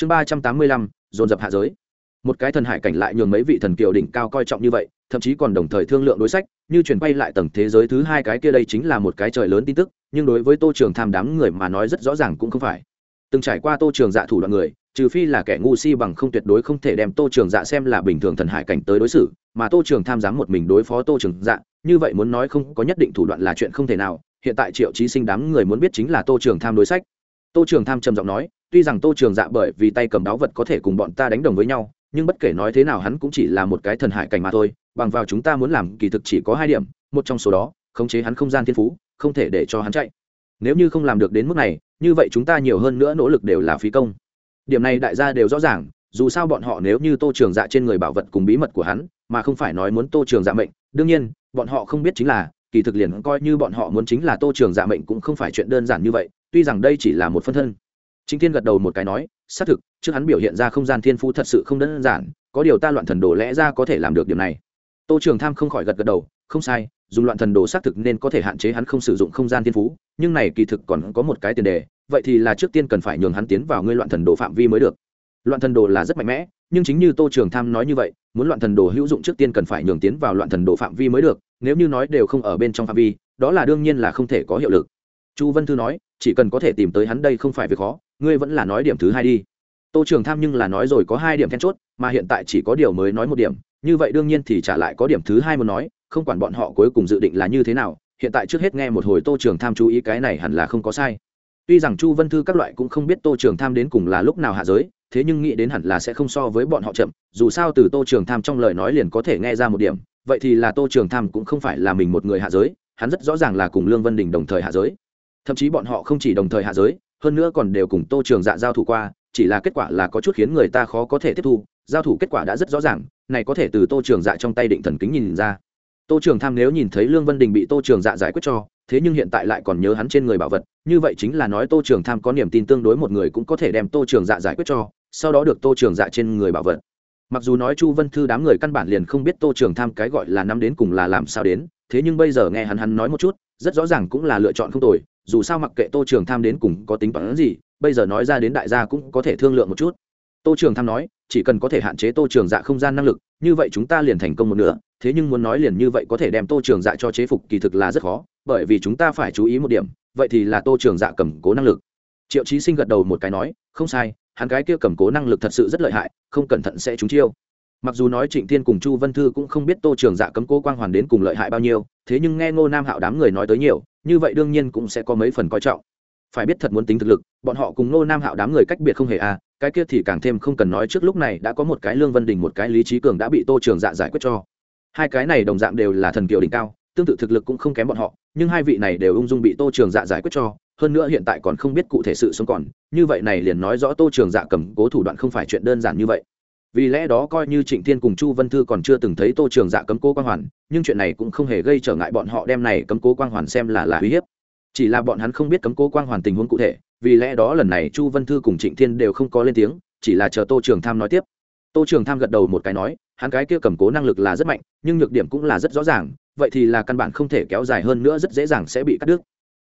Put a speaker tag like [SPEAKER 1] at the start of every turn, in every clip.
[SPEAKER 1] chương ba trăm tám mươi lăm, dồn dập hạ giới. Một cái thần hải cảnh lại nhường mấy vị thần kiều đỉnh cao coi trọng như vậy, thậm chí còn đồng thời thương lượng đối sách, như chuyển bay lại tầng thế giới thứ hai cái kia đây chính là một cái trời lớn tin tức, nhưng đối với tô trường tham đám người mà nói rất rõ ràng cũng không phải. Từng trải qua tô trường dạ thủ đoạn người, trừ phi là kẻ ngu si bằng không tuyệt đối không thể đem tô trường dạ xem là bình thường thần hải cảnh tới đối xử, mà tô trường tham dám một mình đối phó tô trường dạ như vậy muốn nói không có nhất định thủ đoạn là chuyện không thể nào, hiện tại triệu trí sinh đám người muốn biết chính là tô trường tham đối sách. Tô trường tham trầm giọng nói tuy rằng tô trường dạ bởi vì tay cầm đáo vật có thể cùng bọn ta đánh đồng với nhau, nhưng bất kể nói thế nào hắn cũng chỉ là một cái thần hải cảnh mà thôi, bằng vào chúng ta muốn làm kỳ thực chỉ có hai điểm, một trong số đó, khống chế hắn không gian thiên phú, không thể để cho hắn chạy. Nếu như không làm được đến mức này, như vậy chúng ta nhiều hơn nữa nỗ lực đều là phí công. Điểm này đại gia đều rõ ràng, dù sao bọn họ nếu như tô trường dạ trên người bảo vật cùng bí mật của hắn, mà không phải nói muốn tô trường dạ mệnh, đương nhiên, bọn họ không biết chính là, kỳ thực liền coi như bọn họ muốn chính là tô trường dạ mệnh cũng không phải chuyện đơn giản như vậy, tuy rằng đây chỉ là một phân thân chính thiên gật đầu một cái nói, xác thực, trước hắn biểu hiện ra không gian thiên phú thật sự không đơn giản, có điều ta loạn thần đồ lẽ ra có thể làm được điều này. Tô trường tham không khỏi gật gật đầu, không sai, dùng loạn thần đồ xác thực nên có thể hạn chế hắn không sử dụng không gian thiên phú, nhưng này kỳ thực còn có một cái tiền đề, vậy thì là trước tiên cần phải nhường hắn tiến vào ngươi loạn thần đồ phạm vi mới được. Loạn thần đồ là rất mạnh mẽ, nhưng chính như tô trường tham nói như vậy, muốn loạn thần đồ hữu dụng trước tiên cần phải nhường tiến vào loạn thần đồ phạm vi mới được, nếu như nói đều không ở bên trong phạm vi, đó là đương nhiên là không thể có hiệu lực. Chu vân thư nói, chỉ cần có thể tìm tới hắn đây không phải việc khó ngươi vẫn là nói điểm thứ hai đi. Tô trường tham nhưng là nói rồi có hai điểm then chốt, mà hiện tại chỉ có điều mới nói một điểm. Như vậy đương nhiên thì trả lại có điểm thứ hai muốn nói, không quản bọn họ cuối cùng dự định là như thế nào, hiện tại trước hết nghe một hồi tô trường tham chú ý cái này hẳn là không có sai. Tuy rằng chu vân thư các loại cũng không biết tô trường tham đến cùng là lúc nào hạ giới, thế nhưng nghĩ đến hẳn là sẽ không so với bọn họ chậm, dù sao từ tô trường tham trong lời nói liền có thể nghe ra một điểm, vậy thì là tô trường tham cũng không phải là mình một người hạ giới, hắn rất rõ ràng là cùng lương vân đình đồng thời hạ giới. Thậm chí bọn họ không chỉ đồng thời hạ giới hơn nữa còn đều cùng tô trường dạ giao thủ qua, chỉ là kết quả là có chút khiến người ta khó có thể tiếp thu, giao thủ kết quả đã rất rõ ràng, này có thể từ tô trường dạ trong tay định thần kính nhìn ra. Tô trường tham nếu nhìn thấy lương vân đình bị tô trường dạ giải quyết cho, thế nhưng hiện tại lại còn nhớ hắn trên người bảo vật, như vậy chính là nói tô trường tham có niềm tin tương đối một người cũng có thể đem tô trường dạ giải quyết cho, sau đó được tô trường dạ trên người bảo vật. Mặc dù nói chu vân thư đám người căn bản liền không biết tô trường tham cái gọi là năm đến cùng là làm sao đến, thế nhưng bây giờ nghe hắn hắn nói một chút, rất rõ ràng cũng là lựa chọn không tồi dù sao mặc kệ tô trường tham đến cùng có tính toán gì, bây giờ nói ra đến đại gia cũng có thể thương lượng một chút. Tô trường tham nói, chỉ cần có thể hạn chế tô trường dạ không gian năng lực, như vậy chúng ta liền thành công một nửa, thế nhưng muốn nói liền như vậy có thể đem tô trường dạ cho chế phục kỳ thực là rất khó, bởi vì chúng ta phải chú ý một điểm, vậy thì là tô trường dạ cầm cố năng lực. Triệu trí sinh gật đầu một cái nói, không sai, hắn cái kia cầm cố năng lực thật sự rất lợi hại, không cẩn thận sẽ trúng chiêu. Mặc dù nói trịnh thiên cùng chu vân thư cũng không biết tô trường dạ cấm cố quang hoàn đến cùng lợi hại bao nhiêu, thế nhưng nghe ngô nam hạo đám người nói tới nhiều như vậy đương nhiên cũng sẽ có mấy phần coi trọng. Phải biết thật muốn tính thực lực, bọn họ cùng nô nam hạo đám người cách biệt không hề à cái kia thì càng thêm không cần nói trước lúc này đã có một cái lương vân đình, một cái lý trí cường đã bị tô trường dạ giải quyết cho. Hai cái này đồng dạng đều là thần kiều đỉnh cao, tương tự thực lực cũng không kém bọn họ, nhưng hai vị này đều ung dung bị tô trường dạ giải quyết cho, hơn nữa hiện tại còn không biết cụ thể sự sống còn, như vậy này liền nói rõ tô trường dạ cầm cố thủ đoạn không phải chuyện đơn giản như vậy vì lẽ đó coi như trịnh thiên cùng chu vân thư còn chưa từng thấy tô trường dạ cấm cố quang hoàn, nhưng chuyện này cũng không hề gây trở ngại bọn họ đem này cấm cố quang hoàn xem là là uy hiếp. Chỉ là bọn hắn không biết cấm cố quang hoàn tình huống cụ thể, vì lẽ đó lần này chu vân thư cùng trịnh thiên đều không có lên tiếng, chỉ là chờ tô trường tham nói tiếp. Tô trường tham gật đầu một cái nói, hắn cái kia cầm cố năng lực là rất mạnh, nhưng nhược điểm cũng là rất rõ ràng, vậy thì là căn bản không thể kéo dài hơn nữa rất dễ dàng sẽ bị cắt đứt.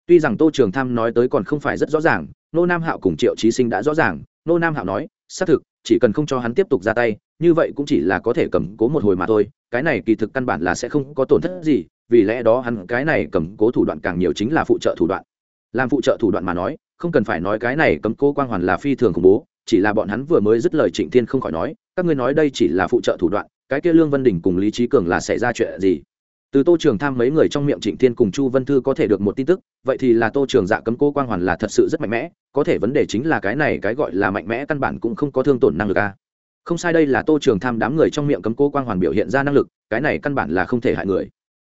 [SPEAKER 1] Tuy rằng tô trường tham nói tới còn không phải rất rõ ràng, nô nam hạo cùng triệu trí sinh đã rõ ràng, nô nam hạo nói xác thực, chỉ cần không cho hắn tiếp tục ra tay, như vậy cũng chỉ là có thể cầm cố một hồi mà thôi, cái này kỳ thực căn bản là sẽ không có tổn thất gì, vì lẽ đó hắn cái này cầm cố thủ đoạn càng nhiều chính là phụ trợ thủ đoạn. Làm phụ trợ thủ đoạn mà nói, không cần phải nói cái này cấm cố quang hoàn là phi thường khủng bố, chỉ là bọn hắn vừa mới dứt lời trịnh thiên không khỏi nói, các ngươi nói đây chỉ là phụ trợ thủ đoạn, cái kia lương vân đình cùng lý trí cường là xảy ra chuyện gì? Từ tô trường tham mấy người trong miệng trịnh thiên cùng chu vân thư có thể được một tin tức, vậy thì là tô trường dạ cấm cô quang hoàn là thật sự rất mạnh mẽ, có thể vấn đề chính là cái này cái gọi là mạnh mẽ căn bản cũng không có thương tổn năng lực a à. không sai đây là tô trường tham đám người trong miệng cấm cô quang hoàn biểu hiện ra năng lực, cái này căn bản là không thể hại người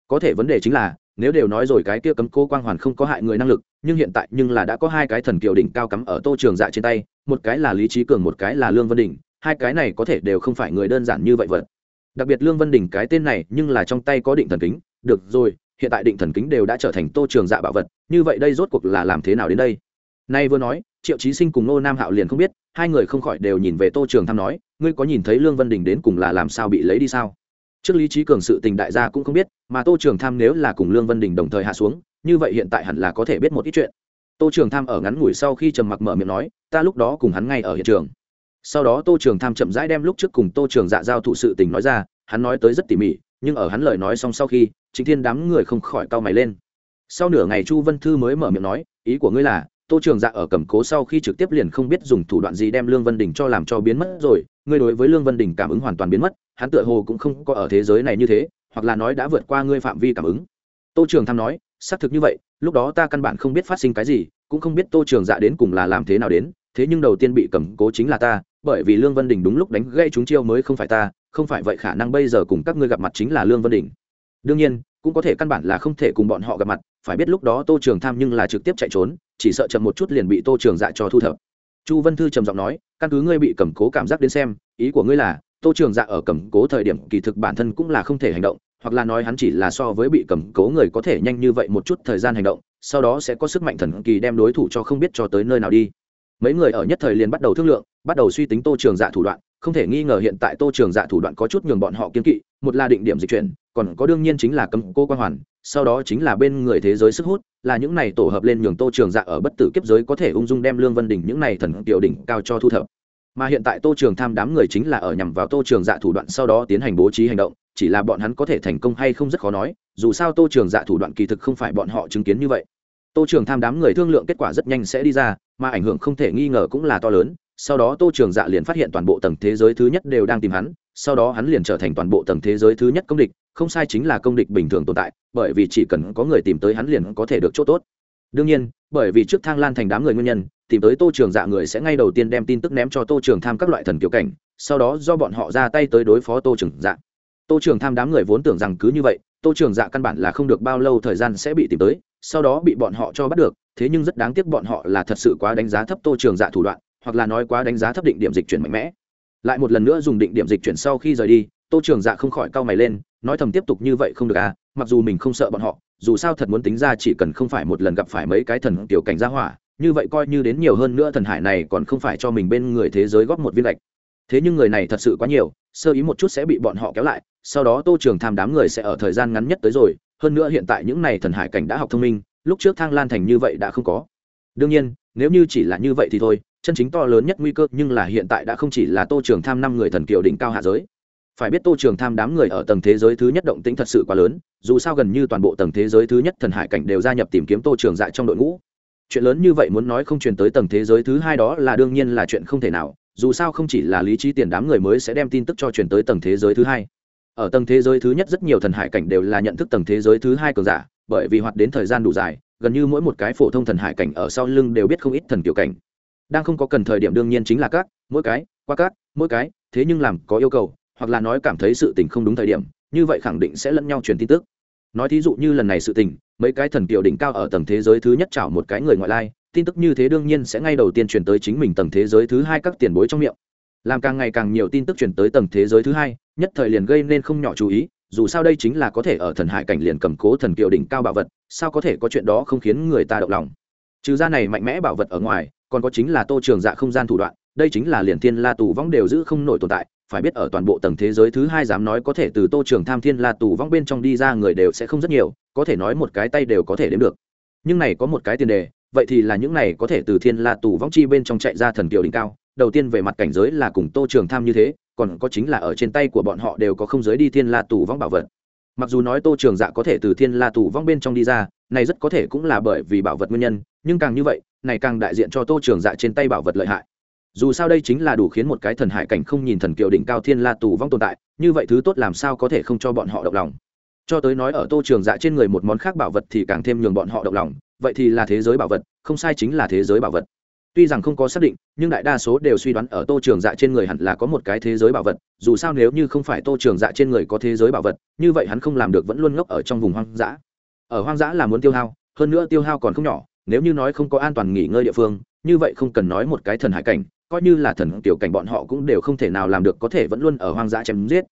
[SPEAKER 1] có thể vấn đề chính là, nếu đều nói rồi cái kia cấm cô quang hoàn không có hại người năng lực, nhưng hiện tại nhưng là đã có hai cái thần kiều đỉnh cao cắm ở tô trường dạ trên tay, một cái là lý trí cường, một cái là lương vân đình hai cái này có thể đều không phải người đơn giản như vậy vật đặc biệt lương vân đình cái tên này nhưng là trong tay có định thần kính. Được rồi, hiện tại định thần kính đều đã trở thành tô trường dạ bảo vật, như vậy đây rốt cuộc là làm thế nào đến đây? Nay vừa nói, triệu trí sinh cùng nô nam hạo liền không biết, hai người không khỏi đều nhìn về tô trường tham nói, ngươi có nhìn thấy lương vân đình đến cùng là làm sao bị lấy đi sao? Trước lý trí cường sự tình đại gia cũng không biết, mà tô trường tham nếu là cùng lương vân đình đồng thời hạ xuống, như vậy hiện tại hẳn là có thể biết một ít chuyện. Tô trường tham ở ngắn ngủi sau khi trầm mặc mở miệng nói, ta lúc đó cùng hắn ngay ở hiện trường sau đó tô trường tham chậm rãi đem lúc trước cùng tô trường dạ giao thủ sự tình nói ra, hắn nói tới rất tỉ mỉ, nhưng ở hắn lời nói xong sau khi chính thiên đám người không khỏi cau mày lên. Sau nửa ngày chu vân thư mới mở miệng nói, ý của ngươi là, tô trường dạ ở cầm cố sau khi trực tiếp liền không biết dùng thủ đoạn gì đem lương vân đình cho làm cho biến mất rồi, ngươi đối với lương vân đình cảm ứng hoàn toàn biến mất, hắn tựa hồ cũng không có ở thế giới này như thế, hoặc là nói đã vượt qua ngươi phạm vi cảm ứng. Tô trường tham nói, xác thực như vậy, lúc đó ta căn bản không biết phát sinh cái gì, cũng không biết tô trường dạ đến cùng là làm thế nào đến, thế nhưng đầu tiên bị cầm cố chính là ta bởi vì lương vân đình đúng lúc đánh gây chúng chiêu mới không phải ta, không phải vậy khả năng bây giờ cùng các ngươi gặp mặt chính là lương vân đình. Đương nhiên, cũng có thể căn bản là không thể cùng bọn họ gặp mặt, phải biết lúc đó tô trường tham nhưng là trực tiếp chạy trốn, chỉ sợ chậm một chút liền bị tô trường dạ cho thu thập. Chu vân thư trầm giọng nói, căn cứ ngươi bị cầm cố cảm giác đến xem, ý của ngươi là, tô trường dạ ở cầm cố thời điểm kỳ thực bản thân cũng là không thể hành động, hoặc là nói hắn chỉ là so với bị cầm cố người có thể nhanh như vậy một chút thời gian hành động, sau đó sẽ có sức mạnh thần kỳ đem đối thủ cho không biết cho tới nơi nào đi mấy người ở nhất thời liền bắt đầu thương lượng, bắt đầu suy tính tô trường dạ thủ đoạn, không thể nghi ngờ hiện tại tô trường dạ thủ đoạn có chút nhường bọn họ kiên kỵ, một là định điểm dịch chuyển, còn có đương nhiên chính là cấm cô quan hoàn, sau đó chính là bên người thế giới sức hút, là những này tổ hợp lên nhường tô trường dạ ở bất tử kiếp giới có thể ung dung đem lương vân đỉnh những này thần tiểu đỉnh cao cho thu thập. Mà hiện tại tô trường tham đám người chính là ở nhằm vào tô trường dạ thủ đoạn sau đó tiến hành bố trí hành động, chỉ là bọn hắn có thể thành công hay không rất khó nói, dù sao tô trường dạ thủ đoạn kỳ thực không phải bọn họ chứng kiến như vậy. Tô trường tham đám người thương lượng kết quả rất nhanh sẽ đi ra mà ảnh hưởng không thể nghi ngờ cũng là to lớn. Sau đó tô trường dạ liền phát hiện toàn bộ tầng thế giới thứ nhất đều đang tìm hắn, sau đó hắn liền trở thành toàn bộ tầng thế giới thứ nhất công địch, không sai chính là công địch bình thường tồn tại, bởi vì chỉ cần có người tìm tới hắn liền có thể được chỗ tốt. Đương nhiên, bởi vì trước thang lan thành đám người nguyên nhân, tìm tới tô trường dạ người sẽ ngay đầu tiên đem tin tức ném cho tô trường tham các loại thần kiểu cảnh, sau đó do bọn họ ra tay tới đối phó tô trường dạ. Tô trường tham đám người vốn tưởng rằng cứ như vậy, tô trường dạ căn bản là không được bao lâu thời gian sẽ bị tìm tới, sau đó bị bọn họ cho bắt được thế nhưng rất đáng tiếc bọn họ là thật sự quá đánh giá thấp tô trường dạ thủ đoạn, hoặc là nói quá đánh giá thấp định điểm dịch chuyển mạnh mẽ. Lại một lần nữa dùng định điểm dịch chuyển sau khi rời đi, tô trường dạ không khỏi cau mày lên, nói thầm tiếp tục như vậy không được à mặc dù mình không sợ bọn họ, dù sao thật muốn tính ra chỉ cần không phải một lần gặp phải mấy cái thần tiểu cảnh gia hỏa, như vậy coi như đến nhiều hơn nữa thần hải này còn không phải cho mình bên người thế giới góp một viên lệch. Thế nhưng người này thật sự quá nhiều, sơ ý một chút sẽ bị bọn họ kéo lại, sau đó tô trường tham đám người sẽ ở thời gian ngắn nhất tới rồi, hơn nữa hiện tại những này thần hải cảnh đã học thông minh lúc trước thang lan thành như vậy đã không có. Đương nhiên, nếu như chỉ là như vậy thì thôi, chân chính to lớn nhất nguy cơ nhưng là hiện tại đã không chỉ là tô trường tham năm người thần kiều đỉnh cao hạ giới. Phải biết tô trường tham đám người ở tầng thế giới thứ nhất động tĩnh thật sự quá lớn, dù sao gần như toàn bộ tầng thế giới thứ nhất thần hải cảnh đều gia nhập tìm kiếm tô trường dạ trong đội ngũ. Chuyện lớn như vậy muốn nói không truyền tới tầng thế giới thứ hai đó là đương nhiên là chuyện không thể nào, dù sao không chỉ là lý trí tiền đám người mới sẽ đem tin tức cho truyền tới tầng thế giới thứ hai. Ở tầng thế giới thứ nhất rất nhiều thần hải cảnh đều là nhận thức tầng thế giới thứ hai cường giả bởi vì hoạt đến thời gian đủ dài, gần như mỗi một cái phổ thông thần hải cảnh ở sau lưng đều biết không ít thần kiểu cảnh. Đang không có cần thời điểm đương nhiên chính là các, mỗi cái, qua các, mỗi cái, thế nhưng làm có yêu cầu, hoặc là nói cảm thấy sự tình không đúng thời điểm, như vậy khẳng định sẽ lẫn nhau truyền tin tức. Nói thí dụ như lần này sự tình, mấy cái thần kiểu đỉnh cao ở tầng thế giới thứ nhất chảo một cái người ngoại lai, tin tức như thế đương nhiên sẽ ngay đầu tiên truyền tới chính mình tầng thế giới thứ hai các tiền bối trong miệng. Làm càng ngày càng nhiều tin tức truyền tới tầng thế giới thứ hai, nhất thời liền gây nên không nhỏ chú ý dù sao đây chính là có thể ở thần hải cảnh liền cầm cố thần kiều đỉnh cao bảo vật, sao có thể có chuyện đó không khiến người ta động lòng? Trừ ra này mạnh mẽ bảo vật ở ngoài, còn có chính là tô trường dạ không gian thủ đoạn, đây chính là liền thiên la tù vong đều giữ không nổi tồn tại, phải biết ở toàn bộ tầng thế giới thứ hai dám nói có thể từ tô trường tham thiên la tù vong bên trong đi ra người đều sẽ không rất nhiều, có thể nói một cái tay đều có thể đếm được. Nhưng này có một cái tiền đề, vậy thì là những này có thể từ thiên la tù vong chi bên trong chạy ra thần kiều đỉnh cao, đầu tiên về mặt cảnh giới là cùng tô trường tham như thế còn có chính là ở trên tay của bọn họ đều có không giới đi thiên la tù vong bảo vật. Mặc dù nói tô trường dạ có thể từ thiên la tù vong bên trong đi ra, này rất có thể cũng là bởi vì bảo vật nguyên nhân, nhưng càng như vậy, này càng đại diện cho tô trường dạ trên tay bảo vật lợi hại. Dù sao đây chính là đủ khiến một cái thần hải cảnh không nhìn thần kiều đỉnh cao thiên la tù vong tồn tại, như vậy thứ tốt làm sao có thể không cho bọn họ động lòng? Cho tới nói ở tô trường dạ trên người một món khác bảo vật thì càng thêm nhường bọn họ động lòng, vậy thì là thế giới bảo vật, không sai chính là thế giới bảo vật tuy rằng không có xác định, nhưng đại đa số đều suy đoán ở tô trường dạ trên người hẳn là có một cái thế giới bảo vật, dù sao nếu như không phải tô trường dạ trên người có thế giới bảo vật, như vậy hắn không làm được vẫn luôn ngốc ở trong vùng hoang dã. Ở hoang dã là muốn tiêu hao, hơn nữa tiêu hao còn không nhỏ, nếu như nói không có an toàn nghỉ ngơi địa phương, như vậy không cần nói một cái thần hải cảnh, coi như là thần tiểu cảnh bọn họ cũng đều không thể nào làm được có thể vẫn luôn ở hoang dã chém giết.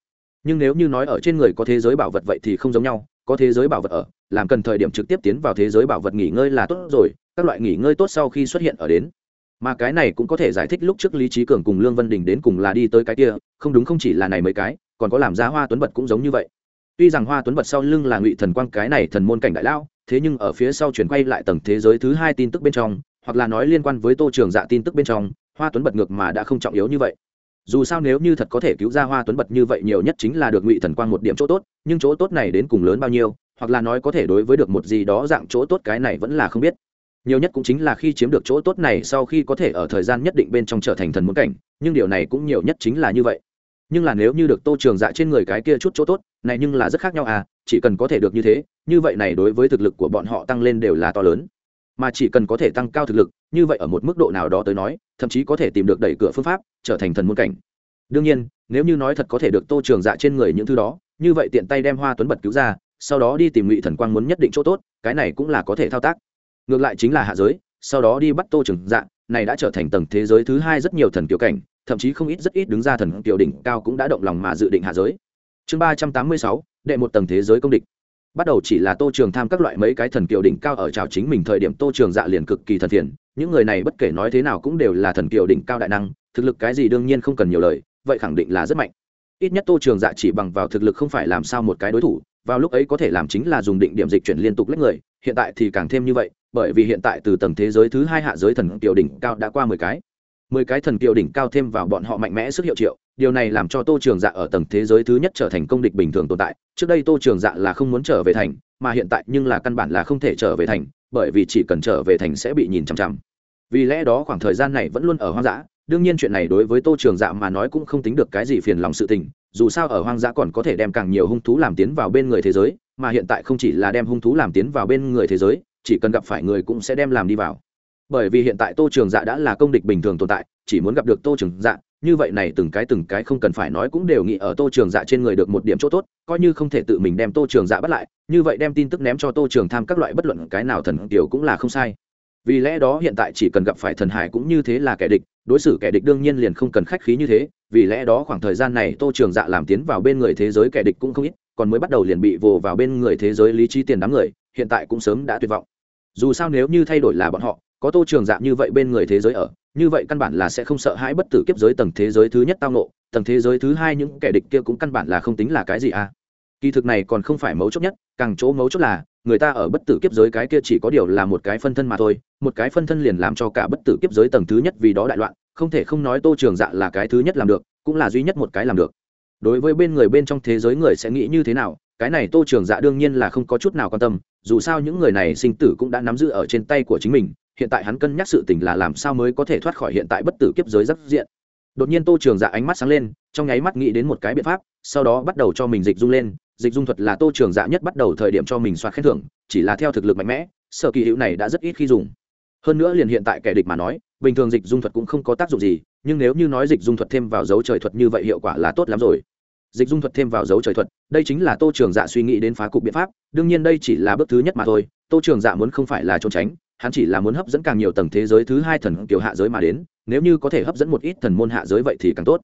[SPEAKER 1] Nhưng nếu như nói ở trên người có thế giới bảo vật vậy thì không giống nhau, có thế giới bảo vật ở, làm cần thời điểm trực tiếp tiến vào thế giới bảo vật nghỉ ngơi là tốt rồi, các loại nghỉ ngơi tốt sau khi xuất hiện ở đến mà cái này cũng có thể giải thích lúc trước lý trí cường cùng lương vân đình đến cùng là đi tới cái kia, không đúng không chỉ là này mấy cái, còn có làm ra hoa tuấn bật cũng giống như vậy. Tuy rằng hoa tuấn bật sau lưng là ngụy thần quang cái này thần môn cảnh đại lao thế nhưng ở phía sau chuyển quay lại tầng thế giới thứ hai tin tức bên trong, hoặc là nói liên quan với tô trường dạ tin tức bên trong, hoa tuấn bật ngược mà đã không trọng yếu như vậy. Dù sao nếu như thật có thể cứu ra hoa tuấn bật như vậy nhiều nhất chính là được ngụy thần quang một điểm chỗ tốt, nhưng chỗ tốt này đến cùng lớn bao nhiêu, hoặc là nói có thể đối với được một gì đó dạng chỗ tốt cái này vẫn là không biết nhiều nhất cũng chính là khi chiếm được chỗ tốt này sau khi có thể ở thời gian nhất định bên trong trở thành thần muốn cảnh, nhưng điều này cũng nhiều nhất chính là như vậy. Nhưng là nếu như được tô trường dạ trên người cái kia chút chỗ tốt, này nhưng là rất khác nhau à chỉ cần có thể được như thế, như vậy này đối với thực lực của bọn họ tăng lên đều là to lớn. Mà chỉ cần có thể tăng cao thực lực, như vậy ở một mức độ nào đó tới nói, thậm chí có thể tìm được đẩy cửa phương pháp, trở thành thần môn cảnh. Đương nhiên, nếu như nói thật có thể được tô trường dạ trên người những thứ đó, như vậy tiện tay đem hoa tuấn bật cứu ra, sau đó đi tìm ngụy thần quang muốn nhất định chỗ tốt, cái này cũng là có thể thao tác ngược lại chính là hạ giới, sau đó đi bắt tô trường dạ này đã trở thành tầng thế giới thứ hai rất nhiều thần kiểu cảnh, thậm chí không ít rất ít đứng ra thần kiểu đỉnh cao cũng đã động lòng mà dự định hạ giới. Chương ba trăm tám mươi sáu, đệ một tầng thế giới công địch. Bắt đầu chỉ là tô trường tham các loại mấy cái thần kiểu đỉnh cao ở trào chính mình thời điểm tô trường dạ liền cực kỳ thần phiền những người này bất kể nói thế nào cũng đều là thần kiểu đỉnh cao đại năng, thực lực cái gì đương nhiên không cần nhiều lời, vậy khẳng định là rất mạnh. Ít nhất tô trường dạ chỉ bằng vào thực lực không phải làm sao một cái đối thủ, vào lúc ấy có thể làm chính là dùng định điểm dịch chuyển liên tục lấy người, hiện tại thì càng thêm như vậy bởi vì hiện tại từ tầng thế giới thứ hai hạ giới thần kiều đỉnh cao đã qua mười cái. Mười cái thần kiều đỉnh cao thêm vào bọn họ mạnh mẽ sức hiệu triệu, điều này làm cho tô trường dạ ở tầng thế giới thứ nhất trở thành công địch bình thường tồn tại. Trước đây tô trường dạ là không muốn trở về thành, mà hiện tại nhưng là căn bản là không thể trở về thành, bởi vì chỉ cần trở về thành sẽ bị nhìn chằm chằm. Vì lẽ đó khoảng thời gian này vẫn luôn ở hoang dã. Đương nhiên chuyện này đối với tô trường dạ mà nói cũng không tính được cái gì phiền lòng sự tình, dù sao ở hoang dã còn có thể đem càng nhiều hung thú làm tiến vào bên người thế giới, mà hiện tại không chỉ là đem hung thú làm tiến vào bên người thế giới chỉ cần gặp phải người cũng sẽ đem làm đi vào. Bởi vì hiện tại tô trường dạ đã là công địch bình thường tồn tại, chỉ muốn gặp được tô trường dạ như vậy này từng cái từng cái không cần phải nói cũng đều nghĩ ở tô trường dạ trên người được một điểm chỗ tốt, coi như không thể tự mình đem tô trường dạ bắt lại, như vậy đem tin tức ném cho tô trường tham các loại bất luận cái nào thần tiểu cũng là không sai. Vì lẽ đó hiện tại chỉ cần gặp phải thần hải cũng như thế là kẻ địch, đối xử kẻ địch đương nhiên liền không cần khách khí như thế, vì lẽ đó khoảng thời gian này tô trường dạ làm tiến vào bên người thế giới kẻ địch cũng không ít, còn mới bắt đầu liền bị vồ vào bên người thế giới lý trí tiền đám người, hiện tại cũng sớm đã tuyệt vọng dù sao nếu như thay đổi là bọn họ, có tô trường dạng như vậy bên người thế giới ở, như vậy căn bản là sẽ không sợ hãi bất tử kiếp giới tầng thế giới thứ nhất tao nộ tầng thế giới thứ hai những kẻ địch kia cũng căn bản là không tính là cái gì à. Kỳ thực này còn không phải mấu chốt nhất, càng chỗ mấu chốt là, người ta ở bất tử kiếp giới cái kia chỉ có điều là một cái phân thân mà thôi, một cái phân thân liền làm cho cả bất tử kiếp giới tầng thứ nhất vì đó đại loạn, không thể không nói tô trường dạ là cái thứ nhất làm được, cũng là duy nhất một cái làm được. Đối với bên người bên trong thế giới người sẽ nghĩ như thế nào cái này tô trường dạ đương nhiên là không có chút nào quan tâm, dù sao những người này sinh tử cũng đã nắm giữ ở trên tay của chính mình, hiện tại hắn cân nhắc sự tình là làm sao mới có thể thoát khỏi hiện tại bất tử kiếp giới rất diện. Đột nhiên tô trường dạ ánh mắt sáng lên, trong nháy mắt nghĩ đến một cái biện pháp, sau đó bắt đầu cho mình dịch dung lên, dịch dung thuật là tô trường dạ nhất bắt đầu thời điểm cho mình soạt khen thưởng, chỉ là theo thực lực mạnh mẽ, sở kỳ hữu này đã rất ít khi dùng. Hơn nữa liền hiện tại kẻ địch mà nói, bình thường dịch dung thuật cũng không có tác dụng gì, nhưng nếu như nói dịch dung thuật thêm vào dấu trời thuật như vậy hiệu quả là tốt lắm rồi dịch dung thuật thêm vào dấu trời thuật, đây chính là tô trường dạ suy nghĩ đến phá cục biện pháp, đương nhiên đây chỉ là bước thứ nhất mà thôi, tô trường dạ muốn không phải là trốn tránh, hắn chỉ là muốn hấp dẫn càng nhiều tầng thế giới thứ hai thần kiều hạ giới mà đến, nếu như có thể hấp dẫn một ít thần môn hạ giới vậy thì càng tốt.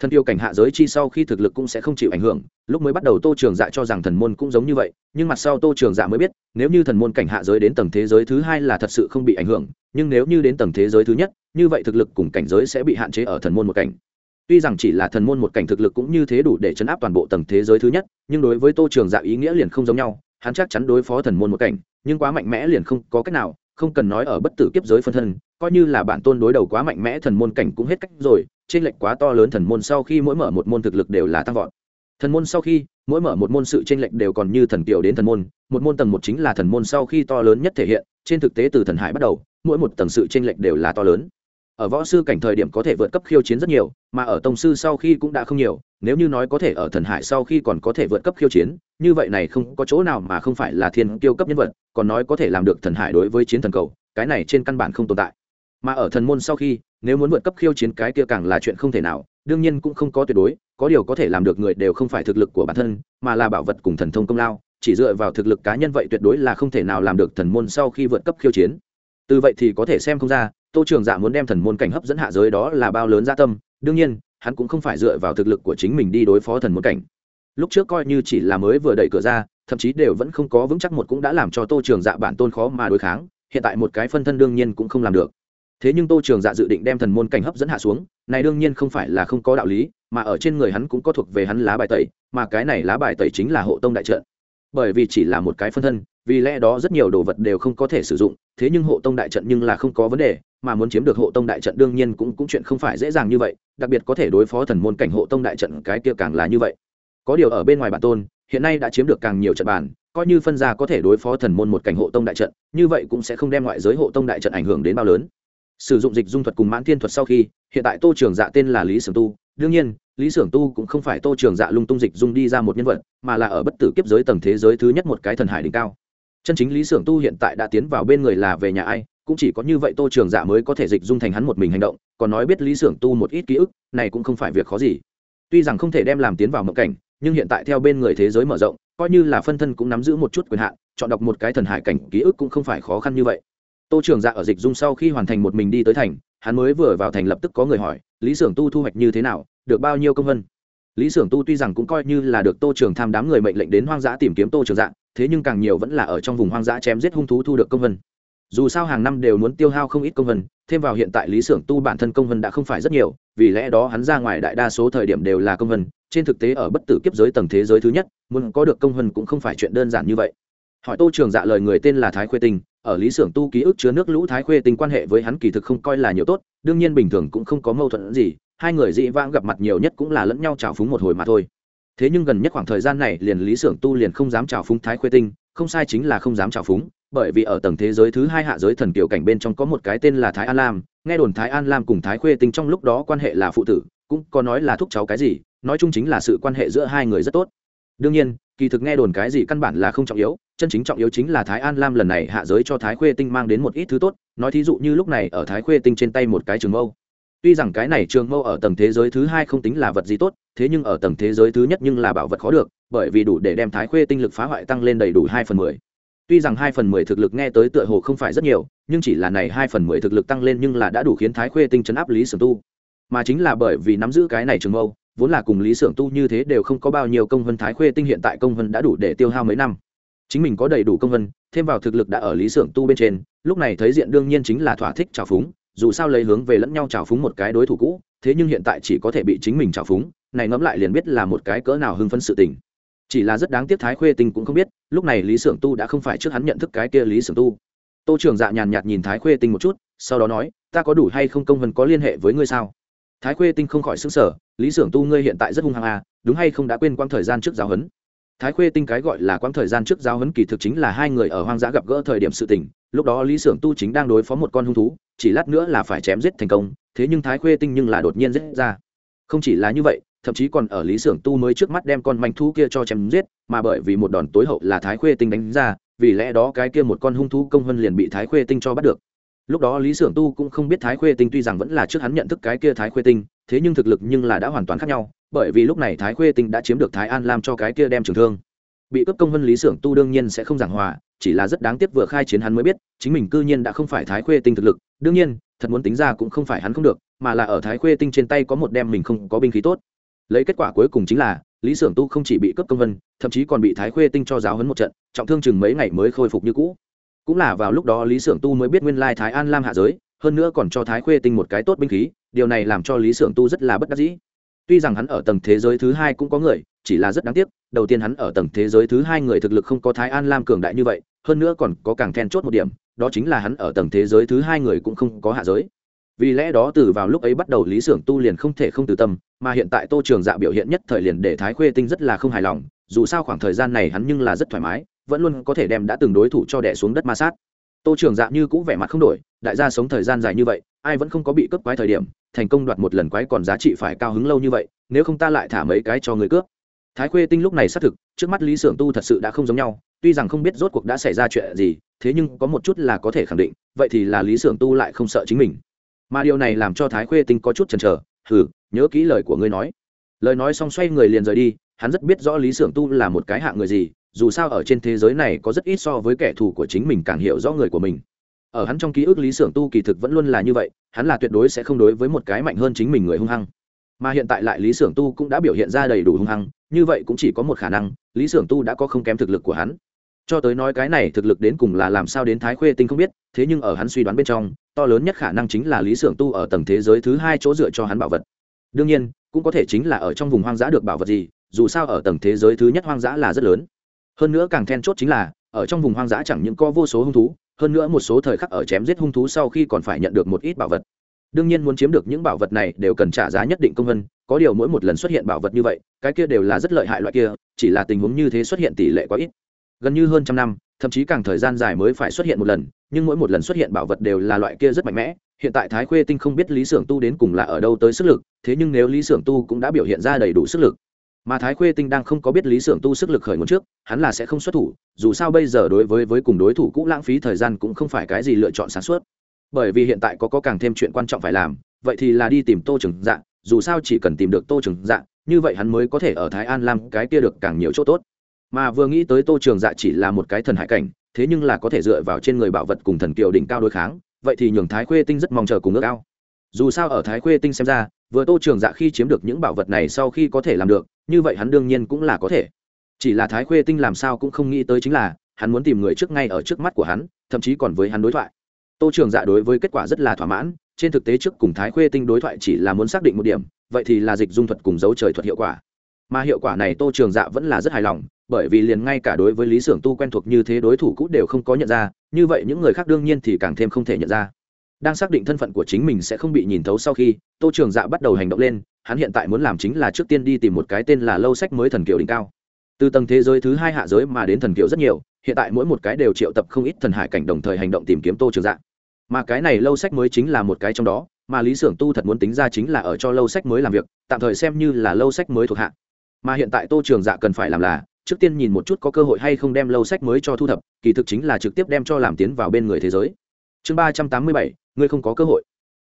[SPEAKER 1] Thần kiều cảnh hạ giới chi sau khi thực lực cũng sẽ không chịu ảnh hưởng, lúc mới bắt đầu tô trường dạ cho rằng thần môn cũng giống như vậy, nhưng mặt sau tô trường dạ mới biết, nếu như thần môn cảnh hạ giới đến tầng thế giới thứ hai là thật sự không bị ảnh hưởng, nhưng nếu như đến tầng thế giới thứ nhất, như vậy thực lực cùng cảnh giới sẽ bị hạn chế ở thần môn một cảnh tuy rằng chỉ là thần môn một cảnh thực lực cũng như thế đủ để chấn áp toàn bộ tầng thế giới thứ nhất, nhưng đối với tô trường dạ ý nghĩa liền không giống nhau. Hắn chắc chắn đối phó thần môn một cảnh, nhưng quá mạnh mẽ liền không có cách nào, không cần nói ở bất tử kiếp giới phân thân, coi như là bản tôn đối đầu quá mạnh mẽ thần môn cảnh cũng hết cách rồi, trên lệnh quá to lớn thần môn sau khi mỗi mở một môn thực lực đều là tăng vọt. Thần môn sau khi mỗi mở một môn sự trên lệch đều còn như thần kiều đến thần môn, một môn tầng một chính là thần môn sau khi to lớn nhất thể hiện, trên thực tế từ thần hải bắt đầu, mỗi một tầng sự trên lệch đều là to lớn ở võ sư cảnh thời điểm có thể vượt cấp khiêu chiến rất nhiều, mà ở tông sư sau khi cũng đã không nhiều, nếu như nói có thể ở thần hải sau khi còn có thể vượt cấp khiêu chiến, như vậy này không có chỗ nào mà không phải là thiên kiêu cấp nhân vật, còn nói có thể làm được thần hải đối với chiến thần cầu, cái này trên căn bản không tồn tại. Mà ở thần môn sau khi, nếu muốn vượt cấp khiêu chiến cái kia càng là chuyện không thể nào, đương nhiên cũng không có tuyệt đối, có điều có thể làm được người đều không phải thực lực của bản thân, mà là bảo vật cùng thần thông công lao, chỉ dựa vào thực lực cá nhân vậy tuyệt đối là không thể nào làm được thần môn sau khi vượt cấp khiêu chiến. Từ vậy thì có thể xem không ra tô trường dạ muốn đem thần môn cảnh hấp dẫn hạ giới đó là bao lớn gia tâm, đương nhiên, hắn cũng không phải dựa vào thực lực của chính mình đi đối phó thần môn cảnh. Lúc trước coi như chỉ là mới vừa đẩy cửa ra, thậm chí đều vẫn không có vững chắc một cũng đã làm cho tô trường dạ bản tôn khó mà đối kháng, hiện tại một cái phân thân đương nhiên cũng không làm được. Thế nhưng tô trường dạ dự định đem thần môn cảnh hấp dẫn hạ xuống, này đương nhiên không phải là không có đạo lý, mà ở trên người hắn cũng có thuộc về hắn lá bài tẩy, mà cái này lá bài tẩy chính là hộ tông đại trận. Bởi vì chỉ là một cái phân thân, vì lẽ đó rất nhiều đồ vật đều không có thể sử dụng thế nhưng hộ tông đại trận nhưng là không có vấn đề, mà muốn chiếm được hộ tông đại trận đương nhiên cũng cũng chuyện không phải dễ dàng như vậy, đặc biệt có thể đối phó thần môn cảnh hộ tông đại trận cái kia càng là như vậy. Có điều ở bên ngoài bản tôn, hiện nay đã chiếm được càng nhiều trận bản coi như phân ra có thể đối phó thần môn một cảnh hộ tông đại trận, như vậy cũng sẽ không đem ngoại giới hộ tông đại trận ảnh hưởng đến bao lớn. Sử dụng dịch dung thuật cùng mãn thiên thuật sau khi, hiện tại tô trường dạ tên là lý sưởng tu. Đương nhiên, lý sưởng tu cũng không phải tô trường dạ lung tung dịch dung đi ra một nhân vật, mà là ở bất tử kiếp giới tầng thế giới thứ nhất một cái thần hải đỉnh cao chân chính lý sưởng tu hiện tại đã tiến vào bên người là về nhà ai, cũng chỉ có như vậy tô trường dạ mới có thể dịch dung thành hắn một mình hành động, còn nói biết lý sưởng tu một ít ký ức, này cũng không phải việc khó gì. Tuy rằng không thể đem làm tiến vào mộng cảnh, nhưng hiện tại theo bên người thế giới mở rộng, coi như là phân thân cũng nắm giữ một chút quyền hạn, chọn đọc một cái thần hải cảnh ký ức cũng không phải khó khăn như vậy. Tô trường dạ ở dịch dung sau khi hoàn thành một mình đi tới thành, hắn mới vừa vào thành lập tức có người hỏi, lý s ư ở n g tu thu hoạch như thế nào, được bao nhiêu công vân? Lý s ư ở n g tu tuy rằng cũng coi như là được tô trường tham đám người mệnh lệnh đến hoang dã tìm kiếm tô trường dạ thế nhưng càng nhiều vẫn là ở trong vùng hoang dã chém giết hung thú thu được công vân. Dù sao hàng năm đều muốn tiêu hao không ít công vân, thêm vào hiện tại lý s ư ở n g tu bản thân công vân đã không phải rất nhiều, vì lẽ đó hắn ra ngoài đại đa số thời điểm đều là công vân, trên thực tế ở bất tử kiếp giới tầng thế giới thứ nhất, muốn có được công vân cũng không phải chuyện đơn giản như vậy. Hỏi tô trường dạ lời người tên là thái khuê tinh, ở lý xưởng tu ký ức chứa nước lũ thái khuê tinh quan hệ với hắn kỳ thực không coi là nhiều tốt, đương nhiên bình thường cũng không có mâu thuẫn gì, hai người dị vãng gặp mặt nhiều nhất cũng là lẫn nhau trào phúng một hồi mà thôi thế nhưng gần nhất khoảng thời gian này, liền lý xưởng tu liền không dám trào phúng thái khuê tinh, không sai chính là không dám trào phúng, bởi vì ở tầng thế giới thứ hai hạ giới thần kiều cảnh bên trong có một cái tên là thái an lam, nghe đồn thái an lam cùng thái khuê tinh trong lúc đó quan hệ là phụ tử, cũng có nói là thúc cháu cái gì, nói chung chính là sự quan hệ giữa hai người rất tốt. Đương nhiên, kỳ thực nghe đồn cái gì căn bản là không trọng yếu, chân chính trọng yếu chính là thái an lam lần này hạ giới cho thái khuê tinh mang đến một ít thứ tốt, nói thí dụ như lúc này ở thái khuê tinh trên tay một cái trường mâu tuy rằng cái này trường mâu ở tầng thế giới thứ hai không tính là vật gì tốt, thế nhưng ở tầng thế giới thứ nhất nhưng là bảo vật khó được, bởi vì đủ để đem thái khuê tinh lực phá hoại tăng lên đầy đủ hai phần mười. Tuy rằng hai phần mười thực lực nghe tới tựa hồ không phải rất nhiều, nhưng chỉ là này hai phần mười thực lực tăng lên nhưng là đã đủ khiến thái khuê tinh chấn áp lý sưởng tu. Mà chính là bởi vì nắm giữ cái này trường mâu vốn là cùng lý sưởng tu như thế đều không có bao nhiêu công vân thái khuê tinh hiện tại công vân đã đủ để tiêu hao mấy năm. Chính mình có đầy đủ công vân, thêm vào thực lực đã ở lý sưởng tu bên trên, lúc này thấy diện đương nhiên chính là thỏa thích trào phúng dù sao lấy hướng về lẫn nhau trào phúng một cái đối thủ cũ, thế nhưng hiện tại chỉ có thể bị chính mình trào phúng, này ngẫm lại liền biết là một cái cỡ nào hưng phấn sự tình. Chỉ là rất đáng tiếc thái khuê tinh cũng không biết, lúc này lý xưởng tu đã không phải trước hắn nhận thức cái kia lý xưởng tu. Tô trường dạ nhàn nhạt nhìn thái khuê tinh một chút, sau đó nói, ta có đủ hay không công vân có liên hệ với ngươi sao? Thái khuê tinh không khỏi xứng sở lý s ư ở n g tu ngươi hiện tại rất hung hăng à đúng hay không đã quên quãng thời gian trước giáo huấn? Thái khuê tinh cái gọi là quãng thời gian trước giáo huấn kỳ thực chính là hai người ở hoang dã gặp gỡ thời điểm sự tình, lúc đó lý s ư ở n g tu chính đang đối phó một con hung thú chỉ lát nữa là phải chém giết thành công, thế nhưng thái khuê tinh nhưng là đột nhiên giết ra. Không chỉ là như vậy, thậm chí còn ở lý s ư ở n g tu mới trước mắt đem con manh thú kia cho chém giết, mà bởi vì một đòn tối hậu là thái khuê tinh đánh ra, vì lẽ đó cái kia một con hung thú công hơn liền bị thái khuê tinh cho bắt được. Lúc đó lý s ư ở n g tu cũng không biết thái khuê tinh tuy rằng vẫn là trước hắn nhận thức cái kia thái khuê tinh, thế nhưng thực lực nhưng là đã hoàn toàn khác nhau, bởi vì lúc này thái khuê tinh đã chiếm được thái an lam cho cái kia đem trường thương bị cướp công vân lý xưởng tu đương nhiên sẽ không giảng hòa, chỉ là rất đáng tiếc vừa khai chiến hắn mới biết, chính mình cư nhiên đã không phải thái khuê tinh thực lực, đương nhiên, thật muốn tính ra cũng không phải hắn không được, mà là ở thái khuê tinh trên tay có một đem mình không có binh khí tốt. Lấy kết quả cuối cùng chính là, lý s ư ở n g tu không chỉ bị cướp công vân, thậm chí còn bị thái khuê tinh cho giáo hấn một trận, trọng thương chừng mấy ngày mới khôi phục như cũ. Cũng là vào lúc đó lý s ư ở n g tu mới biết nguyên lai thái an lam hạ giới, hơn nữa còn cho thái khuê tinh một cái tốt binh khí, điều này làm cho lý s ư ở n g tu rất là bất đắc dĩ. Tuy rằng hắn ở tầng thế giới thứ hai cũng có người, chỉ là rất đáng tiếc đầu tiên hắn ở tầng thế giới thứ hai người thực lực không có thái an lam cường đại như vậy, hơn nữa còn có càng then chốt một điểm, đó chính là hắn ở tầng thế giới thứ hai người cũng không có hạ giới. Vì lẽ đó từ vào lúc ấy bắt đầu lý xưởng tu liền không thể không từ tâm, mà hiện tại tô trường dạ biểu hiện nhất thời liền để thái khuê tinh rất là không hài lòng, dù sao khoảng thời gian này hắn nhưng là rất thoải mái, vẫn luôn có thể đem đã từng đối thủ cho đẻ xuống đất ma sát. Tô trường dạ như cũng vẻ mặt không đổi, đại gia sống thời gian dài như vậy, ai vẫn không có bị cướp quái thời điểm, thành công đoạt một lần quái còn giá trị phải cao hứng lâu như vậy, nếu không ta lại thả mấy cái cho người cướp thái khuê tinh lúc này xác thực, trước mắt lý s ư ở n g tu thật sự đã không giống nhau, tuy rằng không biết rốt cuộc đã xảy ra chuyện gì, thế nhưng có một chút là có thể khẳng định, vậy thì là lý s ư ở n g tu lại không sợ chính mình. Mà điều này làm cho thái khuê tinh có chút chần chờ, hừ, nhớ kỹ lời của ngươi nói. Lời nói xong xoay người liền rời đi, hắn rất biết rõ lý s ư ở n g tu là một cái hạng người gì, dù sao ở trên thế giới này có rất ít so với kẻ thù của chính mình càng hiểu rõ người của mình. Ở hắn trong ký ức lý tưởng tu kỳ thực vẫn luôn là như vậy, hắn là tuyệt đối sẽ không đối với một cái mạnh hơn chính mình người hung hăng mà hiện tại lại lý tưởng tu cũng đã biểu hiện ra đầy đủ hung hăng, như vậy cũng chỉ có một khả năng, lý tưởng tu đã có không kém thực lực của hắn. Cho tới nói cái này thực lực đến cùng là làm sao đến thái khuê tinh không biết, thế nhưng ở hắn suy đoán bên trong, to lớn nhất khả năng chính là lý tưởng tu ở tầng thế giới thứ hai chỗ dựa cho hắn bảo vật. Đương nhiên, cũng có thể chính là ở trong vùng hoang dã được bảo vật gì, dù sao ở tầng thế giới thứ nhất hoang dã là rất lớn. Hơn nữa càng then chốt chính là, ở trong vùng hoang dã chẳng những có vô số hung thú, hơn nữa một số thời khắc ở chém giết hung thú sau khi còn phải nhận được một ít bảo vật đương nhiên muốn chiếm được những bảo vật này đều cần trả giá nhất định công vân có điều mỗi một lần xuất hiện bảo vật như vậy, cái kia đều là rất lợi hại loại kia, chỉ là tình huống như thế xuất hiện tỷ lệ quá ít. Gần như hơn trăm năm, thậm chí càng thời gian dài mới phải xuất hiện một lần, nhưng mỗi một lần xuất hiện bảo vật đều là loại kia rất mạnh mẽ. Hiện tại thái khuê tinh không biết lý s ư ở n g tu đến cùng là ở đâu tới sức lực, thế nhưng nếu lý s ư ở n g tu cũng đã biểu hiện ra đầy đủ sức lực. Mà thái khuê tinh đang không có biết lý s ư ở n g tu sức lực khởi nguồn trước, hắn là sẽ không xuất thủ, dù sao bây giờ đối với với cùng đối thủ cũ lãng phí thời gian cũng không phải cái gì lựa chọn sáng suốt bởi vì hiện tại có, có càng thêm chuyện quan trọng phải làm vậy thì là đi tìm tô trừng dạ dù sao chỉ cần tìm được tô trừng dạ như vậy hắn mới có thể ở thái an làm cái kia được càng nhiều chỗ tốt. Mà vừa nghĩ tới tô trường dạ chỉ là một cái thần hải cảnh thế nhưng là có thể dựa vào trên người bảo vật cùng thần kiều đỉnh cao đối kháng vậy thì nhường thái khuê tinh rất mong chờ cùng ước ao. Dù sao ở thái khuê tinh xem ra vừa tô trường dạ khi chiếm được những bảo vật này sau khi có thể làm được như vậy hắn đương nhiên cũng là có thể. Chỉ là thái khuê tinh làm sao cũng không nghĩ tới chính là hắn muốn tìm người trước ngay ở trước mắt của hắn thậm chí còn với hắn đối thoại tô trường dạ đối với kết quả rất là thỏa mãn, trên thực tế trước cùng thái khuê tinh đối thoại chỉ là muốn xác định một điểm, vậy thì là dịch dung thuật cùng dấu trời thuật hiệu quả. Mà hiệu quả này tô trường dạ vẫn là rất hài lòng, bởi vì liền ngay cả đối với lý xưởng tu quen thuộc như thế đối thủ cũ đều không có nhận ra, như vậy những người khác đương nhiên thì càng thêm không thể nhận ra. Đang xác định thân phận của chính mình sẽ không bị nhìn thấu sau khi, tô trường dạ bắt đầu hành động lên, hắn hiện tại muốn làm chính là trước tiên đi tìm một cái tên là lâu sách mới thần kiều đỉnh cao. Từ tầng thế giới thứ hai hạ giới mà đến thần kiều rất nhiều, hiện tại mỗi một cái đều triệu tập không ít thần hải cảnh đồng thời hành động tìm kiếm tô trường dạ mà cái này lâu sách mới chính là một cái trong đó, mà lý xưởng tu thật muốn tính ra chính là ở cho lâu sách mới làm việc, tạm thời xem như là lâu sách mới thuộc hạ. Mà hiện tại tô trường dạ cần phải làm là, trước tiên nhìn một chút có cơ hội hay không đem lâu sách mới cho thu thập, kỳ thực chính là trực tiếp đem cho làm tiến vào bên người thế giới. Chương ba trăm tám mươi bảy, ngươi không có cơ hội.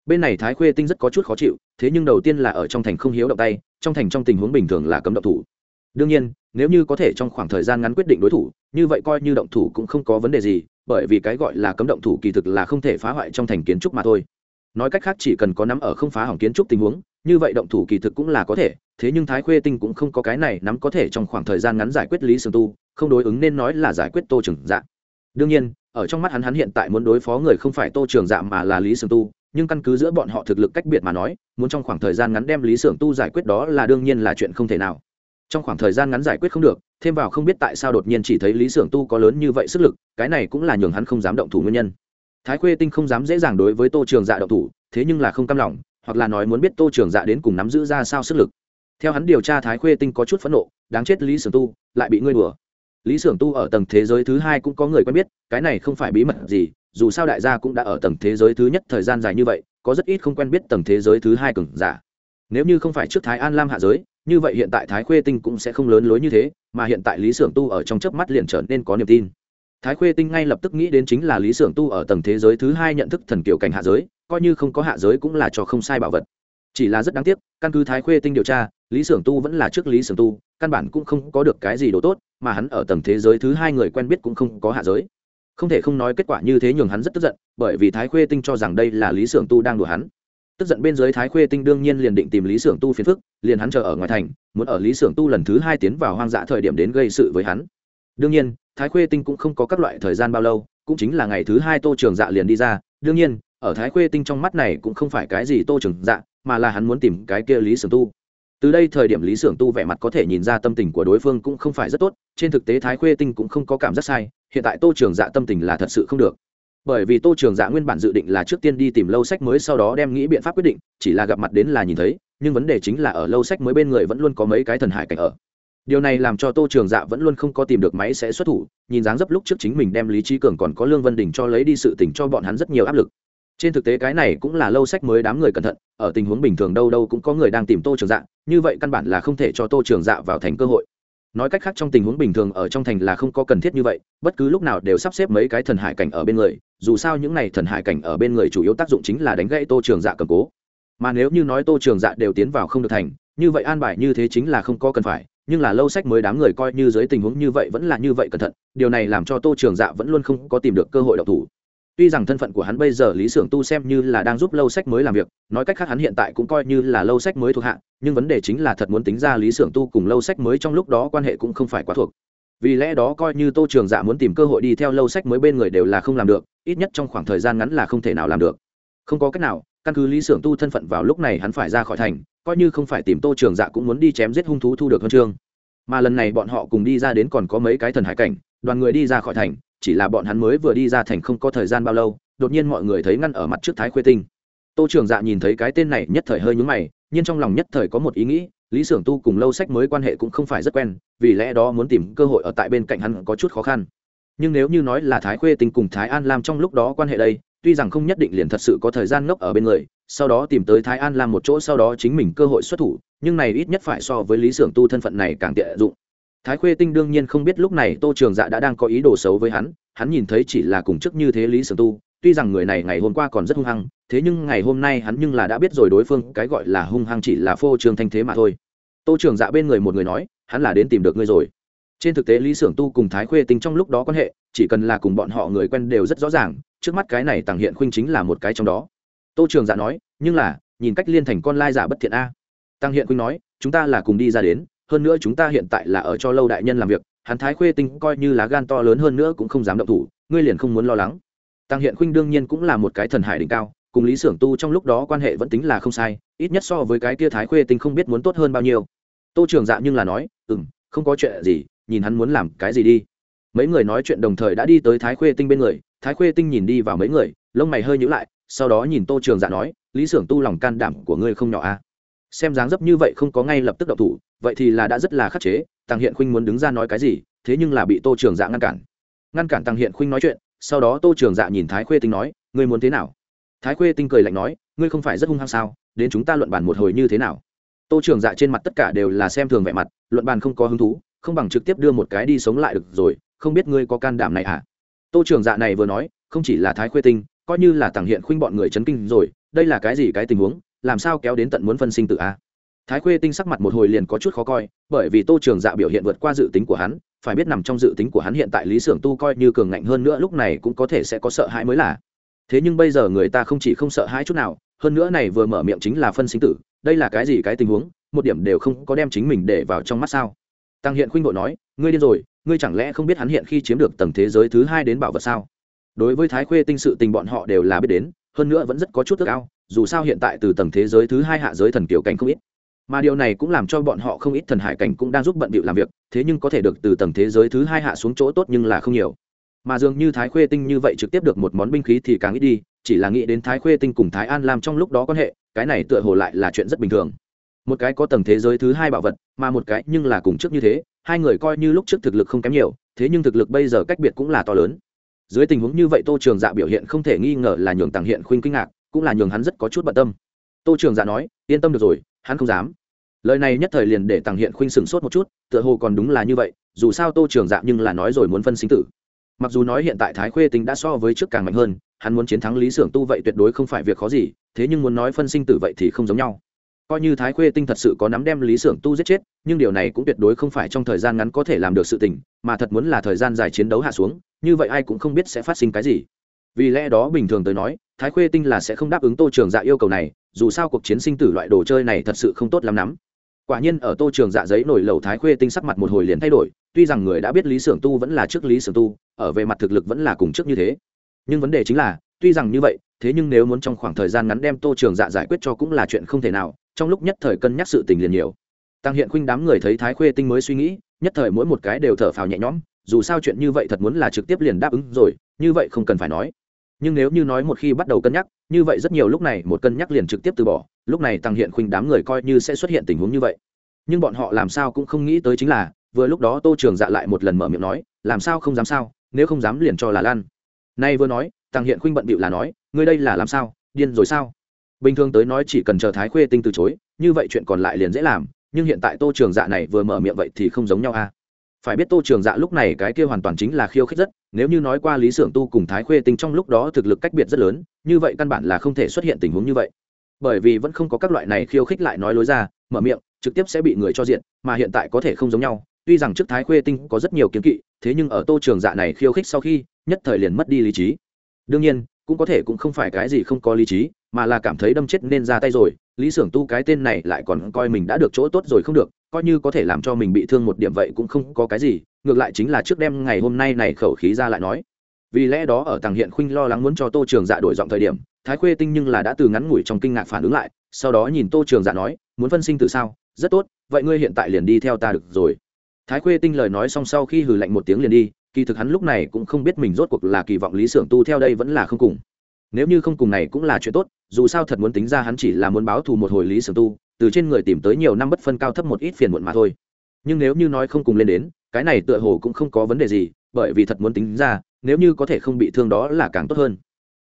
[SPEAKER 1] Bên này thái khuê tinh rất có chút khó chịu, thế nhưng đầu tiên là ở trong thành không hiếu động tay, trong thành trong tình huống bình thường là cấm động thủ. Đương nhiên, nếu như có thể trong khoảng thời gian ngắn quyết định đối thủ, như vậy coi như động thủ cũng không có vấn đề gì bởi vì cái gọi là cấm động thủ kỳ thực là không thể phá hoại trong thành kiến trúc mà thôi. Nói cách khác chỉ cần có nắm ở không phá hỏng kiến trúc tình huống, như vậy động thủ kỳ thực cũng là có thể, thế nhưng thái khuê tinh cũng không có cái này nắm có thể trong khoảng thời gian ngắn giải quyết lý sương tu, không đối ứng nên nói là giải quyết tô trường dạ. Đương nhiên, ở trong mắt hắn hắn hiện tại muốn đối phó người không phải tô trường dạ mà là lý sương tu, nhưng căn cứ giữa bọn họ thực lực cách biệt mà nói, muốn trong khoảng thời gian ngắn đem lý sương tu giải quyết đó là đương nhiên là chuyện không thể nào trong khoảng thời gian ngắn giải quyết không được, thêm vào không biết tại sao đột nhiên chỉ thấy lý sưởng tu có lớn như vậy sức lực, cái này cũng là nhường hắn không dám động thủ nguyên nhân. Thái khuê tinh không dám dễ dàng đối với tô trường dạ động thủ, thế nhưng là không cam lòng, hoặc là nói muốn biết tô trường dạ đến cùng nắm giữ ra sao sức lực. Theo hắn điều tra, thái khuê tinh có chút phẫn nộ, đáng chết lý sưởng tu, lại bị ngươi đùa. Lý sưởng tu ở tầng thế giới thứ hai cũng có người quen biết, cái này không phải bí mật gì, dù sao đại gia cũng đã ở tầng thế giới thứ nhất thời gian dài như vậy, có rất ít không quen biết tầng thế giới thứ hai cừng giả. Nếu như không phải trước thái an lam hạ giới như vậy hiện tại thái khuê tinh cũng sẽ không lớn lối như thế, mà hiện tại lý sưởng tu ở trong chớp mắt liền trở nên có niềm tin. Thái khuê tinh ngay lập tức nghĩ đến chính là lý sưởng tu ở tầng thế giới thứ hai nhận thức thần kiểu cảnh hạ giới, coi như không có hạ giới cũng là cho không sai bảo vật. Chỉ là rất đáng tiếc, căn cứ thái khuê tinh điều tra, lý s ư ở n g tu vẫn là trước lý s ư ở n g tu, căn bản cũng không có được cái gì đồ tốt, mà hắn ở tầng thế giới thứ hai người quen biết cũng không có hạ giới. Không thể không nói kết quả như thế nhường hắn rất tức giận, bởi vì thái khuê tinh cho rằng đây là lý s ư ở n g tu đang đùa hắn tức giận bên dưới thái khuê tinh đương nhiên liền định tìm lý s ư ở n g tu phiền phức, liền hắn chờ ở ngoài thành, muốn ở lý s ư ở n g tu lần thứ hai tiến vào hoang dã thời điểm đến gây sự với hắn. Đương nhiên, thái khuê tinh cũng không có các loại thời gian bao lâu, cũng chính là ngày thứ hai tô trường dạ liền đi ra. Đương nhiên, ở thái khuê tinh trong mắt này cũng không phải cái gì tô trường dạ mà là hắn muốn tìm cái kia lý sưởng tu. Từ đây thời điểm lý sưởng tu vẻ mặt có thể nhìn ra tâm tình của đối phương cũng không phải rất tốt, trên thực tế thái khuê tinh cũng không có cảm giác sai, hiện tại tô trường dạ tâm tình là thật sự không được bởi vì tô trường dạ nguyên bản dự định là trước tiên đi tìm lâu sách mới sau đó đem nghĩ biện pháp quyết định, chỉ là gặp mặt đến là nhìn thấy, nhưng vấn đề chính là ở lâu sách mới bên người vẫn luôn có mấy cái thần hải cảnh ở. Điều này làm cho tô trường dạ vẫn luôn không có tìm được máy sẽ xuất thủ, nhìn dáng dấp lúc trước chính mình đem lý trí cường còn có lương vân đình cho lấy đi sự tỉnh cho bọn hắn rất nhiều áp lực. Trên thực tế cái này cũng là lâu sách mới đám người cẩn thận, ở tình huống bình thường đâu đâu cũng có người đang tìm tô trường dạ như vậy căn bản là không thể cho tô trường dạ vào thành cơ hội nói cách khác trong tình huống bình thường ở trong thành là không có cần thiết như vậy, bất cứ lúc nào đều sắp xếp mấy cái thần hải cảnh ở bên người, dù sao những n à y thần hải cảnh ở bên người chủ yếu tác dụng chính là đánh gãy tô trường dạ cầm cố. Mà nếu như nói tô trường dạ đều tiến vào không được thành, như vậy an bài như thế chính là không có cần phải, nhưng là lâu sách mới đám người coi như dưới tình huống như vậy vẫn là như vậy cẩn thận, điều này làm cho tô trường dạ vẫn luôn không có tìm được cơ hội độc thủ tuy rằng thân phận của hắn bây giờ lý xưởng tu xem như là đang giúp lâu sách mới làm việc, nói cách khác hắn hiện tại cũng coi như là lâu sách mới thuộc hạ, nhưng vấn đề chính là thật muốn tính ra lý xưởng tu cùng lâu sách mới trong lúc đó quan hệ cũng không phải quá thuộc. Vì lẽ đó coi như tô trường dạ muốn tìm cơ hội đi theo lâu sách mới bên người đều là không làm được, ít nhất trong khoảng thời gian ngắn là không thể nào làm được. Không có cách nào, căn cứ lý xưởng tu thân phận vào lúc này hắn phải ra khỏi thành, coi như không phải tìm tô trường dạ cũng muốn đi chém giết hung thú thu được huân chương. Mà lần này bọn họ cùng đi ra đến còn có mấy cái thần hải cảnh, đoàn người đi ra khỏi thành chỉ là bọn hắn mới vừa đi ra thành không có thời gian bao lâu, đột nhiên mọi người thấy ngăn ở mặt trước thái khuê tinh. Tô trường dạ nhìn thấy cái tên này nhất thời hơi nhúng mày, nhưng trong lòng nhất thời có một ý nghĩ, lý s ư ở n g tu cùng lâu sách mới quan hệ cũng không phải rất quen, vì lẽ đó muốn tìm cơ hội ở tại bên cạnh hắn có chút khó khăn. Nhưng nếu như nói là thái khuê tinh cùng thái an lam trong lúc đó quan hệ đây, tuy rằng không nhất định liền thật sự có thời gian ngốc ở bên người, sau đó tìm tới thái an lam một chỗ sau đó chính mình cơ hội xuất thủ, nhưng này ít nhất phải so với lý s ư ở n g tu thân phận này càng tiện dụng thái khuê tinh đương nhiên không biết lúc này tô trường dạ đã đang có ý đồ xấu với hắn hắn nhìn thấy chỉ là cùng chức như thế lý sưởng tu, tuy rằng người này ngày hôm qua còn rất hung hăng, thế nhưng ngày hôm nay hắn nhưng là đã biết rồi đối phương cái gọi là hung hăng chỉ là phô trương thanh thế mà thôi. Tô trường dạ bên người một người nói, hắn là đến tìm được ngươi rồi. Trên thực tế lý sưởng tu cùng thái khuê Tinh trong lúc đó quan hệ, chỉ cần là cùng bọn họ người quen đều rất rõ ràng, trước mắt cái này tàng hiện khuynh chính là một cái trong đó. Tô trường dạ nói, nhưng là, nhìn cách liên thành con lai giả bất thiện a. Tăng hiện khuynh nói, chúng ta là cùng đi ra đến hơn nữa chúng ta hiện tại là ở cho lâu đại nhân làm việc, hắn thái khuê tinh coi như lá gan to lớn hơn nữa cũng không dám động thủ, ngươi liền không muốn lo lắng. Tăng hiện khuynh đương nhiên cũng là một cái thần hải đỉnh cao, cùng lý xưởng tu trong lúc đó quan hệ vẫn tính là không sai, ít nhất so với cái kia thái khuê tinh không biết muốn tốt hơn bao nhiêu. Tô trường dạ nhưng là nói ừ m không có chuyện gì, nhìn hắn muốn làm cái gì đi. Mấy người nói chuyện đồng thời đã đi tới thái khuê tinh bên người, thái khuê tinh nhìn đi vào mấy người, lông mày hơi nhữ lại, sau đó nhìn tô trường dạ nói, lý xưởng tu lòng can đảm của ngươi không nhỏ a à? Xem dáng dấp như vậy không có ngay lập tức đậu thủ, vậy thì là đã rất là khắc chế tàng hiện khuynh muốn đứng ra nói cái gì, thế nhưng là bị tô trường dạ ngăn cản. Ngăn cản tàng hiện khuynh nói chuyện, sau đó tô trường dạ nhìn thái khuê tinh nói, ngươi muốn thế nào? Thái khuê tinh cười lạnh nói, ngươi không phải rất hung hăng sao, đến chúng ta luận bàn một hồi như thế nào? Tô trường dạ trên mặt tất cả đều là xem thường vẻ mặt, luận bàn không có hứng thú, không bằng trực tiếp đưa một cái đi sống lại được rồi, không biết ngươi có can đảm này à tô trường dạ này vừa nói, không chỉ là thái khuê tinh, coi như là tàng hiện khuynh bọn người chấn kinh rồi, đây là cái gì cái tình huống? Làm sao kéo đến tận muốn phân sinh tự a? Thái khuê tinh sắc mặt một hồi liền có chút khó coi, bởi vì tô trường dạ biểu hiện vượt qua dự tính của hắn, phải biết nằm trong dự tính của hắn hiện tại lý s ư ở n g tu coi như cường ngạnh hơn nữa lúc này cũng có thể sẽ có sợ hãi mới là. Thế nhưng bây giờ người ta không chỉ không sợ hãi chút nào, hơn nữa này vừa mở miệng chính là phân sinh tử, đây là cái gì cái tình huống, một điểm đều không có đem chính mình để vào trong mắt sao? Tăng hiện khuynh bộ nói, ngươi điên rồi, ngươi chẳng lẽ không biết hắn hiện khi chiếm được tầng thế giới thứ hai đến bảo vật sao? Đối với thái khuê tinh sự tình bọn họ đều là biết đến, hơn nữa vẫn rất có chút tức ao dù sao hiện tại từ tầng thế giới thứ hai hạ giới thần kiểu cảnh không ít. Mà điều này cũng làm cho bọn họ không ít thần hải cảnh cũng đang giúp bận bịu làm việc, thế nhưng có thể được từ tầng thế giới thứ hai hạ xuống chỗ tốt nhưng là không nhiều. Mà dường như thái khuê tinh như vậy trực tiếp được một món binh khí thì càng ít đi, chỉ là nghĩ đến thái khuê tinh cùng thái an làm trong lúc đó quan hệ, cái này tựa hồ lại là chuyện rất bình thường. Một cái có tầng thế giới thứ hai bảo vật, mà một cái nhưng là cùng trước như thế, hai người coi như lúc trước thực lực không kém nhiều, thế nhưng thực lực bây giờ cách biệt cũng là to lớn. Dưới tình huống như vậy tô trường dạ biểu hiện không thể nghi ngờ là nhường tàng hiện khuynh kinh ngạc cũng là nhường hắn rất có chút bận tâm. Tô trường dạ nói, yên tâm được rồi, hắn không dám. Lời này nhất thời liền để tàng hiện khuynh sửng sốt một chút, tựa hồ còn đúng là như vậy, dù sao tô trường dạ nhưng là nói rồi muốn phân sinh tử. Mặc dù nói hiện tại thái khuê tính đã so với trước càng mạnh hơn, hắn muốn chiến thắng lý s ư ở n g tu vậy tuyệt đối không phải việc khó gì, thế nhưng muốn nói phân sinh tử vậy thì không giống nhau. Coi như thái khuê tinh thật sự có nắm đem lý s ư ở n g tu giết chết, nhưng điều này cũng tuyệt đối không phải trong thời gian ngắn có thể làm được sự tình, mà thật muốn là thời gian dài chiến đấu hạ xuống, như vậy ai cũng không biết sẽ phát sinh cái gì. Vì lẽ đó bình thường tới nói thái khuê tinh là sẽ không đáp ứng tô trường dạ yêu cầu này, dù sao cuộc chiến sinh tử loại đồ chơi này thật sự không tốt lắm lắm. Quả nhiên ở tô trường dạ giấy nổi lầu thái khuê tinh sắc mặt một hồi liền thay đổi, tuy rằng người đã biết lý s tu vẫn là trước lý s tu, ở về mặt thực lực vẫn là cùng trước như thế. Nhưng vấn đề chính là, tuy rằng như vậy, thế nhưng nếu muốn trong khoảng thời gian ngắn đem tô trường dạ giải quyết cho cũng là chuyện không thể nào, trong lúc nhất thời cân nhắc sự tình liền nhiều. Tăng hiện khuynh đám người thấy thái khuê tinh mới suy nghĩ, nhất thời mỗi một cái đều thở phào nhẹ nhõm, dù sao chuyện như vậy thật muốn là trực tiếp liền đáp ứng rồi, như vậy không cần phải nói nhưng nếu như nói một khi bắt đầu cân nhắc, như vậy rất nhiều lúc này một cân nhắc liền trực tiếp từ bỏ, lúc này tăng hiện khuynh đám người coi như sẽ xuất hiện tình huống như vậy. Nhưng bọn họ làm sao cũng không nghĩ tới chính là, vừa lúc đó tô trường dạ lại một lần mở miệng nói, làm sao không dám sao, nếu không dám liền cho là lan. Nay vừa nói, tăng hiện khuynh bận bịu là nói, ngươi đây là làm sao, điên rồi sao? Bình thường tới nói chỉ cần chờ thái khuê tinh từ chối, như vậy chuyện còn lại liền dễ làm, nhưng hiện tại tô trường dạ này vừa mở miệng vậy thì không giống nhau a à? Phải biết tô trường dạ lúc này cái kia hoàn toàn chính là khiêu khích rất, nếu như nói qua lý s ư ở n g tu cùng thái khuê tinh trong lúc đó thực lực cách biệt rất lớn, như vậy căn bản là không thể xuất hiện tình huống như vậy. Bởi vì vẫn không có các loại này khiêu khích lại nói lối ra, mở miệng, trực tiếp sẽ bị người cho diện, mà hiện tại có thể không giống nhau. Tuy rằng trước thái khuê tinh có rất nhiều kiến kỵ, thế nhưng ở tô trường dạ này khiêu khích sau khi, nhất thời liền mất đi lý trí. Đương nhiên, cũng có thể cũng không phải cái gì không có lý trí, mà là cảm thấy đâm chết nên ra tay rồi lý s ư ở n g tu cái tên này lại còn coi mình đã được chỗ tốt rồi không được, coi như có thể làm cho mình bị thương một điểm vậy cũng không có cái gì, ngược lại chính là trước đêm ngày hôm nay này khẩu khí ra lại nói. Vì lẽ đó ở tàng hiện khuynh lo lắng muốn cho tô trường dạ đổi giọng thời điểm, thái khuê tinh nhưng là đã từ ngắn ngủi trong kinh ngạc phản ứng lại, sau đó nhìn tô trường dạ nói, muốn phân sinh từ sao? Rất tốt, vậy ngươi hiện tại liền đi theo ta được rồi. Thái khuê tinh lời nói xong sau khi hừ lạnh một tiếng liền đi, kỳ thực hắn lúc này cũng không biết mình rốt cuộc là kỳ vọng lý s ư ở n g tu theo đây vẫn là không cùng nếu như không cùng này cũng là chuyện tốt, dù sao thật muốn tính ra hắn chỉ là muốn báo thù một hồi lý sưởng tu, từ trên người tìm tới nhiều năm bất phân cao thấp một ít phiền muộn mà thôi. Nhưng nếu như nói không cùng lên đến, cái này tựa hồ cũng không có vấn đề gì, bởi vì thật muốn tính ra, nếu như có thể không bị thương đó là càng tốt hơn.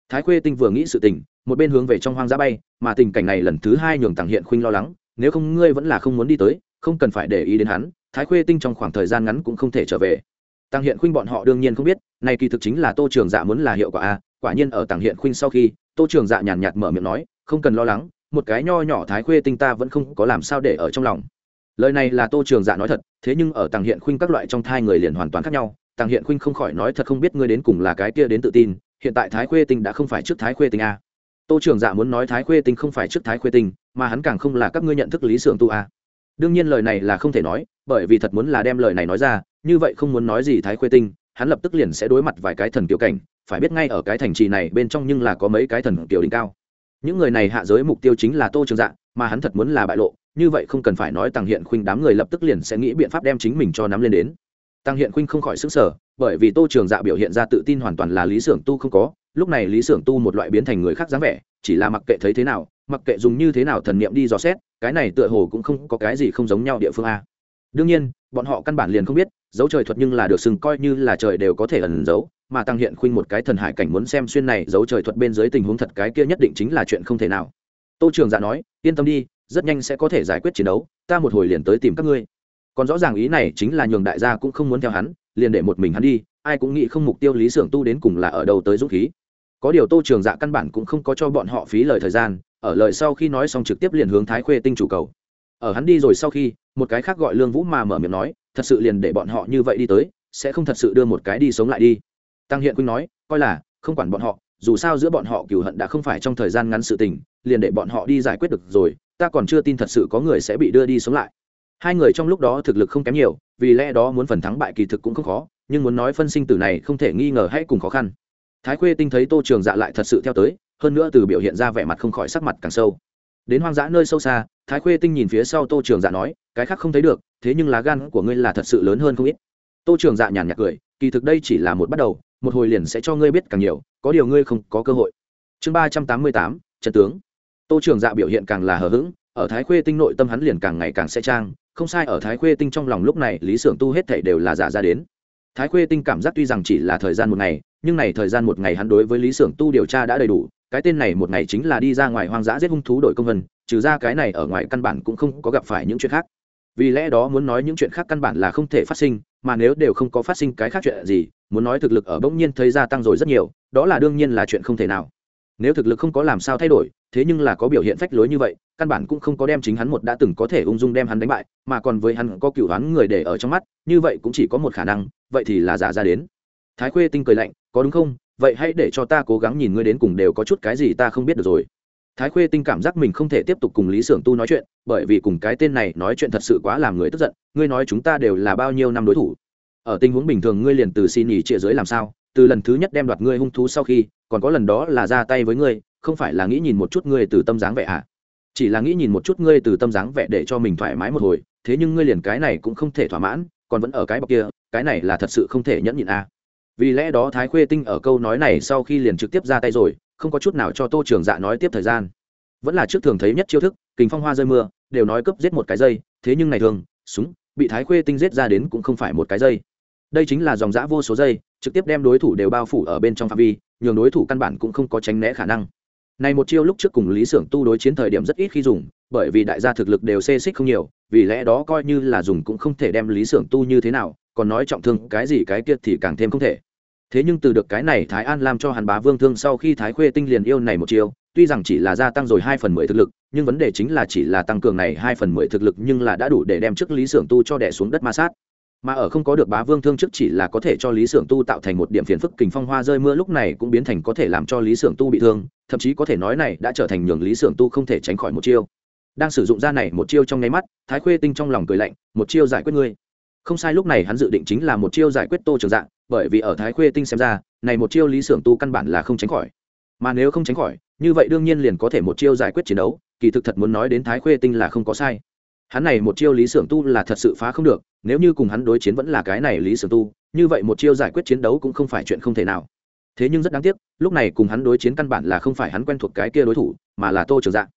[SPEAKER 1] Thái khuê tinh vừa nghĩ sự tình, một bên hướng về trong hoang dã bay, mà tình cảnh này lần thứ hai nhường tàng hiện khuynh lo lắng, nếu không ngươi vẫn là không muốn đi tới, không cần phải để ý đến hắn, thái khuê tinh trong khoảng thời gian ngắn cũng không thể trở về. Tăng hiện khuynh bọn họ đương nhiên không biết, này kỳ thực chính là tô trường dạ muốn là hiệu quả a quả nhiên ở Tàng hiện khuynh sau khi, tô trường dạ nhàn nhạt mở miệng nói, không cần lo lắng, một cái nho nhỏ thái khuê tinh ta vẫn không có làm sao để ở trong lòng. Lời này là tô trường dạ nói thật, thế nhưng ở Tàng hiện khuynh các loại trong thai người liền hoàn toàn khác nhau, Tàng hiện khuynh không khỏi nói thật không biết ngươi đến cùng là cái kia đến tự tin, hiện tại thái khuê tinh đã không phải trước thái khuê tinh a. Tô trường dạ muốn nói thái khuê tinh không phải trước thái khuê tinh, mà hắn càng không là các ngươi nhận thức lý sưởng tu a. Đương nhiên lời này là không thể nói, bởi vì thật muốn là đem lời này nói ra, như vậy không muốn nói gì thái khuê tinh, hắn lập tức liền sẽ đối mặt vài cái thần kiều cảnh phải biết ngay ở cái thành trì này bên trong nhưng là có mấy cái thần kiều đỉnh cao. Những người này hạ giới mục tiêu chính là tô trường dạ mà hắn thật muốn là bại lộ, như vậy không cần phải nói tăng hiện khuynh đám người lập tức liền sẽ nghĩ biện pháp đem chính mình cho nắm lên đến. Tăng hiện khuynh không khỏi xứng sở bởi vì tô trường dạ biểu hiện ra tự tin hoàn toàn là lý xưởng tu không có, lúc này lý xưởng tu một loại biến thành người khác dáng vẻ, chỉ là mặc kệ thấy thế nào, mặc kệ dùng như thế nào thần niệm đi dò xét, cái này tựa hồ cũng không có cái gì không giống nhau địa phương a. Đương nhiên, bọn họ căn bản liền không biết, dấu trời thuật nhưng là được sừng coi như là trời đều có thể ẩn giấu mà tăng hiện khuynh một cái thần hải cảnh muốn xem xuyên này giấu trời thuật bên dưới tình huống thật cái kia nhất định chính là chuyện không thể nào. Tô trường dạ nói, yên tâm đi, rất nhanh sẽ có thể giải quyết chiến đấu, ta một hồi liền tới tìm các ngươi. Còn rõ ràng ý này chính là nhường đại gia cũng không muốn theo hắn, liền để một mình hắn đi, ai cũng nghĩ không mục tiêu lý sưởng tu đến cùng là ở đâu tới dũng khí. Có điều tô trường dạ căn bản cũng không có cho bọn họ phí lời thời gian, ở lời sau khi nói xong trực tiếp liền hướng thái khuê tinh chủ cầu. Ở hắn đi rồi sau khi, một cái khác gọi lương vũ mà mở miệng nói, thật sự liền để bọn họ như vậy đi tới, sẽ không thật sự đưa một cái đi sống lại đi tăng hiện quynh nói, coi là, không quản bọn họ, dù sao giữa bọn họ cừu hận đã không phải trong thời gian ngắn sự tình, liền để bọn họ đi giải quyết được rồi, ta còn chưa tin thật sự có người sẽ bị đưa đi sống lại. Hai người trong lúc đó thực lực không kém nhiều, vì lẽ đó muốn phần thắng bại kỳ thực cũng không khó, nhưng muốn nói phân sinh tử này không thể nghi ngờ hay cùng khó khăn. Thái khuê tinh thấy tô trường dạ lại thật sự theo tới, hơn nữa từ biểu hiện ra vẻ mặt không khỏi sắc mặt càng sâu. Đến hoang dã nơi sâu xa, thái khuê tinh nhìn phía sau tô trường dạ nói, cái khác không thấy được, thế nhưng lá gan của ngươi là thật sự lớn hơn không ít. Tô trường dạ nhàn nhạt cười, kỳ thực đây chỉ là một bắt đầu một hồi liền sẽ cho ngươi biết càng nhiều, có điều ngươi không có cơ hội. Chương ba trăm tám mươi tám, trận tướng. Tô trường dạ biểu hiện càng là hờ hững, ở thái khuê tinh nội tâm hắn liền càng ngày càng sẽ trang, không sai, ở thái khuê tinh trong lòng lúc này, lý s tu hết thể đều là giả ra đến. Thái khuê tinh cảm giác tuy rằng chỉ là thời gian một ngày, nhưng này thời gian một ngày hắn đối với lý s tu điều tra đã đầy đủ, cái tên này một ngày chính là đi ra ngoài hoang dã giết hung thú đổi công vân, trừ ra cái này ở ngoài căn bản cũng không có gặp phải những chuyện khác vì lẽ đó muốn nói những chuyện khác căn bản là không thể phát sinh, mà nếu đều không có phát sinh cái khác chuyện gì, muốn nói thực lực ở bỗng nhiên thấy gia tăng rồi rất nhiều, đó là đương nhiên là chuyện không thể nào. Nếu thực lực không có làm sao thay đổi, thế nhưng là có biểu hiện phách lối như vậy, căn bản cũng không có đem chính hắn một đã từng có thể ung dung đem hắn đánh bại, mà còn với hắn có cựu hắn người để ở trong mắt, như vậy cũng chỉ có một khả năng, vậy thì là giả ra đến. Thái khuê tinh cười lạnh, có đúng không? Vậy hãy để cho ta cố gắng nhìn ngươi đến cùng đều có chút cái gì ta không biết được rồi thái khuê tinh cảm giác mình không thể tiếp tục cùng lý s ư ở n g tu nói chuyện, bởi vì cùng cái tên này nói chuyện thật sự quá làm người tức giận, ngươi nói chúng ta đều là bao nhiêu năm đối thủ? Ở tình huống bình thường ngươi liền từ xin nhì trịa dưới làm sao? Từ lần thứ nhất đem đoạt ngươi hung thú sau khi, còn có lần đó là ra tay với ngươi, không phải là nghĩ nhìn một chút ngươi từ tâm dáng vẻ à? Chỉ là nghĩ nhìn một chút ngươi từ tâm dáng vẻ để cho mình thoải mái một hồi, thế nhưng ngươi liền cái này cũng không thể thỏa mãn, còn vẫn ở cái bọc kia, cái này là thật sự không thể nhẫn nhịn à? Vì lẽ đó thái khuê tinh ở câu nói này sau khi liền trực tiếp ra tay rồi không có chút nào cho tô trường dạ nói tiếp thời gian. Vẫn là trước thường thấy nhất chiêu thức, kình phong hoa rơi mưa, đều nói cấp giết một cái dây, thế nhưng này thường, súng, bị thái khuê tinh giết ra đến cũng không phải một cái dây. Đây chính là dòng giã vô số dây, trực tiếp đem đối thủ đều bao phủ ở bên trong phạm vi, nhường đối thủ căn bản cũng không có tránh né khả năng. Này một chiêu lúc trước cùng lý xưởng tu đối chiến thời điểm rất ít khi dùng, bởi vì đại gia thực lực đều xê xích không nhiều, vì lẽ đó coi như là dùng cũng không thể đem lý xưởng tu như thế nào, còn nói trọng thương cái gì cái kia thì càng thêm không thể thế nhưng từ được cái này thái an làm cho hàn bá vương thương sau khi thái khuê tinh liền yêu này một chiều tuy rằng chỉ là gia tăng rồi hai phần mười thực lực, nhưng vấn đề chính là chỉ là tăng cường này hai phần mười thực lực nhưng là đã đủ để đem trước lý xưởng tu cho đẻ xuống đất ma sát. Mà ở không có được bá vương thương trước chỉ là có thể cho lý xưởng tu tạo thành một điểm phiền phức kình phong hoa rơi mưa lúc này cũng biến thành có thể làm cho lý xưởng tu bị thương, thậm chí có thể nói này đã trở thành nhường lý xưởng tu không thể tránh khỏi một chiêu. Đang sử dụng ra này một chiêu trong nháy mắt, thái khuê tinh trong lòng cười lạnh, một chiêu giải quyết ngươi. Không sai, lúc này hắn dự định chính là một chiêu giải quyết tô trường dạng bởi vì ở thái khuê tinh xem ra này một chiêu lý xưởng tu căn bản là không tránh khỏi. Mà nếu không tránh khỏi như vậy đương nhiên liền có thể một chiêu giải quyết chiến đấu kỳ thực thật muốn nói đến thái khuê tinh là không có sai. Hắn này một chiêu lý xưởng tu là thật sự phá không được nếu như cùng hắn đối chiến vẫn là cái này lý sưởng tu như vậy một chiêu giải quyết chiến đấu cũng không phải chuyện không thể nào. Thế nhưng rất đáng tiếc lúc này cùng hắn đối chiến căn bản là không phải hắn quen thuộc cái kia đối thủ mà là tô trường Dạng.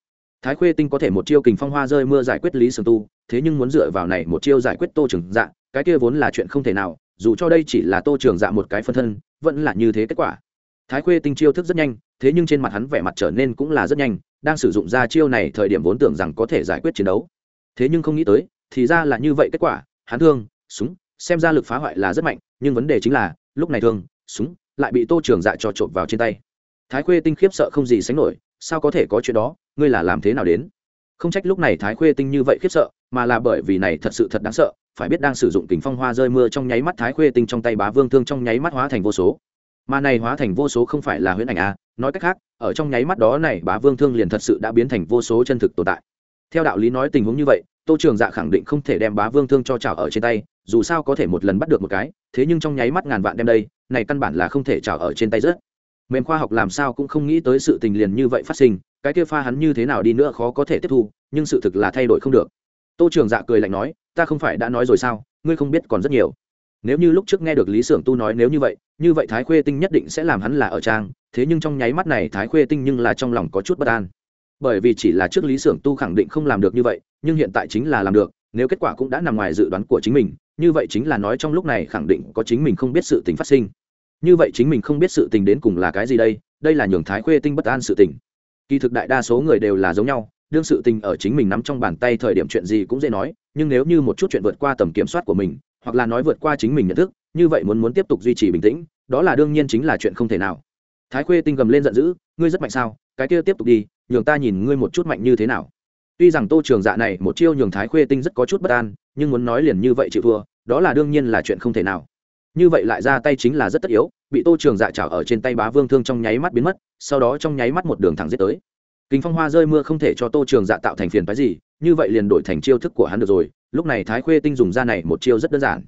[SPEAKER 1] thái khuê tinh có thể một chiêu kình phong hoa rơi mưa giải quyết lý sưởng tu thế nhưng muốn dựa vào này một chiêu giải quyết tô trường Dạng, cái kia vốn là chuyện không thể nào dù cho đây chỉ là tô trường dạ một cái phân thân, vẫn là như thế kết quả. Thái khuê tinh chiêu thức rất nhanh, thế nhưng trên mặt hắn vẻ mặt trở nên cũng là rất nhanh, đang sử dụng ra chiêu này thời điểm vốn tưởng rằng có thể giải quyết chiến đấu. Thế nhưng không nghĩ tới, thì ra là như vậy kết quả, hắn thương, súng, xem ra lực phá hoại là rất mạnh, nhưng vấn đề chính là, lúc này thương, súng, lại bị tô trường dạ cho trộm vào trên tay. Thái khuê tinh khiếp sợ không gì sánh nổi, sao có thể có chuyện đó, ngươi là làm thế nào đến? Không trách lúc này thái khuê tinh như vậy khiếp sợ, mà là bởi vì này thật sự thật đáng sợ phải biết đang sử dụng kính phong hoa rơi mưa trong nháy mắt thái khuê tinh trong tay bá vương thương trong nháy mắt hóa thành vô số. Mà này hóa thành vô số không phải là huyễn ảnh a à. nói cách khác, ở trong nháy mắt đó này bá vương thương liền thật sự đã biến thành vô số chân thực tồn tại. Theo đạo lý nói tình huống như vậy, tô trường dạ khẳng định không thể đem bá vương thương cho trào ở trên tay, dù sao có thể một lần bắt được một cái, thế nhưng trong nháy mắt ngàn vạn đem đây, này căn bản là không thể trào ở trên tay rất mềm khoa học làm sao cũng không nghĩ tới sự tình liền như vậy phát sinh, cái kia pha hắn như thế nào đi nữa khó có thể tiếp thu, nhưng sự thực là thay đổi không được tô trường dạ cười lạnh nói, ta không phải đã nói rồi sao? Ngươi không biết còn rất nhiều. Nếu như lúc trước nghe được lý s ư ở n g tu nói nếu như vậy như vậy thái khuê tinh nhất định sẽ làm hắn là ở trang, thế nhưng trong nháy mắt này thái khuê tinh nhưng là trong lòng có chút bất an. Bởi vì chỉ là trước lý s ư ở n g tu khẳng định không làm được như vậy, nhưng hiện tại chính là làm được, nếu kết quả cũng đã nằm ngoài dự đoán của chính mình, như vậy chính là nói trong lúc này khẳng định có chính mình không biết sự tình phát sinh. Như vậy chính mình không biết sự tình đến cùng là cái gì đây đây là nhường thái khuê tinh bất an sự tình. Kỳ thực đại đa số người đều là giống nhau đương sự tình ở chính mình nắm trong bàn tay thời điểm chuyện gì cũng dễ nói, nhưng nếu như một chút chuyện vượt qua tầm kiểm soát của mình, hoặc là nói vượt qua chính mình nhận thức, như vậy muốn muốn tiếp tục duy trì bình tĩnh, đó là đương nhiên chính là chuyện không thể nào. Thái khuê tinh gầm lên giận dữ, ngươi rất mạnh sao? Cái kia tiếp tục đi, nhường ta nhìn ngươi một chút mạnh như thế nào. Tuy rằng tô trường dạ này một chiêu nhường thái khuê tinh rất có chút bất an, nhưng muốn nói liền như vậy chịu thua, đó là đương nhiên là chuyện không thể nào. Như vậy lại ra tay chính là rất tất yếu, bị tô trường dạ chảo ở trên tay bá vương thương trong nháy mắt biến mất, sau đó trong nháy mắt một đường thẳng giết tới kính phong hoa rơi mưa không thể cho tô trường dạ tạo thành phiền phái gì, như vậy liền đổi thành chiêu thức của hắn được rồi, lúc này thái khuê tinh dùng ra này một chiêu rất đơn giản.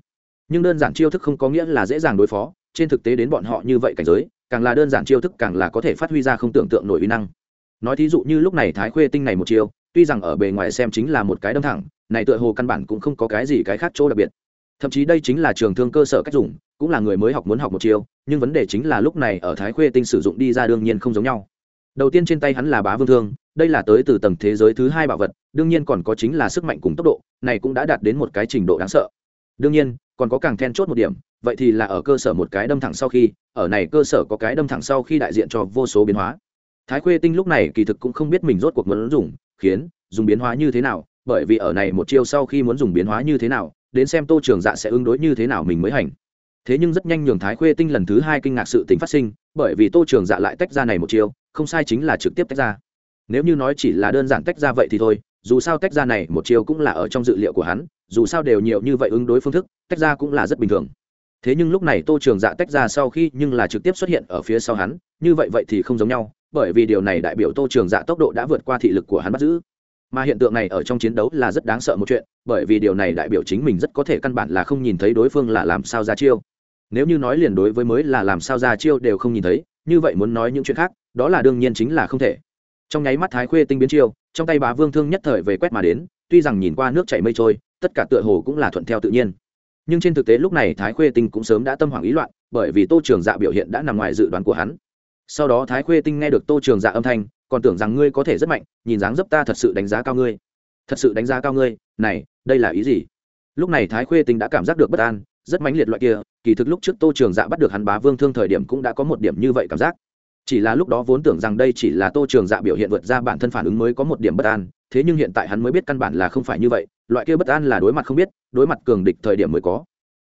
[SPEAKER 1] Nhưng đơn giản chiêu thức không có nghĩa là dễ dàng đối phó, trên thực tế đến bọn họ như vậy cảnh giới, càng là đơn giản chiêu thức càng là có thể phát huy ra không tưởng tượng nổi uy năng. Nói thí dụ như lúc này thái khuê tinh này một chiêu, tuy rằng ở bề ngoài xem chính là một cái đâm thẳng, này tựa hồ căn bản cũng không có cái gì cái khác chỗ đặc biệt. Thậm chí đây chính là trường thương cơ sở cách dùng, cũng là người mới học muốn học một chiêu, nhưng vấn đề chính là lúc này ở thái khuê tinh sử dụng đi ra đương nhiên không giống nhau đầu tiên trên tay hắn là bá vương thương, đây là tới từ tầng thế giới thứ hai bảo vật, đương nhiên còn có chính là sức mạnh cùng tốc độ, này cũng đã đạt đến một cái trình độ đáng sợ. Đương nhiên, còn có càng then chốt một điểm, vậy thì là ở cơ sở một cái đâm thẳng sau khi, ở này cơ sở có cái đâm thẳng sau khi đại diện cho vô số biến hóa. Thái khuê tinh lúc này kỳ thực cũng không biết mình rốt cuộc muốn dùng, khiến, dùng biến hóa như thế nào, bởi vì ở này một chiêu sau khi muốn dùng biến hóa như thế nào, đến xem tô trường dạ sẽ ứng đối như thế nào mình mới hành. Thế nhưng rất nhanh nhường thái khuê tinh lần thứ hai kinh ngạc sự tính phát sinh, bởi vì tô trường dạ lại tách ra này một chiêu không sai chính là trực tiếp tách ra. Nếu như nói chỉ là đơn giản tách ra vậy thì thôi, dù sao tách ra này một chiêu cũng là ở trong dự liệu của hắn, dù sao đều nhiều như vậy ứng đối phương thức, tách ra cũng là rất bình thường. Thế nhưng lúc này tô trường dạ tách ra sau khi nhưng là trực tiếp xuất hiện ở phía sau hắn, như vậy vậy thì không giống nhau, bởi vì điều này đại biểu tô trường dạ tốc độ đã vượt qua thị lực của hắn bắt giữ. Mà hiện tượng này ở trong chiến đấu là rất đáng sợ một chuyện, bởi vì điều này đại biểu chính mình rất có thể căn bản là không nhìn thấy đối phương là làm sao ra chiêu. Nếu như nói liền đối với mới là làm sao ra chiêu đều không nhìn thấy, như vậy muốn nói những chuyện khác đó là đương nhiên chính là không thể. Trong nháy mắt thái khuê tinh biến chiêu, trong tay bá vương thương nhất thời về quét mà đến, tuy rằng nhìn qua nước chảy mây trôi, tất cả tựa hồ cũng là thuận theo tự nhiên. Nhưng trên thực tế lúc này thái khuê tinh cũng sớm đã tâm hoảng ý loạn, bởi vì tô trường dạ biểu hiện đã nằm ngoài dự đoán của hắn. Sau đó thái khuê tinh nghe được tô trường dạ âm thanh, còn tưởng rằng ngươi có thể rất mạnh, nhìn dáng dấp ta thật sự đánh giá cao ngươi. Thật sự đánh giá cao ngươi, này, đây là ý gì? Lúc này thái khuê tinh đã cảm giác được bất an, rất mãnh liệt loại kia, kỳ thực lúc trước tô trường dạ bắt được hắn bá vương thương thời điểm cũng đã có một điểm như vậy cảm giác chỉ là lúc đó vốn tưởng rằng đây chỉ là tô trường dạ biểu hiện vượt ra bản thân phản ứng mới có một điểm bất an, thế nhưng hiện tại hắn mới biết căn bản là không phải như vậy, loại kia bất an là đối mặt không biết, đối mặt cường địch thời điểm mới có.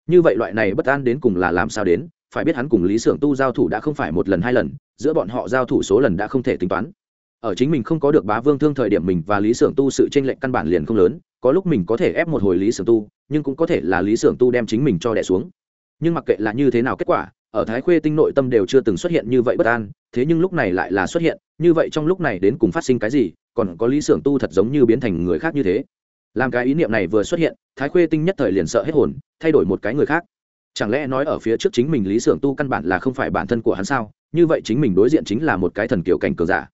[SPEAKER 1] Như vậy loại này bất an đến cùng là làm sao đến, phải biết hắn cùng lý s ư ở n g tu giao thủ đã không phải một lần hai lần, giữa bọn họ giao thủ số lần đã không thể tính toán. Ở chính mình không có được bá vương thương thời điểm mình và lý s ư ở n g tu sự tranh lệch căn bản liền không lớn, có lúc mình có thể ép một hồi lý s ư ở n g tu, nhưng cũng có thể là lý s ư ở n g tu đem chính mình cho đẻ xuống nhưng mặc kệ là như thế nào kết quả, ở thái khuê tinh nội tâm đều chưa từng xuất hiện như vậy bất an, thế nhưng lúc này lại là xuất hiện, như vậy trong lúc này đến cùng phát sinh cái gì, còn có lý s ư ở n g tu thật giống như biến thành người khác như thế. Làm cái ý niệm này vừa xuất hiện, thái khuê tinh nhất thời liền sợ hết hồn, thay đổi một cái người khác. Chẳng lẽ nói ở phía trước chính mình lý xưởng tu căn bản là không phải bản thân của hắn sao? Như vậy chính mình đối diện chính là một cái thần kiểu cảnh cường giả.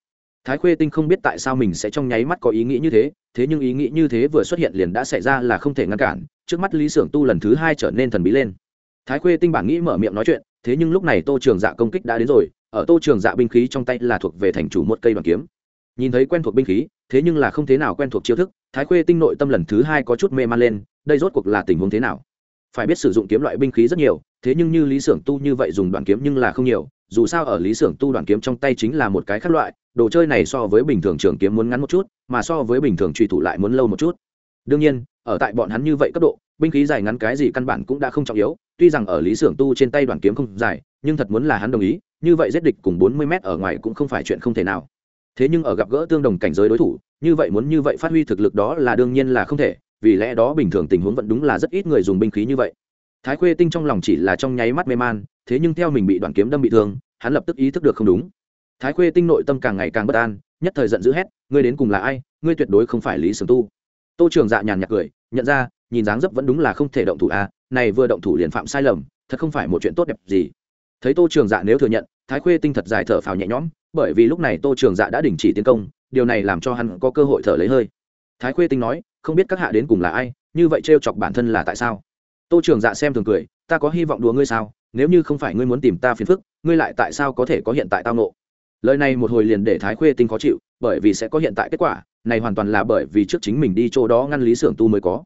[SPEAKER 1] Thái khuê tinh không biết tại sao mình sẽ trong nháy mắt có ý nghĩ như thế thế nhưng ý nghĩ như thế vừa xuất hiện liền đã xảy ra là không thể ngăn cản. Trước mắt lý xưởng tu lần thứ hai trở nên thần bí lên thái khuê tinh bản nghĩ mở miệng nói chuyện, thế nhưng lúc này tô trường dạ công kích đã đến rồi, ở tô trường dạ binh khí trong tay là thuộc về thành chủ một cây đoàn kiếm. Nhìn thấy quen thuộc binh khí, thế nhưng là không thế nào quen thuộc chiêu thức, thái khuê tinh nội tâm lần thứ hai có chút mê man lên, đây rốt cuộc là tình huống thế nào? Phải biết sử dụng kiếm loại binh khí rất nhiều, thế nhưng như lý xưởng tu như vậy dùng đoạn kiếm nhưng là không nhiều, dù sao ở lý xưởng tu đoạn kiếm trong tay chính là một cái khác loại, đồ chơi này so với bình thường trường kiếm muốn ngắn một chút, mà so với bình thường truy thủ lại muốn lâu một chút. Đương nhiên, ở tại bọn hắn như vậy cấp độ binh khí dài ngắn cái gì căn bản cũng đã không trọng yếu, tuy rằng ở lý xưởng tu trên tay đoàn kiếm không dài, nhưng thật muốn là hắn đồng ý, như vậy giết địch cùng bốn mươi m ở ngoài cũng không phải chuyện không thể nào. Thế nhưng ở gặp gỡ tương đồng cảnh giới đối thủ, như vậy muốn như vậy phát huy thực lực đó là đương nhiên là không thể, vì lẽ đó bình thường tình huống vẫn đúng là rất ít người dùng binh khí như vậy. Thái khuê tinh trong lòng chỉ là trong nháy mắt mê man, thế nhưng theo mình bị đoàn kiếm đâm bị thương, hắn lập tức ý thức được không đúng. Thái khuê tinh nội tâm càng ngày càng bất an, nhất thời giận dữ hét, ngươi đến cùng là ai? Ngươi tuyệt đối không phải lý sường tu. Tô trường dạ nhàn nhạt cười, nhận ra nhìn dáng dấp vẫn đúng là không thể động thủ à này vừa động thủ liền phạm sai lầm, thật không phải một chuyện tốt đẹp gì. Thấy tô trường dạ nếu thừa nhận, thái khuê tinh thật dài thở phào nhẹ nhõm, bởi vì lúc này tô trường dạ đã đình chỉ tiến công, điều này làm cho hắn có cơ hội thở lấy hơi. Thái khuê tinh nói, không biết các hạ đến cùng là ai, như vậy trêu chọc bản thân là tại sao? Tô trường dạ xem thường cười, ta có hy vọng đùa ngươi sao, nếu như không phải ngươi muốn tìm ta phiền phức, ngươi lại tại sao có thể có hiện tại tao nộ lời này một hồi liền để thái khuê tinh khó chịu, bởi vì sẽ có hiện tại kết quả, này hoàn toàn là bởi vì trước chính mình đi chỗ đó ngăn lý xưởng tu mới có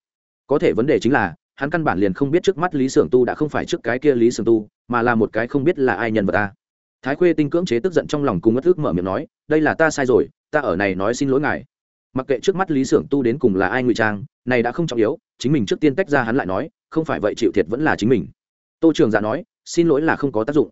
[SPEAKER 1] có thể vấn đề chính là, hắn căn bản liền không biết trước mắt lý sưởng tu đã không phải trước cái kia lý sưởng tu, mà là một cái không biết là ai nhân vật ta. Thái khuê tinh cưỡng chế tức giận trong lòng cùng ngất ước mở miệng nói, đây là ta sai rồi, ta ở này nói xin lỗi ngài. Mặc kệ trước mắt lý sưởng tu đến cùng là ai ngụy trang, này đã không trọng yếu, chính mình trước tiên tách ra hắn lại nói, không phải vậy chịu thiệt vẫn là chính mình. Tô trường dạ nói, xin lỗi là không có tác dụng.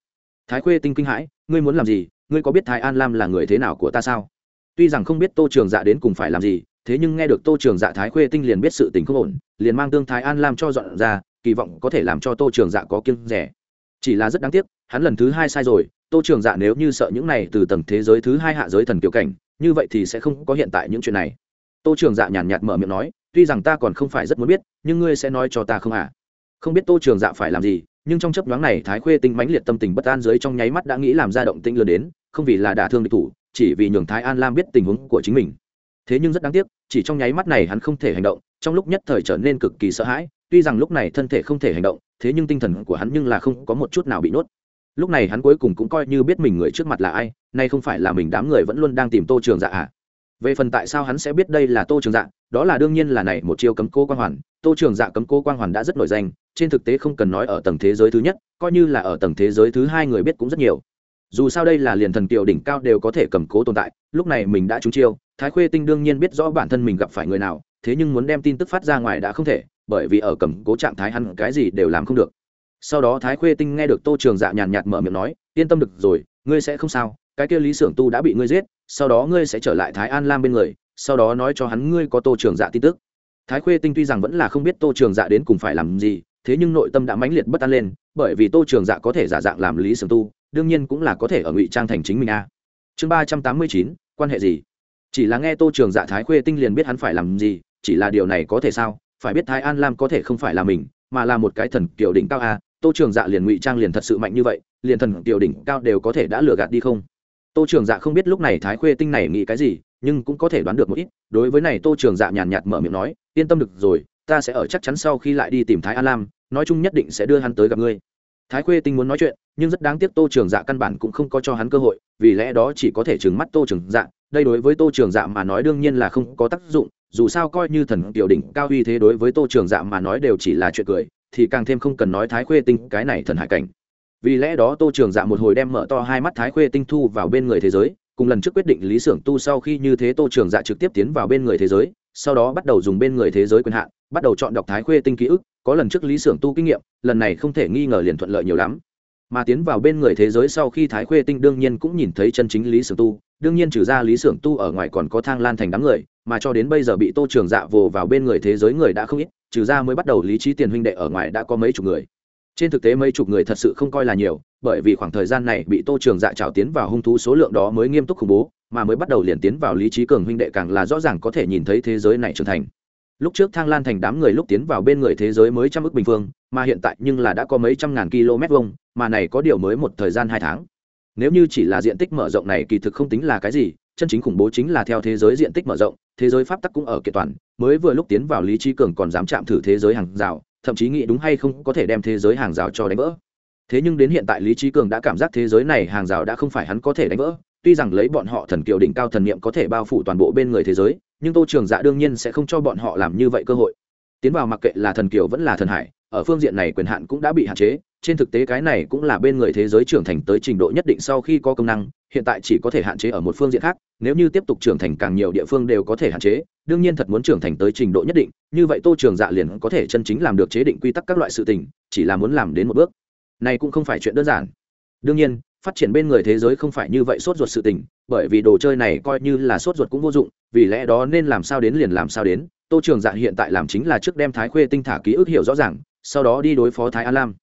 [SPEAKER 1] Thái khuê tinh kinh hãi, ngươi muốn làm gì? Ngươi có biết thái an lam là người thế nào của ta sao? Tuy rằng không biết tô trường dạ đến cùng phải làm gì thế nhưng nghe được tô trường dạ thái khuê tinh liền biết sự tình không ổn, liền mang tương thái an lam cho dọn ra, kỳ vọng có thể làm cho tô trường dạ có kiêng rẻ. Chỉ là rất đáng tiếc, hắn lần thứ hai sai rồi, tô trường dạ nếu như sợ những này từ tầng thế giới thứ hai hạ giới thần kiểu cảnh, như vậy thì sẽ không có hiện tại những chuyện này. Tô trường dạ nhàn nhạt mở miệng nói, tuy rằng ta còn không phải rất muốn biết, nhưng ngươi sẽ nói cho ta không à không biết tô trường dạ phải làm gì, nhưng trong chấp nhoáng này thái khuê tinh mãnh liệt tâm tình bất an dưới trong nháy mắt đã nghĩ làm ra động tĩnh lớn đến, không vì là đả thương địch thủ, chỉ vì nhường thái an lam biết tình huống của chính mình thế nhưng rất đáng tiếc, chỉ trong nháy mắt này hắn không thể hành động, trong lúc nhất thời trở nên cực kỳ sợ hãi, tuy rằng lúc này thân thể không thể hành động, thế nhưng tinh thần của hắn nhưng là không có một chút nào bị nuốt lúc này hắn cuối cùng cũng coi như biết mình người trước mặt là ai, nay không phải là mình đám người vẫn luôn đang tìm tô trường dạ à? Về phần tại sao hắn sẽ biết đây là tô trường dạ đó là đương nhiên là này một chiêu cấm cô quang hoàn. Tô trường dạ cấm cô quang hoàn đã rất nổi danh, trên thực tế không cần nói ở tầng thế giới thứ nhất, coi như là ở tầng thế giới thứ hai người biết cũng rất nhiều dù sao đây là liền thần kiều đỉnh cao đều có thể cầm cố tồn tại, lúc này mình đã trúng chiêu, thái khuê tinh đương nhiên biết rõ bản thân mình gặp phải người nào, thế nhưng muốn đem tin tức phát ra ngoài đã không thể, bởi vì ở cầm cố trạng thái hắn cái gì đều làm không được. Sau đó thái khuê tinh nghe được tô trường dạ nhàn nhạt mở miệng nói, yên tâm được rồi, ngươi sẽ không sao, cái kia lý xưởng tu đã bị ngươi giết, sau đó ngươi sẽ trở lại thái an lam bên người, sau đó nói cho hắn ngươi có tô trường dạ tin tức. Thái khuê tinh tuy rằng vẫn là không biết tô trường dạ đến cùng phải làm gì, thế nhưng nội tâm đã mãnh liệt bất an lên, bởi vì tô trường dạ có thể giả dạng làm lý xưởng tu đương nhiên cũng là có thể ở ngụy trang thành chính mình a. Chương ba trăm tám mươi chín, quan hệ gì? Chỉ là nghe tô trường dạ thái khuê tinh liền biết hắn phải làm gì, chỉ là điều này có thể sao? Phải biết thái an lam có thể không phải là mình, mà là một cái thần kiểu đỉnh cao a. Tô trường dạ liền ngụy trang liền thật sự mạnh như vậy, liền thần kiểu đỉnh cao đều có thể đã lừa gạt đi không? Tô trường dạ không biết lúc này thái khuê tinh này nghĩ cái gì, nhưng cũng có thể đoán được một ít. Đối với này tô trường dạ nhàn nhạt mở miệng nói, yên tâm được rồi, ta sẽ ở chắc chắn sau khi lại đi tìm thái an lam, nói chung nhất định sẽ đưa hắn tới gặp ngươi thái khuê tinh muốn nói chuyện, nhưng rất đáng tiếc tô trường dạ căn bản cũng không có cho hắn cơ hội, vì lẽ đó chỉ có thể trừng mắt tô trường dạ. Đây đối với tô trường dạ mà nói đương nhiên là không có tác dụng, dù sao coi như thần tiểu đỉnh cao uy thế đối với tô trường dạ mà nói đều chỉ là chuyện cười, thì càng thêm không cần nói thái khuê tinh cái này thần hải cảnh. Vì lẽ đó tô trường dạ một hồi đem mở to hai mắt thái khuê tinh thu vào bên người thế giới, cùng lần trước quyết định lý xưởng tu sau khi như thế tô trường dạ trực tiếp tiến vào bên người thế giới, sau đó bắt đầu dùng bên người thế giới quyền hạn, bắt đầu chọn đọc thái khuê tinh ký ức có lần trước lý xưởng tu kinh nghiệm, lần này không thể nghi ngờ liền thuận lợi nhiều lắm. Mà tiến vào bên người thế giới sau khi thái khuê tinh đương nhiên cũng nhìn thấy chân chính lý xưởng tu, đương nhiên trừ ra lý xưởng tu ở ngoài còn có thang lan thành đám người, mà cho đến bây giờ bị tô trường dạ vồ vào bên người thế giới người đã không ít, trừ ra mới bắt đầu lý trí tiền huynh đệ ở ngoài đã có mấy chục người. Trên thực tế mấy chục người thật sự không coi là nhiều, bởi vì khoảng thời gian này bị tô trường dạ trào tiến vào hung thú số lượng đó mới nghiêm túc khủng bố, mà mới bắt đầu liền tiến vào lý trí cường huynh đệ càng là rõ ràng có thể nhìn thấy thế giới này trưởng thành lúc trước thang lan thành đám người lúc tiến vào bên người thế giới mới trăm ước bình phương, mà hiện tại nhưng là đã có mấy trăm ngàn km vuông, mà này có điều mới một thời gian hai tháng. Nếu như chỉ là diện tích mở rộng này kỳ thực không tính là cái gì, chân chính khủng bố chính là theo thế giới diện tích mở rộng, thế giới pháp tắc cũng ở kiện toàn, mới vừa lúc tiến vào lý trí cường còn dám chạm thử thế giới hàng rào, thậm chí nghĩ đúng hay không có thể đem thế giới hàng rào cho đánh vỡ. Thế nhưng đến hiện tại lý trí cường đã cảm giác thế giới này hàng rào đã không phải hắn có thể đánh vỡ, tuy rằng lấy bọn họ thần kiều đỉnh cao thần niệm có thể bao phủ toàn bộ bên người thế giới nhưng tô trường dạ đương nhiên sẽ không cho bọn họ làm như vậy cơ hội. Tiến vào mặc kệ là thần kiều vẫn là thần hải, ở phương diện này quyền hạn cũng đã bị hạn chế, trên thực tế cái này cũng là bên người thế giới trưởng thành tới trình độ nhất định sau khi có công năng, hiện tại chỉ có thể hạn chế ở một phương diện khác, nếu như tiếp tục trưởng thành càng nhiều địa phương đều có thể hạn chế, đương nhiên thật muốn trưởng thành tới trình độ nhất định, như vậy tô trường dạ liền có thể chân chính làm được chế định quy tắc các loại sự tình, chỉ là muốn làm đến một bước. Này cũng không phải chuyện đơn giản. Đương nhiên phát triển bên người thế giới không phải như vậy sốt ruột sự tình, bởi vì đồ chơi này coi như là sốt ruột cũng vô dụng, vì lẽ đó nên làm sao đến liền làm sao đến, tô trường dạ hiện tại làm chính là trước đem thái khuê tinh thả ký ức hiểu rõ ràng, sau đó đi đối phó thái a lam.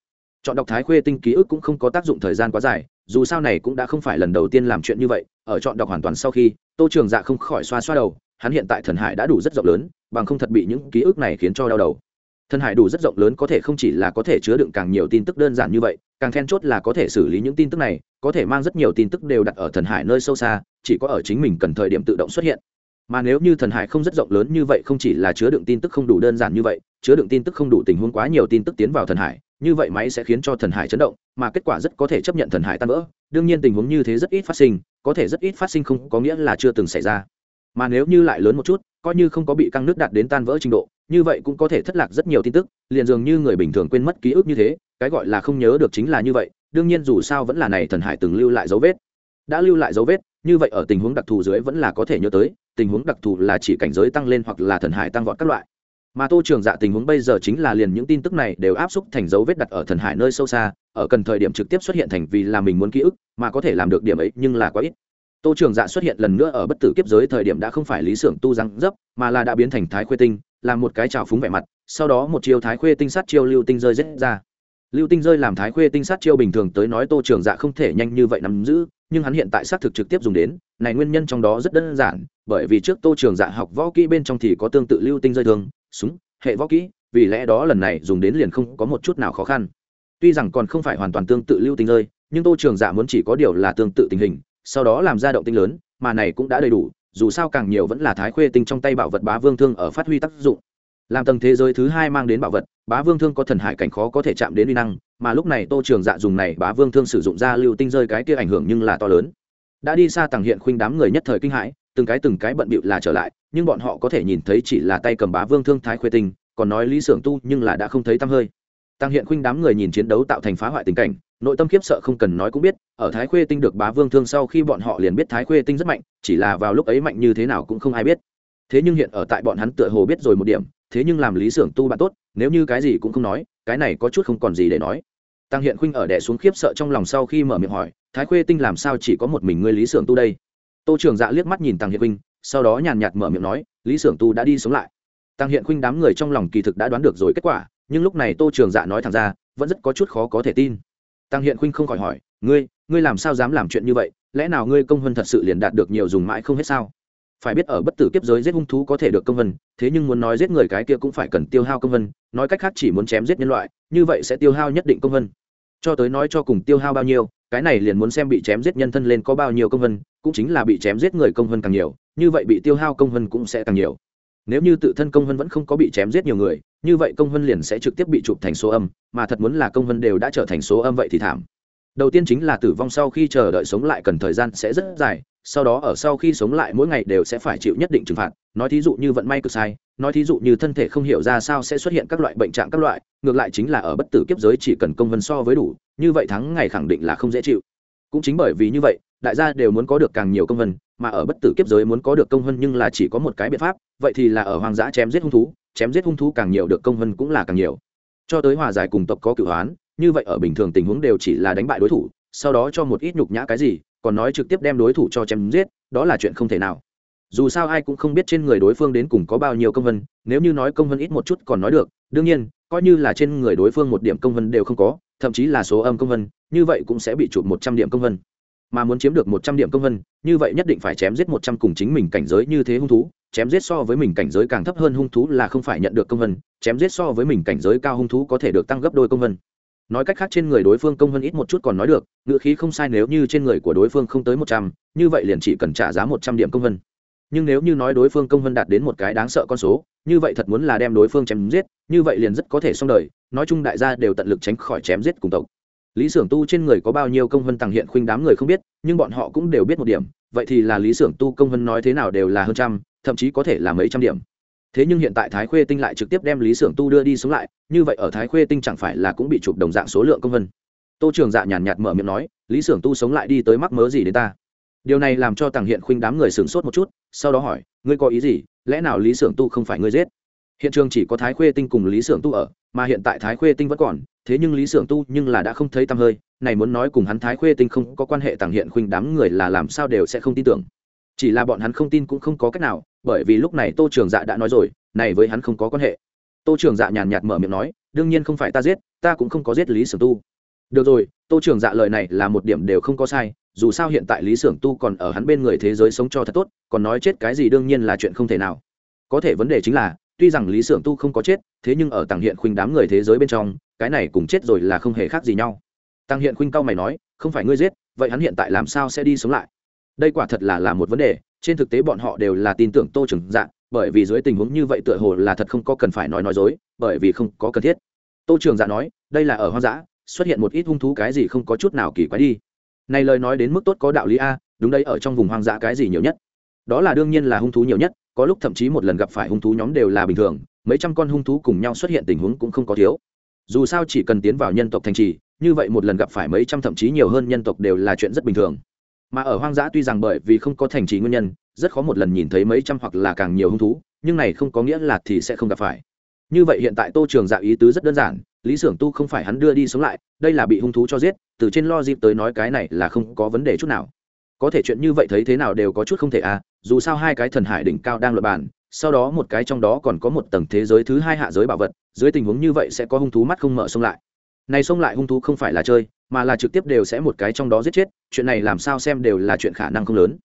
[SPEAKER 1] Chọn đọc thái khuê tinh ký ức cũng không có tác dụng thời gian quá dài, dù sao này cũng đã không phải lần đầu tiên làm chuyện như vậy, ở chọn đọc hoàn toàn sau khi, tô trường dạ không khỏi xoa xoa đầu, hắn hiện tại thần hải đã đủ rất rộng lớn, bằng không thật bị những ký ức này khiến cho đau đầu. Thần hải đủ rất rộng lớn có thể không chỉ là có thể chứa đựng càng nhiều tin tức đơn giản như vậy càng then chốt là có thể xử lý những tin tức này, có thể mang rất nhiều tin tức đều đặt ở thần hải nơi sâu xa, chỉ có ở chính mình cần thời điểm tự động xuất hiện. Mà nếu như thần hải không rất rộng lớn như vậy, không chỉ là chứa đựng tin tức không đủ đơn giản như vậy, chứa đựng tin tức không đủ tình huống quá nhiều tin tức tiến vào thần hải, như vậy máy sẽ khiến cho thần hải chấn động, mà kết quả rất có thể chấp nhận thần hải tan vỡ. Đương nhiên tình huống như thế rất ít phát sinh, có thể rất ít phát sinh không có nghĩa là chưa từng xảy ra. Mà nếu như lại lớn một chút, coi như không có bị căng nước đạt đến tan vỡ trình độ, như vậy cũng có thể thất lạc rất nhiều tin tức, liền dường như người bình thường quên mất ký ức như thế cái gọi là không nhớ được chính là như vậy, đương nhiên dù sao vẫn là này thần hải từng lưu lại dấu vết. Đã lưu lại dấu vết, như vậy ở tình huống đặc thù dưới vẫn là có thể nhớ tới, tình huống đặc thù là chỉ cảnh giới tăng lên hoặc là thần hải tăng vọt các loại. Mà tô trường dạ tình huống bây giờ chính là liền những tin tức này đều áp xúc thành dấu vết đặt ở thần hải nơi sâu xa, ở cần thời điểm trực tiếp xuất hiện thành vì là mình muốn ký ức, mà có thể làm được điểm ấy nhưng là quá ít. Tô trường dạ xuất hiện lần nữa ở bất tử kiếp giới thời điểm đã không phải lý xưởng tu răng dấp, mà là đã biến thành thái khuê tinh làm một cái trào phúng vẻ mặt, sau đó một chiêu thái khuê tinh sát chiêu lưu tinh rơi rết ra lưu tinh rơi làm thái khuê tinh sát chiêu bình thường tới nói tô trường dạ không thể nhanh như vậy nắm giữ, nhưng hắn hiện tại xác thực trực tiếp dùng đến, này nguyên nhân trong đó rất đơn giản, bởi vì trước tô trường dạ học võ kỹ bên trong thì có tương tự lưu tinh rơi thường, súng, hệ võ kỹ, vì lẽ đó lần này dùng đến liền không có một chút nào khó khăn. Tuy rằng còn không phải hoàn toàn tương tự lưu tinh rơi, nhưng tô trường dạ muốn chỉ có điều là tương tự tình hình, sau đó làm ra động tinh lớn, mà này cũng đã đầy đủ, dù sao càng nhiều vẫn là thái khuê tinh trong tay bảo vật bá vương thương ở phát huy tác dụng làm tầng thế giới thứ hai mang đến bảo vật, bá vương thương có thần hải cảnh khó có thể chạm đến uy năng, mà lúc này tô trường dạ dùng này bá vương thương sử dụng ra lưu tinh rơi cái kia ảnh hưởng nhưng là to lớn. Đã đi xa tàng hiện khuynh đám người nhất thời kinh hãi, từng cái từng cái bận bịu là trở lại, nhưng bọn họ có thể nhìn thấy chỉ là tay cầm bá vương thương thái khuê tinh, còn nói lý sưởng tu nhưng là đã không thấy tăm hơi. Tăng hiện khuynh đám người nhìn chiến đấu tạo thành phá hoại tình cảnh, nội tâm khiếp sợ không cần nói cũng biết, ở thái khuê tinh được bá vương thương sau khi bọn họ liền biết thái khuê tinh rất mạnh, chỉ là vào lúc ấy mạnh như thế nào cũng không ai biết. Thế nhưng hiện ở tại bọn hắn tựa hồ biết rồi một điểm thế nhưng làm lý xưởng tu bạn tốt, nếu như cái gì cũng không nói, cái này có chút không còn gì để nói. Tăng hiện khuynh ở đẻ xuống khiếp sợ trong lòng sau khi mở miệng hỏi, thái khuê tinh làm sao chỉ có một mình ngươi lý xưởng tu đây? Tô trường dạ liếc mắt nhìn tăng hiện khuynh, sau đó nhàn nhạt mở miệng nói, lý xưởng tu đã đi sống lại. Tăng hiện khuynh đám người trong lòng kỳ thực đã đoán được rồi kết quả, nhưng lúc này tô trường dạ nói thẳng ra, vẫn rất có chút khó có thể tin. Tăng hiện khuynh không khỏi hỏi, ngươi ngươi làm sao dám làm chuyện như vậy? Lẽ nào ngươi công hơn thật sự liền đạt được nhiều dùng mãi không hết sao? Phải biết ở bất tử kiếp giới giết hung thú có thể được công vân, thế nhưng muốn nói giết người cái kia cũng phải cần tiêu hao công vân, nói cách khác chỉ muốn chém giết nhân loại, như vậy sẽ tiêu hao nhất định công vân. Cho tới nói cho cùng tiêu hao bao nhiêu, cái này liền muốn xem bị chém giết nhân thân lên có bao nhiêu công vân, cũng chính là bị chém giết người công vân càng nhiều, như vậy bị tiêu hao công vân cũng sẽ càng nhiều. Nếu như tự thân công vân vẫn không có bị chém giết nhiều người, như vậy công vân liền sẽ trực tiếp bị chụp thành số âm, mà thật muốn là công vân đều đã trở thành số âm vậy thì thảm. Đầu tiên chính là tử vong sau khi chờ đợi sống lại cần thời gian sẽ rất dài sau đó ở sau khi sống lại mỗi ngày đều sẽ phải chịu nhất định trừng phạt. Nói thí dụ như vận may cực sai, nói thí dụ như thân thể không hiểu ra sao sẽ xuất hiện các loại bệnh trạng các loại, ngược lại chính là ở bất tử kiếp giới chỉ cần công vân so với đủ, như vậy thắng ngày khẳng định là không dễ chịu. Cũng chính bởi vì như vậy, đại gia đều muốn có được càng nhiều công vân, mà ở bất tử kiếp giới muốn có được công vân nhưng là chỉ có một cái biện pháp, vậy thì là ở hoang dã chém giết hung thú, chém giết hung thú càng nhiều được công vân cũng là càng nhiều. Cho tới hòa giải cùng tộc có cửu hoán, như vậy ở bình thường tình huống đều chỉ là đánh bại đối thủ, sau đó cho một ít nhục nhã cái gì còn nói trực tiếp đem đối thủ cho chém giết, đó là chuyện không thể nào. Dù sao ai cũng không biết trên người đối phương đến cùng có bao nhiêu công vân, nếu như nói công vân ít một chút còn nói được, đương nhiên, coi như là trên người đối phương một điểm công vân đều không có, thậm chí là số âm công vân, như vậy cũng sẽ bị chụp một trăm điểm công vân. Mà muốn chiếm được một trăm điểm công vân, như vậy nhất định phải chém giết một trăm cùng chính mình cảnh giới như thế hung thú, chém giết so với mình cảnh giới càng thấp hơn hung thú là không phải nhận được công vân, chém giết so với mình cảnh giới cao hung thú có thể được tăng gấp đôi công vân nói cách khác trên người đối phương công hơn ít một chút còn nói được ngựa khí không sai nếu như trên người của đối phương không tới một trăm, như vậy liền chỉ cần trả giá một trăm điểm công hơn. nhưng nếu như nói đối phương công hơn đạt đến một cái đáng sợ con số, như vậy thật muốn là đem đối phương chém giết, như vậy liền rất có thể xong đời, nói chung đại gia đều tận lực tránh khỏi chém giết cùng tộc lý s ư ở n g tu trên người có bao nhiêu công hơn tàng hiện khuynh đám người không biết, nhưng bọn họ cũng đều biết một điểm, vậy thì là lý s ư ở n g tu công hơn nói thế nào đều là hơn trăm, thậm chí có thể là mấy trăm điểm thế nhưng hiện tại thái khuê tinh lại trực tiếp đem lý s ư ở n g tu đưa đi sống lại, như vậy ở thái khuê tinh chẳng phải là cũng bị chụp đồng dạng số lượng công vân. Tô trường dạ nhàn nhạt mở miệng nói, lý s ư ở n g tu sống lại đi tới mắc mớ gì đến ta? Điều này làm cho tàng hiện khuynh đám người sửng sốt một chút, sau đó hỏi, ngươi có ý gì? Lẽ nào lý s ư ở n g tu không phải ngươi giết? Hiện trường chỉ có thái khuê tinh cùng lý s ư ở n g tu ở, mà hiện tại thái khuê tinh vẫn còn, thế nhưng lý s ư ở n g tu nhưng là đã không thấy tăm hơi, này muốn nói cùng hắn thái khuê tinh không có quan hệ tàng hiện khuynh đám người là làm sao đều sẽ không tin tưởng. Chỉ là bọn hắn không tin cũng không có cách nào bởi vì lúc này tô trường dạ đã nói rồi, này với hắn không có quan hệ. Tô trường dạ nhàn nhạt mở miệng nói, đương nhiên không phải ta giết, ta cũng không có giết lý sưởng tu. Được rồi, tô trường dạ lời này là một điểm đều không có sai, dù sao hiện tại lý sưởng tu còn ở hắn bên người thế giới sống cho thật tốt, còn nói chết cái gì đương nhiên là chuyện không thể nào. Có thể vấn đề chính là, tuy rằng lý sưởng tu không có chết, thế nhưng ở tàng hiện khuynh đám người thế giới bên trong, cái này cùng chết rồi là không hề khác gì nhau. Tăng hiện khuynh cao mày nói, không phải ngươi giết, vậy hắn hiện tại làm sao sẽ đi sống lại? Đây quả thật là là một vấn đề trên thực tế bọn họ đều là tin tưởng tô trường dạ bởi vì dưới tình huống như vậy tựa hồ là thật không có cần phải nói nói dối, bởi vì không có cần thiết. Tô trường dạ nói, đây là ở hoang dã, xuất hiện một ít hung thú cái gì không có chút nào kỳ quái đi. Này lời nói đến mức tốt có đạo lý a, đúng đây, ở trong vùng hoang dã cái gì nhiều nhất? Đó là đương nhiên là hung thú nhiều nhất, có lúc thậm chí một lần gặp phải hung thú nhóm đều là bình thường, mấy trăm con hung thú cùng nhau xuất hiện tình huống cũng không có thiếu. Dù sao chỉ cần tiến vào nhân tộc thành trì, như vậy một lần gặp phải mấy trăm thậm chí nhiều hơn nhân tộc đều là chuyện rất bình thường mà ở hoang dã tuy rằng bởi vì không có thành trì nguyên nhân, rất khó một lần nhìn thấy mấy trăm hoặc là càng nhiều hung thú, nhưng này không có nghĩa là thì sẽ không gặp phải. Như vậy hiện tại tô trường dạ ý tứ rất đơn giản, lý s ư ở n g tu không phải hắn đưa đi sống lại, đây là bị hung thú cho giết, từ trên lo dịp tới nói cái này là không có vấn đề chút nào. Có thể chuyện như vậy thấy thế nào đều có chút không thể à dù sao hai cái thần hải đỉnh cao đang luật bàn, sau đó một cái trong đó còn có một tầng thế giới thứ hai hạ giới bảo vật, dưới tình huống như vậy sẽ có hung thú mắt không mở xông lại. Này xông lại hung thú không phải là chơi mà là trực tiếp đều sẽ một cái trong đó giết chết, chuyện này làm sao xem đều là chuyện khả năng không lớn.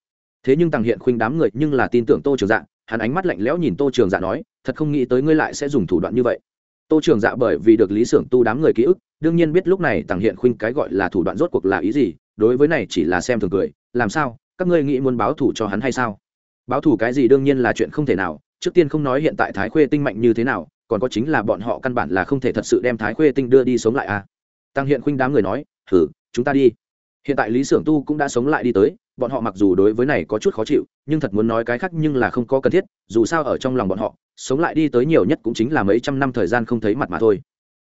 [SPEAKER 1] Thế nhưng tàng hiện khuynh đám người nhưng là tin tưởng tô trường dạ hắn ánh mắt lạnh lẽo nhìn tô trường dạ nói, thật không nghĩ tới ngươi lại sẽ dùng thủ đoạn như vậy. Tô trường dạ bởi vì được lý xưởng tu đám người ký ức, đương nhiên biết lúc này tàng hiện khuynh cái gọi là thủ đoạn rốt cuộc là ý gì, đối với này chỉ là xem thường cười, làm sao? Các ngươi nghĩ muốn báo thủ cho hắn hay sao? Báo thủ cái gì đương nhiên là chuyện không thể nào, trước tiên không nói hiện tại thái khuê tinh mạnh như thế nào, còn có chính là bọn họ căn bản là không thể thật sự đem thái khuê tinh đưa đi sống lại à. Tăng hiện khuynh đám người nói thử chúng ta đi. Hiện tại lý s ư ở n g tu cũng đã sống lại đi tới, bọn họ mặc dù đối với này có chút khó chịu, nhưng thật muốn nói cái khác nhưng là không có cần thiết, dù sao ở trong lòng bọn họ, sống lại đi tới nhiều nhất cũng chính là mấy trăm năm thời gian không thấy mặt mà thôi.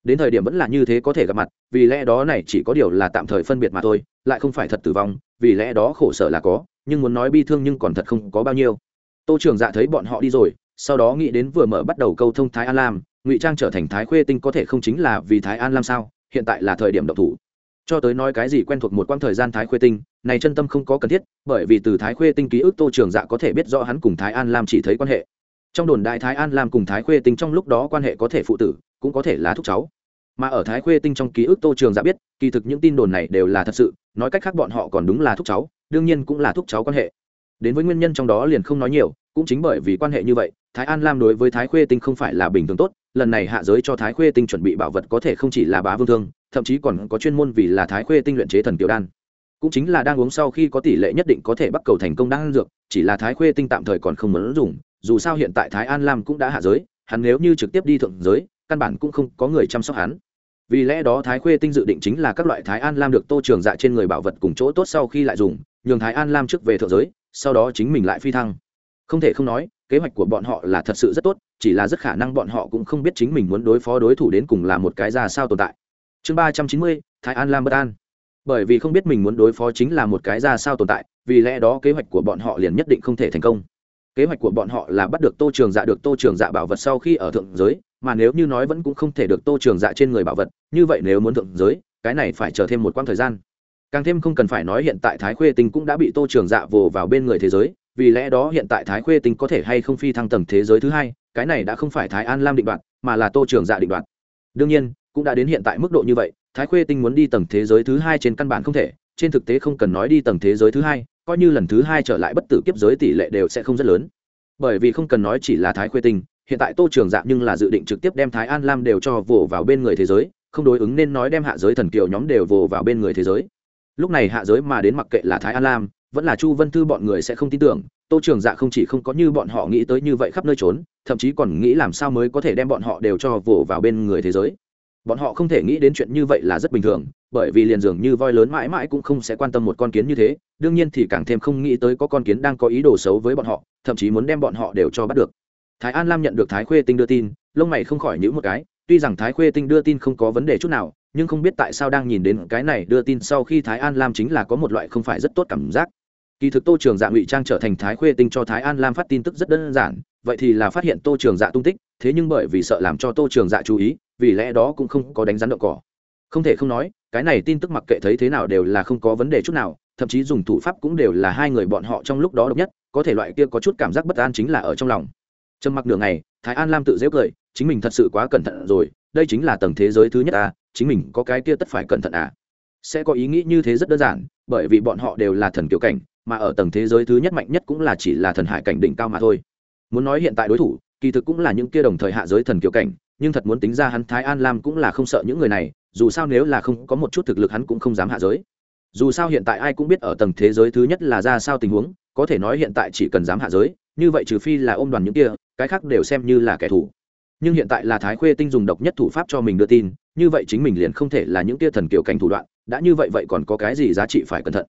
[SPEAKER 1] Đến thời điểm vẫn là như thế có thể gặp mặt, vì lẽ đó này chỉ có điều là tạm thời phân biệt mà thôi, lại không phải thật tử vong, vì lẽ đó khổ sở là có, nhưng muốn nói bi thương nhưng còn thật không có bao nhiêu. Tô trường dạ thấy bọn họ đi rồi, sau đó nghĩ đến vừa mở bắt đầu câu thông thái an lam, ngụy trang trở thành thái khuê tinh có thể không chính là vì thái an lam sao, hiện tại là thời điểm độc thủ cho tới nói cái gì quen thuộc một quãng thời gian thái khuê tinh, này chân tâm không có cần thiết, bởi vì từ thái khuê tinh ký ức tô trường dạ có thể biết rõ hắn cùng thái an lam chỉ thấy quan hệ. Trong đồn đại thái an lam cùng thái khuê tinh trong lúc đó quan hệ có thể phụ tử, cũng có thể là thúc cháu. Mà ở thái khuê tinh trong ký ức tô trường dạ biết, kỳ thực những tin đồn này đều là thật sự, nói cách khác bọn họ còn đúng là thúc cháu, đương nhiên cũng là thúc cháu quan hệ. Đến với nguyên nhân trong đó liền không nói nhiều, cũng chính bởi vì quan hệ như vậy, thái an lam đối với thái khuê tinh không phải là bình thường tốt lần này hạ giới cho thái khuê tinh chuẩn bị bảo vật có thể không chỉ là bá vương thương, thậm chí còn có chuyên môn vì là thái khuê tinh luyện chế thần tiểu đan. Cũng chính là đang uống sau khi có tỷ lệ nhất định có thể bắt cầu thành công đan dược, chỉ là thái khuê tinh tạm thời còn không muốn dùng, dù sao hiện tại thái an lam cũng đã hạ giới, hắn nếu như trực tiếp đi thượng giới, căn bản cũng không có người chăm sóc hắn. Vì lẽ đó thái khuê tinh dự định chính là các loại thái an lam được tô trường dạ trên người bảo vật cùng chỗ tốt sau khi lại dùng, nhường thái an lam trước về thượng giới, sau đó chính mình lại phi thăng. Không thể không nói kế hoạch của bọn họ là thật sự rất tốt, chỉ là rất khả năng bọn họ cũng không biết chính mình muốn đối phó đối thủ đến cùng là một cái ra sao tồn tại. Chương ba trăm chín mươi, thái an lam bất an. Bởi vì không biết mình muốn đối phó chính là một cái ra sao tồn tại, vì lẽ đó kế hoạch của bọn họ liền nhất định không thể thành công. Kế hoạch của bọn họ là bắt được tô trường dạ được tô trường dạ bảo vật sau khi ở thượng giới, mà nếu như nói vẫn cũng không thể được tô trường dạ trên người bảo vật, như vậy nếu muốn thượng giới, cái này phải chờ thêm một quãng thời gian. Càng thêm không cần phải nói hiện tại thái khuê tinh cũng đã bị tô trường dạ vồ vào bên người thế giới vì lẽ đó hiện tại thái khuê tinh có thể hay không phi thăng tầng thế giới thứ hai, cái này đã không phải thái an lam định đoạt, mà là tô trường dạ định đoạt. Đương nhiên, cũng đã đến hiện tại mức độ như vậy, thái khuê tinh muốn đi tầng thế giới thứ hai trên căn bản không thể, trên thực tế không cần nói đi tầng thế giới thứ hai, coi như lần thứ hai trở lại bất tử kiếp giới tỷ lệ đều sẽ không rất lớn. Bởi vì không cần nói chỉ là thái khuê tinh, hiện tại tô trường dạ nhưng là dự định trực tiếp đem thái an lam đều cho vồ vào bên người thế giới, không đối ứng nên nói đem hạ giới thần kiều nhóm đều vồ vào bên người thế giới. Lúc này hạ giới mà đến mặc kệ là thái an lam vẫn là chu vân thư bọn người sẽ không tin tưởng, tô trường dạ không chỉ không có như bọn họ nghĩ tới như vậy khắp nơi trốn, thậm chí còn nghĩ làm sao mới có thể đem bọn họ đều cho vồ vào bên người thế giới. Bọn họ không thể nghĩ đến chuyện như vậy là rất bình thường, bởi vì liền dường như voi lớn mãi mãi cũng không sẽ quan tâm một con kiến như thế, đương nhiên thì càng thêm không nghĩ tới có con kiến đang có ý đồ xấu với bọn họ, thậm chí muốn đem bọn họ đều cho bắt được. Thái an lam nhận được thái khuê tinh đưa tin, lông mày không khỏi nhữ một cái, tuy rằng thái khuê tinh đưa tin không có vấn đề chút nào, nhưng không biết tại sao đang nhìn đến cái này đưa tin sau khi thái an lam chính là có một loại không phải rất tốt cảm giác kỳ thực tô trường dạ ngụy trang trở thành thái khuê tinh cho thái an lam phát tin tức rất đơn giản, vậy thì là phát hiện tô trường dạ tung tích, thế nhưng bởi vì sợ làm cho tô trường dạ chú ý, vì lẽ đó cũng không có đánh rắn đậu cỏ. Không thể không nói, cái này tin tức mặc kệ thấy thế nào đều là không có vấn đề chút nào, thậm chí dùng thủ pháp cũng đều là hai người bọn họ trong lúc đó độc nhất, có thể loại kia có chút cảm giác bất an chính là ở trong lòng. Trầm mặc đường này thái an lam tự dễ cười, chính mình thật sự quá cẩn thận rồi, đây chính là tầng thế giới thứ nhất à chính mình có cái kia tất phải cẩn thận à. Sẽ có ý nghĩ như thế rất đơn giản, bởi vì bọn họ đều là thần kiểu cảnh mà ở tầng thế giới thứ nhất mạnh nhất cũng là chỉ là thần hải cảnh đỉnh cao mà thôi. Muốn nói hiện tại đối thủ, kỳ thực cũng là những kia đồng thời hạ giới thần kiểu cảnh, nhưng thật muốn tính ra hắn thái an lam cũng là không sợ những người này, dù sao nếu là không có một chút thực lực hắn cũng không dám hạ giới. Dù sao hiện tại ai cũng biết ở tầng thế giới thứ nhất là ra sao tình huống, có thể nói hiện tại chỉ cần dám hạ giới, như vậy trừ phi là ôm đoàn những kia, cái khác đều xem như là kẻ thù. Nhưng hiện tại là thái khuê tinh dùng độc nhất thủ pháp cho mình đưa tin, như vậy chính mình liền không thể là những kia thần kiểu cảnh thủ đoạn, đã như vậy vậy còn có cái gì giá trị phải cẩn thận?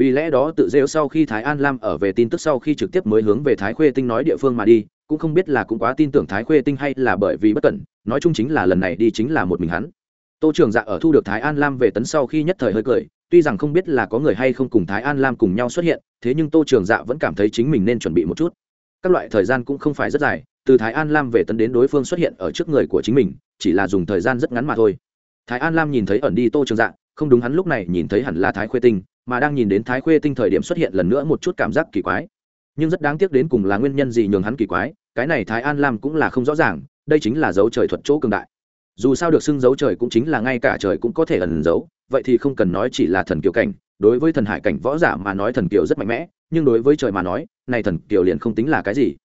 [SPEAKER 1] Vì lẽ đó tự rêu sau khi thái an lam ở về tin tức sau khi trực tiếp mới hướng về thái khuê tinh nói địa phương mà đi, cũng không biết là cũng quá tin tưởng thái khuê tinh hay là bởi vì bất cẩn, nói chung chính là lần này đi chính là một mình hắn. Tô trường dạ ở thu được thái an lam về tấn sau khi nhất thời hơi cười, tuy rằng không biết là có người hay không cùng thái an lam cùng nhau xuất hiện, thế nhưng tô trường dạ vẫn cảm thấy chính mình nên chuẩn bị một chút. Các loại thời gian cũng không phải rất dài, từ thái an lam về tấn đến đối phương xuất hiện ở trước người của chính mình, chỉ là dùng thời gian rất ngắn mà thôi. Thái an lam nhìn thấy ẩn đi tô trường dạ không đúng hắn lúc này nhìn thấy hẳn là thái khuê tinh mà đang nhìn đến thái khuê tinh thời điểm xuất hiện lần nữa một chút cảm giác kỳ quái. Nhưng rất đáng tiếc đến cùng là nguyên nhân gì nhường hắn kỳ quái, cái này thái an lam cũng là không rõ ràng, đây chính là dấu trời thuật chỗ cường đại. Dù sao được xưng dấu trời cũng chính là ngay cả trời cũng có thể ẩn giấu, vậy thì không cần nói chỉ là thần kiều cảnh, đối với thần hải cảnh võ giả mà nói thần kiều rất mạnh mẽ, nhưng đối với trời mà nói, này thần kiều liền không tính là cái gì.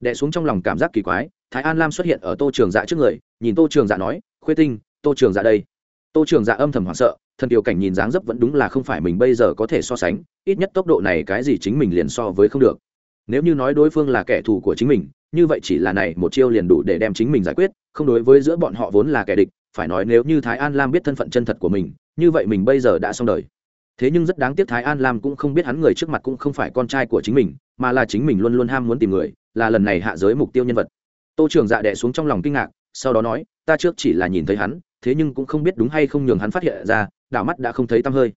[SPEAKER 1] Đẻ xuống trong lòng cảm giác kỳ quái, thái an lam xuất hiện ở tô trường dạ trước người, nhìn tô trường dạ nói, khuê tinh, tô trường dạ đây. Tô trường dạ âm thầm hoảng sợ thần kiều cảnh nhìn dáng dấp vẫn đúng là không phải mình bây giờ có thể so sánh, ít nhất tốc độ này cái gì chính mình liền so với không được. Nếu như nói đối phương là kẻ thù của chính mình, như vậy chỉ là này một chiêu liền đủ để đem chính mình giải quyết, không đối với giữa bọn họ vốn là kẻ địch, phải nói nếu như thái an lam biết thân phận chân thật của mình, như vậy mình bây giờ đã xong đời. Thế nhưng rất đáng tiếc thái an lam cũng không biết hắn người trước mặt cũng không phải con trai của chính mình, mà là chính mình luôn luôn ham muốn tìm người, là lần này hạ giới mục tiêu nhân vật. Tô trường dạ đẻ xuống trong lòng kinh ngạc, sau đó nói, ta trước chỉ là nhìn thấy hắn, thế nhưng cũng không biết đúng hay không nhường hắn phát hiện ra đảo mắt đã không thấy tăm hơi.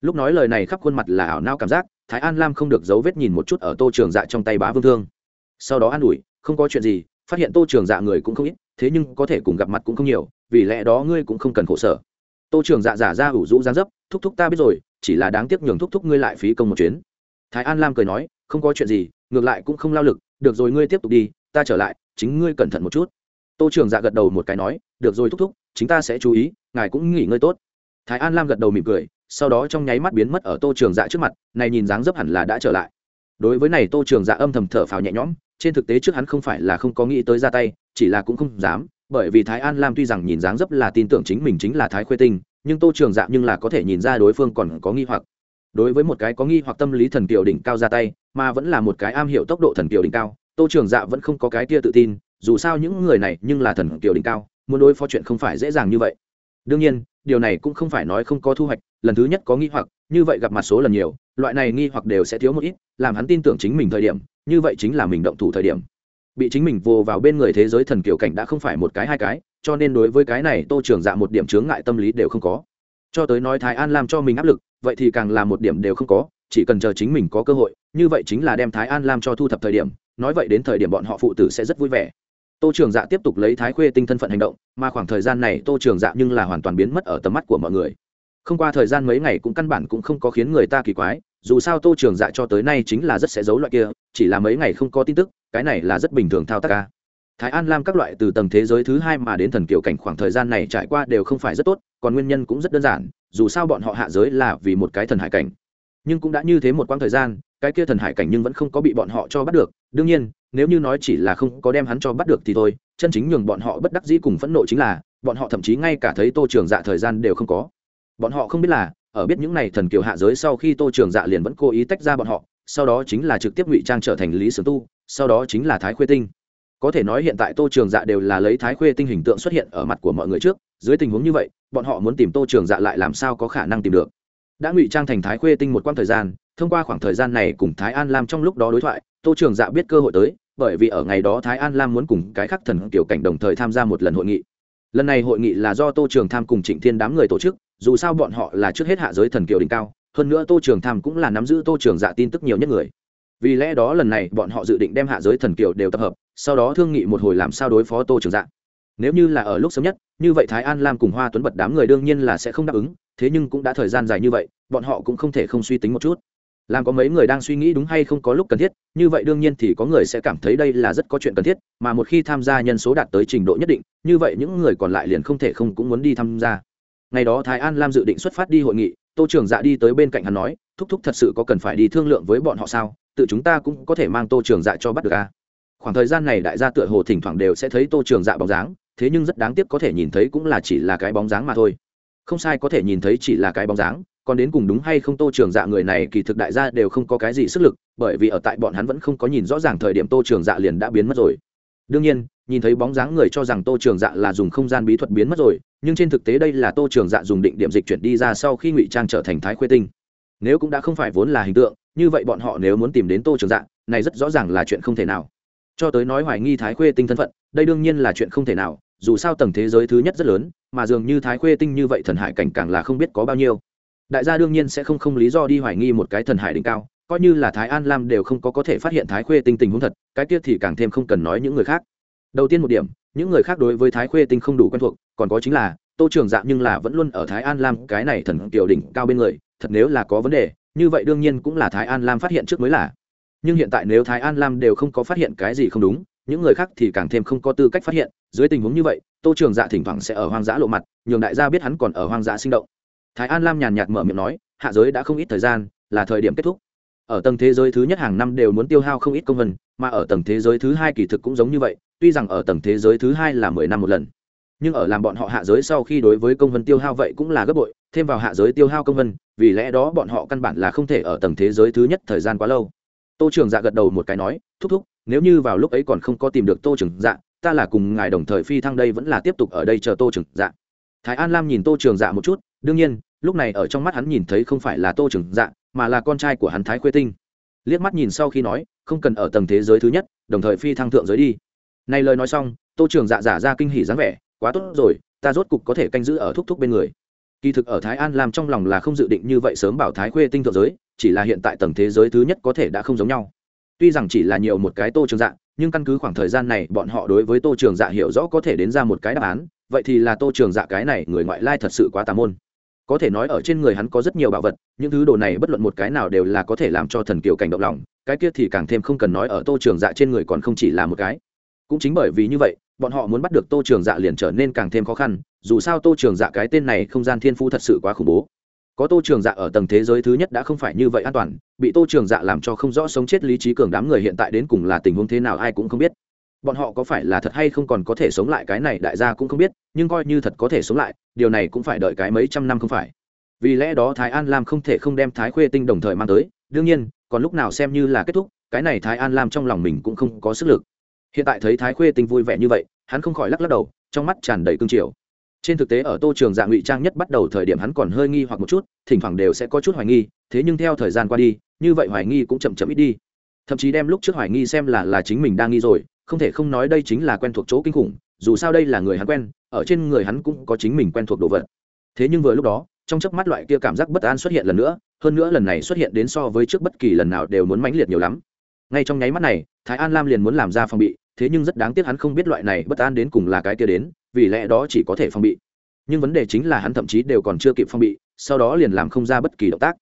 [SPEAKER 1] Lúc nói lời này khắp khuôn mặt là ảo nao cảm giác, thái an lam không được giấu vết nhìn một chút ở tô trường dạ trong tay bá vương thương. Sau đó an ủi, không có chuyện gì, phát hiện tô trường dạ người cũng không ít, thế nhưng có thể cùng gặp mặt cũng không nhiều, vì lẽ đó ngươi cũng không cần khổ sở. Tô trường dạ giả ra ủ rũ gián dấp, thúc thúc ta biết rồi, chỉ là đáng tiếc nhường thúc thúc ngươi lại phí công một chuyến. Thái an lam cười nói, không có chuyện gì, ngược lại cũng không lao lực, được rồi ngươi tiếp tục đi, ta trở lại, chính ngươi cẩn thận một chút. Tô trường dạ gật đầu một cái nói, được rồi thúc thúc chúng ta sẽ chú ý, ngài cũng nghỉ ngơi tốt thái an lam gật đầu mỉm cười, sau đó trong nháy mắt biến mất ở tô trường dạ trước mặt, này nhìn dáng dấp hẳn là đã trở lại. Đối với này tô trường dạ âm thầm thở phào nhẹ nhõm, trên thực tế trước hắn không phải là không có nghĩ tới ra tay, chỉ là cũng không dám, bởi vì thái an lam tuy rằng nhìn dáng dấp là tin tưởng chính mình chính là thái khuê tinh, nhưng tô trường dạ nhưng là có thể nhìn ra đối phương còn có nghi hoặc. Đối với một cái có nghi hoặc tâm lý thần kiều đỉnh cao ra tay, mà vẫn là một cái am hiểu tốc độ thần kiều đỉnh cao, tô trường dạ vẫn không có cái kia tự tin, dù sao những người này nhưng là thần kiều đỉnh cao, muốn đối phó chuyện không phải dễ dàng như vậy. Đương nhiên điều này cũng không phải nói không có thu hoạch, lần thứ nhất có nghi hoặc, như vậy gặp mặt số lần nhiều, loại này nghi hoặc đều sẽ thiếu một ít, làm hắn tin tưởng chính mình thời điểm, như vậy chính là mình động thủ thời điểm. Bị chính mình vô vào bên người thế giới thần kiều cảnh đã không phải một cái hai cái, cho nên đối với cái này tô trường dạ một điểm chướng ngại tâm lý đều không có. Cho tới nói thái an làm cho mình áp lực, vậy thì càng là một điểm đều không có, chỉ cần chờ chính mình có cơ hội, như vậy chính là đem thái an làm cho thu thập thời điểm, nói vậy đến thời điểm bọn họ phụ tử sẽ rất vui vẻ tô trường dạ tiếp tục lấy thái khuê tinh thân phận hành động, mà khoảng thời gian này tô trường dạ nhưng là hoàn toàn biến mất ở tầm mắt của mọi người. Không qua thời gian mấy ngày cũng căn bản cũng không có khiến người ta kỳ quái, dù sao tô trường dạ cho tới nay chính là rất sẽ giấu loại kia, chỉ là mấy ngày không có tin tức, cái này là rất bình thường thao tác ca thái an lam các loại từ tầng thế giới thứ hai mà đến thần kiểu cảnh khoảng thời gian này trải qua đều không phải rất tốt, còn nguyên nhân cũng rất đơn giản, dù sao bọn họ hạ giới là vì một cái thần hải cảnh. Nhưng cũng đã như thế một quãng thời gian, cái kia thần hải cảnh nhưng vẫn không có bị bọn họ cho bắt được, đương nhiên nếu như nói chỉ là không có đem hắn cho bắt được thì thôi, chân chính nhường bọn họ bất đắc dĩ cùng phẫn nộ chính là, bọn họ thậm chí ngay cả thấy tô trường dạ thời gian đều không có. Bọn họ không biết là, ở biết những n à y thần kiều hạ giới sau khi tô trường dạ liền vẫn cố ý tách ra bọn họ, sau đó chính là trực tiếp ngụy trang trở thành lý sướng tu, sau đó chính là thái khuê tinh. Có thể nói hiện tại tô trường dạ đều là lấy thái khuê tinh hình tượng xuất hiện ở mặt của mọi người trước, dưới tình huống như vậy, bọn họ muốn tìm tô trường dạ lại làm sao có khả năng tìm được. Đã ngụy trang thành thái khuê tinh một quãng thời gian, thông qua khoảng thời gian này cùng thái an làm trong lúc đó đối thoại, tô trường dạ biết cơ hội tới bởi vì ở ngày đó thái an lam muốn cùng cái khắc thần kiểu cảnh đồng thời tham gia một lần hội nghị. Lần này hội nghị là do tô trường tham cùng trịnh thiên đám người tổ chức, dù sao bọn họ là trước hết hạ giới thần kiều đỉnh cao, hơn nữa tô trường tham cũng là nắm giữ tô trường dạ tin tức nhiều nhất người. Vì lẽ đó lần này bọn họ dự định đem hạ giới thần kiều đều tập hợp, sau đó thương nghị một hồi làm sao đối phó tô trường dạ. Nếu như là ở lúc sớm nhất, như vậy thái an lam cùng hoa tuấn bật đám người đương nhiên là sẽ không đáp ứng, thế nhưng cũng đã thời gian dài như vậy, bọn họ cũng không thể không suy tính một chút làm có mấy người đang suy nghĩ đúng hay không có lúc cần thiết, như vậy đương nhiên thì có người sẽ cảm thấy đây là rất có chuyện cần thiết, mà một khi tham gia nhân số đạt tới trình độ nhất định, như vậy những người còn lại liền không thể không cũng muốn đi tham gia. Ngày đó thái an lam dự định xuất phát đi hội nghị, tô trường dạ đi tới bên cạnh hắn nói, thúc thúc thật sự có cần phải đi thương lượng với bọn họ sao? Tự chúng ta cũng có thể mang tô trường dạ cho bắt được a khoảng thời gian này đại gia tựa hồ thỉnh thoảng đều sẽ thấy tô trường dạ bóng dáng, thế nhưng rất đáng tiếc có thể nhìn thấy cũng là chỉ là cái bóng dáng mà thôi. Không sai có thể nhìn thấy chỉ là cái bóng dáng còn đến cùng đúng hay không tô trường dạ người này kỳ thực đại gia đều không có cái gì sức lực, bởi vì ở tại bọn hắn vẫn không có nhìn rõ ràng thời điểm tô trường dạ liền đã biến mất rồi. Đương nhiên, nhìn thấy bóng dáng người cho rằng tô trường dạ là dùng không gian bí thuật biến mất rồi, nhưng trên thực tế đây là tô trường dạ dùng định điểm dịch chuyển đi ra sau khi ngụy trang trở thành thái khuê tinh. Nếu cũng đã không phải vốn là hình tượng, như vậy bọn họ nếu muốn tìm đến tô trường dạ này rất rõ ràng là chuyện không thể nào. Cho tới nói hoài nghi thái khuê tinh thân phận, đây đương nhiên là chuyện không thể nào, dù sao tầng thế giới thứ nhất rất lớn, mà dường như thái khuê tinh như vậy thần hải cảnh càng là không biết có bao nhiêu đại gia đương nhiên sẽ không không lý do đi hoài nghi một cái thần hải đỉnh cao, coi như là thái an lam đều không có có thể phát hiện thái khuê tinh tình huống thật, cái kia thì càng thêm không cần nói những người khác. Đầu tiên một điểm, những người khác đối với thái khuê tinh không đủ quen thuộc, còn có chính là, tô trường dạ nhưng là vẫn luôn ở thái an lam cái này thần kiều đỉnh cao bên người, thật nếu là có vấn đề, như vậy đương nhiên cũng là thái an lam phát hiện trước mới là. Nhưng hiện tại nếu thái an lam đều không có phát hiện cái gì không đúng, những người khác thì càng thêm không có tư cách phát hiện. Dưới tình huống như vậy, tô trường dạ thỉnh thoảng sẽ ở hoang dã lộ mặt, nhường đại gia biết hắn còn ở hoang dã sinh động thái an lam nhàn nhạt mở miệng nói, hạ giới đã không ít thời gian, là thời điểm kết thúc. Ở tầng thế giới thứ nhất hàng năm đều muốn tiêu hao không ít công vân, mà ở tầng thế giới thứ hai kỳ thực cũng giống như vậy, tuy rằng ở tầng thế giới thứ hai là mười năm một lần. Nhưng ở làm bọn họ hạ giới sau khi đối với công vân tiêu hao vậy cũng là gấp bội, thêm vào hạ giới tiêu hao công vân, vì lẽ đó bọn họ căn bản là không thể ở tầng thế giới thứ nhất thời gian quá lâu. Tô trường dạ gật đầu một cái nói, thúc thúc, nếu như vào lúc ấy còn không có tìm được tô trường dạ ta là cùng ngài đồng thời phi thăng đây vẫn là tiếp tục ở đây chờ tô trường dạ. Thái an lam nhìn tô trường dạ một chút đương nhiên, lúc này ở trong mắt hắn nhìn thấy không phải là tô trường dạ mà là con trai của hắn thái khuê tinh. Liếc mắt nhìn sau khi nói, không cần ở tầng thế giới thứ nhất, đồng thời phi thăng thượng giới đi. Này lời nói xong, tô trường dạ giả ra kinh hỉ dáng vẻ, quá tốt rồi, ta rốt cục có thể canh giữ ở thúc thúc bên người. Kỳ thực ở thái an làm trong lòng là không dự định như vậy sớm bảo thái khuê tinh thượng giới, chỉ là hiện tại tầng thế giới thứ nhất có thể đã không giống nhau. Tuy rằng chỉ là nhiều một cái tô trường dạ nhưng căn cứ khoảng thời gian này bọn họ đối với tô trường dạ hiểu rõ có thể đến ra một cái đáp án, vậy thì là tô trường dạ cái này người ngoại lai thật sự quá tà môn có thể nói ở trên người hắn có rất nhiều bảo vật, những thứ đồ này bất luận một cái nào đều là có thể làm cho thần kiều cảnh động lòng, cái kia thì càng thêm không cần nói ở tô trường dạ trên người còn không chỉ là một cái. Cũng chính bởi vì như vậy, bọn họ muốn bắt được tô trường dạ liền trở nên càng thêm khó khăn, dù sao tô trường dạ cái tên này không gian thiên phu thật sự quá khủng bố. Có tô trường dạ ở tầng thế giới thứ nhất đã không phải như vậy an toàn, bị tô trường dạ làm cho không rõ sống chết lý trí cường đám người hiện tại đến cùng là tình huống thế nào ai cũng không biết bọn họ có phải là thật hay không còn có thể sống lại cái này đại gia cũng không biết, nhưng coi như thật có thể sống lại, điều này cũng phải đợi cái mấy trăm năm không phải. Vì lẽ đó thái an lam không thể không đem thái khuê tinh đồng thời mang tới, đương nhiên, còn lúc nào xem như là kết thúc, cái này thái an lam trong lòng mình cũng không có sức lực. Hiện tại thấy thái khuê tinh vui vẻ như vậy, hắn không khỏi lắc lắc đầu, trong mắt tràn đầy cương triều. Trên thực tế ở tô trường dạ ngụy trang nhất bắt đầu thời điểm hắn còn hơi nghi hoặc một chút, thỉnh thoảng đều sẽ có chút hoài nghi, thế nhưng theo thời gian qua đi, như vậy hoài nghi cũng chậm chậm ít đi. Thậm chí đem lúc trước hoài nghi xem là là chính mình đang nghi rồi không thể không nói đây chính là quen thuộc chỗ kinh khủng, dù sao đây là người hắn quen, ở trên người hắn cũng có chính mình quen thuộc đồ vật. Thế nhưng vừa lúc đó, trong chớp mắt loại kia cảm giác bất an xuất hiện lần nữa, hơn nữa lần này xuất hiện đến so với trước bất kỳ lần nào đều muốn mãnh liệt nhiều lắm. Ngay trong nháy mắt này, thái an lam liền muốn làm ra phòng bị, thế nhưng rất đáng tiếc hắn không biết loại này bất an đến cùng là cái kia đến, vì lẽ đó chỉ có thể phòng bị. Nhưng vấn đề chính là hắn thậm chí đều còn chưa kịp phòng bị, sau đó liền làm không ra bất kỳ động tác.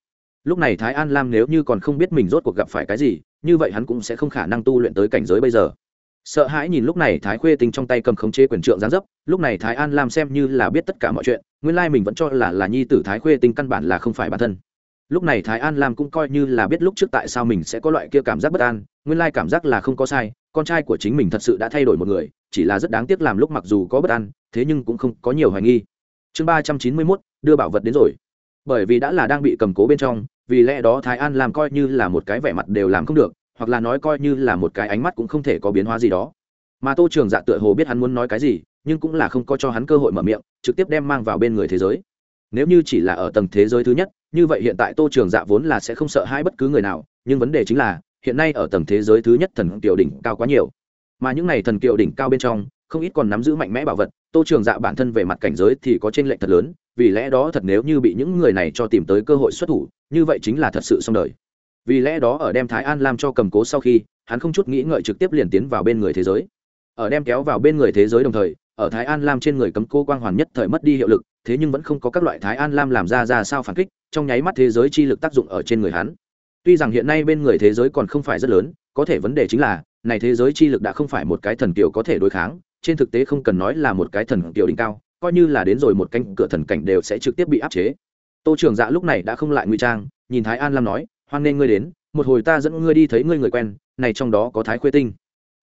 [SPEAKER 1] Lúc này thái an lam nếu như còn không biết mình rốt cuộc gặp phải cái gì, như vậy hắn cũng sẽ không khả năng tu luyện tới cảnh giới bây giờ sợ hãi nhìn lúc này thái khuê tinh trong tay cầm khống chế quyền trượng gián dấp, lúc này thái an lam xem như là biết tất cả mọi chuyện, nguyên lai mình vẫn cho là là nhi tử thái khuê tinh căn bản là không phải bản thân. Lúc này thái an lam cũng coi như là biết lúc trước tại sao mình sẽ có loại kia cảm giác bất an, nguyên lai cảm giác là không có sai, con trai của chính mình thật sự đã thay đổi một người, chỉ là rất đáng tiếc làm lúc mặc dù có bất an, thế nhưng cũng không có nhiều hoài nghi. Chương ba trăm chín mươi mốt, đưa bảo vật đến rồi. Bởi vì đã là đang bị cầm cố bên trong, vì lẽ đó thái an làm coi như là một cái vẻ mặt đều làm không được hoặc là nói coi như là một cái ánh mắt cũng không thể có biến hóa gì đó. Mà tô trường dạ tựa hồ biết hắn muốn nói cái gì, nhưng cũng là không có cho hắn cơ hội mở miệng, trực tiếp đem mang vào bên người thế giới. Nếu như chỉ là ở tầng thế giới thứ nhất, như vậy hiện tại tô trường dạ vốn là sẽ không sợ hãi bất cứ người nào, nhưng vấn đề chính là, hiện nay ở tầng thế giới thứ nhất thần kiều đỉnh cao quá nhiều. Mà những n à y thần kiều đỉnh cao bên trong, không ít còn nắm giữ mạnh mẽ bảo vật, tô trường dạ bản thân về mặt cảnh giới thì có t r ê n lệch thật lớn, vì lẽ đó thật nếu như bị những người này cho tìm tới cơ hội xuất thủ, như vậy chính là thật sự xong đời vì lẽ đó ở đem thái an Lam cho cầm cố sau khi, hắn không chút nghĩ ngợi trực tiếp liền tiến vào bên người thế giới. Ở đem kéo vào bên người thế giới đồng thời, ở thái an lam trên người cấm cô quang hoàn nhất thời mất đi hiệu lực, thế nhưng vẫn không có các loại thái an lam làm ra ra sao phản kích, trong nháy mắt thế giới chi lực tác dụng ở trên người hắn. Tuy rằng hiện nay bên người thế giới còn không phải rất lớn, có thể vấn đề chính là, này thế giới chi lực đã không phải một cái thần kiều có thể đối kháng, trên thực tế không cần nói là một cái thần kiều đỉnh cao, coi như là đến rồi một canh cửa thần cảnh đều sẽ trực tiếp bị áp chế. Tô trường dạ lúc này đã không lại ngụy trang, nhìn thái an lam nói hoan nên ngươi đến, một hồi ta dẫn ngươi đi thấy ngươi người quen, này trong đó có thái khuê tinh.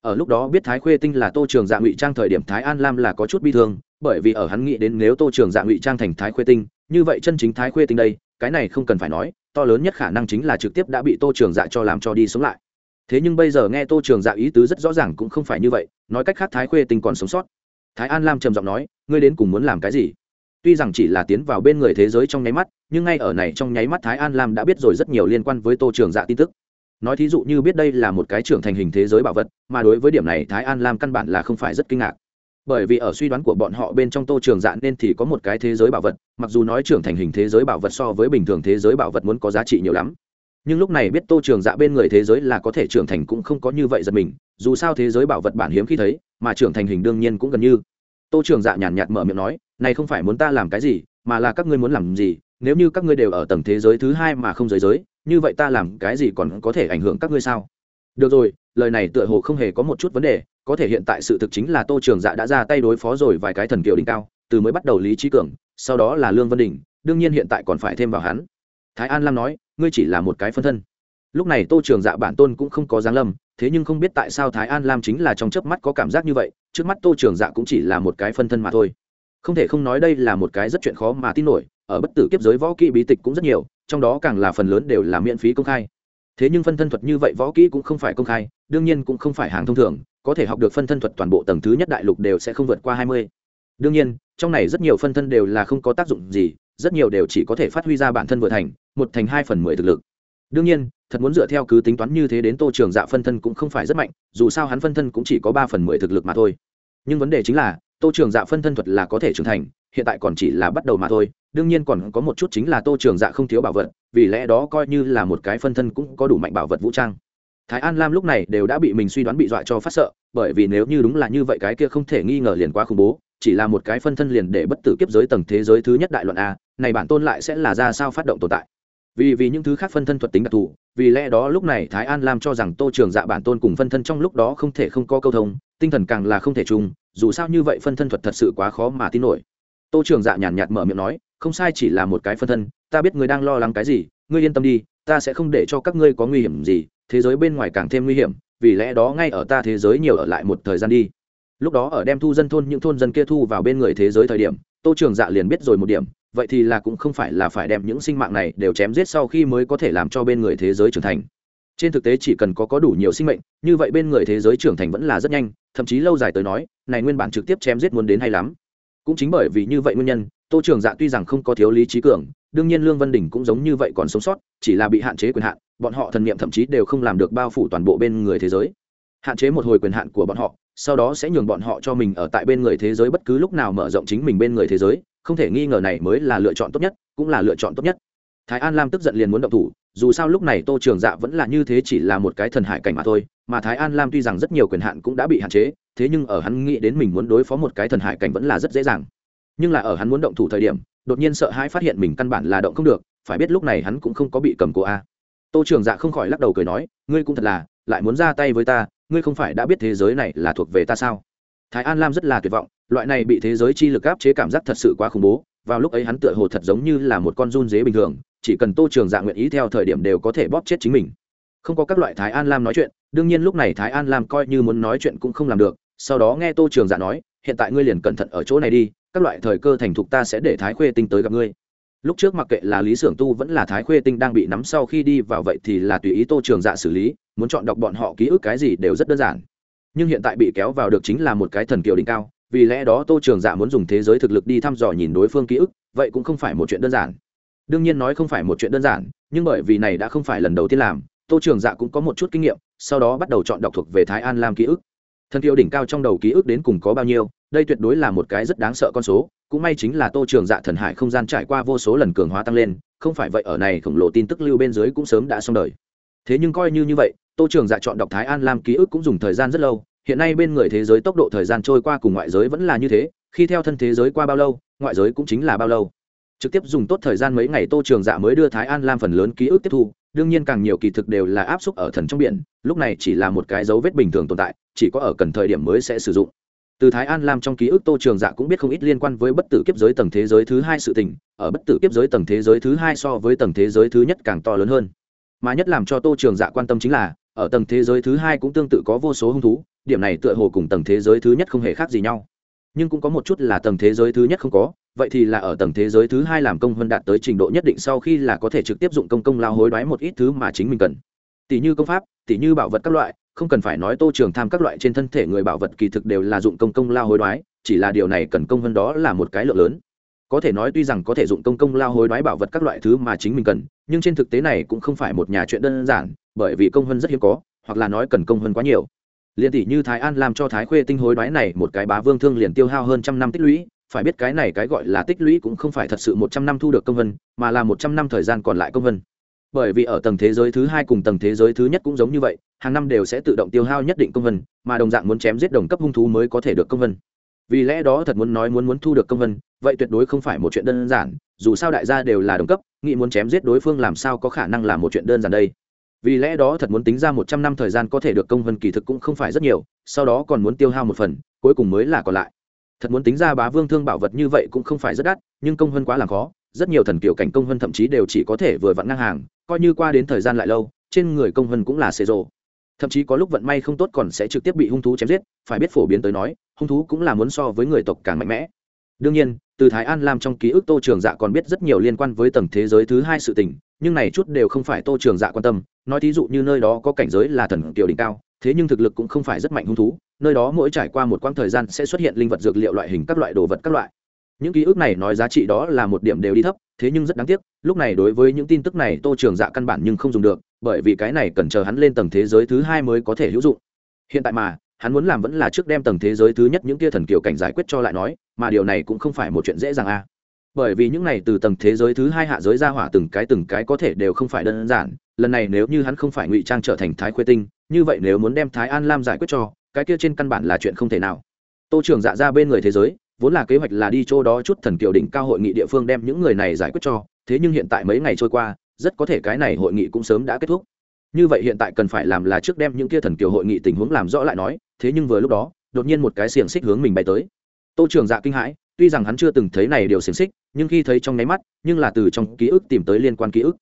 [SPEAKER 1] Ở lúc đó biết thái khuê tinh là tô trường dạ ngụy trang thời điểm thái an lam là có chút bi thương, bởi vì ở hắn nghĩ đến nếu tô trường dạ ngụy trang thành thái khuê tinh, như vậy chân chính thái khuê tinh đây, cái này không cần phải nói, to lớn nhất khả năng chính là trực tiếp đã bị tô trường dạ cho làm cho đi sống lại. Thế nhưng bây giờ nghe tô trường dạ ý tứ rất rõ ràng cũng không phải như vậy, nói cách khác thái khuê tinh còn sống sót. Thái an lam trầm giọng nói, ngươi đến cùng muốn làm cái gì? Tuy rằng chỉ là tiến vào bên người thế giới trong nháy mắt, nhưng ngay ở này trong nháy mắt thái an lam đã biết rồi rất nhiều liên quan với tô trường dạ tin tức. Nói thí dụ như biết đây là một cái trưởng thành hình thế giới bảo vật, mà đối với điểm này thái an lam căn bản là không phải rất kinh ngạc. Bởi vì ở suy đoán của bọn họ bên trong tô trường dạ nên thì có một cái thế giới bảo vật, mặc dù nói trưởng thành hình thế giới bảo vật so với bình thường thế giới bảo vật muốn có giá trị nhiều lắm. Nhưng lúc này biết tô trường dạ bên người thế giới là có thể trưởng thành cũng không có như vậy giật mình, dù sao thế giới bảo vật bản hiếm khi thấy, mà trưởng thành hình đương nhiên cũng gần như. Tô trường dạ nhàn nhạt mở miệng nói này không phải muốn ta làm cái gì, mà là các ngươi muốn làm gì, nếu như các ngươi đều ở tầng thế giới thứ hai mà không giới giới, như vậy ta làm cái gì còn có thể ảnh hưởng các ngươi sao? Được rồi, lời này tựa hồ không hề có một chút vấn đề, có thể hiện tại sự thực chính là tô trường dạ đã ra tay đối phó rồi vài cái thần kiều đỉnh cao, từ mới bắt đầu lý trí cường, sau đó là lương vân đình đương nhiên hiện tại còn phải thêm vào hắn. Thái an lam nói, ngươi chỉ là một cái phân thân. Lúc này tô trường dạ bản tôn cũng không có giáng lâm, thế nhưng không biết tại sao thái an lam chính là trong chớp mắt có cảm giác như vậy, trước mắt tô trường dạ cũng chỉ là một cái phân thân mà thôi không thể không nói đây là một cái rất chuyện khó mà tin nổi, ở bất tử kiếp giới võ kỹ bí tịch cũng rất nhiều, trong đó càng là phần lớn đều là miễn phí công khai. Thế nhưng phân thân thuật như vậy võ kỹ cũng không phải công khai, đương nhiên cũng không phải hàng thông thường, có thể học được phân thân thuật toàn bộ tầng thứ nhất đại lục đều sẽ không vượt qua hai mươi. Đương nhiên, trong này rất nhiều phân thân đều là không có tác dụng gì, rất nhiều đều chỉ có thể phát huy ra bản thân vừa thành, một thành hai phần mười thực lực. Đương nhiên, thật muốn dựa theo cứ tính toán như thế đến tô trường dạ phân thân cũng không phải rất mạnh, dù sao hắn phân thân cũng chỉ có ba phần mười thực lực mà thôi. Nhưng vấn đề chính là tô trường dạ phân thân thuật là có thể trưởng thành, hiện tại còn chỉ là bắt đầu mà thôi, đương nhiên còn có một chút chính là tô trường dạ không thiếu bảo vật, vì lẽ đó coi như là một cái phân thân cũng có đủ mạnh bảo vật vũ trang. Thái an lam lúc này đều đã bị mình suy đoán bị dọa cho phát sợ, bởi vì nếu như đúng là như vậy cái kia không thể nghi ngờ liền quá khủng bố, chỉ là một cái phân thân liền để bất tử kiếp giới tầng thế giới thứ nhất đại luận a, này bản tôn lại sẽ là ra sao phát động tồn tại. Vì vì những thứ khác phân thân thuật tính đặc thù, vì lẽ đó lúc này thái an lam cho rằng tô trường dạ bản tôn cùng phân thân trong lúc đó không thể không có câu thông, tinh thần càng là không thể chung dù sao như vậy phân thân thuật thật sự quá khó mà tin nổi. Tô trường dạ nhàn nhạt mở miệng nói, không sai chỉ là một cái phân thân, ta biết ngươi đang lo lắng cái gì, ngươi yên tâm đi, ta sẽ không để cho các ngươi có nguy hiểm gì, thế giới bên ngoài càng thêm nguy hiểm, vì lẽ đó ngay ở ta thế giới nhiều ở lại một thời gian đi. Lúc đó ở đem thu dân thôn những thôn dân kia thu vào bên người thế giới thời điểm, tô trường dạ liền biết rồi một điểm, vậy thì là cũng không phải là phải đem những sinh mạng này đều chém giết sau khi mới có thể làm cho bên người thế giới trưởng thành. Trên thực tế chỉ cần có có đủ nhiều sinh mệnh, như vậy bên người thế giới trưởng thành vẫn là rất nhanh thậm chí lâu dài tới nói, này nguyên bản trực tiếp chém giết muốn đến hay lắm. Cũng chính bởi vì như vậy nguyên nhân, tô trường dạ tuy rằng không có thiếu lý trí cường, đương nhiên lương văn đình cũng giống như vậy còn sống sót, chỉ là bị hạn chế quyền hạn, bọn họ thần niệm thậm chí đều không làm được bao phủ toàn bộ bên người thế giới. Hạn chế một hồi quyền hạn của bọn họ, sau đó sẽ nhường bọn họ cho mình ở tại bên người thế giới bất cứ lúc nào mở rộng chính mình bên người thế giới, không thể nghi ngờ này mới là lựa chọn tốt nhất, cũng là lựa chọn tốt nhất. Thái an lam tức giận liền muốn động thủ dù sao lúc này tô trường dạ vẫn là như thế chỉ là một cái thần hải cảnh mà thôi, mà thái an lam tuy rằng rất nhiều quyền hạn cũng đã bị hạn chế, thế nhưng ở hắn nghĩ đến mình muốn đối phó một cái thần hải cảnh vẫn là rất dễ dàng. Nhưng là ở hắn muốn động thủ thời điểm, đột nhiên sợ hãi phát hiện mình căn bản là động không được, phải biết lúc này hắn cũng không có bị cầm cố a. Tô trường dạ không khỏi lắc đầu cười nói, ngươi cũng thật là, lại muốn ra tay với ta, ngươi không phải đã biết thế giới này là thuộc về ta sao? Thái an lam rất là tuyệt vọng, loại này bị thế giới chi lực áp chế cảm giác thật sự quá khủng bố vào lúc ấy hắn tựa hồ thật giống như là một con run dế bình thường, chỉ cần tô trường dạ nguyện ý theo thời điểm đều có thể bóp chết chính mình. Không có các loại thái an lam nói chuyện, đương nhiên lúc này thái an lam coi như muốn nói chuyện cũng không làm được, sau đó nghe tô trường dạ nói, hiện tại ngươi liền cẩn thận ở chỗ này đi, các loại thời cơ thành thục ta sẽ để thái khuê tinh tới gặp ngươi. Lúc trước mặc kệ là lý xưởng tu vẫn là thái khuê tinh đang bị nắm sau khi đi vào vậy thì là tùy ý tô trường dạ xử lý, muốn chọn đọc bọn họ ký ức cái gì đều rất đơn giản. Nhưng hiện tại bị kéo vào được chính là một cái thần kiều đỉnh cao vì lẽ đó tô trường dạ muốn dùng thế giới thực lực đi thăm dò nhìn đối phương ký ức, vậy cũng không phải một chuyện đơn giản. Đương nhiên nói không phải một chuyện đơn giản, nhưng bởi vì này đã không phải lần đầu tiên làm, tô trường dạ cũng có một chút kinh nghiệm, sau đó bắt đầu chọn đọc thuộc về thái an lam ký ức. Thần kiều đỉnh cao trong đầu ký ức đến cùng có bao nhiêu, đây tuyệt đối là một cái rất đáng sợ con số, cũng may chính là tô trường dạ thần hải không gian trải qua vô số lần cường hóa tăng lên, không phải vậy ở này khổng lồ tin tức lưu bên dưới cũng sớm đã xong đời. Thế nhưng coi như như vậy, tô trường dạ chọn đọc thái an lam ký ức cũng dùng thời gian rất lâu hiện nay bên người thế giới tốc độ thời gian trôi qua cùng ngoại giới vẫn là như thế, khi theo thân thế giới qua bao lâu, ngoại giới cũng chính là bao lâu. Trực tiếp dùng tốt thời gian mấy ngày tô trường dạ mới đưa thái an lam phần lớn ký ức tiếp thu, đương nhiên càng nhiều kỳ thực đều là áp xúc ở thần trong biển, lúc này chỉ là một cái dấu vết bình thường tồn tại, chỉ có ở cần thời điểm mới sẽ sử dụng. Từ thái an lam trong ký ức tô trường dạ cũng biết không ít liên quan với bất tử kiếp giới tầng thế giới thứ hai sự tình, ở bất tử kiếp giới tầng thế giới thứ hai so với tầng thế giới thứ nhất càng to lớn hơn. Mà nhất làm cho tô trường dạ quan tâm chính là, ở tầng thế giới thứ hai cũng tương tự có vô số hung thú điểm này tựa hồ cùng tầng thế giới thứ nhất không hề khác gì nhau. Nhưng cũng có một chút là tầng thế giới thứ nhất không có, vậy thì là ở tầng thế giới thứ hai làm công hơn đạt tới trình độ nhất định sau khi là có thể trực tiếp dụng công công lao hối đoái một ít thứ mà chính mình cần. Tỷ như công pháp, tỷ như bảo vật các loại, không cần phải nói tô trường tham các loại trên thân thể người bảo vật kỳ thực đều là dụng công công lao hối đoái, chỉ là điều này cần công hơn đó là một cái lượng lớn. Có thể nói tuy rằng có thể dụng công công lao hối đoái bảo vật các loại thứ mà chính mình cần, nhưng trên thực tế này cũng không phải một nhà chuyện đơn giản, bởi vì công hơn rất hiếm có, hoặc là nói cần công hơn quá nhiều liền tỷ như thái an làm cho thái khuê tinh hối đoái này một cái bá vương thương liền tiêu hao hơn trăm năm tích lũy, phải biết cái này cái gọi là tích lũy cũng không phải thật sự một trăm năm thu được công vân, mà là một trăm năm thời gian còn lại công vân. Bởi vì ở tầng thế giới thứ hai cùng tầng thế giới thứ nhất cũng giống như vậy, hàng năm đều sẽ tự động tiêu hao nhất định công vân, mà đồng dạng muốn chém giết đồng cấp hung thú mới có thể được công vân. Vì lẽ đó thật muốn nói muốn muốn thu được công vân, vậy tuyệt đối không phải một chuyện đơn giản, dù sao đại gia đều là đồng cấp, nghĩ muốn chém giết đối phương làm sao có khả năng là một chuyện đơn giản đây? Vì lẽ đó thật muốn tính ra một trăm năm thời gian có thể được công vân kỳ thực cũng không phải rất nhiều, sau đó còn muốn tiêu hao một phần, cuối cùng mới là còn lại. Thật muốn tính ra bá vương thương bảo vật như vậy cũng không phải rất đắt, nhưng công vân quá là khó, rất nhiều thần kiểu cảnh công vân thậm chí đều chỉ có thể vừa vặn ngang hàng, coi như qua đến thời gian lại lâu, trên người công vân cũng là xê rộ thậm chí có lúc vận may không tốt còn sẽ trực tiếp bị hung thú chém giết, phải biết phổ biến tới nói, hung thú cũng là muốn so với người tộc càng mạnh mẽ. Đương nhiên, từ thái an lam trong ký ức tô trường dạ còn biết rất nhiều liên quan với tầng thế giới thứ hai sự tình nhưng này chút đều không phải tô trường dạ quan tâm, nói thí dụ như nơi đó có cảnh giới là thần tiểu đỉnh cao, thế nhưng thực lực cũng không phải rất mạnh hung thú, nơi đó mỗi trải qua một quãng thời gian sẽ xuất hiện linh vật dược liệu loại hình các loại đồ vật các loại. Những ký ức này nói giá trị đó là một điểm đều đi thấp, thế nhưng rất đáng tiếc, lúc này đối với những tin tức này tô trường dạ căn bản nhưng không dùng được, bởi vì cái này cần chờ hắn lên tầng thế giới thứ hai mới có thể hữu dụng. Hiện tại mà, hắn muốn làm vẫn là trước đem tầng thế giới thứ nhất những kia thần kiều cảnh giải quyết cho lại nói, mà điều này cũng không phải một chuyện dễ dàng a bởi vì những này từ tầng thế giới thứ hai hạ giới ra hỏa từng cái từng cái có thể đều không phải đơn giản, lần này nếu như hắn không phải ngụy trang trở thành thái khuê tinh, như vậy nếu muốn đem thái an lam giải quyết cho, cái kia trên căn bản là chuyện không thể nào. Tô trưởng dạ ra bên người thế giới, vốn là kế hoạch là đi chỗ đó chút thần kiều đỉnh cao hội nghị địa phương đem những người này giải quyết cho, thế nhưng hiện tại mấy ngày trôi qua, rất có thể cái này hội nghị cũng sớm đã kết thúc. Như vậy hiện tại cần phải làm là trước đem những kia thần kiều hội nghị tình huống làm rõ lại nói, thế nhưng vừa lúc đó, đột nhiên một cái xiềng xích hướng mình bay tới. Tô trường dạ kinh hãi tuy rằng hắn chưa từng thấy này điều xiềng xích, nhưng khi thấy trong nháy mắt, nhưng là từ trong ký ức tìm tới liên quan ký ức.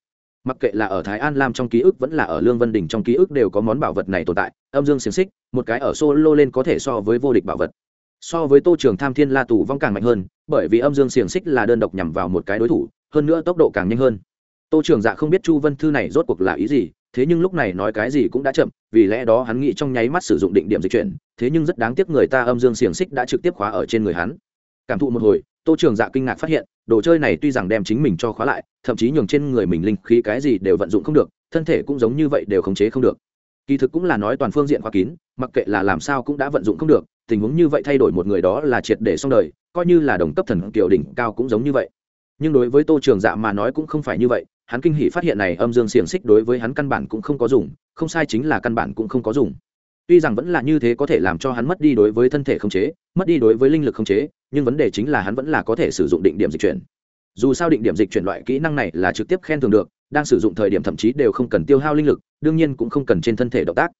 [SPEAKER 1] Mặc kệ là ở thái an lam trong ký ức vẫn là ở lương vân đình trong ký ức đều có món bảo vật này tồn tại, âm dương xiềng xích, một cái ở solo lên có thể so với vô địch bảo vật. So với tô trường tham thiên la tù vong càng mạnh hơn, bởi vì âm dương xiềng xích là đơn độc nhằm vào một cái đối thủ, hơn nữa tốc độ càng nhanh hơn. Tô trường dạ không biết chu vân thư này rốt cuộc là ý gì, thế nhưng lúc này nói cái gì cũng đã chậm, vì lẽ đó hắn nghĩ trong nháy mắt sử dụng định điểm dịch chuyển, thế nhưng rất đáng tiếc người ta âm dương xiềng xích đã trực tiếp khóa ở trên người hắn cảm thụ một hồi, tô trường dạ kinh ngạc phát hiện, đồ chơi này tuy rằng đem chính mình cho khóa lại, thậm chí nhường trên người mình linh khí cái gì đều vận dụng không được, thân thể cũng giống như vậy đều khống chế không được. Kỳ thực cũng là nói toàn phương diện khóa kín, mặc kệ là làm sao cũng đã vận dụng không được, tình huống như vậy thay đổi một người đó là triệt để xong đời, coi như là đồng cấp thần kiểu đỉnh cao cũng giống như vậy. Nhưng đối với tô trường dạ mà nói cũng không phải như vậy, hắn kinh hỷ phát hiện này âm dương xiềng xích đối với hắn căn bản cũng không có dùng, không sai chính là căn bản cũng không có dùng. Tuy rằng vẫn là như thế có thể làm cho hắn mất đi đối với thân thể không chế, mất đi đối với linh lực không chế nhưng vấn đề chính là hắn vẫn là có thể sử dụng định điểm dịch chuyển. Dù sao định điểm dịch chuyển loại kỹ năng này là trực tiếp khen thường được, đang sử dụng thời điểm thậm chí đều không cần tiêu hao linh lực, đương nhiên cũng không cần trên thân thể động tác.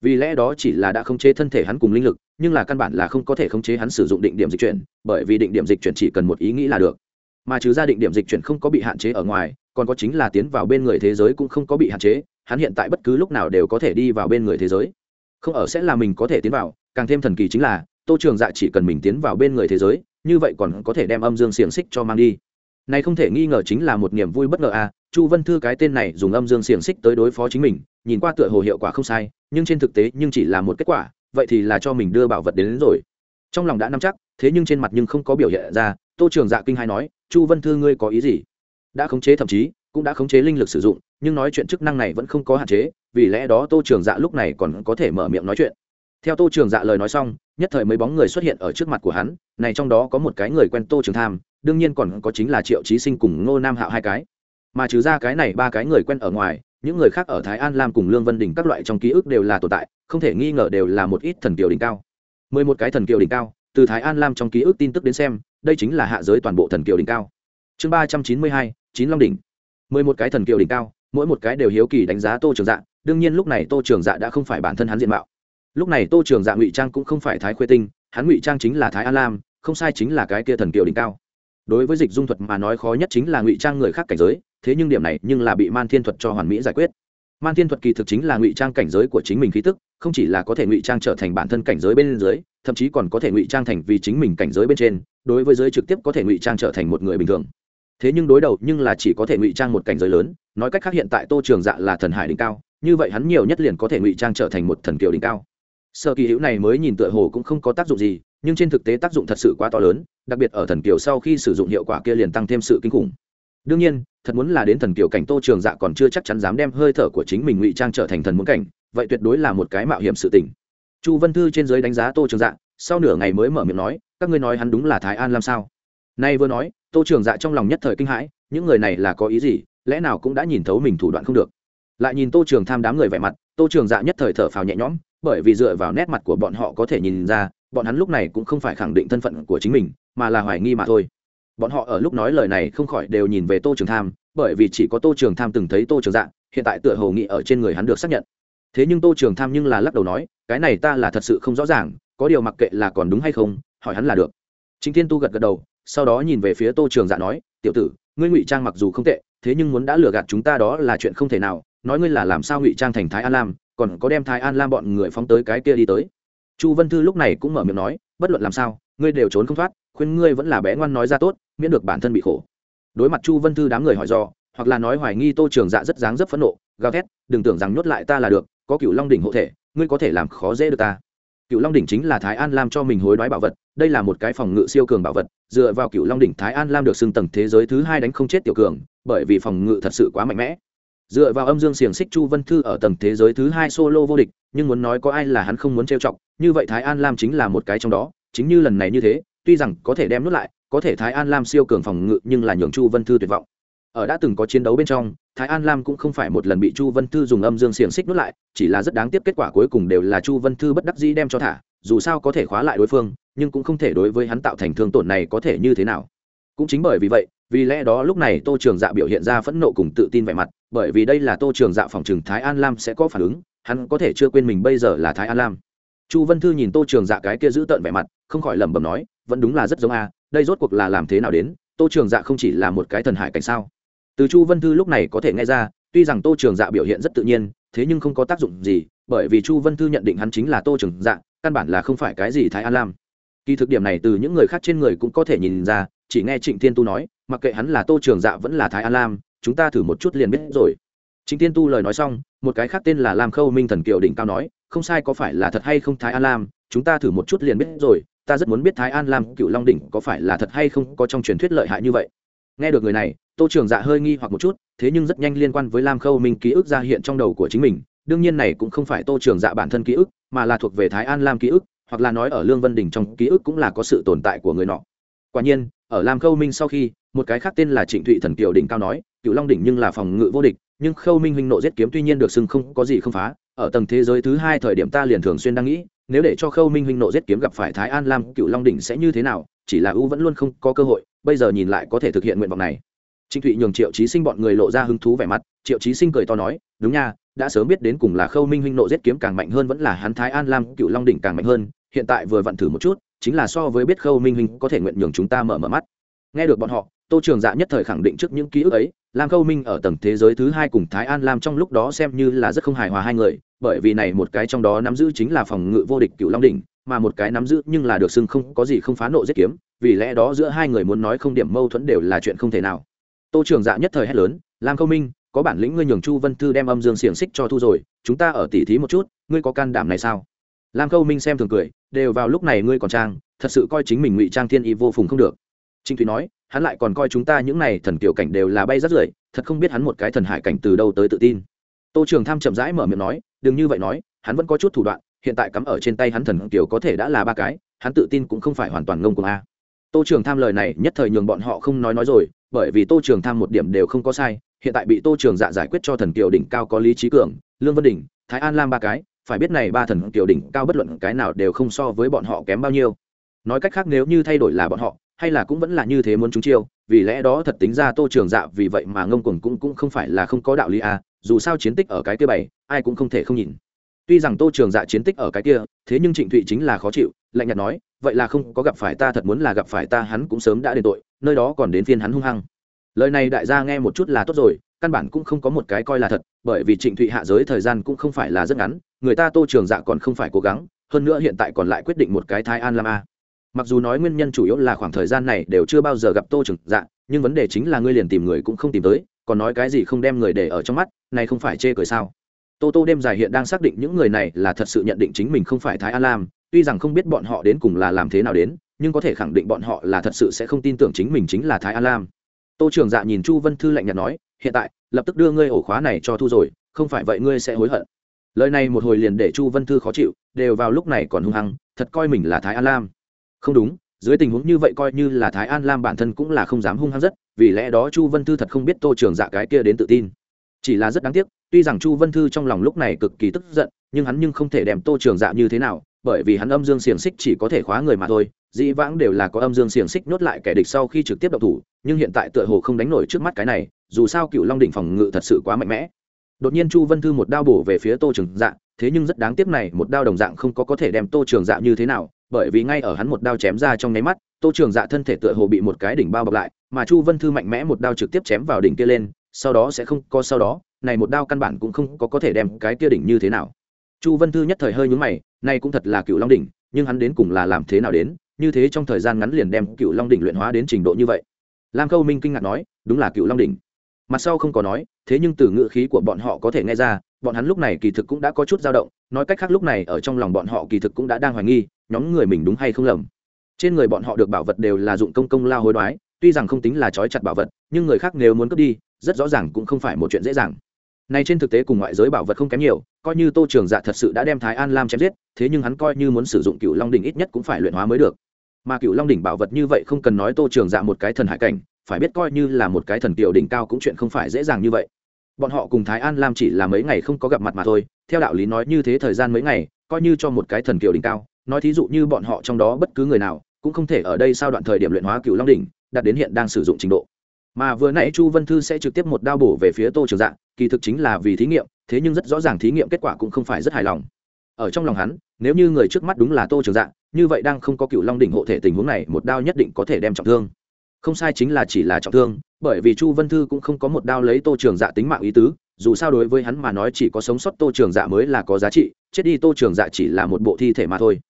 [SPEAKER 1] Vì lẽ đó chỉ là đã khống chế thân thể hắn cùng linh lực, nhưng là căn bản là không có thể khống chế hắn sử dụng định điểm dịch chuyển, bởi vì định điểm dịch chuyển chỉ cần một ý nghĩ là được. Mà trừ ra định điểm dịch chuyển không có bị hạn chế ở ngoài, còn có chính là tiến vào bên người thế giới cũng không có bị hạn chế, hắn hiện tại bất cứ lúc nào đều có thể đi vào bên người thế giới. Không ở sẽ là mình có thể tiến vào, càng thêm thần kỳ chính là tô trường dạ chỉ cần mình tiến vào bên người thế giới như vậy còn có thể đem âm dương xiềng xích cho mang đi. Này không thể nghi ngờ chính là một niềm vui bất ngờ à chu vân thư cái tên này dùng âm dương xiềng xích tới đối phó chính mình nhìn qua tựa hồ hiệu quả không sai nhưng trên thực tế nhưng chỉ là một kết quả vậy thì là cho mình đưa bảo vật đến, đến rồi. Trong lòng đã nắm chắc thế nhưng trên mặt nhưng không có biểu hiện ra tô trường dạ kinh hai nói chu vân thư ngươi có ý gì? Đã khống chế thậm chí cũng đã khống chế linh lực sử dụng nhưng nói chuyện chức năng này vẫn không có hạn chế vì lẽ đó tô trường dạ lúc này còn có thể mở miệng nói chuyện. Theo tô trường dạ lời nói xong nhất thời mấy bóng người xuất hiện ở trước mặt của hắn, này trong đó có một cái người quen tô trường tham, đương nhiên còn có chính là triệu trí sinh cùng ngô nam hạo hai cái. Mà trừ ra cái này ba cái người quen ở ngoài, những người khác ở thái an, lam cùng lương vân đình các loại trong ký ức đều là tồn tại, không thể nghi ngờ đều là một ít thần kiều đỉnh cao. Mười một cái thần kiều đỉnh cao, từ thái an, lam trong ký ức tin tức đến xem, đây chính là hạ giới toàn bộ thần kiều đỉnh cao. Chương ba trăm chín mươi hai, chín long đỉnh. Mười một cái thần kiều đỉnh cao, mỗi một cái đều hiếu kỳ đánh giá tô trường dạ đương nhiên lúc này tô trường dạ đã không phải bản thân hắn diện mạo lúc này tô trường dạ ngụy trang cũng không phải thái khuê tinh, hắn ngụy trang chính là thái an lam, không sai chính là cái kia thần kiều đỉnh cao. Đối với dịch dung thuật mà nói khó nhất chính là ngụy trang người khác cảnh giới, thế nhưng điểm này nhưng là bị man thiên thuật cho hoàn mỹ giải quyết. Man thiên thuật kỳ thực chính là ngụy trang cảnh giới của chính mình khí tức, không chỉ là có thể ngụy trang trở thành bản thân cảnh giới bên dưới, thậm chí còn có thể ngụy trang thành vì chính mình cảnh giới bên trên, đối với giới trực tiếp có thể ngụy trang trở thành một người bình thường. Thế nhưng đối đầu nhưng là chỉ có thể ngụy trang một cảnh giới lớn, nói cách khác hiện tại tô trường dạ là thần hải đỉnh cao, như vậy hắn nhiều nhất liền có thể ngụy trang trở thành một thần kiều đỉnh cao sở kỳ hữu này mới nhìn tựa hồ cũng không có tác dụng gì, nhưng trên thực tế tác dụng thật sự quá to lớn, đặc biệt ở thần kiều sau khi sử dụng hiệu quả kia liền tăng thêm sự kinh khủng. Đương nhiên, thật muốn là đến thần kiều cảnh tô trường dạ còn chưa chắc chắn dám đem hơi thở của chính mình ngụy trang trở thành thần muốn cảnh, vậy tuyệt đối là một cái mạo hiểm sự tình. Chu vân thư trên giới đánh giá tô trường dạ sau nửa ngày mới mở miệng nói, các ngươi nói hắn đúng là thái an làm sao? Nay vừa nói, tô trường dạ trong lòng nhất thời kinh hãi, những người này là có ý gì, lẽ nào cũng đã nhìn thấu mình thủ đoạn không được. Lại nhìn tô trường tham đám người vẻ mặt, tô trường dạ nhất thời thở phào nhẹ nhõm bởi vì dựa vào nét mặt của bọn họ có thể nhìn ra, bọn hắn lúc này cũng không phải khẳng định thân phận của chính mình, mà là hoài nghi mà thôi. Bọn họ ở lúc nói lời này không khỏi đều nhìn về tô trường tham, bởi vì chỉ có tô trường tham từng thấy tô trường dạ hiện tại tựa hồ nghị ở trên người hắn được xác nhận. Thế nhưng tô trường tham nhưng là lắc đầu nói, cái này ta là thật sự không rõ ràng, có điều mặc kệ là còn đúng hay không, hỏi hắn là được. Chính thiên tu gật gật đầu, sau đó nhìn về phía tô trường dạ nói, tiểu tử, ngươi ngụy trang mặc dù không tệ, thế nhưng muốn đã lừa gạt chúng ta đó là chuyện không thể nào, nói ngươi là làm sao ngụy trang thành thái an lam còn có đem thái an lam bọn người phóng tới cái kia đi tới. Chu vân thư lúc này cũng mở miệng nói, bất luận làm sao, ngươi đều trốn không thoát, khuyên ngươi vẫn là bé ngoan nói ra tốt, miễn được bản thân bị khổ. Đối mặt chu vân thư đám người hỏi do hoặc là nói hoài nghi tô trường dạ rất dáng rất phẫn nộ, gào thét, đừng tưởng rằng nhốt lại ta là được, có cựu long đỉnh hộ thể, ngươi có thể làm khó dễ được ta. Cựu long đỉnh chính là thái an lam cho mình hối đoái bảo vật, đây là một cái phòng ngự siêu cường bảo vật, dựa vào cựu long đỉnh thái an lam được xưng tầng thế giới thứ hai đánh không chết tiểu cường, bởi vì phòng ngự thật sự quá mạnh mẽ dựa vào âm dương xiềng xích chu vân thư ở tầng thế giới thứ hai solo vô địch, nhưng muốn nói có ai là hắn không muốn trêu chọc, như vậy thái an lam chính là một cái trong đó, chính như lần này như thế, tuy rằng có thể đem nuốt lại, có thể thái an lam siêu cường phòng ngự nhưng là nhường chu vân thư tuyệt vọng. Ở đã từng có chiến đấu bên trong, thái an lam cũng không phải một lần bị chu vân thư dùng âm dương xiềng xích nuốt lại, chỉ là rất đáng tiếc kết quả cuối cùng đều là chu vân thư bất đắc dĩ đem cho thả, dù sao có thể khóa lại đối phương, nhưng cũng không thể đối với hắn tạo thành thương tổn này có thể như thế nào. Cũng chính bởi vì vậy vì lẽ đó lúc này tô trường dạ biểu hiện ra phẫn nộ cùng tự tin vẻ mặt, bởi vì đây là tô trường dạ phòng trừng thái an lam sẽ có phản ứng, hắn có thể chưa quên mình bây giờ là thái an lam. Chu vân thư nhìn tô trường dạ cái kia giữ tợn vẻ mặt, không khỏi lẩm bẩm nói, vẫn đúng là rất giống a, đây rốt cuộc là làm thế nào đến, tô trường dạ không chỉ là một cái thần hải cảnh sao? Từ chu vân thư lúc này có thể nghe ra, tuy rằng tô trường dạ biểu hiện rất tự nhiên, thế nhưng không có tác dụng gì, bởi vì chu vân thư nhận định hắn chính là tô trường dạ căn bản là không phải cái gì thái an lam. Kỳ thực điểm này từ những người khác trên người cũng có thể nhìn ra, chỉ nghe trịnh thiên tu nói mặc kệ hắn là tô trường dạ vẫn là thái an lam, chúng ta thử một chút liền biết rồi. Chính tiên tu lời nói xong, một cái khác tên là lam khâu minh thần kiều đỉnh cao nói, không sai có phải là thật hay không thái an lam, chúng ta thử một chút liền biết rồi, ta rất muốn biết thái an lam cựu long đỉnh có phải là thật hay không có trong truyền thuyết lợi hại như vậy. Nghe được người này, tô trường dạ hơi nghi hoặc một chút, thế nhưng rất nhanh liên quan với lam khâu minh ký ức ra hiện trong đầu của chính mình, đương nhiên này cũng không phải tô trường dạ bản thân ký ức, mà là thuộc về thái an lam ký ức, hoặc là nói ở lương vân đình trong ký ức cũng là có sự tồn tại của người nọ. Quả nhiên, ở lam khâu minh sau khi một cái khác tên là trịnh thụy thần kiều đỉnh cao nói cựu long đỉnh nhưng là phòng ngự vô địch, nhưng khâu minh huynh nộ giết kiếm tuy nhiên được xưng không có gì không phá, ở tầng thế giới thứ hai thời điểm ta liền thường xuyên đang nghĩ, nếu để cho khâu minh huynh nộ giết kiếm gặp phải thái an lam cựu long đỉnh sẽ như thế nào, chỉ là ưu vẫn luôn không có cơ hội, bây giờ nhìn lại có thể thực hiện nguyện vọng này. Trịnh thụy nhường triệu trí sinh bọn người lộ ra hứng thú vẻ mặt, triệu trí sinh cười to nói, đúng nha, đã sớm biết đến cùng là khâu minh huynh nộ giết kiếm càng mạnh hơn vẫn là hắn thái an lam cựu long đỉnh càng mạnh hơn, hiện tại vừa vặn thử một chút, chính là so với biết khâu minh huynh có thể nguyện nhường chúng ta mở mở mắt. Nghe được bọn họ tô trường dạ nhất thời khẳng định trước những ký ức ấy, lam khâu minh ở tầng thế giới thứ hai cùng thái an lam trong lúc đó xem như là rất không hài hòa hai người, bởi vì này một cái trong đó nắm giữ chính là phòng ngự vô địch cựu long đỉnh, mà một cái nắm giữ nhưng là được xưng không có gì không phá nộ giết kiếm, vì lẽ đó giữa hai người muốn nói không điểm mâu thuẫn đều là chuyện không thể nào. Tô trường dạ nhất thời hét lớn, lam khâu minh, có bản lĩnh ngươi nhường chu vân thư đem âm dương xiềng xích cho thu rồi, chúng ta ở tỉ thí một chút, ngươi có can đảm này sao? Lam khâu minh xem thường cười, đều vào lúc này ngươi còn trang, thật sự coi chính mình ngụy trang thiên y vô phùng không được trinh thúy nói, hắn lại còn coi chúng ta những này thần tiểu cảnh đều là bay rất rưởi, thật không biết hắn một cái thần hải cảnh từ đâu tới tự tin. Tô trường tham chậm rãi mở miệng nói, đừng như vậy nói, hắn vẫn có chút thủ đoạn, hiện tại cắm ở trên tay hắn thần tiểu có thể đã là ba cái, hắn tự tin cũng không phải hoàn toàn ngông cuồng a. Tô trường tham lời này nhất thời nhường bọn họ không nói nói rồi, bởi vì tô trường tham một điểm đều không có sai, hiện tại bị tô trường dạ giải quyết cho thần kiều đỉnh cao có lý trí cường, lương vân đỉnh, thái an lam ba cái, phải biết này ba thần kiều đỉnh cao bất luận cái nào đều không so với bọn họ kém bao nhiêu. Nói cách khác nếu như thay đổi là bọn họ hay là cũng vẫn là như thế muốn chúng chiêu, vì lẽ đó thật tính ra tô trường dạ vì vậy mà ngông cuồng cũng cũng không phải là không có đạo lý à dù sao chiến tích ở cái kia bảy, ai cũng không thể không nhìn. Tuy rằng tô trường dạ chiến tích ở cái kia, thế nhưng trịnh thụy chính là khó chịu, lạnh nhạt nói, vậy là không có gặp phải ta thật muốn là gặp phải ta, hắn cũng sớm đã đền tội, nơi đó còn đến phiên hắn hung hăng. Lời này đại gia nghe một chút là tốt rồi, căn bản cũng không có một cái coi là thật, bởi vì trịnh thụy hạ giới thời gian cũng không phải là rất ngắn, người ta tô trường dạ còn không phải cố gắng, hơn nữa hiện tại còn lại quyết định một cái thái an lam a mặc dù nói nguyên nhân chủ yếu là khoảng thời gian này đều chưa bao giờ gặp tô trưởng dạ nhưng vấn đề chính là ngươi liền tìm người cũng không tìm tới, còn nói cái gì không đem người để ở trong mắt, này không phải chê cười sao? Tô tô đêm dài hiện đang xác định những người này là thật sự nhận định chính mình không phải thái an lam, tuy rằng không biết bọn họ đến cùng là làm thế nào đến, nhưng có thể khẳng định bọn họ là thật sự sẽ không tin tưởng chính mình chính là thái an lam. Tô trường dạ nhìn chu vân thư lạnh nhạt nói, hiện tại, lập tức đưa ngươi ổ khóa này cho thu rồi, không phải vậy ngươi sẽ hối hận. Lời này một hồi liền để chu vân thư khó chịu, đều vào lúc này còn hung hăng, thật coi mình là thái an lam không đúng, dưới tình huống như vậy coi như là thái an lam bản thân cũng là không dám hung hăng rất, vì lẽ đó chu vân thư thật không biết tô trường dạ cái kia đến tự tin. Chỉ là rất đáng tiếc, tuy rằng chu vân thư trong lòng lúc này cực kỳ tức giận, nhưng hắn nhưng không thể đem tô trường dạ như thế nào, bởi vì hắn âm dương xiềng xích chỉ có thể khóa người mà thôi, dĩ vãng đều là có âm dương xiềng xích nhốt lại kẻ địch sau khi trực tiếp đậu thủ, nhưng hiện tại tựa hồ không đánh nổi trước mắt cái này, dù sao cựu long đỉnh phòng ngự thật sự quá mạnh mẽ. Đột nhiên chu vân thư một đao bổ về phía tô trường dạ thế nhưng rất đáng tiếc này, một đao đồng dạng không có có thể đem tô trường dạ như thế nào bởi vì ngay ở hắn một đao chém ra trong nháy mắt, tô trường dạ thân thể tựa hồ bị một cái đỉnh bao bọc lại, mà chu vân thư mạnh mẽ một đao trực tiếp chém vào đỉnh kia lên, sau đó sẽ không có sau đó, này một đao căn bản cũng không có có thể đem cái kia đỉnh như thế nào. Chu vân thư nhất thời hơi nhúng mày, này cũng thật là cựu long đỉnh, nhưng hắn đến cùng là làm thế nào đến, như thế trong thời gian ngắn liền đem cựu long đỉnh luyện hóa đến trình độ như vậy. Lam khâu minh kinh ngạc nói, đúng là cựu long đỉnh. Mặt sau không có nói, thế nhưng từ ngữ khí của bọn họ có thể nghe ra bọn hắn lúc này kỳ thực cũng đã có chút dao động, nói cách khác lúc này ở trong lòng bọn họ kỳ thực cũng đã đang hoài nghi, nhóm người mình đúng hay không lầm. Trên người bọn họ được bảo vật đều là dụng công công lao hối đoái, tuy rằng không tính là trói chặt bảo vật, nhưng người khác nếu muốn cướp đi, rất rõ ràng cũng không phải một chuyện dễ dàng. Này trên thực tế cùng ngoại giới bảo vật không kém nhiều, coi như tô trường dạ thật sự đã đem thái an lam chém giết, thế nhưng hắn coi như muốn sử dụng cựu long đỉnh ít nhất cũng phải luyện hóa mới được. Mà cựu long đỉnh bảo vật như vậy không cần nói tô trường dạ một cái thần hải cảnh, phải biết coi như là một cái thần tiểu đỉnh cao cũng chuyện không phải dễ dàng như vậy bọn họ cùng thái an lam chỉ là mấy ngày không có gặp mặt mà thôi, theo đạo lý nói như thế thời gian mấy ngày, coi như cho một cái thần kiều đỉnh cao, nói thí dụ như bọn họ trong đó bất cứ người nào, cũng không thể ở đây sao đoạn thời điểm luyện hóa cựu long đỉnh đạt đến hiện đang sử dụng trình độ. Mà vừa nãy chu vân thư sẽ trực tiếp một đao bổ về phía tô trường Dạng kỳ thực chính là vì thí nghiệm, thế nhưng rất rõ ràng thí nghiệm kết quả cũng không phải rất hài lòng. Ở trong lòng hắn, nếu như người trước mắt đúng là tô trường Dạng như vậy đang không có cựu long đỉnh hộ thể tình huống này, một đao nhất định có thể đem trọng thương không sai chính là chỉ là trọng thương, bởi vì chu vân thư cũng không có một đao lấy tô trường dạ tính mạng ý tứ, dù sao đối với hắn mà nói chỉ có sống sót tô trường dạ mới là có giá trị, chết đi tô trường dạ chỉ là một bộ thi thể mà thôi.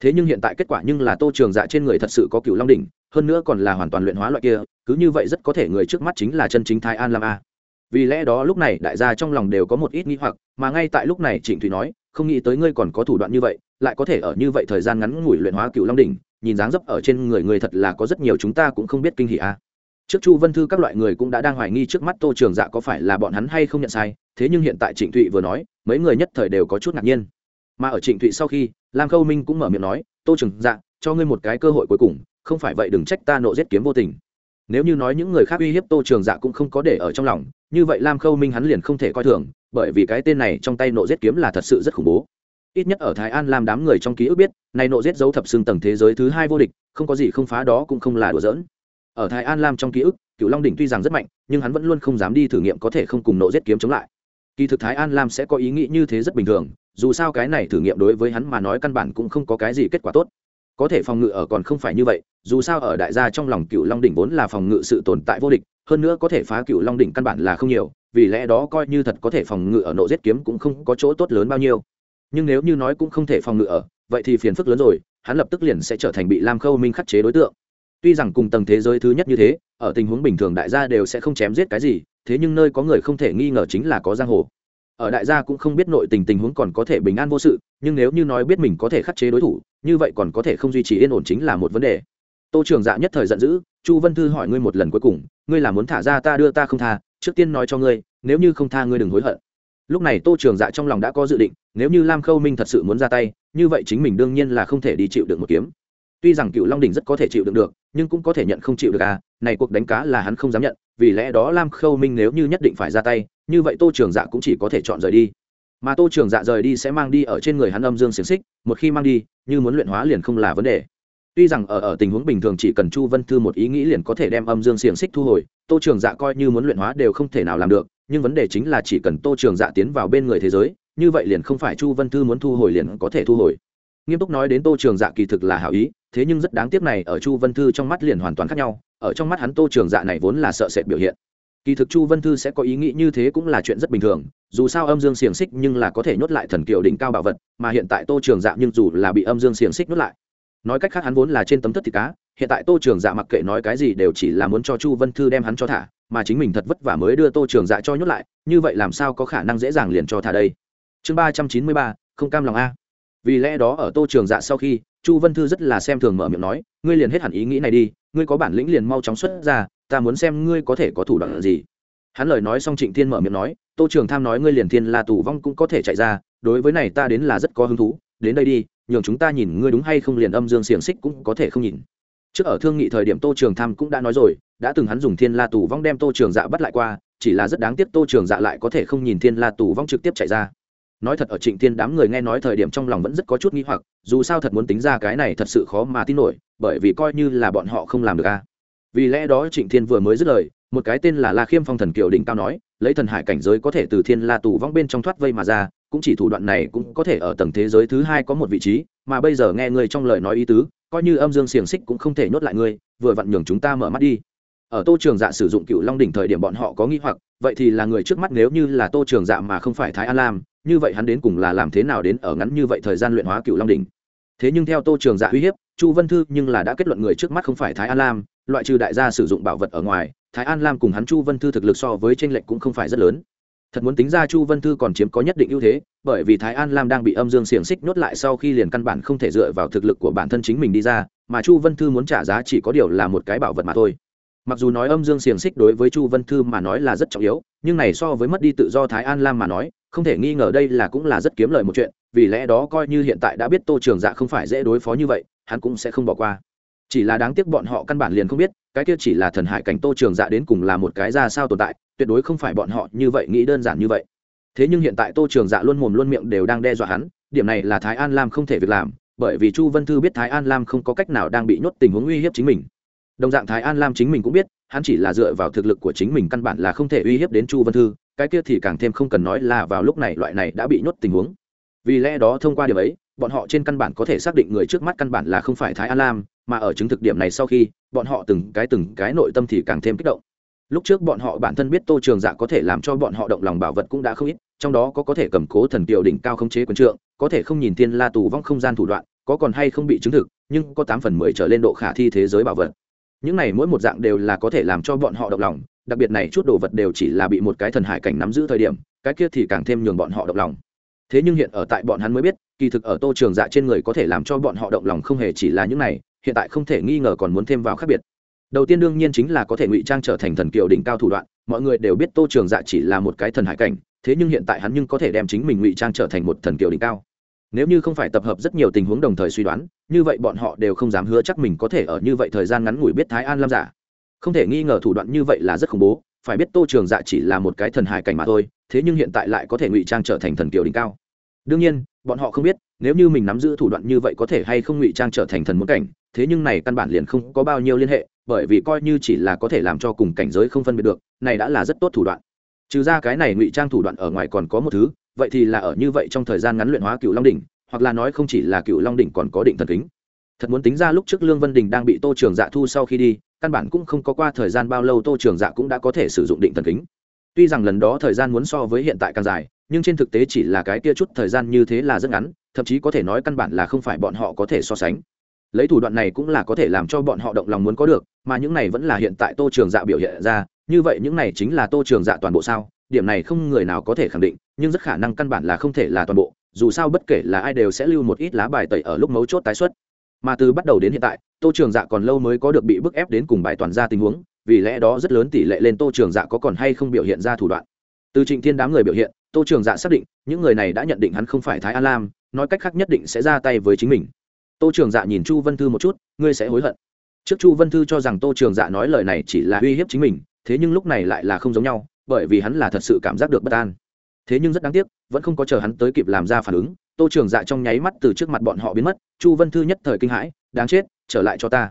[SPEAKER 1] Thế nhưng hiện tại kết quả nhưng là tô trường dạ trên người thật sự có cựu long đỉnh, hơn nữa còn là hoàn toàn luyện hóa loại kia, cứ như vậy rất có thể người trước mắt chính là chân chính thái an lam a. Vì lẽ đó lúc này đại gia trong lòng đều có một ít nghi hoặc, mà ngay tại lúc này trịnh thủy nói, không nghĩ tới ngươi còn có thủ đoạn như vậy, lại có thể ở như vậy thời gian ngắn ngủi luyện hóa cựu long đỉnh nhìn dáng dấp ở trên người người thật là có rất nhiều chúng ta cũng không biết kinh hỉ a trước chu vân thư các loại người cũng đã đang hoài nghi trước mắt tô trường dạ có phải là bọn hắn hay không nhận sai, thế nhưng hiện tại trịnh thụy vừa nói, mấy người nhất thời đều có chút ngạc nhiên. Mà ở trịnh thụy sau khi, lam khâu minh cũng mở miệng nói, tô trường dạ cho ngươi một cái cơ hội cuối cùng, không phải vậy đừng trách ta nộ giết kiếm vô tình. Nếu như nói những người khác uy hiếp tô trường dạ cũng không có để ở trong lòng, như vậy lam khâu minh hắn liền không thể coi thường, bởi vì cái tên này trong tay nộ giết kiếm là thật sự rất khủng bố ít nhất ở thái an lam đám người trong ký ức biết, này nộ giết dấu thập xương tầng thế giới thứ hai vô địch, không có gì không phá đó cũng không là đùa giỡn. Ở thái an lam trong ký ức cựu long đỉnh tuy rằng rất mạnh, nhưng hắn vẫn luôn không dám đi thử nghiệm có thể không cùng nộ giết kiếm chống lại. Kỳ thực thái an lam sẽ có ý nghĩ như thế rất bình thường, dù sao cái này thử nghiệm đối với hắn mà nói căn bản cũng không có cái gì kết quả tốt. Có thể phòng ngự ở còn không phải như vậy, dù sao ở đại gia trong lòng cựu long đỉnh vốn là phòng ngự sự tồn tại vô địch, hơn nữa có thể phá cựu long đỉnh căn bản là không nhiều, vì lẽ đó coi như thật có thể phòng ngự ở nộ giết kiếm cũng không có chỗ tốt lớn bao nhiêu nhưng nếu như nói cũng không thể phòng ngự ở, vậy thì phiền phức lớn rồi, hắn lập tức liền sẽ trở thành bị lam khâu minh khắc chế đối tượng. Tuy rằng cùng tầng thế giới thứ nhất như thế, ở tình huống bình thường đại gia đều sẽ không chém giết cái gì, thế nhưng nơi có người không thể nghi ngờ chính là có giang hồ. Ở đại gia cũng không biết nội tình tình huống còn có thể bình an vô sự, nhưng nếu như nói biết mình có thể khắc chế đối thủ, như vậy còn có thể không duy trì yên ổn chính là một vấn đề. Tô trường dạ nhất thời giận dữ, chu vân thư hỏi ngươi một lần cuối cùng, ngươi là muốn thả ra ta đưa ta không tha, trước tiên nói cho ngươi, nếu như không tha ngươi đừng hối hận lúc này tô trường dạ trong lòng đã có dự định, nếu như lam khâu minh thật sự muốn ra tay, như vậy chính mình đương nhiên là không thể đi chịu được một kiếm. Tuy rằng cựu long đình rất có thể chịu đựng được, nhưng cũng có thể nhận không chịu được à này cuộc đánh cá là hắn không dám nhận, vì lẽ đó lam khâu minh nếu như nhất định phải ra tay, như vậy tô trường dạ cũng chỉ có thể chọn rời đi. Mà tô trường dạ rời đi sẽ mang đi ở trên người hắn âm dương xiềng xích, một khi mang đi, như muốn luyện hóa liền không là vấn đề. Tuy rằng ở ở tình huống bình thường chỉ cần chu vân thư một ý nghĩ liền có thể đem âm dương xiềng xích thu hồi, tô trường dạ coi như muốn luyện hóa đều không thể nào làm được nhưng vấn đề chính là chỉ cần tô trường dạ tiến vào bên người thế giới, như vậy liền không phải chu vân thư muốn thu hồi liền có thể thu hồi. Nghiêm túc nói đến tô trường dạ kỳ thực là hảo ý, thế nhưng rất đáng tiếc này, ở chu vân thư trong mắt liền hoàn toàn khác nhau, ở trong mắt hắn tô trường dạ này vốn là sợ sệt biểu hiện. Kỳ thực chu vân thư sẽ có ý nghĩ như thế cũng là chuyện rất bình thường, dù sao âm dương xiềng xích nhưng là có thể nhốt lại thần kiều đỉnh cao bảo vật, mà hiện tại tô trường dạ nhưng dù là bị âm dương xiềng xích nhốt lại. Nói cách khác hắn vốn là trên tấm thất thịt cá hiện tại tô trường dạ mặc kệ nói cái gì đều chỉ là muốn cho chu vân thư đem hắn cho thả, mà chính mình thật vất vả mới đưa tô trường dạ cho nhốt lại, như vậy làm sao có khả năng dễ dàng liền cho thả đây? Chương ba trăm chín mươi ba, không cam lòng a. Vì lẽ đó ở tô trường dạ sau khi, chu vân thư rất là xem thường mở miệng nói, ngươi liền hết hẳn ý nghĩ này đi, ngươi có bản lĩnh liền mau chóng xuất ra, ta muốn xem ngươi có thể có thủ đoạn gì. Hắn lời nói xong trịnh thiên mở miệng nói, tô trường tham nói ngươi liền thiên là tù vong cũng có thể chạy ra, đối với này ta đến là rất có hứng thú, đến đây đi, nhường chúng ta nhìn ngươi đúng hay không liền âm dương xiềng xích cũng có thể không nhìn trước ở thương nghị thời điểm tô trường tham cũng đã nói rồi, đã từng hắn dùng thiên la tù vong đem tô trường dạ bắt lại qua, chỉ là rất đáng tiếc tô trường dạ lại có thể không nhìn thiên la tù vong trực tiếp chạy ra. Nói thật ở trịnh thiên đám người nghe nói thời điểm trong lòng vẫn rất có chút n g h i hoặc, dù sao thật muốn tính ra cái này thật sự khó mà tin nổi, bởi vì coi như là bọn họ không làm được a. Vì lẽ đó trịnh thiên vừa mới dứt lời, một cái tên là la khiêm phong thần kiều đỉnh cao nói, lấy thần hải cảnh giới có thể từ thiên la tù vong bên trong thoát vây mà ra, cũng chỉ thủ đoạn này cũng có thể ở tầng thế giới thứ hai có một vị trí, mà bây giờ nghe người trong lời nói ý tứ coi như âm dương xiềng xích cũng không thể nhốt lại ngươi, vừa vặn nhường chúng ta mở mắt đi. Ở tô trường dạ sử dụng cựu long đỉnh thời điểm bọn họ có nghi hoặc, vậy thì là người trước mắt nếu như là tô trường dạ mà không phải thái an lam, như vậy hắn đến cùng là làm thế nào đến ở ngắn như vậy thời gian luyện hóa cựu long đỉnh? Thế nhưng theo tô trường dạ uy hiếp, chu vân thư nhưng là đã kết luận người trước mắt không phải thái an lam, loại trừ đại gia sử dụng bảo vật ở ngoài, thái an lam cùng hắn chu vân thư thực lực so với t r ê n lệch cũng không phải rất lớn thật muốn tính ra chu vân thư còn chiếm có nhất định ưu thế, bởi vì thái an lam đang bị âm dương xiềng xích nhốt lại sau khi liền căn bản không thể dựa vào thực lực của bản thân chính mình đi ra, mà chu vân thư muốn trả giá chỉ có điều là một cái bảo vật mà thôi. Mặc dù nói âm dương xiềng xích đối với chu vân thư mà nói là rất trọng yếu, nhưng này so với mất đi tự do thái an lam mà nói, không thể nghi ngờ đây là cũng là rất kiếm lời một chuyện, vì lẽ đó coi như hiện tại đã biết tô trường dạ không phải dễ đối phó như vậy, hắn cũng sẽ không bỏ qua. Chỉ là đáng tiếc bọn họ căn bản liền không biết cái kia chỉ là thần hải cảnh tô trường dạ đến cùng là một cái ra sao tồn tại, tuyệt đối không phải bọn họ như vậy nghĩ đơn giản như vậy. Thế nhưng hiện tại tô trường dạ luôn mồm luôn miệng đều đang đe dọa hắn, điểm này là thái an lam không thể việc làm, bởi vì chu vân thư biết thái an lam không có cách nào đang bị nhốt tình huống uy hiếp chính mình. Đồng dạng thái an lam chính mình cũng biết, hắn chỉ là dựa vào thực lực của chính mình căn bản là không thể uy hiếp đến chu vân thư, cái kia thì càng thêm không cần nói là vào lúc này loại này đã bị nhốt tình huống. Vì lẽ đó thông qua điều ấy bọn họ trên căn bản có thể xác định người trước mắt căn bản là không phải thái an lam, mà ở chứng thực điểm này sau khi, bọn họ từng cái từng cái nội tâm thì càng thêm kích động. Lúc trước bọn họ bản thân biết tô trường dạ có thể làm cho bọn họ động lòng bảo vật cũng đã không ít, trong đó có có thể cầm cố thần kiều đỉnh cao không chế quần trượng, có thể không nhìn thiên la tù vong không gian thủ đoạn, có còn hay không bị chứng thực, nhưng có tám phần mười trở lên độ khả thi thế giới bảo vật. Những này mỗi một dạng đều là có thể làm cho bọn họ động lòng, đặc biệt này chút đồ vật đều chỉ là bị một cái thần hải cảnh nắm giữ thời điểm, cái kia thì càng thêm nhường bọn họ động lòng. Thế nhưng hiện ở tại bọn hắn mới biết kỳ thực ở tô trường dạ trên người có thể làm cho bọn họ động lòng không hề chỉ là những này, hiện tại không thể nghi ngờ còn muốn thêm vào khác biệt. Đầu tiên đương nhiên chính là có thể ngụy trang trở thành thần kiều đỉnh cao thủ đoạn, mọi người đều biết tô trường dạ chỉ là một cái thần hải cảnh, thế nhưng hiện tại hắn nhưng có thể đem chính mình ngụy trang trở thành một thần kiều đỉnh cao. Nếu như không phải tập hợp rất nhiều tình huống đồng thời suy đoán, như vậy bọn họ đều không dám hứa chắc mình có thể ở như vậy thời gian ngắn ngủi biết thái an lam giả không thể nghi ngờ thủ đoạn như vậy là rất khủng bố, phải biết tô trường dạ chỉ là một cái thần hải cảnh mà thôi, thế nhưng hiện tại lại có thể ngụy trang trở thành thần kiều đỉnh cao đương nhiên, bọn họ không biết, nếu như mình nắm giữ thủ đoạn như vậy có thể hay không ngụy trang trở thành thần muốn cảnh, thế nhưng này căn bản liền không có bao nhiêu liên hệ, bởi vì coi như chỉ là có thể làm cho cùng cảnh giới không phân biệt được, này đã là rất tốt thủ đoạn. Trừ ra cái này ngụy trang thủ đoạn ở ngoài còn có một thứ, vậy thì là ở như vậy trong thời gian ngắn luyện hóa cựu long đỉnh, hoặc là nói không chỉ là cựu long đỉnh còn có định thần kính. Thật muốn tính ra lúc trước lương vân đình đang bị tô trường dạ thu sau khi đi, căn bản cũng không có qua thời gian bao lâu tô trường dạ cũng đã có thể sử dụng định thần kính. Tuy rằng lần đó thời gian muốn so với hiện tại càng dài nhưng trên thực tế chỉ là cái kia chút thời gian như thế là rất ngắn, thậm chí có thể nói căn bản là không phải bọn họ có thể so sánh. Lấy thủ đoạn này cũng là có thể làm cho bọn họ động lòng muốn có được, mà những này vẫn là hiện tại tô trường dạ biểu hiện ra, như vậy những này chính là tô trường dạ toàn bộ sao, điểm này không người nào có thể khẳng định, nhưng rất khả năng căn bản là không thể là toàn bộ, dù sao bất kể là ai đều sẽ lưu một ít lá bài tẩy ở lúc mấu chốt tái xuất. Mà từ bắt đầu đến hiện tại, tô trường dạ còn lâu mới có được bị bức ép đến cùng bài toàn ra tình huống, vì lẽ đó rất lớn tỷ lệ lên tô trường dạ có còn hay không biểu hiện ra thủ đoạn. Từ trịnh thiên đám người biểu hiện tô trường dạ xác định, những người này đã nhận định hắn không phải thái an lam, nói cách khác nhất định sẽ ra tay với chính mình. Tô trường dạ nhìn chu vân thư một chút, ngươi sẽ hối hận. Trước chu vân thư cho rằng tô trường dạ nói lời này chỉ là uy hiếp chính mình, thế nhưng lúc này lại là không giống nhau, bởi vì hắn là thật sự cảm giác được bất an. Thế nhưng rất đáng tiếc, vẫn không có chờ hắn tới kịp làm ra phản ứng, tô trường dạ trong nháy mắt từ trước mặt bọn họ biến mất, chu vân thư nhất thời kinh hãi, đáng chết, trở lại cho ta.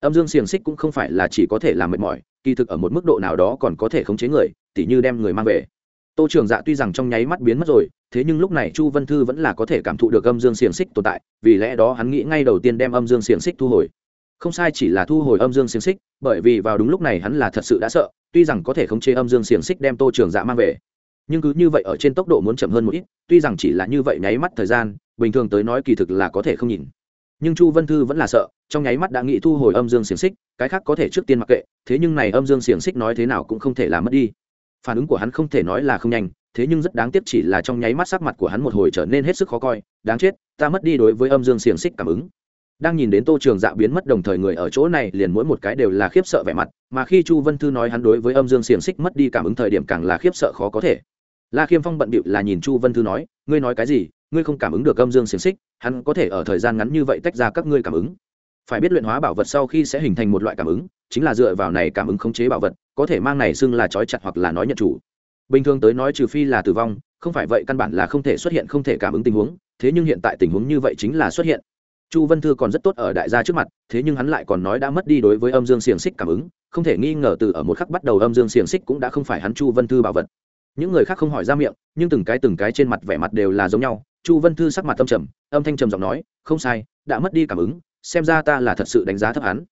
[SPEAKER 1] Âm dương xiềng xích cũng không phải là chỉ có thể làm mệt mỏi, kỳ thực ở một mức độ nào đó còn có thể khống chế người, tỉ như đem người mang về tô trường dạ tuy rằng trong nháy mắt biến mất rồi, thế nhưng lúc này chu vân thư vẫn là có thể cảm thụ được âm dương xiềng xích tồn tại, vì lẽ đó hắn nghĩ ngay đầu tiên đem âm dương xiềng xích thu hồi. Không sai chỉ là thu hồi âm dương xiềng xích, bởi vì vào đúng lúc này hắn là thật sự đã sợ, tuy rằng có thể khống chế âm dương xiềng xích đem tô trường dạ mang về. Nhưng cứ như vậy ở trên tốc độ muốn chậm hơn một ít, tuy rằng chỉ là như vậy nháy mắt thời gian, bình thường tới nói kỳ thực là có thể không nhìn. Nhưng chu vân thư vẫn là sợ, trong nháy mắt đã nghĩ thu hồi âm dương xiềng xích, cái khác có thể trước tiên mặc kệ, thế nhưng này âm dương xiềng xích nói thế nào cũng không thể làm mất đi phản ứng của hắn không thể nói là không nhanh, thế nhưng rất đáng tiếc chỉ là trong nháy mắt sắc mặt của hắn một hồi trở nên hết sức khó coi, đáng chết, ta mất đi đối với âm dương xiềng xích cảm ứng. Đang nhìn đến tô trường dạ biến mất đồng thời người ở chỗ này liền mỗi một cái đều là khiếp sợ vẻ mặt, mà khi chu vân thư nói hắn đối với âm dương xiềng xích mất đi cảm ứng thời điểm càng là khiếp sợ khó có thể. La khiêm phong bận bịu là nhìn chu vân thư nói, ngươi nói cái gì? Ngươi không cảm ứng được âm dương xiềng xích, hắn có thể ở thời gian ngắn như vậy tách ra các ngươi cảm ứng phải biết luyện hóa bảo vật sau khi sẽ hình thành một loại cảm ứng, chính là dựa vào này cảm ứng khống chế bảo vật, có thể mang này xưng là trói chặt hoặc là nói nhận chủ. Bình thường tới nói trừ phi là tử vong, không phải vậy căn bản là không thể xuất hiện, không thể cảm ứng tình huống, thế nhưng hiện tại tình huống như vậy chính là xuất hiện. Chu vân thư còn rất tốt ở đại gia trước mặt, thế nhưng hắn lại còn nói đã mất đi đối với âm dương xiềng xích cảm ứng, không thể nghi ngờ từ ở một khắc bắt đầu âm dương xiềng xích cũng đã không phải hắn chu vân thư bảo vật. Những người khác không hỏi ra miệng, nhưng từng cái từng cái trên mặt vẻ mặt đều là giống nhau. Chu vân thư sắc mặt âm trầm, âm thanh trầm giọng nói, không sai, đã mất đi cảm ứng xem ra ta là thật sự đánh giá thấp hắn.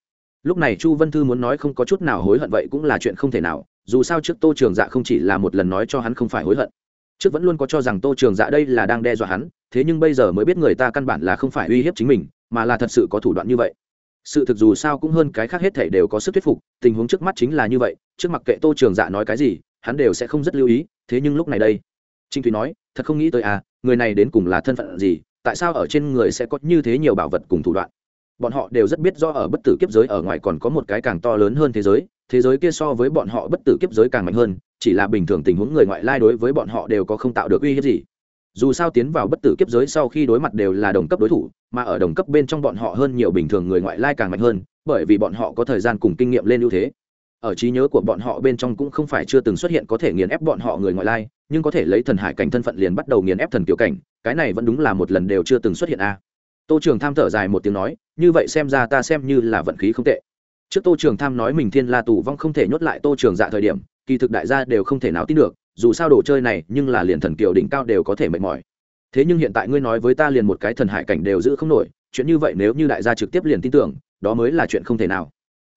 [SPEAKER 1] Lúc này chu vân thư muốn nói không có chút nào hối hận vậy cũng là chuyện không thể nào, dù sao trước tô trường dạ không chỉ là một lần nói cho hắn không phải hối hận, trước vẫn luôn có cho rằng tô trường dạ đây là đang đe dọa hắn, thế nhưng bây giờ mới biết người ta căn bản là không phải uy hiếp chính mình, mà là thật sự có thủ đoạn như vậy. Sự thực dù sao cũng hơn cái khác hết thể đều có sức thuyết phục, tình huống trước mắt chính là như vậy, trước mặt kệ tô trường dạ nói cái gì, hắn đều sẽ không rất lưu ý, thế nhưng lúc này đây trinh thúy nói, thật không nghĩ tới à người này đến cùng là thân phận gì, tại sao ở trên người sẽ có như thế nhiều bảo vật cùng thủ đoạn? Bọn họ đều rất biết do ở bất tử kiếp giới ở ngoài còn có một cái càng to lớn hơn thế giới thế giới kia so với bọn họ bất tử kiếp giới càng mạnh hơn, chỉ là bình thường tình huống người ngoại lai đối với bọn họ đều có không tạo được uy hiếp gì. Dù sao tiến vào bất tử kiếp giới sau khi đối mặt đều là đồng cấp đối thủ, mà ở đồng cấp bên trong bọn họ hơn nhiều bình thường người ngoại lai càng mạnh hơn, bởi vì bọn họ có thời gian cùng kinh nghiệm lên ưu thế. Ở trí nhớ của bọn họ bên trong cũng không phải chưa từng xuất hiện có thể nghiền ép bọn họ người ngoại lai, nhưng có thể lấy thần hải cảnh thân phận liền bắt đầu nghiền ép thần kiểu cảnh, cái này vẫn đúng là một lần đều chưa từng xuất hiện a. Tô trường tham thở dài một tiếng nói như vậy xem ra ta xem như là vận khí không tệ. Trước tô trường tham nói mình thiên la tù vong không thể nhốt lại tô trường dạ thời điểm, kỳ thực đại gia đều không thể nào tin được, dù sao đồ chơi này, nhưng là liền thần kiều đỉnh cao đều có thể mệt mỏi. Thế nhưng hiện tại ngươi nói với ta liền một cái thần hải cảnh đều giữ không nổi, chuyện như vậy nếu như đại gia trực tiếp liền tin tưởng, đó mới là chuyện không thể nào.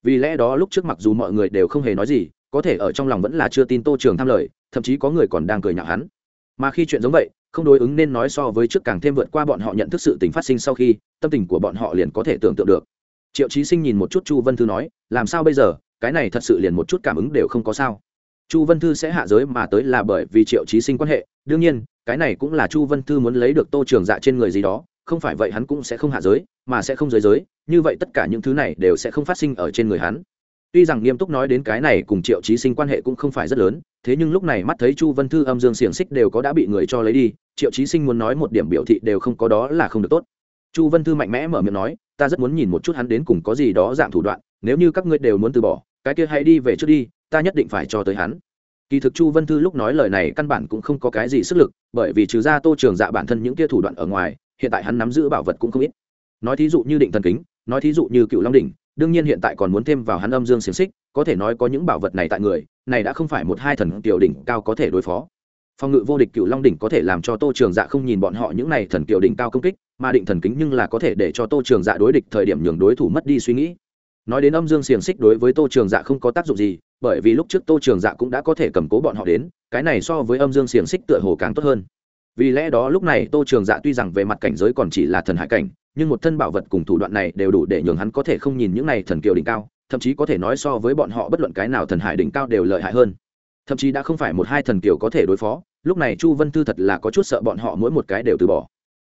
[SPEAKER 1] Vì lẽ đó lúc trước mặc dù mọi người đều không hề nói gì, có thể ở trong lòng vẫn là chưa tin tô trường tham lời, thậm chí có người còn đang cười nhạo hắn. Mà khi chuyện giống vậy không đối ứng nên nói so với trước càng thêm vượt qua bọn họ nhận thức sự tình phát sinh sau khi, tâm tình của bọn họ liền có thể tưởng tượng được. Triệu trí sinh nhìn một chút chu vân thư nói, làm sao bây giờ? Cái này thật sự liền một chút cảm ứng đều không có sao. Chu vân thư sẽ hạ giới mà tới là bởi vì triệu trí sinh quan hệ. Đương nhiên, cái này cũng là chu vân thư muốn lấy được tô trường dạ trên người gì đó, không phải vậy hắn cũng sẽ không hạ giới, mà sẽ không giới giới, như vậy tất cả những thứ này đều sẽ không phát sinh ở trên người hắn tuy rằng nghiêm túc nói đến cái này cùng triệu trí sinh quan hệ cũng không phải rất lớn, thế nhưng lúc này mắt thấy chu vân thư âm dương xiềng xích đều có đã bị người cho lấy đi, triệu trí sinh muốn nói một điểm biểu thị đều không có đó là không được tốt. Chu vân thư mạnh mẽ mở miệng nói, ta rất muốn nhìn một chút hắn đến cùng có gì đó dạng thủ đoạn, nếu như các ngươi đều muốn từ bỏ, cái kia hãy đi về trước đi, ta nhất định phải cho tới hắn. Kỳ thực chu vân thư lúc nói lời này căn bản cũng không có cái gì sức lực, bởi vì trừ ra tô trường dạ bản thân những kia thủ đoạn ở ngoài, hiện tại hắn nắm giữ bảo vật cũng không ít. Nói thí dụ như định thần kính, nói thí dụ như cựu long đỉnh đương nhiên hiện tại còn muốn thêm vào hắn âm dương xiềng xích, có thể nói có những bảo vật này tại người, này đã không phải một hai thần tiểu đỉnh cao có thể đối phó. Phòng ngự vô địch cựu long đỉnh có thể làm cho tô trường dạ không nhìn bọn họ những này thần kiều đỉnh cao công kích, mà định thần kính nhưng là có thể để cho tô trường dạ đối địch thời điểm nhường đối thủ mất đi suy nghĩ. Nói đến âm dương xiềng xích đối với tô trường dạ không có tác dụng gì, bởi vì lúc trước tô trường dạ cũng đã có thể cầm cố bọn họ đến, cái này so với âm dương xiềng xích tựa hồ càng tốt hơn. Vì lẽ đó lúc này tô trường dạ tuy rằng về mặt cảnh giới còn chỉ là thần hải cảnh nhưng một thân bảo vật cùng thủ đoạn này đều đủ để nhường hắn có thể không nhìn những này thần kiều đỉnh cao, thậm chí có thể nói so với bọn họ bất luận cái nào thần hải đỉnh cao đều lợi hại hơn. Thậm chí đã không phải một hai thần kiều có thể đối phó, lúc này chu vân Tư thật là có chút sợ bọn họ mỗi một cái đều từ bỏ.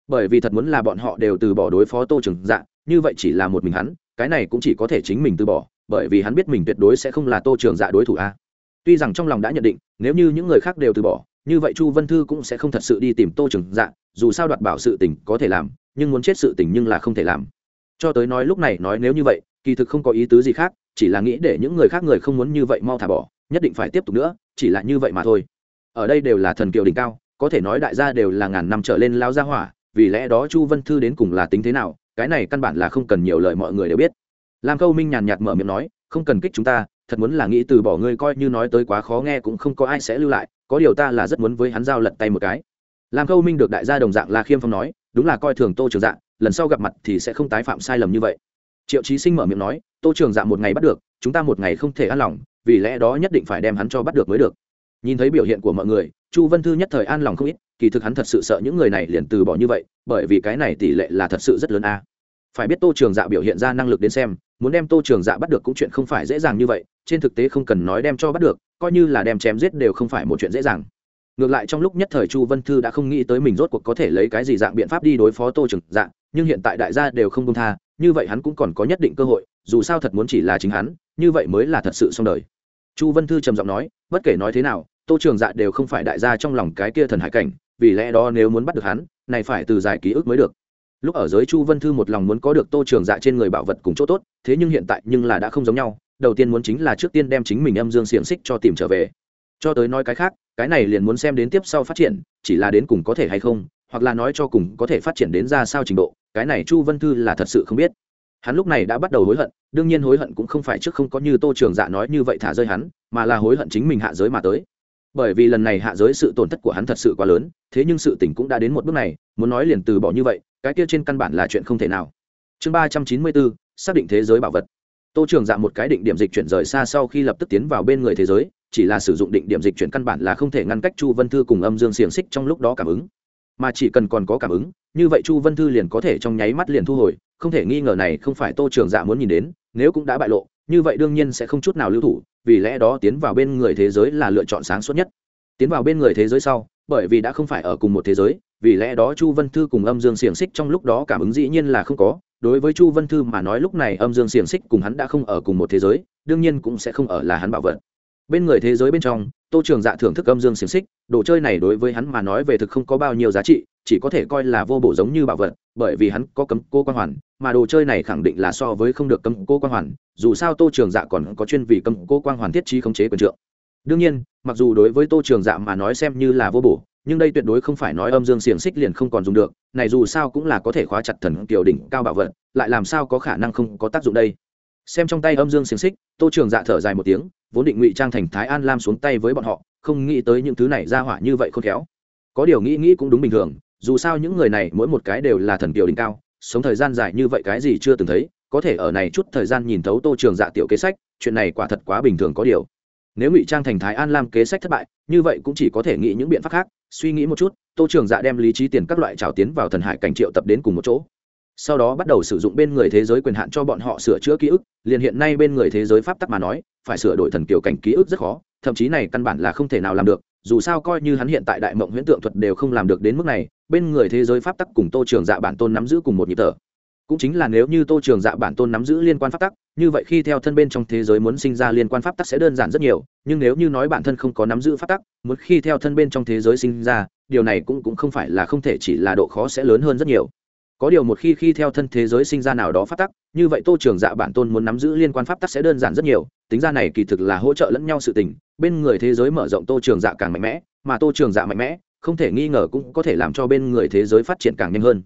[SPEAKER 1] Bởi vì thật muốn là bọn họ đều từ bỏ đối phó tô trường dạ như vậy chỉ là một mình hắn, cái này cũng chỉ có thể chính mình từ bỏ, bởi vì hắn biết mình tuyệt đối sẽ không là tô trường dạ đối thủ a. Tuy rằng trong lòng đã nhận định, nếu như những người khác đều từ bỏ, như vậy chu vân thư cũng sẽ không thật sự đi tìm tô trường dạ dù sao đoạt bảo sự tình có thể làm nhưng muốn chết sự tình nhưng là không thể làm. Cho tới nói lúc này nói nếu như vậy, kỳ thực không có ý tứ gì khác, chỉ là nghĩ để những người khác người không muốn như vậy mau thả bỏ, nhất định phải tiếp tục nữa, chỉ là như vậy mà thôi. Ở đây đều là thần kiều đỉnh cao, có thể nói đại gia đều là ngàn năm trở lên lao ra hỏa, vì lẽ đó chu vân thư đến cùng là tính thế nào, cái này căn bản là không cần nhiều lời mọi người đều biết. Lam câu minh nhàn nhạt mở miệng nói, không cần kích chúng ta, thật muốn là nghĩ từ bỏ ngươi coi như nói tới quá khó nghe cũng không có ai sẽ lưu lại, có điều ta là rất muốn với hắn giao lật tay một cái. Lam câu minh được đại gia đồng dạng là khiêm phong nói đúng là coi thường tô trường dạ lần sau gặp mặt thì sẽ không tái phạm sai lầm như vậy. Triệu trí sinh mở miệng nói, tô trường dạ một ngày bắt được, chúng ta một ngày không thể an lòng, vì lẽ đó nhất định phải đem hắn cho bắt được mới được. Nhìn thấy biểu hiện của mọi người, chu vân thư nhất thời an lòng không ít, kỳ thực hắn thật sự sợ những người này liền từ bỏ như vậy, bởi vì cái này tỷ lệ là thật sự rất lớn a. Phải biết tô trường dạ biểu hiện ra năng lực đến xem, muốn đem tô trường dạ bắt được cũng chuyện không phải dễ dàng như vậy, trên thực tế không cần nói đem cho bắt được, coi như là đem chém giết đều không phải một chuyện dễ dàng ngược lại trong lúc nhất thời chu vân thư đã không nghĩ tới mình rốt cuộc có thể lấy cái gì dạng biện pháp đi đối phó tô trường Dạng, nhưng hiện tại đại gia đều không công tha như vậy hắn cũng còn có nhất định cơ hội dù sao thật muốn chỉ là chính hắn như vậy mới là thật sự xong đời. Chu vân thư trầm giọng nói bất kể nói thế nào tô trường dạ đều không phải đại gia trong lòng cái kia thần hải cảnh vì lẽ đó nếu muốn bắt được hắn này phải từ giải ký ức mới được. Lúc ở giới chu vân thư một lòng muốn có được tô trường dạ trên người bảo vật cùng chỗ tốt thế nhưng hiện tại nhưng là đã không giống nhau đầu tiên muốn chính là trước tiên đem chính mình âm dương xiềng xích cho tìm trở về. Cho tới nói cái khác cái này liền muốn xem đến tiếp sau phát triển, chỉ là đến cùng có thể hay không, hoặc là nói cho cùng có thể phát triển đến ra sao trình độ, cái này chu vân thư là thật sự không biết. Hắn lúc này đã bắt đầu hối hận, đương nhiên hối hận cũng không phải trước không có như tô trường dạ nói như vậy thả rơi hắn, mà là hối hận chính mình hạ giới mà tới. Bởi vì lần này hạ giới sự tổn thất của hắn thật sự quá lớn, thế nhưng sự tỉnh cũng đã đến một bước này, muốn nói liền từ bỏ như vậy, cái kia trên căn bản là chuyện không thể nào. Chương ba trăm chín mươi bốn, xác định thế giới bảo vật. Tô trường dạ một cái định điểm dịch chuyển rời xa sau khi lập tức tiến vào bên người thế giới chỉ là sử dụng định điểm dịch chuyển căn bản là không thể ngăn cách chu vân thư cùng âm dương xiềng xích trong lúc đó cảm ứng. Mà chỉ cần còn có cảm ứng, như vậy chu vân thư liền có thể trong nháy mắt liền thu hồi, không thể nghi ngờ này không phải tô trường dạ muốn nhìn đến, nếu cũng đã bại lộ, như vậy đương nhiên sẽ không chút nào lưu thủ, vì lẽ đó tiến vào bên người thế giới là lựa chọn sáng suốt nhất. Tiến vào bên người thế giới sau, bởi vì đã không phải ở cùng một thế giới, vì lẽ đó chu vân thư cùng âm dương xiềng xích trong lúc đó cảm ứng dĩ nhiên là không có. Đối với chu vân thư mà nói lúc này âm dương xiềng xích cùng hắn đã không ở cùng một thế giới, đương nhiên cũng sẽ không ở là hắn bảo vật bên người thế giới bên trong, tô trường dạ thưởng thức âm dương xiềng xích, đồ chơi này đối với hắn mà nói về thực không có bao nhiêu giá trị, chỉ có thể coi là vô bổ giống như bảo vật, bởi vì hắn có cấm cô quan hoàn, mà đồ chơi này khẳng định là so với không được cấm cô quan hoàn, dù sao tô trường dạ còn có chuyên vì cấm cô quan hoàn thiết trí khống chế quyền trượng. Đương nhiên, mặc dù đối với tô trường dạ mà nói xem như là vô bổ, nhưng đây tuyệt đối không phải nói âm dương xiềng xích liền không còn dùng được, này dù sao cũng là có thể khóa chặt thần kiều đỉnh cao bảo vật, lại làm sao có khả năng không có tác dụng đây? Xem trong tay âm dương xiềng xích, tô trường dạ thở dài một tiếng, vốn định ngụy trang thành thái an lam xuống tay với bọn họ, không nghĩ tới những thứ này ra hỏa như vậy khôn khéo. Có điều nghĩ nghĩ cũng đúng bình thường, dù sao những người này mỗi một cái đều là thần kiều đỉnh cao, sống thời gian dài như vậy cái gì chưa từng thấy, có thể ở này chút thời gian nhìn thấu tô trường dạ tiểu kế sách, chuyện này quả thật quá bình thường có điều. Nếu ngụy trang thành thái an lam kế sách thất bại, như vậy cũng chỉ có thể nghĩ những biện pháp khác. Suy nghĩ một chút, tô trường dạ đem lý trí tiền các loại trào tiến vào thần hải cảnh triệu tập đến cùng một chỗ sau đó bắt đầu sử dụng bên người thế giới quyền hạn cho bọn họ sửa chữa ký ức, liền hiện nay bên người thế giới pháp tắc mà nói, phải sửa đổi thần kiểu cảnh ký ức rất khó, thậm chí này căn bản là không thể nào làm được, dù sao coi như hắn hiện tại đại mộng huyễn tượng thuật đều không làm được đến mức này, bên người thế giới pháp tắc cùng tô trường dạ bản tôn nắm giữ cùng một nhịp thở. Cũng chính là nếu như tô trường dạ bản tôn nắm giữ liên quan pháp tắc, như vậy khi theo thân bên trong thế giới muốn sinh ra liên quan pháp tắc sẽ đơn giản rất nhiều, nhưng nếu như nói bản thân không có nắm giữ pháp tắc, muốn khi theo thân bên trong thế giới sinh ra, điều này cũng cũng không phải là không thể, chỉ là độ khó sẽ lớn hơn rất nhiều có điều một khi khi theo thân thế giới sinh ra nào đó pháp tắc, như vậy tô trường dạ bản tôn muốn nắm giữ liên quan pháp tắc sẽ đơn giản rất nhiều, tính ra này kỳ thực là hỗ trợ lẫn nhau sự tình, bên người thế giới mở rộng tô trường dạ càng mạnh mẽ, mà tô trường dạ mạnh mẽ, không thể nghi ngờ cũng có thể làm cho bên người thế giới phát triển càng nhanh hơn.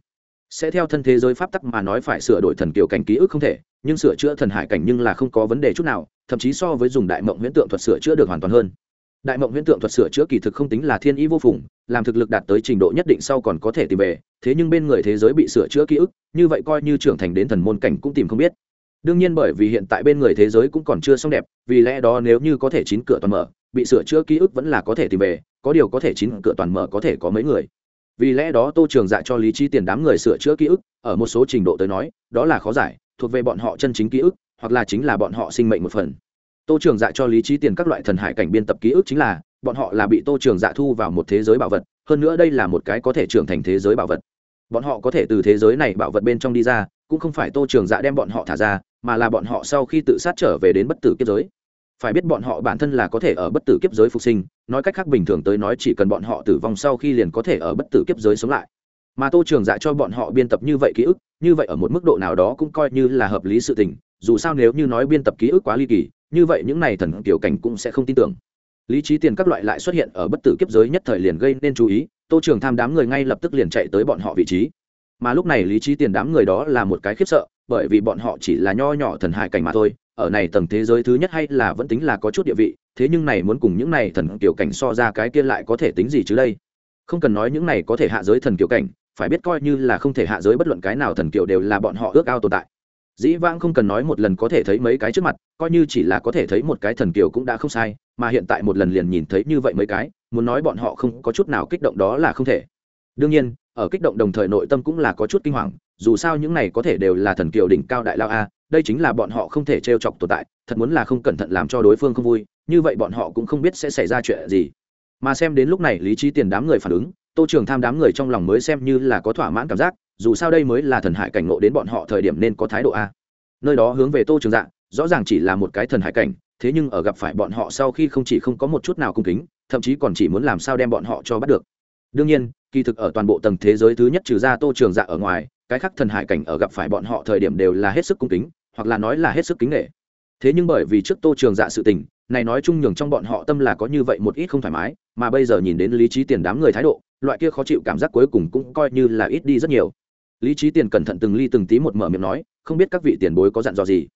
[SPEAKER 1] Sẽ theo thân thế giới pháp tắc mà nói phải sửa đổi thần kiều cảnh ký ức không thể, nhưng sửa chữa thần hải cảnh nhưng là không có vấn đề chút nào, thậm chí so với dùng đại mộng huyễn tượng thuật sửa chữa được hoàn toàn hơn đại mộng huyễn tượng thuật sửa chữa kỳ thực không tính là thiên ý vô phùng, làm thực lực đạt tới trình độ nhất định sau còn có thể tìm về, thế nhưng bên người thế giới bị sửa chữa ký ức, như vậy coi như trưởng thành đến thần môn cảnh cũng tìm không biết. Đương nhiên bởi vì hiện tại bên người thế giới cũng còn chưa xong đẹp, vì lẽ đó nếu như có thể chín cửa toàn mở, bị sửa chữa ký ức vẫn là có thể tìm về, có điều có thể chín cửa toàn mở có thể có mấy người. Vì lẽ đó tô trường dạ cho lý trí tiền đám người sửa chữa ký ức, ở một số trình độ tới nói, đó là khó giải, thuộc về bọn họ chân chính ký ức, hoặc là chính là bọn họ sinh mệnh một phần tô trường dạ cho lý trí tiền các loại thần hải cảnh biên tập ký ức chính là, bọn họ là bị tô trường dạ thu vào một thế giới bảo vật, hơn nữa đây là một cái có thể trưởng thành thế giới bảo vật. Bọn họ có thể từ thế giới này bảo vật bên trong đi ra, cũng không phải tô trường dạ đem bọn họ thả ra, mà là bọn họ sau khi tự sát trở về đến bất tử kiếp giới. Phải biết bọn họ bản thân là có thể ở bất tử kiếp giới phục sinh, nói cách khác bình thường tới nói chỉ cần bọn họ tử vong sau khi liền có thể ở bất tử kiếp giới sống lại. Mà tô trường dạ cho bọn họ biên tập như vậy ký ức, như vậy ở một mức độ nào đó cũng coi như là hợp lý sự tình, dù sao nếu như nói biên tập ký ức quá ly kỳ như vậy những này thần tiểu cảnh cũng sẽ không tin tưởng. Lý trí tiền các loại lại xuất hiện ở bất tử kiếp giới nhất thời liền gây nên chú ý, tô trường tham đám người ngay lập tức liền chạy tới bọn họ vị trí. Mà lúc này lý trí tiền đám người đó là một cái khiếp sợ, bởi vì bọn họ chỉ là nho nhỏ thần hải cảnh mà thôi, ở này tầng thế giới thứ nhất hay là vẫn tính là có chút địa vị, thế nhưng này muốn cùng những này thần kiểu cảnh so ra cái kia lại có thể tính gì chứ đây? Không cần nói những này có thể hạ giới thần kiểu cảnh, phải biết coi như là không thể hạ giới bất luận cái nào thần kiểu đều là bọn họ ước ao tồn tại dĩ vãng không cần nói một lần có thể thấy mấy cái trước mặt, coi như chỉ là có thể thấy một cái thần kiều cũng đã không sai, mà hiện tại một lần liền nhìn thấy như vậy mấy cái, muốn nói bọn họ không có chút nào kích động đó là không thể. Đương nhiên, ở kích động đồng thời nội tâm cũng là có chút kinh hoàng, dù sao những này có thể đều là thần kiều đỉnh cao đại lao a, đây chính là bọn họ không thể t r e o chọc tồn tại, thật muốn là không cẩn thận làm cho đối phương không vui, như vậy bọn họ cũng không biết sẽ xảy ra chuyện gì. Mà xem đến lúc này lý trí tiền đám người phản ứng, tô trường tham đám người trong lòng mới xem như là có thỏa mãn cảm giác dù sao đây mới là thần hải cảnh ngộ đến bọn họ thời điểm nên có thái độ a. Nơi đó hướng về tô trường dạ rõ ràng chỉ là một cái thần hải cảnh, thế nhưng ở gặp phải bọn họ sau khi không chỉ không có một chút nào cung kính, thậm chí còn chỉ muốn làm sao đem bọn họ cho bắt được. Đương nhiên, kỳ thực ở toàn bộ tầng thế giới thứ nhất trừ ra tô trường dạ ở ngoài, cái khác thần hải cảnh ở gặp phải bọn họ thời điểm đều là hết sức cung kính, hoặc là nói là hết sức kính nghệ thế nhưng bởi vì trước tô trường dạ sự tình, này nói chung nhường trong bọn họ tâm là có như vậy một ít không thoải mái, mà bây giờ nhìn đến lý trí tiền đám người thái độ, loại kia khó chịu cảm giác cuối cùng cũng coi như là ít đi rất nhiều lý trí tiền cẩn thận từng ly từng tí một mở miệng nói, không biết các vị tiền bối có dặn dò gì.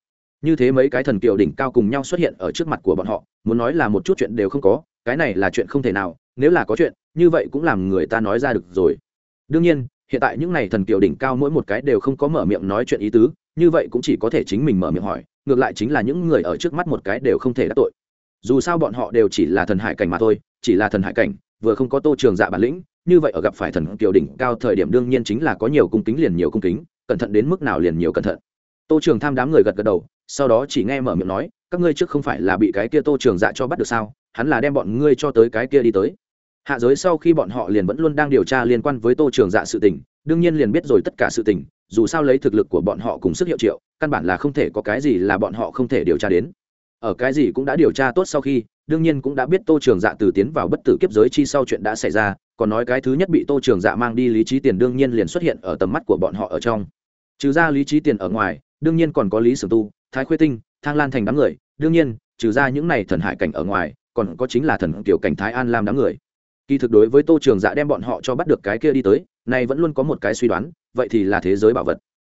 [SPEAKER 1] Như thế mấy cái thần kiều đỉnh cao cùng nhau xuất hiện ở trước mặt của bọn họ, muốn nói là một chút chuyện đều không có, cái này là chuyện không thể nào, nếu là có chuyện, như vậy cũng làm người ta nói ra được rồi. Đương nhiên, hiện tại những n à y thần kiều đỉnh cao mỗi một cái đều không có mở miệng nói chuyện ý tứ, như vậy cũng chỉ có thể chính mình mở miệng hỏi, ngược lại chính là những người ở trước mắt một cái đều không thể đắc tội. Dù sao bọn họ đều chỉ là thần hải cảnh mà thôi, chỉ là thần hải cảnh, vừa không có tô trường dạ bản lĩnh như vậy ở gặp phải thần kiều đỉnh cao thời điểm đương nhiên chính là có nhiều cung kính liền nhiều cung kính, cẩn thận đến mức nào liền nhiều cẩn thận. Tô trường tham đám người gật gật đầu, sau đó chỉ nghe mở miệng nói, các ngươi trước không phải là bị cái kia tô trường dạ cho bắt được sao? Hắn là đem bọn ngươi cho tới cái kia đi tới. Hạ giới sau khi bọn họ liền vẫn luôn đang điều tra liên quan với tô trường dạ sự tình, đương nhiên liền biết rồi tất cả sự tình, dù sao lấy thực lực của bọn họ cùng sức hiệu triệu, căn bản là không thể có cái gì là bọn họ không thể điều tra đến ở cái gì cũng đã điều tra tốt sau khi, đương nhiên cũng đã biết tô trường dạ từ tiến vào bất tử kiếp giới chi sau chuyện đã xảy ra, còn nói cái thứ nhất bị tô trường dạ mang đi lý trí tiền đương nhiên liền xuất hiện ở tầm mắt của bọn họ ở trong. Trừ ra lý trí tiền ở ngoài, đương nhiên còn có lý sử tu, thái khuê tinh, thang lan thành đám người, đương nhiên, trừ ra những này thần hải cảnh ở ngoài, còn có chính là thần kiểu cảnh thái an lam đám người. Kỳ thực đối với tô trường dạ đem bọn họ cho bắt được cái kia đi tới, nay vẫn luôn có một cái suy đoán, vậy thì là thế giới bảo vật.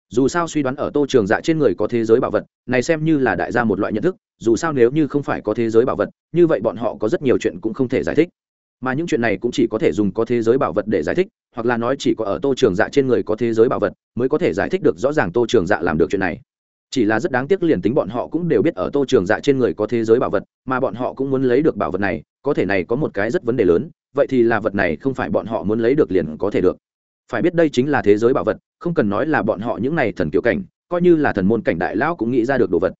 [SPEAKER 1] Dù sao suy đoán ở tô trường dạ trên người có thế giới bảo vật, này xem như là đại gia một loại nhận thức dù sao nếu như không phải có thế giới bảo vật, như vậy bọn họ có rất nhiều chuyện cũng không thể giải thích. Mà những chuyện này cũng chỉ có thể dùng có thế giới bảo vật để giải thích, hoặc là nói chỉ có ở tô trường dạ trên người có thế giới bảo vật mới có thể giải thích được rõ ràng tô trường dạ làm được chuyện này. Chỉ là rất đáng tiếc liền tính bọn họ cũng đều biết ở tô trường dạ trên người có thế giới bảo vật, mà bọn họ cũng muốn lấy được bảo vật này, có thể này có một cái rất vấn đề lớn, vậy thì là vật này không phải bọn họ muốn lấy được liền có thể được. Phải biết đây chính là thế giới bảo vật, không cần nói là bọn họ những này thần kiểu cảnh, coi như là thần môn cảnh đại lão cũng nghĩ ra được đồ vật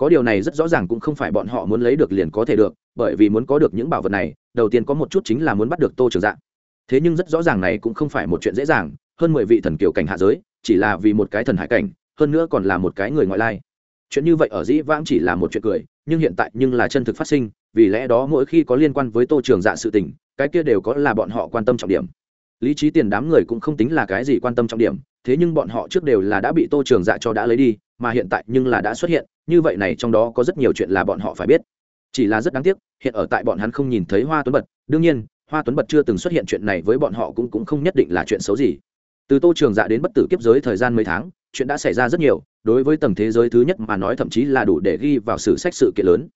[SPEAKER 1] có điều này rất rõ ràng cũng không phải bọn họ muốn lấy được liền có thể được, bởi vì muốn có được những bảo vật này, đầu tiên có một chút chính là muốn bắt được tô trường dạ. Thế nhưng rất rõ ràng này cũng không phải một chuyện dễ dàng, hơn mười vị thần kiều cảnh hạ giới, chỉ là vì một cái thần hải cảnh, hơn nữa còn là một cái người ngoại lai. Chuyện như vậy ở dĩ vãng chỉ là một chuyện cười, nhưng hiện tại nhưng là chân thực phát sinh, vì lẽ đó mỗi khi có liên quan với tô trường dạ sự tình, cái kia đều có là bọn họ quan tâm trọng điểm. Lý trí tiền đám người cũng không tính là cái gì quan tâm trọng điểm, thế nhưng bọn họ trước đều là đã bị tô trường dạ cho đã lấy đi, mà hiện tại nhưng là đã xuất hiện như vậy này trong đó có rất nhiều chuyện là bọn họ phải biết. Chỉ là rất đáng tiếc, hiện ở tại bọn hắn không nhìn thấy hoa tuấn bật. Đương nhiên, hoa tuấn bật chưa từng xuất hiện chuyện này với bọn họ cũng cũng không nhất định là chuyện xấu gì. Từ tô trường dạ đến bất tử kiếp giới thời gian mấy tháng, chuyện đã xảy ra rất nhiều, đối với tầng thế giới thứ nhất mà nói thậm chí là đủ để ghi vào sử sách sự kiện lớn.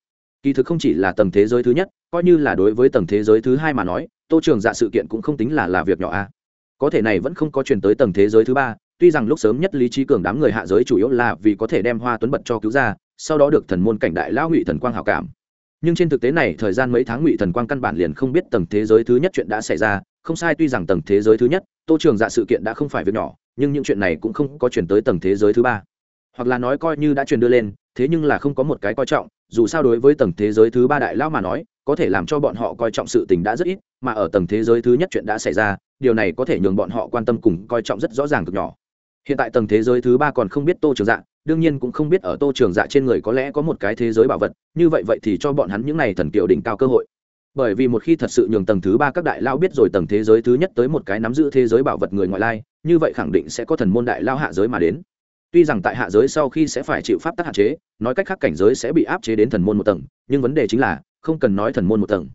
[SPEAKER 1] Kỳ thực không chỉ là tầng thế giới thứ nhất, coi như là đối với tầng thế giới thứ hai mà nói, tô trường dạ sự kiện cũng không tính là là việc nhỏ a. Có thể này vẫn không có chuyển tới tầng thế giới thứ ba, tuy rằng lúc sớm nhất lý trí cường đám người hạ giới chủ yếu là vì có thể đem hoa tuấn bật cho cứu ra sau đó được thần môn cảnh đại lão ngụy thần quang hảo cảm. Nhưng trên thực tế này, thời gian mấy tháng ngụy thần quang căn bản liền không biết tầng thế giới thứ nhất chuyện đã xảy ra. Không sai, tuy rằng tầng thế giới thứ nhất, tô trường dạ sự kiện đã không phải việc nhỏ, nhưng những chuyện này cũng không có chuyển tới tầng thế giới thứ ba. Hoặc là nói coi như đã truyền đưa lên, thế nhưng là không có một cái coi trọng. Dù sao đối với tầng thế giới thứ ba đại lão mà nói, có thể làm cho bọn họ coi trọng sự tình đã rất ít, mà ở tầng thế giới thứ nhất chuyện đã xảy ra, điều này có thể nhường bọn họ quan tâm cùng coi trọng rất rõ ràng cực nhỏ. Hiện tại tầng thế giới thứ ba còn không biết tô trường dạ đương nhiên cũng không biết ở tô trường dạ trên người có lẽ có một cái thế giới bảo vật, như vậy vậy thì cho bọn hắn những n à y thần kiều đỉnh cao cơ hội. Bởi vì một khi thật sự nhường tầng thứ ba các đại lao biết rồi tầng thế giới thứ nhất tới một cái nắm giữ thế giới bảo vật người ngoại lai, như vậy khẳng định sẽ có thần môn đại lao hạ giới mà đến. Tuy rằng tại hạ giới sau khi sẽ phải chịu pháp tắc hạn chế, nói cách khác cảnh giới sẽ bị áp chế đến thần môn một tầng, nhưng vấn đề chính là, không cần nói thần môn một tầng.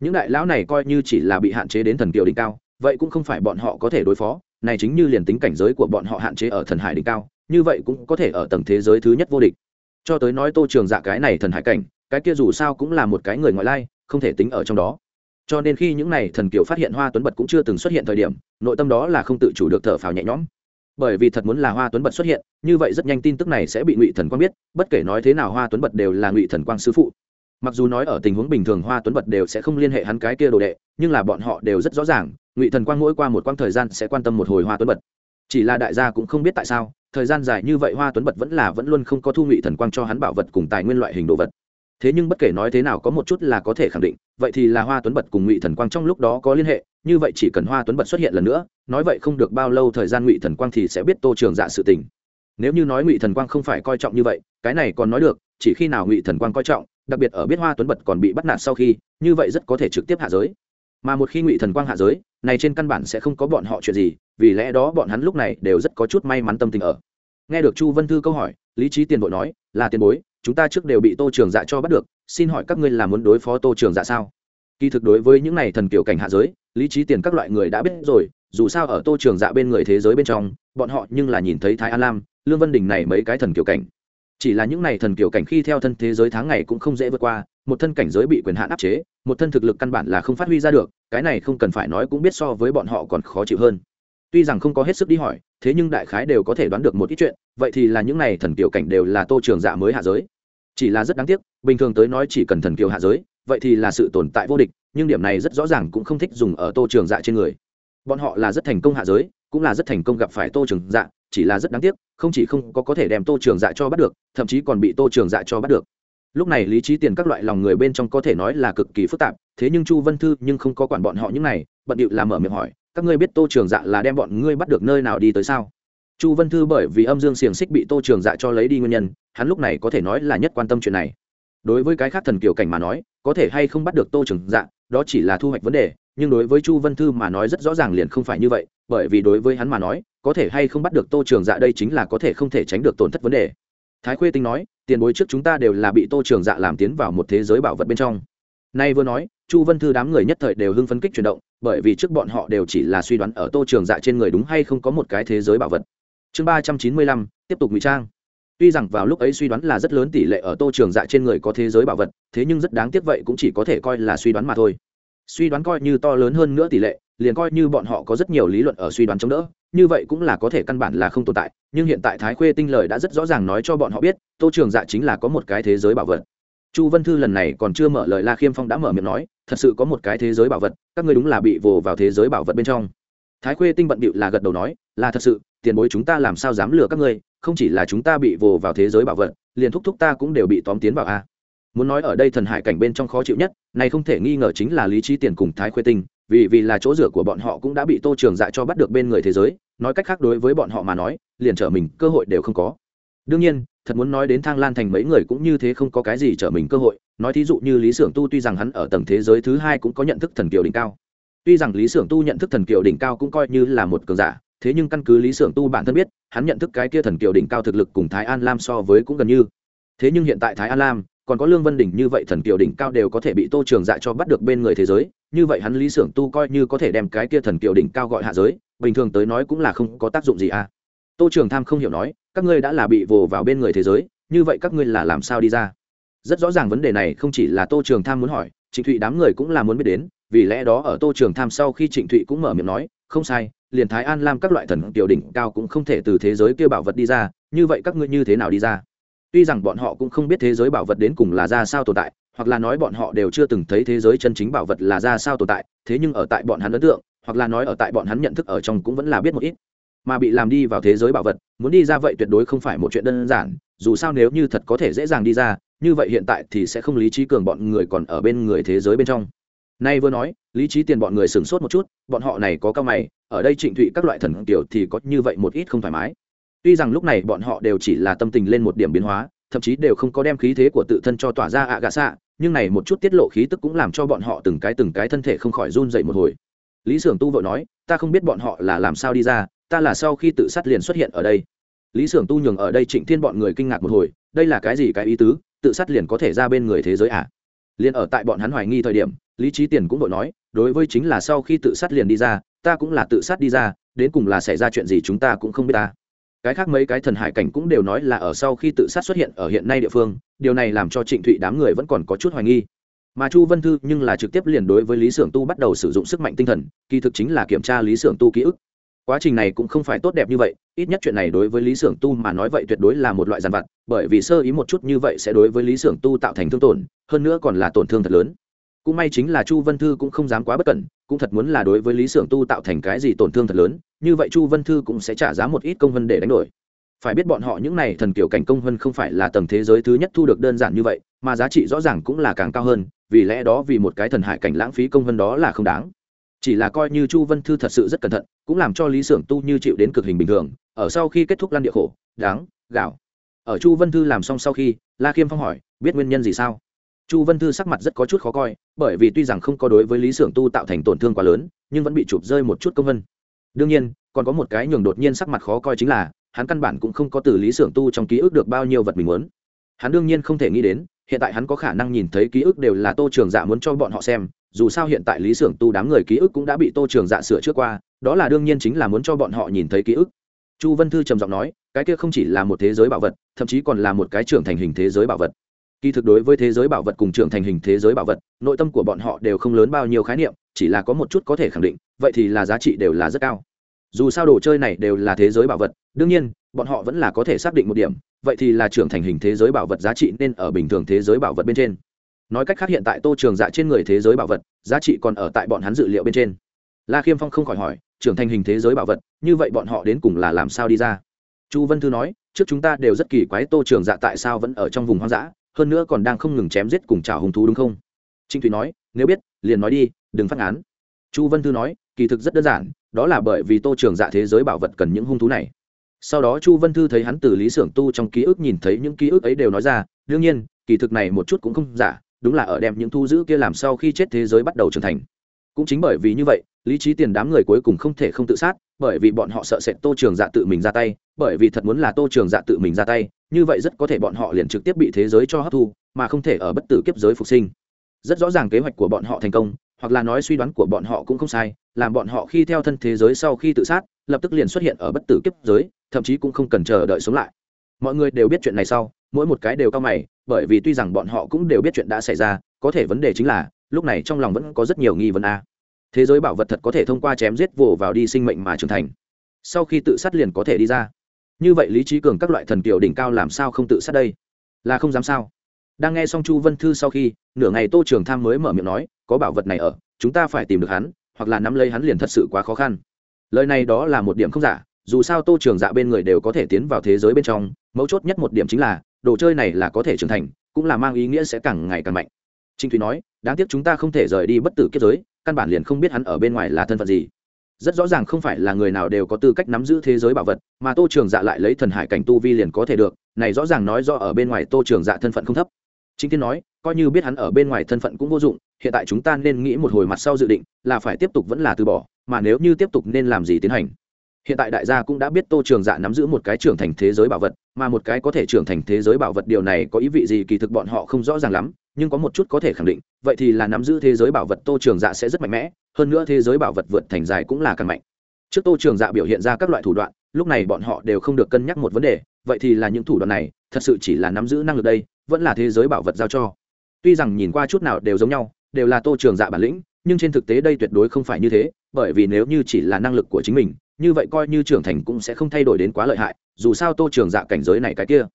[SPEAKER 1] Những đại lão này coi như chỉ là bị hạn chế đến thần kiều đỉnh cao, vậy cũng không phải bọn họ có thể đối phó này chính như liền tính cảnh giới của bọn họ hạn chế ở thần hải đỉnh cao, như vậy cũng có thể ở tầng thế giới thứ nhất vô địch. Cho tới nói tô trường dạ cái này thần hải cảnh, cái kia dù sao cũng là một cái người ngoại lai, không thể tính ở trong đó. Cho nên khi những này thần kiều phát hiện hoa tuấn bật cũng chưa từng xuất hiện thời điểm, nội tâm đó là không tự chủ được thở phào nhẹ nhõm. Bởi vì thật muốn là hoa tuấn bật xuất hiện, như vậy rất nhanh tin tức này sẽ bị ngụy thần quang biết, bất kể nói thế nào hoa tuấn bật đều là ngụy thần quang sư phụ. Mặc dù nói ở tình huống bình thường hoa tuấn bật đều sẽ không liên hệ hắn cái kia đồ đệ, nhưng là bọn họ đều rất rõ ràng ngụy thần quang mỗi qua một quãng thời gian sẽ quan tâm một hồi hoa tuấn bật. Chỉ là đại gia cũng không biết tại sao, thời gian dài như vậy hoa tuấn bật vẫn là vẫn luôn không có thu ngụy thần quang cho hắn bảo vật cùng tài nguyên loại hình đồ vật. Thế nhưng bất kể nói thế nào có một chút là có thể khẳng định, vậy thì là hoa tuấn bật cùng ngụy thần quang trong lúc đó có liên hệ, như vậy chỉ cần hoa tuấn bật xuất hiện lần nữa, nói vậy không được bao lâu thời gian ngụy thần quang thì sẽ biết tô trường dạ sự tình. Nếu như nói ngụy thần quang không phải coi trọng như vậy, cái này còn nói được, chỉ khi nào ngụy thần quang coi trọng, đặc biệt ở biết hoa tuấn bật còn bị bắt nạt sau khi, như vậy rất có thể trực tiếp hạ giới mà một khi ngụy thần quang hạ giới, này trên căn bản sẽ không có bọn họ chuyện gì, vì lẽ đó bọn hắn lúc này đều rất có chút may mắn tâm tình ở. Nghe được chu vân thư câu hỏi, lý trí tiền bội nói, là tiền bối, chúng ta trước đều bị tô trường dạ cho bắt được, xin hỏi các ngươi là muốn đối phó tô trường dạ sao? Kỳ thực đối với những này thần kiểu cảnh hạ giới, lý trí tiền các loại người đã biết rồi, dù sao ở tô trường dạ bên người thế giới bên trong, bọn họ nhưng là nhìn thấy thái an lam, lương vân đình này mấy cái thần kiểu cảnh. Chỉ là những này thần kiểu cảnh khi theo thân thế giới tháng ngày cũng không dễ vượt qua, một thân cảnh giới bị quyền hạn áp chế một thân thực lực căn bản là không phát huy ra được, cái này không cần phải nói cũng biết so với bọn họ còn khó chịu hơn. Tuy rằng không có hết sức đi hỏi, thế nhưng đại khái đều có thể đoán được một ít chuyện, vậy thì là những này thần kiều cảnh đều là tô trường dạ mới hạ giới. Chỉ là rất đáng tiếc, bình thường tới nói chỉ cần thần kiều hạ giới, vậy thì là sự tồn tại vô địch, nhưng điểm này rất rõ ràng cũng không thích dùng ở tô trường dạ trên người. Bọn họ là rất thành công hạ giới, cũng là rất thành công gặp phải tô trường dạ chỉ là rất đáng tiếc, không chỉ không có có thể đem tô trường dạ cho bắt được, thậm chí còn bị tô trường dạ cho bắt được lúc này lý trí tiền các loại lòng người bên trong có thể nói là cực kỳ phức tạp, thế nhưng chu vân thư nhưng không có quản bọn họ những này, bận điệu làm mở miệng hỏi, các ngươi biết tô trường dạ là đem bọn ngươi bắt được nơi nào đi tới sao? Chu vân thư bởi vì âm dương xiềng xích bị tô trường dạ cho lấy đi nguyên nhân, hắn lúc này có thể nói là nhất quan tâm chuyện này. Đối với cái khác thần kiều cảnh mà nói, có thể hay không bắt được tô trường dạ đó chỉ là thu hoạch vấn đề, nhưng đối với chu vân thư mà nói rất rõ ràng liền không phải như vậy, bởi vì đối với hắn mà nói, có thể hay không bắt được tô trường dạ đây chính là có thể không thể tránh được tổn thất vấn đề. Thái khuê tinh nói tiền bối trước chúng ta đều là bị tô trường dạ làm tiến vào một thế giới bảo vật bên trong. Nay vừa nói, chu vân thư đám người nhất thời đều hưng phấn kích chuyển động, bởi vì trước bọn họ đều chỉ là suy đoán ở tô trường dạ trên người đúng hay không có một cái thế giới bảo vật. Chương ba trăm chín mươi lăm, tiếp tục ngụy trang. Tuy rằng vào lúc ấy suy đoán là rất lớn tỷ lệ ở tô trường dạ trên người có thế giới bảo vật, thế nhưng rất đáng tiếc vậy cũng chỉ có thể coi là suy đoán mà thôi. Suy đoán coi như to lớn hơn nữa tỷ lệ liền coi như bọn họ có rất nhiều lý luận ở suy đoán chống đỡ, như vậy cũng là có thể căn bản là không tồn tại, nhưng hiện tại thái khuê tinh lời đã rất rõ ràng nói cho bọn họ biết, tô trường dạ chính là có một cái thế giới bảo vật. Chu vân thư lần này còn chưa mở lời la khiêm phong đã mở miệng nói, thật sự có một cái thế giới bảo vật, các ngươi đúng là bị vồ vào thế giới bảo vật bên trong. Thái khuê tinh bận bịu là gật đầu nói, là thật sự, tiền bối chúng ta làm sao dám lừa các ngươi, không chỉ là chúng ta bị vồ vào thế giới bảo vật, liền thúc thúc ta cũng đều bị tóm tiến vào a. Muốn nói ở đây thần hải cảnh bên trong khó chịu nhất, này không thể nghi ngờ chính là lý trí tiền cùng thái khuê tinh vì vì là chỗ rửa của bọn họ cũng đã bị tô trường dạ cho bắt được bên người thế giới, nói cách khác đối với bọn họ mà nói, liền trở mình cơ hội đều không có. Đương nhiên, thật muốn nói đến thang lan thành mấy người cũng như thế không có cái gì trở mình cơ hội, nói thí dụ như lý s ư ở n g tu tuy rằng hắn ở tầng thế giới thứ hai cũng có nhận thức thần kiều đỉnh cao. Tuy rằng lý s ư ở n g tu nhận thức thần kiều đỉnh cao cũng coi như là một cường giả, thế nhưng căn cứ lý s ư ở n g tu bản thân biết, hắn nhận thức cái kia thần kiều đỉnh cao thực lực cùng thái an lam so với cũng gần như. Thế nhưng hiện tại thái an lam, còn có lương vân đỉnh như vậy thần kiều đỉnh cao đều có thể bị tô trường dạ cho bắt được bên người thế giới như vậy hắn lý s ư ở n g tu coi như có thể đem cái kia thần kiều đỉnh cao gọi hạ giới, bình thường tới nói cũng là không có tác dụng gì à. Tô trường tham không hiểu nói, các ngươi đã là bị vồ vào bên người thế giới, như vậy các ngươi là làm sao đi ra? Rất rõ ràng vấn đề này không chỉ là tô trường tham muốn hỏi, trịnh thụy đám người cũng là muốn biết đến, vì lẽ đó ở tô trường tham sau khi trịnh thụy cũng mở miệng nói, không sai, liền thái an lam các loại thần tiểu đỉnh cao cũng không thể từ thế giới kia bảo vật đi ra, như vậy các ngươi như thế nào đi ra? Tuy rằng bọn họ cũng không biết thế giới bảo vật đến cùng là ra sao tồn tại hoặc là nói bọn họ đều chưa từng thấy thế giới chân chính bảo vật là ra sao tồn tại, thế nhưng ở tại bọn hắn ấn tượng, hoặc là nói ở tại bọn hắn nhận thức ở trong cũng vẫn là biết một ít. Mà bị làm đi vào thế giới bảo vật, muốn đi ra vậy tuyệt đối không phải một chuyện đơn giản, dù sao nếu như thật có thể dễ dàng đi ra, như vậy hiện tại thì sẽ không lý trí cường bọn người còn ở bên người thế giới bên trong. Nay vừa nói, lý trí tiền bọn người sửng sốt một chút, bọn họ này có cao mày, ở đây trịnh thụy các loại thần kiểu thì có như vậy một ít không thoải mái. Tuy rằng lúc này bọn họ đều chỉ là tâm tình lên một điểm biến hóa thậm chí đều không có đem khí thế của tự thân cho tỏa ra ạ gạ xạ, nhưng này một chút tiết lộ khí tức cũng làm cho bọn họ từng cái từng cái thân thể không khỏi run dậy một hồi. Lý s ư ở n g tu vội nói, ta không biết bọn họ là làm sao đi ra, ta là sau khi tự sát liền xuất hiện ở đây. Lý s ư ở n g tu nhường ở đây trịnh thiên bọn người kinh ngạc một hồi, đây là cái gì cái ý tứ, tự sát liền có thể ra bên người thế giới à? Liền ở tại bọn hắn hoài nghi thời điểm, lý trí tiền cũng vội nói, đối với chính là sau khi tự sát liền đi ra, ta cũng là tự sát đi ra, đến cùng là xảy ra chuyện gì chúng ta cũng không biết ta cái khác mấy cái thần hải cảnh cũng đều nói là ở sau khi tự sát xuất hiện ở hiện nay địa phương, điều này làm cho trịnh thụy đám người vẫn còn có chút hoài nghi. Mà chu vân thư nhưng là trực tiếp liền đối với lý s ư ở n g tu bắt đầu sử dụng sức mạnh tinh thần, kỳ thực chính là kiểm tra lý s ư ở n g tu ký ức. Quá trình này cũng không phải tốt đẹp như vậy, ít nhất chuyện này đối với lý s ư ở n g tu mà nói vậy tuyệt đối là một loại giàn vặt, bởi vì sơ ý một chút như vậy sẽ đối với lý s ư ở n g tu tạo thành thương tổn, hơn nữa còn là tổn thương thật lớn cũng may chính là chu vân thư cũng không dám quá bất cẩn, cũng thật muốn là đối với lý s ư ở n g tu tạo thành cái gì tổn thương thật lớn, như vậy chu vân thư cũng sẽ trả giá một ít công vân để đánh đổi. Phải biết bọn họ những này thần kiểu cảnh công vân không phải là tầng thế giới thứ nhất thu được đơn giản như vậy, mà giá trị rõ ràng cũng là càng cao hơn, vì lẽ đó vì một cái thần hải cảnh lãng phí công vân đó là không đáng. Chỉ là coi như chu vân thư thật sự rất cẩn thận, cũng làm cho lý s ư ở n g tu như chịu đến cực hình bình thường, ở sau khi kết thúc lăn địa khổ, đáng, gạo. Ở chu vân thư làm xong sau khi, la khiêm phong hỏi, biết nguyên nhân gì sao? Chu vân thư sắc mặt rất có chút khó coi, bởi vì tuy rằng không có đối với lý s ư ở n g tu tạo thành tổn thương quá lớn, nhưng vẫn bị chụp rơi một chút công vân. Đương nhiên, còn có một cái nhường đột nhiên sắc mặt khó coi chính là, hắn căn bản cũng không có từ lý s ư ở n g tu trong ký ức được bao nhiêu vật mình muốn. Hắn đương nhiên không thể nghĩ đến, hiện tại hắn có khả năng nhìn thấy ký ức đều là tô trường dạ muốn cho bọn họ xem, dù sao hiện tại lý xưởng tu đám người ký ức cũng đã bị tô trường dạ sửa trước qua, đó là đương nhiên chính là muốn cho bọn họ nhìn thấy ký ức. Chu vân thư trầm giọng nói, cái kia không chỉ là một thế giới bảo vật, thậm chí còn là một cái trưởng thành hình thế giới bảo vật kỳ thực đối với thế giới bảo vật cùng trưởng thành hình thế giới bảo vật, nội tâm của bọn họ đều không lớn bao nhiêu khái niệm, chỉ là có một chút có thể khẳng định, vậy thì là giá trị đều là rất cao. Dù sao đồ chơi này đều là thế giới bảo vật, đương nhiên, bọn họ vẫn là có thể xác định một điểm, vậy thì là trưởng thành hình thế giới bảo vật giá trị nên ở bình thường thế giới bảo vật bên trên. Nói cách khác hiện tại tô trường dạ trên người thế giới bảo vật, giá trị còn ở tại bọn hắn dự liệu bên trên. La khiêm phong không khỏi hỏi, trưởng thành hình thế giới bảo vật, như vậy bọn họ đến cùng là làm sao đi ra? Chu vân thư nói, trước chúng ta đều rất kỳ quái tô trường dạ tại sao vẫn ở trong vùng hoang dã hơn nữa còn đang không ngừng chém giết cùng chảo hung thú đúng không? Trinh thủy nói, nếu biết, liền nói đi, đừng phát án. Chu vân thư nói, kỳ thực rất đơn giản, đó là bởi vì tô trường dạ thế giới bảo vật cần những hung thú này. Sau đó chu vân thư thấy hắn từ lý s ư ở n g tu trong ký ức nhìn thấy những ký ức ấy đều nói ra, đương nhiên, kỳ thực này một chút cũng không giả, đúng là ở đem những thu giữ kia làm sau khi chết thế giới bắt đầu trưởng thành. Cũng chính bởi vì như vậy, lý trí tiền đám người cuối cùng không thể không tự sát, bởi vì bọn họ sợ sệt tô trường dạ tự mình ra tay, bởi vì thật muốn là tô trường dạ tự mình ra tay như vậy rất có thể bọn họ liền trực tiếp bị thế giới cho hấp thu, mà không thể ở bất tử kiếp giới phục sinh. Rất rõ ràng kế hoạch của bọn họ thành công, hoặc là nói suy đoán của bọn họ cũng không sai, làm bọn họ khi theo thân thế giới sau khi tự sát, lập tức liền xuất hiện ở bất tử kiếp giới, thậm chí cũng không cần chờ đợi sống lại. Mọi người đều biết chuyện này sau, mỗi một cái đều cao mày, bởi vì tuy rằng bọn họ cũng đều biết chuyện đã xảy ra, có thể vấn đề chính là, lúc này trong lòng vẫn có rất nhiều nghi vấn a. Thế giới bảo vật thật có thể thông qua chém giết vồ vào đi sinh mệnh mà trưởng thành. Sau khi tự sát liền có thể đi ra như vậy lý trí cường các loại thần kiều đỉnh cao làm sao không tự sát đây? Là không dám sao? Đang nghe xong chu vân thư sau khi, nửa ngày tô trường tham mới mở miệng nói, có bảo vật này ở, chúng ta phải tìm được hắn, hoặc là nắm lấy hắn liền thật sự quá khó khăn. Lời này đó là một điểm không giả, dù sao tô trường dạ bên người đều có thể tiến vào thế giới bên trong, mấu chốt nhất một điểm chính là, đồ chơi này là có thể trưởng thành, cũng là mang ý nghĩa sẽ càng ngày càng mạnh. Trinh thúy nói, đáng tiếc chúng ta không thể rời đi bất tử kết giới, căn bản liền không biết hắn ở bên ngoài là thân phận gì rất rõ ràng không phải là người nào đều có tư cách nắm giữ thế giới bảo vật, mà tô trường dạ lại lấy thần hải cảnh tu vi liền có thể được, này rõ ràng nói do ở bên ngoài tô trường dạ thân phận không thấp. Chính tiên nói, coi như biết hắn ở bên ngoài thân phận cũng vô dụng, hiện tại chúng ta nên nghĩ một hồi mặt sau dự định, là phải tiếp tục vẫn là từ bỏ, mà nếu như tiếp tục nên làm gì tiến hành. Hiện tại đại gia cũng đã biết tô trường dạ nắm giữ một cái trưởng thành thế giới bảo vật, mà một cái có thể trưởng thành thế giới bảo vật điều này có ý vị gì kỳ thực bọn họ không rõ ràng lắm nhưng có một chút có thể khẳng định, vậy thì là nắm giữ thế giới bảo vật tô trường dạ sẽ rất mạnh mẽ, hơn nữa thế giới bảo vật vượt thành dài cũng là càng mạnh. Trước tô trường dạ biểu hiện ra các loại thủ đoạn, lúc này bọn họ đều không được cân nhắc một vấn đề, vậy thì là những thủ đoạn này, thật sự chỉ là nắm giữ năng lực đây, vẫn là thế giới bảo vật giao cho. Tuy rằng nhìn qua chút nào đều giống nhau, đều là tô trường dạ bản lĩnh, nhưng trên thực tế đây tuyệt đối không phải như thế, bởi vì nếu như chỉ là năng lực của chính mình, như vậy coi như trưởng thành cũng sẽ không thay đổi đến quá lợi hại, dù sao tô trường dạ cảnh giới này cái kia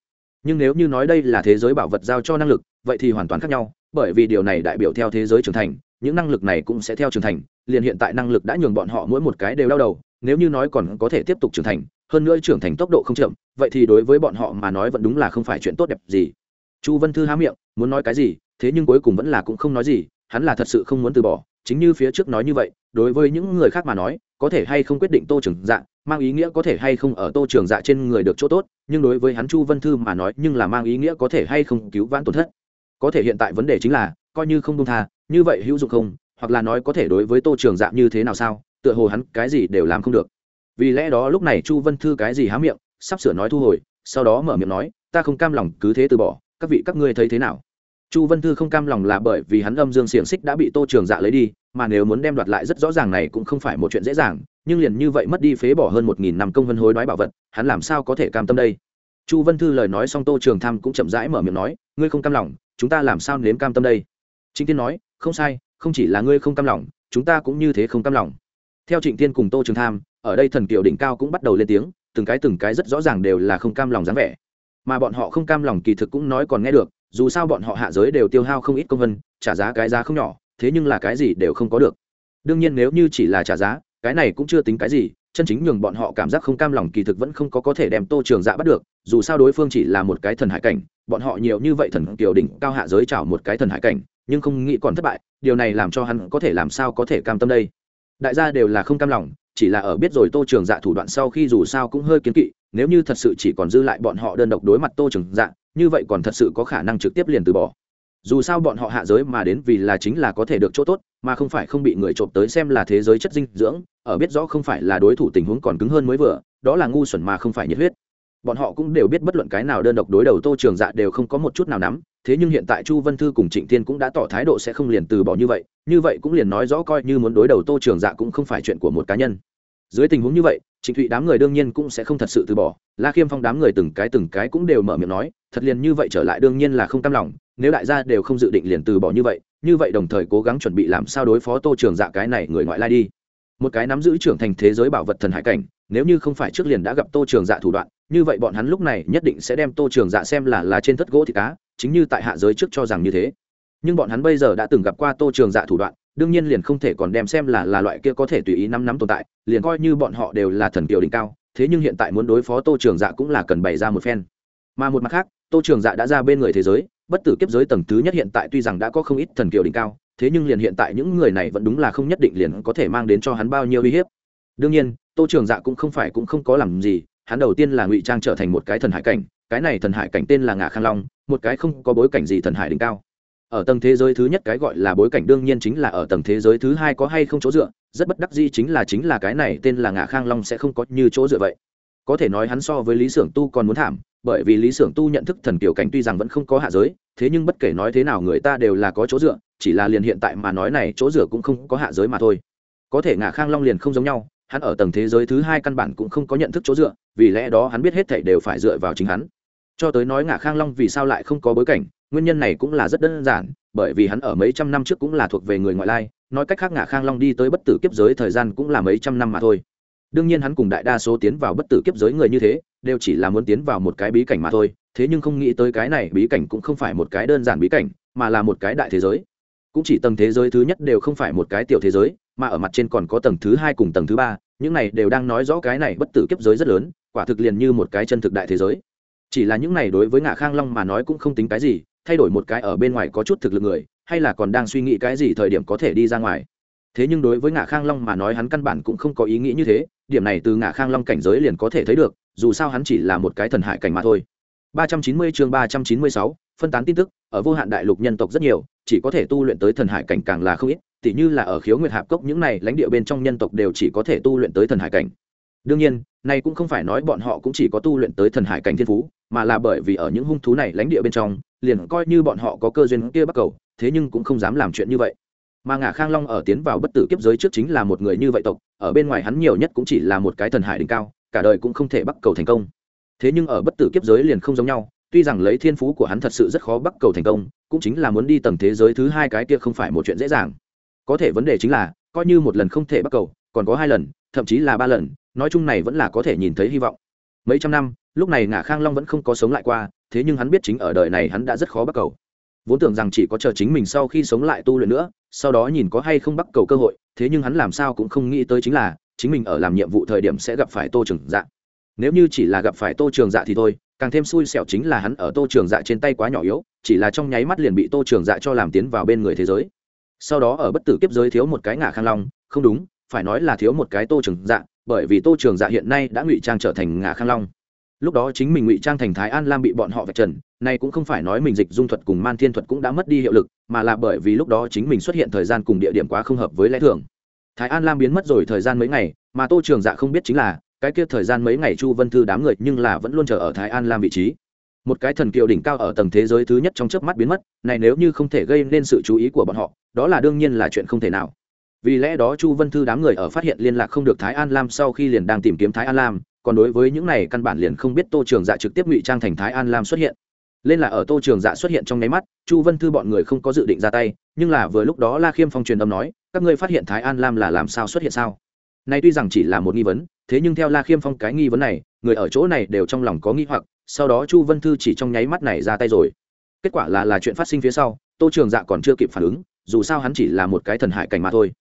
[SPEAKER 1] nhưng nếu như nói đây là thế giới bảo vật giao cho năng lực, vậy thì hoàn toàn khác nhau, bởi vì điều này đại biểu theo thế giới trưởng thành, những năng lực này cũng sẽ theo trưởng thành, liền hiện tại năng lực đã nhường bọn họ mỗi một cái đều đau đầu, nếu như nói còn có thể tiếp tục trưởng thành, hơn nữa trưởng thành tốc độ không chậm, vậy thì đối với bọn họ mà nói vẫn đúng là không phải chuyện tốt đẹp gì. Chu vân thư há miệng, muốn nói cái gì, thế nhưng cuối cùng vẫn là cũng không nói gì, hắn là thật sự không muốn từ bỏ, chính như phía trước nói như vậy, đối với những người khác mà nói có thể hay không quyết định tô trường dạ mang ý nghĩa có thể hay không ở tô trường dạ trên người được chỗ tốt, nhưng đối với hắn chu vân thư mà nói, nhưng là mang ý nghĩa có thể hay không cứu vãn tổn thất. Có thể hiện tại vấn đề chính là, coi như không đông tha, như vậy hữu dụng không, hoặc là nói có thể đối với tô trường dạ như thế nào sao, tựa hồ hắn cái gì đều làm không được. Vì lẽ đó lúc này chu vân thư cái gì há miệng, sắp sửa nói thu hồi, sau đó mở miệng nói, ta không cam lòng cứ thế từ bỏ, các vị các ngươi thấy thế nào? Chu vân thư không cam lòng là bởi vì hắn âm dương xiềng xích đã bị tô trường dạ lấy đi, mà nếu muốn đem đoạt lại rất rõ ràng này cũng không phải một chuyện dễ dàng, nhưng liền như vậy mất đi phế bỏ hơn một nghìn năm công vân hối đoái bảo vật, hắn làm sao có thể cam tâm đây? Chu vân thư lời nói xong tô trường tham cũng chậm rãi mở miệng nói, ngươi không cam lòng, chúng ta làm sao nếm cam tâm đây? Chính tiên nói, không sai, không chỉ là ngươi không cam lòng, chúng ta cũng như thế không cam lòng. Theo trịnh tiên cùng tô trường tham, ở đây thần kiều đỉnh cao cũng bắt đầu lên tiếng, từng cái từng cái rất rõ ràng đều là không cam lòng dáng vẻ. Mà bọn họ không cam lòng kỳ thực cũng nói còn nghe được dù sao bọn họ hạ giới đều tiêu hao không ít công vân, trả giá cái giá không nhỏ, thế nhưng là cái gì đều không có được. Đương nhiên nếu như chỉ là trả giá, cái này cũng chưa tính cái gì, chân chính nhường bọn họ cảm giác không cam lòng kỳ thực vẫn không có có thể đem tô trường dạ bắt được, dù sao đối phương chỉ là một cái thần hải cảnh, bọn họ nhiều như vậy thần kiều đỉnh cao hạ giới chảo một cái thần hải cảnh, nhưng không nghĩ còn thất bại, điều này làm cho hắn có thể làm sao có thể cam tâm đây. Đại gia đều là không cam lòng, chỉ là ở biết rồi tô trường dạ thủ đoạn sau khi dù sao cũng hơi kiến kỵ, nếu như thật sự chỉ còn dư lại bọn họ đơn độc đối mặt tô trường dạ như vậy còn thật sự có khả năng trực tiếp liền từ bỏ. Dù sao bọn họ hạ giới mà đến vì là chính là có thể được chỗ tốt, mà không phải không bị người trộm tới xem là thế giới chất dinh dưỡng, ở biết rõ không phải là đối thủ tình huống còn cứng hơn mới vừa, đó là ngu xuẩn mà không phải nhiệt huyết. Bọn họ cũng đều biết bất luận cái nào đơn độc đối đầu tô trường dạ đều không có một chút nào nắm, thế nhưng hiện tại chu vân thư cùng trịnh thiên cũng đã tỏ thái độ sẽ không liền từ bỏ như vậy như vậy cũng liền nói rõ coi như muốn đối đầu tô trường dạ cũng không phải chuyện của một cá nhân. Dưới tình huống như vậy trịnh thụy đám người đương nhiên cũng sẽ không thật sự từ bỏ, la khiêm phong đám người từng cái từng cái cũng đều mở miệng nói, thật liền như vậy trở lại đương nhiên là không cam lòng, nếu đại gia đều không dự định liền từ bỏ như vậy như vậy đồng thời cố gắng chuẩn bị làm sao đối phó tô trường dạ cái này người ngoại lai đi. Một cái nắm giữ trưởng thành thế giới bảo vật thần hải cảnh, nếu như không phải trước liền đã gặp tô trường dạ thủ đoạn, như vậy bọn hắn lúc này nhất định sẽ đem tô trường dạ xem là là trên thất gỗ thì cá, chính như tại hạ giới trước cho rằng như thế. Nhưng bọn hắn bây giờ đã từng gặp qua tô trường dạ thủ đoạn đương nhiên liền không thể còn đem xem là là loại kia có thể tùy ý năm năm tồn tại, liền coi như bọn họ đều là thần kiều đỉnh cao, thế nhưng hiện tại muốn đối phó tô trường dạ cũng là cần bày ra một phen. Mà một mặt khác, tô trường dạ đã ra bên người thế giới, bất tử kiếp giới tầng thứ nhất hiện tại tuy rằng đã có không ít thần kiều đỉnh cao, thế nhưng liền hiện tại những người này vẫn đúng là không nhất định liền có thể mang đến cho hắn bao nhiêu uy hiếp. Đương nhiên, tô trường dạ cũng không phải cũng không có làm gì, hắn đầu tiên là ngụy trang trở thành một cái thần hải cảnh, cái này thần hải cảnh tên là ngà khang long, một cái không có bối cảnh gì thần hải đỉnh cao ở tầng thế giới thứ nhất cái gọi là bối cảnh đương nhiên chính là ở tầng thế giới thứ hai có hay không chỗ dựa, rất bất đắc dĩ chính là chính là cái này tên là ngã khang long sẽ không có như chỗ dựa vậy. Có thể nói hắn so với lý sưởng tu còn muốn thảm, bởi vì lý sưởng tu nhận thức thần kiểu cảnh tuy rằng vẫn không có hạ giới, thế nhưng bất kể nói thế nào người ta đều là có chỗ dựa, chỉ là liền hiện tại mà nói này chỗ dựa cũng không có hạ giới mà thôi. Có thể ngã khang long liền không giống nhau, hắn ở tầng thế giới thứ hai căn bản cũng không có nhận thức chỗ dựa, vì lẽ đó hắn biết hết thảy đều phải dựa vào chính hắn. Cho tới nói ngã khang long vì sao lại không có bối cảnh nguyên nhân này cũng là rất đơn giản, bởi vì hắn ở mấy trăm năm trước cũng là thuộc về người ngoại lai, nói cách khác ngà khang long đi tới bất tử kiếp giới thời gian cũng là mấy trăm năm mà thôi. Đương nhiên hắn cùng đại đa số tiến vào bất tử kiếp giới người như thế, đều chỉ là muốn tiến vào một cái bí cảnh mà thôi, thế nhưng không nghĩ tới cái này bí cảnh cũng không phải một cái đơn giản bí cảnh, mà là một cái đại thế giới. Cũng chỉ tầng thế giới thứ nhất đều không phải một cái tiểu thế giới, mà ở mặt trên còn có tầng thứ hai cùng tầng thứ ba, những này đều đang nói rõ cái này bất tử kiếp giới rất lớn, quả thực liền như một cái chân thực đại thế giới. Chỉ là những này đối với ngã khang long mà nói cũng không tính cái gì thay đổi một cái ở bên ngoài có chút thực lực người hay là còn đang suy nghĩ cái gì thời điểm có thể đi ra ngoài. Thế nhưng đối với ngã khang long mà nói hắn căn bản cũng không có ý nghĩ như thế điểm này từ ngã khang long cảnh giới liền có thể thấy được dù sao hắn chỉ là một cái thần hải cảnh mà thôi. 390 chương 396, phân tán tin tức ở vô hạn đại lục nhân tộc rất nhiều chỉ có thể tu luyện tới thần hải cảnh càng là không ít tỉ như là ở khiếu nguyệt hạp cốc những này lãnh địa bên trong nhân tộc đều chỉ có thể tu luyện tới thần hải cảnh. Đương nhiên này cũng không phải nói bọn họ cũng chỉ có tu luyện tới thần hải cảnh thiên phú mà là bởi vì ở những hung thú này lãnh địa bên trong, liền coi như bọn họ có cơ duyên kia bắt cầu, thế nhưng cũng không dám làm chuyện như vậy. Mà ngả khang long ở tiến vào bất tử kiếp giới trước chính là một người như vậy tộc, ở bên ngoài hắn nhiều nhất cũng chỉ là một cái thần hải đỉnh cao, cả đời cũng không thể bắt cầu thành công. Thế nhưng ở bất tử kiếp giới liền không giống nhau, tuy rằng lấy thiên phú của hắn thật sự rất khó bắt cầu thành công, cũng chính là muốn đi tầng thế giới thứ hai cái kia không phải một chuyện dễ dàng. Có thể vấn đề chính là, coi như một lần không thể bắt cầu, còn có hai lần, thậm chí là ba lần, nói chung này vẫn là có thể nhìn thấy hy vọng mấy trăm năm, lúc này ngã khang long vẫn không có sống lại qua, thế nhưng hắn biết chính ở đời này hắn đã rất khó bắt cầu. Vốn tưởng rằng chỉ có chờ chính mình sau khi sống lại tu luyện nữa, sau đó nhìn có hay không bắt cầu cơ hội, thế nhưng hắn làm sao cũng không nghĩ tới chính là, chính mình ở làm nhiệm vụ thời điểm sẽ gặp phải tô trường dạ. Nếu như chỉ là gặp phải tô trường dạ thì thôi, càng thêm xui xẻo chính là hắn ở tô trường dạ trên tay quá nhỏ yếu, chỉ là trong nháy mắt liền bị tô trường dạ cho làm tiến vào bên người thế giới. Sau đó ở bất tử kiếp giới thiếu một cái ngả khang long, không đúng phải nói là thiếu một cái tô trường dạ bởi vì tô trường dạ hiện nay đã ngụy trang trở thành ngả khang long. Lúc đó chính mình ngụy trang thành thái an lam bị bọn họ vạch trần, nay cũng không phải nói mình dịch dung thuật cùng man thiên thuật cũng đã mất đi hiệu lực, mà là bởi vì lúc đó chính mình xuất hiện thời gian cùng địa điểm quá không hợp với lẽ thường. Thái an lam biến mất rồi thời gian mấy ngày, mà tô trường dạ không biết chính là, cái kia thời gian mấy ngày chu vân thư đám người nhưng là vẫn luôn chờ ở thái an lam vị trí. Một cái thần kiều đỉnh cao ở tầng thế giới thứ nhất trong chớp mắt biến mất, này nếu như không thể gây nên sự chú ý của bọn họ, đó là đương nhiên là chuyện không thể nào vì lẽ đó chu vân thư đám người ở phát hiện liên lạc không được thái an lam sau khi liền đang tìm kiếm thái an lam, còn đối với những này căn bản liền không biết tô trường dạ trực tiếp ngụy trang thành thái an lam xuất hiện. Lên là ở tô trường dạ xuất hiện trong nháy mắt, chu vân thư bọn người không có dự định ra tay, nhưng là vừa lúc đó la khiêm phong truyền âm nói, các ngươi phát hiện thái an lam là làm sao xuất hiện sao? Nay tuy rằng chỉ là một nghi vấn, thế nhưng theo la khiêm phong cái nghi vấn này, người ở chỗ này đều trong lòng có nghi hoặc, sau đó chu vân thư chỉ trong nháy mắt này ra tay rồi. Kết quả là là chuyện phát sinh phía sau, tô trường dạ còn chưa kịp phản ứng, dù sao hắn chỉ là một cái thần hải cảnh mà thôi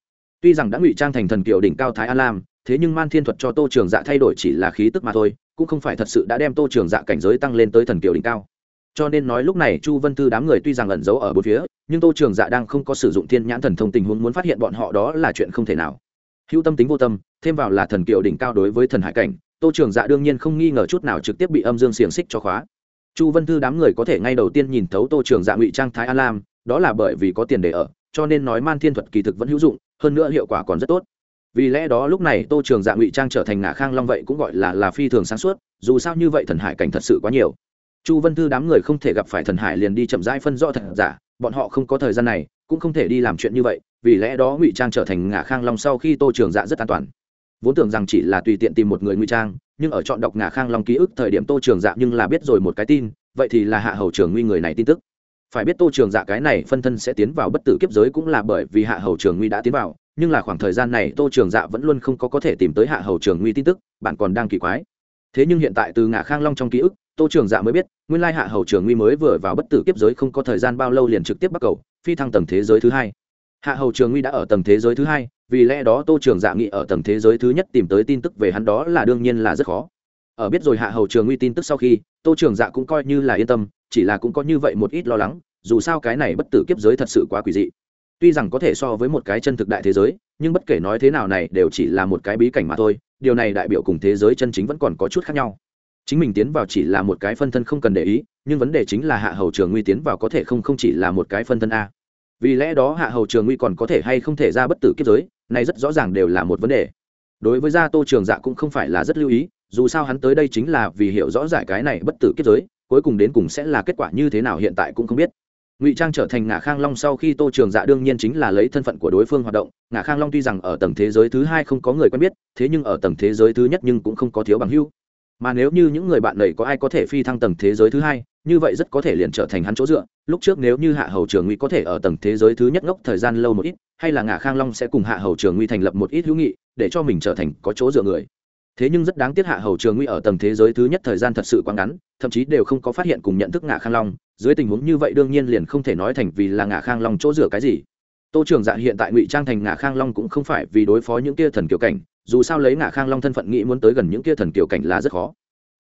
[SPEAKER 1] tuy rằng đã ngụy trang thành thần kiều đỉnh cao thái an lam, thế nhưng man thiên thuật cho tô trường dạ thay đổi chỉ là khí tức mà thôi, cũng không phải thật sự đã đem tô trường dạ cảnh giới tăng lên tới thần kiều đỉnh cao. Cho nên nói lúc này chu vân thư đám người tuy rằng ẩn giấu ở bốn phía, nhưng tô trường dạ đang không có sử dụng thiên nhãn thần thông tình huống muốn phát hiện bọn họ đó là chuyện không thể nào. Hữu tâm tính vô tâm, thêm vào là thần kiều đỉnh cao đối với thần hải cảnh, tô trường dạ đương nhiên không nghi ngờ chút nào trực tiếp bị âm dương xiềng xích cho khóa. Chu vân thư đám người có thể ngay đầu tiên nhìn thấu tô trường dạ ngụy trang thái an lam, đó là bởi vì có tiền để ở, cho nên nói man thiên thuật kỳ thực vẫn hữu dụng hơn nữa hiệu quả còn rất tốt. Vì lẽ đó lúc này tô trường dạ ngụy trang trở thành ngã khang long vậy cũng gọi là là phi thường sáng suốt, dù sao như vậy thần hải cảnh thật sự quá nhiều. Chu vân thư đám người không thể gặp phải thần hải liền đi chậm rãi phân rõ thật giả, bọn họ không có thời gian này, cũng không thể đi làm chuyện như vậy, vì lẽ đó ngụy trang trở thành ngã khang long sau khi tô trường dạ rất an toàn. Vốn tưởng rằng chỉ là tùy tiện tìm một người ngụy trang, nhưng ở chọn đọc ngã khang long ký ức thời điểm tô trường dạ nhưng là biết rồi một cái tin, vậy thì là hạ hầu trường nguy người này tin tức phải biết tô trường dạ cái này phân thân sẽ tiến vào bất tử kiếp giới cũng là bởi vì hạ hầu trường nguy đã tiến vào, nhưng là khoảng thời gian này tô trường dạ vẫn luôn không có có thể tìm tới hạ hầu trường nguy tin tức, bạn còn đang kỳ quái. Thế nhưng hiện tại từ ngã khang long trong ký ức, tô trường dạ mới biết, nguyên lai hạ hầu trường nguy mới vừa vào bất tử kiếp giới không có thời gian bao lâu liền trực tiếp bắt cầu, phi thăng tầng thế giới thứ hai. Hạ hầu trường nguy đã ở tầng thế giới thứ hai, vì lẽ đó tô trường dạ nghĩ ở tầng thế giới thứ nhất tìm tới tin tức về hắn đó là đương nhiên là rất khó. Ở biết rồi hạ hầu trường nguy tin tức sau khi, tô trường dạ cũng coi như là yên tâm chỉ là cũng có như vậy một ít lo lắng, dù sao cái này bất tử kiếp giới thật sự quá quỷ dị. Tuy rằng có thể so với một cái chân thực đại thế giới, nhưng bất kể nói thế nào này đều chỉ là một cái bí cảnh mà thôi, điều này đại biểu cùng thế giới chân chính vẫn còn có chút khác nhau. Chính mình tiến vào chỉ là một cái phân thân không cần để ý, nhưng vấn đề chính là hạ hầu trường nguy tiến vào có thể không không chỉ là một cái phân thân a. Vì lẽ đó hạ hầu trường nguy còn có thể hay không thể ra bất tử kiếp giới, này rất rõ ràng đều là một vấn đề. Đối với gia tô trường dạ cũng không phải là rất lưu ý, dù sao hắn tới đây chính là vì hiểu rõ giải cái này bất tử kiếp giới cuối cùng đến cùng sẽ là kết quả như thế nào hiện tại cũng không biết. Ngụy trang trở thành ngã khang long sau khi tô trường dạ đương nhiên chính là lấy thân phận của đối phương hoạt động. Ngã khang long tuy rằng ở tầng thế giới thứ hai không có người quen biết, thế nhưng ở tầng thế giới thứ nhất nhưng cũng không có thiếu bằng hưu mà nếu như những người bạn này có ai có thể phi thăng tầng thế giới thứ hai, như vậy rất có thể liền trở thành hắn chỗ dựa. Lúc trước nếu như hạ hầu trường nguy có thể ở tầng thế giới thứ nhất ngốc thời gian lâu một ít, hay là ngã khang long sẽ cùng hạ hầu trường nguy thành lập một ít hữu nghị, để cho mình trở thành có chỗ dựa người thế nhưng rất đáng tiếc hạ hầu trường nguy ở tầng thế giới thứ nhất thời gian thật sự quá ngắn, thậm chí đều không có phát hiện cùng nhận thức ngã khang long. Dưới tình huống như vậy đương nhiên liền không thể nói thành vì là ngã khang long chỗ rửa cái gì. Tô trường dạ hiện tại ngụy trang thành ngã khang long cũng không phải vì đối phó những kia thần kiều cảnh, dù sao lấy ngã khang long thân phận nghĩ muốn tới gần những kia thần kiều cảnh là rất khó.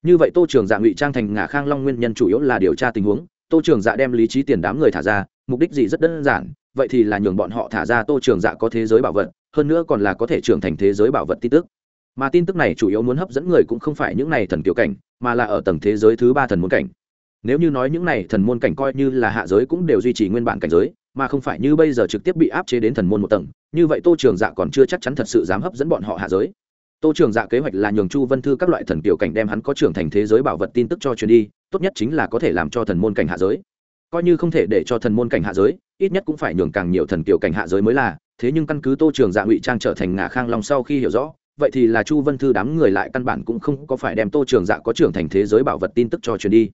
[SPEAKER 1] Như vậy tô trường dạ ngụy trang thành ngã khang long nguyên nhân chủ yếu là điều tra tình huống. Tô trường dạ đem lý trí tiền đám người thả ra, mục đích gì rất đơn giản, vậy thì là nhường bọn họ thả ra tô trường dạ có thế giới bảo vật, hơn nữa còn là có thể trưởng thành thế giới bảo vật tin tức mà tin tức này chủ yếu muốn hấp dẫn người cũng không phải những này thần tiểu cảnh, mà là ở tầng thế giới thứ ba thần môn cảnh. Nếu như nói những này thần môn cảnh coi như là hạ giới cũng đều duy trì nguyên bản cảnh giới, mà không phải như bây giờ trực tiếp bị áp chế đến thần môn một tầng, như vậy tô trường dạ còn chưa chắc chắn thật sự dám hấp dẫn bọn họ hạ giới. Tô trường dạ kế hoạch là nhường chu vân thư các loại thần tiểu cảnh đem hắn có trưởng thành thế giới bảo vật tin tức cho truyền đi, tốt nhất chính là có thể làm cho thần môn cảnh hạ giới. Coi như không thể để cho thần môn cảnh hạ giới, ít nhất cũng phải nhường càng nhiều thần tiểu cảnh hạ giới mới là, thế nhưng căn cứ tô trường dạ ngụy trang trở thành ngả khang long sau khi hiểu rõ vậy thì là chu vân thư đám người lại căn bản cũng không có phải đem tô trường dạ có trưởng thành thế giới bảo vật tin tức cho truyền đi.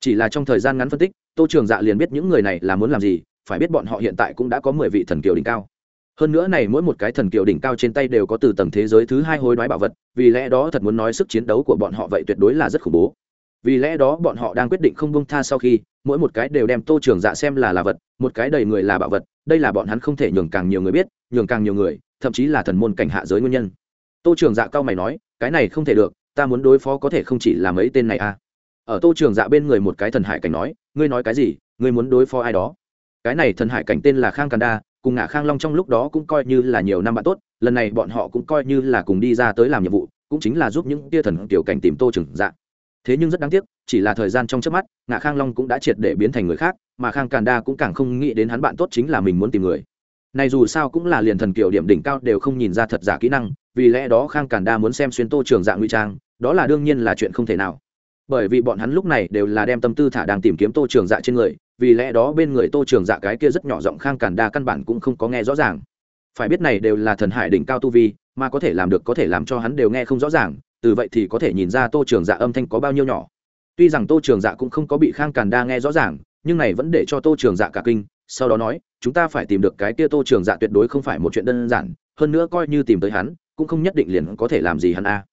[SPEAKER 1] Chỉ là trong thời gian ngắn phân tích, tô trường dạ liền biết những người này là muốn làm gì, phải biết bọn họ hiện tại cũng đã có mười vị thần kiều đỉnh cao. Hơn nữa này mỗi một cái thần kiều đỉnh cao trên tay đều có từ tầng thế giới thứ hai hối đoái bảo vật, vì lẽ đó thật muốn nói sức chiến đấu của bọn họ vậy tuyệt đối là rất khủng bố. Vì lẽ đó bọn họ đang quyết định không bông tha sau khi, mỗi một cái đều đem tô trường dạ xem là là vật, một cái đầy người là bảo vật, đây là bọn hắn không thể nhường càng nhiều người biết, nhường càng nhiều người, thậm chí là thần môn cảnh hạ giới nguyên nhân tô trường dạ cao mày nói, cái này không thể được, ta muốn đối phó có thể không chỉ là mấy tên này à? Ở tô trường dạ bên người một cái thần hải cảnh nói, ngươi nói cái gì? Ngươi muốn đối phó ai đó? Cái này thần hải cảnh tên là khang càn đa, cùng ngã khang long trong lúc đó cũng coi như là nhiều năm bạn tốt, lần này bọn họ cũng coi như là cùng đi ra tới làm nhiệm vụ, cũng chính là giúp những tia thần tiểu cảnh tìm tô trường dạ. Thế nhưng rất đáng tiếc, chỉ là thời gian trong trước mắt ngã khang long cũng đã triệt để biến thành người khác, mà khang càn đa cũng càng không nghĩ đến hắn bạn tốt chính là mình muốn tìm người. Này dù sao cũng là liền thần kiểu điểm đỉnh cao đều không nhìn ra thật giả kỹ năng vì lẽ đó khang càn đa muốn xem xuyên tô trường dạng nguy trang, đó là đương nhiên là chuyện không thể nào. Bởi vì bọn hắn lúc này đều là đem tâm tư thả đang tìm kiếm tô trường dạ trên người, vì lẽ đó bên người tô trường dạ cái kia rất nhỏ giọng khang càn đa căn bản cũng không có nghe rõ ràng. Phải biết này đều là thần hải đỉnh cao tu vi, mà có thể làm được có thể làm cho hắn đều nghe không rõ ràng, từ vậy thì có thể nhìn ra tô trường dạ âm thanh có bao nhiêu nhỏ. Tuy rằng tô trường dạ cũng không có bị khang càn đa nghe rõ ràng, nhưng này vẫn để cho tô trường dạ cả kinh, sau đó nói, chúng ta phải tìm được cái kia tô trường dạ tuyệt đối không phải một chuyện đơn giản, hơn nữa coi như tìm tới hắn cũng không nhất định liền có thể làm gì hắn a.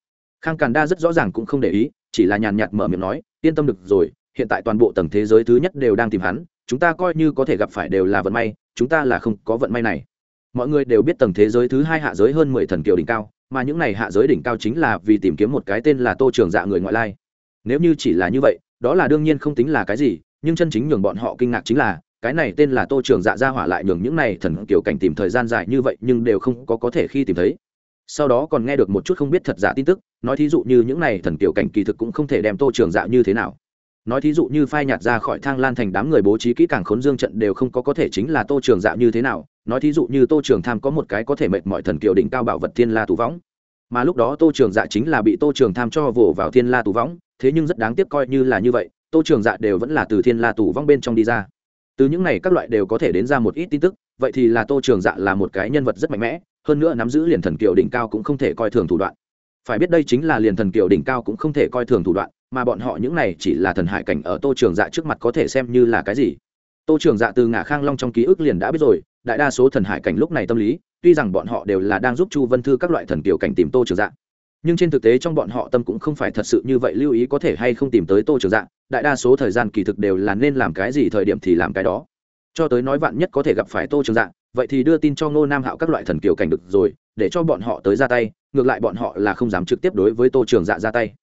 [SPEAKER 1] Khang càn đa rất rõ ràng cũng không để ý, chỉ là nhàn nhạt mở miệng nói, yên tâm được rồi, hiện tại toàn bộ tầng thế giới thứ nhất đều đang tìm hắn, chúng ta coi như có thể gặp phải đều là vận may, chúng ta là không có vận may này. Mọi người đều biết tầng thế giới thứ hai hạ giới hơn mười thần kiều đỉnh cao, mà những này hạ giới đỉnh cao chính là vì tìm kiếm một cái tên là tô trường dạ người ngoại lai. Nếu như chỉ là như vậy, đó là đương nhiên không tính là cái gì, nhưng chân chính nhường bọn họ kinh ngạc chính là, cái này tên là tô trường dạ ra hỏa lại nhường những này thần kiểu cảnh tìm thời gian dài như vậy nhưng đều không có có thể khi tìm thấy sau đó còn nghe được một chút không biết thật giả tin tức, nói thí dụ như những này thần tiểu cảnh kỳ thực cũng không thể đem tô trường dạ như thế nào. Nói thí dụ như phai nhạt ra khỏi thang lan thành đám người bố trí kỹ càng khốn dương trận đều không có có thể chính là tô trường dạ như thế nào, nói thí dụ như tô trường tham có một cái có thể mệt mọi thần kiều đỉnh cao bảo vật thiên la tù võng. Mà lúc đó tô trường dạ chính là bị tô trường tham cho vồ vào thiên la tù võng, thế nhưng rất đáng tiếc coi như là như vậy, tô trường dạ đều vẫn là từ thiên la tù võng bên trong đi ra. Từ những này các loại đều có thể đến ra một ít tin tức, vậy thì là tô trường dạ là một cái nhân vật rất mạnh mẽ hơn nữa nắm giữ liền thần kiều đỉnh cao cũng không thể coi thường thủ đoạn. Phải biết đây chính là liền thần kiều đỉnh cao cũng không thể coi thường thủ đoạn, mà bọn họ những này chỉ là thần hải cảnh ở tô trường dạ trước mặt có thể xem như là cái gì. Tô trường dạ từ ngã khang long trong ký ức liền đã biết rồi, đại đa số thần hải cảnh lúc này tâm lý, tuy rằng bọn họ đều là đang giúp chu vân thư các loại thần kiều cảnh tìm tô trường dạ nhưng trên thực tế trong bọn họ tâm cũng không phải thật sự như vậy lưu ý có thể hay không tìm tới tô trường dạ đại đa số thời gian kỳ thực đều là nên làm cái gì thời điểm thì làm cái đó. Cho tới nói vạn nhất có thể gặp phải tô trường dạ vậy thì đưa tin cho ngô nam hạo các loại thần kiều cảnh được rồi, để cho bọn họ tới ra tay, ngược lại bọn họ là không dám trực tiếp đối với tô trường dạ ra tay.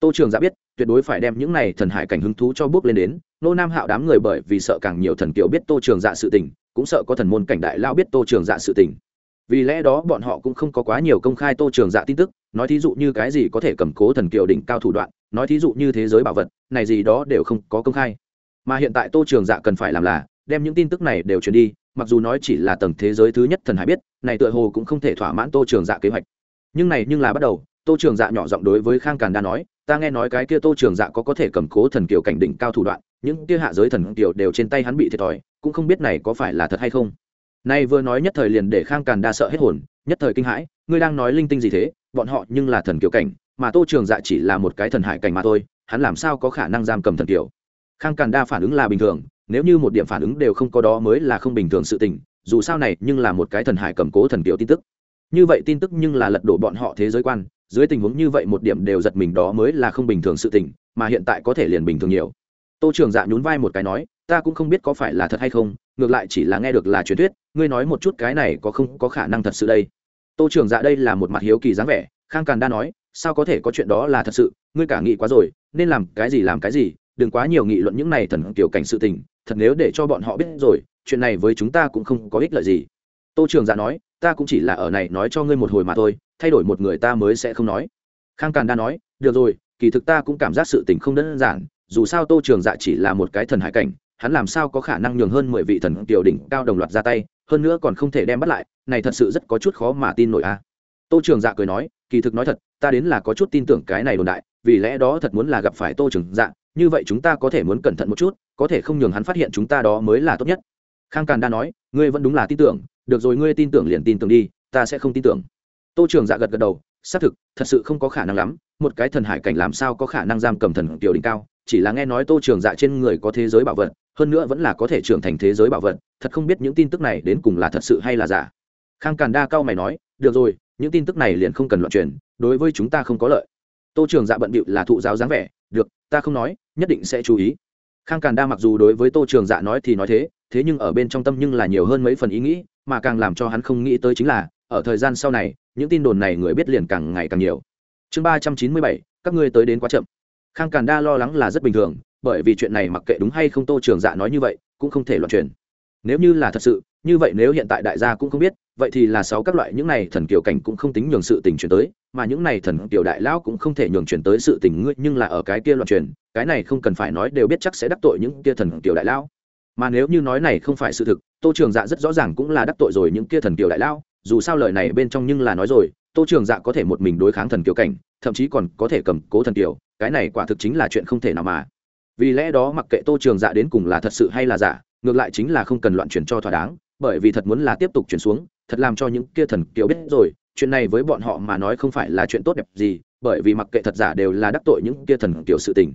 [SPEAKER 1] Tô trường dạ biết, tuyệt đối phải đem những này thần hải cảnh hứng thú cho bước lên đến, ngô nam hạo đám người bởi vì sợ càng nhiều thần kiều biết tô trường dạ sự tình, cũng sợ có thần môn cảnh đại lao biết tô trường dạ sự tình. Vì lẽ đó bọn họ cũng không có quá nhiều công khai tô trường dạ tin tức, nói thí dụ như cái gì có thể cầm cố thần kiều đỉnh cao thủ đoạn, nói thí dụ như thế giới bảo vật, này gì đó đều không có công khai. Mà hiện tại tô trường dạ cần phải làm là đem những tin tức này đều truyền đi, mặc dù nói chỉ là tầng thế giới thứ nhất thần hải biết, này tựa hồ cũng không thể thỏa mãn tô trường dạ kế hoạch. Nhưng này nhưng là bắt đầu, tô trường dạ nhỏ giọng đối với khang càn đa nói, ta nghe nói cái kia tô trường dạ có có thể cầm cố thần kiều cảnh đỉnh cao thủ đoạn, những kia hạ giới thần kiều đều trên tay hắn bị thiệt thòi, cũng không biết này có phải là thật hay không. Nay vừa nói nhất thời liền để khang càn đa sợ hết hồn, nhất thời kinh hãi, ngươi đang nói linh tinh gì thế? Bọn họ nhưng là thần kiều cảnh, mà tô trường dạ chỉ là một cái thần hải cảnh mà thôi, hắn làm sao có khả năng giam cầm thần kiều? Khang càn đa phản ứng là bình thường nếu như một điểm phản ứng đều không có đó mới là không bình thường sự tình, dù sao này nhưng là một cái thần hải cầm cố thần kiều tin tức. Như vậy tin tức nhưng là lật đổ bọn họ thế giới quan, dưới tình huống như vậy một điểm đều giật mình đó mới là không bình thường sự tình, mà hiện tại có thể liền bình thường nhiều. Tô trường dạ nhún vai một cái nói, ta cũng không biết có phải là thật hay không, ngược lại chỉ là nghe được là truyền thuyết, ngươi nói một chút cái này có không có khả năng thật sự đây? Tô trường dạ đây là một mặt hiếu kỳ dáng vẻ, khang càn đa nói, sao có thể có chuyện đó là thật sự, ngươi cả nghĩ quá rồi, nên làm cái gì làm cái gì, đừng quá nhiều nghị luận những này thần kiểu cảnh sự tình thật nếu để cho bọn họ biết rồi, chuyện này với chúng ta cũng không có ích lợi gì. Tô trường dạ nói, ta cũng chỉ là ở này nói cho ngươi một hồi mà thôi, thay đổi một người ta mới sẽ không nói. Khang càn đa nói, được rồi, kỳ thực ta cũng cảm giác sự tình không đơn giản, dù sao tô trường dạ chỉ là một cái thần hải cảnh, hắn làm sao có khả năng nhường hơn mười vị thần tiểu đỉnh cao đồng loạt ra tay, hơn nữa còn không thể đem bắt lại, này thật sự rất có chút khó mà tin nổi a. Tô trường dạ cười nói, kỳ thực nói thật, ta đến là có chút tin tưởng cái này đồn đại, vì lẽ đó thật muốn là gặp phải tô trường dạ như vậy chúng ta có thể muốn cẩn thận một chút, có thể không nhường hắn phát hiện chúng ta đó mới là tốt nhất. Khang càn đa nói, ngươi vẫn đúng là tin tưởng, được rồi ngươi tin tưởng liền tin tưởng đi, ta sẽ không tin tưởng. Tô trường dạ gật gật đầu, xác thực, thật sự không có khả năng lắm, một cái thần hải cảnh làm sao có khả năng giam cầm thần tiểu đỉnh cao, chỉ là nghe nói tô trường dạ trên người có thế giới bảo vật, hơn nữa vẫn là có thể trưởng thành thế giới bảo vật, thật không biết những tin tức này đến cùng là thật sự hay là giả. Khang càn đa cao mày nói, được rồi, những tin tức này liền không cần loạn truyền, đối với chúng ta không có lợi tô trường dạ bận bịu là thụ giáo dáng vẻ, được, ta không nói, nhất định sẽ chú ý. Khang càn đa mặc dù đối với tô trường dạ nói thì nói thế thế nhưng ở bên trong tâm nhưng là nhiều hơn mấy phần ý nghĩ, mà càng làm cho hắn không nghĩ tới chính là, ở thời gian sau này, những tin đồn này người biết liền càng ngày càng nhiều. Chương ba trăm chín mươi bảy, các ngươi tới đến quá chậm. Khang càn đa lo lắng là rất bình thường, bởi vì chuyện này mặc kệ đúng hay không tô trường dạ nói như vậy, cũng không thể loạn truyền. Nếu như là thật sự, như vậy nếu hiện tại đại gia cũng không biết, vậy thì là sáu các loại những này thần kiều cảnh cũng không tính nhường sự tình chuyển tới mà những này thần tiểu đại lão cũng không thể nhường chuyển tới sự tình ngươi, nhưng là ở cái kia loạn truyền, cái này không cần phải nói đều biết chắc sẽ đắc tội những kia thần tiểu đại lão. Mà nếu như nói này không phải sự thực, tô trường dạ rất rõ ràng cũng là đắc tội rồi những kia thần tiểu đại lão, dù sao lời này bên trong nhưng là nói rồi, tô trường dạ có thể một mình đối kháng thần tiểu cảnh, thậm chí còn có thể cầm cố thần tiểu, cái này quả thực chính là chuyện không thể nào mà. Vì lẽ đó mặc kệ tô trường dạ đến cùng là thật sự hay là giả, ngược lại chính là không cần loạn chuyển cho thỏa đáng, bởi vì thật muốn là tiếp tục chuyển xuống, thật làm cho những kia thần kiều biết rồi chuyện này với bọn họ mà nói không phải là chuyện tốt đẹp gì, bởi vì mặc kệ thật giả đều là đắc tội những kia thần kiểu sự tình.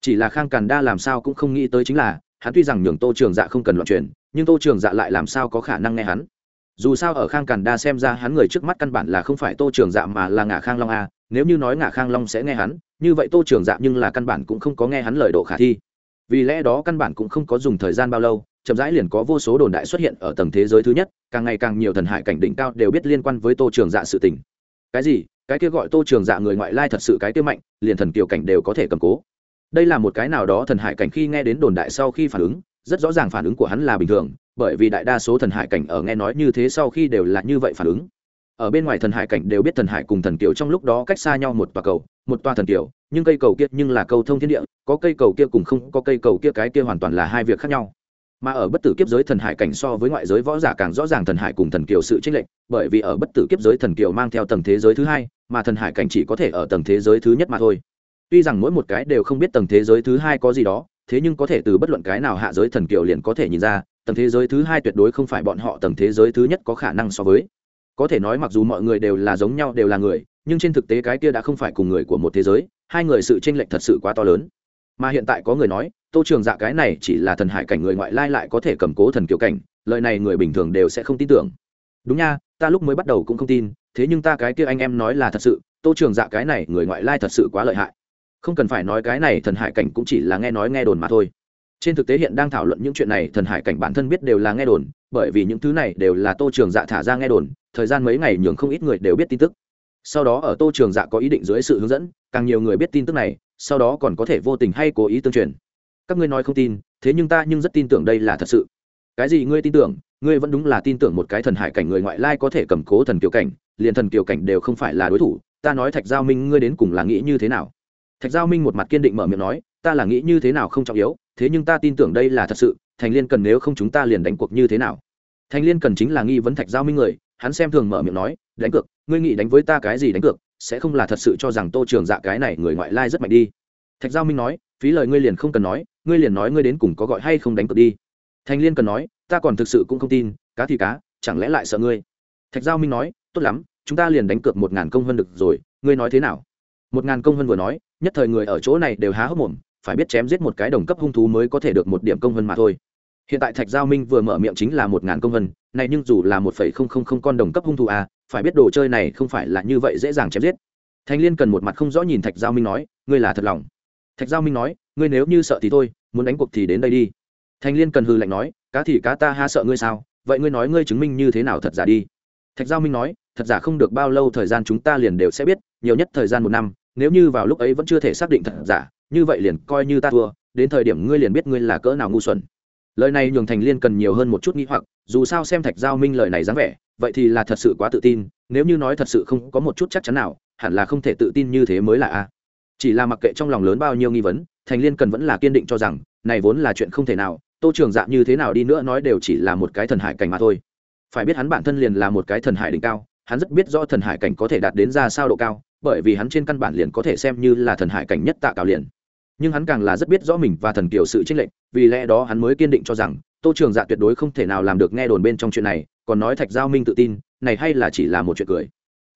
[SPEAKER 1] Chỉ là khang càn đa làm sao cũng không nghĩ tới chính là, hắn tuy rằng nhường tô trường dạ không cần loạn chuyển nhưng tô trường dạ lại làm sao có khả năng nghe hắn. Dù sao ở khang càn đa xem ra hắn người trước mắt căn bản là không phải tô trường dạ mà là ngả khang long a, nếu như nói ngả khang long sẽ nghe hắn, như vậy tô trường dạ nhưng là căn bản cũng không có nghe hắn lời độ khả thi. Vì lẽ đó căn bản cũng không có dùng thời gian bao lâu chậm rãi liền có vô số đồn đại xuất hiện ở tầng thế giới thứ nhất, càng ngày càng nhiều thần hải cảnh đỉnh cao đều biết liên quan với tô trường dạ sự tình. Cái gì? Cái kia gọi tô trường dạ người ngoại lai thật sự cái kia mạnh, liền thần kiều cảnh đều có thể cầm cố. Đây là một cái nào đó thần hải cảnh khi nghe đến đồn đại sau khi phản ứng, rất rõ ràng phản ứng của hắn là bình thường, bởi vì đại đa số thần hải cảnh ở nghe nói như thế sau khi đều là như vậy phản ứng. Ở bên ngoài thần hải cảnh đều biết thần hải cùng thần kiều trong lúc đó cách xa nhau một tòa cầu, một tòa thần kiều, nhưng cây cầu kia nhưng là cầu thông thiên địa, có cây cầu kia cùng không có cây cầu kia cái kia hoàn toàn là hai việc khác nhau mà ở bất tử kiếp giới thần hải cảnh so với ngoại giới võ giả càng rõ ràng thần hải cùng thần kiều sự chênh lệch, bởi vì ở bất tử kiếp giới thần kiều mang theo tầng thế giới thứ hai, mà thần hải cảnh chỉ có thể ở tầng thế giới thứ nhất mà thôi. Tuy rằng mỗi một cái đều không biết tầng thế giới thứ hai có gì đó, thế nhưng có thể từ bất luận cái nào hạ giới thần kiều liền có thể nhìn ra, tầng thế giới thứ hai tuyệt đối không phải bọn họ tầng thế giới thứ nhất có khả năng so với. Có thể nói mặc dù mọi người đều là giống nhau đều là người, nhưng trên thực tế cái kia đã không phải cùng người của một thế giới, hai người sự tranh lệch thật sự quá to lớn. Mà hiện tại có người nói tô trường dạ cái này chỉ là thần hải cảnh người ngoại lai lại có thể cầm cố thần kiều cảnh, lời này người bình thường đều sẽ không tin tưởng. Đúng nha, ta lúc mới bắt đầu cũng không tin, thế nhưng ta cái kia anh em nói là thật sự, tô trường dạ cái này người ngoại lai thật sự quá lợi hại. Không cần phải nói cái này thần hải cảnh cũng chỉ là nghe nói nghe đồn mà thôi. Trên thực tế hiện đang thảo luận những chuyện này, thần hải cảnh bản thân biết đều là nghe đồn, bởi vì những thứ này đều là tô trường dạ thả ra nghe đồn, thời gian mấy ngày nhường không ít người đều biết tin tức. Sau đó ở tô trường dạ có ý định dưới sự hướng dẫn, càng nhiều người biết tin tức này, sau đó còn có thể vô tình hay cố ý tương truyền các ngươi nói không tin, thế nhưng ta nhưng rất tin tưởng đây là thật sự. Cái gì ngươi tin tưởng, ngươi vẫn đúng là tin tưởng một cái thần hải cảnh người ngoại lai có thể cầm cố thần kiều cảnh, liền thần kiều cảnh đều không phải là đối thủ, ta nói thạch giao minh ngươi đến cùng là nghĩ như thế nào? Thạch giao minh một mặt kiên định mở miệng nói, ta là nghĩ như thế nào không trọng yếu, thế nhưng ta tin tưởng đây là thật sự, thành liên cần nếu không chúng ta liền đánh cuộc như thế nào? Thành liên cần chính là nghi vấn thạch giao minh người, hắn xem thường mở miệng nói, đánh cược, ngươi nghĩ đánh với ta cái gì đánh cược, sẽ không là thật sự cho rằng tô trường dạ cái này người ngoại lai rất mạnh đi. Thạch giao minh nói, phí lời ngươi liền không cần nói ngươi liền nói ngươi đến cùng có gọi hay không đánh cược đi. Thành liên cần nói, ta còn thực sự cũng không tin, cá thì cá, chẳng lẽ lại sợ ngươi? Thạch giao minh nói, tốt lắm, chúng ta liền đánh cược một ngàn công hơn được rồi, ngươi nói thế nào? Một ngàn công hơn vừa nói, nhất thời người ở chỗ này đều há hốc mồm, phải biết chém giết một cái đồng cấp hung thú mới có thể được một điểm công hơn mà thôi. Hiện tại thạch giao minh vừa mở miệng chính là một ngàn công hơn, này nhưng dù là một phẩy không không không con đồng cấp hung thú à phải biết đồ chơi này không phải là như vậy dễ dàng chém giết. Thanh liên cần một mặt không rõ nhìn thạch giao minh nói, ngươi là thật lòng. Thạch giao minh nói ngươi nếu như sợ thì thôi, muốn đánh cuộc thì đến đây đi. Thanh liên cần hư lạnh nói, cá thì cá ta ha sợ ngươi sao? Vậy ngươi nói ngươi chứng minh như thế nào thật giả đi? Thạch giao minh nói, thật giả không được bao lâu thời gian chúng ta liền đều sẽ biết, nhiều nhất thời gian một năm, nếu như vào lúc ấy vẫn chưa thể xác định thật giả, như vậy liền coi như ta thua, đến thời điểm ngươi liền biết ngươi là cỡ nào ngu xuẩn. Lời này nhường thành liên cần nhiều hơn một chút nghĩ hoặc, dù sao xem thạch giao minh lời này dáng vẻ, vậy thì là thật sự quá tự tin, nếu như nói thật sự không có một chút chắc chắn nào, hẳn là không thể tự tin như thế mới là a. Chỉ là mặc kệ trong lòng lớn bao nhiêu nghi vấn thành liên cần vẫn là kiên định cho rằng, này vốn là chuyện không thể nào, tô trường dạ như thế nào đi nữa nói đều chỉ là một cái thần hải cảnh mà thôi. Phải biết hắn bản thân liền là một cái thần hải đỉnh cao, hắn rất biết rõ thần hải cảnh có thể đạt đến ra sao độ cao, bởi vì hắn trên căn bản liền có thể xem như là thần hải cảnh nhất tạ cao liền. Nhưng hắn càng là rất biết rõ mình và thần kiều sự chênh lệch, vì lẽ đó hắn mới kiên định cho rằng, tô trường dạ tuyệt đối không thể nào làm được nghe đồn bên trong chuyện này, còn nói thạch giao minh tự tin, này hay là chỉ là một chuyện cười.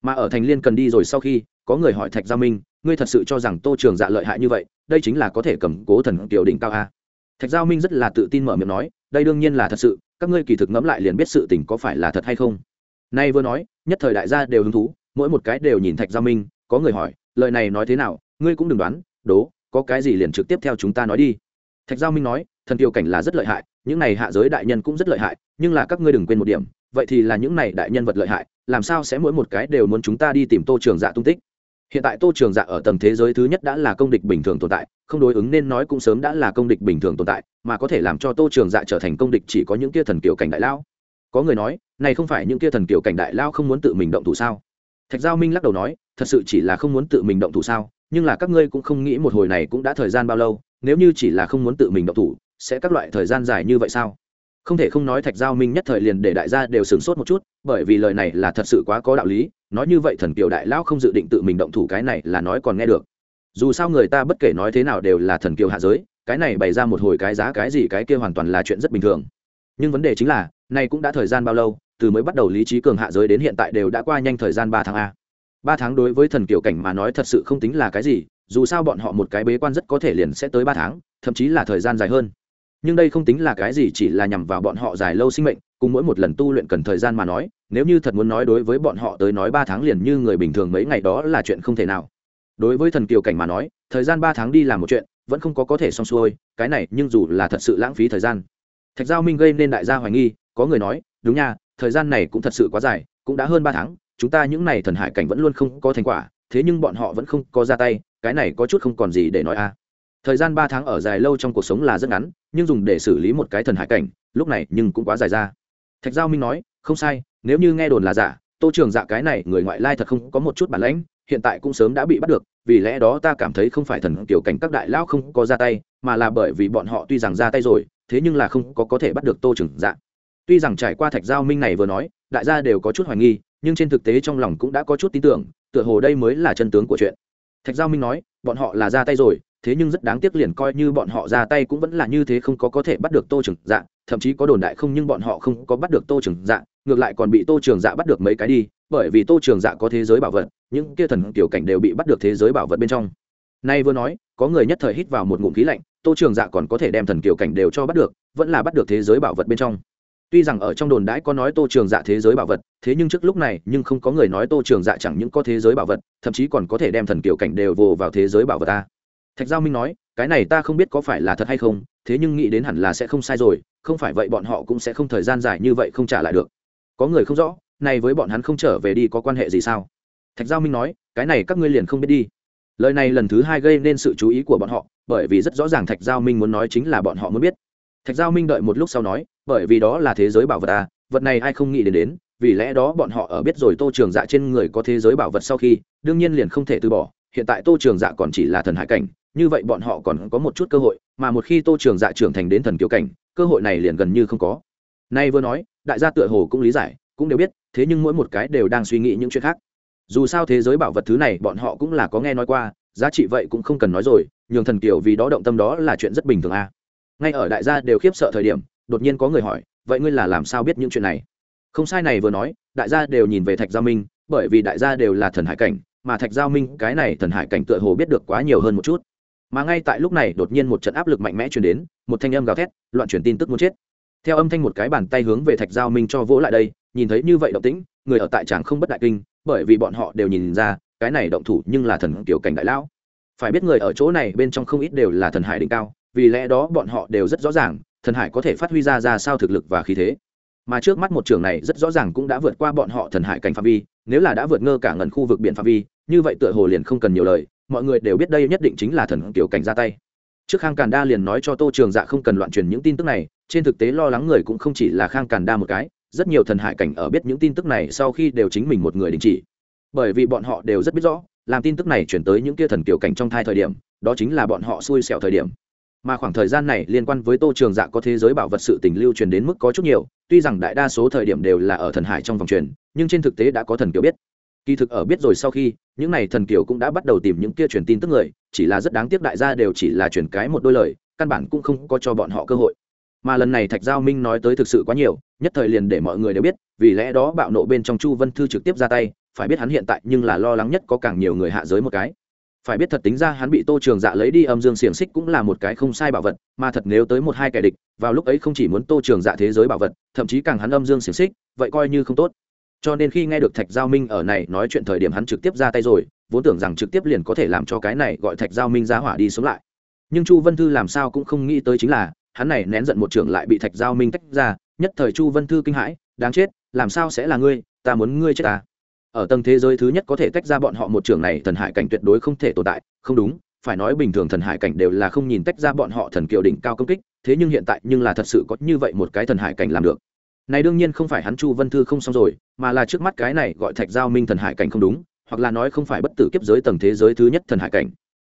[SPEAKER 1] Mà ở thành liên cần đi rồi sau khi, có người hỏi thạch giao minh ngươi thật sự cho rằng tô trường dạ lợi hại như vậy, đây chính là có thể cầm cố thần kiều đỉnh cao a. Thạch giao minh rất là tự tin mở miệng nói, đây đương nhiên là thật sự, các ngươi kỳ thực ngẫm lại liền biết sự tình có phải là thật hay không. Nay vừa nói, nhất thời đại gia đều hứng thú, mỗi một cái đều nhìn thạch giao minh, có người hỏi, lời này nói thế nào, ngươi cũng đừng đoán, đố, có cái gì liền trực tiếp theo chúng ta nói đi. Thạch giao minh nói, thần kiều cảnh là rất lợi hại, những này hạ giới đại nhân cũng rất lợi hại, nhưng là các ngươi đừng quên một điểm, vậy thì là những này đại nhân vật lợi hại, làm sao sẽ mỗi một cái đều muốn chúng ta đi tìm tô trường dạ tung tích? Hiện tại tô trường dạ ở tầng thế giới thứ nhất đã là công địch bình thường tồn tại, không đối ứng nên nói cũng sớm đã là công địch bình thường tồn tại, mà có thể làm cho tô trường dạ trở thành công địch chỉ có những kia thần kiều cảnh đại lao có người nói, này không phải những kia thần kiều cảnh đại lao không muốn tự mình động thủ sao? Thạch giao minh lắc đầu nói, thật sự chỉ là không muốn tự mình động thủ sao? Nhưng là các ngươi cũng không nghĩ một hồi này cũng đã thời gian bao lâu, nếu như chỉ là không muốn tự mình động thủ, sẽ các loại thời gian dài như vậy sao? Không thể không nói thạch giao minh nhất thời liền để đại gia đều sửng sốt một chút, bởi vì lời này là thật sự quá có đạo lý, nói như vậy thần kiều đại lão không dự định tự mình động thủ cái này là nói còn nghe được. Dù sao người ta bất kể nói thế nào đều là thần kiều hạ giới, cái này bày ra một hồi cái giá cái gì cái kia hoàn toàn là chuyện rất bình thường. Nhưng vấn đề chính là, nay cũng đã thời gian bao lâu, từ mới bắt đầu lý trí cường hạ giới đến hiện tại đều đã qua nhanh thời gian ba tháng a. Ba tháng đối với thần kiều cảnh mà nói thật sự không tính là cái gì, dù sao bọn họ một cái bế quan rất có thể liền sẽ tới ba tháng, thậm chí là thời gian dài hơn nhưng đây không tính là cái gì chỉ là nhằm vào bọn họ dài lâu sinh mệnh, cùng mỗi một lần tu luyện cần thời gian mà nói, nếu như thật muốn nói đối với bọn họ tới nói ba tháng liền như người bình thường mấy ngày đó là chuyện không thể nào. Đối với thần kiều cảnh mà nói, thời gian ba tháng đi làm một chuyện, vẫn không có có thể xong xuôi, cái này nhưng dù là thật sự lãng phí thời gian. Thạch giao minh gây nên đại gia hoài nghi, có người nói, đúng nha, thời gian này cũng thật sự quá dài, cũng đã hơn ba tháng, chúng ta những n à y thần hải cảnh vẫn luôn không có thành quả, thế nhưng bọn họ vẫn không có ra tay, cái này có chút không còn gì để nói a thời gian ba tháng ở dài lâu trong cuộc sống là rất ngắn, nhưng dùng để xử lý một cái thần hải cảnh, lúc này nhưng cũng quá dài ra. Thạch giao minh nói, không sai, nếu như nghe đồn là giả, tô trường dạ cái này người ngoại lai thật không có một chút bản lãnh, hiện tại cũng sớm đã bị bắt được, vì lẽ đó ta cảm thấy không phải thần kiểu cảnh các đại lão không có ra tay, mà là bởi vì bọn họ tuy rằng ra tay rồi, thế nhưng là không có có thể bắt được tô trường dạ. Tuy rằng trải qua thạch giao minh này vừa nói, đại gia đều có chút hoài nghi, nhưng trên thực tế trong lòng cũng đã có chút tin tưởng, tựa hồ đây mới là chân tướng của chuyện. Thạch giao minh nói, bọn họ là ra tay rồi thế nhưng rất đáng tiếc liền coi như bọn họ ra tay cũng vẫn là như thế không có có thể bắt được tô trường dạ thậm chí có đồn đại không nhưng bọn họ không có bắt được tô trường dạ ngược lại còn bị tô trường dạ bắt được mấy cái đi, bởi vì tô trường dạ có thế giới bảo vật, những kia thần tiểu cảnh đều bị bắt được thế giới bảo vật bên trong. Nay vừa nói, có người nhất thời hít vào một ngụm khí lạnh, tô trường dạ còn có thể đem thần tiểu cảnh đều cho bắt được, vẫn là bắt được thế giới bảo vật bên trong. Tuy rằng ở trong đồn đãi có nói tô trường dạ thế giới bảo vật, thế nhưng trước lúc này nhưng không có người nói tô trường dạ chẳng những có thế giới bảo vật, thậm chí còn có thể đem thần kiểu cảnh đều vồ vào thế giới bảo vật ta thạch giao minh nói, cái này ta không biết có phải là thật hay không, thế nhưng nghĩ đến hẳn là sẽ không sai rồi, không phải vậy bọn họ cũng sẽ không thời gian dài như vậy không trả lại được. Có người không rõ, này với bọn hắn không trở về đi có quan hệ gì sao? Thạch giao minh nói, cái này các ngươi liền không biết đi. Lời này lần thứ hai gây nên sự chú ý của bọn họ, bởi vì rất rõ ràng thạch giao minh muốn nói chính là bọn họ muốn biết. Thạch giao minh đợi một lúc sau nói, bởi vì đó là thế giới bảo vật à vật này ai không nghĩ đến đến, vì lẽ đó bọn họ ở biết rồi tô trường dạ trên người có thế giới bảo vật sau khi, đương nhiên liền không thể từ bỏ, hiện tại tô trường dạ còn chỉ là thần hải cảnh như vậy bọn họ còn có một chút cơ hội, mà một khi tô trường dạ trưởng thành đến thần kiều cảnh, cơ hội này liền gần như không có. Nay vừa nói, đại gia tựa hồ cũng lý giải, cũng đều biết, thế nhưng mỗi một cái đều đang suy nghĩ những chuyện khác. Dù sao thế giới bảo vật thứ này bọn họ cũng là có nghe nói qua, giá trị vậy cũng không cần nói rồi, nhường thần kiều vì đó động tâm đó là chuyện rất bình thường a. À. ngay ở đại gia đều khiếp sợ thời điểm, đột nhiên có người hỏi, vậy ngươi là làm sao biết những chuyện này? Không sai này vừa nói, đại gia đều nhìn về thạch giao minh, bởi vì đại gia đều là thần hải cảnh, mà thạch giao minh, cái này thần hải cảnh tựa hồ biết được quá nhiều hơn một chút mà ngay tại lúc này đột nhiên một trận áp lực mạnh mẽ chuyển đến, một thanh âm gào thét, loạn chuyển tin tức muốn chết. Theo âm thanh một cái bàn tay hướng về thạch giao minh cho vỗ lại đây, nhìn thấy như vậy động tĩnh, người ở tại tràng không bất đại kinh, bởi vì bọn họ đều nhìn ra, cái này động thủ nhưng là thần tiểu cảnh đại lão. Phải biết người ở chỗ này bên trong không ít đều là thần hải đỉnh cao, vì lẽ đó bọn họ đều rất rõ ràng, thần hải có thể phát huy ra ra sao thực lực và khí thế. Mà trước mắt một trường này rất rõ ràng cũng đã vượt qua bọn họ thần hải cảnh phạm vi, nếu là đã vượt ngơ cả ngần khu vực biển phạm vi, như vậy tựa hồ liền không cần nhiều lời mọi người đều biết đây nhất định chính là thần tiểu cảnh ra tay. Trước khang càn đa liền nói cho tô trường dạ không cần loạn truyền những tin tức này, trên thực tế lo lắng người cũng không chỉ là khang càn đa một cái, rất nhiều thần hải cảnh ở biết những tin tức này sau khi đều chính mình một người đình chỉ. Bởi vì bọn họ đều rất biết rõ, làm tin tức này chuyển tới những kia thần tiểu cảnh trong thai thời điểm, đó chính là bọn họ xui xẻo thời điểm. Mà khoảng thời gian này liên quan với tô trường dạ có thế giới bảo vật sự tình lưu truyền đến mức có chút nhiều, tuy rằng đại đa số thời điểm đều là ở thần hải trong vòng truyền, nhưng trên thực tế đã có thần kiểu biết kỳ thực ở biết rồi sau khi, những n à y thần kiều cũng đã bắt đầu tìm những kia truyền tin tức người, chỉ là rất đáng tiếc đại gia đều chỉ là truyền cái một đôi lời, căn bản cũng không có cho bọn họ cơ hội. Mà lần này thạch giao minh nói tới thực sự quá nhiều, nhất thời liền để mọi người đều biết, vì lẽ đó bạo nộ bên trong chu vân thư trực tiếp ra tay, phải biết hắn hiện tại nhưng là lo lắng nhất có càng nhiều người hạ giới một cái. Phải biết thật tính ra hắn bị tô trường dạ lấy đi âm dương xiềng xích cũng là một cái không sai bảo vật, mà thật nếu tới một hai kẻ địch, vào lúc ấy không chỉ muốn tô trường dạ thế giới bảo vật, thậm chí càng hắn âm dương xiềng xích, vậy coi như không tốt cho nên khi nghe được thạch giao minh ở này nói chuyện thời điểm hắn trực tiếp ra tay rồi, vốn tưởng rằng trực tiếp liền có thể làm cho cái này gọi thạch giao minh ra hỏa đi sống lại. Nhưng chu vân thư làm sao cũng không nghĩ tới chính là, hắn này nén giận một trưởng lại bị thạch giao minh tách ra, nhất thời chu vân thư kinh hãi, đáng chết, làm sao sẽ là ngươi? Ta muốn ngươi chết ta. Ở tầng thế giới thứ nhất có thể tách ra bọn họ một trưởng này, thần hải cảnh tuyệt đối không thể tồn tại, không đúng, phải nói bình thường thần hải cảnh đều là không nhìn tách ra bọn họ thần kiều đỉnh cao công kích, thế nhưng hiện tại nhưng là thật sự có như vậy một cái thần hải cảnh làm được này đương nhiên không phải hắn chu vân thư không xong rồi, mà là trước mắt cái này gọi thạch giao minh thần hải cảnh không đúng, hoặc là nói không phải bất tử kiếp giới tầng thế giới thứ nhất thần hải cảnh.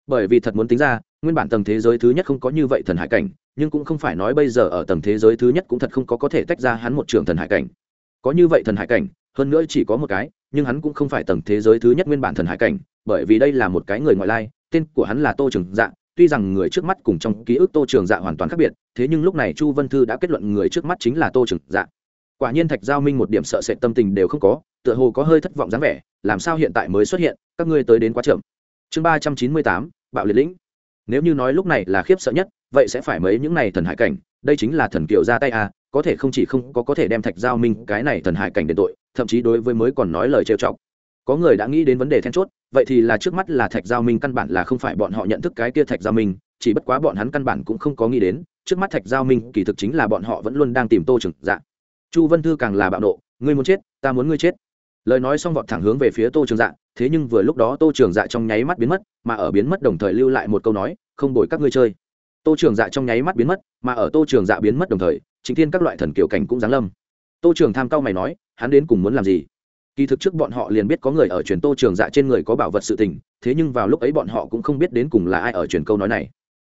[SPEAKER 1] Bởi vì thật muốn tính ra, nguyên bản tầng thế giới thứ nhất không có như vậy thần hải cảnh, nhưng cũng không phải nói bây giờ ở tầng thế giới thứ nhất cũng thật không có có thể tách ra hắn một trường thần hải cảnh. Có như vậy thần hải cảnh, hơn nữa chỉ có một cái, nhưng hắn cũng không phải tầng thế giới thứ nhất nguyên bản thần hải cảnh, bởi vì đây là một cái người ngoại lai, tên của hắn là tô trường dạ tuy rằng người trước mắt cùng trong ký ức tô trường dạ hoàn toàn khác biệt, thế nhưng lúc này chu vân thư đã kết luận người trước mắt chính là tô trường dạ quả nhiên thạch giao minh một điểm sợ sệt tâm tình đều không có, tựa hồ có hơi thất vọng dáng vẻ, làm sao hiện tại mới xuất hiện, các ngươi tới đến quá chậm. Chương ba trăm chín mươi tám, bạo liệt lĩnh. Nếu như nói lúc này là khiếp sợ nhất, vậy sẽ phải mấy những này thần hải cảnh, đây chính là thần kiều ra tay à có thể không chỉ không có có thể đem thạch giao minh cái này thần hải cảnh đến tội, thậm chí đối với mới còn nói lời trêu chọc. Có người đã nghĩ đến vấn đề then chốt, vậy thì là trước mắt là thạch giao minh căn bản là không phải bọn họ nhận thức cái kia thạch giao minh, chỉ bất quá bọn hắn căn bản cũng không có nghĩ đến, trước mắt thạch giao minh kỳ thực chính là bọn họ vẫn luôn đang tìm tô trừng dạ chu vân thư càng là bạo nộ, ngươi muốn chết, ta muốn ngươi chết. Lời nói xong vọt thẳng hướng về phía tô trường dạ thế nhưng vừa lúc đó tô trường dạ trong nháy mắt biến mất, mà ở biến mất đồng thời lưu lại một câu nói, không đổi các ngươi chơi. Tô trường dạ trong nháy mắt biến mất, mà ở tô trường dạ biến mất đồng thời chính thiên các loại thần kiểu cảnh cũng giáng lâm. Tô trường tham cao mày nói, hắn đến cùng muốn làm gì? Kỳ thực trước bọn họ liền biết có người ở truyền tô trường dạ trên người có bảo vật sự tình, thế nhưng vào lúc ấy bọn họ cũng không biết đến cùng là ai ở truyền câu nói này.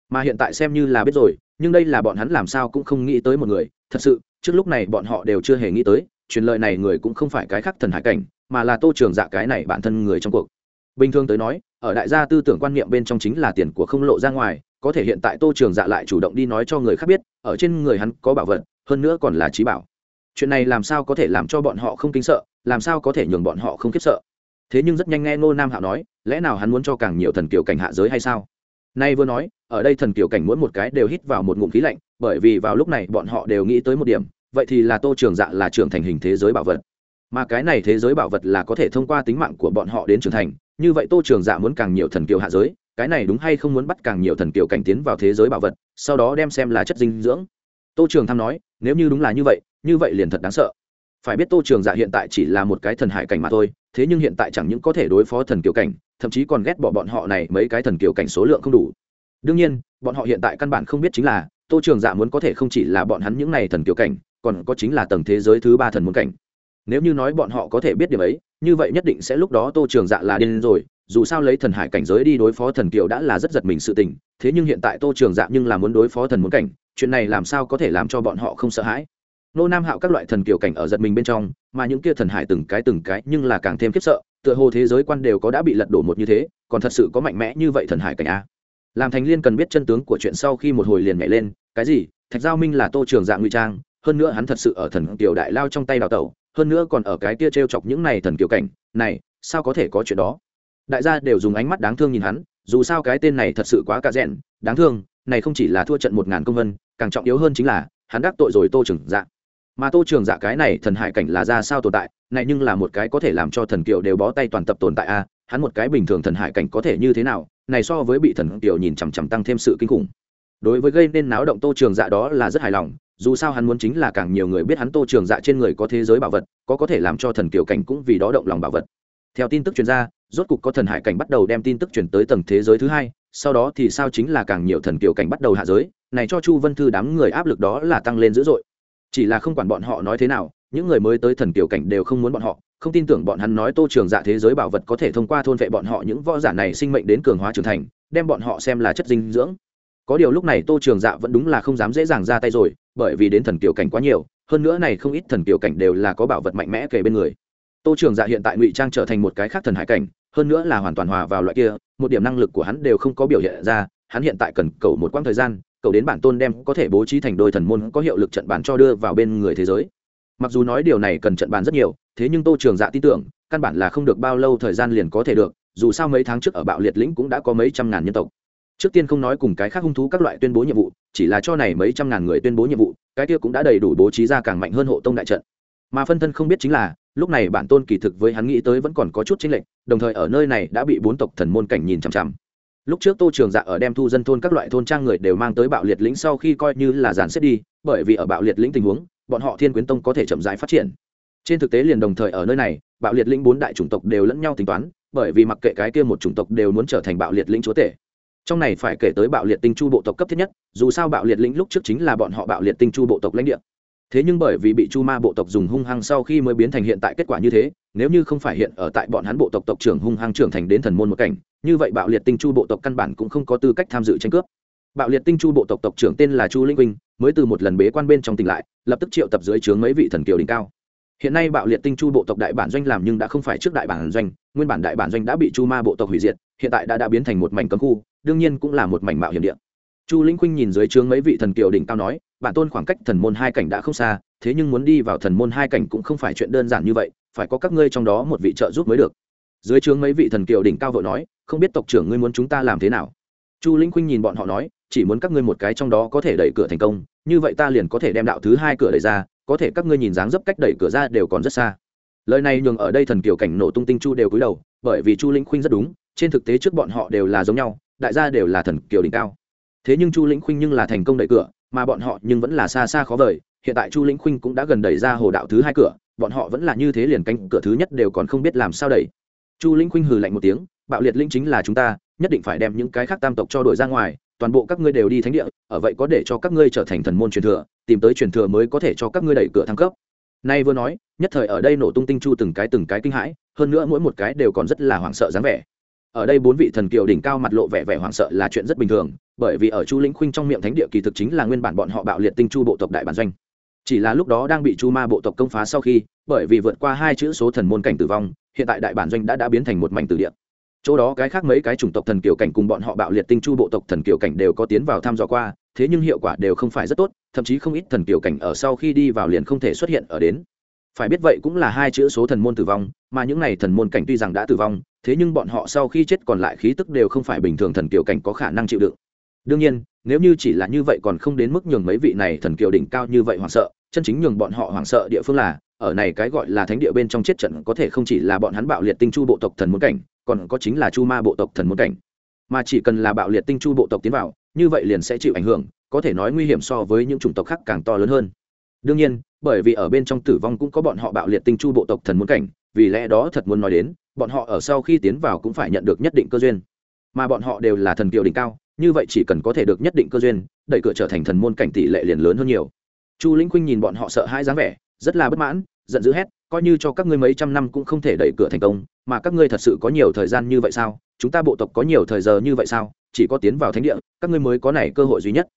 [SPEAKER 1] Mà hiện tại xem như là biết rồi nhưng đây là bọn hắn làm sao cũng không nghĩ tới một người. Thật sự, trước lúc này bọn họ đều chưa hề nghĩ tới, truyền lời này người cũng không phải cái khác thần hải cảnh, mà là tô trường dạ cái này bản thân người trong cuộc. Bình thường tới nói, ở đại gia tư tưởng quan niệm bên trong chính là tiền của không lộ ra ngoài, có thể hiện tại tô trường dạ lại chủ động đi nói cho người khác biết, ở trên người hắn có bảo vật, hơn nữa còn là trí bảo. Chuyện này làm sao có thể làm cho bọn họ không kinh sợ, làm sao có thể nhường bọn họ không khiếp sợ? Thế nhưng rất nhanh nghe ngô nam hạo nói, lẽ nào hắn muốn cho càng nhiều thần kiều cảnh hạ giới hay sao? Nay vừa nói, ở đây thần kiều cảnh mỗi một cái đều hít vào một ngụm khí lạnh, bởi vì vào lúc này bọn họ đều nghĩ tới một điểm, vậy thì là tô trường dạ là trưởng thành hình thế giới bảo vật. Mà cái này thế giới bảo vật là có thể thông qua tính mạng của bọn họ đến trưởng thành, như vậy tô trường dạ muốn càng nhiều thần kiều hạ giới, cái này đúng hay không muốn bắt càng nhiều thần kiều cảnh tiến vào thế giới bảo vật, sau đó đem xem là chất dinh dưỡng. Tô trường tham nói, nếu như đúng là như vậy như vậy liền thật đáng sợ. Phải biết tô trường dạ hiện tại chỉ là một cái thần hải cảnh mà thôi, thế nhưng hiện tại chẳng những có thể đối phó thần kiều cảnh thậm chí còn ghét bỏ bọn họ này mấy cái thần kiều cảnh số lượng không đủ. Đương nhiên, bọn họ hiện tại căn bản không biết chính là, tô trường dạ muốn có thể không chỉ là bọn hắn những này thần kiều cảnh, còn có chính là tầng thế giới thứ ba thần môn cảnh. Nếu như nói bọn họ có thể biết điểm ấy, như vậy nhất định sẽ lúc đó tô trường dạ là điên rồi, dù sao lấy thần hải cảnh giới đi đối phó thần kiều đã là rất giật mình sự tình, thế nhưng hiện tại tô trường dạ nhưng là muốn đối phó thần muốn cảnh, chuyện này làm sao có thể làm cho bọn họ không sợ hãi? Nô nam hạo các loại thần kiều cảnh ở giật mình bên trong, mà những kia thần hải từng cái từng cái nhưng là càng thêm khiếp sợ, tựa hồ thế giới quan đều có đã bị lật đổ một như thế, còn thật sự có mạnh mẽ như vậy thần hải cảnh a. Làm thành liên cần biết chân tướng của chuyện sau khi một hồi liền nhảy lên, cái gì? Thạch giao minh là tô trường dạng ngụy trang, hơn nữa hắn thật sự ở thần kiều đại lao trong tay đào tẩu, hơn nữa còn ở cái kia t r e o chọc những này thần kiều cảnh, này, sao có thể có chuyện đó? Đại gia đều dùng ánh mắt đáng thương nhìn hắn, dù sao cái tên này thật sự quá cà rẽn đáng thương, này không chỉ là thua trận một ngàn công vân, càng trọng yếu hơn chính là, hắn đắc tội rồi tô trường dạng mà tô trường dạ cái này thần hải cảnh là ra sao tồn tại, này nhưng là một cái có thể làm cho thần kiều đều bó tay toàn tập tồn tại a hắn một cái bình thường thần hải cảnh có thể như thế nào, này so với bị thần kiều nhìn chằm chằm tăng thêm sự kinh khủng. Đối với gây nên náo động tô trường dạ đó là rất hài lòng, dù sao hắn muốn chính là càng nhiều người biết hắn tô trường dạ trên người có thế giới bảo vật, có có thể làm cho thần kiều cảnh cũng vì đó động lòng bảo vật. Theo tin tức chuyên gia rốt cục có thần hải cảnh bắt đầu đem tin tức chuyển tới tầng thế giới thứ hai, sau đó thì sao chính là càng nhiều thần kiều cảnh bắt đầu hạ giới, này cho chu vân thư đám người áp lực đó là tăng lên dữ dội chỉ là không quản bọn họ nói thế nào, những người mới tới thần kiều cảnh đều không muốn bọn họ, không tin tưởng bọn hắn nói tô trường dạ thế giới bảo vật có thể thông qua thôn vệ bọn họ những võ giả này sinh mệnh đến cường hóa trưởng thành, đem bọn họ xem là chất dinh dưỡng. Có điều lúc này tô trường dạ vẫn đúng là không dám dễ dàng ra tay rồi, bởi vì đến thần kiều cảnh quá nhiều, hơn nữa này không ít thần kiều cảnh đều là có bảo vật mạnh mẽ kề bên người. Tô trường dạ hiện tại ngụy trang trở thành một cái khác thần hải cảnh, hơn nữa là hoàn toàn hòa vào loại kia, một điểm năng lực của hắn đều không có biểu hiện ra, hắn hiện tại cần cầu một quãng thời gian cầu đến bản tôn đem có thể bố trí thành đôi thần môn có hiệu lực trận bàn cho đưa vào bên người thế giới. Mặc dù nói điều này cần trận bàn rất nhiều, thế nhưng tô trường dạ tin tưởng, căn bản là không được bao lâu thời gian liền có thể được, dù sao mấy tháng trước ở bạo liệt lĩnh cũng đã có mấy trăm ngàn nhân tộc. Trước tiên không nói cùng cái khác hung thú các loại tuyên bố nhiệm vụ, chỉ là cho này mấy trăm ngàn người tuyên bố nhiệm vụ, cái kia cũng đã đầy đủ bố trí ra càng mạnh hơn hộ tông đại trận. Mà phân thân không biết chính là, lúc này bản tôn kỳ thực với hắn nghĩ tới vẫn còn có chút chính lệch, đồng thời ở nơi này đã bị bốn tộc thần môn cảnh nhìn chằm chằm lúc trước tô trường dạ ở đem thu dân thôn các loại thôn trang người đều mang tới bạo liệt lĩnh sau khi coi như là dàn xếp đi, bởi vì ở bạo liệt lĩnh tình huống, bọn họ thiên quyến tông có thể chậm rãi phát triển. Trên thực tế liền đồng thời ở nơi này, bạo liệt lĩnh bốn đại chủng tộc đều lẫn nhau tính toán, bởi vì mặc kệ cái kia một chủng tộc đều muốn trở thành bạo liệt lĩnh chúa tể. Trong này phải kể tới bạo liệt tinh chu bộ tộc cấp thiết nhất, dù sao bạo liệt lĩnh lúc trước chính là bọn họ bạo liệt tinh chu bộ tộc lãnh địa. Thế nhưng bởi vì bị chu ma bộ tộc dùng hung hăng sau khi mới biến thành hiện tại kết quả như thế, nếu như không phải hiện ở tại bọn hắn bộ tộc tộc trưởng hung hăng trưởng thành đến thần môn một cảnh như vậy bạo liệt tinh chu bộ tộc căn bản cũng không có tư cách tham dự tranh cướp. Bạo liệt tinh chu bộ tộc tộc trưởng tên là chu linh vinh, mới từ một lần bế quan bên trong tỉnh lại, lập tức triệu tập dưới trướng mấy vị thần kiều đỉnh cao. Hiện nay bạo liệt tinh chu bộ tộc đại bản doanh làm nhưng đã không phải trước đại bản doanh, nguyên bản đại bản doanh đã bị chu ma bộ tộc hủy diệt, hiện tại đã đã biến thành một mảnh cấm khu, đương nhiên cũng là một mảnh mạo hiểm địa. Chu linh khuynh nhìn dưới trướng mấy vị thần kiều đỉnh cao nói bản tôn khoảng cách thần môn hai cảnh đã không xa, thế nhưng muốn đi vào thần môn hai cảnh cũng không phải chuyện đơn giản như vậy, phải có các ngươi trong đó một vị trợ giúp mới được. Dưới trướng mấy vị thần kiều đỉnh cao vội nói không biết tộc trưởng ngươi muốn chúng ta làm thế nào. Chu linh khuynh nhìn bọn họ nói, chỉ muốn các ngươi một cái trong đó có thể đẩy cửa thành công, như vậy ta liền có thể đem đạo thứ hai cửa đẩy ra, có thể các ngươi nhìn dáng dấp cách đẩy cửa ra đều còn rất xa. Lời này nhường ở đây thần kiều cảnh nổ tung tinh chu đều cúi đầu, bởi vì chu linh khuynh rất đúng, trên thực tế trước bọn họ đều là giống nhau, đại gia đều là thần kiều đỉnh cao. Thế nhưng chu lĩnh khuynh nhưng là thành công đẩy cửa, mà bọn họ nhưng vẫn là xa xa khó vời, hiện tại chu lĩnh khuynh cũng đã gần đẩy ra hồ đạo thứ hai cửa, bọn họ vẫn là như thế liền cánh cửa thứ nhất đều còn không biết làm sao đẩy chu Linh khuynh hừ lạnh một tiếng, bạo liệt linh chính là chúng ta, nhất định phải đem những cái khác tam tộc cho đội ra ngoài, toàn bộ các ngươi đều đi thánh địa, ở vậy có để cho các ngươi trở thành thần môn truyền thừa, tìm tới truyền thừa mới có thể cho các ngươi đẩy cửa thăng cấp. Nay vừa nói, nhất thời ở đây nổ tung tinh chu từng cái từng cái kinh hãi, hơn nữa mỗi một cái đều còn rất là hoảng sợ dáng vẻ. Ở đây bốn vị thần kiều đỉnh cao mặt lộ vẻ vẻ hoảng sợ là chuyện rất bình thường, bởi vì ở chu lĩnh khuynh trong miệng thánh địa kỳ thực chính là nguyên bản bọn họ bạo liệt tinh chu bộ tộc đại bản doanh. Chỉ là lúc đó đang bị chu ma bộ tộc công phá sau khi bởi vì vượt qua hai chữ số thần môn cảnh tử vong, hiện tại đại bản doanh đã đã biến thành một mảnh tử địa. Chỗ đó cái khác mấy cái chủng tộc thần kiều cảnh cùng bọn họ bạo liệt tinh chu bộ tộc thần kiều cảnh đều có tiến vào thăm dò qua, thế nhưng hiệu quả đều không phải rất tốt, thậm chí không ít thần kiều cảnh ở sau khi đi vào liền không thể xuất hiện ở đến. Phải biết vậy cũng là hai chữ số thần môn tử vong, mà những này thần môn cảnh tuy rằng đã tử vong, thế nhưng bọn họ sau khi chết còn lại khí tức đều không phải bình thường thần kiều cảnh có khả năng chịu đựng. Đương nhiên, nếu như chỉ là như vậy còn không đến mức nhường mấy vị này thần kiều đỉnh cao như vậy hoảng sợ, chân chính nhường bọn họ hoảng sợ địa phương là ở này cái gọi là thánh địa bên trong chết trận có thể không chỉ là bọn hắn bạo liệt tinh chu bộ tộc thần muốn cảnh, còn có chính là chu ma bộ tộc thần muốn cảnh. Mà chỉ cần là bạo liệt tinh chu bộ tộc tiến vào, như vậy liền sẽ chịu ảnh hưởng, có thể nói nguy hiểm so với những chủng tộc khác càng to lớn hơn. Đương nhiên, bởi vì ở bên trong tử vong cũng có bọn họ bạo liệt tinh chu bộ tộc thần muốn cảnh, vì lẽ đó thật muốn nói đến, bọn họ ở sau khi tiến vào cũng phải nhận được nhất định cơ duyên. Mà bọn họ đều là thần kiều đỉnh cao, như vậy chỉ cần có thể được nhất định cơ duyên, đẩy cửa trở thành thần môn cảnh tỷ lệ liền lớn hơn nhiều. Chu lĩnh khuynh nhìn bọn họ sợ hãi dáng vẻ rất là bất mãn, giận dữ hét, coi như cho các ngươi mấy trăm năm cũng không thể đẩy cửa thành công, mà các ngươi thật sự có nhiều thời gian như vậy sao? Chúng ta bộ tộc có nhiều thời giờ như vậy sao? Chỉ có tiến vào thánh địa, các ngươi mới có này cơ hội duy nhất.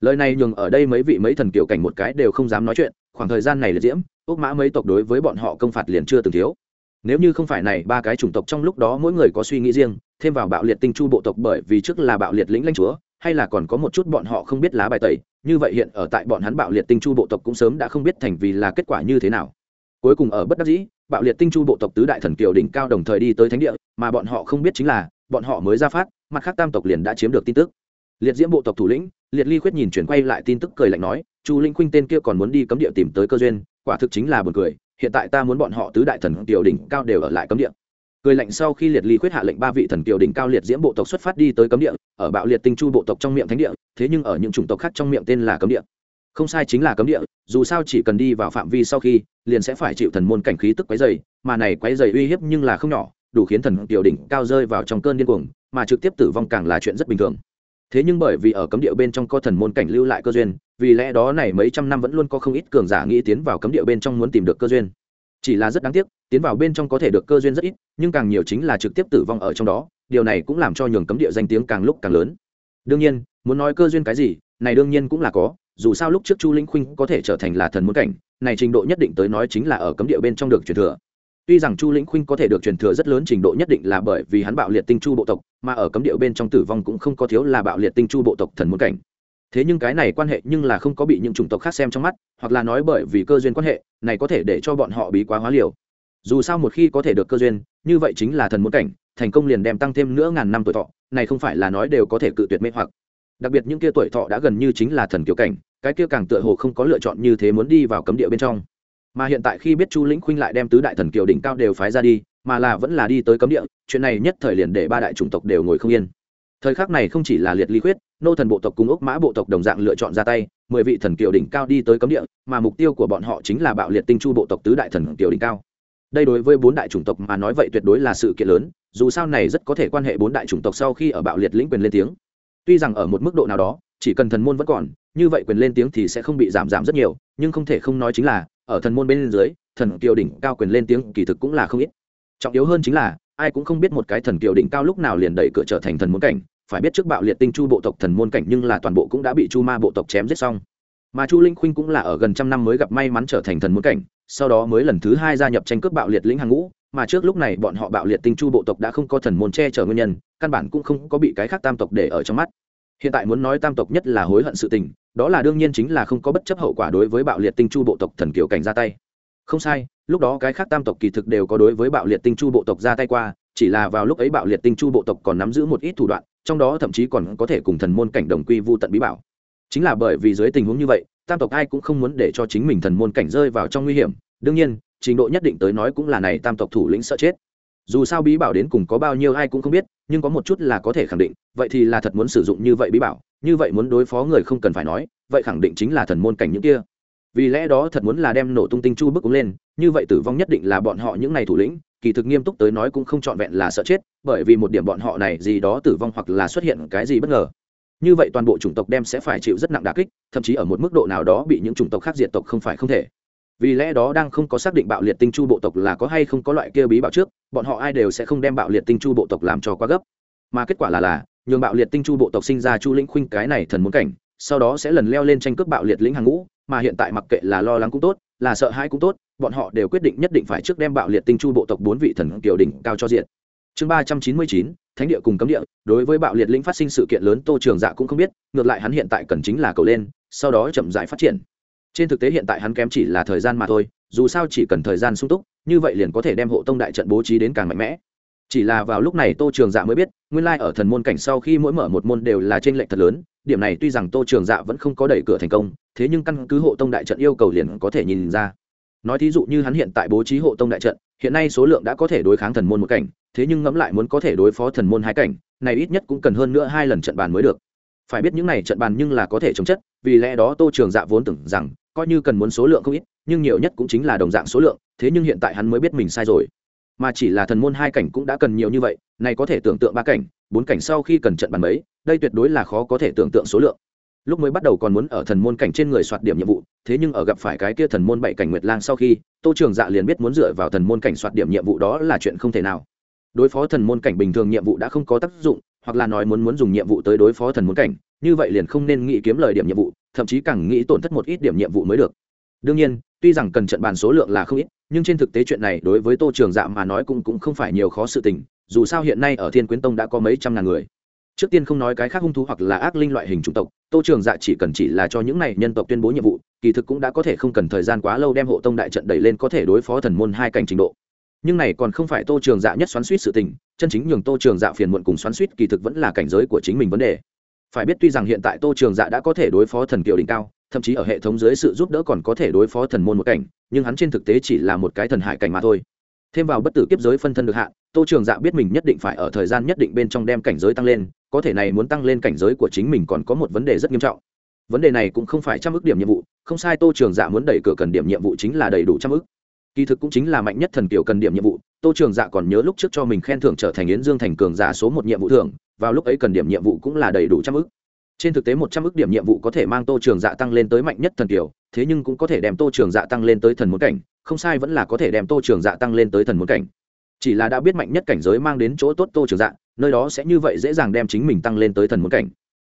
[SPEAKER 1] Lời này nhường ở đây mấy vị mấy thần kiều cảnh một cái đều không dám nói chuyện, khoảng thời gian này là diễm ốc mã mấy tộc đối với bọn họ công phạt liền chưa từng thiếu. Nếu như không phải này, ba cái chủng tộc trong lúc đó mỗi người có suy nghĩ riêng, thêm vào bạo liệt tinh chu bộ tộc bởi vì trước là bạo liệt lĩnh lãnh chúa hay là còn có một chút bọn họ không biết lá bài tẩy, như vậy hiện ở tại bọn hắn bạo liệt tinh chu bộ tộc cũng sớm đã không biết thành vì là kết quả như thế nào. Cuối cùng ở bất đắc dĩ, bạo liệt tinh chu bộ tộc tứ đại thần kiều đỉnh cao đồng thời đi tới thánh địa, mà bọn họ không biết chính là, bọn họ mới ra phát, mặt khác tam tộc liền đã chiếm được tin tức. Liệt diễm bộ tộc thủ lĩnh, liệt ly khuyết nhìn chuyển quay lại tin tức cười lạnh nói, chu linh khuynh tên kia còn muốn đi cấm địa tìm tới cơ duyên, quả thực chính là buồn cười, hiện tại ta muốn bọn họ tứ đại thần kiều đỉnh cao đều ở lại cấm địa cười lạnh sau khi liệt ly khuyết hạ lệnh ba vị thần kiều đỉnh cao liệt diễm bộ tộc xuất phát đi tới cấm địa, ở bạo liệt tinh chu bộ tộc trong miệng thánh địa, thế nhưng ở những chủng tộc khác trong miệng tên là cấm địa. Không sai chính là cấm địa, dù sao chỉ cần đi vào phạm vi sau khi, liền sẽ phải chịu thần môn cảnh khí tức quấy dày mà này quấy dày uy hiếp nhưng là không nhỏ, đủ khiến thần kiều đỉnh cao rơi vào trong cơn điên cuồng, mà trực tiếp tử vong càng là chuyện rất bình thường. Thế nhưng bởi vì ở cấm địa bên trong có thần môn cảnh lưu lại cơ duyên, vì lẽ đó này mấy trăm năm vẫn luôn có không ít cường giả nghĩ tiến vào cấm địa bên trong muốn tìm được cơ duyên chỉ là rất đáng tiếc, tiến vào bên trong có thể được cơ duyên rất ít, nhưng càng nhiều chính là trực tiếp tử vong ở trong đó, điều này cũng làm cho nhường cấm địa danh tiếng càng lúc càng lớn. Đương nhiên, muốn nói cơ duyên cái gì, này đương nhiên cũng là có, dù sao lúc trước chu linh khuynh có thể trở thành là thần muốn cảnh, này trình độ nhất định tới nói chính là ở cấm địa bên trong được truyền thừa. Tuy rằng chu lĩnh khuynh có thể được truyền thừa rất lớn trình độ nhất định là bởi vì hắn bạo liệt tinh chu bộ tộc, mà ở cấm địa bên trong tử vong cũng không có thiếu là bạo liệt tinh chu bộ tộc thần muốn cảnh thế nhưng cái này quan hệ nhưng là không có bị những chủng tộc khác xem trong mắt, hoặc là nói bởi vì cơ duyên quan hệ, này có thể để cho bọn họ bí quá hóa liều. Dù sao một khi có thể được cơ duyên, như vậy chính là thần muốn cảnh, thành công liền đem tăng thêm nữa ngàn năm tuổi thọ, này không phải là nói đều có thể cự tuyệt mê hoặc. Đặc biệt những kia tuổi thọ đã gần như chính là thần kiểu cảnh, cái kia càng tựa hồ không có lựa chọn như thế muốn đi vào cấm địa bên trong. Mà hiện tại khi biết chu lĩnh khuynh lại đem tứ đại thần kiều đỉnh cao đều phái ra đi, mà là vẫn là đi tới cấm địa, chuyện này nhất thời liền để ba đại chủng tộc đều ngồi không yên. Thời khắc này không chỉ là liệt ly khuyết nô thần bộ tộc cùng ốc mã bộ tộc đồng dạng lựa chọn ra tay, mười vị thần kiều đỉnh cao đi tới cấm địa, mà mục tiêu của bọn họ chính là bạo liệt tinh chu bộ tộc tứ đại thần kiều đỉnh cao. Đây đối với bốn đại chủng tộc mà nói vậy tuyệt đối là sự kiện lớn, dù sao này rất có thể quan hệ bốn đại chủng tộc sau khi ở bạo liệt lĩnh quyền lên tiếng. Tuy rằng ở một mức độ nào đó, chỉ cần thần môn vẫn còn, như vậy quyền lên tiếng thì sẽ không bị giảm giảm rất nhiều, nhưng không thể không nói chính là, ở thần môn bên dưới, thần kiều đỉnh cao quyền lên tiếng kỳ thực cũng là không ít. Trọng yếu hơn chính là, ai cũng không biết một cái thần kiều đỉnh cao lúc nào liền đẩy cửa trở thành thần môn cảnh phải biết trước bạo liệt tinh chu bộ tộc thần môn cảnh nhưng là toàn bộ cũng đã bị chu ma bộ tộc chém giết xong. Mà chu linh khuynh cũng là ở gần trăm năm mới gặp may mắn trở thành thần môn cảnh, sau đó mới lần thứ hai gia nhập tranh cướp bạo liệt lĩnh hàng ngũ, mà trước lúc này bọn họ bạo liệt tinh chu bộ tộc đã không có thần môn che chở nguyên nhân, căn bản cũng không có bị cái khác tam tộc để ở trong mắt. Hiện tại muốn nói tam tộc nhất là hối hận sự tình, đó là đương nhiên chính là không có bất chấp hậu quả đối với bạo liệt tinh chu bộ tộc thần kiều cảnh ra tay. Không sai, lúc đó cái khác tam tộc kỳ thực đều có đối với bạo liệt tinh chu bộ tộc ra tay qua, chỉ là vào lúc ấy bạo liệt tinh chu bộ tộc còn nắm giữ một ít thủ đoạn trong đó thậm chí còn có thể cùng thần môn cảnh đồng quy vu tận bí bảo. Chính là bởi vì dưới tình huống như vậy, tam tộc ai cũng không muốn để cho chính mình thần môn cảnh rơi vào trong nguy hiểm. Đương nhiên, trình độ nhất định tới nói cũng là này tam tộc thủ lĩnh sợ chết. Dù sao bí bảo đến cùng có bao nhiêu ai cũng không biết, nhưng có một chút là có thể khẳng định, vậy thì là thật muốn sử dụng như vậy bí bảo. Như vậy muốn đối phó người không cần phải nói, vậy khẳng định chính là thần môn cảnh những kia vì lẽ đó thật muốn là đem nổ tung tinh chu bức lên, như vậy tử vong nhất định là bọn họ những này thủ lĩnh, kỳ thực nghiêm túc tới nói cũng không trọn vẹn là sợ chết, bởi vì một điểm bọn họ này gì đó tử vong hoặc là xuất hiện cái gì bất ngờ. Như vậy toàn bộ chủng tộc đem sẽ phải chịu rất nặng đà kích, thậm chí ở một mức độ nào đó bị những chủng tộc khác diệt tộc không phải không thể. Vì lẽ đó đang không có xác định bạo liệt tinh chu bộ tộc là có hay không có loại kia bí bạo trước, bọn họ ai đều sẽ không đem bạo liệt tinh chu bộ tộc làm cho quá gấp. Mà kết quả là là, nhường bạo liệt tinh chu bộ tộc sinh ra chu lĩnh khuynh cái này thần muốn cảnh, sau đó sẽ lần leo lên tranh cướp bạo liệt lĩnh hàng ngũ mà hiện tại mặc kệ là lo lắng cũng tốt, là sợ hãi cũng tốt, bọn họ đều quyết định nhất định phải trước đem bạo liệt tinh chu bộ tộc bốn vị thần kiều đỉnh cao cho diện. Chương ba trăm chín mươi chín, thánh địa cùng cấm địa, đối với bạo liệt lĩnh phát sinh sự kiện lớn tô trường dạ cũng không biết, ngược lại hắn hiện tại cần chính là cầu lên, sau đó chậm dại phát triển. Trên thực tế hiện tại hắn kém chỉ là thời gian mà thôi, dù sao chỉ cần thời gian sung túc, như vậy liền có thể đem hộ tông đại trận bố trí đến càng mạnh mẽ. Chỉ là vào lúc này tô trường dạ mới biết, nguyên lai ở thần môn cảnh sau khi mỗi mở một môn đều là t r ê n lệch thật lớn, điểm này tuy rằng tô trường dạ vẫn không có đẩy cửa thành công thế nhưng căn cứ hộ tông đại trận yêu cầu liền có thể nhìn ra. Nói thí dụ như hắn hiện tại bố trí hộ tông đại trận, hiện nay số lượng đã có thể đối kháng thần môn một cảnh, thế nhưng ngẫm lại muốn có thể đối phó thần môn hai cảnh, này ít nhất cũng cần hơn nữa hai lần trận bàn mới được. Phải biết những này trận bàn nhưng là có thể chống chất, vì lẽ đó tô trường dạ vốn tưởng rằng, coi như cần muốn số lượng không ít, nhưng nhiều nhất cũng chính là đồng dạng số lượng, thế nhưng hiện tại hắn mới biết mình sai rồi. Mà chỉ là thần môn hai cảnh cũng đã cần nhiều như vậy, này có thể tưởng tượng ba cảnh, bốn cảnh sau khi cần trận bàn mấy, đây tuyệt đối là khó có thể tưởng tượng số lượng lúc mới bắt đầu còn muốn ở thần môn cảnh trên người soạt điểm nhiệm vụ, thế nhưng ở gặp phải cái kia thần môn bảy cảnh nguyệt lang sau khi, tô trường dạ liền biết muốn dựa vào thần môn cảnh soạt điểm nhiệm vụ đó là chuyện không thể nào. Đối phó thần môn cảnh bình thường nhiệm vụ đã không có tác dụng, hoặc là nói muốn muốn dùng nhiệm vụ tới đối phó thần môn cảnh, như vậy liền không nên nghĩ kiếm lời điểm nhiệm vụ, thậm chí càng nghĩ tổn thất một ít điểm nhiệm vụ mới được. Đương nhiên, tuy rằng cần trận bàn số lượng là không ít, nhưng trên thực tế chuyện này đối với tô trường dạ mà nói cũng cũng không phải nhiều khó sự tình, dù sao hiện nay ở thiên quyến tông đã có mấy trăm ngàn người trước tiên không nói cái khác hung thú hoặc là ác linh loại hình chủng tộc, tô trường dạ chỉ cần chỉ là cho những này nhân tộc tuyên bố nhiệm vụ, kỳ thực cũng đã có thể không cần thời gian quá lâu đem hộ tông đại trận đẩy lên có thể đối phó thần môn hai cảnh trình độ. Nhưng này còn không phải tô trường dạ nhất xoắn suýt sự tình, chân chính nhường tô trường dạ phiền muộn cùng xoắn suýt kỳ thực vẫn là cảnh giới của chính mình vấn đề. Phải biết tuy rằng hiện tại tô trường dạ đã có thể đối phó thần kiều đỉnh cao, thậm chí ở hệ thống dưới sự giúp đỡ còn có thể đối phó thần môn một cảnh, nhưng hắn trên thực tế chỉ là một cái thần hải cảnh mà thôi thêm vào bất tử kiếp giới phân thân được hạ, tô trường dạ biết mình nhất định phải ở thời gian nhất định bên trong đem cảnh giới tăng lên, có thể này muốn tăng lên cảnh giới của chính mình còn có một vấn đề rất nghiêm trọng. Vấn đề này cũng không phải trăm ước điểm nhiệm vụ, không sai tô trường dạ muốn đẩy cửa cần điểm nhiệm vụ chính là đầy đủ trăm ước. Kỳ thực cũng chính là mạnh nhất thần kiểu cần điểm nhiệm vụ, tô trường dạ còn nhớ lúc trước cho mình khen thưởng trở thành yến dương thành cường giả số một nhiệm vụ thưởng, vào lúc ấy cần điểm nhiệm vụ cũng là đầy đủ trăm ước. Trên thực tế một trăm ước điểm nhiệm vụ có thể mang tô trường dạ tăng lên tới mạnh nhất thần kiểu, thế nhưng cũng có thể đem tô trường dạ tăng lên tới thần muốn cảnh không sai vẫn là có thể đem tô trường dạ tăng lên tới thần muốn cảnh. Chỉ là đã biết mạnh nhất cảnh giới mang đến chỗ tốt tô trường dạ nơi đó sẽ như vậy dễ dàng đem chính mình tăng lên tới thần muốn cảnh.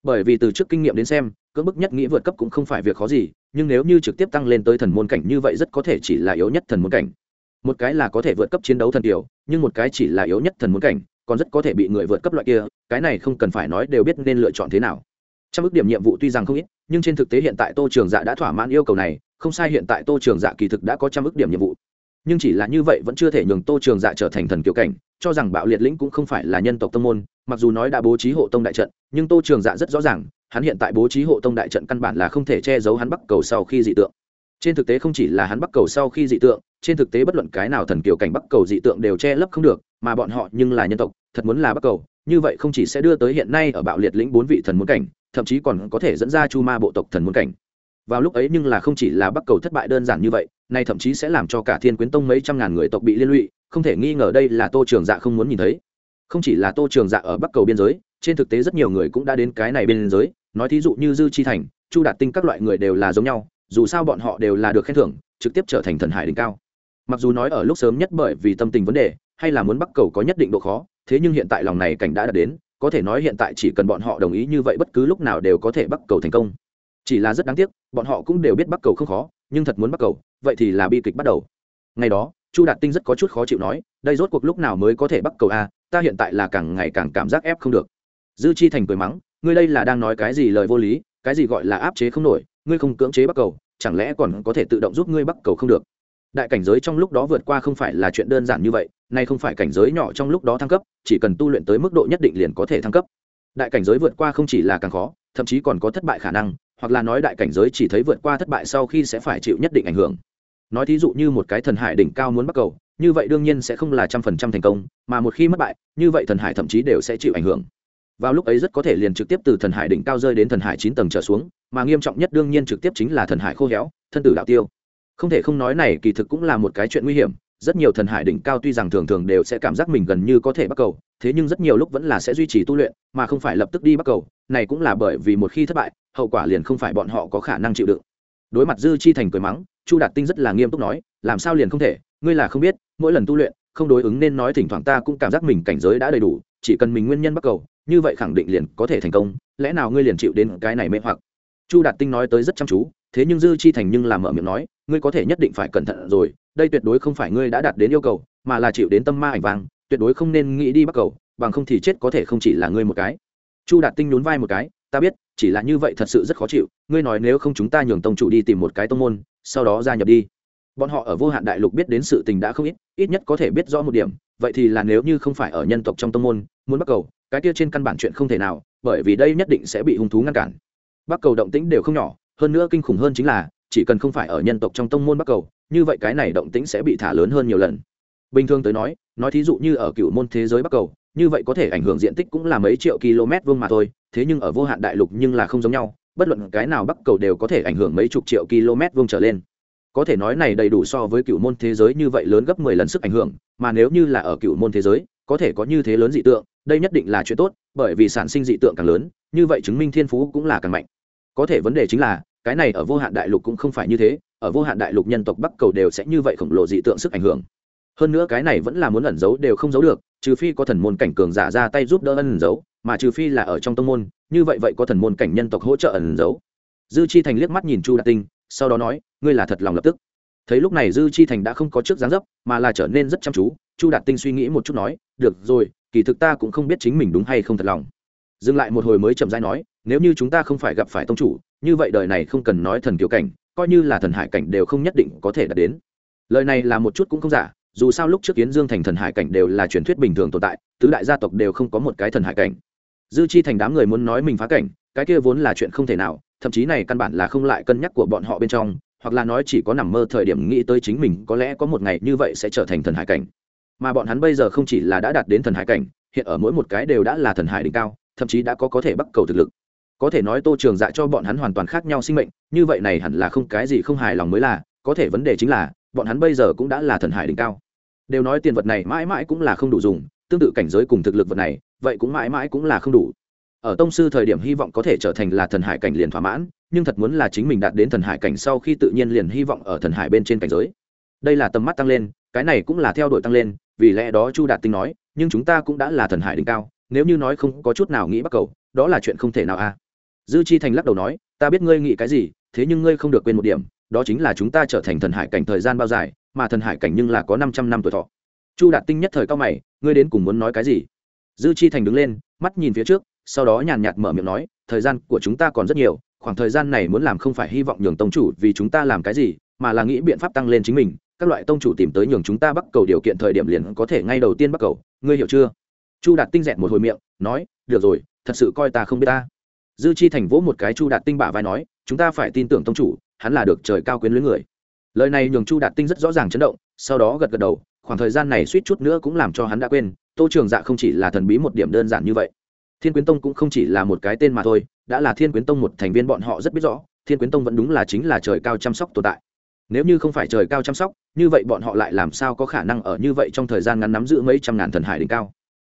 [SPEAKER 1] Bởi vì từ trước kinh nghiệm đến xem, cưỡng bức nhất nghĩ vượt cấp cũng không phải việc khó gì, nhưng nếu như trực tiếp tăng lên tới thần môn cảnh như vậy rất có thể chỉ là yếu nhất thần môn cảnh. Một cái là có thể vượt cấp chiến đấu thần tiểu nhưng một cái chỉ là yếu nhất thần môn cảnh, còn rất có thể bị người vượt cấp loại kia, cái này không cần phải nói đều biết nên lựa chọn thế nào. Trong ước điểm nhiệm vụ tuy rằng không ít nhưng trên thực tế hiện tại tô trường dạ đã thỏa mãn yêu cầu này, không sai hiện tại tô trường dạ kỳ thực đã có trăm ước điểm nhiệm vụ. Nhưng chỉ là như vậy vẫn chưa thể nhường tô trường dạ trở thành thần kiểu cảnh, cho rằng bạo liệt lĩnh cũng không phải là nhân tộc tông môn, mặc dù nói đã bố trí hộ tông đại trận, nhưng tô trường dạ rất rõ ràng, hắn hiện tại bố trí hộ tông đại trận căn bản là không thể che giấu hắn bắc cầu sau khi dị tượng. Trên thực tế không chỉ là hắn bắc cầu sau khi dị tượng, trên thực tế bất luận cái nào thần kiểu cảnh bắc cầu dị tượng đều che lấp không được, mà bọn họ nhưng là nhân tộc, thật muốn là bắc cầu, như vậy không chỉ sẽ đưa tới hiện nay ở bạo liệt lĩnh bốn vị thần muốn cảnh thậm chí còn có thể dẫn ra chu ma bộ tộc thần muốn cảnh. Vào lúc ấy nhưng là không chỉ là bắc cầu thất bại đơn giản như vậy, nay thậm chí sẽ làm cho cả thiên quyến tông mấy trăm ngàn người tộc bị liên lụy, không thể nghi ngờ đây là tô trường dạ không muốn nhìn thấy. Không chỉ là tô trường dạ ở bắc cầu biên giới, trên thực tế rất nhiều người cũng đã đến cái này biên giới, nói thí dụ như dư chi thành, chu đạt tinh các loại người đều là giống nhau, dù sao bọn họ đều là được khen thưởng, trực tiếp trở thành thần hải đỉnh cao. Mặc dù nói ở lúc sớm nhất bởi vì tâm tình vấn đề, hay là muốn bắc cầu có nhất định độ khó, thế nhưng hiện tại lòng này cảnh đã đạt đến có thể nói hiện tại chỉ cần bọn họ đồng ý như vậy bất cứ lúc nào đều có thể bắc cầu thành công. Chỉ là rất đáng tiếc, bọn họ cũng đều biết bắc cầu không khó, nhưng thật muốn bắc cầu, vậy thì là bi kịch bắt đầu. Ngày đó, chu đạt tinh rất có chút khó chịu nói, đây rốt cuộc lúc nào mới có thể bắc cầu a ta hiện tại là càng ngày càng cảm giác ép không được. Dư chi thành cười mắng, ngươi đây là đang nói cái gì lời vô lý, cái gì gọi là áp chế không nổi, ngươi không cưỡng chế bắc cầu, chẳng lẽ còn có thể tự động giúp ngươi bắc cầu không được? Đại cảnh giới trong lúc đó vượt qua không phải là chuyện đơn giản như vậy, nay không phải cảnh giới nhỏ trong lúc đó thăng cấp, chỉ cần tu luyện tới mức độ nhất định liền có thể thăng cấp. Đại cảnh giới vượt qua không chỉ là càng khó, thậm chí còn có thất bại khả năng, hoặc là nói đại cảnh giới chỉ thấy vượt qua thất bại sau khi sẽ phải chịu nhất định ảnh hưởng. Nói thí dụ như một cái thần hải đỉnh cao muốn bắt cầu, như vậy đương nhiên sẽ không là trăm phần trăm thành công, mà một khi mất bại, như vậy thần hải thậm chí đều sẽ chịu ảnh hưởng. Vào lúc ấy rất có thể liền trực tiếp từ thần hải đỉnh cao rơi đến thần hải chín tầng trở xuống, mà nghiêm trọng nhất đương nhiên trực tiếp chính là thần hải khô héo, thân tử đạo tiêu không thể không nói này kỳ thực cũng là một cái chuyện nguy hiểm, rất nhiều thần hải đỉnh cao tuy rằng thường thường đều sẽ cảm giác mình gần như có thể bắt cầu, thế nhưng rất nhiều lúc vẫn là sẽ duy trì tu luyện, mà không phải lập tức đi bắt cầu, này cũng là bởi vì một khi thất bại, hậu quả liền không phải bọn họ có khả năng chịu đựng. Đối mặt dư chi thành cười mắng, chu đạt tinh rất là nghiêm túc nói, làm sao liền không thể, ngươi là không biết, mỗi lần tu luyện, không đối ứng nên nói thỉnh thoảng ta cũng cảm giác mình cảnh giới đã đầy đủ, chỉ cần mình nguyên nhân bắt cầu, như vậy khẳng định liền có thể thành công, lẽ nào ngươi liền chịu đến cái này mê hoặc? Chu đạt tinh nói tới rất chăm chú, thế nhưng dư chi thành nhưng làm mở miệng nói ngươi có thể nhất định phải cẩn thận rồi, đây tuyệt đối không phải ngươi đã đạt đến yêu cầu, mà là chịu đến tâm ma ảnh vàng, tuyệt đối không nên nghĩ đi bắt cầu, bằng không thì chết có thể không chỉ là ngươi một cái. Chu đạt tinh nhún vai một cái, ta biết, chỉ là như vậy thật sự rất khó chịu, ngươi nói nếu không chúng ta nhường tông chủ đi tìm một cái tông môn, sau đó gia nhập đi. Bọn họ ở vô hạn đại lục biết đến sự tình đã không ít ít nhất có thể biết rõ một điểm, vậy thì là nếu như không phải ở nhân tộc trong tông môn, muốn bắt cầu, cái kia trên căn bản chuyện không thể nào, bởi vì đây nhất định sẽ bị hung thú ngăn cản. Bắc cầu động tĩnh đều không nhỏ, hơn nữa kinh khủng hơn chính là chỉ cần không phải ở nhân tộc trong tông môn bắc cầu, như vậy cái này động tĩnh sẽ bị thả lớn hơn nhiều lần. Bình thường tới nói nói thí dụ như ở cựu môn thế giới bắc cầu, như vậy có thể ảnh hưởng diện tích cũng là mấy triệu km vuông mà thôi, thế nhưng ở vô hạn đại lục nhưng là không giống nhau, bất luận cái nào bắc cầu đều có thể ảnh hưởng mấy chục triệu km vuông trở lên. Có thể nói này đầy đủ so với cựu môn thế giới như vậy lớn gấp mười lần sức ảnh hưởng, mà nếu như là ở cựu môn thế giới, có thể có như thế lớn dị tượng, đây nhất định là chuyện tốt, bởi vì sản sinh dị tượng càng lớn, như vậy chứng minh thiên phú cũng là càng mạnh. Có thể vấn đề chính là cái này ở vô hạn đại lục cũng không phải như thế, ở vô hạn đại lục nhân tộc bắc cầu đều sẽ như vậy khổng lồ dị tượng sức ảnh hưởng. Hơn nữa cái này vẫn là muốn ẩn giấu đều không giấu được, trừ phi có thần môn cảnh cường giả ra tay giúp đỡ ẩn giấu, mà trừ phi là ở trong tông môn, như vậy vậy có thần môn cảnh nhân tộc hỗ trợ ẩn giấu. Dư chi thành liếc mắt nhìn chu đạt tinh, sau đó nói, ngươi là thật lòng lập tức. Thấy lúc này dư chi thành đã không có trước dáng dấp, mà là trở nên rất chăm chú, chu đạt tinh suy nghĩ một chút nói, được rồi, kỳ thực ta cũng không biết chính mình đúng hay không thật lòng dừng lại một hồi mới chậm rãi nói, nếu như chúng ta không phải gặp phải tông chủ, như vậy đời này không cần nói thần kiều cảnh, coi như là thần hải cảnh đều không nhất định có thể đạt đến. Lời này là một chút cũng không giả, dù sao lúc trước kiến dương thành thần hải cảnh đều là truyền thuyết bình thường tồn tại, tứ đại gia tộc đều không có một cái thần hải cảnh. Dư chi thành đám người muốn nói mình phá cảnh, cái kia vốn là chuyện không thể nào, thậm chí này căn bản là không lại cân nhắc của bọn họ bên trong, hoặc là nói chỉ có nằm mơ thời điểm nghĩ tới chính mình có lẽ có một ngày như vậy sẽ trở thành thần hải cảnh. Mà bọn hắn bây giờ không chỉ là đã đạt đến thần hải cảnh, hiện ở mỗi một cái đều đã là thần hải đỉnh cao thậm chí đã có có thể bắt cầu thực lực. Có thể nói tô trường dạ cho bọn hắn hoàn toàn khác nhau sinh mệnh, như vậy này hẳn là không cái gì không hài lòng mới là, có thể vấn đề chính là, bọn hắn bây giờ cũng đã là thần hải đỉnh cao. Đều nói tiền vật này mãi mãi cũng là không đủ dùng, tương tự cảnh giới cùng thực lực vật này, vậy cũng mãi mãi cũng là không đủ. Ở tông sư thời điểm hy vọng có thể trở thành là thần hải cảnh liền thỏa mãn, nhưng thật muốn là chính mình đạt đến thần hải cảnh sau khi tự nhiên liền hy vọng ở thần hải bên trên cảnh giới. Đây là tầm mắt tăng lên, cái này cũng là theo đuổi tăng lên, vì lẽ đó chu đạt tinh nói, nhưng chúng ta cũng đã là thần hải đỉnh cao nếu như nói không có chút nào nghĩ bắt cầu, đó là chuyện không thể nào a dư chi thành lắc đầu nói, ta biết ngươi nghĩ cái gì, thế nhưng ngươi không được quên một điểm, đó chính là chúng ta trở thành thần hải cảnh thời gian bao dài, mà thần hải cảnh nhưng là có năm trăm năm tuổi thọ. Chu đạt tinh nhất thời cao mày, ngươi đến cùng muốn nói cái gì? Dư chi thành đứng lên, mắt nhìn phía trước, sau đó nhàn nhạt mở miệng nói, thời gian của chúng ta còn rất nhiều, khoảng thời gian này muốn làm không phải hy vọng nhường tông chủ vì chúng ta làm cái gì, mà là nghĩ biện pháp tăng lên chính mình. Các loại tông chủ tìm tới nhường chúng ta bắt cầu điều kiện thời điểm liền có thể ngay đầu tiên bắt cầu, ngươi hiểu chưa? Chu đạt tinh dẹn một hồi miệng, nói, được rồi, thật sự coi ta không biết ta. Dư chi thành vỗ một cái chu đạt tinh bả vai nói, chúng ta phải tin tưởng tông chủ, hắn là được trời cao quyến lưới người. Lời này nhường chu đạt tinh rất rõ ràng chấn động, sau đó gật gật đầu, khoảng thời gian này suýt chút nữa cũng làm cho hắn đã quên, tô trường dạ không chỉ là thần bí một điểm đơn giản như vậy. Thiên quyến tông cũng không chỉ là một cái tên mà thôi, đã là thiên quyến tông một thành viên bọn họ rất biết rõ, thiên quyến tông vẫn đúng là chính là trời cao chăm sóc tồn tại. Nếu như không phải trời cao chăm sóc, như vậy bọn họ lại làm sao có khả năng ở như vậy trong thời gian ngắn nắm giữ mấy trăm ngàn thần hải đỉnh cao?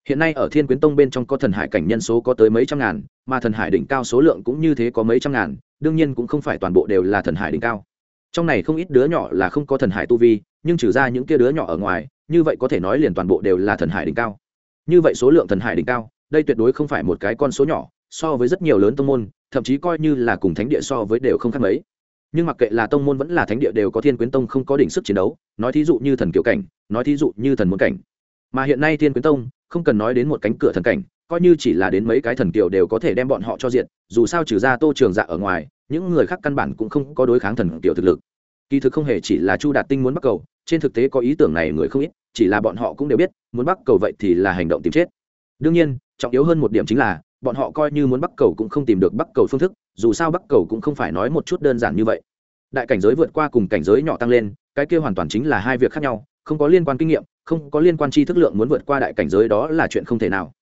[SPEAKER 1] Hiện nay ở thiên quyến tông bên trong có thần hải cảnh nhân số có tới mấy trăm ngàn, mà thần hải đỉnh cao số lượng cũng như thế có mấy trăm ngàn, đương nhiên cũng không phải toàn bộ đều là thần hải đỉnh cao. Trong này không ít đứa nhỏ là không có thần hải tu vi, nhưng trừ ra những kia đứa nhỏ ở ngoài, như vậy có thể nói liền toàn bộ đều là thần hải đỉnh cao. Như vậy số lượng thần hải đỉnh cao, đây tuyệt đối không phải một cái con số nhỏ, so với rất nhiều lớn tông môn, thậm chí coi như là cùng thánh địa so với đều không khác mấy. Nhưng mặc kệ là tông môn vẫn là thánh địa đều có thiên quyến tông không có đỉnh sức chiến đấu, nói thí dụ như thần kiểu cảnh, nói thí dụ như thần muốn cảnh. Mà hiện nay thiên quyến tông không cần nói đến một cánh cửa thần cảnh, coi như chỉ là đến mấy cái thần kiều đều có thể đem bọn họ cho diện dù sao trừ ra tô trường dạ ở ngoài, những người khác căn bản cũng không có đối kháng thần kiều thực lực. Kỳ thực không hề chỉ là chu đạt tinh muốn bắt cầu, trên thực tế có ý tưởng này người không ít, chỉ là bọn họ cũng đều biết, muốn bắt cầu vậy thì là hành động tìm chết. Đương nhiên, trọng yếu hơn một điểm chính là, bọn họ coi như muốn bắt cầu cũng không tìm được bắt cầu phương thức, dù sao bắt cầu cũng không phải nói một chút đơn giản như vậy. Đại cảnh giới vượt qua cùng cảnh giới nhỏ tăng lên, cái kia hoàn toàn chính là hai việc khác nhau không có liên quan kinh nghiệm, không có liên quan chi thức lượng muốn vượt qua đại cảnh giới đó là chuyện không thể nào.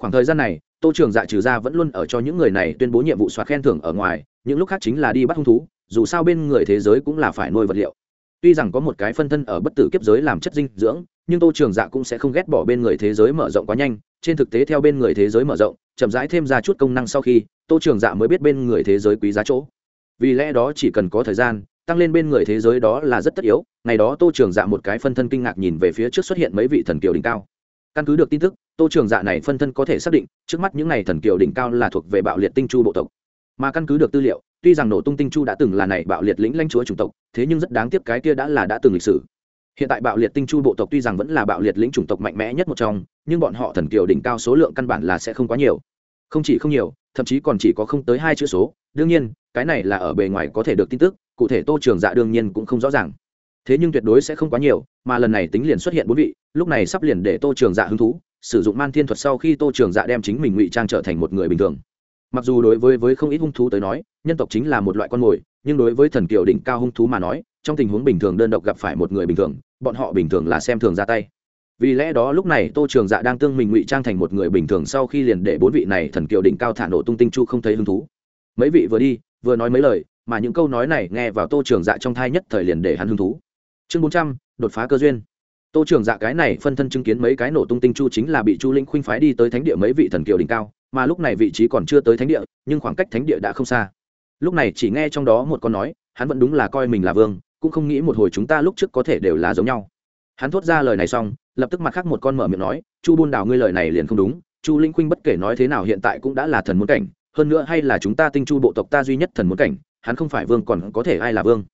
[SPEAKER 1] Khoảng thời gian này, tô trường dạ trừ ra vẫn luôn ở cho những người này tuyên bố nhiệm vụ soạt khen thưởng ở ngoài, những lúc khác chính là đi bắt hung thú, dù sao bên người thế giới cũng là phải nuôi vật liệu. Tuy rằng có một cái phân thân ở bất tử kiếp giới làm chất dinh dưỡng, nhưng tô trường dạ cũng sẽ không ghét bỏ bên người thế giới mở rộng quá nhanh, trên thực tế theo bên người thế giới mở rộng, chậm rãi thêm ra chút công năng sau khi, tô trường dạ mới biết bên người thế giới quý giá chỗ. Vì lẽ đó chỉ cần có thời gian tăng lên bên người thế giới đó là rất tất yếu. Ngày đó tô trường dạ một cái phân thân kinh ngạc nhìn về phía trước xuất hiện mấy vị thần kiều đỉnh cao. Căn cứ được tin tức, tô trường dạ này phân thân có thể xác định, trước mắt những n à y thần kiều đỉnh cao là thuộc về bạo liệt tinh chu bộ tộc. Mà căn cứ được tư liệu, tuy rằng nổ tung tinh chu đã từng là này bạo liệt lĩnh lãnh chúa chủng tộc, thế nhưng rất đáng tiếc cái kia đã là đã từng lịch sử. Hiện tại bạo liệt tinh chu bộ tộc tuy rằng vẫn là bạo liệt lĩnh chủng tộc mạnh mẽ nhất một trong, nhưng bọn họ thần kiều đỉnh cao số lượng căn bản là sẽ không quá nhiều. Không chỉ không nhiều, thậm chí còn chỉ có không tới hai chữ số. Đương nhiên, cái này là ở bề ngoài có thể được tin tức cụ thể tô trường dạ đương nhiên cũng không rõ ràng. Thế nhưng tuyệt đối sẽ không quá nhiều, mà lần này tính liền xuất hiện bốn vị, lúc này sắp liền để tô trường dạ hứng thú, sử dụng man thiên thuật sau khi tô trường dạ đem chính mình ngụy trang trở thành một người bình thường. Mặc dù đối với với không ít hung thú tới nói, nhân tộc chính là một loại con mồi, nhưng đối với thần kiều đỉnh cao hung thú mà nói, trong tình huống bình thường đơn độc gặp phải một người bình thường, bọn họ bình thường là xem thường ra tay. Vì lẽ đó lúc này tô trường dạ đang tương mình ngụy trang thành một người bình thường sau khi liền để bốn vị này thần kiều đỉnh cao thả nổ tung tinh chu không thấy hứng thú. Mấy vị vừa đi, vừa nói mấy lời mà những câu nói này nghe vào tô trường dạ trong thai nhất thời liền để hắn hứng thú. Chương bốn trăm, đột phá cơ duyên. Tô trường dạ cái này phân thân chứng kiến mấy cái nổ tung tinh chu chính là bị chu linh khuynh phái đi tới thánh địa mấy vị thần kiều đỉnh cao, mà lúc này vị trí còn chưa tới thánh địa, nhưng khoảng cách thánh địa đã không xa. Lúc này chỉ nghe trong đó một con nói, hắn vẫn đúng là coi mình là vương, cũng không nghĩ một hồi chúng ta lúc trước có thể đều là giống nhau. Hắn thốt ra lời này xong, lập tức mặt khác một con mở miệng nói, chu buôn đào ngươi lời này liền không đúng, chu linh khuynh bất kể nói thế nào hiện tại cũng đã là thần muốn cảnh, hơn nữa hay là chúng ta tinh chu bộ tộc ta duy nhất thần muốn cảnh hắn không phải vương còn có thể ai là vương.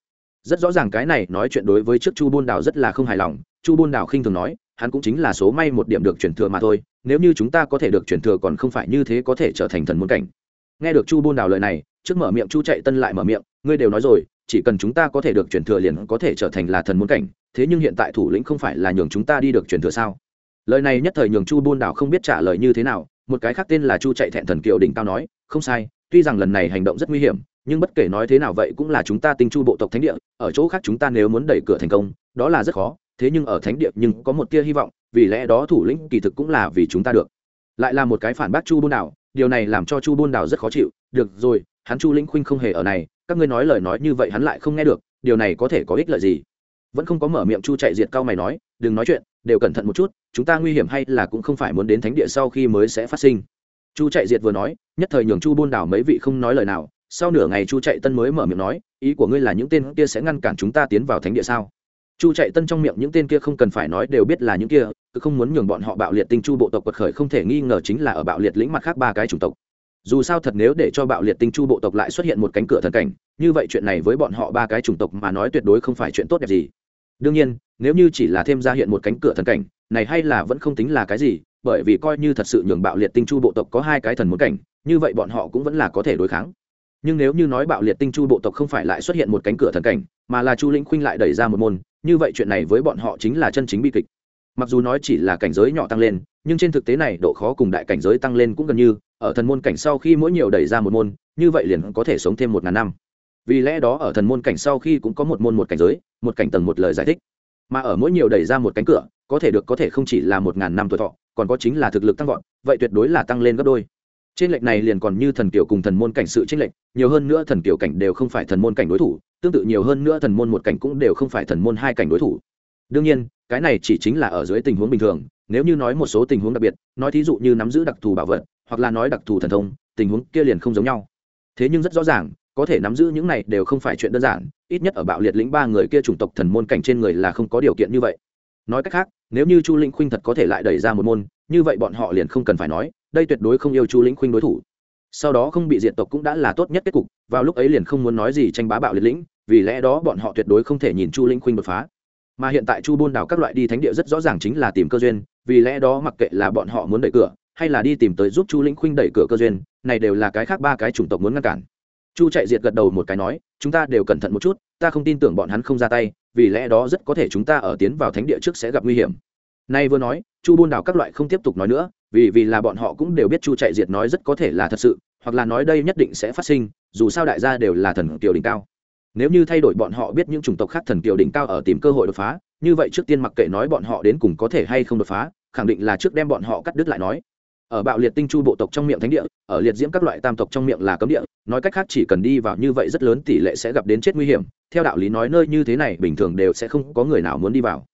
[SPEAKER 1] Rất rõ ràng cái này nói chuyện đối với trước chu buôn đào rất là không hài lòng. Chu buôn đào khinh thường nói, hắn cũng chính là số may một điểm được chuyển thừa mà thôi, nếu như chúng ta có thể được chuyển thừa còn không phải như thế có thể trở thành thần muốn cảnh. Nghe được chu buôn đào lời này, trước mở miệng chu chạy tân lại mở miệng, ngươi đều nói rồi, chỉ cần chúng ta có thể được chuyển thừa liền có thể trở thành là thần muốn cảnh, thế nhưng hiện tại thủ lĩnh không phải là nhường chúng ta đi được chuyển thừa sao? Lời này nhất thời nhường chu buôn đảo không biết trả lời như thế nào, một cái khác tên là chu chạy thẹn thần kiều đỉnh cao nói, không sai, tuy rằng lần này hành động rất nguy hiểm nhưng bất kể nói thế nào vậy cũng là chúng ta tinh chu bộ tộc thánh địa, ở chỗ khác chúng ta nếu muốn đẩy cửa thành công, đó là rất khó, thế nhưng ở thánh địa nhưng có một tia hy vọng, vì lẽ đó thủ lĩnh kỳ thực cũng là vì chúng ta được. Lại là một cái phản bác chu buôn đảo, điều này làm cho chu buôn đảo rất khó chịu, được rồi, hắn chu lĩnh khuynh không hề ở này, các ngươi nói lời nói như vậy hắn lại không nghe được, điều này có thể có ích lợi gì? Vẫn không có mở miệng chu chạy diệt cao mày nói, đừng nói chuyện, đều cẩn thận một chút, chúng ta nguy hiểm hay là cũng không phải muốn đến thánh địa sau khi mới sẽ phát sinh. Chu chạy diệt vừa nói, nhất thời nhường chu buôn đảo mấy vị không nói lời nào sau nửa ngày chu chạy tân mới mở miệng nói, ý của ngươi là những tên kia sẽ ngăn cản chúng ta tiến vào thánh địa sao? Chu chạy tân trong miệng những tên kia không cần phải nói đều biết là những kia, cứ không muốn nhường bọn họ bạo liệt tinh chu bộ tộc quật khởi không thể nghi ngờ chính là ở bạo liệt lĩnh mặt khác ba cái chủng tộc. Dù sao thật nếu để cho bạo liệt tinh chu bộ tộc lại xuất hiện một cánh cửa thần cảnh, như vậy chuyện này với bọn họ ba cái chủng tộc mà nói tuyệt đối không phải chuyện tốt đẹp gì. Đương nhiên, nếu như chỉ là thêm ra hiện một cánh cửa thần cảnh, này hay là vẫn không tính là cái gì, bởi vì coi như thật sự nhường bạo liệt tinh chu bộ tộc có hai cái thần muốn cảnh, như vậy bọn họ cũng vẫn là có thể đối kháng nhưng nếu như nói bạo liệt tinh chu bộ tộc không phải lại xuất hiện một cánh cửa thần cảnh, mà là chu lĩnh khuynh lại đẩy ra một môn, như vậy chuyện này với bọn họ chính là chân chính bi kịch. Mặc dù nói chỉ là cảnh giới nhỏ tăng lên, nhưng trên thực tế này độ khó cùng đại cảnh giới tăng lên cũng gần như, ở thần môn cảnh sau khi mỗi nhiều đẩy ra một môn, như vậy liền có thể sống thêm một ngàn năm. Vì lẽ đó ở thần môn cảnh sau khi cũng có một môn một cảnh giới, một cảnh tầng một lời giải thích. Mà ở mỗi nhiều đẩy ra một cánh cửa, có thể được có thể không chỉ là một ngàn năm tuổi thọ, còn có chính là thực lực tăng vọt, vậy tuyệt đối là tăng lên gấp đôi trên lệch này liền còn như thần kiểu cùng thần môn cảnh sự trên lệch, nhiều hơn nữa thần kiểu cảnh đều không phải thần môn cảnh đối thủ, tương tự nhiều hơn nữa thần môn một cảnh cũng đều không phải thần môn hai cảnh đối thủ. Đương nhiên, cái này chỉ chính là ở dưới tình huống bình thường, nếu như nói một số tình huống đặc biệt, nói thí dụ như nắm giữ đặc thù bảo vật, hoặc là nói đặc thù thần thông, tình huống kia liền không giống nhau. Thế nhưng rất rõ ràng, có thể nắm giữ những này đều không phải chuyện đơn giản, ít nhất ở bạo liệt lĩnh ba người kia chủng tộc thần môn cảnh trên người là không có điều kiện như vậy. Nói cách khác, nếu như chu linh khuynh thật có thể lại đẩy ra một môn, như vậy bọn họ liền không cần phải nói đây tuyệt đối không yêu chu linh khuynh đối thủ. Sau đó không bị diệt tộc cũng đã là tốt nhất kết cục, vào lúc ấy liền không muốn nói gì tranh bá bạo liệt lĩnh, vì lẽ đó bọn họ tuyệt đối không thể nhìn chu linh khuynh đột phá. Mà hiện tại chu buôn đảo các loại đi thánh địa rất rõ ràng chính là tìm cơ duyên, vì lẽ đó mặc kệ là bọn họ muốn đẩy cửa, hay là đi tìm tới giúp chu linh khuynh đẩy cửa cơ duyên, này đều là cái khác ba cái chủng tộc muốn ngăn cản. Chu chạy diệt gật đầu một cái nói, chúng ta đều cẩn thận một chút, ta không tin tưởng bọn hắn không ra tay, vì lẽ đó rất có thể chúng ta ở tiến vào thánh địa trước sẽ gặp nguy hiểm. Nay vừa nói, chu buôn đảo các loại không tiếp tục nói nữa vì vì là bọn họ cũng đều biết chu chạy diệt nói rất có thể là thật sự, hoặc là nói đây nhất định sẽ phát sinh, dù sao đại gia đều là thần kiều đỉnh cao. Nếu như thay đổi bọn họ biết những chủng tộc khác thần kiều đỉnh cao ở tìm cơ hội đột phá, như vậy trước tiên mặc kệ nói bọn họ đến cùng có thể hay không đột phá, khẳng định là trước đem bọn họ cắt đứt lại nói. Ở bạo liệt tinh chu bộ tộc trong miệng thánh địa, ở liệt diễm các loại tam tộc trong miệng là cấm địa, nói cách khác chỉ cần đi vào như vậy rất lớn tỷ lệ sẽ gặp đến chết nguy hiểm, theo đạo lý nói nơi như thế này bình thường đều sẽ không có người nào muốn đi vào.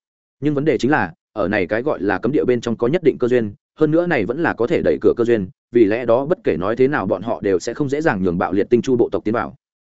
[SPEAKER 1] Nhưng vấn đề chính là, ở này cái gọi là cấm địa bên trong có nhất định cơ duyên hơn nữa này vẫn là có thể đẩy cửa cơ duyên, vì lẽ đó bất kể nói thế nào bọn họ đều sẽ không dễ dàng nhường bạo liệt tinh chu bộ tộc tiến vào.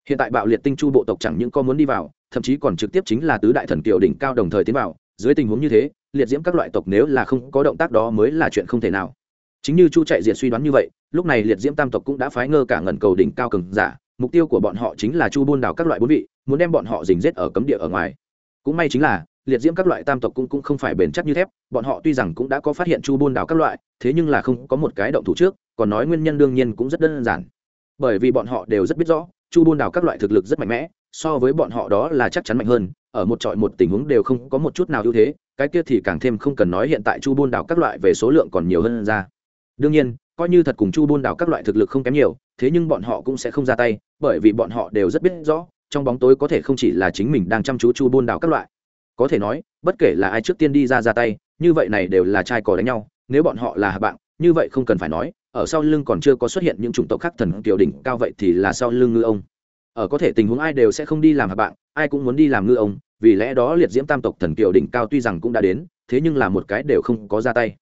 [SPEAKER 1] Hiện tại bạo liệt tinh chu bộ tộc chẳng những có muốn đi vào, thậm chí còn trực tiếp chính là tứ đại thần kiều đỉnh cao đồng thời tiến vào, dưới tình huống như thế, liệt diễm các loại tộc nếu là không có động tác đó mới là chuyện không thể nào. Chính như chu chạy diệt suy đoán như vậy, lúc này liệt diễm tam tộc cũng đã phái ngơ cả ngẩn cầu đỉnh cao cường giả, mục tiêu của bọn họ chính là chu buôn đào các loại bốn vị, muốn đem bọn họ dình rết ở cấm địa ở ngoài. Cũng may chính là liệt diễm các loại tam tộc cũng, cũng không phải bền chắc như thép bọn họ tuy rằng cũng đã có phát hiện chu buôn đảo các loại thế nhưng là không có một cái động thủ trước còn nói nguyên nhân đương nhiên cũng rất đơn giản. Bởi vì bọn họ đều rất biết rõ chu buôn đảo các loại thực lực rất mạnh mẽ so với bọn họ đó là chắc chắn mạnh hơn ở một trọi một tình huống đều không có một chút nào ưu thế cái kia thì càng thêm không cần nói hiện tại chu buôn đảo các loại về số lượng còn nhiều hơn ra. Đương nhiên coi như thật cùng chu buôn đảo các loại thực lực không kém nhiều thế nhưng bọn họ cũng sẽ không ra tay bởi vì bọn họ đều rất biết rõ trong bóng tối có thể không chỉ là chính mình đang chăm chú chu buôn đảo các loại có thể nói, bất kể là ai trước tiên đi ra ra tay, như vậy này đều là trai cò đánh nhau, nếu bọn họ là bạn, như vậy không cần phải nói, ở sau lưng còn chưa có xuất hiện những chủng tộc khác thần tiểu đỉnh cao vậy thì là sau lưng ngư ông. Ở có thể tình huống ai đều sẽ không đi làm hạ bạn, ai cũng muốn đi làm ngư ông, vì lẽ đó liệt diễm tam tộc thần kiều đỉnh cao tuy rằng cũng đã đến, thế nhưng là một cái đều không có ra tay.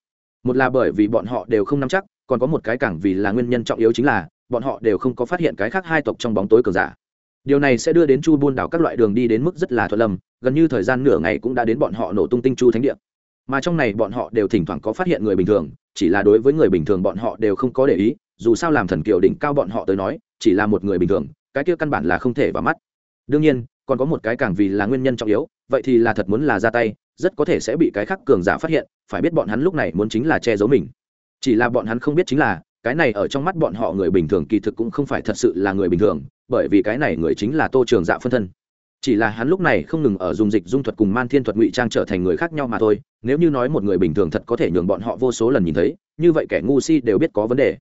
[SPEAKER 1] Một là bởi vì bọn họ đều không nắm chắc, còn có một cái càng vì là nguyên nhân trọng yếu chính là, bọn họ đều không có phát hiện cái khác hai tộc trong bóng tối cường giả điều này sẽ đưa đến chu buôn đảo các loại đường đi đến mức rất là thuận lầm, gần như thời gian nửa ngày cũng đã đến bọn họ nổ tung tinh chu thánh địa. Mà trong này bọn họ đều thỉnh thoảng có phát hiện người bình thường chỉ là đối với người bình thường bọn họ đều không có để ý dù sao làm thần kiều đỉnh cao bọn họ tới nói chỉ là một người bình thường cái kia căn bản là không thể vào mắt. Đương nhiên còn có một cái càng vì là nguyên nhân trọng yếu vậy thì là thật muốn là ra tay rất có thể sẽ bị cái khác cường giả phát hiện phải biết bọn hắn lúc này muốn chính là che giấu mình. Chỉ là bọn hắn không biết chính là cái này ở trong mắt bọn họ người bình thường kỳ thực cũng không phải thật sự là người bình thường bởi vì cái này người chính là tô trường dạ phân thân. Chỉ là hắn lúc này không ngừng ở dùng dịch dung thuật cùng man thiên thuật ngụy trang trở thành người khác nhau mà thôi, nếu như nói một người bình thường thật có thể nhường bọn họ vô số lần nhìn thấy, như vậy kẻ ngu si đều biết có vấn đề.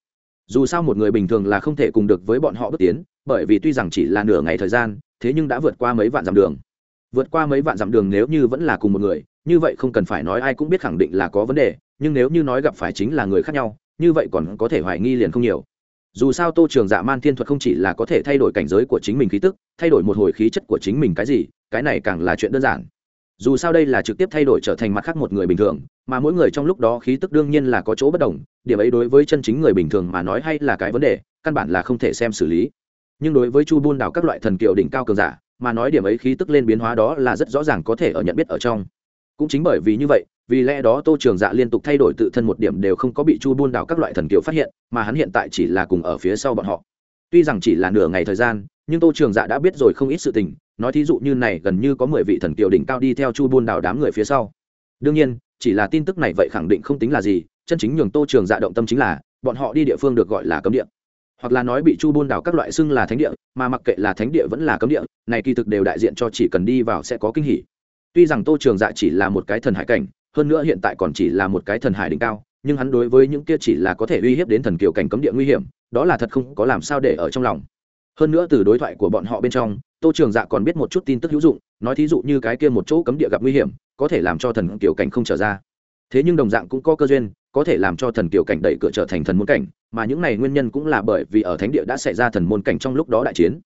[SPEAKER 1] Dù sao một người bình thường là không thể cùng được với bọn họ bước tiến, bởi vì tuy rằng chỉ là nửa ngày thời gian, thế nhưng đã vượt qua mấy vạn dặm đường. Vượt qua mấy vạn dặm đường nếu như vẫn là cùng một người, như vậy không cần phải nói ai cũng biết khẳng định là có vấn đề, nhưng nếu như nói gặp phải chính là người khác nhau, như vậy còn có thể hoài nghi liền không nhiều dù sao tô trường dạ man thiên thuật không chỉ là có thể thay đổi cảnh giới của chính mình khí tức, thay đổi một hồi khí chất của chính mình cái gì, cái này càng là chuyện đơn giản. Dù sao đây là trực tiếp thay đổi trở thành mặt khác một người bình thường, mà mỗi người trong lúc đó khí tức đương nhiên là có chỗ bất đồng, điểm ấy đối với chân chính người bình thường mà nói hay là cái vấn đề, căn bản là không thể xem xử lý. Nhưng đối với chu buôn đảo các loại thần kiều đỉnh cao cường giả, mà nói điểm ấy khí tức lên biến hóa đó là rất rõ ràng có thể ở nhận biết ở trong cũng chính bởi vì như vậy, vì lẽ đó tô trường dạ liên tục thay đổi tự thân một điểm đều không có bị chu buôn đảo các loại thần kiều phát hiện, mà hắn hiện tại chỉ là cùng ở phía sau bọn họ. Tuy rằng chỉ là nửa ngày thời gian, nhưng tô trường dạ đã biết rồi không ít sự tình, nói thí dụ như này gần như có mười vị thần kiều đỉnh cao đi theo chu buôn đảo đám người phía sau. Đương nhiên, chỉ là tin tức này vậy khẳng định không tính là gì, chân chính nhường tô trường dạ động tâm chính là, bọn họ đi địa phương được gọi là cấm địa. Hoặc là nói bị chu buôn đảo các loại xưng là thánh địa, mà mặc kệ là thánh địa vẫn là cấm địa, này kỳ thực đều đại diện cho chỉ cần đi vào sẽ có kinh hỉ tuy rằng tô trường dạ chỉ là một cái thần hải cảnh, hơn nữa hiện tại còn chỉ là một cái thần hải đỉnh cao, nhưng hắn đối với những kia chỉ là có thể uy hiếp đến thần kiều cảnh cấm địa nguy hiểm, đó là thật không có làm sao để ở trong lòng. Hơn nữa từ đối thoại của bọn họ bên trong, tô trường dạ còn biết một chút tin tức hữu dụng, nói thí dụ như cái kia một chỗ cấm địa gặp nguy hiểm, có thể làm cho thần kiều cảnh không trở ra. Thế nhưng đồng dạng cũng có cơ duyên, có thể làm cho thần kiều cảnh đẩy cửa trở thành thần môn cảnh, mà những này nguyên nhân cũng là bởi vì ở thánh địa đã xảy ra thần môn cảnh trong lúc đó đại chiến.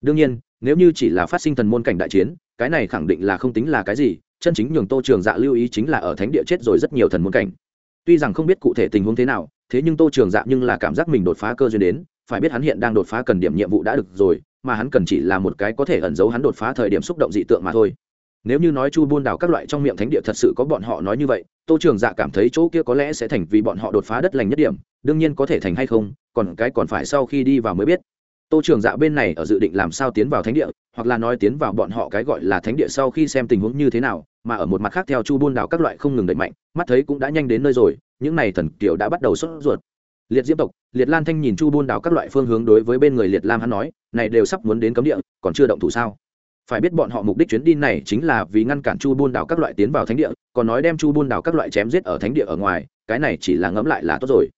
[SPEAKER 1] Đương nhiên nếu như chỉ là phát sinh thần môn cảnh đại chiến, cái này khẳng định là không tính là cái gì, chân chính nhường tô trường dạ lưu ý chính là ở thánh địa chết rồi rất nhiều thần môn cảnh. Tuy rằng không biết cụ thể tình huống thế nào, thế nhưng tô trường dạ nhưng là cảm giác mình đột phá cơ duyên đến, phải biết hắn hiện đang đột phá cần điểm nhiệm vụ đã được rồi, mà hắn cần chỉ là một cái có thể ẩn giấu hắn đột phá thời điểm xúc động dị tượng mà thôi. Nếu như nói chu buôn đào các loại trong miệng thánh địa thật sự có bọn họ nói như vậy, tô trường dạ cảm thấy chỗ kia có lẽ sẽ thành vì bọn họ đột phá đất lành nhất điểm, đương nhiên có thể thành hay không, còn cái còn phải sau khi đi vào mới biết tô trường dạ bên này ở dự định làm sao tiến vào thánh địa, hoặc là nói tiến vào bọn họ cái gọi là thánh địa sau khi xem tình huống như thế nào, mà ở một mặt khác theo chu buôn đảo các loại không ngừng đẩy mạnh, mắt thấy cũng đã nhanh đến nơi rồi, những này thần kiều đã bắt đầu sốt ruột. Liệt diễm tộc, liệt lan thanh nhìn chu buôn đảo các loại phương hướng đối với bên người liệt lam hắn nói, này đều sắp muốn đến cấm địa, còn chưa động thủ sao? Phải biết bọn họ mục đích chuyến đi này chính là vì ngăn cản chu buôn đảo các loại tiến vào thánh địa, còn nói đem chu buôn đảo các loại chém giết ở thánh địa ở ngoài, cái này chỉ là ngẫm lại là tốt rồi.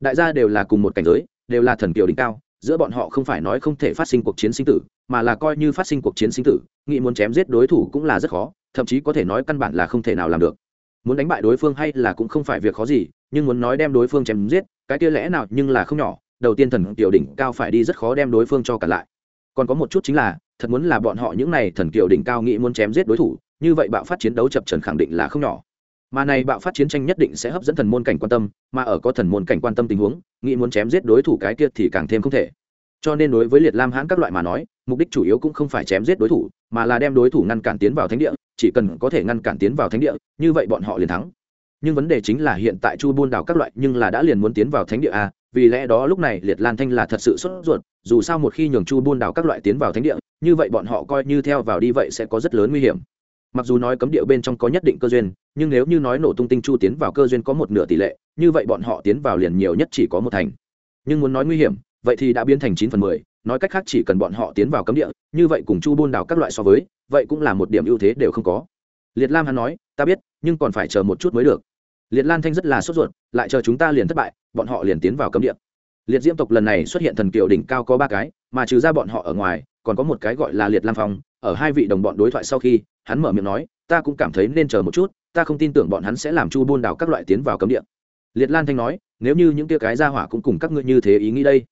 [SPEAKER 1] Đại gia đều là cùng một cảnh giới, đều là thần kiều đỉnh cao giữa bọn họ không phải nói không thể phát sinh cuộc chiến sinh tử, mà là coi như phát sinh cuộc chiến sinh tử, nghĩ muốn chém giết đối thủ cũng là rất khó, thậm chí có thể nói căn bản là không thể nào làm được. Muốn đánh bại đối phương hay là cũng không phải việc khó gì, nhưng muốn nói đem đối phương chém giết, cái kia lẽ nào nhưng là không nhỏ, đầu tiên thần tiểu đỉnh cao phải đi rất khó đem đối phương cho cả lại. Còn có một chút chính là, thật muốn là bọn họ những này thần kiều đỉnh cao nghĩ muốn chém giết đối thủ, như vậy bạo phát chiến đấu chập trần khẳng định là không nhỏ mà này bạo phát chiến tranh nhất định sẽ hấp dẫn thần môn cảnh quan tâm, mà ở có thần môn cảnh quan tâm tình huống, nghĩ muốn chém giết đối thủ cái kia thì càng thêm không thể. Cho nên đối với liệt lam hãn các loại mà nói, mục đích chủ yếu cũng không phải chém giết đối thủ, mà là đem đối thủ ngăn cản tiến vào thánh địa, chỉ cần có thể ngăn cản tiến vào thánh địa, như vậy bọn họ liền thắng. Nhưng vấn đề chính là hiện tại chu buôn đảo các loại nhưng là đã liền muốn tiến vào thánh địa a vì lẽ đó lúc này liệt lan thanh là thật sự sốt ruột, dù sao một khi nhường chu buôn đảo các loại tiến vào thánh địa, như vậy bọn họ coi như theo vào đi vậy sẽ có rất lớn nguy hiểm mặc dù nói cấm địa bên trong có nhất định cơ duyên, nhưng nếu như nói nổ tung tinh chu tiến vào cơ duyên có một nửa tỷ lệ, như vậy bọn họ tiến vào liền nhiều nhất chỉ có một thành. Nhưng muốn nói nguy hiểm, vậy thì đã biến thành chín phần mười, nói cách khác chỉ cần bọn họ tiến vào cấm địa, như vậy cùng chu buôn đảo các loại so với, vậy cũng là một điểm ưu thế đều không có. Liệt lam hắn nói, ta biết, nhưng còn phải chờ một chút mới được. Liệt lan thanh rất là sốt ruột, lại chờ chúng ta liền thất bại, bọn họ liền tiến vào cấm địa. Liệt diễm tộc lần này xuất hiện thần kiều đỉnh cao có ba cái, mà trừ ra bọn họ ở ngoài, còn có một cái gọi là liệt lam phong ở hai vị đồng bọn đối thoại sau khi, hắn mở miệng nói, ta cũng cảm thấy nên chờ một chút, ta không tin tưởng bọn hắn sẽ làm chu buôn đảo các loại tiến vào cấm địa. Liệt lan thanh nói, nếu như những kia cái ra hỏa cũng cùng các ngươi như thế ý nghĩ đây.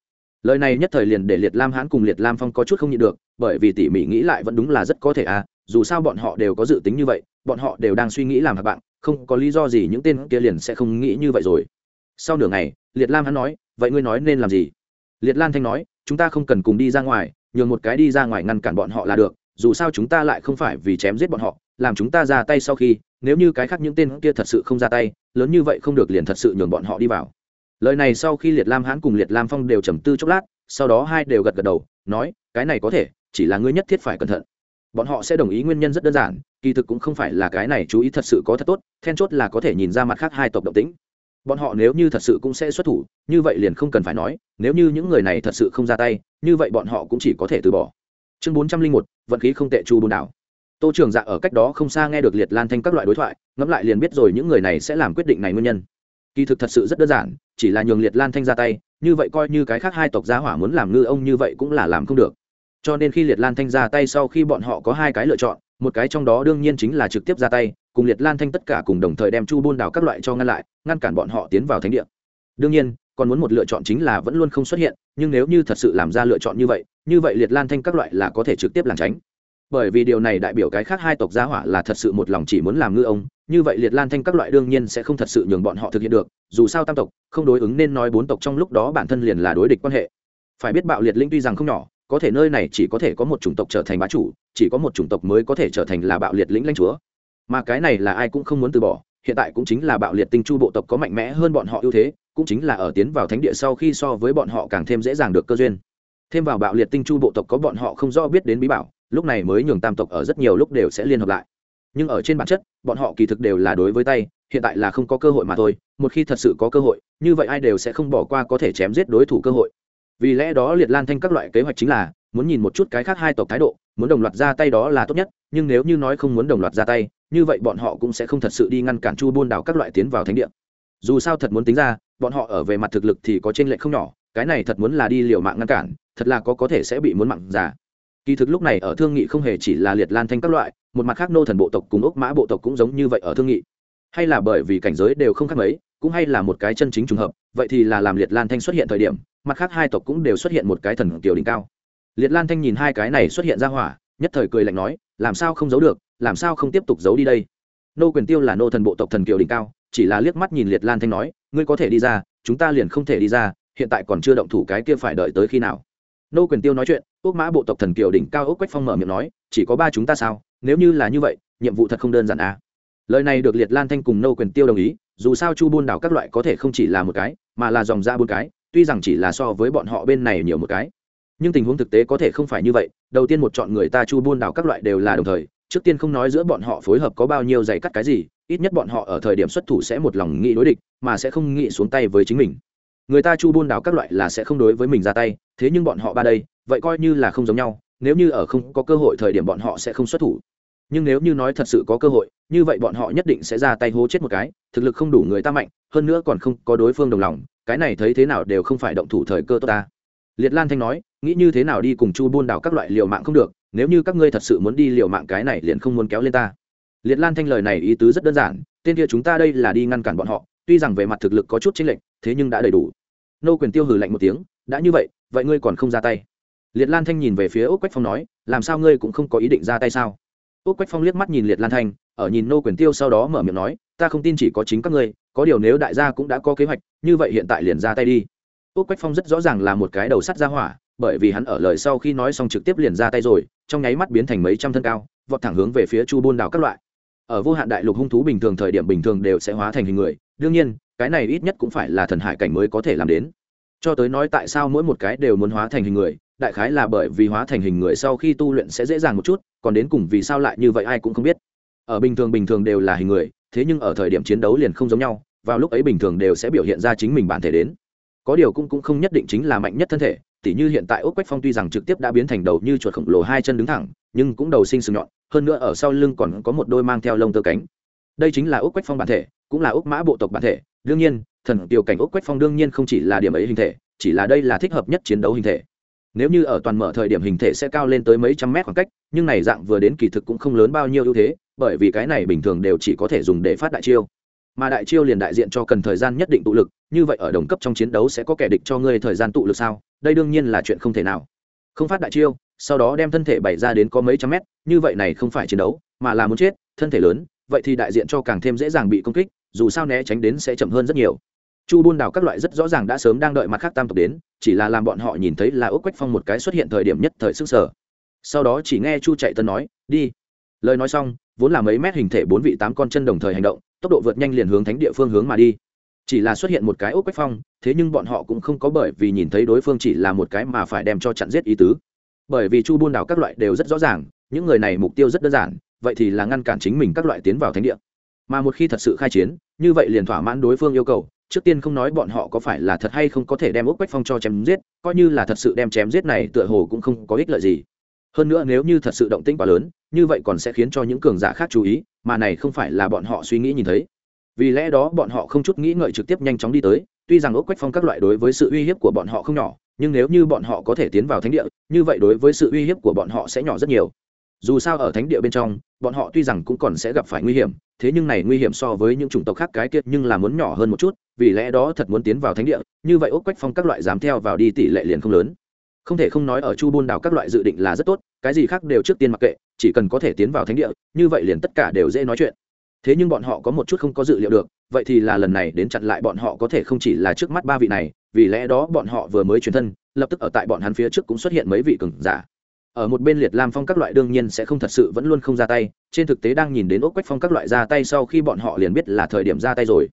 [SPEAKER 1] Lời này nhất thời liền để liệt lam hãn cùng liệt lam phong có chút không nhịn được, bởi vì tỉ mỉ nghĩ lại vẫn đúng là rất có thể à dù sao bọn họ đều có dự tính như vậy, bọn họ đều đang suy nghĩ làm hạt bạn, không có lý do gì những tên kia liền sẽ không nghĩ như vậy rồi. Sau nửa ngày, liệt lam hắn nói, vậy ngươi nói nên làm gì? Liệt lan thanh nói, chúng ta không cần cùng đi ra ngoài, nhường một cái đi ra ngoài ngăn cản bọn họ là được dù sao chúng ta lại không phải vì chém giết bọn họ, làm chúng ta ra tay sau khi, nếu như cái khác những tên kia thật sự không ra tay, lớn như vậy không được liền thật sự nhường bọn họ đi vào. Lời này sau khi liệt lam hãn cùng liệt lam phong đều trầm tư chốc lát, sau đó hai đều gật gật đầu, nói, cái này có thể, chỉ là ngươi nhất thiết phải cẩn thận. Bọn họ sẽ đồng ý nguyên nhân rất đơn giản, kỳ thực cũng không phải là cái này chú ý thật sự có thật tốt, then chốt là có thể nhìn ra mặt khác hai tộc động tĩnh. Bọn họ nếu như thật sự cũng sẽ xuất thủ, như vậy liền không cần phải nói, nếu như những người này thật sự không ra tay, như vậy bọn họ cũng chỉ có thể từ bỏ chương bốn trăm linh một, vận khí không tệ chu bồn đảo. Tô trường dạ ở cách đó không xa nghe được liệt lan thanh các loại đối thoại, ngẫm lại liền biết rồi những người này sẽ làm quyết định này nguyên nhân. Kỳ thực thật sự rất đơn giản, chỉ là nhường liệt lan thanh ra tay, như vậy coi như cái khác hai tộc gia hỏa muốn làm ngư ông như vậy cũng là làm không được. Cho nên khi liệt lan thanh ra tay sau khi bọn họ có hai cái lựa chọn, một cái trong đó đương nhiên chính là trực tiếp ra tay, cùng liệt lan thanh tất cả cùng đồng thời đem chu buôn đảo các loại cho ngăn lại, ngăn cản bọn họ tiến vào thánh địa. Đương nhiên, còn muốn một lựa chọn chính là vẫn luôn không xuất hiện, nhưng nếu như thật sự làm ra lựa chọn như vậy như vậy liệt lan thanh các loại là có thể trực tiếp làm tránh. Bởi vì điều này đại biểu cái khác hai tộc gia hỏa là thật sự một lòng chỉ muốn làm ngư ông, như vậy liệt lan thanh các loại đương nhiên sẽ không thật sự nhường bọn họ thực hiện được, dù sao tam tộc, không đối ứng nên nói bốn tộc trong lúc đó bản thân liền là đối địch quan hệ. Phải biết bạo liệt linh tuy rằng không nhỏ, có thể nơi này chỉ có thể có một chủng tộc trở thành bá chủ, chỉ có một chủng tộc mới có thể trở thành là bạo liệt lĩnh lãnh chúa. Mà cái này là ai cũng không muốn từ bỏ, hiện tại cũng chính là bạo liệt tinh chu bộ tộc có mạnh mẽ hơn bọn họ ưu thế, cũng chính là ở tiến vào thánh địa sau khi so với bọn họ càng thêm dễ dàng được cơ duyên thêm vào bạo liệt tinh chu bộ tộc có bọn họ không rõ biết đến bí bảo, lúc này mới nhường tam tộc ở rất nhiều lúc đều sẽ liên hợp lại. Nhưng ở trên bản chất, bọn họ kỳ thực đều là đối với tay, hiện tại là không có cơ hội mà thôi, một khi thật sự có cơ hội, như vậy ai đều sẽ không bỏ qua có thể chém giết đối thủ cơ hội. Vì lẽ đó liệt lan thanh các loại kế hoạch chính là, muốn nhìn một chút cái khác hai tộc thái độ, muốn đồng loạt ra tay đó là tốt nhất, nhưng nếu như nói không muốn đồng loạt ra tay, như vậy bọn họ cũng sẽ không thật sự đi ngăn cản chu buôn đảo các loại tiến vào thánh địa. Dù sao thật muốn tính ra, bọn họ ở về mặt thực lực thì có t r ê n lệch không nhỏ, cái này thật muốn là đi liều mạng ngăn cản thật là có có thể sẽ bị muốn mặn giả kỳ thực lúc này ở thương nghị không hề chỉ là liệt lan thanh các loại, một mặt khác nô thần bộ tộc cùng ốc mã bộ tộc cũng giống như vậy ở thương nghị. Hay là bởi vì cảnh giới đều không khác mấy, cũng hay là một cái chân chính trùng hợp, vậy thì là làm liệt lan thanh xuất hiện thời điểm, mặt khác hai tộc cũng đều xuất hiện một cái thần kiều đỉnh cao. Liệt lan thanh nhìn hai cái này xuất hiện ra hỏa, nhất thời cười lạnh nói, làm sao không giấu được, làm sao không tiếp tục giấu đi đây? Nô quyền tiêu là nô thần bộ tộc thần kiều đỉnh cao, chỉ là liếc mắt nhìn liệt lan thanh nói, ngươi có thể đi ra, chúng ta liền không thể đi ra, hiện tại còn chưa động thủ cái kia phải đợi tới khi nào? Nô quyền tiêu nói chuyện ốc mã bộ tộc thần kiều đỉnh cao ốc quách phong mở miệng nói, chỉ có ba chúng ta sao, nếu như là như vậy, nhiệm vụ thật không đơn giản à. Lời này được liệt lan thanh cùng nô quyền tiêu đồng ý, dù sao chu buôn đảo các loại có thể không chỉ là một cái, mà là dòng ra bốn cái, tuy rằng chỉ là so với bọn họ bên này nhiều một cái. Nhưng tình huống thực tế có thể không phải như vậy, đầu tiên một chọn người ta chu buôn đảo các loại đều là đồng thời, trước tiên không nói giữa bọn họ phối hợp có bao nhiêu giày cắt cái gì, ít nhất bọn họ ở thời điểm xuất thủ sẽ một lòng nghĩ đối địch, mà sẽ không nghĩ xuống tay với chính mình người ta chu buôn đảo các loại là sẽ không đối với mình ra tay, thế nhưng bọn họ ba đây, vậy coi như là không giống nhau, nếu như ở không có cơ hội thời điểm bọn họ sẽ không xuất thủ. Nhưng nếu như nói thật sự có cơ hội, như vậy bọn họ nhất định sẽ ra tay hố chết một cái, thực lực không đủ người ta mạnh, hơn nữa còn không có đối phương đồng lòng, cái này thấy thế nào đều không phải động thủ thời cơ tốt ta. Liệt lan thanh nói, nghĩ như thế nào đi cùng chu buôn đảo các loại liều mạng không được, nếu như các ngươi thật sự muốn đi liều mạng cái này liền không muốn kéo lên ta. Liệt lan thanh lời này ý tứ rất đơn giản, tên kia chúng ta đây là đi ngăn cản bọn họ, tuy rằng về mặt thực lực có chút chênh lệch, thế nhưng đã đầy đủ nô quyền tiêu hừ lạnh một tiếng, đã như vậy vậy ngươi còn không ra tay? Liệt lan thanh nhìn về phía ốc quách phong nói, làm sao ngươi cũng không có ý định ra tay sao? Ốc quách phong liếc mắt nhìn liệt lan thanh, ở nhìn nô quyền tiêu sau đó mở miệng nói, ta không tin chỉ có chính các ngươi, có điều nếu đại gia cũng đã có kế hoạch, như vậy hiện tại liền ra tay đi. Ốc quách phong rất rõ ràng là một cái đầu sắt ra hỏa, bởi vì hắn ở lời sau khi nói xong trực tiếp liền ra tay rồi, trong nháy mắt biến thành mấy trăm thân cao, vọt thẳng hướng về phía chu buôn đảo các loại. Ở vô hạn đại lục hung thú bình thường thời điểm bình thường đều sẽ hóa thành hình người, đương nhiên cái này ít nhất cũng phải là thần hải cảnh mới có thể làm đến. Cho tới nói tại sao mỗi một cái đều muốn hóa thành hình người, đại khái là bởi vì hóa thành hình người sau khi tu luyện sẽ dễ dàng một chút, còn đến cùng vì sao lại như vậy ai cũng không biết. Ở bình thường bình thường đều là hình người, thế nhưng ở thời điểm chiến đấu liền không giống nhau, vào lúc ấy bình thường đều sẽ biểu hiện ra chính mình bản thể đến. Có điều cũng cũng không nhất định chính là mạnh nhất thân thể, tỉ như hiện tại ốc quách phong tuy rằng trực tiếp đã biến thành đầu như chuột khổng lồ hai chân đứng thẳng, nhưng cũng đầu sinh sừng nhọn, hơn nữa ở sau lưng còn có một đôi mang theo lông tơ cánh đây chính là ốc quách phong bản thể, cũng là ốc mã bộ tộc bản thể. Đương nhiên, thần tiểu cảnh ốc quách phong đương nhiên không chỉ là điểm ấy hình thể, chỉ là đây là thích hợp nhất chiến đấu hình thể. Nếu như ở toàn mở thời điểm hình thể sẽ cao lên tới mấy trăm mét khoảng cách, nhưng này dạng vừa đến kỳ thực cũng không lớn bao nhiêu ưu thế, bởi vì cái này bình thường đều chỉ có thể dùng để phát đại chiêu. Mà đại chiêu liền đại diện cho cần thời gian nhất định tụ lực, như vậy ở đồng cấp trong chiến đấu sẽ có kẻ địch cho ngươi thời gian tụ lực sao? Đây đương nhiên là chuyện không thể nào. Không phát đại chiêu, sau đó đem thân thể bày ra đến có mấy trăm mét, như vậy này không phải chiến đấu, mà là muốn chết, thân thể lớn vậy thì đại diện cho càng thêm dễ dàng bị công kích, dù sao né tránh đến sẽ chậm hơn rất nhiều. Chu buôn đảo các loại rất rõ ràng đã sớm đang đợi mặt khác tam tộc đến, chỉ là làm bọn họ nhìn thấy là ước quách phong một cái xuất hiện thời điểm nhất thời sức sở sau đó chỉ nghe chu chạy tân nói, đi. Lời nói xong, vốn là mấy mét hình thể bốn vị tám con chân đồng thời hành động, tốc độ vượt nhanh liền hướng thánh địa phương hướng mà đi. Chỉ là xuất hiện một cái ốc quách phong, thế nhưng bọn họ cũng không có bởi vì nhìn thấy đối phương chỉ là một cái mà phải đem cho chặn giết ý tứ. Bởi vì chu buôn đảo các loại đều rất rõ ràng, những người này mục tiêu rất đơn giản vậy thì là ngăn cản chính mình các loại tiến vào thánh địa. Mà một khi thật sự khai chiến, như vậy liền thỏa mãn đối phương yêu cầu, trước tiên không nói bọn họ có phải là thật hay không có thể đem ốc quách phong cho chém giết, coi như là thật sự đem chém giết này tựa hồ cũng không có ích lợi gì. Hơn nữa nếu như thật sự động tĩnh quá lớn, như vậy còn sẽ khiến cho những cường giả khác chú ý, mà này không phải là bọn họ suy nghĩ nhìn thấy. Vì lẽ đó bọn họ không chút nghĩ ngợi trực tiếp nhanh chóng đi tới, tuy rằng ốc quách phong các loại đối với sự uy hiếp của bọn họ không nhỏ, nhưng nếu như bọn họ có thể tiến vào thánh địa, như vậy đối với sự uy hiếp của bọn họ sẽ nhỏ rất nhiều dù sao ở thánh địa bên trong, bọn họ tuy rằng cũng còn sẽ gặp phải nguy hiểm, thế nhưng này nguy hiểm so với những chủng tộc khác cái kiệt nhưng là muốn nhỏ hơn một chút, vì lẽ đó thật muốn tiến vào thánh địa, như vậy ốc quách phong các loại dám theo vào đi tỷ lệ liền không lớn. Không thể không nói ở chu buôn đảo các loại dự định là rất tốt, cái gì khác đều trước tiên mặc kệ, chỉ cần có thể tiến vào thánh địa, như vậy liền tất cả đều dễ nói chuyện. Thế nhưng bọn họ có một chút không có dự liệu được, vậy thì là lần này đến chặn lại bọn họ có thể không chỉ là trước mắt ba vị này, vì lẽ đó bọn họ vừa mới chuyển thân, lập tức ở tại bọn hắn phía trước cũng xuất hiện mấy vị cường giả ở một bên liệt lam phong các loại đương nhiên sẽ không thật sự vẫn luôn không ra tay, trên thực tế đang nhìn đến ốc quách phong các loại ra tay sau khi bọn họ liền biết là thời điểm ra tay rồi.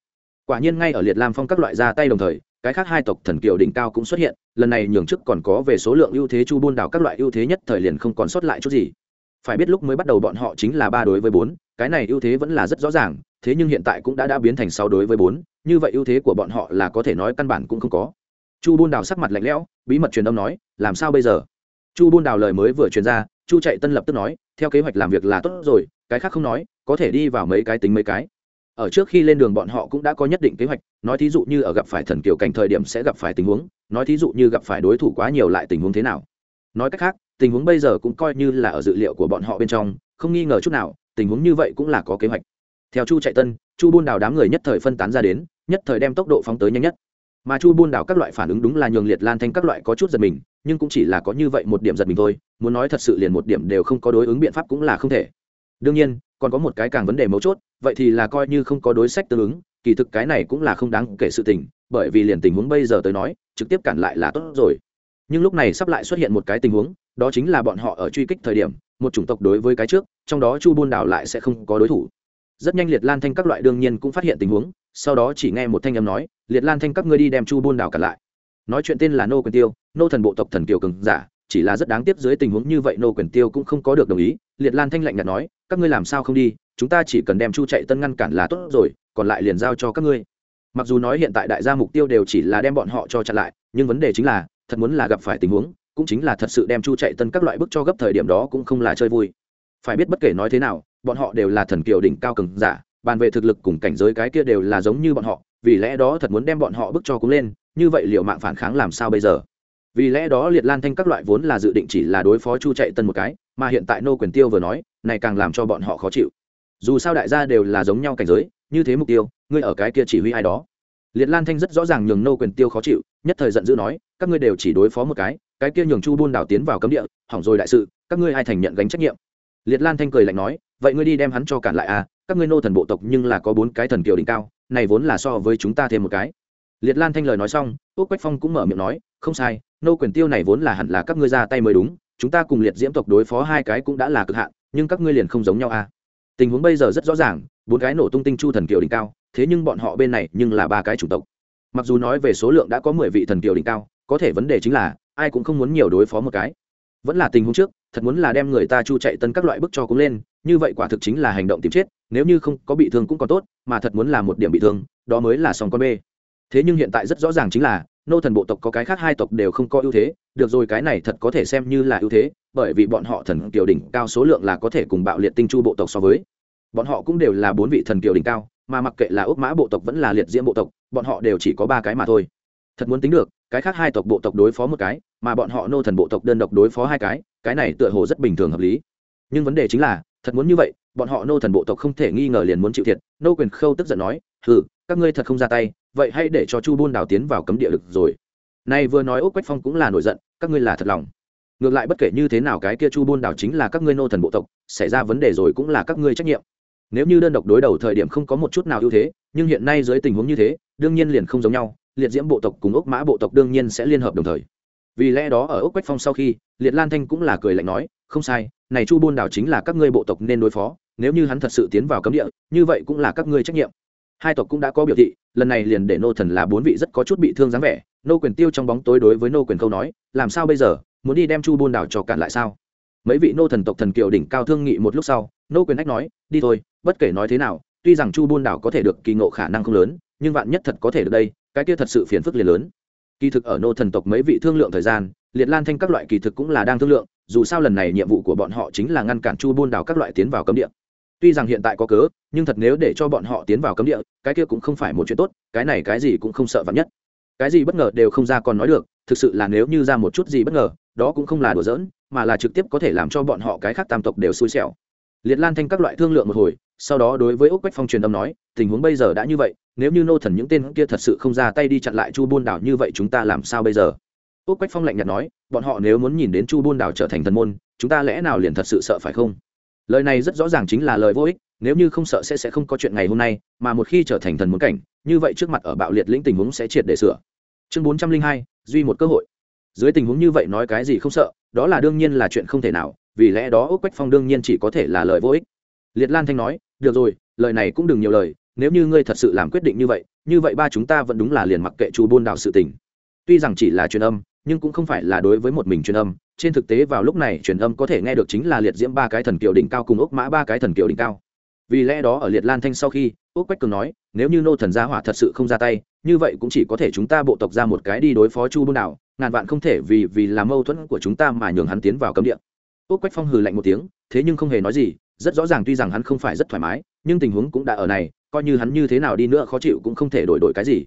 [SPEAKER 1] Quả nhiên ngay ở liệt lam phong các loại ra tay đồng thời, cái khác hai tộc thần kiều đỉnh cao cũng xuất hiện, lần này nhường chức còn có về số lượng ưu thế chu buôn đảo các loại ưu thế nhất thời liền không còn sót lại chút gì. Phải biết lúc mới bắt đầu bọn họ chính là ba đối với bốn, cái này ưu thế vẫn là rất rõ ràng, thế nhưng hiện tại cũng đã đã biến thành sáu đối với bốn, như vậy ưu thế của bọn họ là có thể nói căn bản cũng không có. Chu buôn đào sắc mặt lạnh lẽo, bí mật truyền âm nói, làm sao bây giờ? Chu buôn đào lời mới vừa truyền ra, chu chạy tân lập tức nói, theo kế hoạch làm việc là tốt rồi, cái khác không nói, có thể đi vào mấy cái tính mấy cái. Ở trước khi lên đường bọn họ cũng đã có nhất định kế hoạch, nói thí dụ như ở gặp phải thần kiều cảnh thời điểm sẽ gặp phải tình huống, nói thí dụ như gặp phải đối thủ quá nhiều lại tình huống thế nào. Nói cách khác, tình huống bây giờ cũng coi như là ở dự liệu của bọn họ bên trong, không nghi ngờ chút nào, tình huống như vậy cũng là có kế hoạch. Theo chu chạy tân, chu buôn đào đám người nhất thời phân tán ra đến, nhất thời đem tốc độ phóng tới nhanh nhất. Mà chu buôn đào các loại phản ứng đúng là nhường liệt lan thanh các loại có chút giật mình nhưng cũng chỉ là có như vậy một điểm giật mình thôi, muốn nói thật sự liền một điểm đều không có đối ứng biện pháp cũng là không thể. Đương nhiên, còn có một cái càng vấn đề mấu chốt, vậy thì là coi như không có đối sách tương ứng, kỳ thực cái này cũng là không đáng kể sự tình, bởi vì liền tình huống bây giờ tới nói, trực tiếp cản lại là tốt rồi. Nhưng lúc này sắp lại xuất hiện một cái tình huống, đó chính là bọn họ ở truy kích thời điểm, một chủng tộc đối với cái trước, trong đó chu buôn đảo lại sẽ không có đối thủ. Rất nhanh liệt lan thanh các loại đương nhiên cũng phát hiện tình huống, sau đó chỉ nghe một thanh âm nói, liệt lan thanh các ngươi đi đem chu buôn đảo cản lại nói chuyện tên là nô quyền tiêu, nô thần bộ tộc thần kiều cường giả, chỉ là rất đáng tiếc dưới tình huống như vậy nô quyền tiêu cũng không có được đồng ý. Liệt lan thanh lạnh nhạt nói, các ngươi làm sao không đi? Chúng ta chỉ cần đem chu chạy tân ngăn cản là tốt rồi, còn lại liền giao cho các ngươi. Mặc dù nói hiện tại đại gia mục tiêu đều chỉ là đem bọn họ cho chặn lại, nhưng vấn đề chính là, thật muốn là gặp phải tình huống, cũng chính là thật sự đem chu chạy tân các loại bức cho gấp thời điểm đó cũng không là chơi vui. Phải biết bất kể nói thế nào, bọn họ đều là thần kiều đỉnh cao cường giả, bàn về thực lực cùng cảnh giới cái kia đều là giống như bọn họ, vì lẽ đó thật muốn đem bọn họ bức cho cũng lên như vậy liệu mạng phản kháng làm sao bây giờ? Vì lẽ đó liệt lan thanh các loại vốn là dự định chỉ là đối phó chu chạy tân một cái, mà hiện tại nô quyền tiêu vừa nói, này càng làm cho bọn họ khó chịu. Dù sao đại gia đều là giống nhau cảnh giới, như thế mục tiêu, ngươi ở cái kia chỉ huy ai đó. Liệt lan thanh rất rõ ràng nhường nô quyền tiêu khó chịu, nhất thời giận dữ nói, các ngươi đều chỉ đối phó một cái cái kia nhường chu buôn đảo tiến vào cấm địa, hỏng rồi đại sự, các ngươi ai thành nhận gánh trách nhiệm? Liệt lan thanh cười lạnh nói, vậy ngươi đi đem hắn cho cản lại à các ngươi nô thần bộ tộc nhưng là có bốn cái thần kiều đỉnh cao, này vốn là so với chúng ta thêm một cái liệt lan thanh lời nói xong ốc quách phong cũng mở miệng nói, không sai, nô quyền tiêu này vốn là hẳn là các ngươi ra tay mới đúng, chúng ta cùng liệt diễm tộc đối phó hai cái cũng đã là cực hạn, nhưng các ngươi liền không giống nhau à. Tình huống bây giờ rất rõ ràng, bốn cái nổ tung tinh chu thần kiều đỉnh cao, thế nhưng bọn họ bên này nhưng là ba cái chủng tộc. Mặc dù nói về số lượng đã có mười vị thần kiều đỉnh cao, có thể vấn đề chính là, ai cũng không muốn nhiều đối phó một cái. Vẫn là tình huống trước, thật muốn là đem người ta chu chạy tân các loại bức cho cũng lên, như vậy quả thực chính là hành động tìm chết, nếu như không có bị thương cũng còn tốt, mà thật muốn là một điểm bị thương, đó mới là sòng con bê thế nhưng hiện tại rất rõ ràng chính là, nô thần bộ tộc có cái khác hai tộc đều không có ưu thế, được rồi cái này thật có thể xem như là ưu thế, bởi vì bọn họ thần kiều đỉnh cao số lượng là có thể cùng bạo liệt tinh chu bộ tộc so với. Bọn họ cũng đều là bốn vị thần kiều đỉnh cao, mà mặc kệ là ốc mã bộ tộc vẫn là liệt diễm bộ tộc, bọn họ đều chỉ có ba cái mà thôi. Thật muốn tính được, cái khác hai tộc bộ tộc đối phó một cái, mà bọn họ nô thần bộ tộc đơn độc đối phó hai cái cái này tựa hồ rất bình thường hợp lý. Nhưng vấn đề chính là, thật muốn như vậy, bọn họ nô thần bộ tộc không thể nghi ngờ liền muốn chịu thiệt, nô quyền khâu tức giận nói, hừ, các ngươi thật không ra tay vậy hãy để cho chu buôn đào tiến vào cấm địa lực rồi. Nay vừa nói ốc quách phong cũng là nổi giận, các ngươi là thật lòng. Ngược lại bất kể như thế nào cái kia chu buôn đào chính là các ngươi nô thần bộ tộc, xảy ra vấn đề rồi cũng là các ngươi trách nhiệm. Nếu như đơn độc đối đầu thời điểm không có một chút nào ưu thế, nhưng hiện nay dưới tình huống như thế, đương nhiên liền không giống nhau, liệt diễm bộ tộc cùng ốc mã bộ tộc đương nhiên sẽ liên hợp đồng thời. Vì lẽ đó ở ốc quách phong sau khi, liệt lan thanh cũng là cười lạnh nói, không sai, này chu buôn đảo chính là các ngươi bộ tộc nên đối phó, nếu như hắn thật sự tiến vào cấm địa, như vậy cũng là các ngươi trách nhiệm hai tộc cũng đã có biểu thị, lần này liền để nô thần là bốn vị rất có chút bị thương dáng vẻ. Nô quyền tiêu trong bóng tối đối với nô quyền câu nói, làm sao bây giờ? Muốn đi đem chu buôn đảo cho cản lại sao? Mấy vị nô thần tộc thần kiều đỉnh cao thương nghị một lúc sau, nô quyền ách nói, đi thôi, bất kể nói thế nào, tuy rằng chu buôn đảo có thể được kỳ ngộ khả năng không lớn, nhưng vạn nhất thật có thể được đây, cái kia thật sự phiền phức liền lớn. Kỳ thực ở nô thần tộc mấy vị thương lượng thời gian, liệt lan thanh các loại kỳ thực cũng là đang thương lượng, dù sao lần này nhiệm vụ của bọn họ chính là ngăn cản chu buôn đảo các loại tiến vào cấm địa tuy rằng hiện tại có cớ, nhưng thật nếu để cho bọn họ tiến vào cấm địa, cái kia cũng không phải một chuyện tốt, cái này cái gì cũng không sợ vắn nhất. Cái gì bất ngờ đều không ra còn nói được, thực sự là nếu như ra một chút gì bất ngờ, đó cũng không là đùa giỡn, mà là trực tiếp có thể làm cho bọn họ cái khác tam tộc đều xui xẻo. Liệt lan thanh các loại thương lượng một hồi, sau đó đối với ốc quách phong truyền âm nói, tình huống bây giờ đã như vậy, nếu như nô thần những tên kia thật sự không ra tay đi chặn lại chu buôn đảo như vậy chúng ta làm sao bây giờ? Ốc quách phong lạnh nhạt nói, bọn họ nếu muốn nhìn đến chu buôn đảo trở thành thần môn, chúng ta lẽ nào liền thật sự sợ phải không? Lời này rất rõ ràng chính là lời vô ích, nếu như không sợ sẽ sẽ không có chuyện ngày hôm nay, mà một khi trở thành thần muốn cảnh, như vậy trước mặt ở bạo liệt lĩnh tình huống sẽ triệt để sửa. Chương bốn trăm linh hai, duy một cơ hội. Dưới tình huống như vậy nói cái gì không sợ, đó là đương nhiên là chuyện không thể nào, vì lẽ đó ốc quách phong đương nhiên chỉ có thể là lời vô ích. Liệt lan thanh nói, được rồi, lời này cũng đừng nhiều lời, nếu như ngươi thật sự làm quyết định như vậy như vậy ba chúng ta vẫn đúng là liền mặc kệ chu buôn đảo sự tình. Tuy rằng chỉ là truyền âm, nhưng cũng không phải là đối với một mình truyền âm trên thực tế vào lúc này truyền âm có thể nghe được chính là liệt diễm ba cái thần kiều đỉnh cao cùng ốc mã ba cái thần kiều đỉnh cao. Vì lẽ đó ở liệt lan thanh sau khi, ốc quách cường nói, nếu như nô thần gia hỏa thật sự không ra tay, như vậy cũng chỉ có thể chúng ta bộ tộc ra một cái đi đối phó chu buôn đảo, ngàn vạn không thể vì vì là mâu thuẫn của chúng ta mà nhường hắn tiến vào cấm địa. Ốc quách phong hừ lạnh một tiếng, thế nhưng không hề nói gì, rất rõ ràng tuy rằng hắn không phải rất thoải mái, nhưng tình huống cũng đã ở này, coi như hắn như thế nào đi nữa khó chịu cũng không thể đổi đổi cái gì.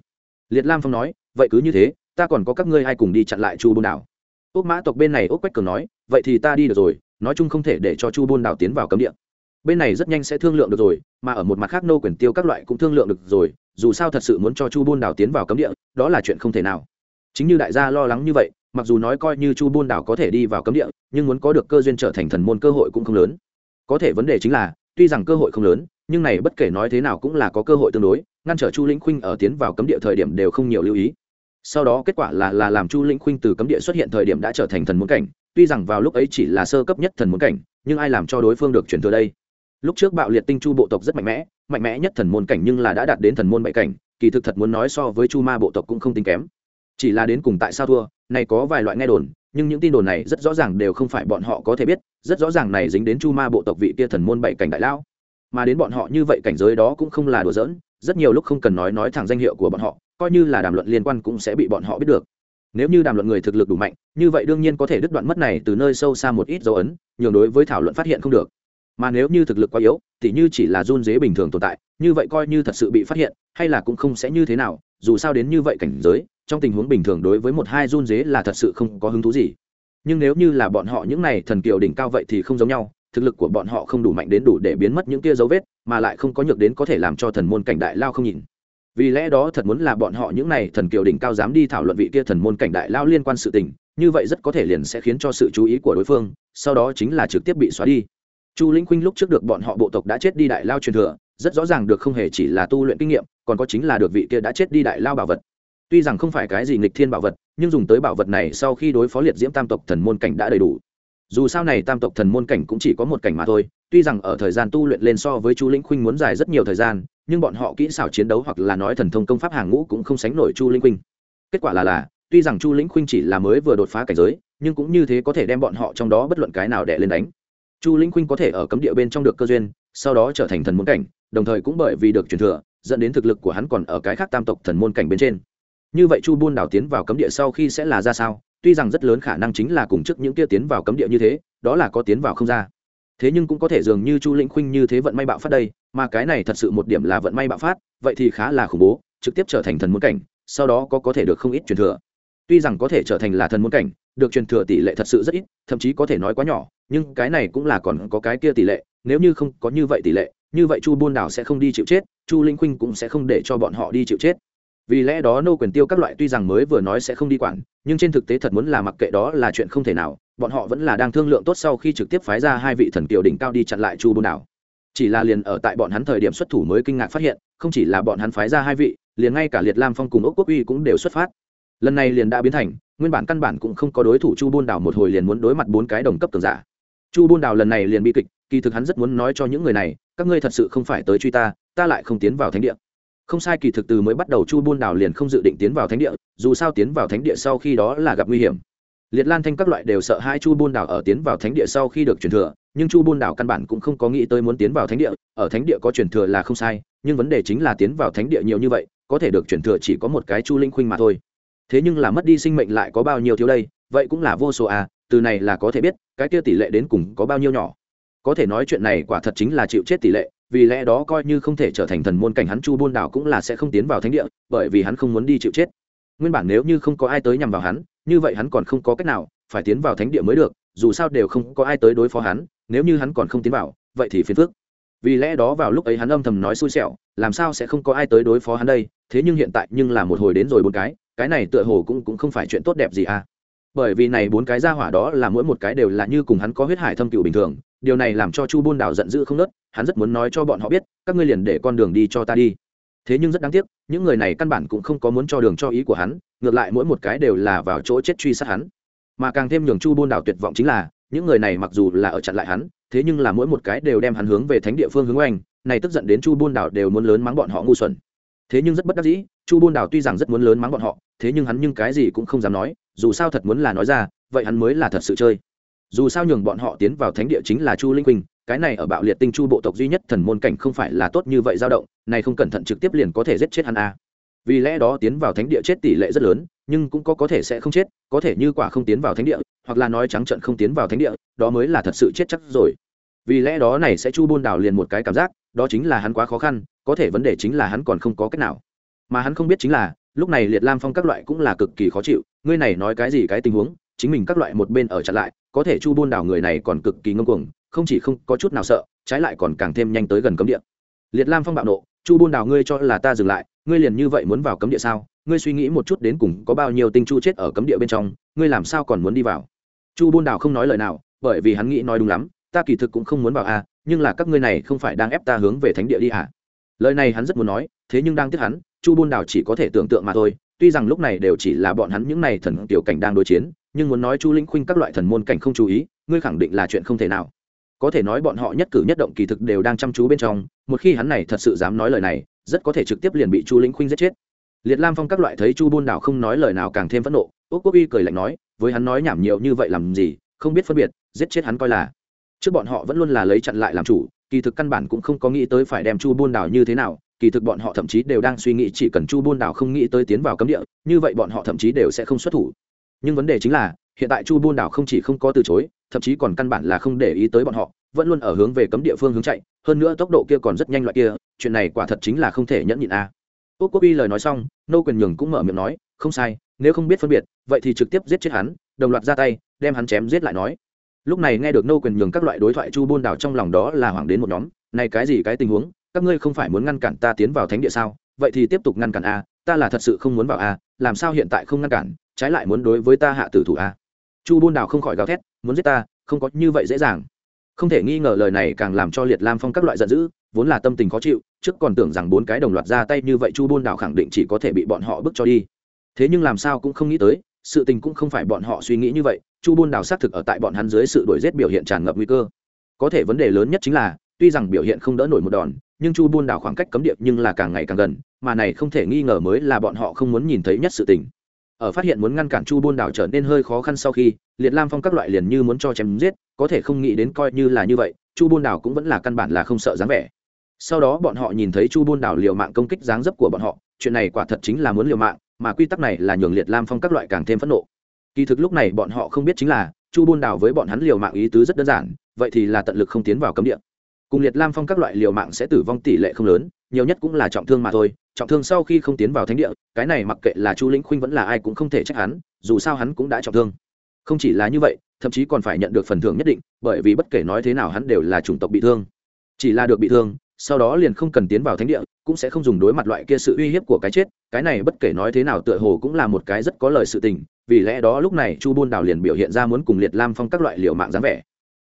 [SPEAKER 1] Liệt lam phong nói, vậy cứ như thế, ta còn có các ngươi ai cùng đi chặn lại chu buôn đảo? Ốc mã tộc bên này ốc quách cường nói, vậy thì ta đi được rồi, nói chung không thể để cho chu bôn đảo tiến vào cấm địa. Bên này rất nhanh sẽ thương lượng được rồi, mà ở một mặt khác nô quyền tiêu các loại cũng thương lượng được rồi, dù sao thật sự muốn cho chu bôn đảo tiến vào cấm địa, đó là chuyện không thể nào. Chính như đại gia lo lắng như vậy, mặc dù nói coi như chu bôn đảo có thể đi vào cấm địa, nhưng muốn có được cơ duyên trở thành thần môn cơ hội cũng không lớn. Có thể vấn đề chính là, tuy rằng cơ hội không lớn, nhưng này bất kể nói thế nào cũng là có cơ hội tương đối, ngăn trở chu lĩnh khuynh ở tiến vào cấm địa thời điểm đều không nhiều lưu ý sau đó kết quả là là làm chu lĩnh khuynh từ cấm địa xuất hiện thời điểm đã trở thành thần muốn cảnh. Tuy rằng vào lúc ấy chỉ là sơ cấp nhất thần muốn cảnh, nhưng ai làm cho đối phương được chuyển thừa đây? Lúc trước bạo liệt tinh chu bộ tộc rất mạnh mẽ mạnh mẽ nhất thần môn cảnh nhưng là đã đạt đến thần môn bảy cảnh, kỳ thực thật muốn nói so với chu ma bộ tộc cũng không tính kém. Chỉ là đến cùng tại sao thua, này có vài loại nghe đồn, nhưng những tin đồn này rất rõ ràng đều không phải bọn họ có thể biết, rất rõ ràng này dính đến chu ma bộ tộc vị kia thần môn bảy cảnh đại lão. Mà đến bọn họ như vậy cảnh giới đó cũng không là đùa giỡn, rất nhiều lúc không cần nói nói thẳng danh hiệu của bọn họ coi như là đàm luận liên quan cũng sẽ bị bọn họ biết được. Nếu như đàm luận người thực lực đủ mạnh, như vậy đương nhiên có thể đứt đoạn mất này từ nơi sâu xa một ít dấu ấn, nhường đối với thảo luận phát hiện không được. Mà nếu như thực lực quá yếu thì như chỉ là run dế bình thường tồn tại, như vậy coi như thật sự bị phát hiện, hay là cũng không sẽ như thế nào, dù sao đến như vậy cảnh giới, trong tình huống bình thường đối với một hai run dế là thật sự không có hứng thú gì. Nhưng nếu như là bọn họ những này thần kiều đỉnh cao vậy thì không giống nhau, thực lực của bọn họ không đủ mạnh đến đủ để biến mất những kia dấu vết, mà lại không có nhược đến có thể làm cho thần môn cảnh đại lao không nhìn vì lẽ đó thật muốn là bọn họ những này thần kiều đỉnh cao dám đi thảo luận vị kia thần môn cảnh đại lao liên quan sự tình, như vậy rất có thể liền sẽ khiến cho sự chú ý của đối phương, sau đó chính là trực tiếp bị xóa đi. Chu linh khuynh lúc trước được bọn họ bộ tộc đã chết đi đại lao truyền thừa, rất rõ ràng được không hề chỉ là tu luyện kinh nghiệm, còn có chính là được vị kia đã chết đi đại lao bảo vật. Tuy rằng không phải cái gì nghịch thiên bảo vật, nhưng dùng tới bảo vật này sau khi đối phó liệt diễm tam tộc thần môn cảnh đã đầy đủ. Dù sao này tam tộc thần môn cảnh cũng chỉ có một cảnh mà thôi, tuy rằng ở thời gian tu luyện lên so với chu linh khuynh muốn dài rất nhiều thời gian nhưng bọn họ kỹ xảo chiến đấu hoặc là nói thần thông công pháp hàng ngũ cũng không sánh nổi chu linh khuynh. Kết quả là là, tuy rằng chu linh khuynh chỉ là mới vừa đột phá cảnh giới, nhưng cũng như thế có thể đem bọn họ trong đó bất luận cái nào đè lên đánh. Chu linh khuynh có thể ở cấm địa bên trong được cơ duyên, sau đó trở thành thần môn cảnh, đồng thời cũng bởi vì được truyền thừa, dẫn đến thực lực của hắn còn ở cái khác tam tộc thần môn cảnh bên trên. Như vậy chu buôn đảo tiến vào cấm địa sau khi sẽ là ra sao? Tuy rằng rất lớn khả năng chính là cùng trước những kia tiến vào cấm địa như thế, đó là có tiến vào không ra thế nhưng cũng có thể dường như chu lĩnh khuynh như thế vận may bạo phát đây, mà cái này thật sự một điểm là vận may bạo phát, vậy thì khá là khủng bố, trực tiếp trở thành thần muốn cảnh, sau đó có có thể được không ít truyền thừa. Tuy rằng có thể trở thành là thần muốn cảnh, được truyền thừa tỷ lệ thật sự rất ít, thậm chí có thể nói quá nhỏ, nhưng cái này cũng là còn có cái kia tỷ lệ, nếu như không có như vậy tỷ lệ, như vậy chu buôn đảo sẽ không đi chịu chết, chu linh khuynh cũng sẽ không để cho bọn họ đi chịu chết. Vì lẽ đó nô quyền tiêu các loại tuy rằng mới vừa nói sẽ không đi quản, nhưng trên thực tế thật muốn là mặc kệ đó là chuyện không thể nào bọn họ vẫn là đang thương lượng tốt sau khi trực tiếp phái ra hai vị thần kiều đỉnh cao đi chặn lại chu buôn đảo. Chỉ là liền ở tại bọn hắn thời điểm xuất thủ mới kinh ngạc phát hiện, không chỉ là bọn hắn phái ra hai vị, liền ngay cả liệt lam phong cùng ốc quốc uy cũng đều xuất phát. Lần này liền đã biến thành, nguyên bản căn bản cũng không có đối thủ chu bôn đảo một hồi liền muốn đối mặt bốn cái đồng cấp cường giả. Chu bôn đảo lần này liền bi kịch, kỳ thực hắn rất muốn nói cho những người này, các ngươi thật sự không phải tới truy ta ta lại không tiến vào thánh địa. Không sai kỳ thực từ mới bắt đầu chu bôn đảo liền không dự định tiến vào thánh địa, dù sao tiến vào thánh địa sau khi đó là gặp nguy hiểm liệt lan thanh các loại đều sợ hai chu buôn đảo ở tiến vào thánh địa sau khi được truyền thừa, nhưng chu buôn đảo căn bản cũng không có nghĩ tới muốn tiến vào thánh địa, ở thánh địa có truyền thừa là không sai, nhưng vấn đề chính là tiến vào thánh địa nhiều như vậy, có thể được truyền thừa chỉ có một cái chu linh khuynh mà thôi. Thế nhưng là mất đi sinh mệnh lại có bao nhiêu thiếu đây, vậy cũng là vô số à từ này là có thể biết, cái kia tỷ lệ đến cùng có bao nhiêu nhỏ. Có thể nói chuyện này quả thật chính là chịu chết tỷ lệ, vì lẽ đó coi như không thể trở thành thần môn cảnh hắn chu buôn đảo cũng là sẽ không tiến vào thánh địa, bởi vì hắn không muốn đi chịu chết. Nguyên bản nếu như không có ai tới nhằm vào hắn như vậy hắn còn không có cách nào, phải tiến vào thánh địa mới được, dù sao đều không có ai tới đối phó hắn, nếu như hắn còn không tiến vào, vậy thì phiền phức. Vì lẽ đó vào lúc ấy hắn âm thầm nói xui xẻo, làm sao sẽ không có ai tới đối phó hắn đây, thế nhưng hiện tại nhưng là một hồi đến rồi bốn cái cái này tựa hồ cũng cũng không phải chuyện tốt đẹp gì à. Bởi vì này bốn cái ra hỏa đó là mỗi một cái đều là như cùng hắn có huyết hải thâm cựu bình thường, điều này làm cho chu buôn đảo giận dữ không nớt hắn rất muốn nói cho bọn họ biết, các ngươi liền để con đường đi cho ta đi thế nhưng rất đáng tiếc, những người này căn bản cũng không có muốn cho đường cho ý của hắn, ngược lại mỗi một cái đều là vào chỗ chết truy sát hắn. Mà càng thêm nhường chu buôn đảo tuyệt vọng chính là, những người này mặc dù là ở chặn lại hắn, thế nhưng là mỗi một cái đều đem hắn hướng về thánh địa phương hướng oanh, này tức giận đến chu buôn đảo đều muốn lớn mắng bọn họ ngu xuẩn. Thế nhưng rất bất đắc dĩ, chu buôn đảo tuy rằng rất muốn lớn mắng bọn họ, thế nhưng hắn nhưng cái gì cũng không dám nói, dù sao thật muốn là nói ra, vậy hắn mới là thật sự chơi dù sao nhường bọn họ tiến vào thánh địa chính là chu linh quỳnh, cái này ở bạo liệt tinh chu bộ tộc duy nhất thần môn cảnh không phải là tốt như vậy dao động, này không cẩn thận trực tiếp liền có thể giết chết hắn a vì lẽ đó tiến vào thánh địa chết tỷ lệ rất lớn, nhưng cũng có có thể sẽ không chết, có thể như quả không tiến vào thánh địa, hoặc là nói trắng trận không tiến vào thánh địa, đó mới là thật sự chết chắc rồi. Vì lẽ đó này sẽ chu bôn đảo liền một cái cảm giác, đó chính là hắn quá khó khăn, có thể vấn đề chính là hắn còn không có cách nào. Mà hắn không biết chính là, lúc này liệt lam phong các loại cũng là cực kỳ khó chịu, ngươi này nói cái gì cái tình huống chính mình các loại một bên ở chặn lại, có thể chu buôn đảo người này còn cực kỳ ngông cuồng, không chỉ không có chút nào sợ, trái lại còn càng thêm nhanh tới gần cấm địa. Liệt lam phong bạo nộ, chu buôn đảo ngươi cho là ta dừng lại, ngươi liền như vậy muốn vào cấm địa sao? Ngươi suy nghĩ một chút đến cùng có bao nhiêu tinh chu chết ở cấm địa bên trong, ngươi làm sao còn muốn đi vào? Chu buôn đảo không nói lời nào, bởi vì hắn nghĩ nói đúng lắm, ta kỳ thực cũng không muốn vào a nhưng là các ngươi này không phải đang ép ta hướng về thánh địa đi à? Lời này hắn rất muốn nói, thế nhưng đang tiếc hắn, chu buôn đảo chỉ có thể tưởng tượng mà thôi, tuy rằng lúc này đều chỉ là bọn hắn những này thần tiểu cảnh đang đối chiến nhưng muốn nói chu linh khuynh các loại thần môn cảnh không chú ý, ngươi khẳng định là chuyện không thể nào. Có thể nói bọn họ nhất cử nhất động kỳ thực đều đang chăm chú bên trong, một khi hắn này thật sự dám nói lời này, rất có thể trực tiếp liền bị chu linh khuynh giết chết. Liệt lam phong các loại thấy chu buôn đảo không nói lời nào càng thêm phẫn nộ ốc quốc uy cười lạnh nói, với hắn nói nhảm nhiều như vậy làm gì, không biết phân biệt, giết chết hắn coi là. Trước bọn họ vẫn luôn là lấy chặn lại làm chủ, kỳ thực căn bản cũng không có nghĩ tới phải đem chu buôn đảo như thế nào, kỳ thực bọn họ thậm chí đều đang suy nghĩ chỉ cần chu buôn đảo không nghĩ tới tiến vào cấm địa, như vậy bọn họ thậm chí đều sẽ không xuất thủ nhưng vấn đề chính là, hiện tại chu buôn đảo không chỉ không có từ chối, thậm chí còn căn bản là không để ý tới bọn họ, vẫn luôn ở hướng về cấm địa phương hướng chạy, hơn nữa tốc độ kia còn rất nhanh loại kia, chuyện này quả thật chính là không thể nhẫn nhịn a. À. ốc quốc uy lời nói xong, nô quyền nhường cũng mở miệng nói, không sai, nếu không biết phân biệt, vậy thì trực tiếp giết chết hắn. Đồng loạt ra tay, đem hắn chém giết lại nói. Lúc này nghe được nô quyền nhường các loại đối thoại chu buôn đảo trong lòng đó là hoảng đến một nhóm, này cái gì cái tình huống, các ngươi không phải muốn ngăn cản ta tiến vào thánh địa sao? Vậy thì tiếp tục ngăn cản a, ta là thật sự không muốn vào a, làm sao hiện tại không ngăn cản? Trái lại muốn đối với ta hạ tử thủ a chu buôn Đào không khỏi gào thét, muốn giết ta, không có như vậy dễ dàng. Không thể nghi ngờ lời này càng làm cho liệt lam phong các loại giận dữ, vốn là tâm tình khó chịu, trước còn tưởng rằng bốn cái đồng loạt ra tay như vậy chu buôn Đào khẳng định chỉ có thể bị bọn họ bước cho đi. Thế nhưng làm sao cũng không nghĩ tới, sự tình cũng không phải bọn họ suy nghĩ như vậy, chu buôn Đào xác thực ở tại bọn hắn dưới sự đổi rét biểu hiện tràn ngập nguy cơ. Có thể vấn đề lớn nhất chính là, tuy rằng biểu hiện không đỡ nổi một đòn, nhưng chu buôn Đào khoảng cách cấm điệp nhưng là càng ngày càng gần, mà này không thể nghi ngờ mới là bọn họ không muốn nhìn thấy nhất sự tình ở phát hiện muốn ngăn cản chu buôn đảo trở nên hơi khó khăn sau khi, liệt lam phong các loại liền như muốn cho chém giết, có thể không nghĩ đến coi như là như vậy, chu buôn đảo cũng vẫn là căn bản là không sợ dáng vẻ. Sau đó bọn họ nhìn thấy chu buôn đảo liều mạng công kích dáng dấp của bọn họ, chuyện này quả thật chính là muốn liều mạng, mà quy tắc này là nhường liệt lam phong các loại càng thêm phẫn nộ. Kỳ thực lúc này bọn họ không biết chính là, chu buôn đảo với bọn hắn liều mạng ý tứ rất đơn giản, vậy thì là tận lực không tiến vào cấm địa. Cùng liệt lam phong các loại liều mạng sẽ tử vong tỷ lệ không lớn nhiều nhất cũng là trọng thương mà thôi, trọng thương sau khi không tiến vào thánh địa, cái này mặc kệ là chu lĩnh khuynh vẫn là ai cũng không thể trách hắn, dù sao hắn cũng đã trọng thương. Không chỉ là như vậy, thậm chí còn phải nhận được phần thưởng nhất định, bởi vì bất kể nói thế nào hắn đều là chủng tộc bị thương. Chỉ là được bị thương, sau đó liền không cần tiến vào thánh địa, cũng sẽ không dùng đối mặt loại kia sự uy hiếp của cái chết, cái này bất kể nói thế nào tựa hồ cũng là một cái rất có lời sự tình, vì lẽ đó lúc này chu buôn đào liền biểu hiện ra muốn cùng liệt lam phong các loại liệu mạng dáng vẻ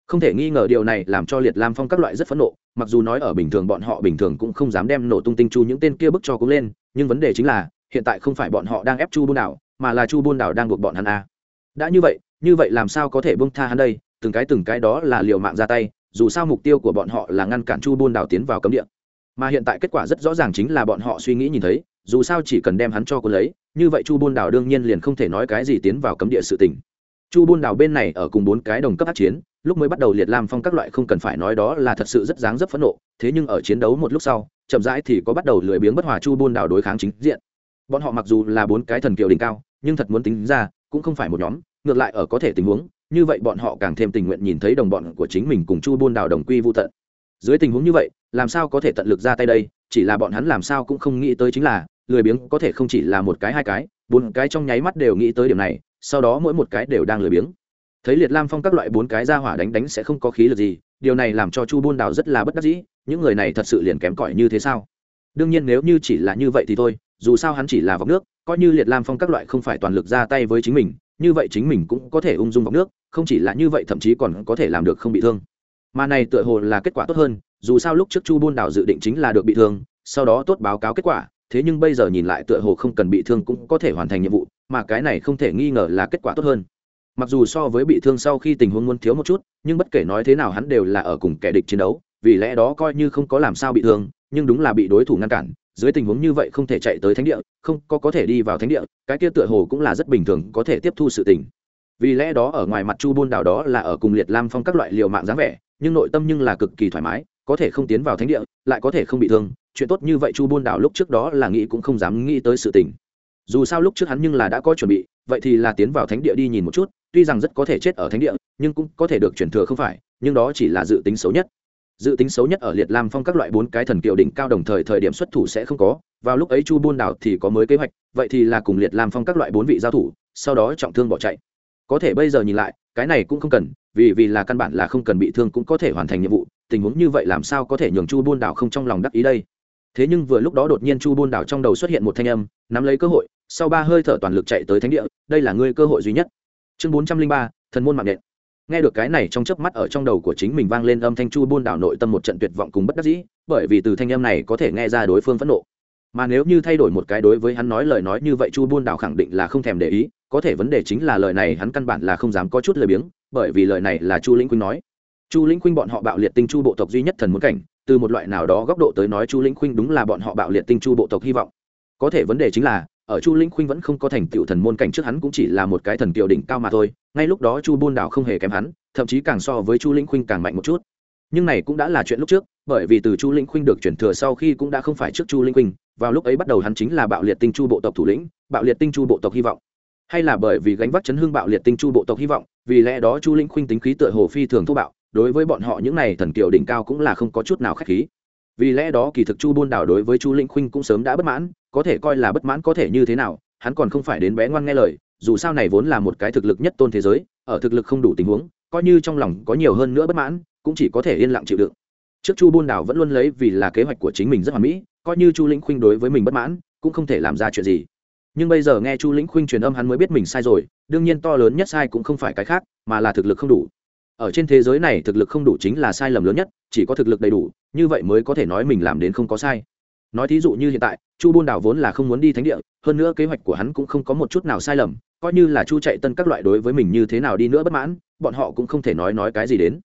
[SPEAKER 1] không thể nghi ngờ điều này làm cho liệt lam phong các loại rất phẫn nộ, mặc dù nói ở bình thường bọn họ bình thường cũng không dám đem nổ tung tinh chu những tên kia bức cho cũng lên, nhưng vấn đề chính là, hiện tại không phải bọn họ đang ép chu buôn đảo, mà là chu buôn đảo đang buộc bọn hắn a. Đã như vậy như vậy làm sao có thể bông tha hắn đây? Từng cái từng cái đó là liều mạng ra tay, dù sao mục tiêu của bọn họ là ngăn cản chu buôn đảo tiến vào cấm địa. Mà hiện tại kết quả rất rõ ràng chính là bọn họ suy nghĩ nhìn thấy, dù sao chỉ cần đem hắn cho cô lấy, như vậy chu buôn đảo đương nhiên liền không thể nói cái gì tiến vào cấm địa sự tình chu buôn đảo bên này ở cùng bốn cái đồng cấp át chiến, lúc mới bắt đầu liệt lam phong các loại không cần phải nói đó là thật sự rất dáng dấp phẫn nộ, thế nhưng ở chiến đấu một lúc sau, chậm rãi thì có bắt đầu lười biếng bất hòa chu buôn đảo đối kháng chính diện. Bọn họ mặc dù là bốn cái thần kiều đỉnh cao, nhưng thật muốn tính ra, cũng không phải một nhóm, ngược lại ở có thể tình huống, như vậy bọn họ càng thêm tình nguyện nhìn thấy đồng bọn của chính mình cùng chu buôn đảo đồng quy vô tận. Dưới tình huống như vậy, làm sao có thể tận lực ra tay đây, chỉ là bọn hắn làm sao cũng không nghĩ tới chính là, lười biếng có thể không chỉ là một cái hai cái bốn cái trong nháy mắt đều nghĩ tới điểm này, sau đó mỗi một cái đều đang lười biếng. Thấy liệt lam phong các loại bốn cái ra hỏa đánh đánh sẽ không có khí lực gì, điều này làm cho chu buôn đào rất là bất đắc dĩ, những người này thật sự liền kém cỏi như thế sao? Đương nhiên nếu như chỉ là như vậy thì thôi, dù sao hắn chỉ là vọc nước, coi như liệt lam phong các loại không phải toàn lực ra tay với chính mình, như vậy chính mình cũng có thể ung dung vọc nước, không chỉ là như vậy thậm chí còn có thể làm được không bị thương. Mà này tựa hồ là kết quả tốt hơn, dù sao lúc trước chu buôn đảo dự định chính là được bị thương, sau đó tốt báo cáo kết quả thế nhưng bây giờ nhìn lại tựa hồ không cần bị thương cũng có thể hoàn thành nhiệm vụ, mà cái này không thể nghi ngờ là kết quả tốt hơn. Mặc dù so với bị thương sau khi tình huống muốn thiếu một chút, nhưng bất kể nói thế nào hắn đều là ở cùng kẻ địch chiến đấu, vì lẽ đó coi như không có làm sao bị thương, nhưng đúng là bị đối thủ ngăn cản, dưới tình huống như vậy không thể chạy tới thánh địa, không có có thể đi vào thánh địa, cái kia tựa hồ cũng là rất bình thường, có thể tiếp thu sự tình. Vì lẽ đó ở ngoài mặt chu buôn đảo đó là ở cùng liệt lam phong các loại liều mạng dáng vẻ, nhưng nội tâm nhưng là cực kỳ thoải mái, có thể không tiến vào thánh địa, lại có thể không bị thương chuyện tốt như vậy chu buôn đảo lúc trước đó là nghĩ cũng không dám nghĩ tới sự tình. Dù sao lúc trước hắn nhưng là đã có chuẩn bị, vậy thì là tiến vào thánh địa đi nhìn một chút, tuy rằng rất có thể chết ở thánh địa, nhưng cũng có thể được chuyển thừa không phải, nhưng đó chỉ là dự tính xấu nhất. Dự tính xấu nhất ở liệt lam phong các loại bốn cái thần kiều đỉnh cao đồng thời thời điểm xuất thủ sẽ không có, vào lúc ấy chu buôn đảo thì có mới kế hoạch, vậy thì là cùng liệt lam phong các loại bốn vị giao thủ, sau đó trọng thương bỏ chạy. Có thể bây giờ nhìn lại, cái này cũng không cần, vì vì là căn bản là không cần bị thương cũng có thể hoàn thành nhiệm vụ, tình huống như vậy làm sao có thể nhường chu buôn đảo không trong lòng đắc ý đây? Thế nhưng vừa lúc đó đột nhiên chu buôn đảo trong đầu xuất hiện một thanh âm, nắm lấy cơ hội, sau ba hơi thở toàn lực chạy tới thánh địa, đây là ngươi cơ hội duy nhất. Chương bốn trăm linh ba, thần môn mạng nện. Nghe được cái này trong chớp mắt ở trong đầu của chính mình vang lên âm thanh chu buôn đảo nội tâm một trận tuyệt vọng cùng bất đắc dĩ, bởi vì từ thanh âm này có thể nghe ra đối phương phẫn nộ. Mà nếu như thay đổi một cái đối với hắn nói lời nói như vậy chu buôn đảo khẳng định là không thèm để ý, có thể vấn đề chính là lời này hắn căn bản là không dám có chút lời biếng, bởi vì lời này là chu lĩnh quynh nói. Chu lĩnh quynh bọn họ bạo liệt tinh chu bộ tộc duy nhất thần muốn cảnh từ một loại nào đó góc độ tới nói chu lĩnh khuynh đúng là bọn họ bạo liệt tinh chu bộ tộc hy vọng. Có thể vấn đề chính là, ở chu lĩnh khuynh vẫn không có thành tựu thần môn cảnh trước hắn cũng chỉ là một cái thần kiều đỉnh cao mà thôi, ngay lúc đó chu buôn đảo không hề kém hắn, thậm chí càng so với chu lĩnh khuynh càng mạnh một chút. Nhưng này cũng đã là chuyện lúc trước, bởi vì từ chu lĩnh khuynh được chuyển thừa sau khi cũng đã không phải trước chu lĩnh khuynh, vào lúc ấy bắt đầu hắn chính là bạo liệt tinh chu bộ tộc thủ lĩnh, bạo liệt tinh chu bộ tộc hy vọng. Hay là bởi vì gánh vác chấn hương bạo liệt tinh chu bộ tộc hy vọng, vì lẽ đó chu lĩnh khuynh tính khí tựa hồ phi thường thô bạo đối với bọn họ những này thần kiều đỉnh cao cũng là không có chút nào khách khí. Vì lẽ đó kỳ thực chu buôn đảo đối với chu Linh khuynh cũng sớm đã bất mãn, có thể coi là bất mãn có thể như thế nào, hắn còn không phải đến bé ngoan nghe lời, dù sao này vốn là một cái thực lực nhất tôn thế giới, ở thực lực không đủ tình huống, coi như trong lòng có nhiều hơn nữa bất mãn, cũng chỉ có thể yên lặng chịu đựng. Trước chu buôn đảo vẫn luôn lấy vì là kế hoạch của chính mình rất hoàn mỹ, coi như chu Linh khuynh đối với mình bất mãn, cũng không thể làm ra chuyện gì. Nhưng bây giờ nghe chu Linh khuynh truyền âm hắn mới biết mình sai rồi, đương nhiên to lớn nhất sai cũng không phải cái khác, mà là thực lực không đủ ở trên thế giới này thực lực không đủ chính là sai lầm lớn nhất, chỉ có thực lực đầy đủ, như vậy mới có thể nói mình làm đến không có sai. Nói thí dụ như hiện tại, chu buôn đảo vốn là không muốn đi thánh địa, hơn nữa kế hoạch của hắn cũng không có một chút nào sai lầm, coi như là chu chạy tân các loại đối với mình như thế nào đi nữa bất mãn, bọn họ cũng không thể nói nói cái gì đến.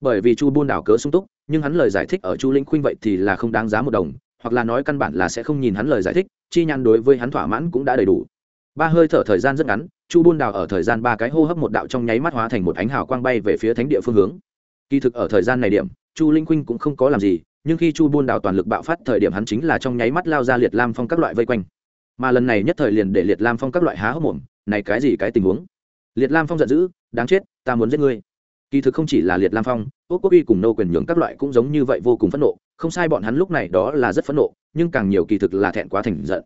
[SPEAKER 1] Bởi vì chu buôn đảo cớ sung túc, nhưng hắn lời giải thích ở chu Linh khuynh vậy thì là không đáng giá một đồng, hoặc là nói căn bản là sẽ không nhìn hắn lời giải thích, chi nhăn đối với hắn thỏa mãn cũng đã đầy đủ. Ba hơi thở thời gian rất ngắn chu buôn đào ở thời gian ba cái hô hấp một đạo trong nháy mắt hóa thành một ánh hào quang bay về phía thánh địa phương hướng. Kỳ thực ở thời gian này điểm, chu linh khuynh cũng không có làm gì, nhưng khi chu buôn đào toàn lực bạo phát thời điểm hắn chính là trong nháy mắt lao ra liệt lam phong các loại vây quanh. Mà lần này nhất thời liền để liệt lam phong các loại há hốc mồm, này cái gì cái tình huống? Liệt lam phong giận dữ, đáng chết, ta muốn giết ngươi. Kỳ thực không chỉ là liệt lam phong ốc quốc uy cùng nô quyền nhường các loại cũng giống như vậy vô cùng phẫn nộ, không sai bọn hắn lúc này đó là rất phẫn nộ, nhưng càng nhiều kỳ thực là thẹn quá thành giận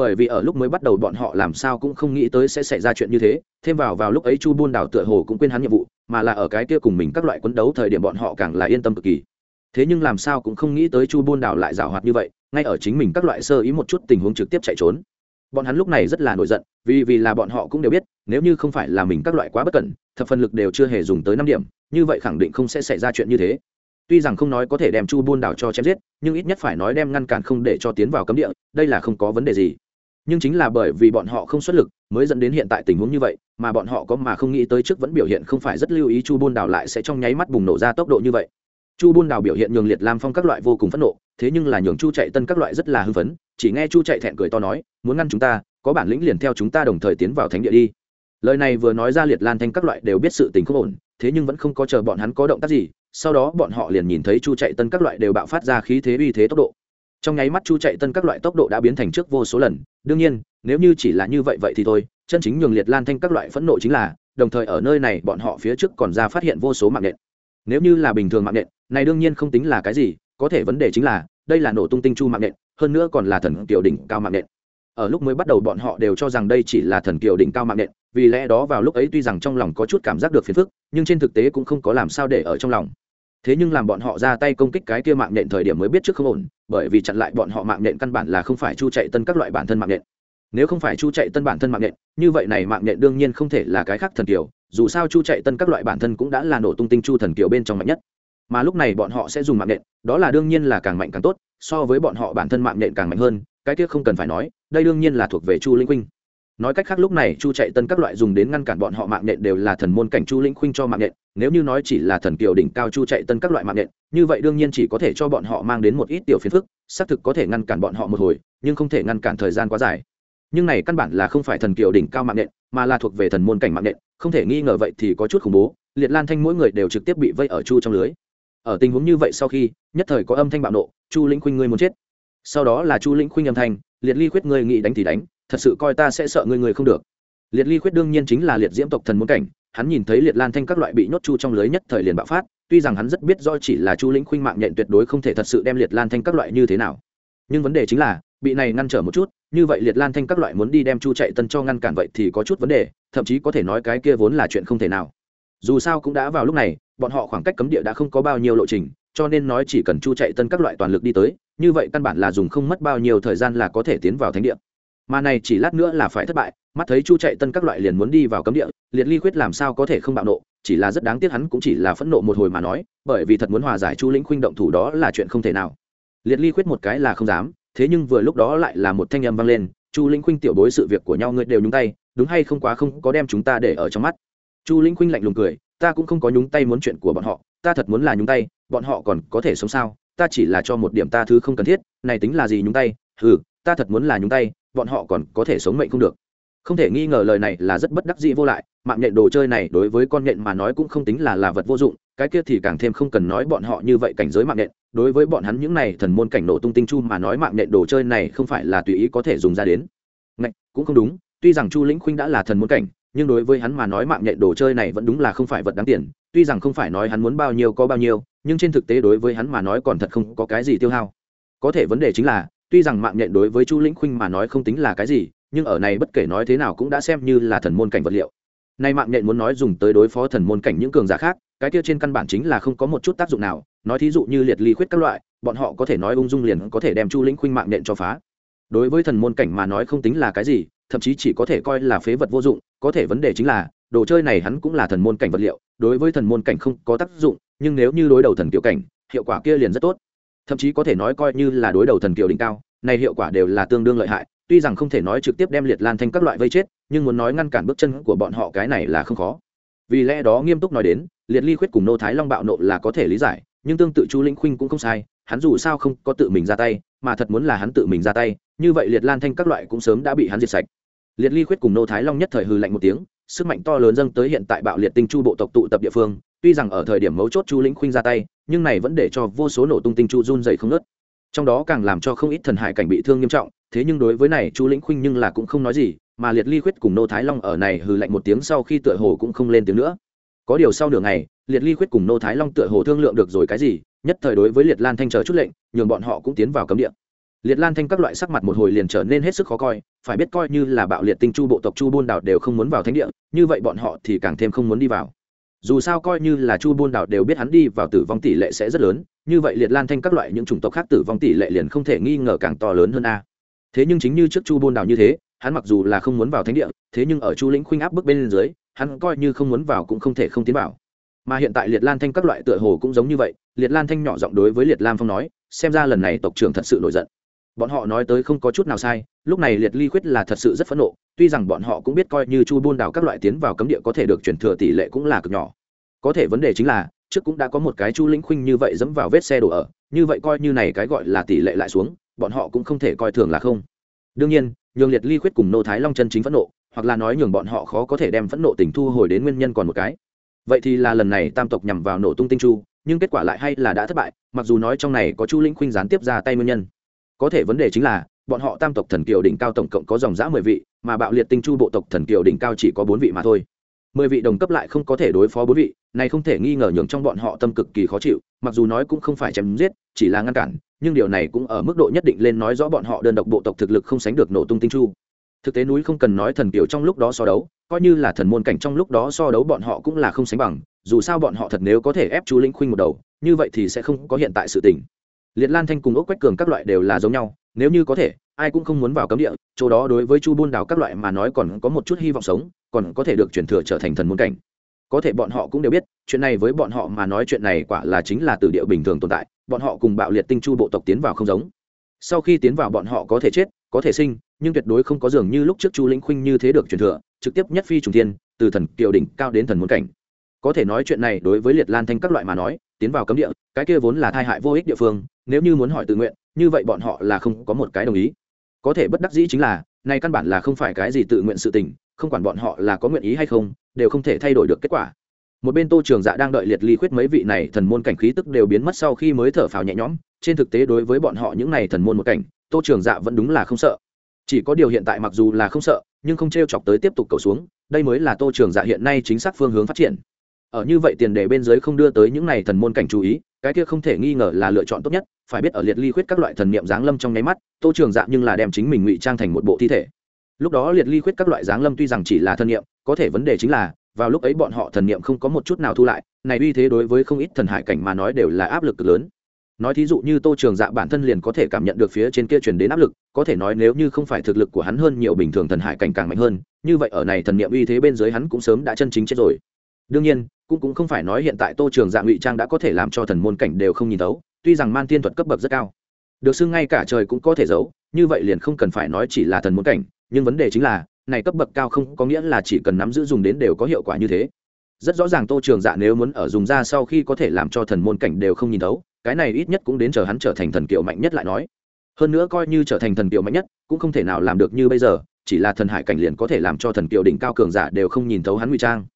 [SPEAKER 1] bởi vì ở lúc mới bắt đầu bọn họ làm sao cũng không nghĩ tới sẽ xảy ra chuyện như thế, thêm vào vào lúc ấy chu buôn đảo tựa hồ cũng quên hắn nhiệm vụ, mà là ở cái kia cùng mình các loại quấn đấu thời điểm bọn họ càng là yên tâm cực kỳ. Thế nhưng làm sao cũng không nghĩ tới chu buôn đảo lại giảo hoạt như vậy, ngay ở chính mình các loại sơ ý một chút tình huống trực tiếp chạy trốn. Bọn hắn lúc này rất là nổi giận, vì vì là bọn họ cũng đều biết, nếu như không phải là mình các loại quá bất cẩn, thập phần lực đều chưa hề dùng tới năm điểm, như vậy khẳng định không sẽ xảy ra chuyện như thế. Tuy rằng không nói có thể đem chu buôn đảo cho chém giết, nhưng ít nhất phải nói đem ngăn cản không để cho tiến vào cấm địa, đây là không có vấn đề gì nhưng chính là bởi vì bọn họ không xuất lực mới dẫn đến hiện tại tình huống như vậy, mà bọn họ có mà không nghĩ tới trước vẫn biểu hiện không phải rất lưu ý chu buôn Đào lại sẽ trong nháy mắt bùng nổ ra tốc độ như vậy. Chu buôn Đào biểu hiện nhường liệt lam phong các loại vô cùng phẫn nộ, thế nhưng là nhường chu chạy tân các loại rất là hưng phấn, chỉ nghe chu chạy thẹn cười to nói, muốn ngăn chúng ta, có bản lĩnh liền theo chúng ta đồng thời tiến vào thánh địa đi. Lời này vừa nói ra liệt lan thanh các loại đều biết sự tình không ổn, thế nhưng vẫn không có chờ bọn hắn có động tác gì, sau đó bọn họ liền nhìn thấy chu chạy tân các loại đều bạo phát ra khí thế uy thế tốc độ trong nháy mắt chu chạy tân các loại tốc độ đã biến thành trước vô số lần, đương nhiên, nếu như chỉ là như vậy vậy thì thôi, chân chính nhường liệt lan thanh các loại phẫn nộ chính là, đồng thời ở nơi này bọn họ phía trước còn ra phát hiện vô số mạng nện nếu như là bình thường mạng nện này đương nhiên không tính là cái gì, có thể vấn đề chính là, đây là nổ tung tinh chu mạng nện hơn nữa còn là thần tiểu đỉnh cao mạng nện ở lúc mới bắt đầu bọn họ đều cho rằng đây chỉ là thần kiều đỉnh cao mạng nện vì lẽ đó vào lúc ấy tuy rằng trong lòng có chút cảm giác được phiền phức, nhưng trên thực tế cũng không có làm sao để ở trong lòng thế nhưng làm bọn họ ra tay công kích cái kia mạng nện thời điểm mới biết trước không ổn, bởi vì chặn lại bọn họ mạng nện căn bản là không phải chu chạy tân các loại bản thân mạng nện nếu không phải chu chạy tân bản thân mạng nện như vậy này mạng nện đương nhiên không thể là cái khác thần kiều, dù sao chu chạy tân các loại bản thân cũng đã là nổ tung tinh chu thần kiều bên trong mạnh nhất. Mà lúc này bọn họ sẽ dùng mạng nện đó là đương nhiên là càng mạnh càng tốt, so với bọn họ bản thân mạng nện càng mạnh hơn, cái kia không cần phải nói, đây đương nhiên là thuộc về chu linh khuynh nói cách khác lúc này chu chạy tân các loại dùng đến ngăn cản bọn họ mạng nhện đều là thần môn cảnh chu linh khuynh cho mạng nhện, nếu như nói chỉ là thần kiều đỉnh cao chu chạy tân các loại mạng nhện, như vậy đương nhiên chỉ có thể cho bọn họ mang đến một ít tiểu phiền phức, xác thực có thể ngăn cản bọn họ một hồi, nhưng không thể ngăn cản thời gian quá dài. Nhưng này căn bản là không phải thần kiều đỉnh cao mạng nhện, mà là thuộc về thần môn cảnh mạng nhện, không thể nghi ngờ vậy thì có chút khủng bố, liệt lan thanh mỗi người đều trực tiếp bị vây ở chu trong lưới. Ở tình huống như vậy sau khi, nhất thời có âm thanh bạo nộ, chu linh khuynh ngươi muốn chết. Sau đó là chu lĩnh khuynh âm thanh, liệt ly khuyết ngươi nghĩ đánh thì đánh thật sự coi ta sẽ sợ ngươi người không được. Liệt ly khuyết đương nhiên chính là liệt diễm tộc thần muốn cảnh, hắn nhìn thấy liệt lan thanh các loại bị nhốt chu trong lưới nhất thời liền bạo phát, tuy rằng hắn rất biết do chỉ là chu lĩnh khuynh mạng nhện tuyệt đối không thể thật sự đem liệt lan thanh các loại như thế nào. Nhưng vấn đề chính là, bị này ngăn trở một chút, như vậy liệt lan thanh các loại muốn đi đem chu chạy tân cho ngăn cản vậy thì có chút vấn đề, thậm chí có thể nói cái kia vốn là chuyện không thể nào. Dù sao cũng đã vào lúc này, bọn họ khoảng cách cấm địa đã không có bao nhiêu lộ trình, cho nên nói chỉ cần chu chạy tân các loại toàn lực đi tới, như vậy căn bản là dùng không mất bao nhiêu thời gian là có thể tiến vào thánh địa mà này chỉ lát nữa là phải thất bại, mắt thấy chu chạy tân các loại liền muốn đi vào cấm địa, liệt ly khuyết làm sao có thể không bạo nộ, chỉ là rất đáng tiếc hắn cũng chỉ là phẫn nộ một hồi mà nói, bởi vì thật muốn hòa giải chu lĩnh khuynh động thủ đó là chuyện không thể nào. Liệt ly khuyết một cái là không dám, thế nhưng vừa lúc đó lại là một thanh âm vang lên, chu lĩnh khuynh tiểu bối sự việc của nhau ngươi đều nhúng tay, đúng hay không quá không, có đem chúng ta để ở trong mắt. Chu lĩnh khuynh lạnh lùng cười, ta cũng không có nhúng tay muốn chuyện của bọn họ, ta thật muốn là nhúng tay, bọn họ còn có thể sống sao? Ta chỉ là cho một điểm ta thứ không cần thiết, này tính là gì nhúng tay? Ừ ta thật muốn là nhúng tay bọn họ còn có thể sống mệnh không được. Không thể nghi ngờ lời này là rất bất đắc dĩ vô lại mạng nhện đồ chơi này đối với con nhện mà nói cũng không tính là là vật vô dụng cái kia thì càng thêm không cần nói bọn họ như vậy cảnh giới mạng nhện đối với bọn hắn những này thần môn cảnh nổ tung tinh chu mà nói mạng nhện đồ chơi này không phải là tùy ý có thể dùng ra đến. Ngạch, cũng không đúng tuy rằng chu lĩnh khuynh đã là thần môn cảnh nhưng đối với hắn mà nói mạng nhện đồ chơi này vẫn đúng là không phải vật đáng tiền tuy rằng không phải nói hắn muốn bao nhiêu có bao nhiêu nhưng trên thực tế đối với hắn mà nói còn thật không có cái gì tiêu hao. Có thể vấn đề chính là tuy rằng mạng nhện đối với chu lĩnh khuynh mà nói không tính là cái gì, nhưng ở này bất kể nói thế nào cũng đã xem như là thần môn cảnh vật liệu. Nay mạng nhện muốn nói dùng tới đối phó thần môn cảnh những cường giả khác, cái kia trên căn bản chính là không có một chút tác dụng nào. Nói thí dụ như liệt ly khuyết các loại, bọn họ có thể nói ung dung liền có thể đem chu lĩnh khuynh mạng nhện cho phá. Đối với thần môn cảnh mà nói không tính là cái gì, thậm chí chỉ có thể coi là phế vật vô dụng, có thể vấn đề chính là, đồ chơi này hắn cũng là thần môn cảnh vật liệu, đối với thần môn cảnh không có tác dụng, nhưng nếu như đối đầu thần kiểu cảnh, hiệu quả kia liền rất tốt thậm chí có thể nói coi như là đối đầu thần kiều đỉnh cao, này hiệu quả đều là tương đương lợi hại, tuy rằng không thể nói trực tiếp đem liệt lan thanh các loại vây chết, nhưng muốn nói ngăn cản bước chân của bọn họ cái này là không khó. Vì lẽ đó nghiêm túc nói đến, liệt ly khuyết cùng nô thái long bạo nộ là có thể lý giải, nhưng tương tự chu lĩnh khuynh cũng không sai, hắn dù sao không có tự mình ra tay, mà thật muốn là hắn tự mình ra tay, như vậy liệt lan thanh các loại cũng sớm đã bị hắn diệt sạch. Liệt ly khuyết cùng nô thái long nhất thời hư lạnh một tiếng, sức mạnh to lớn dâng tới hiện tại bạo liệt tinh chu bộ tộc tụ tập địa phương tuy rằng ở thời điểm mấu chốt chu lĩnh khuynh ra tay, nhưng này vẫn để cho vô số nổ tung tinh chu run dày không ngớt. Trong đó càng làm cho không ít thần hải cảnh bị thương nghiêm trọng, thế nhưng đối với này chu lĩnh khuynh nhưng là cũng không nói gì, mà liệt ly khuyết cùng nô thái long ở này hừ lạnh một tiếng sau khi tựa hồ cũng không lên tiếng nữa. Có điều sau nửa ngày, liệt ly khuyết cùng nô thái long tựa hồ thương lượng được rồi cái gì, nhất thời đối với liệt lan thanh chờ chút lệnh, nhường bọn họ cũng tiến vào cấm địa. Liệt lan thanh các loại sắc mặt một hồi liền trở nên hết sức khó coi, phải biết coi như là bạo liệt tinh chu bộ tộc chu buôn đảo đều không muốn vào thánh địa, như vậy bọn họ thì càng thêm không muốn đi vào dù sao coi như là chu buôn đảo đều biết hắn đi vào tử vong tỷ lệ sẽ rất lớn, như vậy liệt lan thanh các loại những chủng tộc khác tử vong tỷ lệ liền không thể nghi ngờ càng to lớn hơn a. Thế nhưng chính như trước chu buôn đảo như thế, hắn mặc dù là không muốn vào thánh địa, thế nhưng ở chu lĩnh khuynh áp bước bên dưới, hắn coi như không muốn vào cũng không thể không tiến vào. Mà hiện tại liệt lan thanh các loại tựa hồ cũng giống như vậy, liệt lan thanh nhỏ giọng đối với liệt lam phong nói, xem ra lần này tộc trưởng thật sự nổi giận bọn họ nói tới không có chút nào sai, lúc này liệt ly khuyết là thật sự rất phẫn nộ, tuy rằng bọn họ cũng biết coi như chu buôn đảo các loại tiến vào cấm địa có thể được chuyển thừa tỷ lệ cũng là cực nhỏ. Có thể vấn đề chính là, trước cũng đã có một cái chu lĩnh khuynh như vậy dẫm vào vết xe đổ ở, như vậy coi như này cái gọi là tỷ lệ lại xuống, bọn họ cũng không thể coi thường là không. Đương nhiên, nhường liệt ly khuyết cùng nô thái long chân chính phẫn nộ, hoặc là nói nhường bọn họ khó có thể đem phẫn nộ tình thu hồi đến nguyên nhân còn một cái. Vậy thì là lần này tam tộc nhằm vào nổ tung tinh chu, nhưng kết quả lại hay là đã thất bại, mặc dù nói trong này có chu lĩnh khuynh gián tiếp ra tay nguyên nhân có thể vấn đề chính là, bọn họ tam tộc thần kiều đỉnh cao tổng cộng có dòng giã mười vị, mà bạo liệt tinh chu bộ tộc thần kiều đỉnh cao chỉ có bốn vị mà thôi. Mười vị đồng cấp lại không có thể đối phó bốn vị, này không thể nghi ngờ nhường trong bọn họ tâm cực kỳ khó chịu, mặc dù nói cũng không phải chém giết, chỉ là ngăn cản, nhưng điều này cũng ở mức độ nhất định lên nói rõ bọn họ đơn độc bộ tộc thực lực không sánh được nổ tung tinh chu. Thực tế núi không cần nói thần kiều trong lúc đó so đấu, coi như là thần môn cảnh trong lúc đó so đấu bọn họ cũng là không sánh bằng, dù sao bọn họ thật nếu có thể ép chú linh khuynh một đầu, như vậy thì sẽ không có hiện tại sự tình liệt lan thanh cùng ốc quách cường các loại đều là giống nhau, nếu như có thể, ai cũng không muốn vào cấm địa, chỗ đó đối với chu buôn đào các loại mà nói còn có một chút hy vọng sống, còn có thể được chuyển thừa trở thành thần môn cảnh. Có thể bọn họ cũng đều biết, chuyện này với bọn họ mà nói chuyện này quả là chính là từ địa bình thường tồn tại, bọn họ cùng bạo liệt tinh chu bộ tộc tiến vào không giống. Sau khi tiến vào bọn họ có thể chết, có thể sinh, nhưng tuyệt đối không có dường như lúc trước chu lĩnh khuynh như thế được truyền thừa, trực tiếp nhất phi trùng thiên, từ thần kiều đỉnh cao đến thần môn cảnh. Có thể nói chuyện này đối với liệt lan thanh các loại mà nói tiến vào cấm địa, cái kia vốn là thai hại vô ích địa phương, nếu như muốn hỏi tự nguyện, như vậy bọn họ là không có một cái đồng ý. Có thể bất đắc dĩ chính là, này căn bản là không phải cái gì tự nguyện sự tình, không quản bọn họ là có nguyện ý hay không, đều không thể thay đổi được kết quả. Một bên tô trường dạ đang đợi liệt ly khuyết mấy vị này thần môn cảnh khí tức đều biến mất sau khi mới thở phào nhẹ nhõm, trên thực tế đối với bọn họ những này thần môn một cảnh, tô trường dạ vẫn đúng là không sợ. Chỉ có điều hiện tại mặc dù là không sợ, nhưng không t r e o chọc tới tiếp tục cầu xuống, đây mới là tô trường dạ hiện nay chính xác phương hướng phát triển ở như vậy tiền đề bên dưới không đưa tới những này thần môn cảnh chú ý, cái kia không thể nghi ngờ là lựa chọn tốt nhất, phải biết ở liệt ly khuyết các loại thần niệm giáng lâm trong nháy mắt, tô trường dạ nhưng là đem chính mình ngụy trang thành một bộ thi thể. Lúc đó liệt ly khuyết các loại giáng lâm tuy rằng chỉ là thần niệm, có thể vấn đề chính là, vào lúc ấy bọn họ thần niệm không có một chút nào thu lại, này uy thế đối với không ít thần hải cảnh mà nói đều là áp lực cực lớn. Nói thí dụ như tô trường dạ bản thân liền có thể cảm nhận được phía trên kia truyền đến áp lực, có thể nói nếu như không phải thực lực của hắn hơn nhiều bình thường thần hải cảnh càng mạnh hơn, như vậy ở này thần niệm uy thế bên dưới hắn cũng sớm đã chân chính chết rồi. Đương nhiên cũng cũng không phải nói hiện tại tô trường dạ ngụy trang đã có thể làm cho thần môn cảnh đều không nhìn thấu, tuy rằng man tiên thuật cấp bậc rất cao. Được xưng ngay cả trời cũng có thể giấu, như vậy liền không cần phải nói chỉ là thần môn cảnh, nhưng vấn đề chính là, này cấp bậc cao không có nghĩa là chỉ cần nắm giữ dùng đến đều có hiệu quả như thế. Rất rõ ràng tô trường dạ nếu muốn ở dùng ra sau khi có thể làm cho thần môn cảnh đều không nhìn thấu, cái này ít nhất cũng đến chờ hắn trở thành thần kiệu mạnh nhất lại nói. Hơn nữa coi như trở thành thần kiệu mạnh nhất, cũng không thể nào làm được như bây giờ, chỉ là thần hải cảnh liền có thể làm cho thần kiệu đỉnh cao cường giả đều không nhìn thấu hắn nguy trang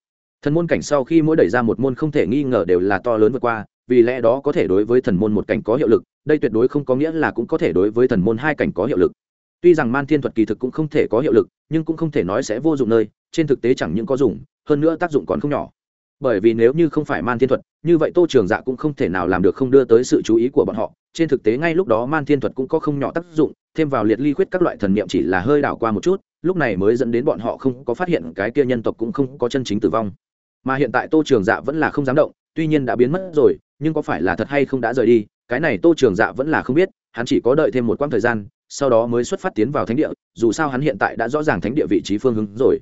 [SPEAKER 1] thần môn cảnh sau khi mỗi đẩy ra một môn không thể nghi ngờ đều là to lớn vượt qua, vì lẽ đó có thể đối với thần môn một cảnh có hiệu lực, đây tuyệt đối không có nghĩa là cũng có thể đối với thần môn hai cảnh có hiệu lực. Tuy rằng man thiên thuật kỳ thực cũng không thể có hiệu lực, nhưng cũng không thể nói sẽ vô dụng nơi, trên thực tế chẳng những có dùng, hơn nữa tác dụng còn không nhỏ. Bởi vì nếu như không phải man thiên thuật, như vậy tô trường dạ cũng không thể nào làm được không đưa tới sự chú ý của bọn họ. Trên thực tế ngay lúc đó man thiên thuật cũng có không nhỏ tác dụng, thêm vào liệt ly khuyết các loại thần niệm chỉ là hơi đảo qua một chút, lúc này mới dẫn đến bọn họ không có phát hiện cái kia nhân tộc cũng không có chân chính tử vong mà hiện tại tô trường dạ vẫn là không dám động, tuy nhiên đã biến mất rồi, nhưng có phải là thật hay không đã rời đi, cái này tô trường dạ vẫn là không biết, hắn chỉ có đợi thêm một quãng thời gian, sau đó mới xuất phát tiến vào thánh địa, dù sao hắn hiện tại đã rõ ràng thánh địa vị trí phương hướng rồi.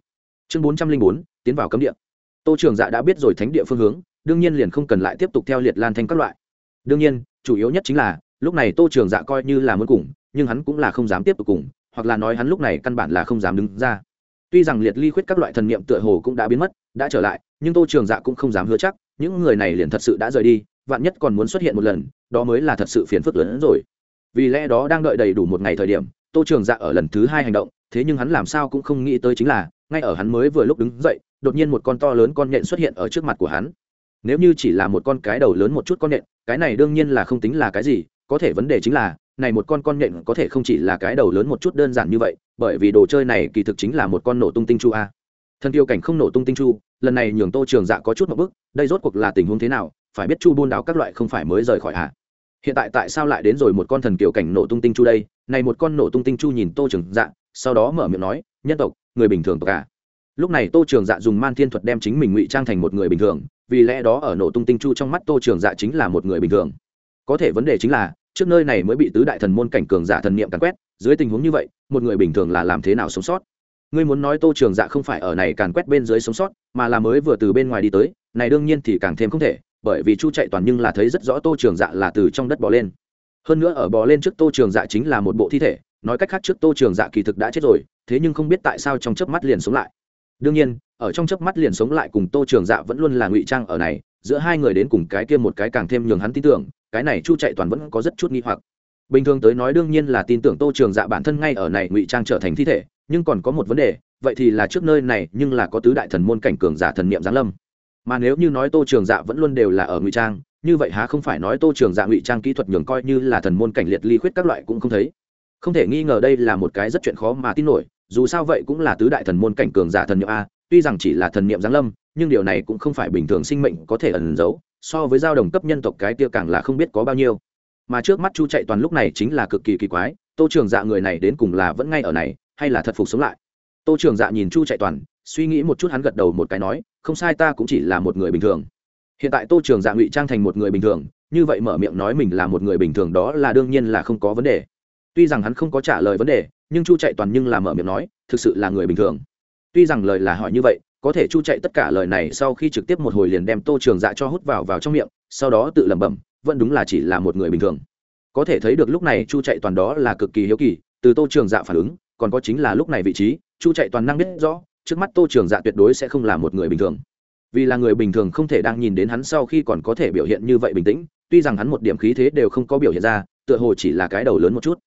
[SPEAKER 1] Chương bốn trăm linh bốn, tiến vào cấm địa. Tô trường dạ đã biết rồi thánh địa phương hướng, đương nhiên liền không cần lại tiếp tục theo liệt lan thanh các loại. Đương nhiên, chủ yếu nhất chính là, lúc này tô trường dạ coi như là muốn cùng, nhưng hắn cũng là không dám tiếp tục cùng, hoặc là nói hắn lúc này căn bản là không dám đứng ra. Tuy rằng liệt ly khuyết các loại thần niệm tựa hồ cũng đã biến mất, đã trở lại nhưng tô trường dạ cũng không dám hứa chắc, những người này liền thật sự đã rời đi, vạn nhất còn muốn xuất hiện một lần, đó mới là thật sự phiền phức lớn hơn rồi. Vì lẽ đó đang đợi đầy đủ một ngày thời điểm, tô trường dạ ở lần thứ hai hành động, thế nhưng hắn làm sao cũng không nghĩ tới chính là, ngay ở hắn mới vừa lúc đứng dậy, đột nhiên một con to lớn con nhện xuất hiện ở trước mặt của hắn. Nếu như chỉ là một con cái đầu lớn một chút con nhện, cái này đương nhiên là không tính là cái gì, có thể vấn đề chính là, này một con con nhện có thể không chỉ là cái đầu lớn một chút đơn giản như vậy, bởi vì đồ chơi này kỳ thực chính là một con nổ tung tinh chu a. Thân tiêu cảnh không nổ tung tinh chu lần này nhường tô trường dạ có chút một bức, đây rốt cuộc là tình huống thế nào, phải biết chu buôn đào các loại không phải mới rời khỏi hạ hiện tại tại sao lại đến rồi một con thần kiều cảnh nổ tung tinh chu đây? Này một con nổ tung tinh chu nhìn tô trường dạ sau đó mở miệng nói, nhân tộc, người bình thường tộc cả lúc này tô trường dạ dùng man thiên thuật đem chính mình ngụy trang thành một người bình thường, vì lẽ đó ở nổ tung tinh chu trong mắt tô trường dạ chính là một người bình thường. Có thể vấn đề chính là, trước nơi này mới bị tứ đại thần môn cảnh cường giả thần niệm cắn quét, dưới tình huống như vậy, một người bình thường là làm thế nào sống sót? Ngươi muốn nói tô trường dạ không phải ở này càn quét bên dưới sống sót, mà là mới vừa từ bên ngoài đi tới, này đương nhiên thì càng thêm không thể, bởi vì chu chạy toàn nhưng là thấy rất rõ tô trường dạ là từ trong đất bò lên. Hơn nữa ở bò lên trước tô trường dạ chính là một bộ thi thể, nói cách khác trước tô trường dạ kỳ thực đã chết rồi, thế nhưng không biết tại sao trong chớp mắt liền sống lại. Đương nhiên, ở trong chớp mắt liền sống lại cùng tô trường dạ vẫn luôn là ngụy trang ở này, giữa hai người đến cùng cái kia một cái càng thêm nhường hắn tin tưởng, cái này chu chạy toàn vẫn có rất chút nghi hoặc. Bình thường tới nói đương nhiên là tin tưởng tô trường dạ bản thân ngay ở này ngụy trang trở thành thi thể nhưng còn có một vấn đề, vậy thì là trước nơi này nhưng là có tứ đại thần môn cảnh cường giả thần niệm giáng lâm. Mà nếu như nói tô trường dạ vẫn luôn đều là ở ngụy trang, như vậy há không phải nói tô trường dạ ngụy trang kỹ thuật nhường coi như là thần môn cảnh liệt ly khuyết các loại cũng không thấy. Không thể nghi ngờ đây là một cái rất chuyện khó mà tin nổi, dù sao vậy cũng là tứ đại thần môn cảnh cường giả thần niệm a, tuy rằng chỉ là thần niệm giáng lâm, nhưng điều này cũng không phải bình thường sinh mệnh có thể ẩn giấu, so với giao đồng cấp nhân tộc cái kia càng là không biết có bao nhiêu. Mà trước mắt chu chạy toàn lúc này chính là cực kỳ kỳ quái, tô trường dạ người này đến cùng là vẫn ngay ở này hay là thật phục sống lại? Tô trường dạ nhìn chu chạy toàn, suy nghĩ một chút hắn gật đầu một cái nói, không sai ta cũng chỉ là một người bình thường. Hiện tại tô trường dạ ngụy trang thành một người bình thường, như vậy mở miệng nói mình là một người bình thường đó là đương nhiên là không có vấn đề. Tuy rằng hắn không có trả lời vấn đề, nhưng chu chạy toàn nhưng là mở miệng nói, thực sự là người bình thường. Tuy rằng lời là hỏi như vậy, có thể chu chạy tất cả lời này sau khi trực tiếp một hồi liền đem tô trường dạ cho hút vào vào trong miệng, sau đó tự lẩm bẩm, vẫn đúng là chỉ là một người bình thường. Có thể thấy được lúc này chu chạy toàn đó là cực kỳ hiếu kỳ, từ tô trường dạ phản ứng còn có chính là lúc này vị trí, chu chạy toàn năng biết rõ, trước mắt tô trường dạ tuyệt đối sẽ không là một người bình thường. Vì là người bình thường không thể đang nhìn đến hắn sau khi còn có thể biểu hiện như vậy bình tĩnh, tuy rằng hắn một điểm khí thế đều không có biểu hiện ra, tựa hồ chỉ là cái đầu lớn một chút.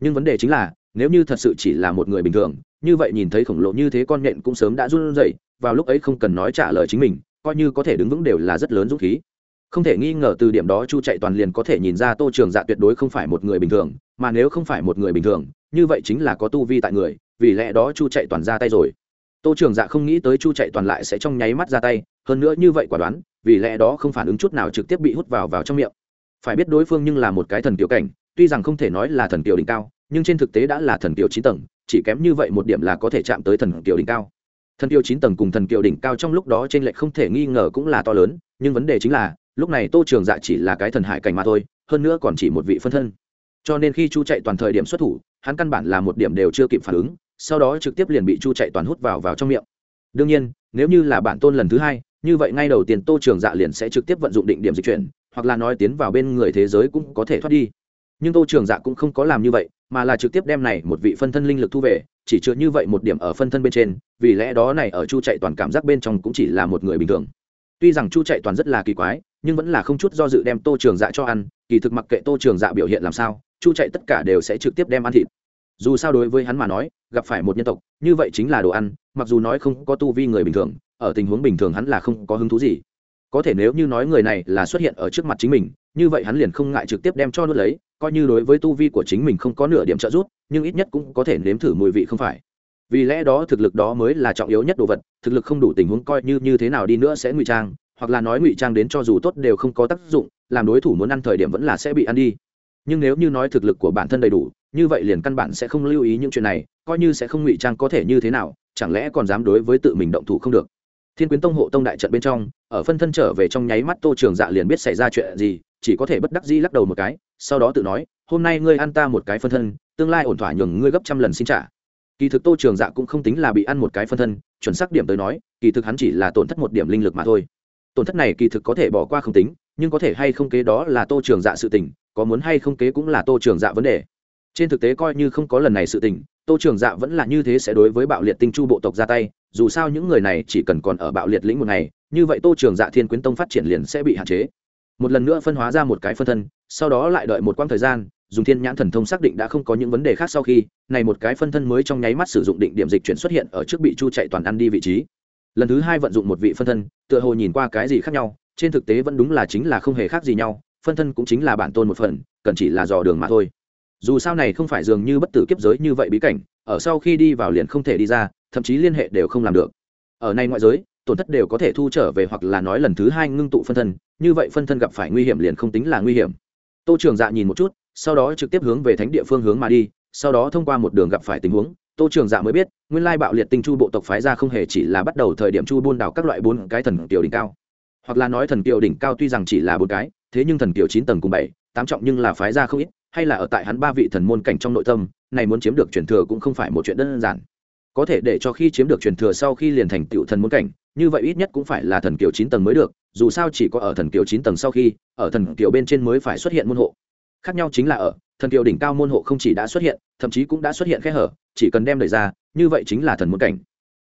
[SPEAKER 1] Nhưng vấn đề chính là, nếu như thật sự chỉ là một người bình thường, như vậy nhìn thấy khổng lồ như thế con nhện cũng sớm đã run rẩy, vào lúc ấy không cần nói trả lời chính mình, coi như có thể đứng vững đều là rất lớn dũng khí không thể nghi ngờ từ điểm đó chu chạy toàn liền có thể nhìn ra tô trường dạ tuyệt đối không phải một người bình thường, mà nếu không phải một người bình thường, như vậy chính là có tu vi tại người, vì lẽ đó chu chạy toàn ra tay rồi. Tô trường dạ không nghĩ tới chu chạy toàn lại sẽ trong nháy mắt ra tay, hơn nữa như vậy quả đoán, vì lẽ đó không phản ứng chút nào trực tiếp bị hút vào vào trong miệng. Phải biết đối phương nhưng là một cái thần kiều cảnh, tuy rằng không thể nói là thần kiều đỉnh cao, nhưng trên thực tế đã là thần kiều chín tầng, chỉ kém như vậy một điểm là có thể chạm tới thần kiều đỉnh cao. Thần kiều chín tầng cùng thần kiều đỉnh cao trong lúc đó trên lệch không thể nghi ngờ cũng là to lớn, nhưng vấn đề chính là lúc này tô trường dạ chỉ là cái thần hải cảnh mà thôi, hơn nữa còn chỉ một vị phân thân. Cho nên khi chu chạy toàn thời điểm xuất thủ, hắn căn bản là một điểm đều chưa kịp phản ứng, sau đó trực tiếp liền bị chu chạy toàn hút vào vào trong miệng. Đương nhiên, nếu như là bản tôn lần thứ hai, như vậy ngay đầu tiên tô trường dạ liền sẽ trực tiếp vận dụng định điểm dịch chuyển, hoặc là nói tiến vào bên người thế giới cũng có thể thoát đi. Nhưng tô trường dạ cũng không có làm như vậy, mà là trực tiếp đem này một vị phân thân linh lực thu về, chỉ chứa như vậy một điểm ở phân thân bên trên, vì lẽ đó này ở chu chạy toàn cảm giác bên trong cũng chỉ là một người bình thường. Tuy rằng chu chạy toàn rất là kỳ quái nhưng vẫn là không chút do dự đem tô trường dạ cho ăn, kỳ thực mặc kệ tô trường dạ biểu hiện làm sao, chu chạy tất cả đều sẽ trực tiếp đem ăn thịt. Dù sao đối với hắn mà nói, gặp phải một nhân tộc, như vậy chính là đồ ăn, mặc dù nói không có tu vi người bình thường, ở tình huống bình thường hắn là không có hứng thú gì. Có thể nếu như nói người này là xuất hiện ở trước mặt chính mình, như vậy hắn liền không ngại trực tiếp đem cho nuốt lấy, coi như đối với tu vi của chính mình không có nửa điểm trợ giúp, nhưng ít nhất cũng có thể nếm thử mùi vị không phải. Vì lẽ đó thực lực đó mới là trọng yếu nhất đồ vật, thực lực không đủ tình huống coi như như thế nào đi nữa sẽ ngụy trang hoặc là nói ngụy trang đến cho dù tốt đều không có tác dụng, làm đối thủ muốn ăn thời điểm vẫn là sẽ bị ăn đi. Nhưng nếu như nói thực lực của bản thân đầy đủ, như vậy liền căn bản sẽ không lưu ý những chuyện này, coi như sẽ không ngụy trang có thể như thế nào, chẳng lẽ còn dám đối với tự mình động thủ không được? Thiên quyến tông hộ tông đại trận bên trong, ở phân thân trở về trong nháy mắt tô trường dạ liền biết xảy ra chuyện gì, chỉ có thể bất đắc dĩ lắc đầu một cái, sau đó tự nói, hôm nay ngươi ăn ta một cái phân thân, tương lai ổn thỏa nhường ngươi gấp trăm lần xin trả. Kỳ thực tô trường dạ cũng không tính là bị ăn một cái phân thân, chuẩn xác điểm tới nói, kỳ thực hắn chỉ là tổn thất một điểm linh lực mà thôi tổn thất này kỳ thực có thể bỏ qua không tính, nhưng có thể hay không kế đó là tô trường dạ sự tình, có muốn hay không kế cũng là tô trường dạ vấn đề. Trên thực tế coi như không có lần này sự tình, tô trường dạ vẫn là như thế sẽ đối với bạo liệt tinh chu bộ tộc ra tay, dù sao những người này chỉ cần còn ở bạo liệt lĩnh một ngày, như vậy tô trường dạ thiên quyến tông phát triển liền sẽ bị hạn chế. Một lần nữa phân hóa ra một cái phân thân, sau đó lại đợi một quãng thời gian, dùng thiên nhãn thần thông xác định đã không có những vấn đề khác sau khi, này một cái phân thân mới trong nháy mắt sử dụng định điểm dịch chuyển xuất hiện ở trước bị chu chạy toàn ăn đi vị trí lần thứ hai vận dụng một vị phân thân, tựa hồ nhìn qua cái gì khác nhau, trên thực tế vẫn đúng là chính là không hề khác gì nhau, phân thân cũng chính là bản tôn một phần, cần chỉ là dò đường mà thôi. Dù sao này không phải dường như bất tử kiếp giới như vậy bí cảnh, ở sau khi đi vào liền không thể đi ra, thậm chí liên hệ đều không làm được. Ở này ngoại giới, tổn thất đều có thể thu trở về hoặc là nói lần thứ hai ngưng tụ phân thân, như vậy phân thân gặp phải nguy hiểm liền không tính là nguy hiểm. Tô trường dạ nhìn một chút, sau đó trực tiếp hướng về thánh địa phương hướng mà đi, sau đó thông qua một đường gặp phải tình huống tô trường dạ mới biết, nguyên lai bạo liệt tinh chu bộ tộc phái ra không hề chỉ là bắt đầu thời điểm chu buôn đảo các loại bốn cái thần kiều đỉnh cao. Hoặc là nói thần kiều đỉnh cao tuy rằng chỉ là bốn cái, thế nhưng thần kiều chín tầng cùng bảy, tám trọng nhưng là phái ra không ít, hay là ở tại hắn ba vị thần môn cảnh trong nội tâm, này muốn chiếm được truyền thừa cũng không phải một chuyện đơn giản. Có thể để cho khi chiếm được truyền thừa sau khi liền thành tựu thần môn cảnh, như vậy ít nhất cũng phải là thần kiều chín tầng mới được, dù sao chỉ có ở thần kiều chín tầng sau khi, ở thần kiều bên trên mới phải xuất hiện môn hộ khác nhau chính là ở, thần kiều đỉnh cao môn hộ không chỉ đã xuất hiện, thậm chí cũng đã xuất hiện khe hở, chỉ cần đem đẩy ra, như vậy chính là thần môn cảnh.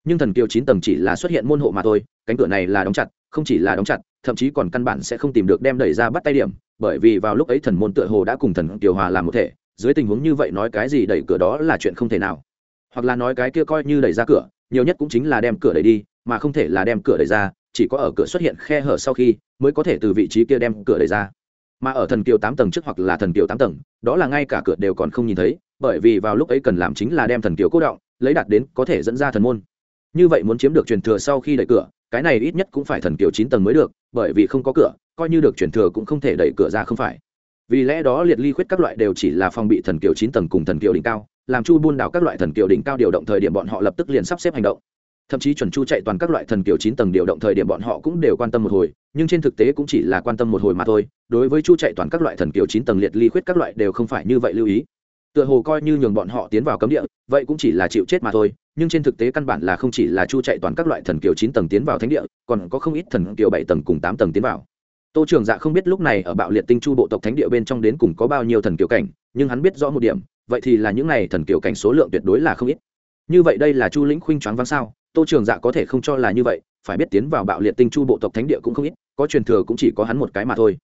[SPEAKER 1] Nhưng thần kiều chín tầng chỉ là xuất hiện môn hộ mà thôi, cánh cửa này là đóng chặt, không chỉ là đóng chặt, thậm chí còn căn bản sẽ không tìm được đem đẩy ra bắt tay điểm, bởi vì vào lúc ấy thần môn tựa hồ đã cùng thần kiều hòa làm một thể, dưới tình huống như vậy nói cái gì đẩy cửa đó là chuyện không thể nào. Hoặc là nói cái kia coi như đẩy ra cửa, nhiều nhất cũng chính là đem cửa đẩy đi, mà không thể là đem cửa đẩy ra, chỉ có ở cửa xuất hiện khe hở sau khi mới có thể từ vị trí kia đem cửa đẩy ra mà ở thần kiều tám tầng trước hoặc là thần kiều tám tầng, đó là ngay cả cửa đều còn không nhìn thấy, bởi vì vào lúc ấy cần làm chính là đem thần kiều cố động, lấy đạt đến có thể dẫn ra thần môn. Như vậy muốn chiếm được truyền thừa sau khi đẩy cửa, cái này ít nhất cũng phải thần kiều chín tầng mới được, bởi vì không có cửa, coi như được truyền thừa cũng không thể đẩy cửa ra không phải. Vì lẽ đó liệt ly khuyết các loại đều chỉ là phòng bị thần kiều chín tầng cùng thần kiều đỉnh cao, làm chu buôn đảo các loại thần kiều đỉnh cao điều động thời điểm bọn họ lập tức liền sắp xếp hành động thậm chí chuẩn chu chạy toàn các loại thần kiều chín tầng điều động thời điểm bọn họ cũng đều quan tâm một hồi, nhưng trên thực tế cũng chỉ là quan tâm một hồi mà thôi, đối với chu chạy toàn các loại thần kiều chín tầng liệt ly khuyết các loại đều không phải như vậy lưu ý. Tựa hồ coi như nhường bọn họ tiến vào cấm địa, vậy cũng chỉ là chịu chết mà thôi, nhưng trên thực tế căn bản là không chỉ là chu chạy toàn các loại thần kiều chín tầng tiến vào thánh địa, còn có không ít thần kiều bảy tầng cùng tám tầng tiến vào. Tô trường dạ không biết lúc này ở bạo liệt tinh chu bộ tộc thánh địa bên trong đến cùng có bao nhiêu thần kiều cảnh, nhưng hắn biết rõ một điểm, vậy thì là những này thần kiều cảnh số lượng tuyệt đối là không ít. Như vậy đây là chu lĩnh khuynh choáng váng sao? Tô trường dạ có thể không cho là như vậy, phải biết tiến vào bạo liệt tinh chu bộ tộc thánh địa cũng không ít, có truyền thừa cũng chỉ có hắn một cái mà thôi.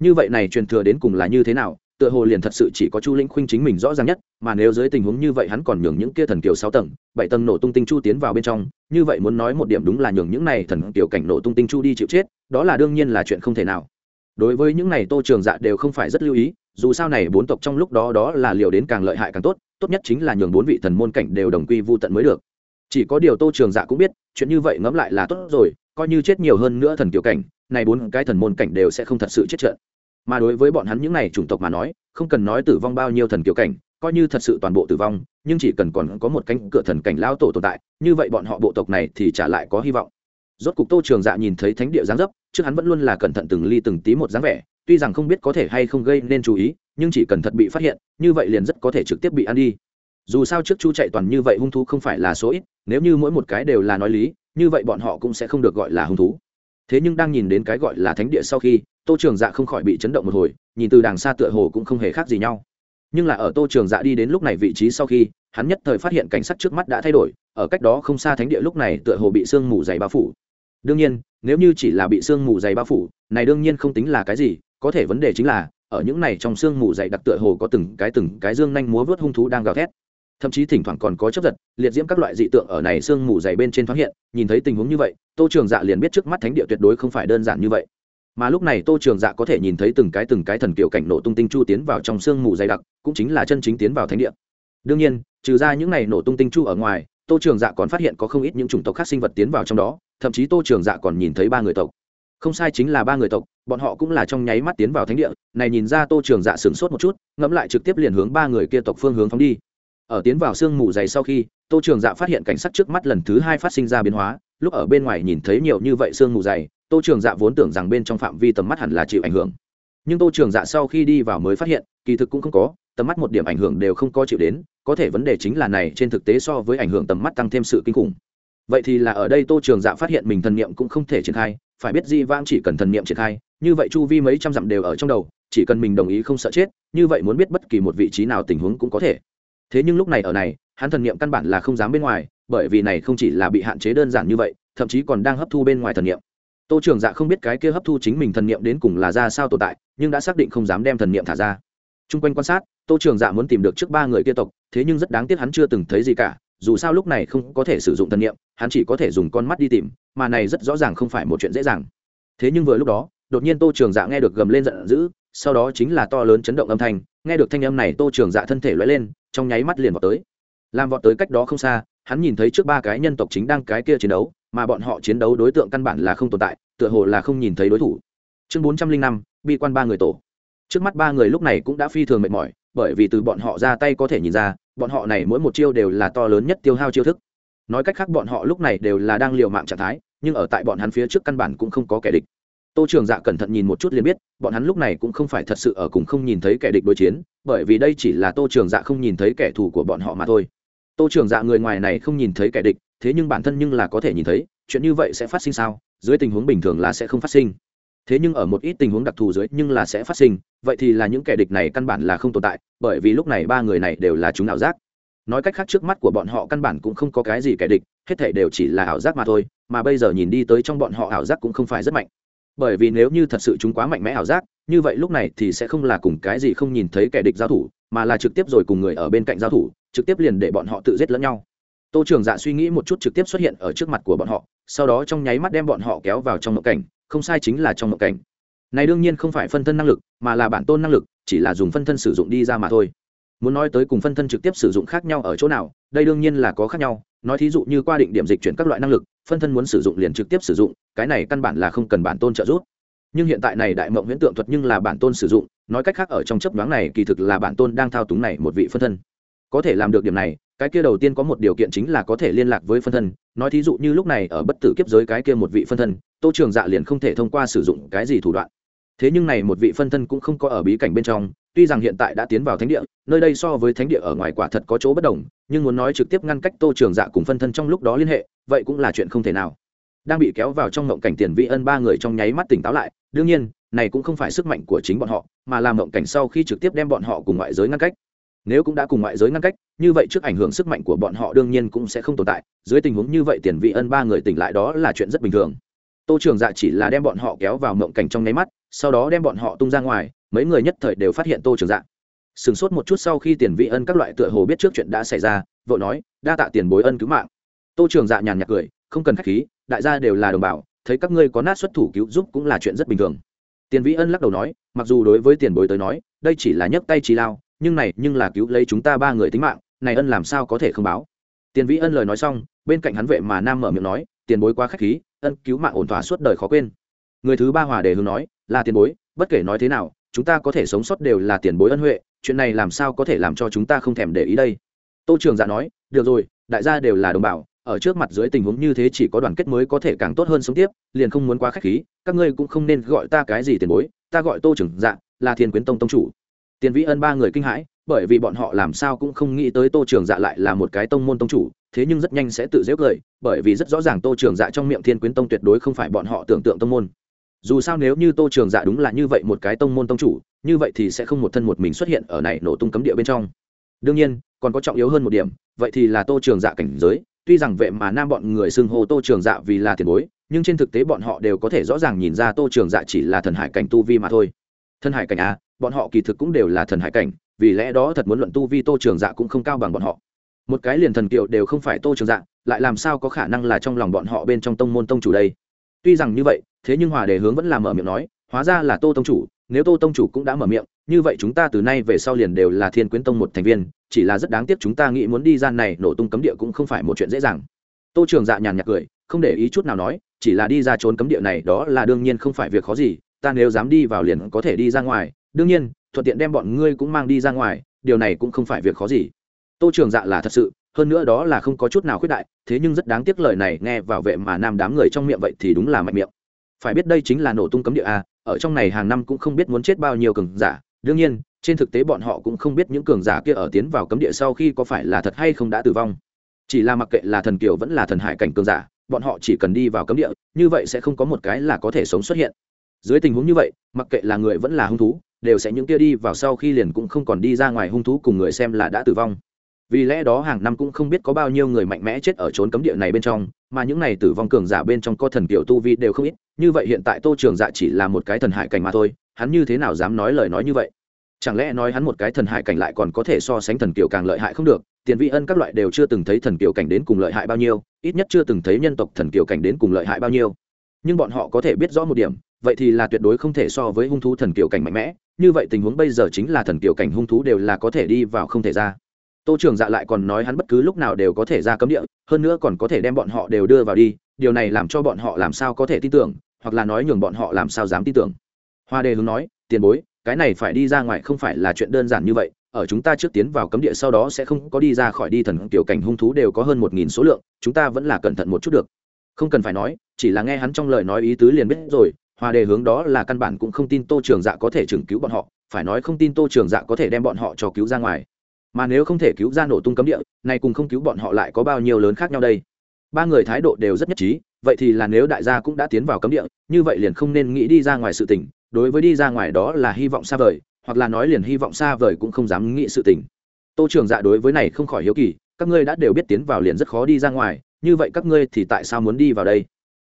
[SPEAKER 1] Như vậy này truyền thừa đến cùng là như thế nào, tựa hồ liền thật sự chỉ có chu lĩnh khuynh chính mình rõ ràng nhất, mà nếu dưới tình huống như vậy hắn còn nhường những kia thần kiều sáu tầng, bảy tầng nổ tung tinh chu tiến vào bên trong, như vậy muốn nói một điểm đúng là nhường những này thần kiều cảnh nổ tung tinh chu đi chịu chết, đó là đương nhiên là chuyện không thể nào. Đối với những này tô trường dạ đều không phải rất lưu ý, dù sao này bốn tộc trong lúc đó đó là liều đến càng lợi hại càng tốt tốt nhất chính là nhường bốn vị thần môn cảnh đều đồng quy vô tận mới được chỉ có điều tô trường dạ cũng biết, chuyện như vậy ngẫm lại là tốt rồi, coi như chết nhiều hơn nữa thần kiểu cảnh, này bốn cái thần môn cảnh đều sẽ không thật sự chết trận. Mà đối với bọn hắn những n à y chủng tộc mà nói, không cần nói tử vong bao nhiêu thần kiểu cảnh, coi như thật sự toàn bộ tử vong, nhưng chỉ cần còn có một cánh cửa thần cảnh lao tổ tồn tại, như vậy bọn họ bộ tộc này thì trả lại có hy vọng. Rốt cục tô trường dạ nhìn thấy thánh địa giáng dấp, trước hắn vẫn luôn là cẩn thận từng ly từng tí một dáng vẻ, tuy rằng không biết có thể hay không gây nên chú ý, nhưng chỉ cần thật bị phát hiện, như vậy liền rất có thể trực tiếp bị ăn đi. Dù sao trước chu chạy toàn như vậy hung thú không phải là số ít nếu như mỗi một cái đều là nói lý, như vậy bọn họ cũng sẽ không được gọi là hung thú. Thế nhưng đang nhìn đến cái gọi là thánh địa sau khi, tô trường dạ không khỏi bị chấn động một hồi, nhìn từ đàng xa tựa hồ cũng không hề khác gì nhau. Nhưng là ở tô trường dạ đi đến lúc này vị trí sau khi, hắn nhất thời phát hiện cảnh sắc trước mắt đã thay đổi, ở cách đó không xa thánh địa lúc này tựa hồ bị sương mù dày bao phủ. Đương nhiên, nếu như chỉ là bị sương mù dày bao phủ, này đương nhiên không tính là cái gì, có thể vấn đề chính là, ở những này trong sương mù dày đặc tựa hồ có từng cái từng cái dương nhanh múa vớt hung thú đang gào thét thậm chí thỉnh thoảng còn có chấp giật, liệt diễm các loại dị tượng ở này sương mù dày bên trên thoáng hiện, nhìn thấy tình huống như vậy, tô trường dạ liền biết trước mắt thánh địa tuyệt đối không phải đơn giản như vậy. Mà lúc này tô trường dạ có thể nhìn thấy từng cái từng cái thần kiểu cảnh nổ tung tinh chu tiến vào trong sương mù dày đặc, cũng chính là chân chính tiến vào thánh địa. Đương nhiên, trừ ra những này nổ tung tinh chu ở ngoài, tô trường dạ còn phát hiện có không ít những chủng tộc khác sinh vật tiến vào trong đó, thậm chí tô trường dạ còn nhìn thấy ba người tộc. Không sai chính là ba người tộc, bọn họ cũng là trong nháy mắt tiến vào thánh địa, này nhìn ra tô trường dạ sửng sốt một chút, ngẫm lại trực tiếp liền hướng ba người kia tộc phương hướng phóng đi ở tiến vào sương mù dày sau khi, tô trường dạ phát hiện cảnh sắc trước mắt lần thứ hai phát sinh ra biến hóa, lúc ở bên ngoài nhìn thấy nhiều như vậy sương mù dày, tô trường dạ vốn tưởng rằng bên trong phạm vi tầm mắt hẳn là chịu ảnh hưởng. Nhưng tô trường dạ sau khi đi vào mới phát hiện, kỳ thực cũng không có, tầm mắt một điểm ảnh hưởng đều không có chịu đến, có thể vấn đề chính là này, trên thực tế so với ảnh hưởng tầm mắt tăng thêm sự kinh khủng. Vậy thì là ở đây tô trường dạ phát hiện mình thần niệm cũng không thể triển khai, phải biết di vang chỉ cần thần niệm triển khai, như vậy chu vi mấy trăm dặm đều ở trong đầu, chỉ cần mình đồng ý không sợ chết, như vậy muốn biết bất kỳ một vị trí nào tình huống cũng có thể thế nhưng lúc này ở này, hắn thần niệm căn bản là không dám bên ngoài, bởi vì này không chỉ là bị hạn chế đơn giản như vậy, thậm chí còn đang hấp thu bên ngoài thần niệm. Tô trường dạ không biết cái kia hấp thu chính mình thần niệm đến cùng là ra sao tồn tại, nhưng đã xác định không dám đem thần niệm thả ra. T r u n g quanh quan sát, tô trường dạ muốn tìm được trước ba người kia tộc, thế nhưng rất đáng tiếc hắn chưa từng thấy gì cả, dù sao lúc này không có thể sử dụng thần niệm, hắn chỉ có thể dùng con mắt đi tìm, mà này rất rõ ràng không phải một chuyện dễ dàng. Thế nhưng vừa lúc đó, đột nhiên tô trường dạ nghe được gầm lên giận dữ, sau đó chính là to lớn chấn động âm thanh, nghe được thanh âm này tô trường dạ thân thể l lên trong nháy mắt liền vọt tới. Làm vọt tới cách đó không xa, hắn nhìn thấy trước ba cái nhân tộc chính đang cái kia chiến đấu, mà bọn họ chiến đấu đối tượng căn bản là không tồn tại, tựa hồ là không nhìn thấy đối thủ. Chương bốn trăm linh năm, bi quan ba người tổ. Trước mắt ba người lúc này cũng đã phi thường mệt mỏi, bởi vì từ bọn họ ra tay có thể nhìn ra, bọn họ này mỗi một chiêu đều là to lớn nhất tiêu hao chiêu thức. Nói cách khác bọn họ lúc này đều là đang liều mạng trạng thái, nhưng ở tại bọn hắn phía trước căn bản cũng không có kẻ địch tô trường dạ cẩn thận nhìn một chút liền biết, bọn hắn lúc này cũng không phải thật sự ở cùng không nhìn thấy kẻ địch đối chiến, bởi vì đây chỉ là tô trường dạ không nhìn thấy kẻ thù của bọn họ mà thôi. Tô trường dạ người ngoài này không nhìn thấy kẻ địch, thế nhưng bản thân nhưng là có thể nhìn thấy, chuyện như vậy sẽ phát sinh sao? Dưới tình huống bình thường là sẽ không phát sinh. Thế nhưng ở một ít tình huống đặc thù dưới nhưng là sẽ phát sinh, vậy thì là những kẻ địch này căn bản là không tồn tại, bởi vì lúc này ba người này đều là chúng ảo giác. Nói cách khác trước mắt của bọn họ căn bản cũng không có cái gì kẻ địch, hết thể đều chỉ là ảo giác mà thôi, mà bây giờ nhìn đi tới trong bọn họ ảo giác cũng không phải rất mạnh bởi vì nếu như thật sự chúng quá mạnh mẽ ảo giác, như vậy lúc này thì sẽ không là cùng cái gì không nhìn thấy kẻ địch giao thủ, mà là trực tiếp rồi cùng người ở bên cạnh giao thủ, trực tiếp liền để bọn họ tự giết lẫn nhau. Tô trường dạ suy nghĩ một chút trực tiếp xuất hiện ở trước mặt của bọn họ, sau đó trong nháy mắt đem bọn họ kéo vào trong mộng cảnh, không sai chính là trong mộng cảnh. Này đương nhiên không phải phân thân năng lực, mà là bản tôn năng lực, chỉ là dùng phân thân sử dụng đi ra mà thôi. Muốn nói tới cùng phân thân trực tiếp sử dụng khác nhau ở chỗ nào, đây đương nhiên là có khác nhau, nói thí dụ như qua định điểm dịch chuyển các loại năng lực phân thân muốn sử dụng liền trực tiếp sử dụng, cái này căn bản là không cần bản tôn trợ giúp. Nhưng hiện tại này đại mộng huyễn tượng thuật nhưng là bản tôn sử dụng, nói cách khác ở trong chấp đoán này kỳ thực là bản tôn đang thao túng này một vị phân thân. Có thể làm được điểm này, cái kia đầu tiên có một điều kiện chính là có thể liên lạc với phân thân, nói thí dụ như lúc này ở bất tử kiếp giới cái kia một vị phân thân, tô trường dạ liền không thể thông qua sử dụng cái gì thủ đoạn. Thế nhưng này một vị phân thân cũng không có ở bí cảnh bên trong tuy rằng hiện tại đã tiến vào thánh địa, nơi đây so với thánh địa ở ngoài quả thật có chỗ bất đồng, nhưng muốn nói trực tiếp ngăn cách tô trường dạ cùng phân thân trong lúc đó liên hệ, vậy cũng là chuyện không thể nào. Đang bị kéo vào trong mộng cảnh tiền vị ân ba người trong nháy mắt tỉnh táo lại, đương nhiên, này cũng không phải sức mạnh của chính bọn họ, mà là mộng cảnh sau khi trực tiếp đem bọn họ cùng ngoại giới ngăn cách. Nếu cũng đã cùng ngoại giới ngăn cách, như vậy trước ảnh hưởng sức mạnh của bọn họ đương nhiên cũng sẽ không tồn tại, dưới tình huống như vậy tiền vị ân ba người tỉnh lại đó là chuyện rất bình thường. Tô trường dạ chỉ là đem bọn họ kéo vào mộng cảnh trong nháy mắt, sau đó đem bọn họ tung ra ngoài mấy người nhất thời đều phát hiện tô trường dạ. Sửng sốt một chút sau khi tiền vị ân các loại tựa hồ biết trước chuyện đã xảy ra vợ nói, đa tạ tiền bối ân cứu mạng. Tô trường dạ nhàn nhạt cười, không cần k h á c h khí, đại gia đều là đồng bào, thấy các ngươi có nát xuất thủ cứu giúp cũng là chuyện rất bình thường. Tiền vĩ ân lắc đầu nói, mặc dù đối với tiền bối tới nói, đây chỉ là nhấc tay trí lao, nhưng này, nhưng là cứu lấy chúng ta ba người tính mạng, này ân làm sao có thể không báo? Tiền vĩ ân lời nói xong, bên cạnh hắn vệ mà nam mở miệng nói, tiền bối quá k h á c h khí, ân cứu mạng ổn thỏa suốt đời khó quên. Người thứ ba hòa đề hướng nói, là tiền bối, bất kể nói thế nào chúng ta có thể sống sót đều là tiền bối ân huệ, chuyện này làm sao có thể làm cho chúng ta không thèm để ý đây? Tô trường dạ nói, được rồi, đại gia đều là đồng bào, ở trước mặt dưới tình huống như thế chỉ có đoàn kết mới có thể càng tốt hơn sống tiếp, liền không muốn quá k h á c h khí, các ngươi cũng không nên gọi ta cái gì tiền bối, ta gọi tô trường dạ là thiên quyến tông tông chủ. Tiền vĩ ân ba người kinh hãi, bởi vì bọn họ làm sao cũng không nghĩ tới tô trường dạ lại là một cái tông môn tông chủ, thế nhưng rất nhanh sẽ tự dễ cười, bởi vì rất rõ ràng tô trường dạ trong miệng thiên quyến tông tuyệt đối không phải bọn họ tưởng tượng tông môn dù sao nếu như tô trường dạ đúng là như vậy một cái tông môn tông chủ, như vậy thì sẽ không một thân một mình xuất hiện ở này nổ tung cấm địa bên trong. Đương nhiên, còn có trọng yếu hơn một điểm, vậy thì là tô trường dạ cảnh giới, tuy rằng vệ mà nam bọn người xưng hô tô trường dạ vì là tiền bối, nhưng trên thực tế bọn họ đều có thể rõ ràng nhìn ra tô trường dạ chỉ là thần hải cảnh tu vi mà thôi. Thần hải cảnh à bọn họ kỳ thực cũng đều là thần hải cảnh, vì lẽ đó thật muốn luận tu vi tô trường dạ cũng không cao bằng bọn họ. Một cái liền thần kiệu đều không phải tô trường dạ lại làm sao có khả năng là trong lòng bọn họ bên trong tông môn tông chủ đây? Tuy rằng như vậy, thế nhưng hòa đề hướng vẫn là mở miệng nói, hóa ra là tô tông chủ, nếu tô tông chủ cũng đã mở miệng, như vậy chúng ta từ nay về sau liền đều là thiên quyến tông một thành viên, chỉ là rất đáng tiếc chúng ta nghĩ muốn đi gian này nổ tung cấm địa cũng không phải một chuyện dễ dàng. Tô trường dạ nhàn nhạt cười, không để ý chút nào nói, chỉ là đi ra trốn cấm địa này đó là đương nhiên không phải việc khó gì, ta nếu dám đi vào liền có thể đi ra ngoài, đương nhiên, thuận tiện đem bọn ngươi cũng mang đi ra ngoài, điều này cũng không phải việc khó gì. Tô trường dạ là thật sự hơn nữa đó là không có chút nào khuyết đại, thế nhưng rất đáng tiếc lời này nghe vào vệ mà nam đám người trong miệng vậy thì đúng là mạnh miệng. Phải biết đây chính là nổ tung cấm địa a, ở trong này hàng năm cũng không biết muốn chết bao nhiêu cường giả. Đương nhiên, trên thực tế bọn họ cũng không biết những cường giả kia ở tiến vào cấm địa sau khi có phải là thật hay không đã tử vong. Chỉ là mặc kệ là thần kiều vẫn là thần hải cảnh cường giả, bọn họ chỉ cần đi vào cấm địa, như vậy sẽ không có một cái là có thể sống xuất hiện. Dưới tình huống như vậy, mặc kệ là người vẫn là hung thú, đều sẽ những kia đi vào sau khi liền cũng không còn đi ra ngoài hung thú cùng người xem là đã tử vong vì lẽ đó hàng năm cũng không biết có bao nhiêu người mạnh mẽ chết ở trốn cấm địa này bên trong, mà những này tử vong cường giả bên trong có thần kiểu tu vi đều không ít, như vậy hiện tại tô trường dạ chỉ là một cái thần hải cảnh mà thôi, hắn như thế nào dám nói lời nói như vậy? Chẳng lẽ nói hắn một cái thần hải cảnh lại còn có thể so sánh thần kiểu càng lợi hại không được, tiền vị ân các loại đều chưa từng thấy thần kiểu cảnh đến cùng lợi hại bao nhiêu, ít nhất chưa từng thấy nhân tộc thần kiểu cảnh đến cùng lợi hại bao nhiêu. Nhưng bọn họ có thể biết rõ một điểm, vậy thì là tuyệt đối không thể so với hung thú thần kiểu cảnh mạnh mẽ, như vậy tình huống bây giờ chính là thần kiểu cảnh hung thú đều là có thể đi vào không thể ra tô trường dạ lại còn nói hắn bất cứ lúc nào đều có thể ra cấm địa, hơn nữa còn có thể đem bọn họ đều đưa vào đi, điều này làm cho bọn họ làm sao có thể tin tưởng, hoặc là nói nhường bọn họ làm sao dám tin tưởng. Hoa đề hướng nói, tiền bối, cái này phải đi ra ngoài không phải là chuyện đơn giản như vậy, ở chúng ta trước tiến vào cấm địa sau đó sẽ không có đi ra khỏi đi thần tiểu cảnh hung thú đều có hơn một nghìn số lượng, chúng ta vẫn là cẩn thận một chút được. Không cần phải nói, chỉ là nghe hắn trong lời nói ý tứ liền biết rồi, hoa đề hướng đó là căn bản cũng không tin tô trường dạ có thể chừng cứu bọn họ, phải nói không tin tô trường dạ có thể đem bọn họ cho cứu ra ngoài mà nếu không thể cứu ra nổ tung cấm địa, này cùng không cứu bọn họ lại có bao nhiêu lớn khác nhau đây? Ba người thái độ đều rất nhất trí, vậy thì là nếu đại gia cũng đã tiến vào cấm địa, như vậy liền không nên nghĩ đi ra ngoài sự tình, đối với đi ra ngoài đó là hy vọng xa vời, hoặc là nói liền hy vọng xa vời cũng không dám nghĩ sự tình. Tô trường dạ đối với này không khỏi hiếu kỳ, các ngươi đã đều biết tiến vào liền rất khó đi ra ngoài, như vậy các ngươi thì tại sao muốn đi vào đây?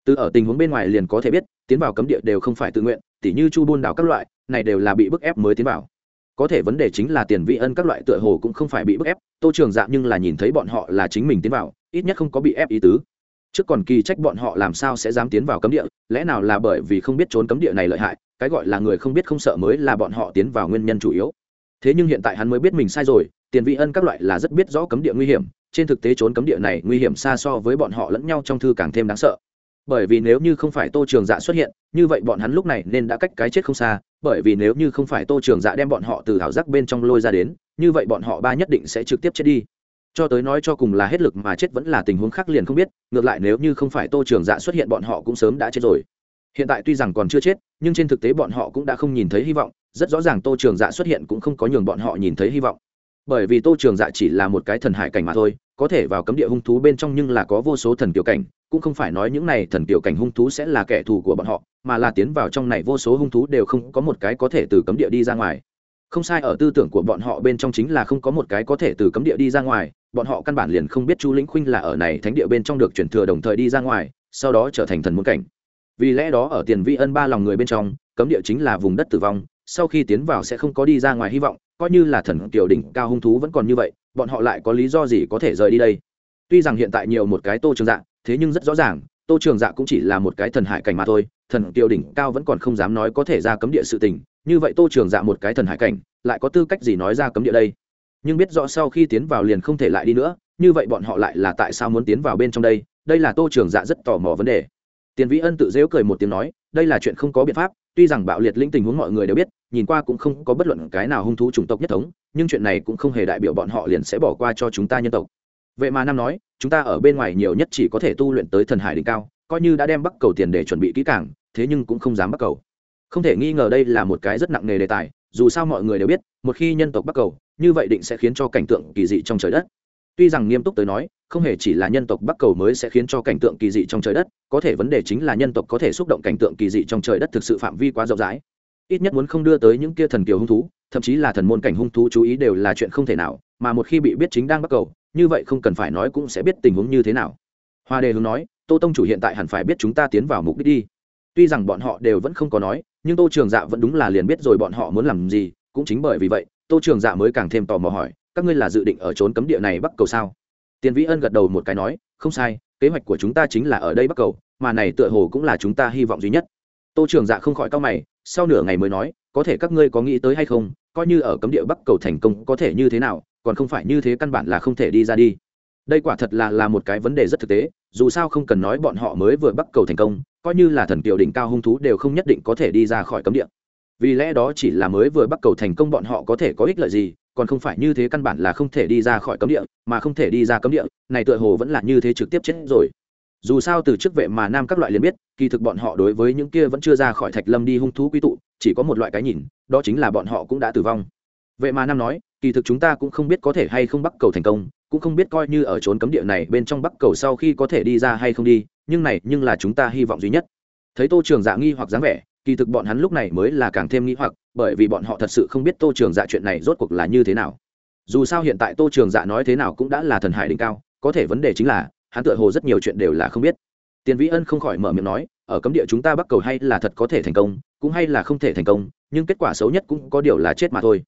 [SPEAKER 1] Từ ở tình huống bên ngoài liền có thể biết, tiến vào cấm địa đều không phải tự nguyện, tỉ như chu buôn đảo các loại, này đều là bị bức ép mới tiến vào có thể vấn đề chính là tiền vị ân các loại tựa hồ cũng không phải bị bức ép, tô trường dạ nhưng là nhìn thấy bọn họ là chính mình tiến vào, ít nhất không có bị ép ý tứ. Trước còn kỳ trách bọn họ làm sao sẽ dám tiến vào cấm địa, lẽ nào là bởi vì không biết trốn cấm địa này lợi hại, cái gọi là người không biết không sợ mới là bọn họ tiến vào nguyên nhân chủ yếu. Thế nhưng hiện tại hắn mới biết mình sai rồi, tiền vị ân các loại là rất biết rõ cấm địa nguy hiểm, trên thực tế trốn cấm địa này nguy hiểm xa so với bọn họ lẫn nhau trong thư càng thêm đáng sợ bởi vì nếu như không phải tô trường dạ xuất hiện, như vậy bọn hắn lúc này nên đã cách cái chết không xa, bởi vì nếu như không phải tô trường dạ đem bọn họ từ thảo giác bên trong lôi ra đến, như vậy bọn họ ba nhất định sẽ trực tiếp chết đi. Cho tới nói cho cùng là hết lực mà chết vẫn là tình huống khác liền không biết, ngược lại nếu như không phải tô trường dạ xuất hiện bọn họ cũng sớm đã chết rồi. Hiện tại tuy rằng còn chưa chết, nhưng trên thực tế bọn họ cũng đã không nhìn thấy hy vọng, rất rõ ràng tô trường dạ xuất hiện cũng không có nhường bọn họ nhìn thấy hy vọng bởi vì tô trường dạ chỉ là một cái thần hải cảnh mà thôi, có thể vào cấm địa hung thú bên trong nhưng là có vô số thần kiểu cảnh, cũng không phải nói những này thần kiểu cảnh hung thú sẽ là kẻ thù của bọn họ, mà là tiến vào trong này vô số hung thú đều không có một cái có thể từ cấm địa đi ra ngoài. Không sai, ở tư tưởng của bọn họ bên trong chính là không có một cái có thể từ cấm địa đi ra ngoài, bọn họ căn bản liền không biết chu lĩnh khuynh là ở này thánh địa bên trong được chuyển thừa đồng thời đi ra ngoài, sau đó trở thành thần môn cảnh. Vì lẽ đó ở tiền vi ân ba lòng người bên trong, cấm địa chính là vùng đất tử vong, sau khi tiến vào sẽ không có đi ra ngoài hy vọng coi như là thần tiểu đỉnh cao hung thú vẫn còn như vậy, bọn họ lại có lý do gì có thể rời đi đây? Tuy rằng hiện tại nhiều một cái tô trường dạ thế nhưng rất rõ ràng, tô trường dạ cũng chỉ là một cái thần hải cảnh mà thôi, thần tiểu đỉnh cao vẫn còn không dám nói có thể ra cấm địa sự tình, như vậy tô trường dạ một cái thần hải cảnh, lại có tư cách gì nói ra cấm địa đây? Nhưng biết rõ sau khi tiến vào liền không thể lại đi nữa, như vậy bọn họ lại là tại sao muốn tiến vào bên trong đây? Đây là tô trường dạ rất tò mò vấn đề. Tiền vĩ ân tự dễu cười một tiếng nói, đây là chuyện không có biện pháp, tuy rằng bạo liệt linh tình huống mọi người đều biết nhìn qua cũng không có bất luận cái nào hung thú chủng tộc nhất thống, nhưng chuyện này cũng không hề đại biểu bọn họ liền sẽ bỏ qua cho chúng ta nhân tộc. Vậy mà nam nói, chúng ta ở bên ngoài nhiều nhất chỉ có thể tu luyện tới thần hải đỉnh cao, coi như đã đem bắc cầu tiền để chuẩn bị kỹ càng, thế nhưng cũng không dám bắc cầu. Không thể nghi ngờ đây là một cái rất nặng nề đề tài, dù sao mọi người đều biết, một khi nhân tộc bắc cầu, như vậy định sẽ khiến cho cảnh tượng kỳ dị trong trời đất. Tuy rằng nghiêm túc tới nói, không hề chỉ là nhân tộc bắc cầu mới sẽ khiến cho cảnh tượng kỳ dị trong trời đất, có thể vấn đề chính là nhân tộc có thể xúc động cảnh tượng kỳ dị trong trời đất thực sự phạm vi quá rộng rãi ít nhất muốn không đưa tới những kia thần kiều hung thú, thậm chí là thần môn cảnh hung thú chú ý đều là chuyện không thể nào, mà một khi bị biết chính đang bắt cầu, như vậy không cần phải nói cũng sẽ biết tình huống như thế nào. Hoa đề hướng nói, tô tông chủ hiện tại hẳn phải biết chúng ta tiến vào mục đích đi. Tuy rằng bọn họ đều vẫn không có nói, nhưng tô trường dạ vẫn đúng là liền biết rồi bọn họ muốn làm gì, cũng chính bởi vì vậy, tô trường dạ mới càng thêm tò mò hỏi, các ngươi là dự định ở trốn cấm địa này bắc cầu sao? Tiền vĩ ân gật đầu một cái nói, không sai, kế hoạch của chúng ta chính là ở đây bắc cầu, mà này tựa hồ cũng là chúng ta hy vọng duy nhất. Tô trường dạ không khỏi cao mày sau nửa ngày mới nói, có thể các ngươi có nghĩ tới hay không, coi như ở cấm địa bắc cầu thành công có thể như thế nào, còn không phải như thế căn bản là không thể đi ra đi. Đây quả thật là là một cái vấn đề rất thực tế, dù sao không cần nói bọn họ mới vừa bắc cầu thành công, coi như là thần kiều đỉnh cao hung thú đều không nhất định có thể đi ra khỏi cấm địa. Vì lẽ đó chỉ là mới vừa bắc cầu thành công bọn họ có thể có ích lợi gì, còn không phải như thế căn bản là không thể đi ra khỏi cấm địa, mà không thể đi ra cấm địa, này tựa hồ vẫn là như thế trực tiếp chết rồi dù sao từ trước vệ mà nam các loại liền biết, kỳ thực bọn họ đối với những kia vẫn chưa ra khỏi thạch lâm đi hung thú quy tụ, chỉ có một loại cái nhìn, đó chính là bọn họ cũng đã tử vong. Vệ mà nam nói, kỳ thực chúng ta cũng không biết có thể hay không bắc cầu thành công, cũng không biết coi như ở trốn cấm địa này bên trong bắc cầu sau khi có thể đi ra hay không đi, nhưng này, nhưng là chúng ta hy vọng duy nhất. Thấy tô trường dạ nghi hoặc dáng vẻ, kỳ thực bọn hắn lúc này mới là càng thêm nghi hoặc, bởi vì bọn họ thật sự không biết tô trường dạ chuyện này rốt cuộc là như thế nào. Dù sao hiện tại tô trường dạ nói thế nào cũng đã là thần hải đỉnh cao, có thể vấn đề chính là hắn tựa hồ rất nhiều chuyện đều là không biết. Tiền vĩ ân không khỏi mở miệng nói, ở cấm địa chúng ta bắc cầu hay là thật có thể thành công, cũng hay là không thể thành công, nhưng kết quả xấu nhất cũng có điều là chết mà thôi.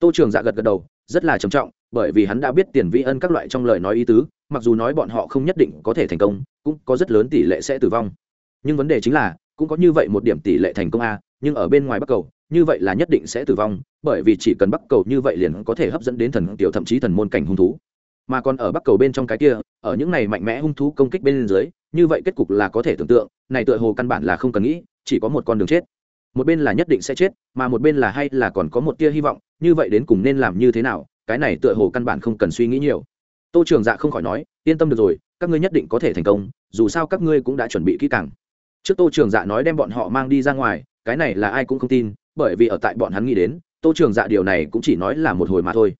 [SPEAKER 1] Tô trường dạ gật gật đầu, rất là trầm trọng, bởi vì hắn đã biết tiền vĩ ân các loại trong lời nói ý tứ, mặc dù nói bọn họ không nhất định có thể thành công, cũng có rất lớn tỷ lệ sẽ tử vong. Nhưng vấn đề chính là, cũng có như vậy một điểm tỷ lệ thành công a, nhưng ở bên ngoài bắc cầu, như vậy là nhất định sẽ tử vong, bởi vì chỉ cần bắc cầu như vậy liền có thể hấp dẫn đến thần tiểu thậm chí thần môn cảnh hung thú mà còn ở bắc cầu bên trong cái kia, ở những này mạnh mẽ hung thú công kích bên dưới, như vậy kết cục là có thể tưởng tượng, này tựa hồ căn bản là không cần nghĩ, chỉ có một con đường chết. Một bên là nhất định sẽ chết, mà một bên là hay là còn có một tia hy vọng, như vậy đến cùng nên làm như thế nào, cái này tựa hồ căn bản không cần suy nghĩ nhiều. Tô trường dạ không khỏi nói, yên tâm được rồi, các ngươi nhất định có thể thành công, dù sao các ngươi cũng đã chuẩn bị kỹ càng. Trước tô trường dạ nói đem bọn họ mang đi ra ngoài, cái này là ai cũng không tin, bởi vì ở tại bọn hắn nghĩ đến, tô trường dạ điều này cũng chỉ nói là một hồi mà thôi.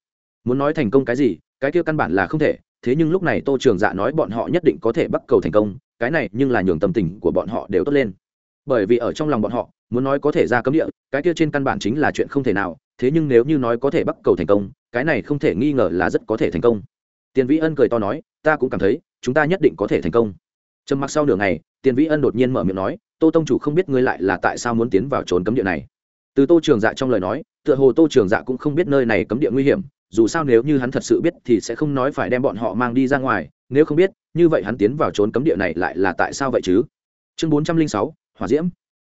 [SPEAKER 1] Muốn nói thành công cái gì cái kia căn bản là không thể, thế nhưng lúc này tô trường dạ nói bọn họ nhất định có thể bắt cầu thành công, cái này nhưng là nhường tâm tình của bọn họ đều tốt lên. Bởi vì ở trong lòng bọn họ, muốn nói có thể ra cấm địa, cái kia trên căn bản chính là chuyện không thể nào, thế nhưng nếu như nói có thể bắt cầu thành công, cái này không thể nghi ngờ là rất có thể thành công. Tiền vĩ ân cười to nói, ta cũng cảm thấy, chúng ta nhất định có thể thành công. Trầm mặc sau nửa ngày, tiền vĩ ân đột nhiên mở miệng nói, tô tông chủ không biết ngươi lại là tại sao muốn tiến vào trốn cấm địa này. Từ tô trường dạ trong lời nói, tựa hồ tô trường dạ cũng không biết nơi này cấm địa nguy hiểm dù sao nếu như hắn thật sự biết thì sẽ không nói phải đem bọn họ mang đi ra ngoài, nếu không biết, như vậy hắn tiến vào trốn cấm địa này lại là tại sao vậy chứ? Chương bốn trăm linh sáu, hỏa diễm.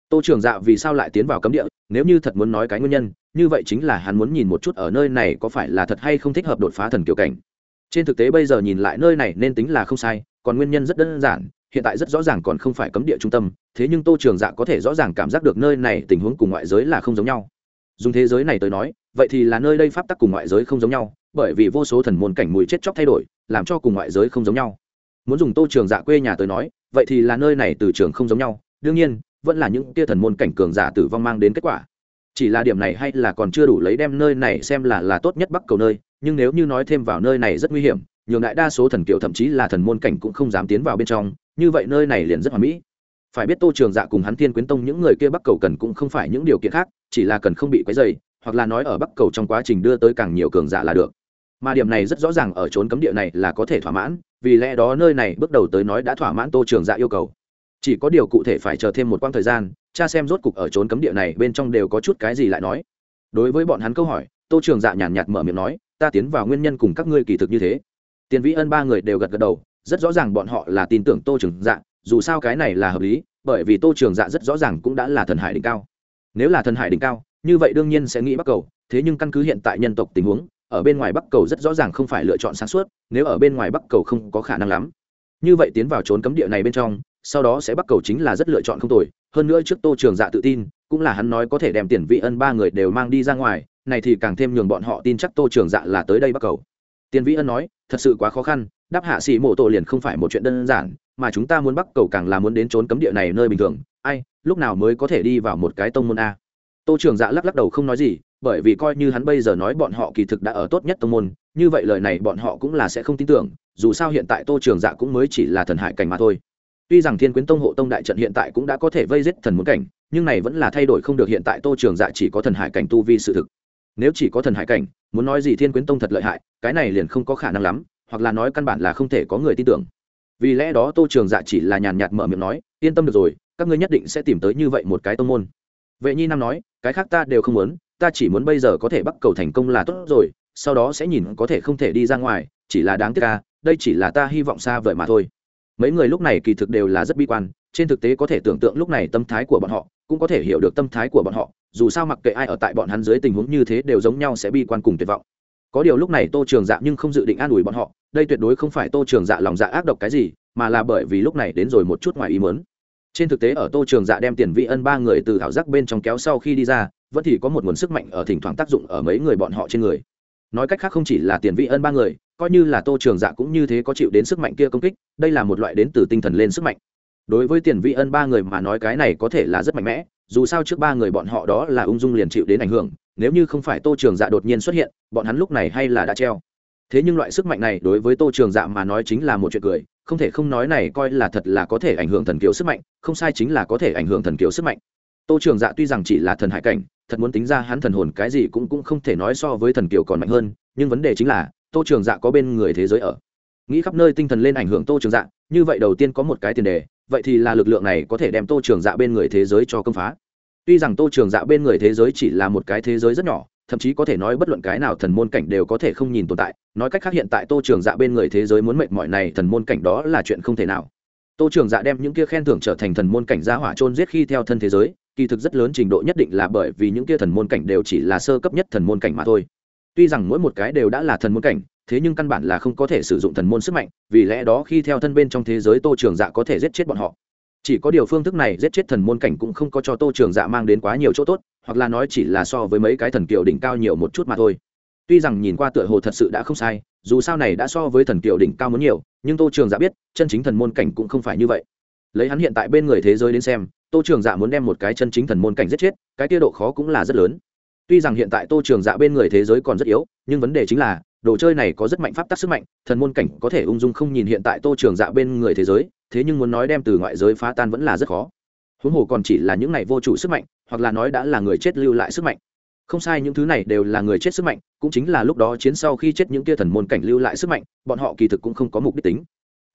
[SPEAKER 1] Tô trường dạ vì sao lại tiến vào cấm địa, nếu như thật muốn nói cái nguyên nhân, như vậy chính là hắn muốn nhìn một chút ở nơi này có phải là thật hay không thích hợp đột phá thần kiểu cảnh. Trên thực tế bây giờ nhìn lại nơi này nên tính là không sai, còn nguyên nhân rất đơn giản, hiện tại rất rõ ràng còn không phải cấm địa trung tâm, thế nhưng tô trường dạ có thể rõ ràng cảm giác được nơi này tình huống cùng ngoại giới là không giống nhau dùng thế giới này tới nói, vậy thì là nơi đây pháp tắc cùng ngoại giới không giống nhau, bởi vì vô số thần môn cảnh mùi chết chóc thay đổi, làm cho cùng ngoại giới không giống nhau. Muốn dùng tô trường dạ quê nhà tới nói, vậy thì là nơi này từ trường không giống nhau, đương nhiên, vẫn là những tia thần môn cảnh cường giả tử vong mang đến kết quả. Chỉ là điểm này hay là còn chưa đủ lấy đem nơi này xem là là tốt nhất bắc cầu nơi, nhưng nếu như nói thêm vào nơi này rất nguy hiểm, nhường đại đa số thần kiều thậm chí là thần môn cảnh cũng không dám tiến vào bên trong, như vậy nơi này liền rất hoàn mỹ phải biết tô trường dạ cùng hắn thiên quyến tông những người kia bắc cầu cần cũng không phải những điều kiện khác, chỉ là cần không bị quấy dày hoặc là nói ở bắc cầu trong quá trình đưa tới càng nhiều cường giả là được. Mà điểm này rất rõ ràng ở trốn cấm địa này là có thể thỏa mãn, vì lẽ đó nơi này bước đầu tới nói đã thỏa mãn tô trường dạ yêu cầu. Chỉ có điều cụ thể phải chờ thêm một quãng thời gian, cha xem rốt cục ở trốn cấm địa này bên trong đều có chút cái gì lại nói. Đối với bọn hắn câu hỏi, tô trường dạ nhàn nhạt mở miệng nói, ta tiến vào nguyên nhân cùng các ngươi kỳ thực như thế. Tiền vĩ ân ba người đều gật gật đầu, rất rõ ràng bọn họ là tin tưởng tô trường dạ dù sao cái này là hợp lý, bởi vì tô trường dạ rất rõ ràng cũng đã là thần hải đỉnh cao. Nếu là thần hải đỉnh cao, như vậy đương nhiên sẽ nghĩ Bắc cầu, thế nhưng căn cứ hiện tại nhân tộc tình huống, ở bên ngoài bắc cầu rất rõ ràng không phải lựa chọn sáng suốt, nếu ở bên ngoài bắc cầu không có khả năng lắm. Như vậy tiến vào trốn cấm địa này bên trong, sau đó sẽ bắc cầu chính là rất lựa chọn không tồi, hơn nữa trước tô trường dạ tự tin, cũng là hắn nói có thể đem tiền vị ân ba người đều mang đi ra ngoài, này thì càng thêm nhường bọn họ tin chắc tô trường dạ là tới đây bắc cầu. Tiền vĩ ân nói, thật sự quá khó khăn, đáp hạ sĩ mộ tổ liền không phải một chuyện đơn giản mà chúng ta muốn bắc cầu càng là muốn đến trốn cấm địa này nơi bình thường. Ai, lúc nào mới có thể đi vào một cái tông môn a? Tô trường dạ lắc lắc đầu không nói gì, bởi vì coi như hắn bây giờ nói bọn họ kỳ thực đã ở tốt nhất tông môn, như vậy lời này bọn họ cũng là sẽ không tin tưởng, dù sao hiện tại tô trường dạ cũng mới chỉ là thần hải cảnh mà thôi. Tuy rằng thiên quyến tông hộ tông đại trận hiện tại cũng đã có thể vây giết thần muốn cảnh, nhưng này vẫn là thay đổi không được hiện tại tô trường dạ chỉ có thần hải cảnh tu vi sự thực. Nếu chỉ có thần hải cảnh, muốn nói gì thiên quyến tông thật lợi hại, cái này liền không có khả năng lắm, hoặc là nói căn bản là không thể có người tin tưởng vì lẽ đó tô trường dạ chỉ là nhàn nhạt mở miệng nói, yên tâm được rồi, các ngươi nhất định sẽ tìm tới như vậy một cái tông môn. Vệ nhi nam nói, cái khác ta đều không muốn, ta chỉ muốn bây giờ có thể bắt cầu thành công là tốt rồi, sau đó sẽ nhìn có thể không thể đi ra ngoài, chỉ là đáng tiếc ca đây chỉ là ta hy vọng xa vời mà thôi. Mấy người lúc này kỳ thực đều là rất bi quan, trên thực tế có thể tưởng tượng lúc này tâm thái của bọn họ, cũng có thể hiểu được tâm thái của bọn họ, dù sao mặc kệ ai ở tại bọn hắn dưới tình huống như thế đều giống nhau sẽ bi quan cùng tuyệt vọng. Có điều lúc này tô trường dạ nhưng không dự định an ủi bọn họ đây tuyệt đối không phải tô trường dạ lòng dạ ác độc cái gì, mà là bởi vì lúc này đến rồi một chút ngoài ý mớn trên thực tế ở tô trường dạ đem tiền vị ân ba người từ thảo giác bên trong kéo sau khi đi ra, vẫn thì có một nguồn sức mạnh ở thỉnh thoảng tác dụng ở mấy người bọn họ trên người. Nói cách khác không chỉ là tiền vị ân ba người, coi như là tô trường dạ cũng như thế có chịu đến sức mạnh kia công kích, đây là một loại đến từ tinh thần lên sức mạnh. Đối với tiền vị ân ba người mà nói cái này có thể là rất mạnh mẽ, dù sao trước ba người bọn họ đó là ung dung liền chịu đến ảnh hưởng, nếu như không phải tô trường dạ đột nhiên xuất hiện, bọn hắn lúc này hay là đã treo thế nhưng loại sức mạnh này đối với tô trường dạ mà nói chính là một chuyện cười, không thể không nói này coi là thật là có thể ảnh hưởng thần kiều sức mạnh, không sai chính là có thể ảnh hưởng thần kiều sức mạnh. Tô trường dạ tuy rằng chỉ là thần hải cảnh, thật muốn tính ra hắn thần hồn cái gì cũng cũng không thể nói so với thần kiều còn mạnh hơn, nhưng vấn đề chính là, tô trường dạ có bên người thế giới ở. Nghĩ khắp nơi tinh thần lên ảnh hưởng tô trường dạ như vậy đầu tiên có một cái tiền đề, vậy thì là lực lượng này có thể đem tô trường dạ bên người thế giới cho công phá. Tuy rằng tô trường dạ bên người thế giới chỉ là một cái thế giới rất nhỏ thậm chí có thể nói bất luận cái nào thần môn cảnh đều có thể không nhìn tồn tại. Nói cách khác hiện tại tô trường dạ bên người thế giới muốn mệt mọi này thần môn cảnh đó là chuyện không thể nào. Tô trường dạ đem những kia khen thưởng trở thành thần môn cảnh gia hỏa trôn giết khi theo thân thế giới, kỳ thực rất lớn trình độ nhất định là bởi vì những kia thần môn cảnh đều chỉ là sơ cấp nhất thần môn cảnh mà thôi. Tuy rằng mỗi một cái đều đã là thần môn cảnh, thế nhưng căn bản là không có thể sử dụng thần môn sức mạnh, vì lẽ đó khi theo thân bên trong thế giới tô trường dạ có thể giết chết bọn họ chỉ có điều phương thức này giết chết thần môn cảnh cũng không có cho tô trường dạ mang đến quá nhiều chỗ tốt, hoặc là nói chỉ là so với mấy cái thần kiều đỉnh cao nhiều một chút mà thôi. Tuy rằng nhìn qua tựa hồ thật sự đã không sai, dù sao này đã so với thần kiều đỉnh cao muốn nhiều, nhưng tô trường dạ biết, chân chính thần môn cảnh cũng không phải như vậy. Lấy hắn hiện tại bên người thế giới đến xem, tô trường dạ muốn đem một cái chân chính thần môn cảnh giết chết, cái tiêu độ khó cũng là rất lớn. Tuy rằng hiện tại tô trường dạ bên người thế giới còn rất yếu, nhưng vấn đề chính là, đồ chơi này có rất mạnh pháp tắc sức mạnh, thần môn cảnh có thể ung dung không nhìn hiện tại tô trường dạ bên người thế giới thế nhưng muốn nói đem từ ngoại giới phá tan vẫn là rất khó. Huống hồ còn chỉ là những này vô chủ sức mạnh, hoặc là nói đã là người chết lưu lại sức mạnh. Không sai, những thứ này đều là người chết sức mạnh, cũng chính là lúc đó chiến sau khi chết những kia thần môn cảnh lưu lại sức mạnh, bọn họ kỳ thực cũng không có mục đích tính.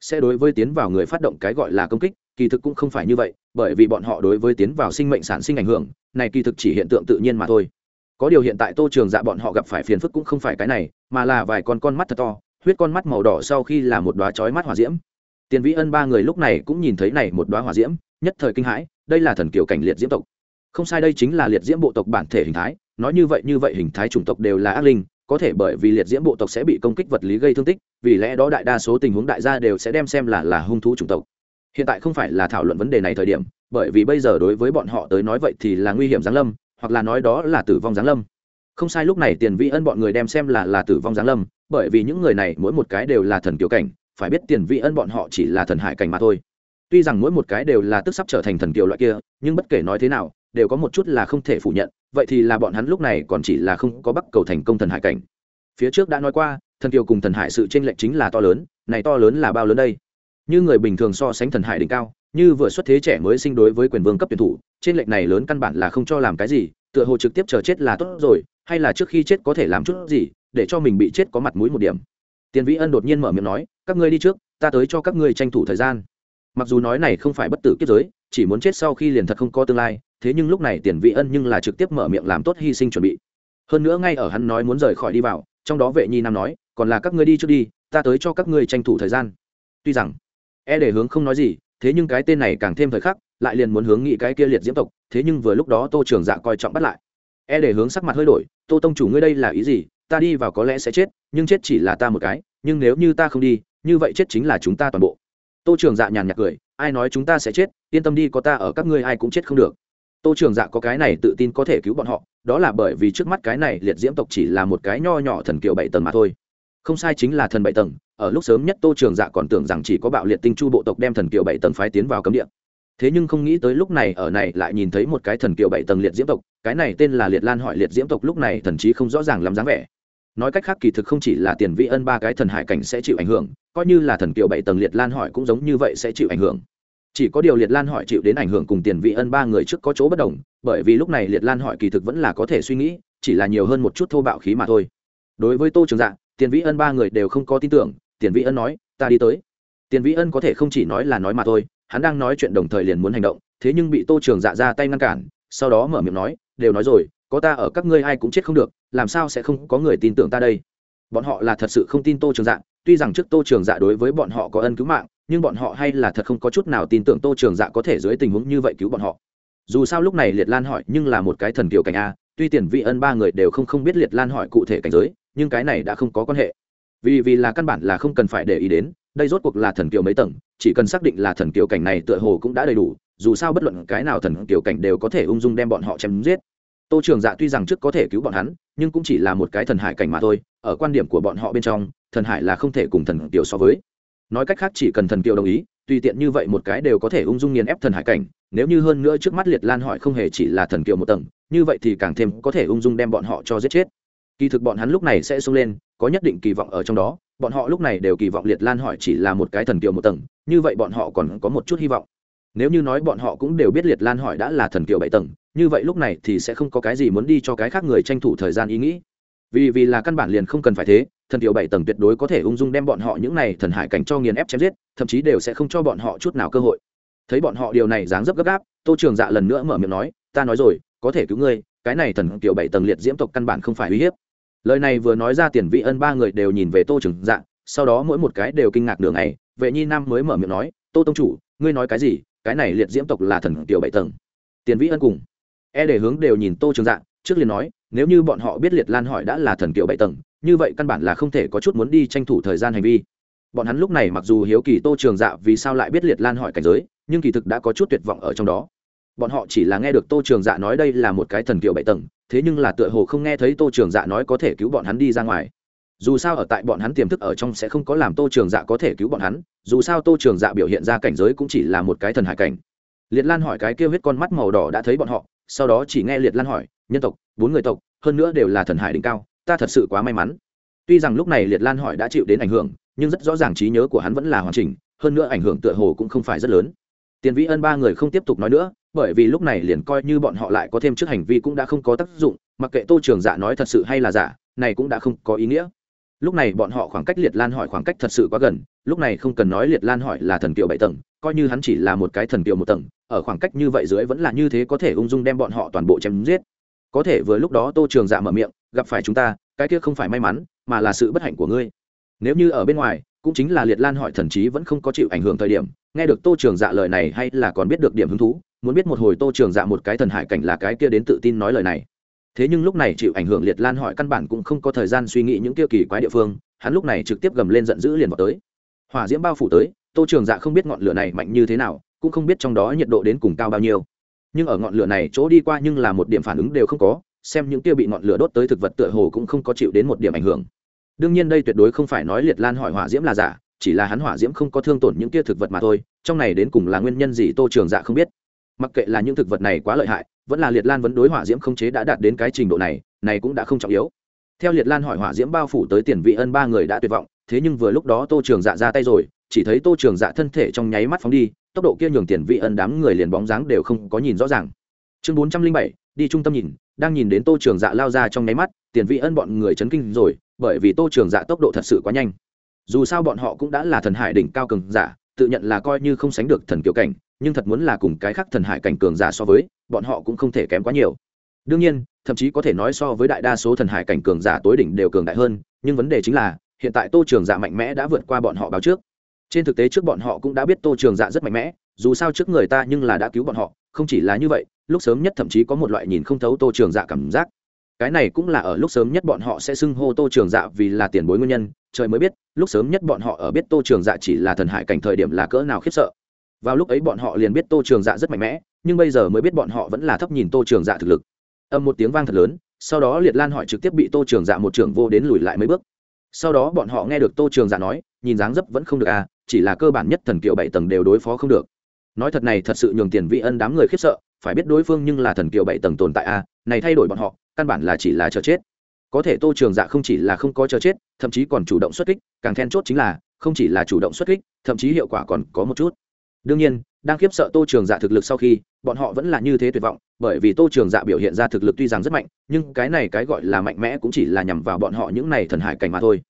[SPEAKER 1] Sẽ đối với tiến vào người phát động cái gọi là công kích, kỳ thực cũng không phải như vậy, bởi vì bọn họ đối với tiến vào sinh mệnh sản sinh ảnh hưởng, này kỳ thực chỉ hiện tượng tự nhiên mà thôi. Có điều hiện tại tô trường dạ bọn họ gặp phải phiền phức cũng không phải cái này, mà là vài con con mắt thật to, huyết con mắt màu đỏ sau khi là một đoá chói mắt hỏa diễm tiền vĩ ân ba người lúc này cũng nhìn thấy này một đoá hỏa diễm, nhất thời kinh hãi, đây là thần kiều cảnh liệt diễm tộc. Không sai đây chính là liệt diễm bộ tộc bản thể hình thái, nói như vậy như vậy hình thái chủng tộc đều là ác linh, có thể bởi vì liệt diễm bộ tộc sẽ bị công kích vật lý gây thương tích, vì lẽ đó đại đa số tình huống đại gia đều sẽ đem xem là là hung thú chủng tộc. Hiện tại không phải là thảo luận vấn đề này thời điểm, bởi vì bây giờ đối với bọn họ tới nói vậy thì là nguy hiểm giáng lâm, hoặc là nói đó là tử vong giáng lâm. Không sai lúc này tiền vi ân bọn người đem xem là là tử vong giáng lâm, bởi vì những người này mỗi một cái đều là thần kiều cảnh phải biết tiền vị ân bọn họ chỉ là thần hải cảnh mà thôi. Tuy rằng mỗi một cái đều là tức sắp trở thành thần kiều loại kia, nhưng bất kể nói thế nào, đều có một chút là không thể phủ nhận, vậy thì là bọn hắn lúc này còn chỉ là không có bắt cầu thành công thần hải cảnh. Phía trước đã nói qua, thần kiều cùng thần hải sự tranh lệch chính là to lớn, này to lớn là bao lớn đây? Như người bình thường so sánh thần hải đỉnh cao, như vừa xuất thế trẻ mới sinh đối với quyền vương cấp tuyển thủ trên lệch này lớn căn bản là không cho làm cái gì, tựa hồ trực tiếp chờ chết là tốt rồi, hay là trước khi chết có thể làm chút gì, để cho mình bị chết có mặt mũi một điểm? Tiền vĩ ân đột nhiên mở miệng nói các ngươi đi trước, ta tới cho các ngươi tranh thủ thời gian. Mặc dù nói này không phải bất tử kiếp giới, chỉ muốn chết sau khi liền thật không có tương lai, thế nhưng lúc này tiền vị ân nhưng là trực tiếp mở miệng làm tốt hy sinh chuẩn bị. Hơn nữa ngay ở hắn nói muốn rời khỏi đi vào, trong đó vệ nhi nam nói, còn là các ngươi đi trước đi, ta tới cho các ngươi tranh thủ thời gian. Tuy rằng e để hướng không nói gì, thế nhưng cái tên này càng thêm thời khắc, lại liền muốn hướng nghị cái kia liệt diễm tộc, thế nhưng vừa lúc đó tô trường dạ coi trọng bắt lại. E để hướng sắc mặt hơi đổi, tô tông chủ ngươi đây là ý gì? Ta đi vào có lẽ sẽ chết, nhưng chết chỉ là ta một cái, nhưng nếu như ta không đi như vậy chết chính là chúng ta toàn bộ. Tô trường dạ nhàn nhạt cười, ai nói chúng ta sẽ chết, yên tâm đi, có ta ở các ngươi ai cũng chết không được. Tô trường dạ có cái này tự tin có thể cứu bọn họ, đó là bởi vì trước mắt cái này liệt diễm tộc chỉ là một cái nho nhỏ thần kiều bảy tầng mà thôi. Không sai chính là thần bảy tầng, ở lúc sớm nhất tô trường dạ còn tưởng rằng chỉ có bạo liệt tinh chu bộ tộc đem thần kiều bảy tầng phái tiến vào cấm địa. Thế nhưng không nghĩ tới lúc này ở này lại nhìn thấy một cái thần kiều bảy tầng liệt diễm tộc, cái này tên là liệt lan hỏi liệt diễm tộc lúc này thần chí không rõ ràng lắm dáng vẻ nói cách khác kỳ thực không chỉ là tiền vị ân ba cái thần hải cảnh sẽ chịu ảnh hưởng, coi như là thần kiều bảy tầng liệt lan hỏi cũng giống như vậy sẽ chịu ảnh hưởng. Chỉ có điều liệt lan hỏi chịu đến ảnh hưởng cùng tiền vị ân ba người trước có chỗ bất đồng, bởi vì lúc này liệt lan hỏi kỳ thực vẫn là có thể suy nghĩ, chỉ là nhiều hơn một chút thô bạo khí mà thôi. Đối với tô trường dạ tiền vĩ ân ba người đều không có tin tưởng, tiền vĩ ân nói, ta đi tới. Tiền vĩ ân có thể không chỉ nói là nói mà thôi, hắn đang nói chuyện đồng thời liền muốn hành động, thế nhưng bị tô trường dạ ra tay ngăn cản, sau đó mở miệng nói, đều nói rồi có ta ở các ngươi ai cũng chết không được, làm sao sẽ không có người tin tưởng ta đây? Bọn họ là thật sự không tin tô trường dạ tuy rằng trước tô trường dạ đối với bọn họ có ân cứu mạng, nhưng bọn họ hay là thật không có chút nào tin tưởng tô trường dạ có thể dưới tình huống như vậy cứu bọn họ. Dù sao lúc này liệt lan hỏi, nhưng là một cái thần kiều cảnh a, tuy tiền vị ân ba người đều không không biết liệt lan hỏi cụ thể cảnh giới, nhưng cái này đã không có quan hệ. Vì vì là căn bản là không cần phải để ý đến, đây rốt cuộc là thần kiều mấy tầng, chỉ cần xác định là thần kiều cảnh này tựa hồ cũng đã đầy đủ, dù sao bất luận cái nào thần kiều cảnh đều có thể ung dung đem bọn họ chém giết tô trường dạ tuy rằng trước có thể cứu bọn hắn, nhưng cũng chỉ là một cái thần hải cảnh mà thôi, ở quan điểm của bọn họ bên trong, thần hải là không thể cùng thần kiều so với. Nói cách khác chỉ cần thần kiều đồng ý, tùy tiện như vậy một cái đều có thể ung dung nghiền ép thần hải cảnh, nếu như hơn nữa trước mắt liệt lan hỏi không hề chỉ là thần kiều một tầng, như vậy thì càng thêm có thể ung dung đem bọn họ cho giết chết. Kỳ thực bọn hắn lúc này sẽ sung lên, có nhất định kỳ vọng ở trong đó, bọn họ lúc này đều kỳ vọng liệt lan hỏi chỉ là một cái thần kiều một tầng, như vậy bọn họ còn có một chút hy vọng. Nếu như nói bọn họ cũng đều biết liệt lan hỏi đã là thần kiều bảy tầng như vậy lúc này thì sẽ không có cái gì muốn đi cho cái khác người tranh thủ thời gian ý nghĩ. Vì vì là căn bản liền không cần phải thế, thần tiểu bảy tầng tuyệt đối có thể ung dung đem bọn họ những này thần hải cảnh cho nghiền ép chém giết, thậm chí đều sẽ không cho bọn họ chút nào cơ hội. Thấy bọn họ điều này dáng dấp gấp gáp, tô trường dạ lần nữa mở miệng nói, ta nói rồi, có thể cứu ngươi, cái này thần tiểu bảy tầng liệt diễm tộc căn bản không phải uy hiếp. Lời này vừa nói ra tiền vị ân ba người đều nhìn về tô trường dạ sau đó mỗi một cái đều kinh ngạc nửa ngày, vệ nhi nam mới mở miệng nói, tô tông chủ, ngươi nói cái gì? Cái này liệt diễm tộc là thần tiểu bảy tầng. Tiền vĩ ân cùng e để hướng đều nhìn tô trường dạng, trước liền nói nếu như bọn họ biết liệt lan hỏi đã là thần kiệu bảy tầng như vậy căn bản là không thể có chút muốn đi tranh thủ thời gian hành vi. Bọn hắn lúc này mặc dù hiếu kỳ tô trường dạ vì sao lại biết liệt lan hỏi cảnh giới nhưng kỳ thực đã có chút tuyệt vọng ở trong đó. Bọn họ chỉ là nghe được tô trường dạ nói đây là một cái thần kiệu bảy tầng thế nhưng là tựa hồ không nghe thấy tô trường dạ nói có thể cứu bọn hắn đi ra ngoài. Dù sao ở tại bọn hắn tiềm thức ở trong sẽ không có làm tô trường dạ có thể cứu bọn hắn dù sao tô trường dạ biểu hiện ra cảnh giới cũng chỉ là một cái thần hải cảnh. Liệt lan hỏi cái kêu huyết con mắt màu đỏ đã thấy bọn họ sau đó chỉ nghe liệt lan hỏi, nhân tộc, bốn người tộc, hơn nữa đều là thần hải đỉnh cao, ta thật sự quá may mắn. Tuy rằng lúc này liệt lan hỏi đã chịu đến ảnh hưởng, nhưng rất rõ ràng trí nhớ của hắn vẫn là hoàn chỉnh, hơn nữa ảnh hưởng tựa hồ cũng không phải rất lớn. Tiền vĩ ân ba người không tiếp tục nói nữa, bởi vì lúc này liền coi như bọn họ lại có thêm trước hành vi cũng đã không có tác dụng, mặc kệ tô trường dạ nói thật sự hay là giả, này cũng đã không có ý nghĩa. Lúc này bọn họ khoảng cách liệt lan hỏi khoảng cách thật sự quá gần lúc này không cần nói liệt lan hỏi là thần kiều bảy tầng, coi như hắn chỉ là một cái thần kiều một tầng, ở khoảng cách như vậy dưới vẫn là như thế có thể ung dung đem bọn họ toàn bộ chém giết. Có thể vừa lúc đó tô trường dạ mở miệng, gặp phải chúng ta, cái kia không phải may mắn, mà là sự bất hạnh của ngươi. Nếu như ở bên ngoài, cũng chính là liệt lan hỏi thần trí vẫn không có chịu ảnh hưởng thời điểm, nghe được tô trường dạ lời này hay là còn biết được điểm hứng thú, muốn biết một hồi tô trường dạ một cái thần hải cảnh là cái kia đến tự tin nói lời này. Thế nhưng lúc này chịu ảnh hưởng liệt lan hỏi căn bản cũng không có thời gian suy nghĩ những kia kỳ quái địa phương, hắn lúc này trực tiếp gầm lên giận dữ liền vào tới hỏa diễm bao phủ tới, tô trường dạ không biết ngọn lửa này mạnh như thế nào, cũng không biết trong đó nhiệt độ đến cùng cao bao nhiêu. Nhưng ở ngọn lửa này chỗ đi qua nhưng là một điểm phản ứng đều không có, xem những kia bị ngọn lửa đốt tới thực vật tựa hồ cũng không có chịu đến một điểm ảnh hưởng. Đương nhiên đây tuyệt đối không phải nói liệt lan hỏi hỏa diễm là giả, chỉ là hắn hỏa diễm không có thương tổn những kia thực vật mà thôi, trong này đến cùng là nguyên nhân gì tô trường dạ không biết. Mặc kệ là những thực vật này quá lợi hại, vẫn là liệt lan vấn đối hỏa diễm không chế đã đạt đến cái trình độ này này cũng đã không trọng yếu. Theo liệt lan hỏi hỏa diễm bao phủ tới tiền vị ân ba người đã tuyệt vọng thế nhưng vừa lúc đó tô trường dạ ra tay rồi, chỉ thấy tô trường dạ thân thể trong nháy mắt phóng đi, tốc độ kia nhường tiền vị ân đám người liền bóng dáng đều không có nhìn rõ ràng. Chương bốn trăm linh bảy, đi trung tâm nhìn, đang nhìn đến tô trường dạ lao ra trong nháy mắt, tiền vị ân bọn người chấn kinh rồi, bởi vì tô trường dạ tốc độ thật sự quá nhanh. Dù sao bọn họ cũng đã là thần hải đỉnh cao cường giả, tự nhận là coi như không sánh được thần kiều cảnh, nhưng thật muốn là cùng cái khác thần hải cảnh cường giả so với, bọn họ cũng không thể kém quá nhiều. Đương nhiên, thậm chí có thể nói so với đại đa số thần hải cảnh cường giả tối đỉnh đều cường đại hơn, nhưng vấn đề chính là hiện tại tô trường dạ mạnh mẽ đã vượt qua bọn họ báo trước. Trên thực tế trước bọn họ cũng đã biết tô trường dạ rất mạnh mẽ, dù sao trước người ta nhưng là đã cứu bọn họ, không chỉ là như vậy, lúc sớm nhất thậm chí có một loại nhìn không thấu tô trường dạ cảm giác. Cái này cũng là ở lúc sớm nhất bọn họ sẽ xưng hô tô trường dạ vì là tiền bối nguyên nhân, trời mới biết, lúc sớm nhất bọn họ ở biết tô trường dạ chỉ là thần hải cảnh thời điểm là cỡ nào khiếp sợ. Vào lúc ấy bọn họ liền biết tô trường dạ rất mạnh mẽ, nhưng bây giờ mới biết bọn họ vẫn là thấp nhìn tô trường dạ thực lực. Âm một tiếng vang thật lớn, sau đó liệt lan hỏi trực tiếp bị tô trường dạ một trưởng vô đến lùi lại mấy bước sau đó bọn họ nghe được tô trường dạ nói, nhìn dáng dấp vẫn không được à chỉ là cơ bản nhất thần kiệu bảy tầng đều đối phó không được. Nói thật này thật sự nhường tiền vị ân đám người khiếp sợ, phải biết đối phương nhưng là thần kiều bảy tầng tồn tại a này thay đổi bọn họ, căn bản là chỉ là chờ chết. Có thể tô trường dạ không chỉ là không có chờ chết, thậm chí còn chủ động xuất kích, càng then chốt chính là, không chỉ là chủ động xuất kích, thậm chí hiệu quả còn có một chút đương nhiên, đang khiếp sợ tô trường dạ thực lực sau khi, bọn họ vẫn là như thế tuyệt vọng, bởi vì tô trường dạ biểu hiện ra thực lực tuy rằng rất mạnh, nhưng cái này cái gọi là mạnh mẽ cũng chỉ là nhằm vào bọn họ những này thần hải cảnh mà thôi.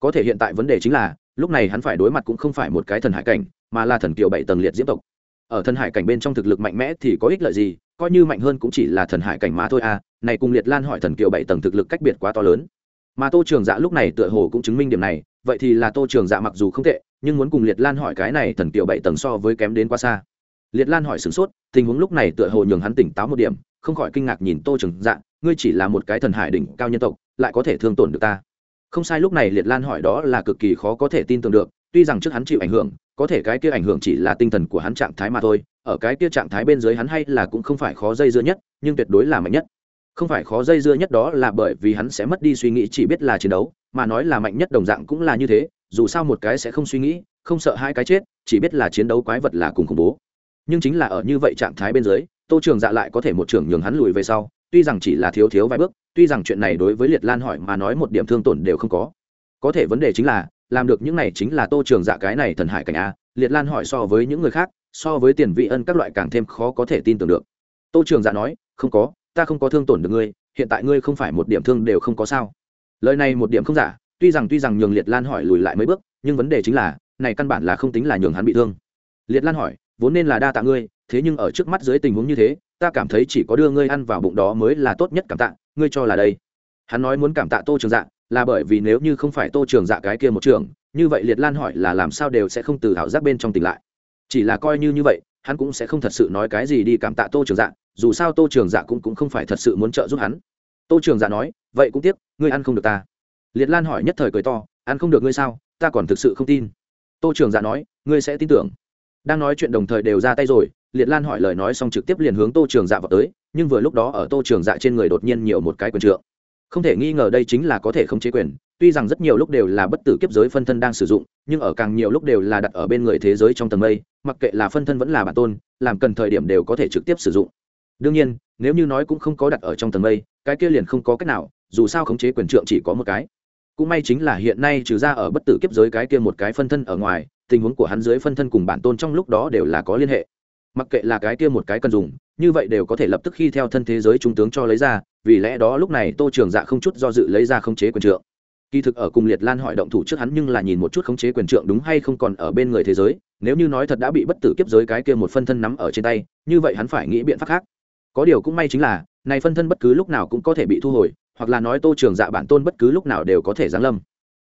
[SPEAKER 1] Có thể hiện tại vấn đề chính là, lúc này hắn phải đối mặt cũng không phải một cái thần hải cảnh, mà là thần kiều bảy tầng liệt diễm tộc. Ở thần hải cảnh bên trong thực lực mạnh mẽ thì có ích lợi gì, coi như mạnh hơn cũng chỉ là thần hải cảnh mà thôi à này cùng liệt lan hỏi thần kiều bảy tầng thực lực cách biệt quá to lớn. Mà tô trường dạ lúc này tựa hồ cũng chứng minh điểm này, vậy thì là tô trường dạ mặc dù không tệ nhưng muốn cùng liệt lan hỏi cái này thần tiểu bảy tầng so với kém đến quá xa. Liệt lan hỏi sửng sốt, tình huống lúc này tựa hồ nhường hắn tỉnh táo một điểm, không khỏi kinh ngạc nhìn tô trường dạ ngươi chỉ là một cái thần hải đỉnh cao nhân tộc, lại có thể thương tổn được ta. Không sai lúc này liệt lan hỏi đó là cực kỳ khó có thể tin tưởng được, tuy rằng trước hắn chịu ảnh hưởng, có thể cái kia ảnh hưởng chỉ là tinh thần của hắn trạng thái mà thôi, ở cái kia trạng thái bên dưới hắn hay là cũng không phải khó dây dưa nhất, nhưng tuyệt đối là mạnh nhất. Không phải khó dây dưa nhất đó là bởi vì hắn sẽ mất đi suy nghĩ chỉ biết là chiến đấu, mà nói là mạnh nhất đồng dạng cũng là như thế dù sao một cái sẽ không suy nghĩ, không sợ hai cái chết, chỉ biết là chiến đấu quái vật là cùng khủng bố. Nhưng chính là ở như vậy trạng thái bên dưới, tô trường dạ lại có thể một trường nhường hắn lùi về sau, tuy rằng chỉ là thiếu thiếu vài bước, tuy rằng chuyện này đối với liệt lan hỏi mà nói một điểm thương tổn đều không có. Có thể vấn đề chính là, làm được những này chính là tô trường dạ cái này thần hải cảnh a, liệt lan hỏi so với những người khác, so với tiền vị ân các loại càng thêm khó có thể tin tưởng được. Tô trường dạ nói, không có, ta không có thương tổn được ngươi, hiện tại ngươi không phải một điểm thương đều không có sao. Lời này một điểm không giả tuy rằng tuy rằng nhường liệt lan hỏi lùi lại mấy bước nhưng vấn đề chính là này căn bản là không tính là nhường hắn bị thương. Liệt lan hỏi vốn nên là đa tạ ngươi thế nhưng ở trước mắt dưới tình huống như thế ta cảm thấy chỉ có đưa ngươi ăn vào bụng đó mới là tốt nhất cảm tạ ngươi cho là đây. Hắn nói muốn cảm tạ tô trường dạ là bởi vì nếu như không phải tô trường dạ cái kia một trường như vậy liệt lan hỏi là làm sao đều sẽ không từ thảo giác bên trong tỉnh lại. Chỉ là coi như như vậy hắn cũng sẽ không thật sự nói cái gì đi cảm tạ tô trường dạ dù sao tô trường dạ cũng, cũng không phải thật sự muốn trợ giúp hắn. Tô trường dạ nói vậy cũng tiếc ngươi ăn không được ta liệt lan hỏi nhất thời cười to, ăn không được ngươi sao? Ta còn thực sự không tin. Tô trường dạ nói, ngươi sẽ tin tưởng. Đang nói chuyện đồng thời đều ra tay rồi, liệt lan hỏi lời nói xong trực tiếp liền hướng tô trường dạ vào tới, nhưng vừa lúc đó ở tô trường dạ trên người đột nhiên nhiều một cái quyền trượng. Không thể nghi ngờ đây chính là có thể không chế quyền, tuy rằng rất nhiều lúc đều là bất tử kiếp giới phân thân đang sử dụng, nhưng ở càng nhiều lúc đều là đặt ở bên người thế giới trong tầng mây, mặc kệ là phân thân vẫn là bản tôn, làm cần thời điểm đều có thể trực tiếp sử dụng. Đương nhiên, nếu như nói cũng không có đặt ở trong tầng mây, cái kia liền không có cách nào, dù sao khống chế quyền trượng chỉ có một cái cũng may chính là hiện nay trừ ra ở bất tử kiếp giới cái kia một cái phân thân ở ngoài, tình huống của hắn dưới phân thân cùng bản tôn trong lúc đó đều là có liên hệ. Mặc kệ là cái kia một cái cần dùng, như vậy đều có thể lập tức khi theo thân thế giới trung tướng cho lấy ra, vì lẽ đó lúc này tô trường dạ không chút do dự lấy ra không chế quyền trượng. Kỳ thực ở cùng liệt lan hỏi động thủ trước hắn nhưng là nhìn một chút khống chế quyền trượng đúng hay không còn ở bên người thế giới, nếu như nói thật đã bị bất tử kiếp giới cái kia một phân thân nắm ở trên tay, như vậy hắn phải nghĩ biện pháp khác. Có điều cũng may chính là, này phân thân bất cứ lúc nào cũng có thể bị thu hồi hoặc là nói tô trường dạ bản tôn bất cứ lúc nào đều có thể giáng lâm.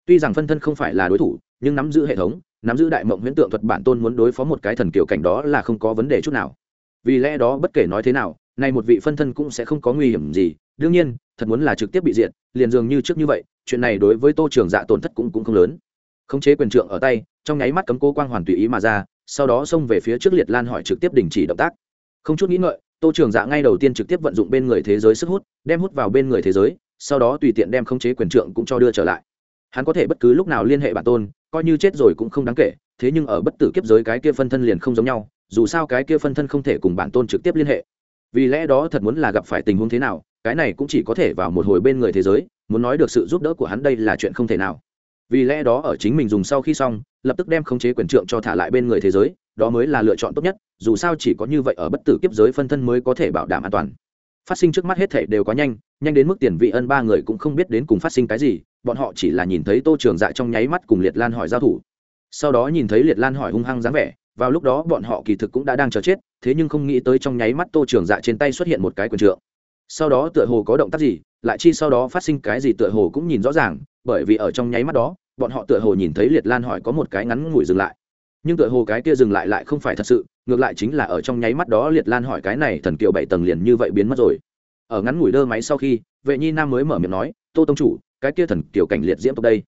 [SPEAKER 1] Tuy rằng phân thân không phải là đối thủ, nhưng nắm giữ hệ thống, nắm giữ đại mộng huyễn tượng thuật bản tôn muốn đối phó một cái thần kiểu cảnh đó là không có vấn đề chút nào. Vì lẽ đó bất kể nói thế nào, nay một vị phân thân cũng sẽ không có nguy hiểm gì. Đương nhiên, thật muốn là trực tiếp bị diện liền dường như trước như vậy, chuyện này đối với tô trường dạ tổn thất cũng cũng không lớn. Khống chế quyền trượng ở tay, trong nháy mắt cấm cô quang hoàn tùy ý mà ra, sau đó xông về phía trước liệt lan hỏi trực tiếp đình chỉ động tác. Không chút nghĩ ngợi, tô trường dạ ngay đầu tiên trực tiếp vận dụng bên người thế giới sức hút, đem hút vào bên người thế giới sau đó tùy tiện đem khống chế quyền trượng cũng cho đưa trở lại. Hắn có thể bất cứ lúc nào liên hệ bản tôn, coi như chết rồi cũng không đáng kể, thế nhưng ở bất tử kiếp giới cái kia phân thân liền không giống nhau, dù sao cái kia phân thân không thể cùng bản tôn trực tiếp liên hệ. Vì lẽ đó thật muốn là gặp phải tình huống thế nào, cái này cũng chỉ có thể vào một hồi bên người thế giới, muốn nói được sự giúp đỡ của hắn đây là chuyện không thể nào. Vì lẽ đó ở chính mình dùng sau khi xong, lập tức đem khống chế quyền trượng cho thả lại bên người thế giới, đó mới là lựa chọn tốt nhất, dù sao chỉ có như vậy ở bất tử kiếp giới phân thân mới có thể bảo đảm an toàn phát sinh trước mắt hết thể đều quá nhanh nhanh đến mức tiền vị ân ba người cũng không biết đến cùng phát sinh cái gì, bọn họ chỉ là nhìn thấy tô trường dạ trong nháy mắt cùng liệt lan hỏi giao thủ. Sau đó nhìn thấy liệt lan hỏi hung hăng dáng vẻ, vào lúc đó bọn họ kỳ thực cũng đã đang chờ chết, thế nhưng không nghĩ tới trong nháy mắt tô trường dạ trên tay xuất hiện một cái quyền trượng. Sau đó tựa hồ có động tác gì, lại chi sau đó phát sinh cái gì tựa hồ cũng nhìn rõ ràng, bởi vì ở trong nháy mắt đó, bọn họ tựa hồ nhìn thấy liệt lan hỏi có một cái ngắn ngủi dừng lại. Nhưng tựa hồ cái kia dừng lại lại không phải thật sự ngược lại chính là ở trong nháy mắt đó liệt lan hỏi cái này thần kiều bảy tầng liền như vậy biến mất rồi. Ở ngắn ngủi đơ máy sau khi, vệ nhi nam mới mở miệng nói, tô tông chủ, cái kia thần Kiều cảnh liệt diễm tộc đây.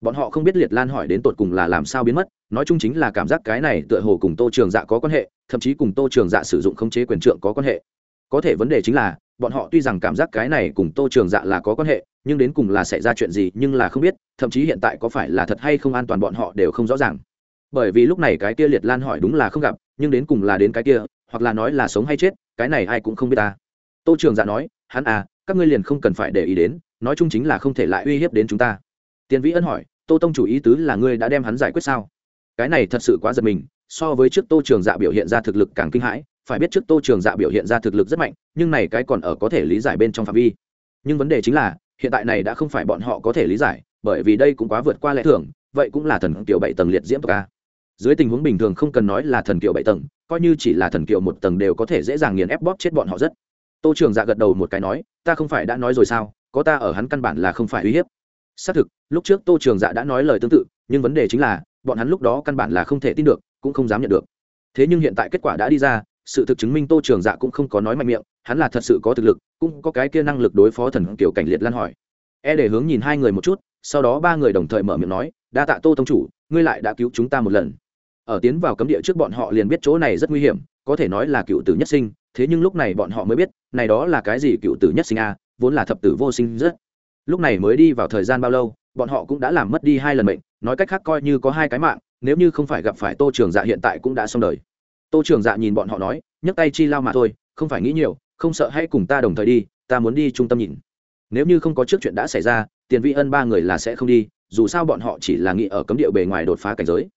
[SPEAKER 1] Bọn họ không biết liệt lan hỏi đến tột cùng là làm sao biến mất, nói chung chính là cảm giác cái này tựa hồ cùng tô trường dạ có quan hệ, thậm chí cùng tô trường dạ sử dụng khống chế quyền trượng có quan hệ. Có thể vấn đề chính là, bọn họ tuy rằng cảm giác cái này cùng tô trường dạ là có quan hệ, nhưng đến cùng là xảy ra chuyện gì nhưng là không biết, thậm chí hiện tại có phải là thật hay không an toàn bọn họ đều không rõ ràng. Bởi vì lúc này cái kia liệt lan hỏi đúng là không gặp nhưng đến cùng là đến cái kia, hoặc là nói là sống hay chết, cái này ai cũng không biết ta. Tô trường dạ nói, hắn à các ngươi liền không cần phải để ý đến, nói chung chính là không thể lại uy hiếp đến chúng ta. Tiền vĩ ân hỏi, tô tông chủ ý tứ là ngươi đã đem hắn giải quyết sao? Cái này thật sự quá giật mình, so với trước tô trường dạ biểu hiện ra thực lực càng kinh hãi, phải biết trước tô trường dạ biểu hiện ra thực lực rất mạnh, nhưng này cái còn ở có thể lý giải bên trong phạm vi. Nhưng vấn đề chính là, hiện tại này đã không phải bọn họ có thể lý giải, bởi vì đây cũng quá vượt qua lẽ thường, vậy cũng là thần kiều bảy tầng liệt diễm tộc a dưới tình huống bình thường không cần nói là thần kiệu bảy tầng, coi như chỉ là thần kiệu một tầng đều có thể dễ dàng nghiền ép bóp chết bọn họ rất. Tô trường dạ gật đầu một cái nói, ta không phải đã nói rồi sao, có ta ở hắn căn bản là không phải uy hiếp. Xác thực, lúc trước tô trường dạ đã nói lời tương tự, nhưng vấn đề chính là, bọn hắn lúc đó căn bản là không thể tin được, cũng không dám nhận được. Thế nhưng hiện tại kết quả đã đi ra, sự thực chứng minh tô trường dạ cũng không có nói mạnh miệng, hắn là thật sự có thực lực, cũng có cái kia năng lực đối phó thần kiểu cảnh liệt lan hỏi. E để hướng nhìn hai người một chút, sau đó ba người đồng thời mở miệng nói, đa tạ tô tông chủ, ngươi lại đã cứu chúng ta một lần ở tiến vào cấm địa trước bọn họ liền biết chỗ này rất nguy hiểm, có thể nói là cựu tử nhất sinh, thế nhưng lúc này bọn họ mới biết, này đó là cái gì cựu tử nhất sinh a, vốn là thập tử vô sinh rất. Lúc này mới đi vào thời gian bao lâu, bọn họ cũng đã làm mất đi hai lần mệnh, nói cách khác coi như có hai cái mạng, nếu như không phải gặp phải tô trường dạ hiện tại cũng đã xong đời. Tô trường dạ nhìn bọn họ nói, nhấc tay chi lao mà thôi, không phải nghĩ nhiều, không sợ hãy cùng ta đồng thời đi, ta muốn đi trung tâm nhìn. Nếu như không có trước chuyện đã xảy ra, tiền vi ân ba người là sẽ không đi, dù sao bọn họ chỉ là nghĩ ở cấm địa bề ngoài đột phá cảnh giới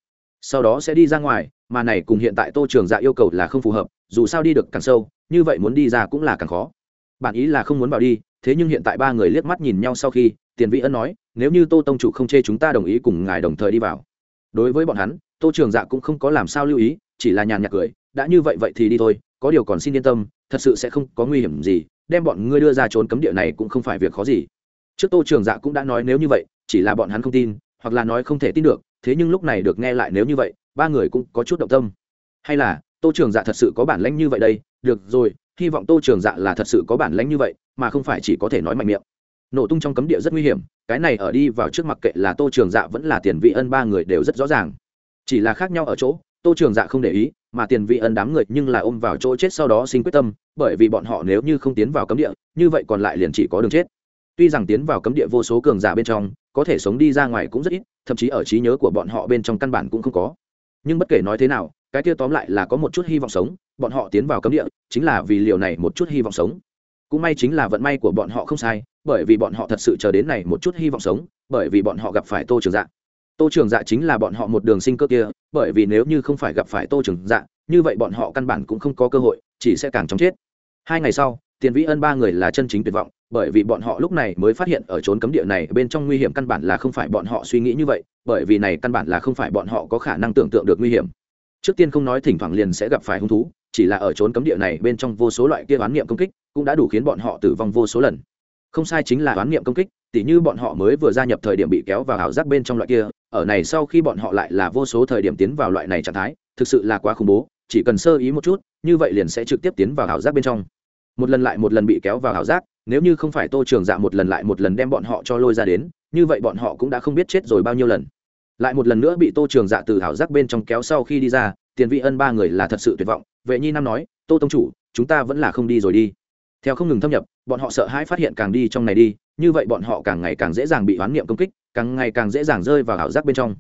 [SPEAKER 1] sau đó sẽ đi ra ngoài, mà này cùng hiện tại tô trường dạ yêu cầu là không phù hợp, dù sao đi được càng sâu, như vậy muốn đi ra cũng là càng khó. Bản ý là không muốn vào đi, thế nhưng hiện tại ba người liếc mắt nhìn nhau sau khi, tiền vĩ ân nói, nếu như tô tông chủ không chê chúng ta đồng ý cùng ngài đồng thời đi vào. Đối với bọn hắn, tô trường dạ cũng không có làm sao lưu ý, chỉ là nhàn nhạt cười, đã như vậy vậy thì đi thôi, có điều còn xin yên tâm, thật sự sẽ không có nguy hiểm gì, đem bọn ngươi đưa ra trốn cấm địa này cũng không phải việc khó gì. Trước tô trường dạ cũng đã nói nếu như vậy, chỉ là bọn hắn không tin, hoặc là nói không thể tin được thế nhưng lúc này được nghe lại nếu như vậy, ba người cũng có chút động tâm. Hay là, tô trường dạ thật sự có bản lãnh như vậy đây? Được rồi, hy vọng tô trường dạ là thật sự có bản lãnh như vậy, mà không phải chỉ có thể nói mạnh miệng. Nổ tung trong cấm địa rất nguy hiểm, cái này ở đi vào trước mặt kệ là tô trường dạ vẫn là tiền vị ân ba người đều rất rõ ràng. Chỉ là khác nhau ở chỗ, tô trường dạ không để ý, mà tiền vị ân đám người nhưng là ôm vào chỗ chết sau đó sinh quyết tâm, bởi vì bọn họ nếu như không tiến vào cấm địa, như vậy còn lại liền chỉ có đường chết tuy rằng tiến vào cấm địa vô số cường giả bên trong, có thể sống đi ra ngoài cũng rất ít, thậm chí ở trí nhớ của bọn họ bên trong căn bản cũng không có. Nhưng bất kể nói thế nào, cái kia tóm lại là có một chút hy vọng sống, bọn họ tiến vào cấm địa, chính là vì liều này một chút hy vọng sống. Cũng may chính là vận may của bọn họ không sai, bởi vì bọn họ thật sự chờ đến này một chút hy vọng sống, bởi vì bọn họ gặp phải tô trường dạ. Tô trường dạ chính là bọn họ một đường sinh cơ kia, bởi vì nếu như không phải gặp phải tô trường dạ như vậy bọn họ căn bản cũng không có cơ hội, chỉ sẽ càng chóng chết. Hai ngày sau, tiền vĩ ân ba người là chân chính tuyệt vọng bởi vì bọn họ lúc này mới phát hiện ở trốn cấm địa này bên trong nguy hiểm căn bản là không phải bọn họ suy nghĩ như vậy, bởi vì này căn bản là không phải bọn họ có khả năng tưởng tượng được nguy hiểm. Trước tiên không nói thỉnh thoảng liền sẽ gặp phải hung thú, chỉ là ở trốn cấm địa này bên trong vô số loại kia oán niệm công kích, cũng đã đủ khiến bọn họ tử vong vô số lần. Không sai chính là oán niệm công kích, tỉ như bọn họ mới vừa gia nhập thời điểm bị kéo vào ảo giác bên trong loại kia, ở này sau khi bọn họ lại là vô số thời điểm tiến vào loại này trạng thái, thực sự là quá khủng bố, chỉ cần sơ ý một chút, như vậy liền sẽ trực tiếp tiến vào ảo giác bên trong. Một lần lại một lần bị kéo vào ảo giác nếu như không phải tô trường dạ một lần lại một lần đem bọn họ cho lôi ra đến, như vậy bọn họ cũng đã không biết chết rồi bao nhiêu lần. Lại một lần nữa bị tô trường dạ từ ảo giác bên trong kéo sau khi đi ra, tiền vị ân ba người là thật sự tuyệt vọng. Vệ nhi nam nói, tô tông chủ, chúng ta vẫn là không đi rồi đi. Theo không ngừng thâm nhập, bọn họ sợ hãi phát hiện càng đi trong này đi, như vậy bọn họ càng ngày càng dễ dàng bị oán niệm công kích, càng ngày càng dễ dàng rơi vào ảo giác bên trong.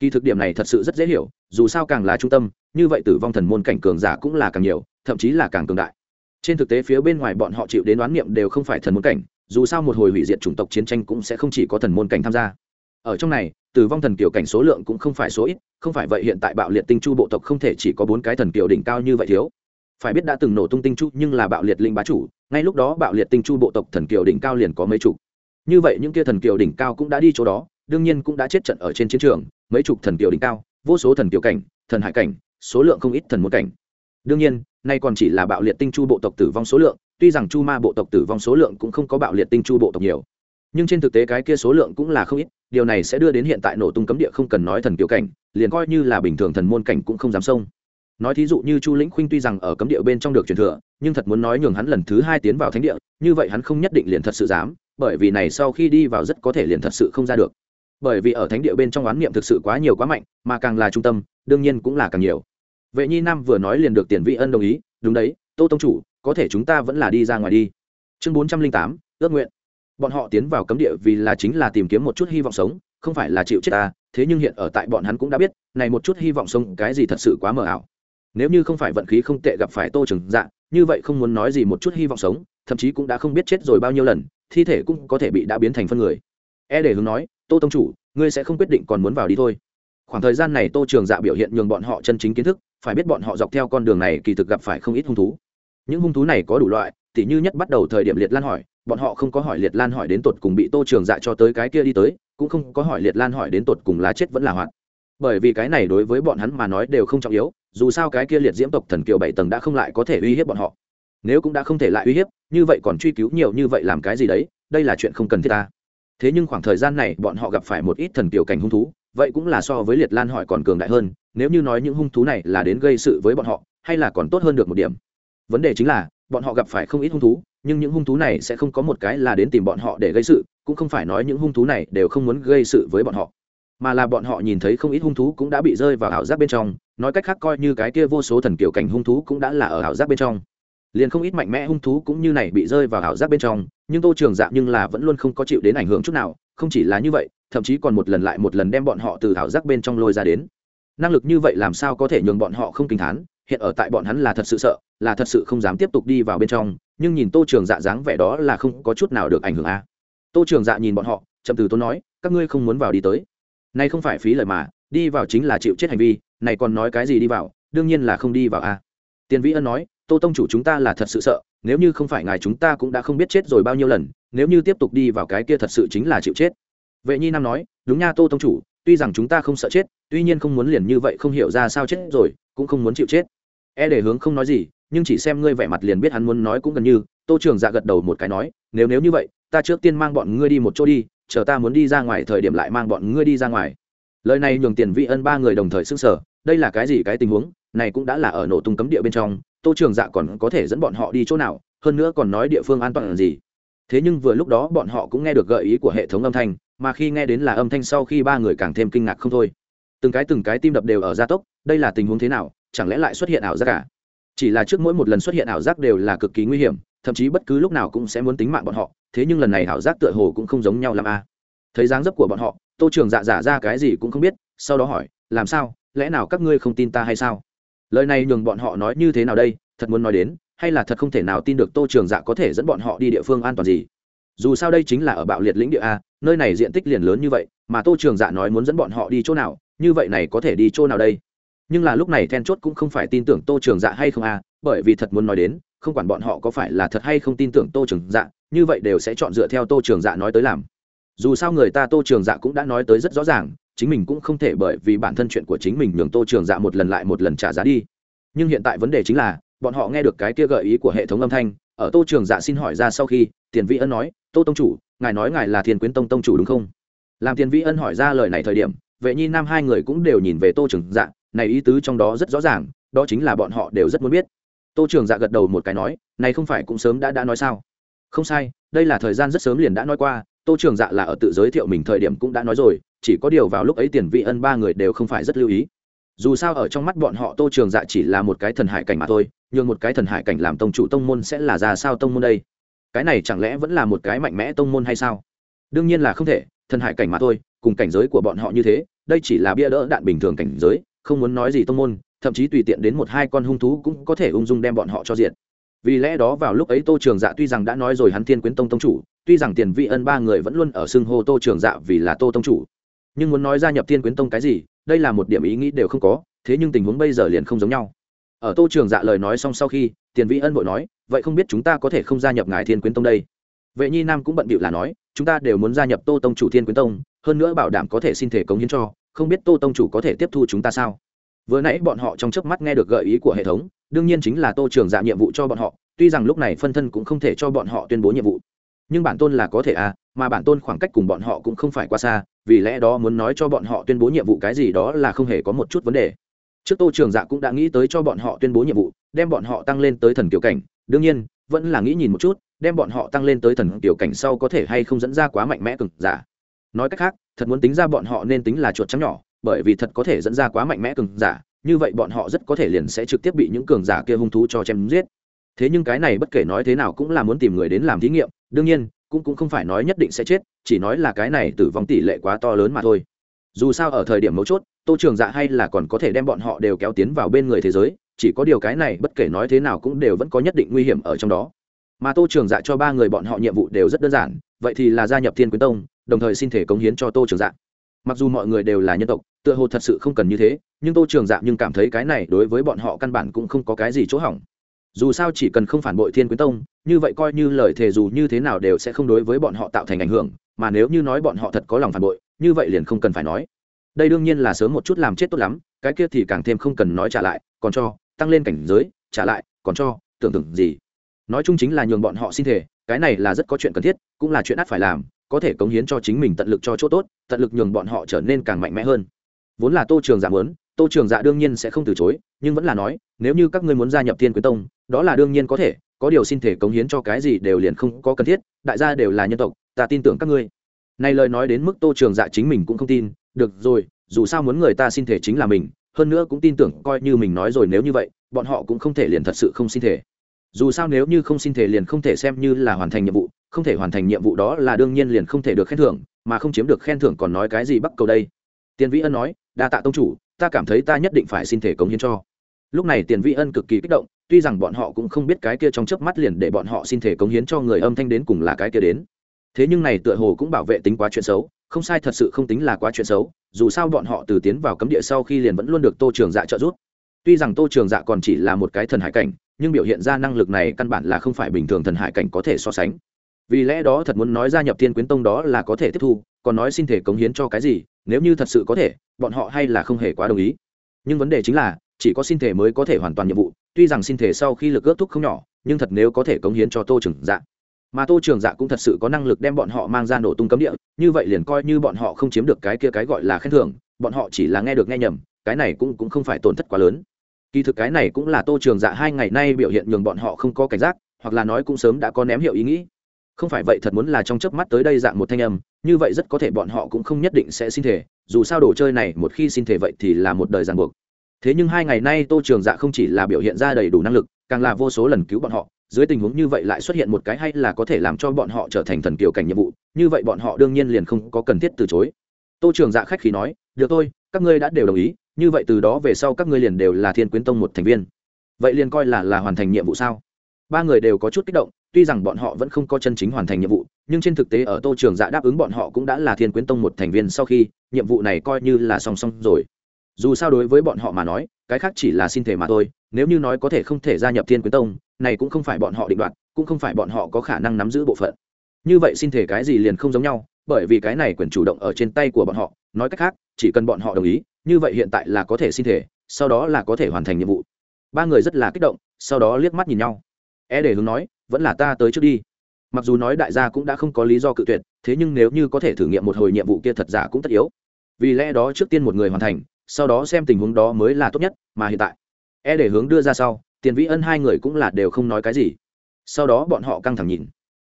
[SPEAKER 1] Kỳ thực điểm này thật sự rất dễ hiểu, dù sao càng là trung tâm, như vậy tử vong thần môn cảnh cường giả cũng là càng nhiều, thậm chí là càng cường đại trên thực tế phía bên ngoài bọn họ chịu đến đoán niệm đều không phải thần môn cảnh, dù sao một hồi hủy diệt chủng tộc chiến tranh cũng sẽ không chỉ có thần môn cảnh tham gia. Ở trong này, tử vong thần kiểu cảnh số lượng cũng không phải số ít, không phải vậy hiện tại bạo liệt tinh chu bộ tộc không thể chỉ có bốn cái thần kiểu đỉnh cao như vậy thiếu. Phải biết đã từng nổ tung tinh chu nhưng là bạo liệt linh bá chủ, ngay lúc đó bạo liệt tinh chu bộ tộc thần kiều đỉnh cao liền có mấy chục. Như vậy những kia thần kiều đỉnh cao cũng đã đi chỗ đó, đương nhiên cũng đã chết trận ở trên chiến trường, mấy chục thần kiều đỉnh cao, vô số thần kiều cảnh, thần hải cảnh, số lượng không ít thần môn cảnh đương nhiên, nay còn chỉ là bạo liệt tinh chu bộ tộc tử vong số lượng, tuy rằng chu ma bộ tộc tử vong số lượng cũng không có bạo liệt tinh chu bộ tộc nhiều. Nhưng trên thực tế cái kia số lượng cũng là không ít, điều này sẽ đưa đến hiện tại nổ tung cấm địa không cần nói thần kiểu cảnh, liền coi như là bình thường thần môn cảnh cũng không dám xông. Nói thí dụ như chu lĩnh khuynh tuy rằng ở cấm địa bên trong được truyền thừa, nhưng thật muốn nói nhường hắn lần thứ hai tiến vào thánh địa, như vậy hắn không nhất định liền thật sự dám, bởi vì này sau khi đi vào rất có thể liền thật sự không ra được. Bởi vì ở thánh địa bên trong oán niệm thực sự quá nhiều quá mạnh, mà càng là trung tâm, đương nhiên cũng là càng nhiều vệ nhi nam vừa nói liền được tiền vị ân đồng ý, đúng đấy, tô tông chủ, có thể chúng ta vẫn là đi ra ngoài đi. Chương bốn trăm linh tám, ước nguyện. Bọn họ tiến vào cấm địa vì là chính là tìm kiếm một chút hy vọng sống, không phải là chịu chết ta, thế nhưng hiện ở tại bọn hắn cũng đã biết, này một chút hy vọng sống, cái gì thật sự quá mờ ảo. Nếu như không phải vận khí không tệ gặp phải tô trừng dạ như vậy không muốn nói gì một chút hy vọng sống, thậm chí cũng đã không biết chết rồi bao nhiêu lần, thi thể cũng có thể bị đã biến thành phân người. E để hướng nói, tô tông chủ, ngươi sẽ không quyết định còn muốn vào đi thôi khoảng thời gian này tô trường dạ biểu hiện nhường bọn họ chân chính kiến thức, phải biết bọn họ dọc theo con đường này kỳ thực gặp phải không ít hung thú. Những hung thú này có đủ loại, tỉ như nhất bắt đầu thời điểm liệt lan hỏi, bọn họ không có hỏi liệt lan hỏi đến tột cùng bị tô trường dạ cho tới cái kia đi tới, cũng không có hỏi liệt lan hỏi đến tột cùng lá chết vẫn là hoạt bởi vì cái này đối với bọn hắn mà nói đều không trọng yếu, dù sao cái kia liệt diễm tộc thần kiều bảy tầng đã không lại có thể uy hiếp bọn họ. Nếu cũng đã không thể lại uy hiếp, như vậy còn truy cứu nhiều như vậy làm cái gì đấy, đây là chuyện không cần thiết ta. Thế nhưng khoảng thời gian này bọn họ gặp phải một ít thần kiều cảnh hung thú vậy cũng là so với liệt lan hỏi còn cường đại hơn, nếu như nói những hung thú này là đến gây sự với bọn họ, hay là còn tốt hơn được một điểm? Vấn đề chính là, bọn họ gặp phải không ít hung thú, nhưng những hung thú này sẽ không có một cái là đến tìm bọn họ để gây sự, cũng không phải nói những hung thú này đều không muốn gây sự với bọn họ, mà là bọn họ nhìn thấy không ít hung thú cũng đã bị rơi vào ảo giác bên trong, nói cách khác coi như cái kia vô số thần kiểu cảnh hung thú cũng đã là ở ảo giác bên trong. Liền không ít mạnh mẽ hung thú cũng như này bị rơi vào ảo giác bên trong, nhưng tô trường dạ nhưng là vẫn luôn không có chịu đến ảnh hưởng chút nào, không chỉ là như vậy thậm chí còn một lần lại một lần đem bọn họ từ thảo giác bên trong lôi ra đến năng lực như vậy làm sao có thể nhường bọn họ không kinh thán hiện ở tại bọn hắn là thật sự sợ, là thật sự không dám tiếp tục đi vào bên trong, nhưng nhìn tô trường dạ dáng vẻ đó là không có chút nào được ảnh hưởng a à. tô trường dạ nhìn bọn họ, chậm từ tôi nói, các ngươi không muốn vào đi tới nay không phải phí lời mà, đi vào chính là chịu chết hành vi, này còn nói cái gì đi vào, đương nhiên là không đi vào a à. tiền vĩ ân nói, tô tông chủ chúng ta là thật sự sợ, nếu như không phải ngài chúng ta cũng đã không biết chết rồi bao nhiêu lần, nếu như tiếp tục đi vào cái kia thật sự chính là chịu chết vệ nhi nam nói, đúng nha, tô tông chủ, tuy rằng chúng ta không sợ chết, tuy nhiên không muốn liền như vậy không hiểu ra sao chết rồi, cũng không muốn chịu chết. E để hướng không nói gì, nhưng chỉ xem ngươi vẻ mặt liền biết hắn muốn nói cũng gần như. Tô trường dạ gật đầu một cái nói, nếu nếu như vậy, ta trước tiên mang bọn ngươi đi một chỗ đi, chờ ta muốn đi ra ngoài thời điểm lại mang bọn ngươi đi ra ngoài. Lời này nhường tiền vị ân ba người đồng thời s ư n g sở đây là cái gì cái tình huống? Này cũng đã là ở nổ tung cấm địa bên trong, tô trường dạ còn có thể dẫn bọn họ đi chỗ nào? Hơn nữa còn nói địa phương an toàn là gì? Thế nhưng vừa lúc đó bọn họ cũng nghe được gợi ý của hệ thống âm thanh mà khi nghe đến là âm thanh sau khi ba người càng thêm kinh ngạc không thôi. Từng cái từng cái tim đập đều ở gia tốc, đây là tình huống thế nào, chẳng lẽ lại xuất hiện ảo giác cả chỉ là trước mỗi một lần xuất hiện ảo giác đều là cực kỳ nguy hiểm, thậm chí bất cứ lúc nào cũng sẽ muốn tính mạng bọn họ, thế nhưng lần này ảo giác tựa hồ cũng không giống nhau l a à? thấy dáng dấp của bọn họ, tô trường dạ giả ra cái gì cũng không biết, sau đó hỏi, làm sao? Lẽ nào các ngươi không tin ta hay sao? Lời này nhường bọn họ nói như thế nào đây, thật muốn nói đến, hay là thật không thể nào tin được tô trường dạ có thể dẫn bọn họ đi địa phương an toàn gì? Dù sao đây chính là ở bạo liệt lĩnh địa a, nơi này diện tích liền lớn như vậy, mà tô trường dạ nói muốn dẫn bọn họ đi chỗ nào, như vậy này có thể đi chỗ nào đây? Nhưng là lúc này then chốt cũng không phải tin tưởng tô trường dạ hay không a, bởi vì thật muốn nói đến, không quản bọn họ có phải là thật hay không tin tưởng tô trường dạ như vậy đều sẽ chọn dựa theo tô trường dạ nói tới làm. Dù sao người ta tô trường dạ cũng đã nói tới rất rõ ràng, chính mình cũng không thể bởi vì bản thân chuyện của chính mình nhường tô trường dạ một lần lại một lần trả giá đi. Nhưng hiện tại vấn đề chính là, bọn họ nghe được cái kia gợi ý của hệ thống âm thanh, ở tô trường dạ xin hỏi ra sau khi, tiền vĩ ân nói tô tông chủ, ngài nói ngài là thiên quyến tông tông chủ đúng không? Làm tiền vĩ ân hỏi ra lời này thời điểm, vệ nhi nam hai người cũng đều nhìn về tô trường dạ này ý tứ trong đó rất rõ ràng, đó chính là bọn họ đều rất muốn biết. Tô trường dạ gật đầu một cái nói, này không phải cũng sớm đã đã nói sao? Không sai, đây là thời gian rất sớm liền đã nói qua, tô trường dạ là ở tự giới thiệu mình thời điểm cũng đã nói rồi, chỉ có điều vào lúc ấy tiền vị ân ba người đều không phải rất lưu ý. Dù sao ở trong mắt bọn họ tô trường dạ chỉ là một cái thần hải cảnh mà thôi nhưng một cái thần hải cảnh làm tông chủ tông môn sẽ là ra sao tông môn đây? Cái này chẳng lẽ vẫn là một cái mạnh mẽ tông môn hay sao? Đương nhiên là không thể, thần hải cảnh mà thôi, cùng cảnh giới của bọn họ như thế, đây chỉ là bia đỡ đạn bình thường cảnh giới, không muốn nói gì tông môn, thậm chí tùy tiện đến một hai con hung thú cũng có thể ung dung đem bọn họ cho diện vì lẽ đó vào lúc ấy tô trường dạ tuy rằng đã nói rồi hắn thiên quyến tông tông chủ, tuy rằng tiền vị ân ba người vẫn luôn ở xưng hô tô trường dạ vì là tô tông chủ, nhưng muốn nói gia nhập thiên quyến tông cái gì, đây là một điểm ý nghĩ đều không có, thế nhưng tình huống bây giờ liền không giống nhau. Ở tô trường dạ lời nói xong sau khi, tiền vị ân vội nói vậy không biết chúng ta có thể không gia nhập ngài thiên quyến tông đây? Vệ nhi nam cũng bận bịu là nói, chúng ta đều muốn gia nhập tô tông chủ thiên quyến tông, hơn nữa bảo đảm có thể xin thể cống hiến cho, không biết tô tông chủ có thể tiếp thu chúng ta sao? Vừa nãy bọn họ trong chớp mắt nghe được gợi ý của hệ thống, đương nhiên chính là tô trường dạ nhiệm vụ cho bọn họ, tuy rằng lúc này phân thân cũng không thể cho bọn họ tuyên bố nhiệm vụ. Nhưng bản tôn là có thể à mà bản tôn khoảng cách cùng bọn họ cũng không phải quá xa, vì lẽ đó muốn nói cho bọn họ tuyên bố nhiệm vụ cái gì đó là không hề có một chút vấn đề trước tô trường dạ cũng đã nghĩ tới cho bọn họ tuyên bố nhiệm vụ, đem bọn họ tăng lên tới thần kiểu cảnh. Đương nhiên, vẫn là nghĩ nhìn một chút, đem bọn họ tăng lên tới thần kiểu cảnh sau có thể hay không dẫn ra quá mạnh mẽ cực giả. Nói cách khác, thật muốn tính ra bọn họ nên tính là chuột trắng nhỏ, bởi vì thật có thể dẫn ra quá mạnh mẽ cường giả, như vậy bọn họ rất có thể liền sẽ trực tiếp bị những cường giả kia hung thú cho chém giết. Thế nhưng cái này bất kể nói thế nào cũng là muốn tìm người đến làm thí nghiệm, đương nhiên, cũng cũng không phải nói nhất định sẽ chết, chỉ nói là cái này tử vong tỷ lệ quá to lớn mà thôi. Dù sao ở thời điểm mấu chốt tô trường dạ hay là còn có thể đem bọn họ đều kéo tiến vào bên người thế giới, chỉ có điều cái này bất kể nói thế nào cũng đều vẫn có nhất định nguy hiểm ở trong đó. Mà tô trường dạ cho ba người bọn họ nhiệm vụ đều rất đơn giản, vậy thì là gia nhập thiên quyến tông, đồng thời xin thể cống hiến cho tô trường dạ. Mặc dù mọi người đều là nhân tộc, tựa hồ thật sự không cần như thế, nhưng tô trường dạ nhưng cảm thấy cái này đối với bọn họ căn bản cũng không có cái gì chỗ hỏng. Dù sao chỉ cần không phản bội thiên quyến tông, như vậy coi như lời thề dù như thế nào đều sẽ không đối với bọn họ tạo thành ảnh hưởng, mà nếu như nói bọn họ thật có lòng phản bội, như vậy liền không cần phải nói đây đương nhiên là sớm một chút làm chết tốt lắm, cái kia thì càng thêm không cần nói trả lại, còn cho, tăng lên cảnh giới, trả lại, còn cho, tưởng tượng gì. Nói chung chính là nhường bọn họ xin thể cái này là rất có chuyện cần thiết, cũng là chuyện ắt phải làm, có thể cống hiến cho chính mình tận lực cho chỗ tốt, tận lực nhường bọn họ trở nên càng mạnh mẽ hơn. Vốn là tô trường giả muốn, tô trường dạ đương nhiên sẽ không từ chối, nhưng vẫn là nói, nếu như các ngươi muốn gia nhập thiên quyến tông, đó là đương nhiên có thể, có điều xin thể cống hiến cho cái gì đều liền không có cần thiết, đại gia đều là nhân tộc, ta tin tưởng các ngươi. Này lời nói đến mức tô trường dạ chính mình cũng không tin được rồi, dù sao muốn người ta xin thể chính là mình, hơn nữa cũng tin tưởng coi như mình nói rồi nếu như vậy, bọn họ cũng không thể liền thật sự không xin thể. Dù sao nếu như không xin thể liền không thể xem như là hoàn thành nhiệm vụ, không thể hoàn thành nhiệm vụ đó là đương nhiên liền không thể được khen thưởng, mà không chiếm được khen thưởng còn nói cái gì bắt cầu đây? Tiền vĩ ân nói, đa tạ tông chủ, ta cảm thấy ta nhất định phải xin thể cống hiến cho. Lúc này tiền vĩ ân cực kỳ kích động, tuy rằng bọn họ cũng không biết cái kia trong chớp mắt liền để bọn họ xin thể cống hiến cho người âm thanh đến cùng là cái kia đến. Thế nhưng này tựa hồ cũng bảo vệ tính quá chuyện xấu không sai thật sự không tính là quá chuyện xấu, dù sao bọn họ từ tiến vào cấm địa sau khi liền vẫn luôn được tô trường dạ trợ giúp. Tuy rằng tô trường dạ còn chỉ là một cái thần hải cảnh, nhưng biểu hiện ra năng lực này căn bản là không phải bình thường thần hải cảnh có thể so sánh. Vì lẽ đó thật muốn nói gia nhập thiên quyến tông đó là có thể tiếp thu, còn nói xin thể cống hiến cho cái gì, nếu như thật sự có thể, bọn họ hay là không hề quá đồng ý. Nhưng vấn đề chính là, chỉ có xin thể mới có thể hoàn toàn nhiệm vụ, tuy rằng xin thể sau khi lực ước thúc không nhỏ, nhưng thật nếu có thể cống hiến cho tô trường dạ mà tô trường dạ cũng thật sự có năng lực đem bọn họ mang ra nổ tung cấm địa, như vậy liền coi như bọn họ không chiếm được cái kia cái gọi là khen thưởng, bọn họ chỉ là nghe được nghe nhầm, cái này cũng cũng không phải tổn thất quá lớn. Kỳ thực cái này cũng là tô trường dạ hai ngày nay biểu hiện nhường bọn họ không có cảnh giác, hoặc là nói cũng sớm đã có ném hiệu ý nghĩ. Không phải vậy thật muốn là trong chớp mắt tới đây dạng một thanh âm, như vậy rất có thể bọn họ cũng không nhất định sẽ xin thể dù sao đồ chơi này một khi xin thể vậy thì là một đời ràng buộc. Thế nhưng hai ngày nay tô trường dạ không chỉ là biểu hiện ra đầy đủ năng lực, càng là vô số lần cứu bọn họ dưới tình huống như vậy lại xuất hiện một cái hay là có thể làm cho bọn họ trở thành thần kiều cảnh nhiệm vụ, như vậy bọn họ đương nhiên liền không có cần thiết từ chối. Tô trường dạ khách khí nói, được thôi, các ngươi đã đều đồng ý, như vậy từ đó về sau các ngươi liền đều là thiên quyến tông một thành viên. Vậy liền coi là là hoàn thành nhiệm vụ sao? Ba người đều có chút kích động, tuy rằng bọn họ vẫn không có chân chính hoàn thành nhiệm vụ, nhưng trên thực tế ở tô trường dạ đáp ứng bọn họ cũng đã là thiên quyến tông một thành viên sau khi, nhiệm vụ này coi như là song song rồi. Dù sao đối với bọn họ mà nói, cái khác chỉ là xin thể mà thôi, nếu như nói có thể không thể gia nhập thiên quyến tông này cũng không phải bọn họ định đoạt, cũng không phải bọn họ có khả năng nắm giữ bộ phận. Như vậy xin thể cái gì liền không giống nhau, bởi vì cái này quyền chủ động ở trên tay của bọn họ, nói cách khác, chỉ cần bọn họ đồng ý, như vậy hiện tại là có thể xin thể, sau đó là có thể hoàn thành nhiệm vụ. Ba người rất là kích động, sau đó liếc mắt nhìn nhau. E để hướng nói, vẫn là ta tới trước đi. Mặc dù nói đại gia cũng đã không có lý do cự tuyệt, thế nhưng nếu như có thể thử nghiệm một hồi nhiệm vụ kia thật giả cũng tất yếu. Vì lẽ đó trước tiên một người hoàn thành, sau đó xem tình huống đó mới là tốt nhất, mà hiện tại e để hướng đưa ra sau tiền vĩ ân hai người cũng là đều không nói cái gì. Sau đó bọn họ căng thẳng nhìn.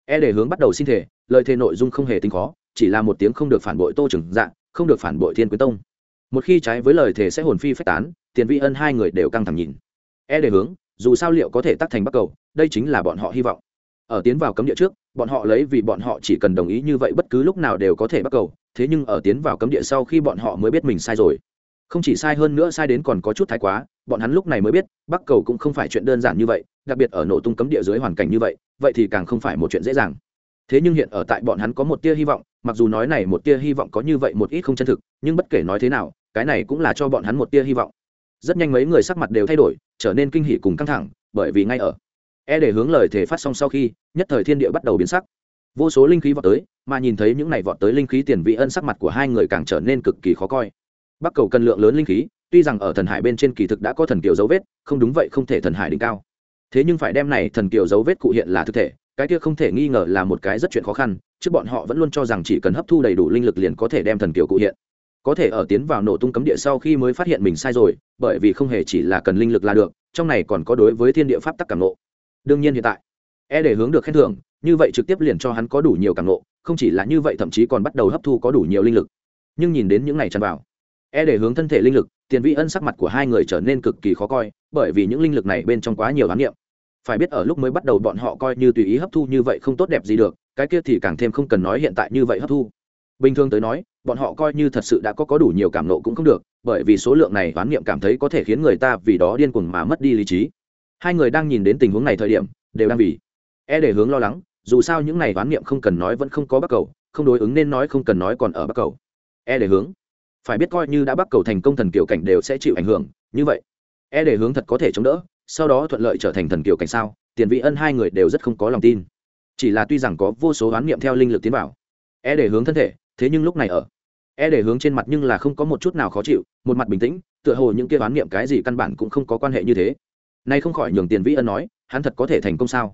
[SPEAKER 1] E để hướng bắt đầu xin thể lời thề nội dung không hề tính khó, chỉ là một tiếng không được phản bội tô trừng dạng không được phản bội thiên quyến tông. Một khi trái với lời thề sẽ hồn phi phách tán, tiền vĩ ân hai người đều căng thẳng nhìn. E để hướng, dù sao liệu có thể tắt thành bắc cầu, đây chính là bọn họ hy vọng. Ở tiến vào cấm địa trước, bọn họ lấy vì bọn họ chỉ cần đồng ý như vậy bất cứ lúc nào đều có thể bắt cầu, thế nhưng ở tiến vào cấm địa sau khi bọn họ mới biết mình sai rồi không chỉ sai hơn nữa sai đến còn có chút thái quá, bọn hắn lúc này mới biết, bắc cầu cũng không phải chuyện đơn giản như vậy, đặc biệt ở nổ tung cấm địa dưới hoàn cảnh như vậy vậy thì càng không phải một chuyện dễ dàng. Thế nhưng hiện ở tại bọn hắn có một tia hy vọng, mặc dù nói này một tia hy vọng có như vậy một ít không chân thực, nhưng bất kể nói thế nào, cái này cũng là cho bọn hắn một tia hy vọng. Rất nhanh mấy người sắc mặt đều thay đổi, trở nên kinh hỉ cùng căng thẳng, bởi vì ngay ở e để hướng lời thể phát xong sau khi, nhất thời thiên địa bắt đầu biến sắc. Vô số linh khí vọt tới, mà nhìn thấy những này vọt tới linh khí tiền vị ân sắc mặt của hai người càng trở nên cực kỳ khó coi bắc cầu cần lượng lớn linh khí, tuy rằng ở thần hải bên trên kỳ thực đã có thần kiều dấu vết, không đúng vậy không thể thần hải đỉnh cao. Thế nhưng phải đem này thần kiều dấu vết cụ hiện là thực thể, cái kia không thể nghi ngờ là một cái rất chuyện khó khăn, trước bọn họ vẫn luôn cho rằng chỉ cần hấp thu đầy đủ linh lực liền có thể đem thần kiều cụ hiện. Có thể ở tiến vào nổ tung cấm địa sau khi mới phát hiện mình sai rồi, bởi vì không hề chỉ là cần linh lực là được, trong này còn có đối với thiên địa pháp tắc cảm nộ. Đương nhiên hiện tại e để hướng được khen thưởng, như vậy trực tiếp liền cho hắn có đủ nhiều cảm nộ, không chỉ là như vậy thậm chí còn bắt đầu hấp thu có đủ nhiều linh lực. Nhưng nhìn đến những này tràn vào e để hướng thân thể linh lực, tiền vị ân sắc mặt của hai người trở nên cực kỳ khó coi, bởi vì những linh lực này bên trong quá nhiều đoán niệm. phải biết ở lúc mới bắt đầu bọn họ coi như tùy ý hấp thu như vậy không tốt đẹp gì được, cái kia thì càng thêm không cần nói hiện tại như vậy hấp thu. Bình thường tới nói, bọn họ coi như thật sự đã có có đủ nhiều cảm nộ cũng không được, bởi vì số lượng này đoán niệm cảm thấy có thể khiến người ta vì đó điên cuồng mà mất đi lý trí. Hai người đang nhìn đến tình huống này thời điểm, đều đang vì. E để hướng lo lắng, dù sao những này đoán niệm không cần nói vẫn không có bắt cầu, không đối ứng nên nói không cần nói còn ở bắt cầu. E để hướng phải biết coi như đã bắc cầu thành công thần kiểu cảnh đều sẽ chịu ảnh hưởng, như vậy e để hướng thật có thể chống đỡ, sau đó thuận lợi trở thành thần kiểu cảnh sao? Tiền vị ân hai người đều rất không có lòng tin. Chỉ là tuy rằng có vô số oán niệm theo linh lực tiến vào e để hướng thân thể, thế nhưng lúc này ở e để hướng trên mặt nhưng là không có một chút nào khó chịu, một mặt bình tĩnh, tựa hồ những kia oán niệm cái gì căn bản cũng không có quan hệ như thế. Nay không khỏi nhường tiền vĩ ân nói, hắn thật có thể thành công sao?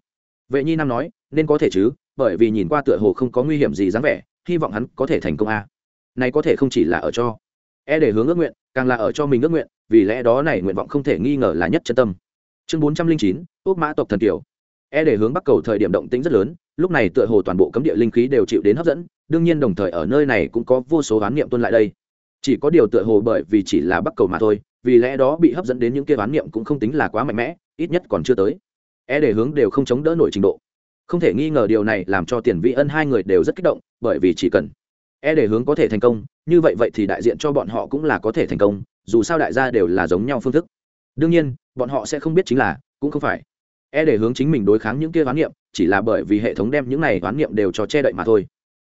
[SPEAKER 1] Vệ nhi nam nói, nên có thể chứ, bởi vì nhìn qua tựa hồ không có nguy hiểm gì dáng vẻ, hy vọng hắn có thể thành công a. à này có thể không chỉ là ở cho e để hướng ước nguyện, càng là ở cho mình ước nguyện, vì lẽ đó này nguyện vọng không thể nghi ngờ là nhất chân tâm. Chương bốn trăm linh chín, ước mã tộc thần kiều e để hướng bắc cầu thời điểm động tĩnh rất lớn, lúc này tựa hồ toàn bộ cấm địa linh khí đều chịu đến hấp dẫn, đương nhiên đồng thời ở nơi này cũng có vô số oán niệm tuân lại đây. Chỉ có điều tựa hồ bởi vì chỉ là bắc cầu mà thôi, vì lẽ đó bị hấp dẫn đến những kia oán niệm cũng không tính là quá mạnh mẽ, ít nhất còn chưa tới. E để hướng đều không chống đỡ nổi trình độ. Không thể nghi ngờ điều này làm cho tiền vi ân hai người đều rất kích động, bởi vì chỉ cần e để hướng có thể thành công, như vậy vậy thì đại diện cho bọn họ cũng là có thể thành công, dù sao đại gia đều là giống nhau phương thức. Đương nhiên, bọn họ sẽ không biết chính là, cũng không phải. E để hướng chính mình đối kháng những kia oán niệm, chỉ là bởi vì hệ thống đem những này oán niệm đều cho che đậy mà thôi.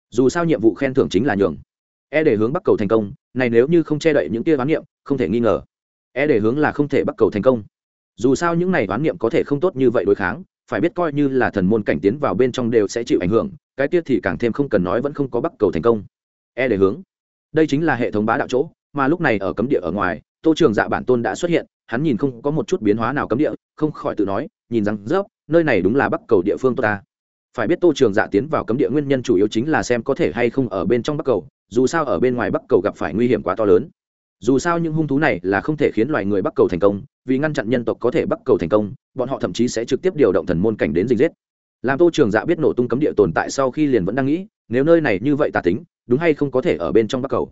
[SPEAKER 1] Dù sao nhiệm vụ khen thưởng chính là nhường. E để hướng bắc cầu thành công, này nếu như không che đậy những kia oán niệm, không thể nghi ngờ. E để hướng là không thể bắc cầu thành công. Dù sao những này oán niệm có thể không tốt như vậy đối kháng, phải biết coi như là thần môn cảnh tiến vào bên trong đều sẽ chịu ảnh hưởng, cái tiết thì càng thêm không cần nói vẫn không có bắc cầu thành công e để hướng. Đây chính là hệ thống bá đạo chỗ, mà lúc này ở cấm địa ở ngoài, tô trường dạ bản tôn đã xuất hiện, hắn nhìn không có một chút biến hóa nào cấm địa, không khỏi tự nói, nhìn rằng rớp nơi này đúng là bắc cầu địa phương tốt ta. Phải biết tô trường dạ tiến vào cấm địa nguyên nhân chủ yếu chính là xem có thể hay không ở bên trong bắc cầu, dù sao ở bên ngoài bắc cầu gặp phải nguy hiểm quá to lớn. Dù sao những hung thú này là không thể khiến loài người bắc cầu thành công, vì ngăn chặn nhân tộc có thể bắc cầu thành công, bọn họ thậm chí sẽ trực tiếp điều động thần môn cảnh đến dình giết. Làm tô trường dạ biết nổ tung cấm địa tồn tại sau khi liền vẫn đang nghĩ, nếu nơi này như vậy tà tính đúng hay không có thể ở bên trong bắc cầu?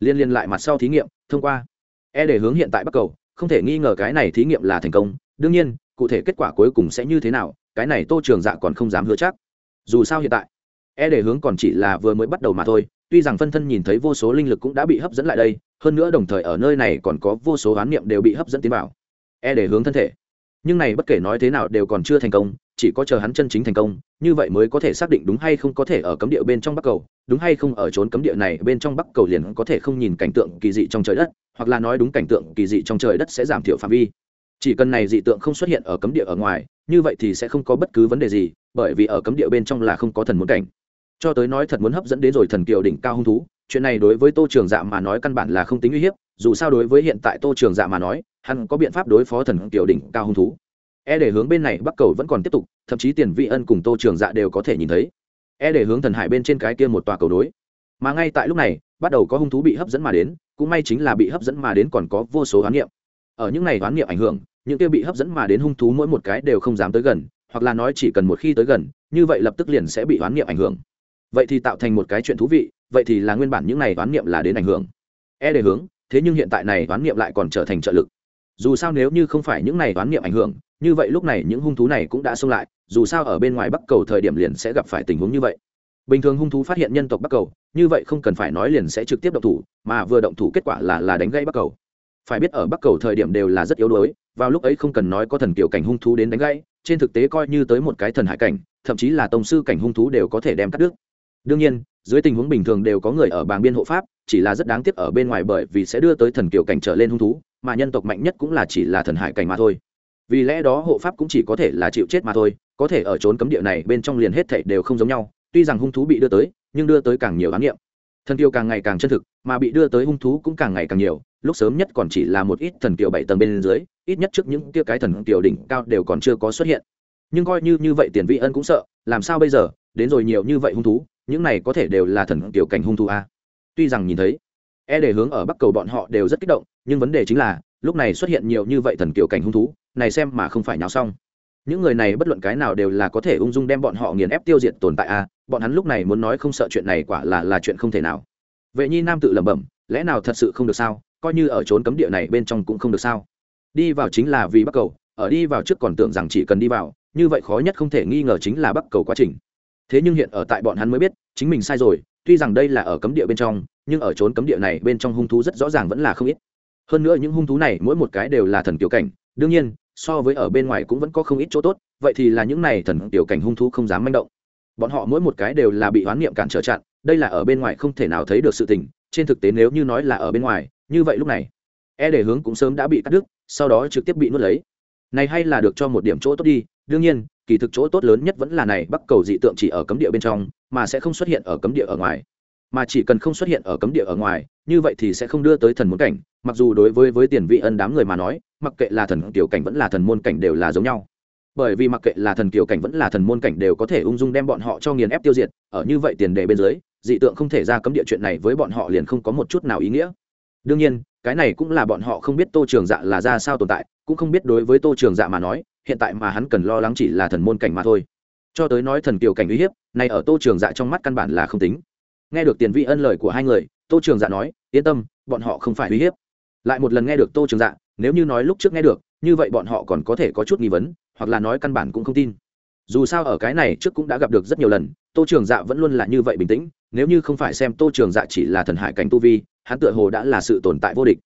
[SPEAKER 1] Liên liên lại mặt sau thí nghiệm, thông qua. E để hướng hiện tại bắc cầu, không thể nghi ngờ cái này thí nghiệm là thành công. Đương nhiên, cụ thể kết quả cuối cùng sẽ như thế nào, cái này tô trường dạ còn không dám hứa chắc. Dù sao hiện tại e để hướng còn chỉ là vừa mới bắt đầu mà thôi, tuy rằng phân thân nhìn thấy vô số linh lực cũng đã bị hấp dẫn lại đây, hơn nữa đồng thời ở nơi này còn có vô số oán niệm đều bị hấp dẫn tiến vào. E để hướng thân thể nhưng này bất kể nói thế nào đều còn chưa thành công, chỉ có chờ hắn chân chính thành công, như vậy mới có thể xác định đúng hay không có thể ở cấm địa bên trong bắc cầu, đúng hay không ở trốn cấm địa này bên trong bắc cầu liền có thể không nhìn cảnh tượng kỳ dị trong trời đất, hoặc là nói đúng cảnh tượng kỳ dị trong trời đất sẽ giảm thiểu phạm vi. Chỉ cần này dị tượng không xuất hiện ở cấm địa ở ngoài, như vậy thì sẽ không có bất cứ vấn đề gì, bởi vì ở cấm địa bên trong là không có thần muốn cảnh. Cho tới nói thật muốn hấp dẫn đến rồi thần kiều đỉnh cao hung thú chuyện này đối với tô trường dạ mà nói căn bản là không tính uy hiếp, dù sao đối với hiện tại tô trường dạ mà nói, hắn có biện pháp đối phó thần kiểu đỉnh cao hung thú. E để hướng bên này bắc cầu vẫn còn tiếp tục, thậm chí tiền vị ân cùng tô trường dạ đều có thể nhìn thấy. E để hướng thần hải bên trên cái kia một tòa cầu đối. Mà ngay tại lúc này, bắt đầu có hung thú bị hấp dẫn mà đến, cũng may chính là bị hấp dẫn mà đến còn có vô số hoán niệm. Ở những này hoán niệm ảnh hưởng, những kia bị hấp dẫn mà đến hung thú mỗi một cái đều không dám tới gần, hoặc là nói chỉ cần một khi tới gần, như vậy lập tức liền sẽ bị hoán niệm ảnh hưởng. Vậy thì tạo thành một cái chuyện thú vị vậy thì là nguyên bản những này toán niệm là đến ảnh hưởng. E đề hướng, thế nhưng hiện tại này toán niệm lại còn trở thành trợ lực. Dù sao nếu như không phải những này toán niệm ảnh hưởng, như vậy lúc này những hung thú này cũng đã xông lại, dù sao ở bên ngoài bắc cầu thời điểm liền sẽ gặp phải tình huống như vậy. Bình thường hung thú phát hiện nhân tộc bắc cầu, như vậy không cần phải nói liền sẽ trực tiếp động thủ, mà vừa động thủ kết quả là là đánh gây bắc cầu. Phải biết ở bắc cầu thời điểm đều là rất yếu đuối, vào lúc ấy không cần nói có thần kiểu cảnh hung thú đến đánh gãy, trên thực tế coi như tới một cái thần hải cảnh, thậm chí là tông sư cảnh hung thú đều có thể đem cắt đứt. Đương nhiên dưới tình huống bình thường đều có người ở bàng biên hộ pháp, chỉ là rất đáng tiếc ở bên ngoài bởi vì sẽ đưa tới thần kiều cảnh trở lên hung thú, mà nhân tộc mạnh nhất cũng là chỉ là thần hải cảnh mà thôi. Vì lẽ đó hộ pháp cũng chỉ có thể là chịu chết mà thôi, có thể ở trốn cấm địa này bên trong liền hết thảy đều không giống nhau, tuy rằng hung thú bị đưa tới, nhưng đưa tới càng nhiều ám nghiệm. Thần kiều càng ngày càng chân thực, mà bị đưa tới hung thú cũng càng ngày càng nhiều, lúc sớm nhất còn chỉ là một ít thần kiều bảy tầng bên dưới, ít nhất trước những kia cái thần kiều đỉnh cao đều còn chưa có xuất hiện. Nhưng coi như như vậy tiền vị ân cũng sợ, làm sao bây giờ, đến rồi nhiều như vậy hung thú những này có thể đều là thần kiều cảnh hung thú a. Tuy rằng nhìn thấy e để hướng ở bắc cầu bọn họ đều rất kích động, nhưng vấn đề chính là, lúc này xuất hiện nhiều như vậy thần kiểu cảnh hung thú, này xem mà không phải nháo xong. Những người này bất luận cái nào đều là có thể ung dung đem bọn họ nghiền ép tiêu diệt tồn tại a, bọn hắn lúc này muốn nói không sợ chuyện này quả là là chuyện không thể nào. Vệ nhi nam tự lẩm bẩm, lẽ nào thật sự không được sao? Coi như ở trốn cấm địa này bên trong cũng không được sao? Đi vào chính là vì bắc cầu, ở đi vào trước còn tưởng rằng chỉ cần đi vào, như vậy khó nhất không thể nghi ngờ chính là bắc cầu quá trình. Thế nhưng hiện ở tại bọn hắn mới biết chính mình sai rồi, tuy rằng đây là ở cấm địa bên trong, nhưng ở trốn cấm địa này bên trong hung thú rất rõ ràng vẫn là không ít. Hơn nữa những hung thú này mỗi một cái đều là thần kiểu cảnh, đương nhiên, so với ở bên ngoài cũng vẫn có không ít chỗ tốt, vậy thì là những này thần kiểu cảnh hung thú không dám manh động. Bọn họ mỗi một cái đều là bị hoán niệm cản trở chặn, đây là ở bên ngoài không thể nào thấy được sự tình, trên thực tế nếu như nói là ở bên ngoài, như vậy lúc này e để hướng cũng sớm đã bị cắt đứt, sau đó trực tiếp bị nuốt lấy. Này hay là được cho một điểm chỗ tốt đi, đương nhiên kỳ thực chỗ tốt lớn nhất vẫn là này, bắc cầu dị tượng chỉ ở cấm địa bên trong, mà sẽ không xuất hiện ở cấm địa ở ngoài. Mà chỉ cần không xuất hiện ở cấm địa ở ngoài, như vậy thì sẽ không đưa tới thần môn cảnh. Mặc dù đối với với tiền vị ân đám người mà nói, mặc kệ là thần tiểu cảnh vẫn là thần môn cảnh đều là giống nhau. Bởi vì mặc kệ là thần tiểu cảnh vẫn là thần môn cảnh đều có thể ung dung đem bọn họ cho nghiền ép tiêu diệt, ở như vậy tiền đề bên dưới, dị tượng không thể ra cấm địa chuyện này với bọn họ liền không có một chút nào ý nghĩa. Đương nhiên, cái này cũng là bọn họ không biết tô trường dạ là ra sao tồn tại, cũng không biết đối với tô trường dạ mà nói hiện tại mà hắn cần lo lắng chỉ là thần môn cảnh mà thôi. Cho tới nói thần kiều cảnh uy hiếp này ở tô trường dạ trong mắt căn bản là không tính. Nghe được tiền vị ân lời của hai người, tô trường dạ nói, yên tâm, bọn họ không phải uy hiếp. Lại một lần nghe được tô trường dạ nếu như nói lúc trước nghe được, như vậy bọn họ còn có thể có chút nghi vấn, hoặc là nói căn bản cũng không tin. Dù sao ở cái này trước cũng đã gặp được rất nhiều lần, tô trường dạ vẫn luôn là như vậy bình tĩnh, nếu như không phải xem tô trường dạ chỉ là thần hải cảnh tu vi, hắn tựa hồ đã là sự tồn tại vô địch.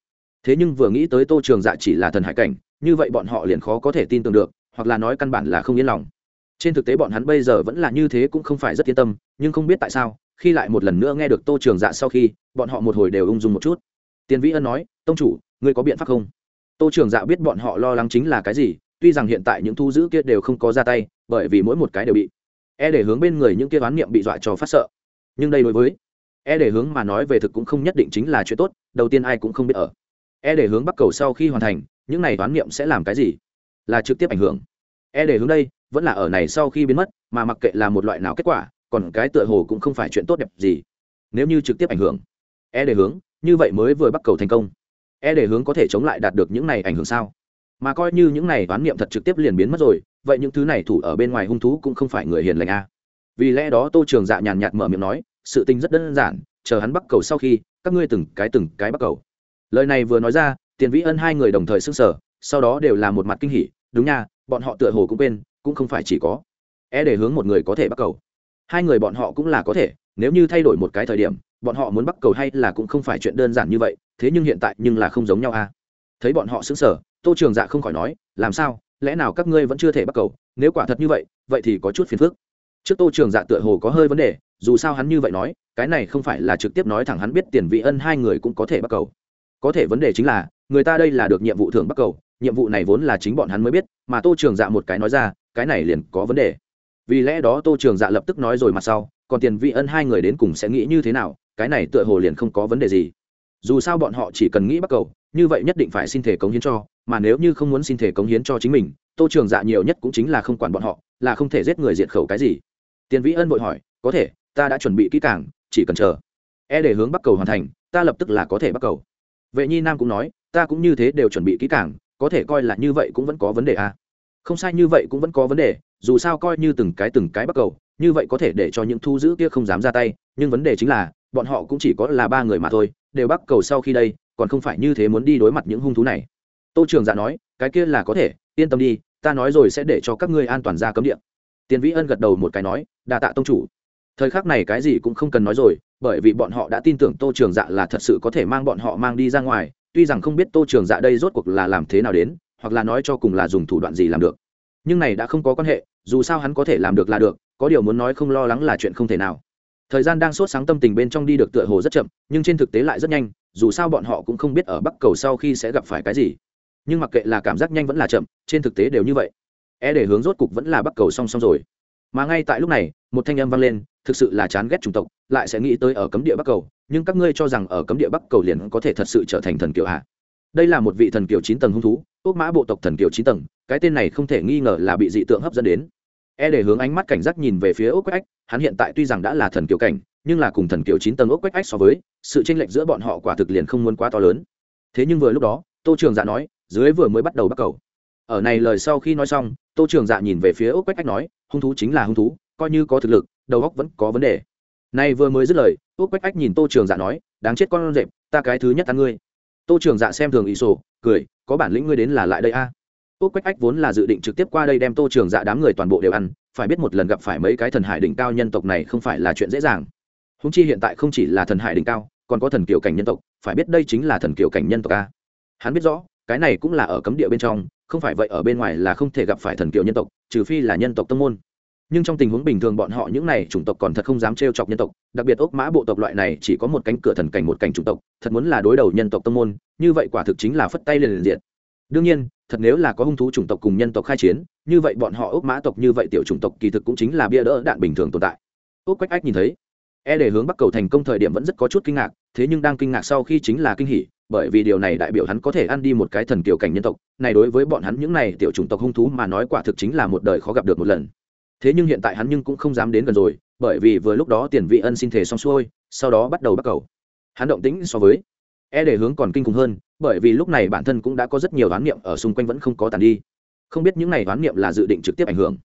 [SPEAKER 1] Thế nhưng vừa nghĩ tới tô trường dạ chỉ là thần hải cảnh như vậy bọn họ liền khó có thể tin tưởng được, hoặc là nói căn bản là không yên lòng. Trên thực tế bọn hắn bây giờ vẫn là như thế cũng không phải rất yên tâm, nhưng không biết tại sao, khi lại một lần nữa nghe được tô trường dạ sau khi, bọn họ một hồi đều ung dung một chút. Tiền vĩ ân nói, tông chủ, ngươi có biện pháp không? Tô trường dạ biết bọn họ lo lắng chính là cái gì, tuy rằng hiện tại những thu giữ kia đều không có ra tay, bởi vì mỗi một cái đều bị e để hướng bên người những kia oán niệm bị dọa cho phát sợ. Nhưng đây đối với e để hướng mà nói về thực cũng không nhất định chính là chuyện tốt, đầu tiên ai cũng không biết ở. E để hướng bắc cầu sau khi hoàn thành những này toán niệm sẽ làm cái gì? Là trực tiếp ảnh hưởng. E để hướng đây, vẫn là ở này sau khi biến mất, mà mặc kệ là một loại nào kết quả, còn cái tựa hồ cũng không phải chuyện tốt đẹp gì. Nếu như trực tiếp ảnh hưởng e để hướng, như vậy mới vừa bắt cầu thành công. E để hướng có thể chống lại đạt được những này ảnh hưởng sao? Mà coi như những này toán niệm thật trực tiếp liền biến mất rồi, vậy những thứ này thủ ở bên ngoài hung thú cũng không phải người hiền lành a. À. vì lẽ đó tô trường dạ nhàn nhạt mở miệng nói, sự tình rất đơn giản, chờ hắn bắt cầu sau khi, các ngươi từng cái từng cái bắt cầu. Lời này vừa nói ra tiền vĩ ân hai người đồng thời xưng sở sau đó đều là một mặt kinh hỉ, đúng nha, bọn họ tựa hồ cũng quên, cũng không phải chỉ có e để hướng một người có thể bắt cầu. Hai người bọn họ cũng là có thể, nếu như thay đổi một cái thời điểm, bọn họ muốn bắt cầu hay là cũng không phải chuyện đơn giản như vậy, thế nhưng hiện tại nhưng là không giống nhau a. À. thấy bọn họ xứng sở tô trường dạ không khỏi nói, làm sao? Lẽ nào các ngươi vẫn chưa thể bắt cầu? Nếu quả thật như vậy vậy thì có chút phiền phức. Trước tô trường dạ tựa hồ có hơi vấn đề, dù sao hắn như vậy nói, cái này không phải là trực tiếp nói thẳng hắn biết tiền vị ân hai người cũng có thể bắt cầu. Có thể vấn đề chính là người ta đây là được nhiệm vụ thường bắt cầu, nhiệm vụ này vốn là chính bọn hắn mới biết, mà tô trường dạ một cái nói ra, cái này liền có vấn đề. Vì lẽ đó tô trường dạ lập tức nói rồi mặt sau, còn tiền vị ân hai người đến cùng sẽ nghĩ như thế nào, cái này tựa hồ liền không có vấn đề gì. Dù sao bọn họ chỉ cần nghĩ bắt cầu, như vậy nhất định phải xin thể cống hiến cho, mà nếu như không muốn xin thể cống hiến cho chính mình, tô trường dạ nhiều nhất cũng chính là không quản bọn họ, là không thể giết người diệt khẩu cái gì. Tiền vĩ ân vội hỏi, có thể, ta đã chuẩn bị kỹ càng, chỉ cần chờ. E để hướng bắc cầu hoàn thành, ta lập tức là có thể bắt cầu. Vệ nhi nam cũng nói ta cũng như thế đều chuẩn bị kỹ càng, có thể coi là như vậy cũng vẫn có vấn đề à. không sai như vậy cũng vẫn có vấn đề, dù sao coi như từng cái từng cái bắt cầu, như vậy có thể để cho những thu giữ kia không dám ra tay, nhưng vấn đề chính là, bọn họ cũng chỉ có là ba người mà thôi, đều bắt cầu sau khi đây, còn không phải như thế muốn đi đối mặt những hung thú này. Tô trường dạ nói, cái kia là có thể, yên tâm đi, ta nói rồi sẽ để cho các ngươi an toàn ra cấm địa. Tiền vĩ ân gật đầu một cái nói đà tạ tông chủ. Thời khắc này cái gì cũng không cần nói rồi, bởi vì bọn họ đã tin tưởng tô trường dạ là thật sự có thể mang bọn họ mang đi ra ngoài tuy rằng không biết tô trường dạ đây rốt cuộc là làm thế nào đến, hoặc là nói cho cùng là dùng thủ đoạn gì làm được. Nhưng này đã không có quan hệ, dù sao hắn có thể làm được là được, có điều muốn nói không lo lắng là chuyện không thể nào. Thời gian đang sốt sáng tâm tình bên trong đi được tựa hồ rất chậm, nhưng trên thực tế lại rất nhanh, dù sao bọn họ cũng không biết ở bắc cầu sau khi sẽ gặp phải cái gì. Nhưng mặc kệ là cảm giác nhanh vẫn là chậm, trên thực tế đều như vậy. E để hướng rốt cục vẫn là bắc cầu song song rồi. Mà ngay tại lúc này, một thanh âm vang lên, thực sự là chán ghét chủng tộc, lại sẽ nghĩ tới ở cấm địa bắc cầu nhưng các ngươi cho rằng ở cấm địa bắc cầu liền có thể thật sự trở thành thần kiều hạ. Đây là một vị thần kiều chín tầng hung thú ốc mã bộ tộc thần kiều chín tầng, cái tên này không thể nghi ngờ là bị dị tượng hấp dẫn đến. E để hướng ánh mắt cảnh giác nhìn về phía ốc quách hắn hiện tại tuy rằng đã là thần kiều cảnh, nhưng là cùng thần kiều chín tầng ốc quách ách so với, sự tranh lệch giữa bọn họ quả thực liền không muốn quá to lớn. Thế nhưng vừa lúc đó, tô trường dạ nói, dưới vừa mới bắt đầu bắt cầu. Ở này lời sau khi nói xong, tô trường dạ nhìn về phía ốc quách ách nói, hung thú chính là hung thú, coi như có thực lực, đầu óc vẫn có vấn đề. Nay vừa mới dứt lời úc quách ách nhìn tô trường dạ nói, đáng chết con rệp, ta cái thứ nhất ăn ngươi. Tô trường dạ xem thường ý sổ, cười, có bản lĩnh ngươi đến là lại đây a. À. quách ách vốn là dự định trực tiếp qua đây đem tô trường dạ đám người toàn bộ đều ăn, phải biết một lần gặp phải mấy cái thần hải đỉnh cao nhân tộc này không phải là chuyện dễ dàng. Húng chi hiện tại không chỉ là thần hải đỉnh cao, còn có thần kiều cảnh nhân tộc, phải biết đây chính là thần kiều cảnh nhân tộc a. Hắn biết rõ, cái này cũng là ở cấm địa bên trong, không phải vậy ở bên ngoài là không thể gặp phải thần kiều nhân tộc, trừ phi là nhân tộc tâm môn nhưng trong tình huống bình thường bọn họ những này chủng tộc còn thật không dám trêu chọc nhân tộc, đặc biệt ốc mã bộ tộc loại này chỉ có một cánh cửa thần cảnh một cảnh chủng tộc, thật muốn là đối đầu nhân tộc tâm môn, như vậy quả thực chính là phất tay liền liền diện đương nhiên, thật nếu là có hung thú chủng tộc cùng nhân tộc khai chiến, như vậy bọn họ ốc mã tộc như vậy tiểu chủng tộc kỳ thực cũng chính là bia đỡ đạn bình thường tồn tại. Ốc quách ách nhìn thấy e để hướng bắc cầu thành công thời điểm vẫn rất có chút kinh ngạc, thế nhưng đang kinh ngạc sau khi chính là kinh hỉ, bởi vì điều này đại biểu hắn có thể ăn đi một cái thần kiểu cảnh nhân tộc, này đối với bọn hắn những này tiểu chủng tộc hung thú mà nói quả thực chính là một đời khó gặp được một lần thế nhưng hiện tại hắn nhưng cũng không dám đến gần rồi, bởi vì vừa lúc đó tiền vị ân xin thể xong xuôi, sau đó bắt đầu bắt cầu. Hắn động tĩnh so với e để hướng còn kinh khủng hơn, bởi vì lúc này bản thân cũng đã có rất nhiều đoán niệm ở xung quanh vẫn không có tàn đi. Không biết những này đoán niệm là dự định trực tiếp ảnh hưởng.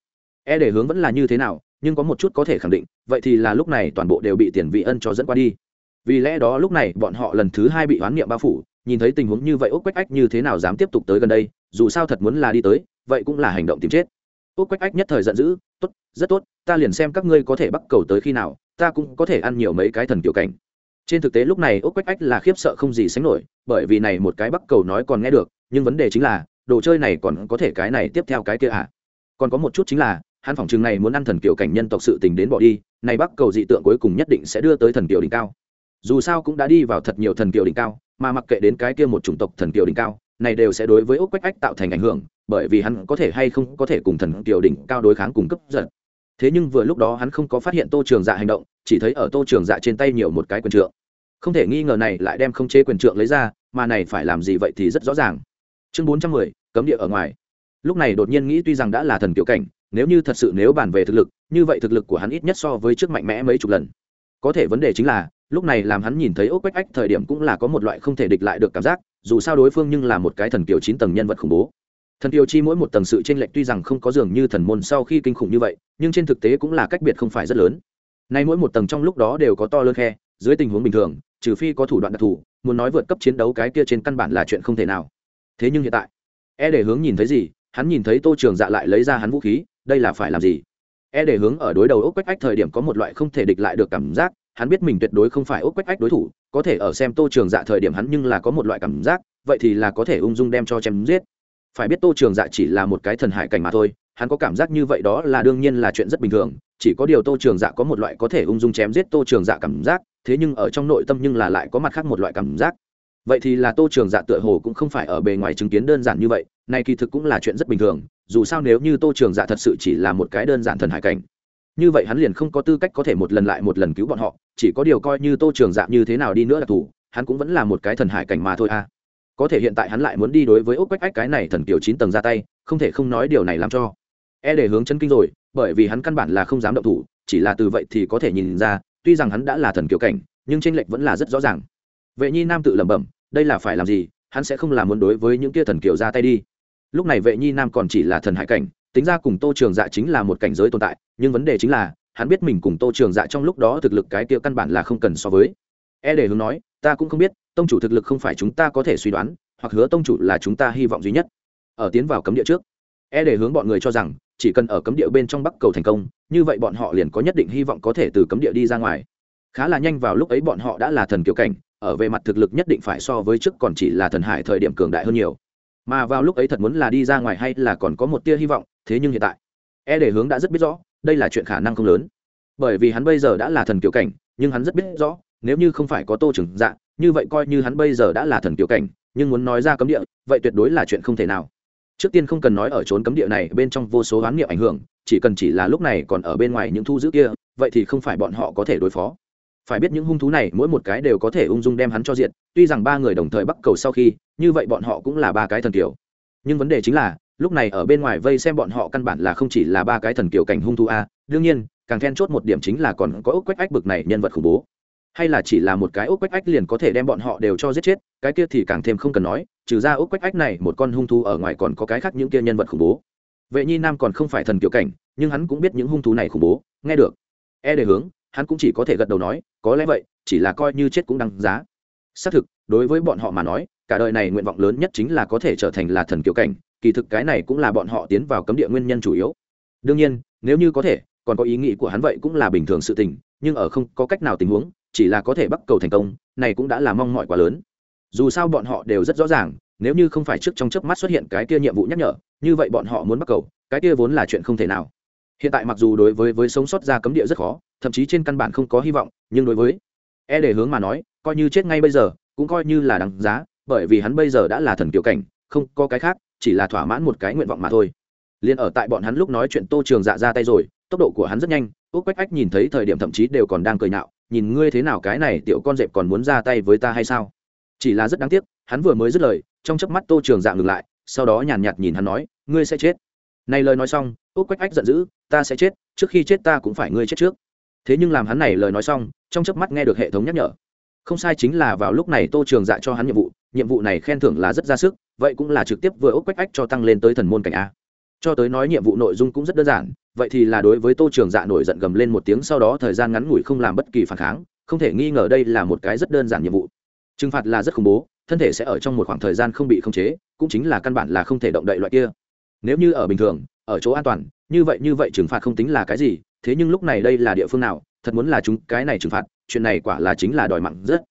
[SPEAKER 1] E để hướng vẫn là như thế nào, nhưng có một chút có thể khẳng định, vậy thì là lúc này toàn bộ đều bị tiền vị ân cho dẫn qua đi. Vì lẽ đó lúc này bọn họ lần thứ hai bị đoán niệm bao phủ, nhìn thấy tình huống như vậy ốc quách ách như thế nào dám tiếp tục tới gần đây, dù sao thật muốn là đi tới, vậy cũng là hành động tìm chết. Ốc quách ách nhất thời giận dữ tốt, rất tốt, ta liền xem các ngươi có thể bắt cầu tới khi nào, ta cũng có thể ăn nhiều mấy cái thần kiểu cảnh. Trên thực tế lúc này ốc quách ách là khiếp sợ không gì sánh nổi, bởi vì này một cái bắt cầu nói còn nghe được, nhưng vấn đề chính là, đồ chơi này còn có thể cái này tiếp theo cái kia à? Còn có một chút chính là, hắn phòng trường này muốn ăn thần kiểu cảnh nhân tộc sự tình đến bỏ đi, này bắt cầu dị tượng cuối cùng nhất định sẽ đưa tới thần kiểu đỉnh cao. Dù sao cũng đã đi vào thật nhiều thần kiểu đỉnh cao, mà mặc kệ đến cái kia một chủng tộc thần kiểu đỉnh cao này đều sẽ đối với ốc quách ách tạo thành ảnh hưởng, bởi vì hắn có thể hay không có thể cùng thần tiểu đỉnh cao đối kháng cùng cấp giật. Thế nhưng vừa lúc đó hắn không có phát hiện tô trường dạ hành động, chỉ thấy ở tô trường dạ trên tay nhiều một cái quyền trượng. Không thể nghi ngờ này lại đem không chế quyền trượng lấy ra, mà này phải làm gì vậy thì rất rõ ràng. Chương bốn trăm mười, cấm địa ở ngoài. Lúc này đột nhiên nghĩ tuy rằng đã là thần kiểu cảnh, nếu như thật sự nếu bàn về thực lực, như vậy thực lực của hắn ít nhất so với trước mạnh mẽ mấy chục lần. Có thể vấn đề chính là lúc này làm hắn nhìn thấy ốc quách ách thời điểm cũng là có một loại không thể địch lại được cảm giác, dù sao đối phương nhưng là một cái thần kiều chín tầng nhân vật khủng bố. Thần kiều chi mỗi một tầng sự tranh lệch tuy rằng không có dường như thần môn sau khi kinh khủng như vậy, nhưng trên thực tế cũng là cách biệt không phải rất lớn. Nay mỗi một tầng trong lúc đó đều có to lớn khe, dưới tình huống bình thường, trừ phi có thủ đoạn đặc thù, muốn nói vượt cấp chiến đấu cái kia trên căn bản là chuyện không thể nào. Thế nhưng hiện tại e để hướng nhìn thấy gì, hắn nhìn thấy tô trường dạ lại lấy ra hắn vũ khí, đây là phải làm gì? E để hướng ở đối đầu ốc quách ách thời điểm có một loại không thể địch lại được cảm giác hắn biết mình tuyệt đối không phải ốc quách ách đối thủ, có thể ở xem tô trường dạ thời điểm hắn nhưng là có một loại cảm giác, vậy thì là có thể ung dung đem cho chém giết. Phải biết tô trường dạ chỉ là một cái thần hải cảnh mà thôi, hắn có cảm giác như vậy đó là đương nhiên là chuyện rất bình thường, chỉ có điều tô trường dạ có một loại có thể ung dung chém giết tô trường dạ cảm giác, thế nhưng ở trong nội tâm nhưng là lại có mặt khác một loại cảm giác. Vậy thì là tô trường dạ tựa hồ cũng không phải ở bề ngoài chứng kiến đơn giản như vậy, này kỳ thực cũng là chuyện rất bình thường, dù sao nếu như tô trường dạ thật sự chỉ là một cái đơn giản thần hải cảnh, như vậy hắn liền không có tư cách có thể một lần lại một lần cứu bọn họ chỉ có điều coi như tô trường dạ như thế nào đi nữa là thủ, hắn cũng vẫn là một cái thần hải cảnh mà thôi à. Có thể hiện tại hắn lại muốn đi đối với ốc quách ách cái này thần kiểu chín tầng ra tay, không thể không nói điều này làm cho. E để hướng chân kinh rồi, bởi vì hắn căn bản là không dám động thủ, chỉ là từ vậy thì có thể nhìn ra, tuy rằng hắn đã là thần kiểu cảnh, nhưng tranh lệch vẫn là rất rõ ràng. Vệ nhi nam tự lẩm bẩm, đây là phải làm gì, hắn sẽ không làm muốn đối với những kia thần kiểu ra tay đi. Lúc này vệ nhi nam còn chỉ là thần hải cảnh, tính ra cùng tô trường dạ chính là một cảnh giới tồn tại, nhưng vấn đề chính là hắn biết mình cùng tô trường dạ trong lúc đó thực lực cái kia căn bản là không cần so với. E để hướng nói, ta cũng không biết, tông chủ thực lực không phải chúng ta có thể suy đoán, hoặc hứa tông chủ là chúng ta hy vọng duy nhất. Ở tiến vào cấm địa trước e để hướng bọn người cho rằng, chỉ cần ở cấm địa bên trong bắc cầu thành công, như vậy bọn họ liền có nhất định hy vọng có thể từ cấm địa đi ra ngoài. Khá là nhanh vào lúc ấy bọn họ đã là thần kiểu cảnh, ở về mặt thực lực nhất định phải so với trước còn chỉ là thần hải thời điểm cường đại hơn nhiều. Mà vào lúc ấy thật muốn là đi ra ngoài hay là còn có một tia hy vọng, thế nhưng hiện tại e để hướng đã rất biết rõ đây là chuyện khả năng không lớn. Bởi vì hắn bây giờ đã là thần kiểu cảnh, nhưng hắn rất biết rõ, nếu như không phải có tô trưởng dạ như vậy coi như hắn bây giờ đã là thần kiểu cảnh, nhưng muốn nói ra cấm địa, vậy tuyệt đối là chuyện không thể nào. Trước tiên không cần nói ở trốn cấm địa này bên trong vô số hoán niệm ảnh hưởng, chỉ cần chỉ là lúc này còn ở bên ngoài những thu giữ kia, vậy thì không phải bọn họ có thể đối phó. Phải biết những hung thú này mỗi một cái đều có thể ung dung đem hắn cho diện tuy rằng ba người đồng thời bắt cầu sau khi, như vậy bọn họ cũng là ba cái thần kiểu. Nhưng vấn đề chính là lúc này ở bên ngoài vây xem bọn họ căn bản là không chỉ là ba cái thần kiểu cảnh hung thu a, đương nhiên, càng then chốt một điểm chính là còn có ốc quách ách bực này nhân vật khủng bố. Hay là chỉ là một cái ốc quách ách liền có thể đem bọn họ đều cho giết chết, cái kia thì càng thêm không cần nói, trừ ra ốc quách ách này một con hung thú ở ngoài còn có cái khác những kia nhân vật khủng bố. Vệ nhi nam còn không phải thần kiểu cảnh, nhưng hắn cũng biết những hung thú này khủng bố, nghe được. E đề hướng, hắn cũng chỉ có thể gật đầu nói, có lẽ vậy, chỉ là coi như chết cũng đăng giá. Xác thực, đối với bọn họ mà nói, cả đời này nguyện vọng lớn nhất chính là có thể trở thành là thần kiểu cảnh kỳ thực cái này cũng là bọn họ tiến vào cấm địa nguyên nhân chủ yếu. Đương nhiên, nếu như có thể, còn có ý nghĩ của hắn vậy cũng là bình thường sự tình, nhưng ở không có cách nào tình huống, chỉ là có thể bắt cầu thành công, này cũng đã là mong mỏi quá lớn. Dù sao bọn họ đều rất rõ ràng, nếu như không phải trước trong chớp mắt xuất hiện cái kia nhiệm vụ nhắc nhở, như vậy bọn họ muốn bắt cầu, cái kia vốn là chuyện không thể nào. Hiện tại mặc dù đối với với sống sót ra cấm địa rất khó, thậm chí trên căn bản không có hy vọng, nhưng đối với e để hướng mà nói, coi như chết ngay bây giờ, cũng coi như là đáng giá, bởi vì hắn bây giờ đã là thần kiểu cảnh, không có cái khác chỉ là thỏa mãn một cái nguyện vọng mà thôi. Liền ở tại bọn hắn lúc nói chuyện tô trường dạ ra tay rồi, tốc độ của hắn rất nhanh, úc quách ách nhìn thấy thời điểm thậm chí đều còn đang cười nhạo, nhìn ngươi thế nào, cái này tiểu con dẹp còn muốn ra tay với ta hay sao? Chỉ là rất đáng tiếc, hắn vừa mới dứt lời, trong chớp mắt tô trường dạ ngừng lại, sau đó nhàn nhạt nhìn hắn nói, ngươi sẽ chết. Này lời nói xong, úc quách ách giận dữ, ta sẽ chết, trước khi chết ta cũng phải ngươi chết trước. Thế nhưng làm hắn này lời nói xong, trong chớp mắt nghe được hệ thống nhắc nhở. Không sai chính là vào lúc này tô trường dạ cho hắn nhiệm vụ nhiệm vụ này khen thưởng là rất ra sức, vậy cũng là trực tiếp vừa ốc quách ách cho tăng lên tới thần môn cảnh a. Cho tới nói nhiệm vụ nội dung cũng rất đơn giản, vậy thì là đối với tô trường dạ nổi giận gầm lên một tiếng sau đó thời gian ngắn ngủi không làm bất kỳ phản kháng, không thể nghi ngờ đây là một cái rất đơn giản nhiệm vụ. Trừng phạt là rất khủng bố, thân thể sẽ ở trong một khoảng thời gian không bị khống chế, cũng chính là căn bản là không thể động đậy loại kia. Nếu như ở bình thường, ở chỗ an toàn, như vậy như vậy trừng phạt không tính là cái gì, thế nhưng lúc này đây là địa phương nào, thật muốn là chúng cái này trừng phạt, chuyện này quả là chính là đòi mặn rất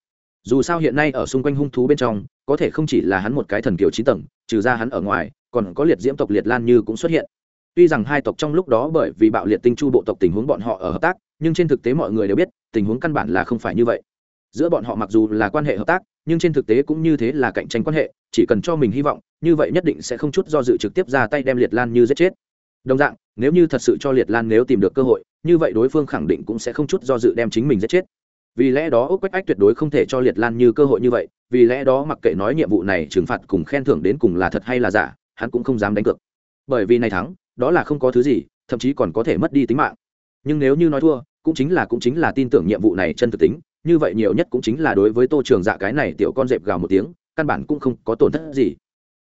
[SPEAKER 1] dù sao hiện nay ở xung quanh hung thú bên trong, có thể không chỉ là hắn một cái thần kiều chín tầng, trừ ra hắn ở ngoài, còn có liệt diễm tộc liệt lan như cũng xuất hiện. Tuy rằng hai tộc trong lúc đó bởi vì bạo liệt tinh chu bộ tộc tình huống bọn họ ở hợp tác, nhưng trên thực tế mọi người đều biết, tình huống căn bản là không phải như vậy. Giữa bọn họ mặc dù là quan hệ hợp tác, nhưng trên thực tế cũng như thế là cạnh tranh quan hệ, chỉ cần cho mình hy vọng, như vậy nhất định sẽ không chút do dự trực tiếp ra tay đem liệt lan như giết chết. Đồng dạng, nếu như thật sự cho liệt lan nếu tìm được cơ hội, như vậy đối phương khẳng định cũng sẽ không chút do dự đem chính mình giết chết vì lẽ đó ốc quách ách tuyệt đối không thể cho liệt lan như cơ hội như vậy, vì lẽ đó mặc kệ nói nhiệm vụ này trừng phạt cùng khen thưởng đến cùng là thật hay là giả, hắn cũng không dám đánh cược. Bởi vì này thắng, đó là không có thứ gì, thậm chí còn có thể mất đi tính mạng. Nhưng nếu như nói thua, cũng chính là cũng chính là tin tưởng nhiệm vụ này chân thực tính, như vậy nhiều nhất cũng chính là đối với tô trường dạ cái này tiểu con dẹp gào một tiếng, căn bản cũng không có tổn thất gì.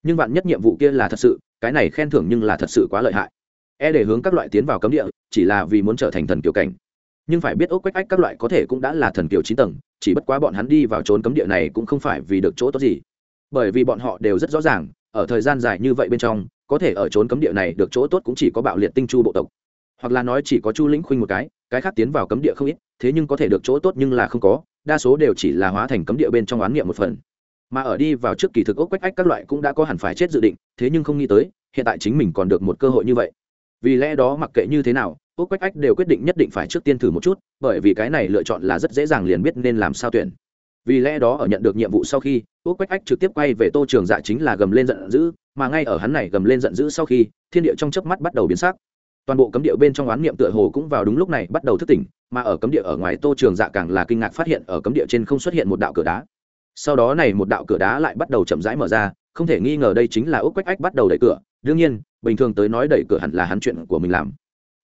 [SPEAKER 1] Nhưng bạn nhất nhiệm vụ kia là thật sự, cái này khen thưởng nhưng là thật sự quá lợi hại. E để hướng các loại tiến vào cấm địa, chỉ là vì muốn trở thành thần kiểu cảnh nhưng phải biết ốc quách ách các loại có thể cũng đã là thần kiều chín tầng, chỉ bất quá bọn hắn đi vào trốn cấm địa này cũng không phải vì được chỗ tốt gì. Bởi vì bọn họ đều rất rõ ràng, ở thời gian dài như vậy bên trong, có thể ở trốn cấm địa này được chỗ tốt cũng chỉ có bạo liệt tinh chu bộ tộc. Hoặc là nói chỉ có chu lĩnh khuynh một cái cái khác tiến vào cấm địa không ít, thế nhưng có thể được chỗ tốt nhưng là không có, đa số đều chỉ là hóa thành cấm địa bên trong oán niệm một phần. Mà ở đi vào trước kỳ thực ốc quách ách các loại cũng đã có hẳn phải chết dự định, thế nhưng không nghĩ tới, hiện tại chính mình còn được một cơ hội như vậy. Vì lẽ đó mặc kệ như thế nào ốc quách ách đều quyết định nhất định phải trước tiên thử một chút, bởi vì cái này lựa chọn là rất dễ dàng liền biết nên làm sao tuyển. Vì lẽ đó ở nhận được nhiệm vụ sau khi ốc quách ách trực tiếp quay về tô trường dạ chính là gầm lên giận dữ, mà ngay ở hắn này gầm lên giận dữ sau khi, thiên địa trong chớp mắt bắt đầu biến sắc. Toàn bộ cấm địa bên trong oán niệm tựa hồ cũng vào đúng lúc này bắt đầu thức tỉnh, mà ở cấm địa ở ngoài tô trường dạ càng là kinh ngạc phát hiện ở cấm địa trên không xuất hiện một đạo cửa đá. Sau đó này một đạo cửa đá lại bắt đầu chậm rãi mở ra, không thể nghi ngờ đây chính là ốc quách ách bắt đầu đẩy cửa. Đương nhiên, bình thường tới nói đẩy cửa hẳn là hắn chuyện của mình làm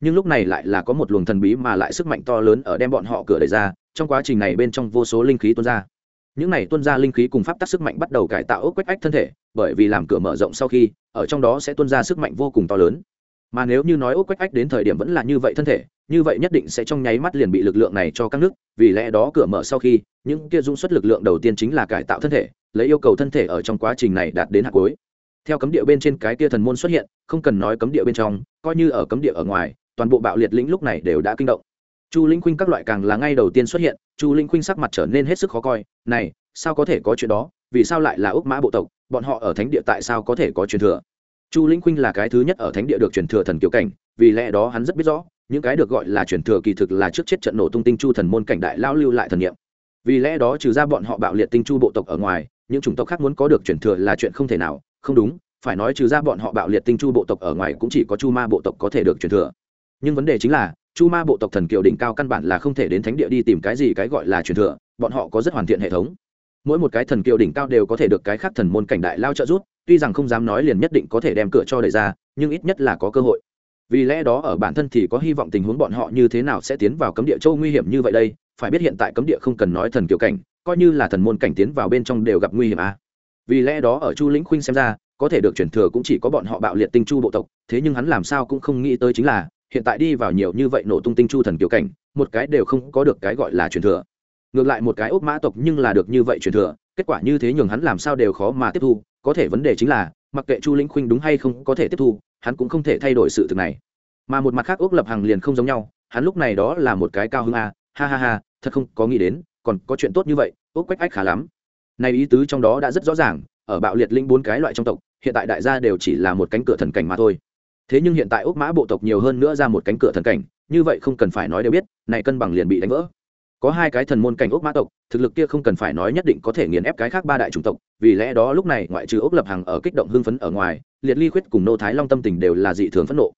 [SPEAKER 1] nhưng lúc này lại là có một luồng thần bí mà lại sức mạnh to lớn ở đem bọn họ cửa đẩy ra, trong quá trình này bên trong vô số linh khí tuôn ra. Những này tuôn ra linh khí cùng pháp tắc sức mạnh bắt đầu cải tạo ốc quách ách thân thể, bởi vì làm cửa mở rộng sau khi, ở trong đó sẽ tuôn ra sức mạnh vô cùng to lớn. Mà nếu như nói ốc quách ách đến thời điểm vẫn là như vậy thân thể, như vậy nhất định sẽ trong nháy mắt liền bị lực lượng này cho các nước, vì lẽ đó cửa mở sau khi, những kia dung xuất lực lượng đầu tiên chính là cải tạo thân thể, lấy yêu cầu thân thể ở trong quá trình này đạt đến hạt cuối. Theo cấm địa bên trên cái kia thần môn xuất hiện, không cần nói cấm địa bên trong, coi như ở cấm địa ở ngoài toàn bộ bạo liệt lĩnh lúc này đều đã kinh động. Chu linh khuynh các loại càng là ngay đầu tiên xuất hiện, chu linh khuynh sắc mặt trở nên hết sức khó coi, này, sao có thể có chuyện đó? Vì sao lại là úc mã bộ tộc? Bọn họ ở thánh địa tại sao có thể có truyền thừa? Chu linh khuynh là cái thứ nhất ở thánh địa được truyền thừa thần kiểu cảnh, vì lẽ đó hắn rất biết rõ, những cái được gọi là truyền thừa kỳ thực là trước chết trận nổ tung tinh chu thần môn cảnh đại lao lưu lại thần niệm. Vì lẽ đó trừ ra bọn họ bạo liệt tinh chu bộ tộc ở ngoài, những chủng tộc khác muốn có được truyền thừa là chuyện không thể nào, không đúng, phải nói trừ ra bọn họ bạo liệt tinh chu bộ tộc ở ngoài cũng chỉ có chu ma bộ tộc có thể được truyền thừa nhưng vấn đề chính là, chu ma bộ tộc thần kiều đỉnh cao căn bản là không thể đến thánh địa đi tìm cái gì cái gọi là truyền thừa, bọn họ có rất hoàn thiện hệ thống mỗi một cái thần kiều đỉnh cao đều có thể được cái khác thần môn cảnh đại lao trợ giúp, tuy rằng không dám nói liền nhất định có thể đem cửa cho đẩy ra, nhưng ít nhất là có cơ hội vì lẽ đó ở bản thân thì có hy vọng tình huống bọn họ như thế nào sẽ tiến vào cấm địa châu nguy hiểm như vậy đây, phải biết hiện tại cấm địa không cần nói thần kiểu cảnh, coi như là thần môn cảnh tiến vào bên trong đều gặp nguy hiểm à. vì lẽ đó ở chu lĩnh khuynh xem ra, có thể được chuyển thừa cũng chỉ có bọn họ bạo liệt tinh chu bộ tộc, thế nhưng hắn làm sao cũng không nghĩ tới chính là hiện tại đi vào nhiều như vậy nổ tung tinh chu thần kiểu cảnh, một cái đều không có được cái gọi là truyền thừa. Ngược lại một cái ốc mã tộc nhưng là được như vậy truyền thừa, kết quả như thế nhường hắn làm sao đều khó mà tiếp thu, có thể vấn đề chính là, mặc kệ chu lĩnh khuynh đúng hay không có thể tiếp thu, hắn cũng không thể thay đổi sự thực này. Mà một mặt khác ốc lập hằng liền không giống nhau, hắn lúc này đó là một cái cao hứng a ha ha ha, thật không có nghĩ đến, còn có chuyện tốt như vậy, ốc quách ách khá lắm. Nay ý tứ trong đó đã rất rõ ràng, ở bạo liệt linh bốn cái loại trong tộc, hiện tại đại gia đều chỉ là một cánh cửa thần cảnh mà thôi thế nhưng hiện tại ốc mã bộ tộc nhiều hơn nữa ra một cánh cửa thần cảnh, như vậy không cần phải nói đều biết, này cân bằng liền bị đánh vỡ. Có hai cái thần môn cảnh ốc mã tộc, thực lực kia không cần phải nói nhất định có thể nghiền ép cái khác ba đại chủng tộc, vì lẽ đó lúc này, ngoại trừ ốc lập hàng ở kích động hưng phấn ở ngoài, liệt ly khuyết cùng nô thái long tâm tình đều là dị thường phẫn nộ.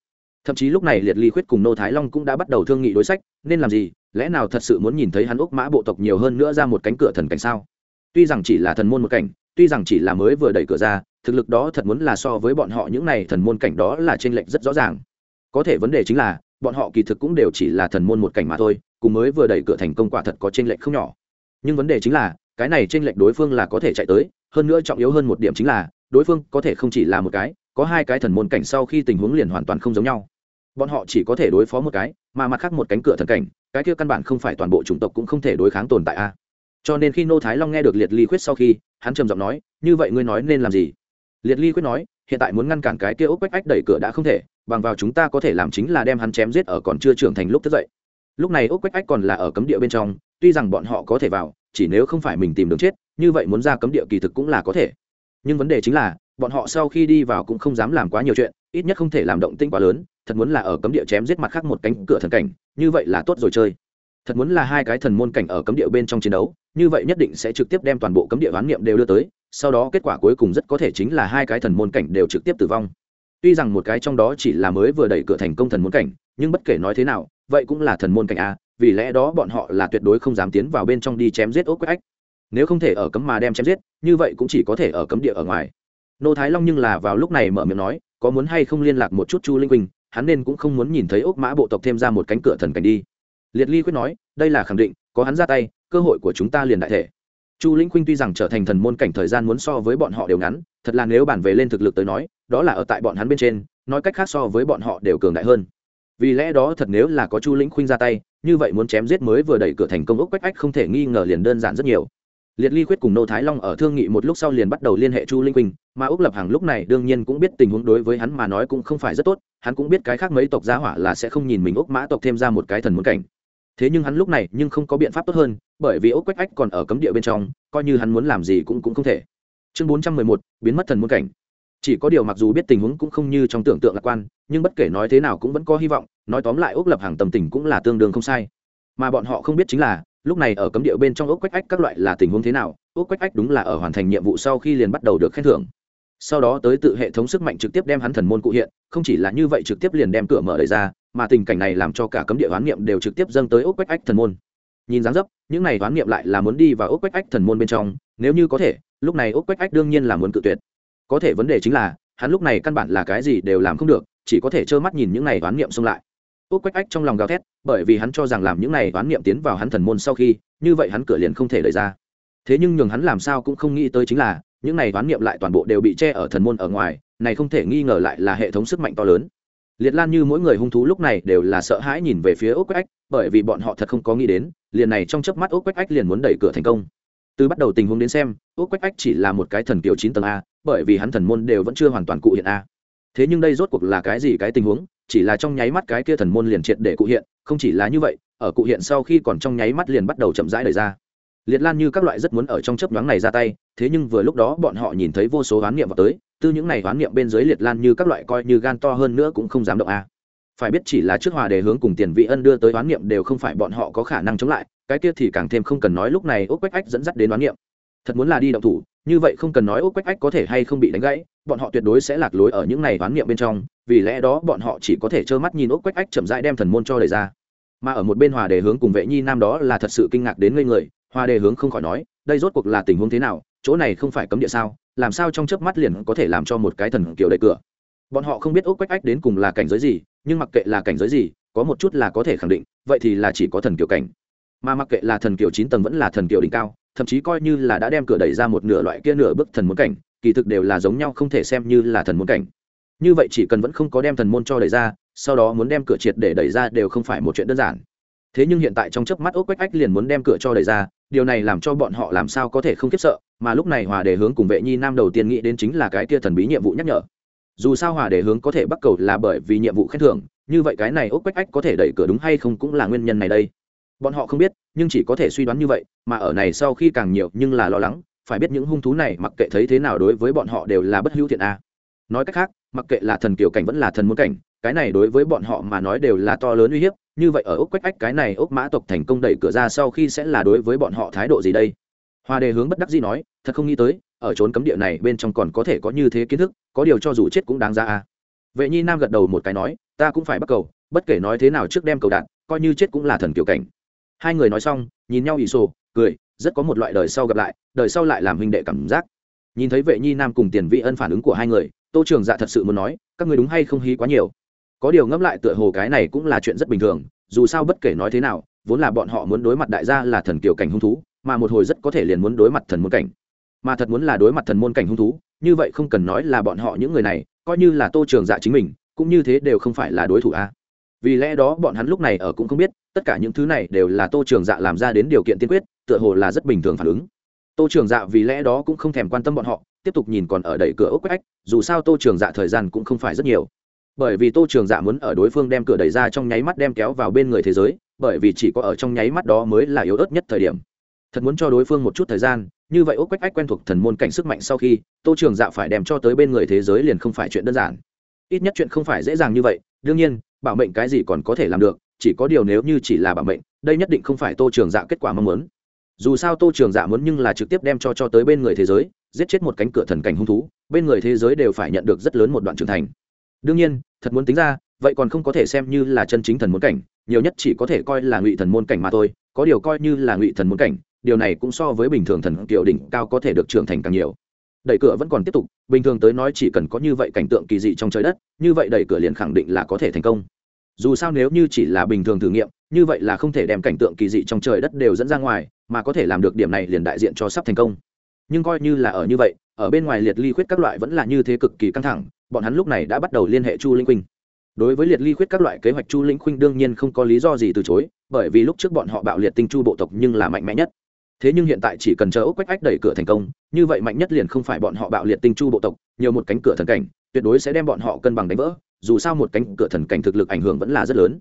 [SPEAKER 1] Thậm chí lúc này liệt ly khuyết cùng nô thái long cũng đã bắt đầu thương nghị đối sách, nên làm gì, lẽ nào thật sự muốn nhìn thấy hắn ốc mã bộ tộc nhiều hơn nữa ra một cánh cửa thần cảnh sao? Tuy rằng chỉ là thần môn một cảnh, tuy rằng chỉ là mới vừa đẩy cửa ra thực lực đó thật muốn là so với bọn họ những này thần môn cảnh đó là trên lệnh lệch rất rõ ràng. Có thể vấn đề chính là, bọn họ kỳ thực cũng đều chỉ là thần môn một cảnh mà thôi, cùng mới vừa đẩy cửa thành công quả thật có trên lệnh lệch không nhỏ. Nhưng vấn đề chính là, cái này trên lệnh lệch đối phương là có thể chạy tới, hơn nữa trọng yếu hơn một điểm chính là, đối phương có thể không chỉ là một cái, có hai cái thần môn cảnh sau khi tình huống liền hoàn toàn không giống nhau. Bọn họ chỉ có thể đối phó một cái, mà mặt khác một cánh cửa thần cảnh, cái kia căn bản không phải toàn bộ chủng tộc cũng không thể đối kháng tồn tại a. Cho nên khi nô thái long nghe được liệt ly khuyết sau khi, hắn trầm giọng nói, như vậy ngươi nói nên làm gì? Liệt ly quyết nói, hiện tại muốn ngăn cản cái kia ốc quách ách đẩy cửa đã không thể, bằng vào chúng ta có thể làm chính là đem hắn chém giết ở còn chưa trưởng thành lúc thức dậy. Lúc này ốc quách ách còn là ở cấm địa bên trong, tuy rằng bọn họ có thể vào, chỉ nếu không phải mình tìm đường chết, như vậy muốn ra cấm địa kỳ thực cũng là có thể. Nhưng vấn đề chính là, bọn họ sau khi đi vào cũng không dám làm quá nhiều chuyện, ít nhất không thể làm động tinh quá lớn, thật muốn là ở cấm địa chém giết mặt khác một cánh cửa thần cảnh, như vậy là tốt rồi chơi thật muốn là hai cái thần môn cảnh ở cấm địa bên trong chiến đấu, như vậy nhất định sẽ trực tiếp đem toàn bộ cấm địa oán niệm đều đưa tới, sau đó kết quả cuối cùng rất có thể chính là hai cái thần môn cảnh đều trực tiếp tử vong. Tuy rằng một cái trong đó chỉ là mới vừa đẩy cửa thành công thần môn cảnh, nhưng bất kể nói thế nào, vậy cũng là thần môn cảnh a, vì lẽ đó bọn họ là tuyệt đối không dám tiến vào bên trong đi chém giết ốc quách nếu không thể ở cấm mà đem chém giết, như vậy cũng chỉ có thể ở cấm địa ở ngoài. Nô thái long nhưng là vào lúc này mở miệng nói, có muốn hay không liên lạc một chút chu linh quỳnh, hắn nên cũng không muốn nhìn thấy ốc mã bộ tộc thêm ra một cánh cửa thần cảnh đi liệt ly quyết nói, đây là khẳng định, có hắn ra tay, cơ hội của chúng ta liền đại thể. Chu lĩnh khuynh tuy rằng trở thành thần môn cảnh thời gian muốn so với bọn họ đều ngắn, thật là nếu bản về lên thực lực tới nói, đó là ở tại bọn hắn bên trên, nói cách khác so với bọn họ đều cường đại hơn. Vì lẽ đó thật nếu là có chu lĩnh khuynh ra tay, như vậy muốn chém giết mới vừa đẩy cửa thành công ốc quách ách không thể nghi ngờ liền đơn giản rất nhiều. Liệt ly quyết cùng nô thái long ở thương nghị một lúc sau liền bắt đầu liên hệ chu linh quỳnh mà úc lập hàng lúc này đương nhiên cũng biết tình huống đối với hắn mà nói cũng không phải rất tốt, hắn cũng biết cái khác mấy tộc gia hỏa là sẽ không nhìn mình úc mã tộc thêm ra một cái thần muốn cảnh thế nhưng hắn lúc này nhưng không có biện pháp tốt hơn, bởi vì ốc quách ách còn ở cấm địa bên trong, coi như hắn muốn làm gì cũng cũng không thể. Chương bốn trăm mười một, biến mất thần muôn cảnh. Chỉ có điều mặc dù biết tình huống cũng không như trong tưởng tượng lạc quan, nhưng bất kể nói thế nào cũng vẫn có hy vọng, nói tóm lại ốc lập hàng tầm tình cũng là tương đương không sai. Mà bọn họ không biết chính là, lúc này ở cấm địa bên trong ốc quách ách các loại là tình huống thế nào, ốc quách ách đúng là ở hoàn thành nhiệm vụ sau khi liền bắt đầu được khen thưởng sau đó tới tự hệ thống sức mạnh trực tiếp đem hắn thần môn cụ hiện, không chỉ là như vậy trực tiếp liền đem cửa mở đầy ra, mà tình cảnh này làm cho cả cấm địa oán niệm đều trực tiếp dâng tới ốc quách ách thần môn. Nhìn dáng dấp, những này oán niệm lại là muốn đi vào ốc quách ách thần môn bên trong, nếu như có thể, lúc này ốc quách ách đương nhiên là muốn cự tuyệt. Có thể vấn đề chính là, hắn lúc này căn bản là cái gì đều làm không được, chỉ có thể trơ mắt nhìn những này oán niệm xông lại. Ốc quách ách trong lòng gào thét, bởi vì hắn cho rằng làm những này oán niệm tiến vào hắn thần môn sau khi, như vậy hắn cửa liền không thể đẩy ra. Thế nhưng nhường hắn làm sao cũng không nghĩ tới chính là những này đoán niệm lại toàn bộ đều bị che ở thần môn ở ngoài, này không thể nghi ngờ lại là hệ thống sức mạnh to lớn. Liệt lan như mỗi người hung thú lúc này đều là sợ hãi nhìn về phía ốc quách ách, bởi vì bọn họ thật không có nghĩ đến, liền này trong chớp mắt ốc quách ách liền muốn đẩy cửa thành công. Từ bắt đầu tình huống đến xem ốc quách ách chỉ là một cái thần kiểu chín tầng a, bởi vì hắn thần môn đều vẫn chưa hoàn toàn cụ hiện a. Thế nhưng đây rốt cuộc là cái gì cái tình huống, chỉ là trong nháy mắt cái kia thần môn liền triệt để cụ hiện, không chỉ là như vậy, ở cụ hiện sau khi còn trong nháy mắt liền bắt đầu chậm rãi đẩy ra liệt lan như các loại rất muốn ở trong chấp nhoáng này ra tay, thế nhưng vừa lúc đó bọn họ nhìn thấy vô số oán niệm vào tới, từ những này oán niệm bên dưới liệt lan như các loại coi như gan to hơn nữa cũng không dám động a. Phải biết chỉ là trước hòa đề hướng cùng tiền vị ân đưa tới oán niệm đều không phải bọn họ có khả năng chống lại, cái kia thì càng thêm không cần nói lúc này ốc quách ách dẫn dắt đến oán niệm. Thật muốn là đi động thủ, như vậy không cần nói ốc quách ách có thể hay không bị đánh gãy, bọn họ tuyệt đối sẽ lạc lối ở những này oán niệm bên trong, vì lẽ đó bọn họ chỉ có thể trơ mắt nhìn ốc quách ách chậm rãi đem thần môn cho đẩy ra. Mà ở một bên hòa đề hướng cùng vệ nhi nam đó là thật sự kinh ngạc đến ngây người Hoa đề hướng không khỏi nói, đây rốt cuộc là tình huống thế nào, chỗ này không phải cấm địa sao, làm sao trong chớp mắt liền có thể làm cho một cái thần kiểu đẩy cửa? Bọn họ không biết ốc quách ách đến cùng là cảnh giới gì, nhưng mặc kệ là cảnh giới gì, có một chút là có thể khẳng định, vậy thì là chỉ có thần kiều cảnh. Mà mặc kệ là thần kiều chín tầng vẫn là thần kiều đỉnh cao, thậm chí coi như là đã đem cửa đẩy ra một nửa loại kia nửa bức thần muốn cảnh, kỳ thực đều là giống nhau không thể xem như là thần muốn cảnh. Như vậy chỉ cần vẫn không có đem thần môn cho đẩy ra, sau đó muốn đem cửa triệt để đẩy ra đều không phải một chuyện đơn giản. Thế nhưng hiện tại trong chớp mắt ốc quách ách liền muốn đem cửa cho đẩy ra điều này làm cho bọn họ làm sao có thể không khiếp sợ, mà lúc này hòa đề hướng cùng vệ nhi nam đầu tiên nghĩ đến chính là cái kia thần bí nhiệm vụ nhắc nhở. Dù sao hòa đề hướng có thể bắt cầu là bởi vì nhiệm vụ khen thưởng, như vậy cái này ốc quách ách có thể đẩy cửa đúng hay không cũng là nguyên nhân này đây. Bọn họ không biết, nhưng chỉ có thể suy đoán như vậy, mà ở này sau khi càng nhiều nhưng là lo lắng, phải biết những hung thú này mặc kệ thấy thế nào đối với bọn họ đều là bất hữu thiện a. Nói cách khác, mặc kệ là thần kiều cảnh vẫn là thần muốn cảnh cái này đối với bọn họ mà nói đều là to lớn uy hiếp, như vậy ở ốc quách ách cái này ốc mã tộc thành công đẩy cửa ra sau khi sẽ là đối với bọn họ thái độ gì đây? Hoa đề hướng bất đắc dĩ nói, thật không nghĩ tới, ở trốn cấm địa này bên trong còn có thể có như thế kiến thức, có điều cho dù chết cũng đáng ra à vệ nhi nam gật đầu một cái nói, ta cũng phải bắt cầu, bất kể nói thế nào trước đem cầu đạn, coi như chết cũng là thần kiểu cảnh. Hai người nói xong, nhìn nhau ỷ sô cười, rất có một loại đời sau gặp lại, đời sau lại làm huynh đệ cảm giác. Nhìn thấy vệ nhi nam cùng tiền vị ân phản ứng của hai người, tô trường dạ thật sự muốn nói, các người đúng hay không hí quá nhiều có điều ngẫm lại tựa hồ cái này cũng là chuyện rất bình thường, dù sao bất kể nói thế nào, vốn là bọn họ muốn đối mặt đại gia là thần kiểu cảnh hung thú, mà một hồi rất có thể liền muốn đối mặt thần môn cảnh. Mà thật muốn là đối mặt thần môn cảnh hung thú, như vậy không cần nói là bọn họ những người này, coi như là tô trường dạ chính mình, cũng như thế đều không phải là đối thủ a. Vì lẽ đó bọn hắn lúc này ở cũng không biết, tất cả những thứ này đều là tô trường dạ làm ra đến điều kiện tiên quyết, tựa hồ là rất bình thường phản ứng. Tô trường dạ vì lẽ đó cũng không thèm quan tâm bọn họ, tiếp tục nhìn còn ở đẩy cửa ốc quách dù sao tô trường dạ thời gian cũng không phải rất nhiều bởi vì tô trường dạ muốn ở đối phương đem cửa đẩy ra trong nháy mắt đem kéo vào bên người thế giới, bởi vì chỉ có ở trong nháy mắt đó mới là yếu ớt nhất thời điểm. Thật muốn cho đối phương một chút thời gian, như vậy ốc quách ách quen thuộc thần môn cảnh sức mạnh sau khi, tô trường dạ phải đem cho tới bên người thế giới liền không phải chuyện đơn giản. Ít nhất chuyện không phải dễ dàng như vậy, đương nhiên, bảo mệnh cái gì còn có thể làm được, chỉ có điều nếu như chỉ là bảo mệnh, đây nhất định không phải tô trường dạ kết quả mong muốn. Dù sao tô trường dạ muốn nhưng là trực tiếp đem cho cho tới bên người thế giới, giết chết một cánh cửa thần cảnh hung thú, bên người thế giới đều phải nhận được rất lớn một đoạn trưởng thành đương nhiên, thật muốn tính ra, vậy còn không có thể xem như là chân chính thần môn cảnh, nhiều nhất chỉ có thể coi là ngụy thần môn cảnh mà thôi, có điều coi như là ngụy thần môn cảnh, điều này cũng so với bình thường thần kiều đỉnh cao có thể được trưởng thành càng nhiều. Đẩy cửa vẫn còn tiếp tục, bình thường tới nói chỉ cần có như vậy cảnh tượng kỳ dị trong trời đất, như vậy đẩy cửa liền khẳng định là có thể thành công. Dù sao nếu như chỉ là bình thường thử nghiệm, như vậy là không thể đem cảnh tượng kỳ dị trong trời đất đều dẫn ra ngoài, mà có thể làm được điểm này liền đại diện cho sắp thành công nhưng coi như là ở như vậy, ở bên ngoài liệt ly khuyết các loại vẫn là như thế cực kỳ căng thẳng, bọn hắn lúc này đã bắt đầu liên hệ chu linh khuynh. Đối với liệt ly khuyết các loại kế hoạch chu linh khuynh đương nhiên không có lý do gì từ chối, bởi vì lúc trước bọn họ bạo liệt tinh chu bộ tộc nhưng là mạnh mẽ nhất. Thế nhưng hiện tại chỉ cần chờ ốc quách ách đẩy cửa thành công, như vậy mạnh nhất liền không phải bọn họ bạo liệt tinh chu bộ tộc, nhiều một cánh cửa thần cảnh, tuyệt đối sẽ đem bọn họ cân bằng đánh vỡ, dù sao một cánh cửa thần cảnh thực lực ảnh hưởng vẫn là rất lớn.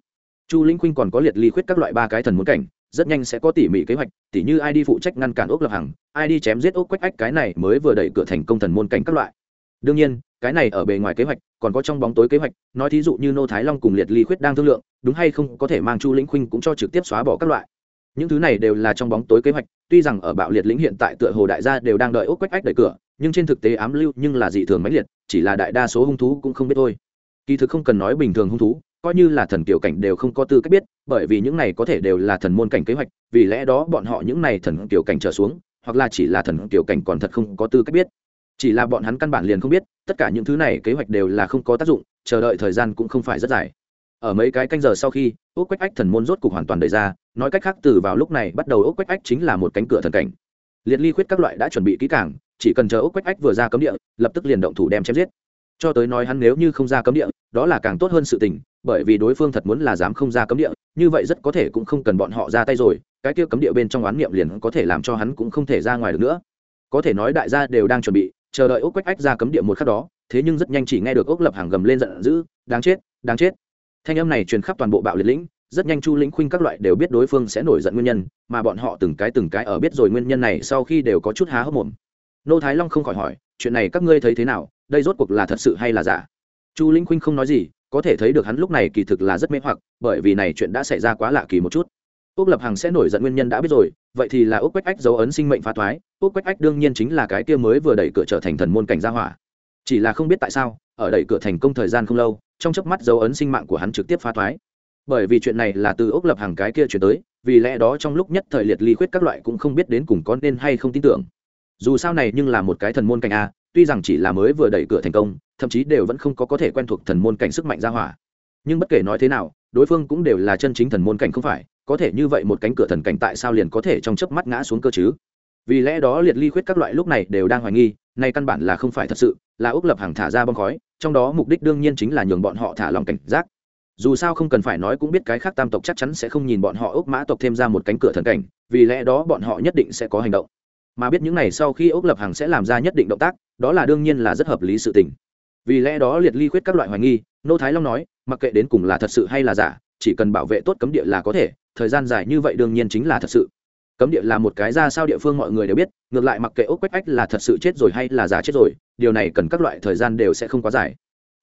[SPEAKER 1] Chu linh khuynh còn có liệt ly khuyết các loại ba cái thần muốn cảnh rất nhanh sẽ có tỉ mỉ kế hoạch, tỉ như ai đi phụ trách ngăn cản ốc lập hằng, ai đi chém giết ốc quách ách, cái này mới vừa đẩy cửa thành công thần môn cảnh các loại. Đương nhiên, cái này ở bề ngoài kế hoạch, còn có trong bóng tối kế hoạch, nói thí dụ như nô thái long cùng liệt ly khuyết đang thương lượng, đúng hay không có thể mang chu lĩnh khuynh cũng cho trực tiếp xóa bỏ các loại. Những thứ này đều là trong bóng tối kế hoạch, tuy rằng ở bạo liệt lĩnh hiện tại tựa hồ đại gia đều đang đợi ốc quách ách đẩy cửa, nhưng trên thực tế ám lưu nhưng là dị thường mãnh liệt, chỉ là đại đa số hung thú cũng không biết thôi. Kỳ thực không cần nói bình thường hung thú coi như là thần kiểu cảnh đều không có tư cách biết, bởi vì những này có thể đều là thần môn cảnh kế hoạch, vì lẽ đó bọn họ những này thần kiểu cảnh trở xuống, hoặc là chỉ là thần kiểu cảnh còn thật không có tư cách biết. Chỉ là bọn hắn căn bản liền không biết, tất cả những thứ này kế hoạch đều là không có tác dụng, chờ đợi thời gian cũng không phải rất dài. Ở mấy cái canh giờ sau khi ốc quách ách thần môn rốt cục hoàn toàn đẩy ra, nói cách khác từ vào lúc này bắt đầu ốc quách ách chính là một cánh cửa thần cảnh. Liệt ly khuyết các loại đã chuẩn bị kỹ càng, chỉ cần chờ ốc quách ách vừa ra cấm địa, lập tức liền động thủ đem chém giết. Cho tới nói hắn nếu như không ra cấm địa, đó là càng tốt hơn sự tình bởi vì đối phương thật muốn là dám không ra cấm địa, như vậy rất có thể cũng không cần bọn họ ra tay rồi, cái kia cấm địa bên trong oán niệm liền có thể làm cho hắn cũng không thể ra ngoài được nữa. Có thể nói đại gia đều đang chuẩn bị, chờ đợi ốc quách ách ra cấm địa một khắc đó, thế nhưng rất nhanh chỉ nghe được ốc lập hàng gầm lên giận dữ, đáng chết đáng chết. Thanh âm này truyền khắp toàn bộ bạo liệt lĩnh, rất nhanh chu lĩnh khuynh các loại đều biết đối phương sẽ nổi giận nguyên nhân, mà bọn họ từng cái từng cái ở biết rồi nguyên nhân này sau khi đều có chút há hốc mồm. Nô thái long không khỏi hỏi, chuyện này các ngươi thấy thế nào? Đây rốt cuộc là thật sự hay là giả? Chu lĩnh khuynh không nói gì có thể thấy được hắn lúc này kỳ thực là rất mê hoặc, bởi vì này chuyện đã xảy ra quá lạ kỳ một chút. Úc lập hằng sẽ nổi giận nguyên nhân đã biết rồi, vậy thì là úc quách ách dấu ấn sinh mệnh phá thoái, úc quách ách đương nhiên chính là cái kia mới vừa đẩy cửa trở thành thần môn cảnh gia hỏa. Chỉ là không biết tại sao, ở đẩy cửa thành công thời gian không lâu, trong chớp mắt dấu ấn sinh mạng của hắn trực tiếp phá thoái. Bởi vì chuyện này là từ úc lập hàng cái kia chuyển tới, vì lẽ đó trong lúc nhất thời liệt ly khuyết các loại cũng không biết đến cùng có nên hay không tin tưởng. Dù sao này nhưng là một cái thần môn cảnh a tuy rằng chỉ là mới vừa đẩy cửa thành công, thậm chí đều vẫn không có có thể quen thuộc thần môn cảnh sức mạnh ra hỏa. Nhưng bất kể nói thế nào, đối phương cũng đều là chân chính thần môn cảnh không phải, có thể như vậy một cánh cửa thần cảnh tại sao liền có thể trong chớp mắt ngã xuống cơ chứ? Vì lẽ đó liệt ly khuyết các loại lúc này đều đang hoài nghi, nay căn bản là không phải thật sự, là ước lập hàng thả ra bom khói, trong đó mục đích đương nhiên chính là nhường bọn họ thả lòng cảnh giác. Dù sao không cần phải nói cũng biết cái khác tam tộc chắc chắn sẽ không nhìn bọn họ ước mã tộc thêm ra một cánh cửa thần cảnh, vì lẽ đó bọn họ nhất định sẽ có hành động mà biết những này sau khi ốc lập hàng sẽ làm ra nhất định động tác, đó là đương nhiên là rất hợp lý sự tình. Vì lẽ đó liệt ly khuyết các loại hoài nghi, nô thái long nói, mặc kệ đến cùng là thật sự hay là giả, chỉ cần bảo vệ tốt cấm địa là có thể, thời gian dài như vậy đương nhiên chính là thật sự. Cấm địa là một cái ra sao địa phương mọi người đều biết, ngược lại mặc kệ ốc quách ách là thật sự chết rồi hay là giả chết rồi, điều này cần các loại thời gian đều sẽ không quá dài.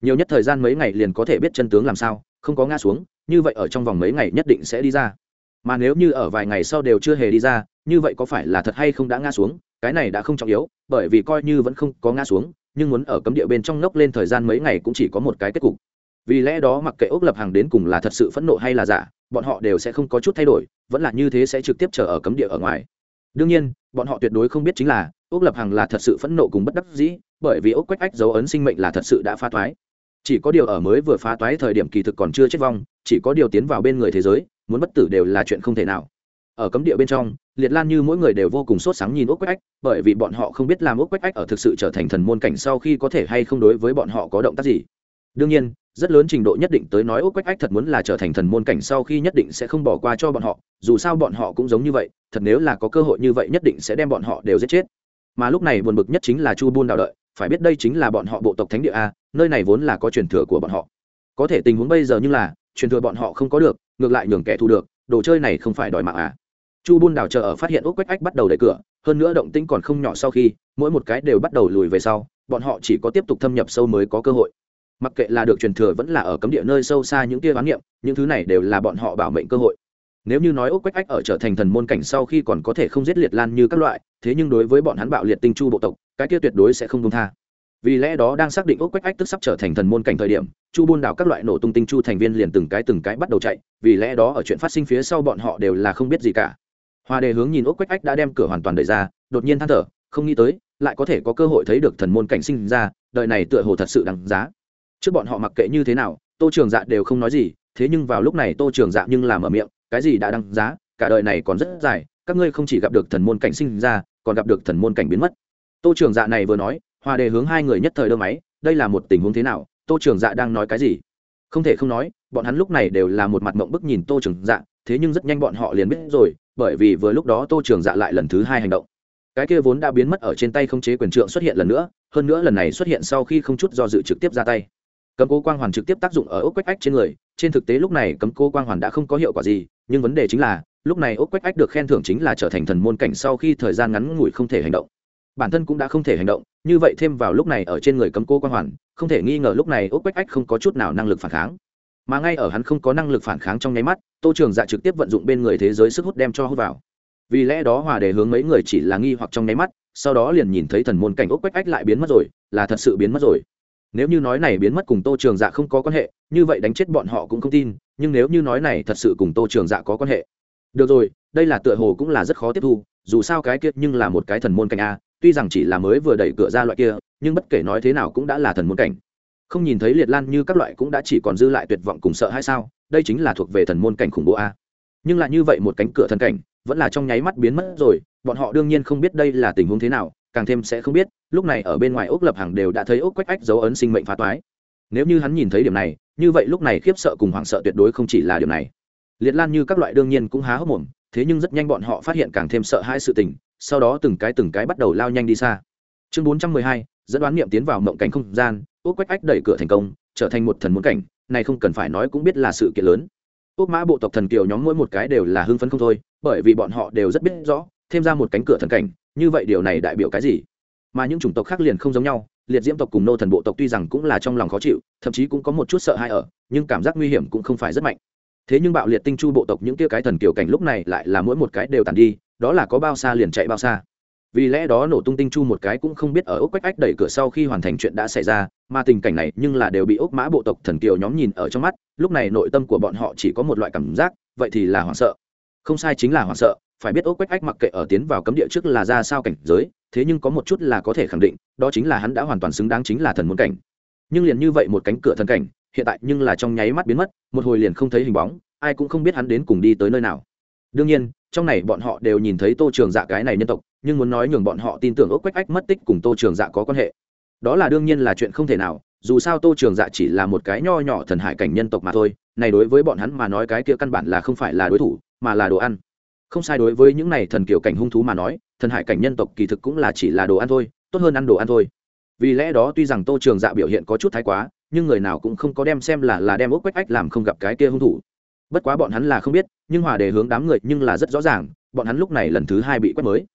[SPEAKER 1] Nhiều nhất thời gian mấy ngày liền có thể biết chân tướng làm sao, không có ngã xuống, như vậy ở trong vòng mấy ngày nhất định sẽ đi ra mà nếu như ở vài ngày sau đều chưa hề đi ra, như vậy có phải là thật hay không đã ngã xuống? Cái này đã không trọng yếu, bởi vì coi như vẫn không có ngã xuống, nhưng muốn ở cấm địa bên trong ngốc lên thời gian mấy ngày cũng chỉ có một cái kết cục. Vì lẽ đó mặc kệ ốc lập hàng đến cùng là thật sự phẫn nộ hay là giả, bọn họ đều sẽ không có chút thay đổi, vẫn là như thế sẽ trực tiếp chờ ở cấm địa ở ngoài. Đương nhiên, bọn họ tuyệt đối không biết chính là ốc lập hàng là thật sự phẫn nộ cùng bất đắc dĩ, bởi vì ốc quách ách dấu ấn sinh mệnh là thật sự đã phá toái. Chỉ có điều ở mới vừa phá toái thời điểm kỳ thực còn chưa chết vong, chỉ có điều tiến vào bên người thế giới muốn bất tử đều là chuyện không thể nào. Ở cấm địa bên trong, liệt lan như mỗi người đều vô cùng sốt sáng nhìn ốc quách ách, bởi vì bọn họ không biết làm ốc quách ách ở thực sự trở thành thần môn cảnh sau khi có thể hay không đối với bọn họ có động tác gì. Đương nhiên, rất lớn trình độ nhất định tới nói ốc quách ách thật muốn là trở thành thần môn cảnh sau khi nhất định sẽ không bỏ qua cho bọn họ, dù sao bọn họ cũng giống như vậy, thật nếu là có cơ hội như vậy nhất định sẽ đem bọn họ đều giết chết. Mà lúc này buồn bực nhất chính là chu buôn đào đợi, phải biết đây chính là bọn họ bộ tộc thánh địa a, nơi này vốn là có truyền thừa của bọn họ. Có thể tình huống bây giờ như là truyền thừa bọn họ không có được, ngược lại nhường kẻ thu được, đồ chơi này không phải đòi mạng à. Chu buôn đào chờ ở phát hiện ốc quách ách bắt đầu đẩy cửa, hơn nữa động tĩnh còn không nhỏ sau khi, mỗi một cái đều bắt đầu lùi về sau, bọn họ chỉ có tiếp tục thâm nhập sâu mới có cơ hội. Mặc kệ là được truyền thừa vẫn là ở cấm địa nơi sâu xa những kia bán niệm, những thứ này đều là bọn họ bảo mệnh cơ hội. Nếu như nói ốc quách ách ở trở thành thần môn cảnh sau khi còn có thể không giết liệt lan như các loại, thế nhưng đối với bọn hắn bạo liệt tinh chu bộ tộc, cái kia tuyệt đối sẽ không công tha vì lẽ đó đang xác định ốc quách ách tức sắp trở thành thần môn cảnh thời điểm, chu buôn đảo các loại nổ tung tinh chu thành viên liền từng cái từng cái bắt đầu chạy, vì lẽ đó ở chuyện phát sinh phía sau bọn họ đều là không biết gì cả. Hoa đề hướng nhìn ốc quách ách đã đem cửa hoàn toàn đẩy ra, đột nhiên than thở, không nghĩ tới, lại có thể có cơ hội thấy được thần môn cảnh sinh ra, đời này tựa hồ thật sự đáng giá. Trước bọn họ mặc kệ như thế nào, tô trường dạ đều không nói gì, thế nhưng vào lúc này tô trường dạ nhưng làm ở miệng, cái gì đã đáng giá, cả đời này còn rất dài, các ngươi không chỉ gặp được thần môn cảnh sinh ra, còn gặp được thần môn cảnh biến mất. Tô trường dạ này vừa nói hòa đề hướng hai người nhất thời đơ máy, đây là một tình huống thế nào? Tô trường dạ đang nói cái gì? Không thể không nói, bọn hắn lúc này đều là một mặt mộng bức nhìn tô trường dạ thế nhưng rất nhanh bọn họ liền biết rồi, bởi vì vừa lúc đó tô trường dạ lại lần thứ hai hành động. Cái kia vốn đã biến mất ở trên tay không chế quyền trượng xuất hiện lần nữa, hơn nữa lần này xuất hiện sau khi không chút do dự trực tiếp ra tay. Cấm cố quang hoàn trực tiếp tác dụng ở ốc quách ách trên người, trên thực tế lúc này cấm cố quang hoàn đã không có hiệu quả gì, nhưng vấn đề chính là, lúc này ốc quách ách được khen thưởng chính là trở thành thần môn cảnh sau khi thời gian ngắn ngủi không thể hành động bản thân cũng đã không thể hành động, như vậy thêm vào lúc này ở trên người cấm cô quan hoàn, không thể nghi ngờ lúc này ốc quách ách không có chút nào năng lực phản kháng. Mà ngay ở hắn không có năng lực phản kháng trong nháy mắt, tô trường dạ trực tiếp vận dụng bên người thế giới sức hút đem cho hút vào. Vì lẽ đó hòa đề hướng mấy người chỉ là nghi hoặc trong nháy mắt, sau đó liền nhìn thấy thần môn cảnh ốc quách ách lại biến mất rồi, là thật sự biến mất rồi. Nếu như nói này biến mất cùng tô trường dạ không có quan hệ, như vậy đánh chết bọn họ cũng không tin, nhưng nếu như nói này thật sự cùng tô trường dạ có quan hệ. Được rồi, đây là tựa hồ cũng là rất khó tiếp thu, dù sao cái kia nhưng là một cái thần môn cảnh a tuy rằng chỉ là mới vừa đẩy cửa ra loại kia, nhưng bất kể nói thế nào cũng đã là thần môn cảnh. Không nhìn thấy liệt lan như các loại cũng đã chỉ còn dư lại tuyệt vọng cùng sợ hay sao, đây chính là thuộc về thần môn cảnh khủng bố a. Nhưng lại như vậy một cánh cửa thần cảnh, vẫn là trong nháy mắt biến mất rồi, bọn họ đương nhiên không biết đây là tình huống thế nào, càng thêm sẽ không biết, lúc này ở bên ngoài ốc lập hàng đều đã thấy ốc quách ách dấu ấn sinh mệnh phá toái. Nếu như hắn nhìn thấy điểm này, như vậy lúc này khiếp sợ cùng hoảng sợ tuyệt đối không chỉ là điều này. Liệt lan như các loại đương nhiên cũng há hốc mồm, thế nhưng rất nhanh bọn họ phát hiện càng thêm sợ hai sự tình sau đó từng cái từng cái bắt đầu lao nhanh đi xa. Chương bốn trăm mười hai, dẫn đoán niệm tiến vào mộng cảnh không gian ốc quách ách đẩy cửa thành công, trở thành một thần muốn cảnh, này không cần phải nói cũng biết là sự kiện lớn. Ốc mã bộ tộc thần kiều nhóm mỗi một cái đều là hưng phấn không thôi, bởi vì bọn họ đều rất biết rõ, thêm ra một cánh cửa thần cảnh, như vậy điều này đại biểu cái gì? Mà những chủng tộc khác liền không giống nhau, liệt diễm tộc cùng nô thần bộ tộc tuy rằng cũng là trong lòng khó chịu, thậm chí cũng có một chút sợ hãi ở, nhưng cảm giác nguy hiểm cũng không phải rất mạnh. Thế nhưng bạo liệt tinh chu bộ tộc những tia cái thần kiều cảnh lúc này lại là mỗi một cái đều tàn đi đó là có bao xa liền chạy bao xa. Vì lẽ đó nổ tung tinh chu một cái cũng không biết ở ốc quách ách đẩy cửa sau khi hoàn thành chuyện đã xảy ra, mà tình cảnh này nhưng là đều bị ốc mã bộ tộc thần kiều nhóm nhìn ở trong mắt, lúc này nội tâm của bọn họ chỉ có một loại cảm giác, vậy thì là hoảng sợ. Không sai chính là hoảng sợ, phải biết ốc quách ách mặc kệ ở tiến vào cấm địa trước là ra sao cảnh giới, thế nhưng có một chút là có thể khẳng định, đó chính là hắn đã hoàn toàn xứng đáng chính là thần muốn cảnh. Nhưng liền như vậy một cánh cửa thần cảnh, hiện tại nhưng là trong nháy mắt biến mất, một hồi liền không thấy hình bóng, ai cũng không biết hắn đến cùng đi tới nơi nào đương nhiên, trong này bọn họ đều nhìn thấy tô trường dạ cái này nhân tộc, nhưng muốn nói nhường bọn họ tin tưởng ốc quách ách mất tích cùng tô trường dạ có quan hệ. Đó là đương nhiên là chuyện không thể nào, dù sao tô trường dạ chỉ là một cái nho nhỏ thần hải cảnh nhân tộc mà thôi, này đối với bọn hắn mà nói cái kia căn bản là không phải là đối thủ, mà là đồ ăn. Không sai đối với những này thần kiểu cảnh hung thú mà nói, thần hải cảnh nhân tộc kỳ thực cũng là chỉ là đồ ăn thôi, tốt hơn ăn đồ ăn thôi. Vì lẽ đó tuy rằng tô trường dạ biểu hiện có chút thái quá, nhưng người nào cũng không có đem xem là là đem ốc quách ách làm không gặp cái kia hung thủ bất quá bọn hắn là không biết, nhưng hòa đề hướng đám người nhưng là rất rõ ràng, bọn hắn lúc này lần thứ hai bị quét mới.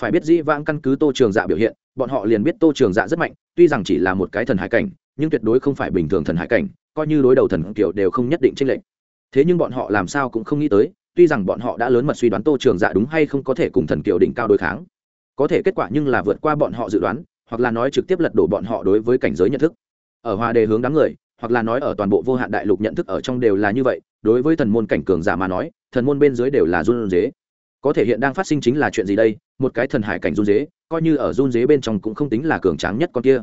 [SPEAKER 1] Phải biết dĩ vãng căn cứ tô trường dạ biểu hiện, bọn họ liền biết tô trường dạ rất mạnh, tuy rằng chỉ là một cái thần hải cảnh, nhưng tuyệt đối không phải bình thường thần hải cảnh, coi như đối đầu thần kiểu đều không nhất định tranh lệch. Thế nhưng bọn họ làm sao cũng không nghĩ tới, tuy rằng bọn họ đã lớn mật suy đoán tô trường dạ đúng hay không có thể cùng thần kiểu đỉnh cao đối kháng. Có thể kết quả nhưng là vượt qua bọn họ dự đoán, hoặc là nói trực tiếp lật đổ bọn họ đối với cảnh giới nhận thức. Ở hòa đề hướng đám người, hoặc là nói ở toàn bộ vô hạn đại lục nhận thức ở trong đều là như vậy đối với thần môn cảnh cường giả mà nói, thần môn bên dưới đều là run dế có thể hiện đang phát sinh chính là chuyện gì đây? Một cái thần hải cảnh run dế coi như ở run dế bên trong cũng không tính là cường tráng nhất con kia.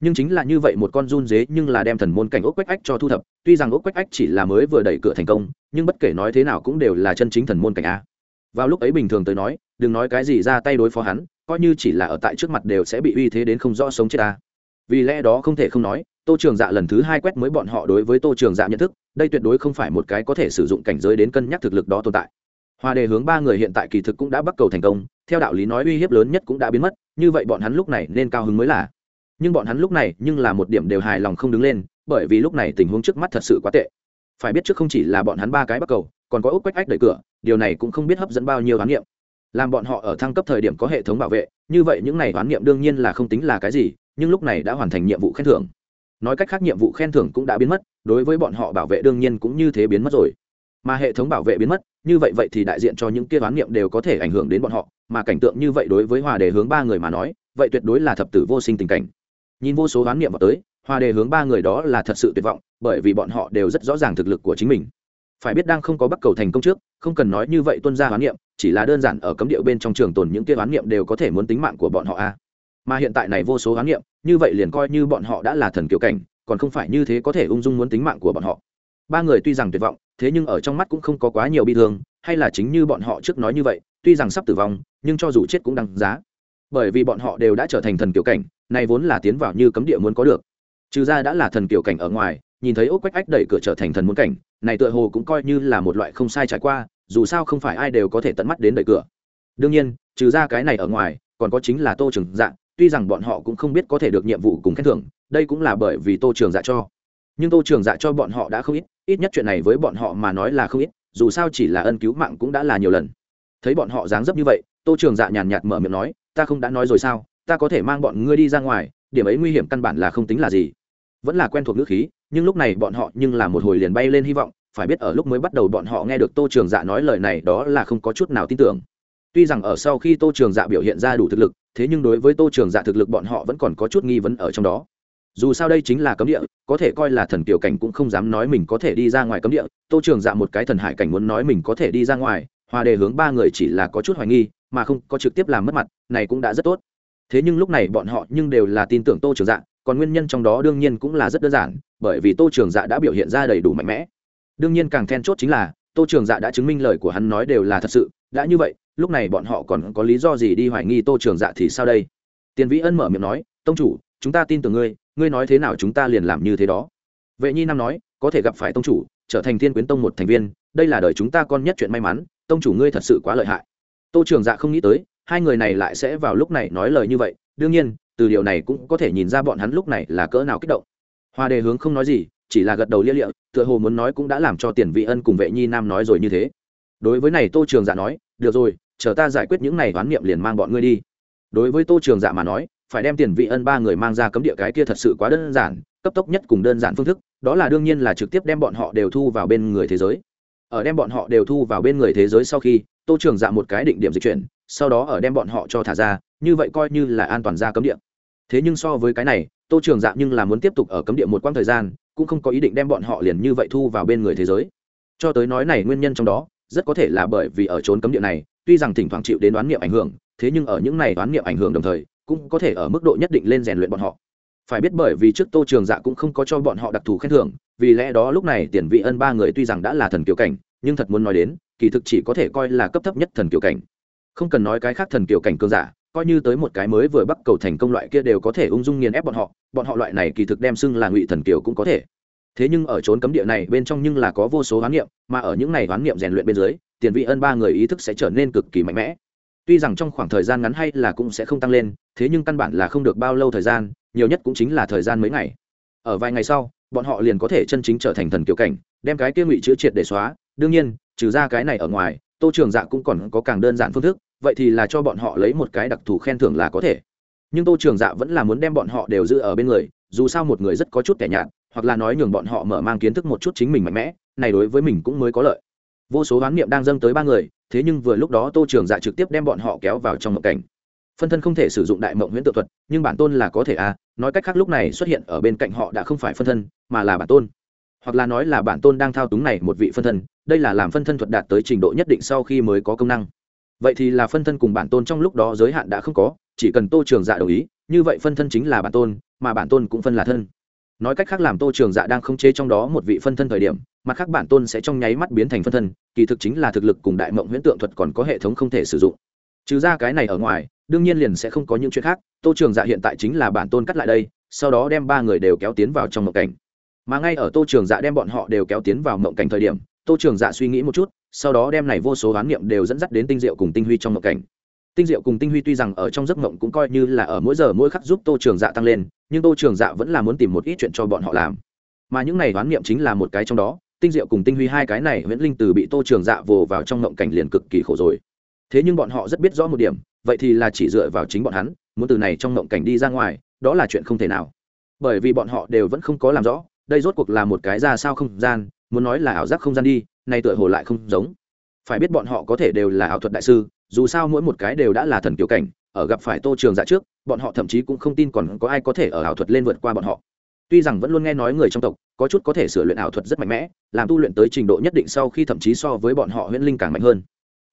[SPEAKER 1] Nhưng chính là như vậy một con run dế nhưng là đem thần môn cảnh ốc quách ách cho thu thập. Tuy rằng ốc quách ách chỉ là mới vừa đẩy cửa thành công, nhưng bất kể nói thế nào cũng đều là chân chính thần môn cảnh a. Vào lúc ấy bình thường tới nói, đừng nói cái gì ra tay đối phó hắn, coi như chỉ là ở tại trước mặt đều sẽ bị uy thế đến không rõ sống chết ta vì lẽ đó không thể không nói tô trường dạ lần thứ hai quét mới bọn họ đối với tô trường dạ nhận thức, đây tuyệt đối không phải một cái có thể sử dụng cảnh giới đến cân nhắc thực lực đó tồn tại. Hòa đề hướng ba người hiện tại kỳ thực cũng đã bắt cầu thành công, theo đạo lý nói uy hiếp lớn nhất cũng đã biến mất, như vậy bọn hắn lúc này nên cao hứng mới là. Nhưng bọn hắn lúc này nhưng là một điểm đều hài lòng không đứng lên, bởi vì lúc này tình huống trước mắt thật sự quá tệ. Phải biết trước không chỉ là bọn hắn ba cái bắt cầu, còn có ốc quách ách đẩy cửa, điều này cũng không biết hấp dẫn bao nhiêu khám niệm. làm bọn họ ở thăng cấp thời điểm có hệ thống bảo vệ, như vậy những này đoán niệm đương nhiên là không tính là cái gì, nhưng lúc này đã hoàn thành nhiệm vụ khen thưởng nói cách khác nhiệm vụ khen thưởng cũng đã biến mất, đối với bọn họ bảo vệ đương nhiên cũng như thế biến mất rồi. Mà hệ thống bảo vệ biến mất, như vậy vậy thì đại diện cho những kia đoán niệm đều có thể ảnh hưởng đến bọn họ, mà cảnh tượng như vậy đối với hòa đề hướng ba người mà nói, vậy tuyệt đối là thập tử vô sinh tình cảnh. Nhìn vô số đoán niệm vào tới hòa đề hướng ba người đó là thật sự tuyệt vọng, bởi vì bọn họ đều rất rõ ràng thực lực của chính mình. Phải biết đang không có bắt cầu thành công trước, không cần nói như vậy tuân ra hoán niệm, chỉ là đơn giản ở cấm điệu bên trong trường tồn những kia hoán niệm đều có thể muốn tính mạng của bọn họ a mà hiện tại này vô số hoán niệm, như vậy liền coi như bọn họ đã là thần kiều cảnh, còn không phải như thế có thể ung dung muốn tính mạng của bọn họ. Ba người tuy rằng tuyệt vọng, thế nhưng ở trong mắt cũng không có quá nhiều bi thương, hay là chính như bọn họ trước nói như vậy, tuy rằng sắp tử vong, nhưng cho dù chết cũng đăng giá. Bởi vì bọn họ đều đã trở thành thần kiều cảnh này vốn là tiến vào như cấm địa muốn có được. Trừ ra đã là thần kiều cảnh ở ngoài, nhìn thấy ốc quách ách đẩy cửa trở thành thần muốn cảnh, này tựa hồ cũng coi như là một loại không sai trải qua, dù sao không phải ai đều có thể tận mắt đến đẩy cửa. Đương nhiên, trừ ra cái này ở ngoài, còn có chính là tô trường dạng tuy rằng bọn họ cũng không biết có thể được nhiệm vụ cùng khen thưởng, đây cũng là bởi vì tô trường dạ cho. Nhưng tô trường dạ cho bọn họ đã không ít ít nhất chuyện này với bọn họ mà nói là không ít, dù sao chỉ là ân cứu mạng cũng đã là nhiều lần. Thấy bọn họ dáng dấp như vậy, tô trường dạ nhàn nhạt mở miệng nói, ta không đã nói rồi sao? Ta có thể mang bọn ngươi đi ra ngoài, điểm ấy nguy hiểm căn bản là không tính là gì. Vẫn là quen thuộc ngữ khí, nhưng lúc này bọn họ nhưng là một hồi liền bay lên hy vọng, phải biết ở lúc mới bắt đầu bọn họ nghe được tô trường dạ nói lời này đó là không có chút nào tin tưởng. Tuy rằng ở sau khi tô trường dạ biểu hiện ra đủ thực lực thế nhưng đối với tô trường dạ thực lực bọn họ vẫn còn có chút nghi vấn ở trong đó. Dù sao đây chính là cấm địa, có thể coi là thần tiểu cảnh cũng không dám nói mình có thể đi ra ngoài cấm địa. Tô trường dạ một cái thần hải cảnh muốn nói mình có thể đi ra ngoài, hòa đề hướng ba người chỉ là có chút hoài nghi, mà không có trực tiếp làm mất mặt, này cũng đã rất tốt. Thế nhưng lúc này bọn họ nhưng đều là tin tưởng tô trường dạ còn nguyên nhân trong đó đương nhiên cũng là rất đơn giản, bởi vì tô trường dạ đã biểu hiện ra đầy đủ mạnh mẽ. Đương nhiên càng then chốt chính là, tô trường dạ đã chứng minh lời của hắn nói đều là thật sự đã như vậy, lúc này bọn họ còn có lý do gì đi hoài nghi tô trường dạ thì sao đây? Tiền vĩ ân mở miệng nói, tông chủ, chúng ta tin tưởng ngươi ngươi nói thế nào chúng ta liền làm như thế đó. Vệ nhi nam nói, có thể gặp phải tông chủ, trở thành thiên quyến tông một thành viên, đây là đời chúng ta con nhất chuyện may mắn, tông chủ ngươi thật sự quá lợi hại. Tô trường dạ không nghĩ tới, hai người này lại sẽ vào lúc này nói lời như vậy, đương nhiên, từ điều này cũng có thể nhìn ra bọn hắn lúc này là cỡ nào kích động. Hoa đề hướng không nói gì, chỉ là gật đầu lia lịa, tựa hồ muốn nói cũng đã làm cho tiền vị ân cùng vệ nhi nam nói rồi như thế đối với này tô trường dạ nói, được rồi, chờ ta giải quyết những này đoán niệm liền mang bọn ngươi đi. Đối với tô trường dạ mà nói, phải đem tiền vị ân ba người mang ra cấm địa cái kia thật sự quá đơn giản, cấp tốc nhất cùng đơn giản phương thức, đó là đương nhiên là trực tiếp đem bọn họ đều thu vào bên người thế giới. Ở đem bọn họ đều thu vào bên người thế giới sau khi, tô trường dạ một cái định điểm dịch chuyển, sau đó ở đem bọn họ cho thả ra, như vậy coi như là an toàn ra cấm địa. Thế nhưng so với cái này, tô trường dạ nhưng là muốn tiếp tục ở cấm địa một quãng thời gian, cũng không có ý định đem bọn họ liền như vậy thu vào bên người thế giới. Cho tới nói này nguyên nhân trong đó rất có thể là bởi vì ở trốn cấm địa này, tuy rằng thỉnh thoảng chịu đến đoán niệm ảnh hưởng, thế nhưng ở những này đoán niệm ảnh hưởng đồng thời, cũng có thể ở mức độ nhất định lên rèn luyện bọn họ. Phải biết bởi vì trước tô trường dạ cũng không có cho bọn họ đặc thù khen thưởng, vì lẽ đó lúc này tiền vị ân ba người tuy rằng đã là thần kiều cảnh, nhưng thật muốn nói đến, kỳ thực chỉ có thể coi là cấp thấp nhất thần kiều cảnh. Không cần nói cái khác thần kiều cảnh cường giả, coi như tới một cái mới vừa bắt cầu thành công loại kia đều có thể ung dung nghiền ép bọn họ bọn họ loại này kỳ thực đem xưng là ngụy thần kiều cũng có thể thế nhưng ở trốn cấm địa này bên trong nhưng là có vô số hoán niệm, mà ở những này hoán niệm rèn luyện bên dưới, tiền vị ân ba người ý thức sẽ trở nên cực kỳ mạnh mẽ. Tuy rằng trong khoảng thời gian ngắn hay là cũng sẽ không tăng lên, thế nhưng căn bản là không được bao lâu thời gian, nhiều nhất cũng chính là thời gian mấy ngày. Ở vài ngày sau, bọn họ liền có thể chân chính trở thành thần kiểu cảnh, đem cái kia ngụy chữ triệt để xóa. Đương nhiên, trừ ra cái này ở ngoài, tô trường dạ cũng còn có càng đơn giản phương thức, vậy thì là cho bọn họ lấy một cái đặc thù khen thưởng là có thể. Nhưng tô trường dạ vẫn là muốn đem bọn họ đều giữ ở bên người, dù sao một người rất có chút kẻ nhạt hoặc là nói nhường bọn họ mở mang kiến thức một chút chính mình mạnh mẽ, này đối với mình cũng mới có lợi. Vô số oán niệm đang dâng tới ba người, thế nhưng vừa lúc đó tô trường dạ trực tiếp đem bọn họ kéo vào trong mộng cảnh. Phân thân không thể sử dụng đại mộng huyễn tự thuật, nhưng bản tôn là có thể à nói cách khác lúc này xuất hiện ở bên cạnh họ đã không phải phân thân, mà là bản tôn. Hoặc là nói là bản tôn đang thao túng này một vị phân thân, đây là làm phân thân thuật đạt tới trình độ nhất định sau khi mới có công năng. Vậy thì là phân thân cùng bản tôn trong lúc đó giới hạn đã không có, chỉ cần tô trường dạ đồng ý, như vậy phân thân chính là bản tôn, mà bản tôn cũng phân là thân nói cách khác làm tô trường dạ đang không chế trong đó một vị phân thân thời điểm, mặt khác bản tôn sẽ trong nháy mắt biến thành phân thân, kỳ thực chính là thực lực cùng đại mộng huyễn tượng thuật còn có hệ thống không thể sử dụng. Trừ ra cái này ở ngoài, đương nhiên liền sẽ không có những chuyện khác, tô trường dạ hiện tại chính là bản tôn cắt lại đây, sau đó đem ba người đều kéo tiến vào trong mộng cảnh. Mà ngay ở tô trường dạ đem bọn họ đều kéo tiến vào mộng cảnh thời điểm, tô trường dạ suy nghĩ một chút, sau đó đem này vô số oán niệm đều dẫn dắt đến tinh diệu cùng tinh huy trong mộng cảnh tinh diệu cùng tinh huy tuy rằng ở trong giấc mộng cũng coi như là ở mỗi giờ mỗi khắc giúp tô trường dạ tăng lên, nhưng tô trường dạ vẫn là muốn tìm một ít chuyện cho bọn họ làm. Mà những này đoán niệm chính là một cái trong đó, tinh diệu cùng tinh huy hai cái này nguyễn linh từ bị tô trường dạ vồ vào trong mộng cảnh liền cực kỳ khổ rồi. Thế nhưng bọn họ rất biết rõ một điểm, vậy thì là chỉ dựa vào chính bọn hắn, muốn từ này trong mộng cảnh đi ra ngoài, đó là chuyện không thể nào. Bởi vì bọn họ đều vẫn không có làm rõ, đây rốt cuộc là một cái ra sao không gian, muốn nói là ảo giác không gian đi, nay tựa hồ lại không giống. Phải biết bọn họ có thể đều là ảo thuật đại sư dù sao mỗi một cái đều đã là thần kiểu cảnh, ở gặp phải tô trường dạ trước, bọn họ thậm chí cũng không tin còn có ai có thể ở ảo thuật lên vượt qua bọn họ. Tuy rằng vẫn luôn nghe nói người trong tộc có chút có thể sửa luyện ảo thuật rất mạnh mẽ, làm tu luyện tới trình độ nhất định sau khi thậm chí so với bọn họ huyễn linh càng mạnh hơn.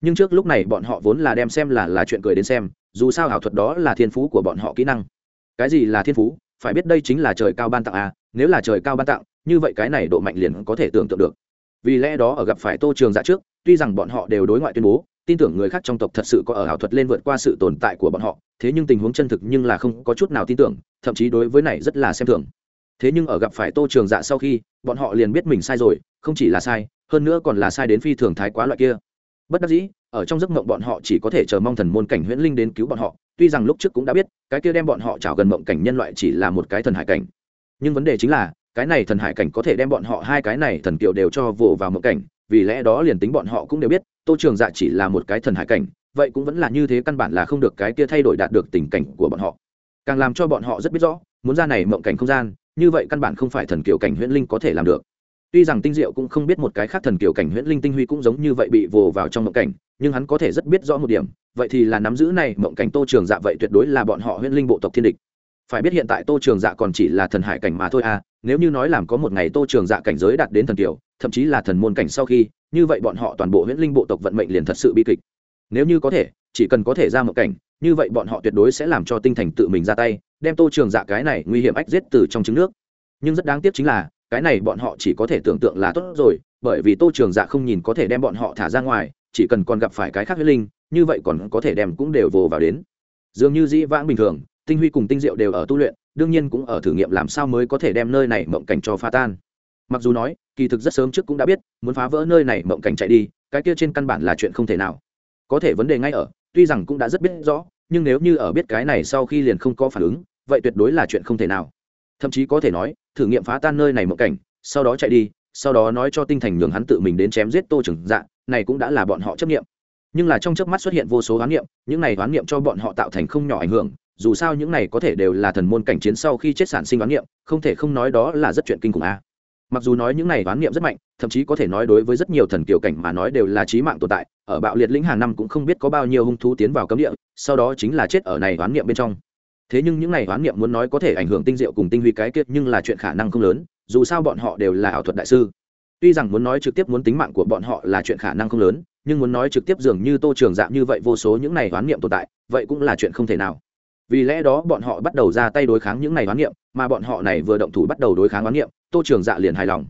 [SPEAKER 1] Nhưng trước lúc này bọn họ vốn là đem xem là là chuyện cười đến xem, dù sao ảo thuật đó là thiên phú của bọn họ kỹ năng. Cái gì là thiên phú? Phải biết đây chính là trời cao ban tặng à nếu là trời cao ban tặng, như vậy cái này độ mạnh liền có thể tưởng tượng được. Vì lẽ đó ở gặp phải tô trường dạ trước, tuy rằng bọn họ đều đối ngoại tuyên bố tin tưởng người khác trong tộc thật sự có ở ảo thuật lên vượt qua sự tồn tại của bọn họ, thế nhưng tình huống chân thực nhưng là không có chút nào tin tưởng, thậm chí đối với này rất là xem thường. Thế nhưng ở gặp phải tô trường dạ sau khi, bọn họ liền biết mình sai rồi, không chỉ là sai, hơn nữa còn là sai đến phi thường thái quá loại kia. Bất đắc dĩ, ở trong giấc mộng bọn họ chỉ có thể chờ mong thần môn cảnh huyễn linh đến cứu bọn họ, tuy rằng lúc trước cũng đã biết, cái kia đem bọn họ trào gần mộng cảnh nhân loại chỉ là một cái thần hải cảnh. Nhưng vấn đề chính là, cái này thần hải cảnh có thể đem bọn họ hai cái này thần kiều đều cho vồ vào mộng cảnh, vì lẽ đó liền tính bọn họ cũng đều biết tô trường dạ chỉ là một cái thần hải cảnh, vậy cũng vẫn là như thế căn bản là không được cái kia thay đổi đạt được tình cảnh của bọn họ. Càng làm cho bọn họ rất biết rõ, muốn ra này mộng cảnh không gian, như vậy căn bản không phải thần kiểu cảnh huyễn linh có thể làm được. Tuy rằng tinh diệu cũng không biết một cái khác thần kiểu cảnh huyễn linh tinh huy cũng giống như vậy bị vồ vào trong mộng cảnh, nhưng hắn có thể rất biết rõ một điểm, vậy thì là nắm giữ này mộng cảnh tô trường dạ vậy tuyệt đối là bọn họ huyễn linh bộ tộc thiên địch. Phải biết hiện tại tô trường dạ còn chỉ là thần hải cảnh mà thôi à nếu như nói làm có một ngày tô trường dạ cảnh giới đạt đến thần kiểu thậm chí là thần môn cảnh sau khi, như vậy bọn họ toàn bộ huyễn linh bộ tộc vận mệnh liền thật sự bi kịch. Nếu như có thể, chỉ cần có thể ra một cảnh, như vậy bọn họ tuyệt đối sẽ làm cho tinh thành tự mình ra tay, đem tô trường dạ cái này nguy hiểm ách giết từ trong trứng nước. Nhưng rất đáng tiếc chính là, cái này bọn họ chỉ có thể tưởng tượng là tốt rồi, bởi vì tô trường dạ không nhìn có thể đem bọn họ thả ra ngoài, chỉ cần còn gặp phải cái khác huyết linh, như vậy còn có thể đem cũng đều vồ vào đến. Dường như dĩ vãng bình thường, tinh huy cùng tinh diệu đều ở tu luyện, đương nhiên cũng ở thử nghiệm làm sao mới có thể đem nơi này mộng cảnh cho pha tan. Mặc dù nói kỳ thực rất sớm trước cũng đã biết, muốn phá vỡ nơi này mộng cảnh chạy đi, cái kia trên căn bản là chuyện không thể nào. Có thể vấn đề ngay ở, tuy rằng cũng đã rất biết rõ, nhưng nếu như ở biết cái này sau khi liền không có phản ứng, vậy tuyệt đối là chuyện không thể nào. Thậm chí có thể nói, thử nghiệm phá tan nơi này mộng cảnh, sau đó chạy đi, sau đó nói cho tinh thành nhường hắn tự mình đến chém giết tô trừng dạ này cũng đã là bọn họ chấp nghiệm nhưng là trong chớp mắt xuất hiện vô số hoán niệm, những này hoán niệm cho bọn họ tạo thành không nhỏ ảnh hưởng, dù sao những này có thể đều là thần môn cảnh chiến sau khi chết sản sinh hoán niệm, không thể không nói đó là rất chuyện kinh khủng a mặc dù nói những này đoán niệm rất mạnh, thậm chí có thể nói đối với rất nhiều thần kiểu cảnh mà nói đều là trí mạng tồn tại, ở bạo liệt lĩnh hàng năm cũng không biết có bao nhiêu hung thú tiến vào cấm địa, sau đó chính là chết ở này đoán niệm bên trong. Thế nhưng những này đoán niệm muốn nói có thể ảnh hưởng tinh diệu cùng tinh huy cái kiệt nhưng là chuyện khả năng không lớn, dù sao bọn họ đều là ảo thuật đại sư. Tuy rằng muốn nói trực tiếp muốn tính mạng của bọn họ là chuyện khả năng không lớn, nhưng muốn nói trực tiếp dường như tô trường dạng như vậy vô số những này đoán niệm tồn tại, vậy cũng là chuyện không thể nào vì lẽ đó bọn họ bắt đầu ra tay đối kháng những này oán niệm, mà bọn họ này vừa động thủ bắt đầu đối kháng oán niệm, tô trường dạ liền hài lòng.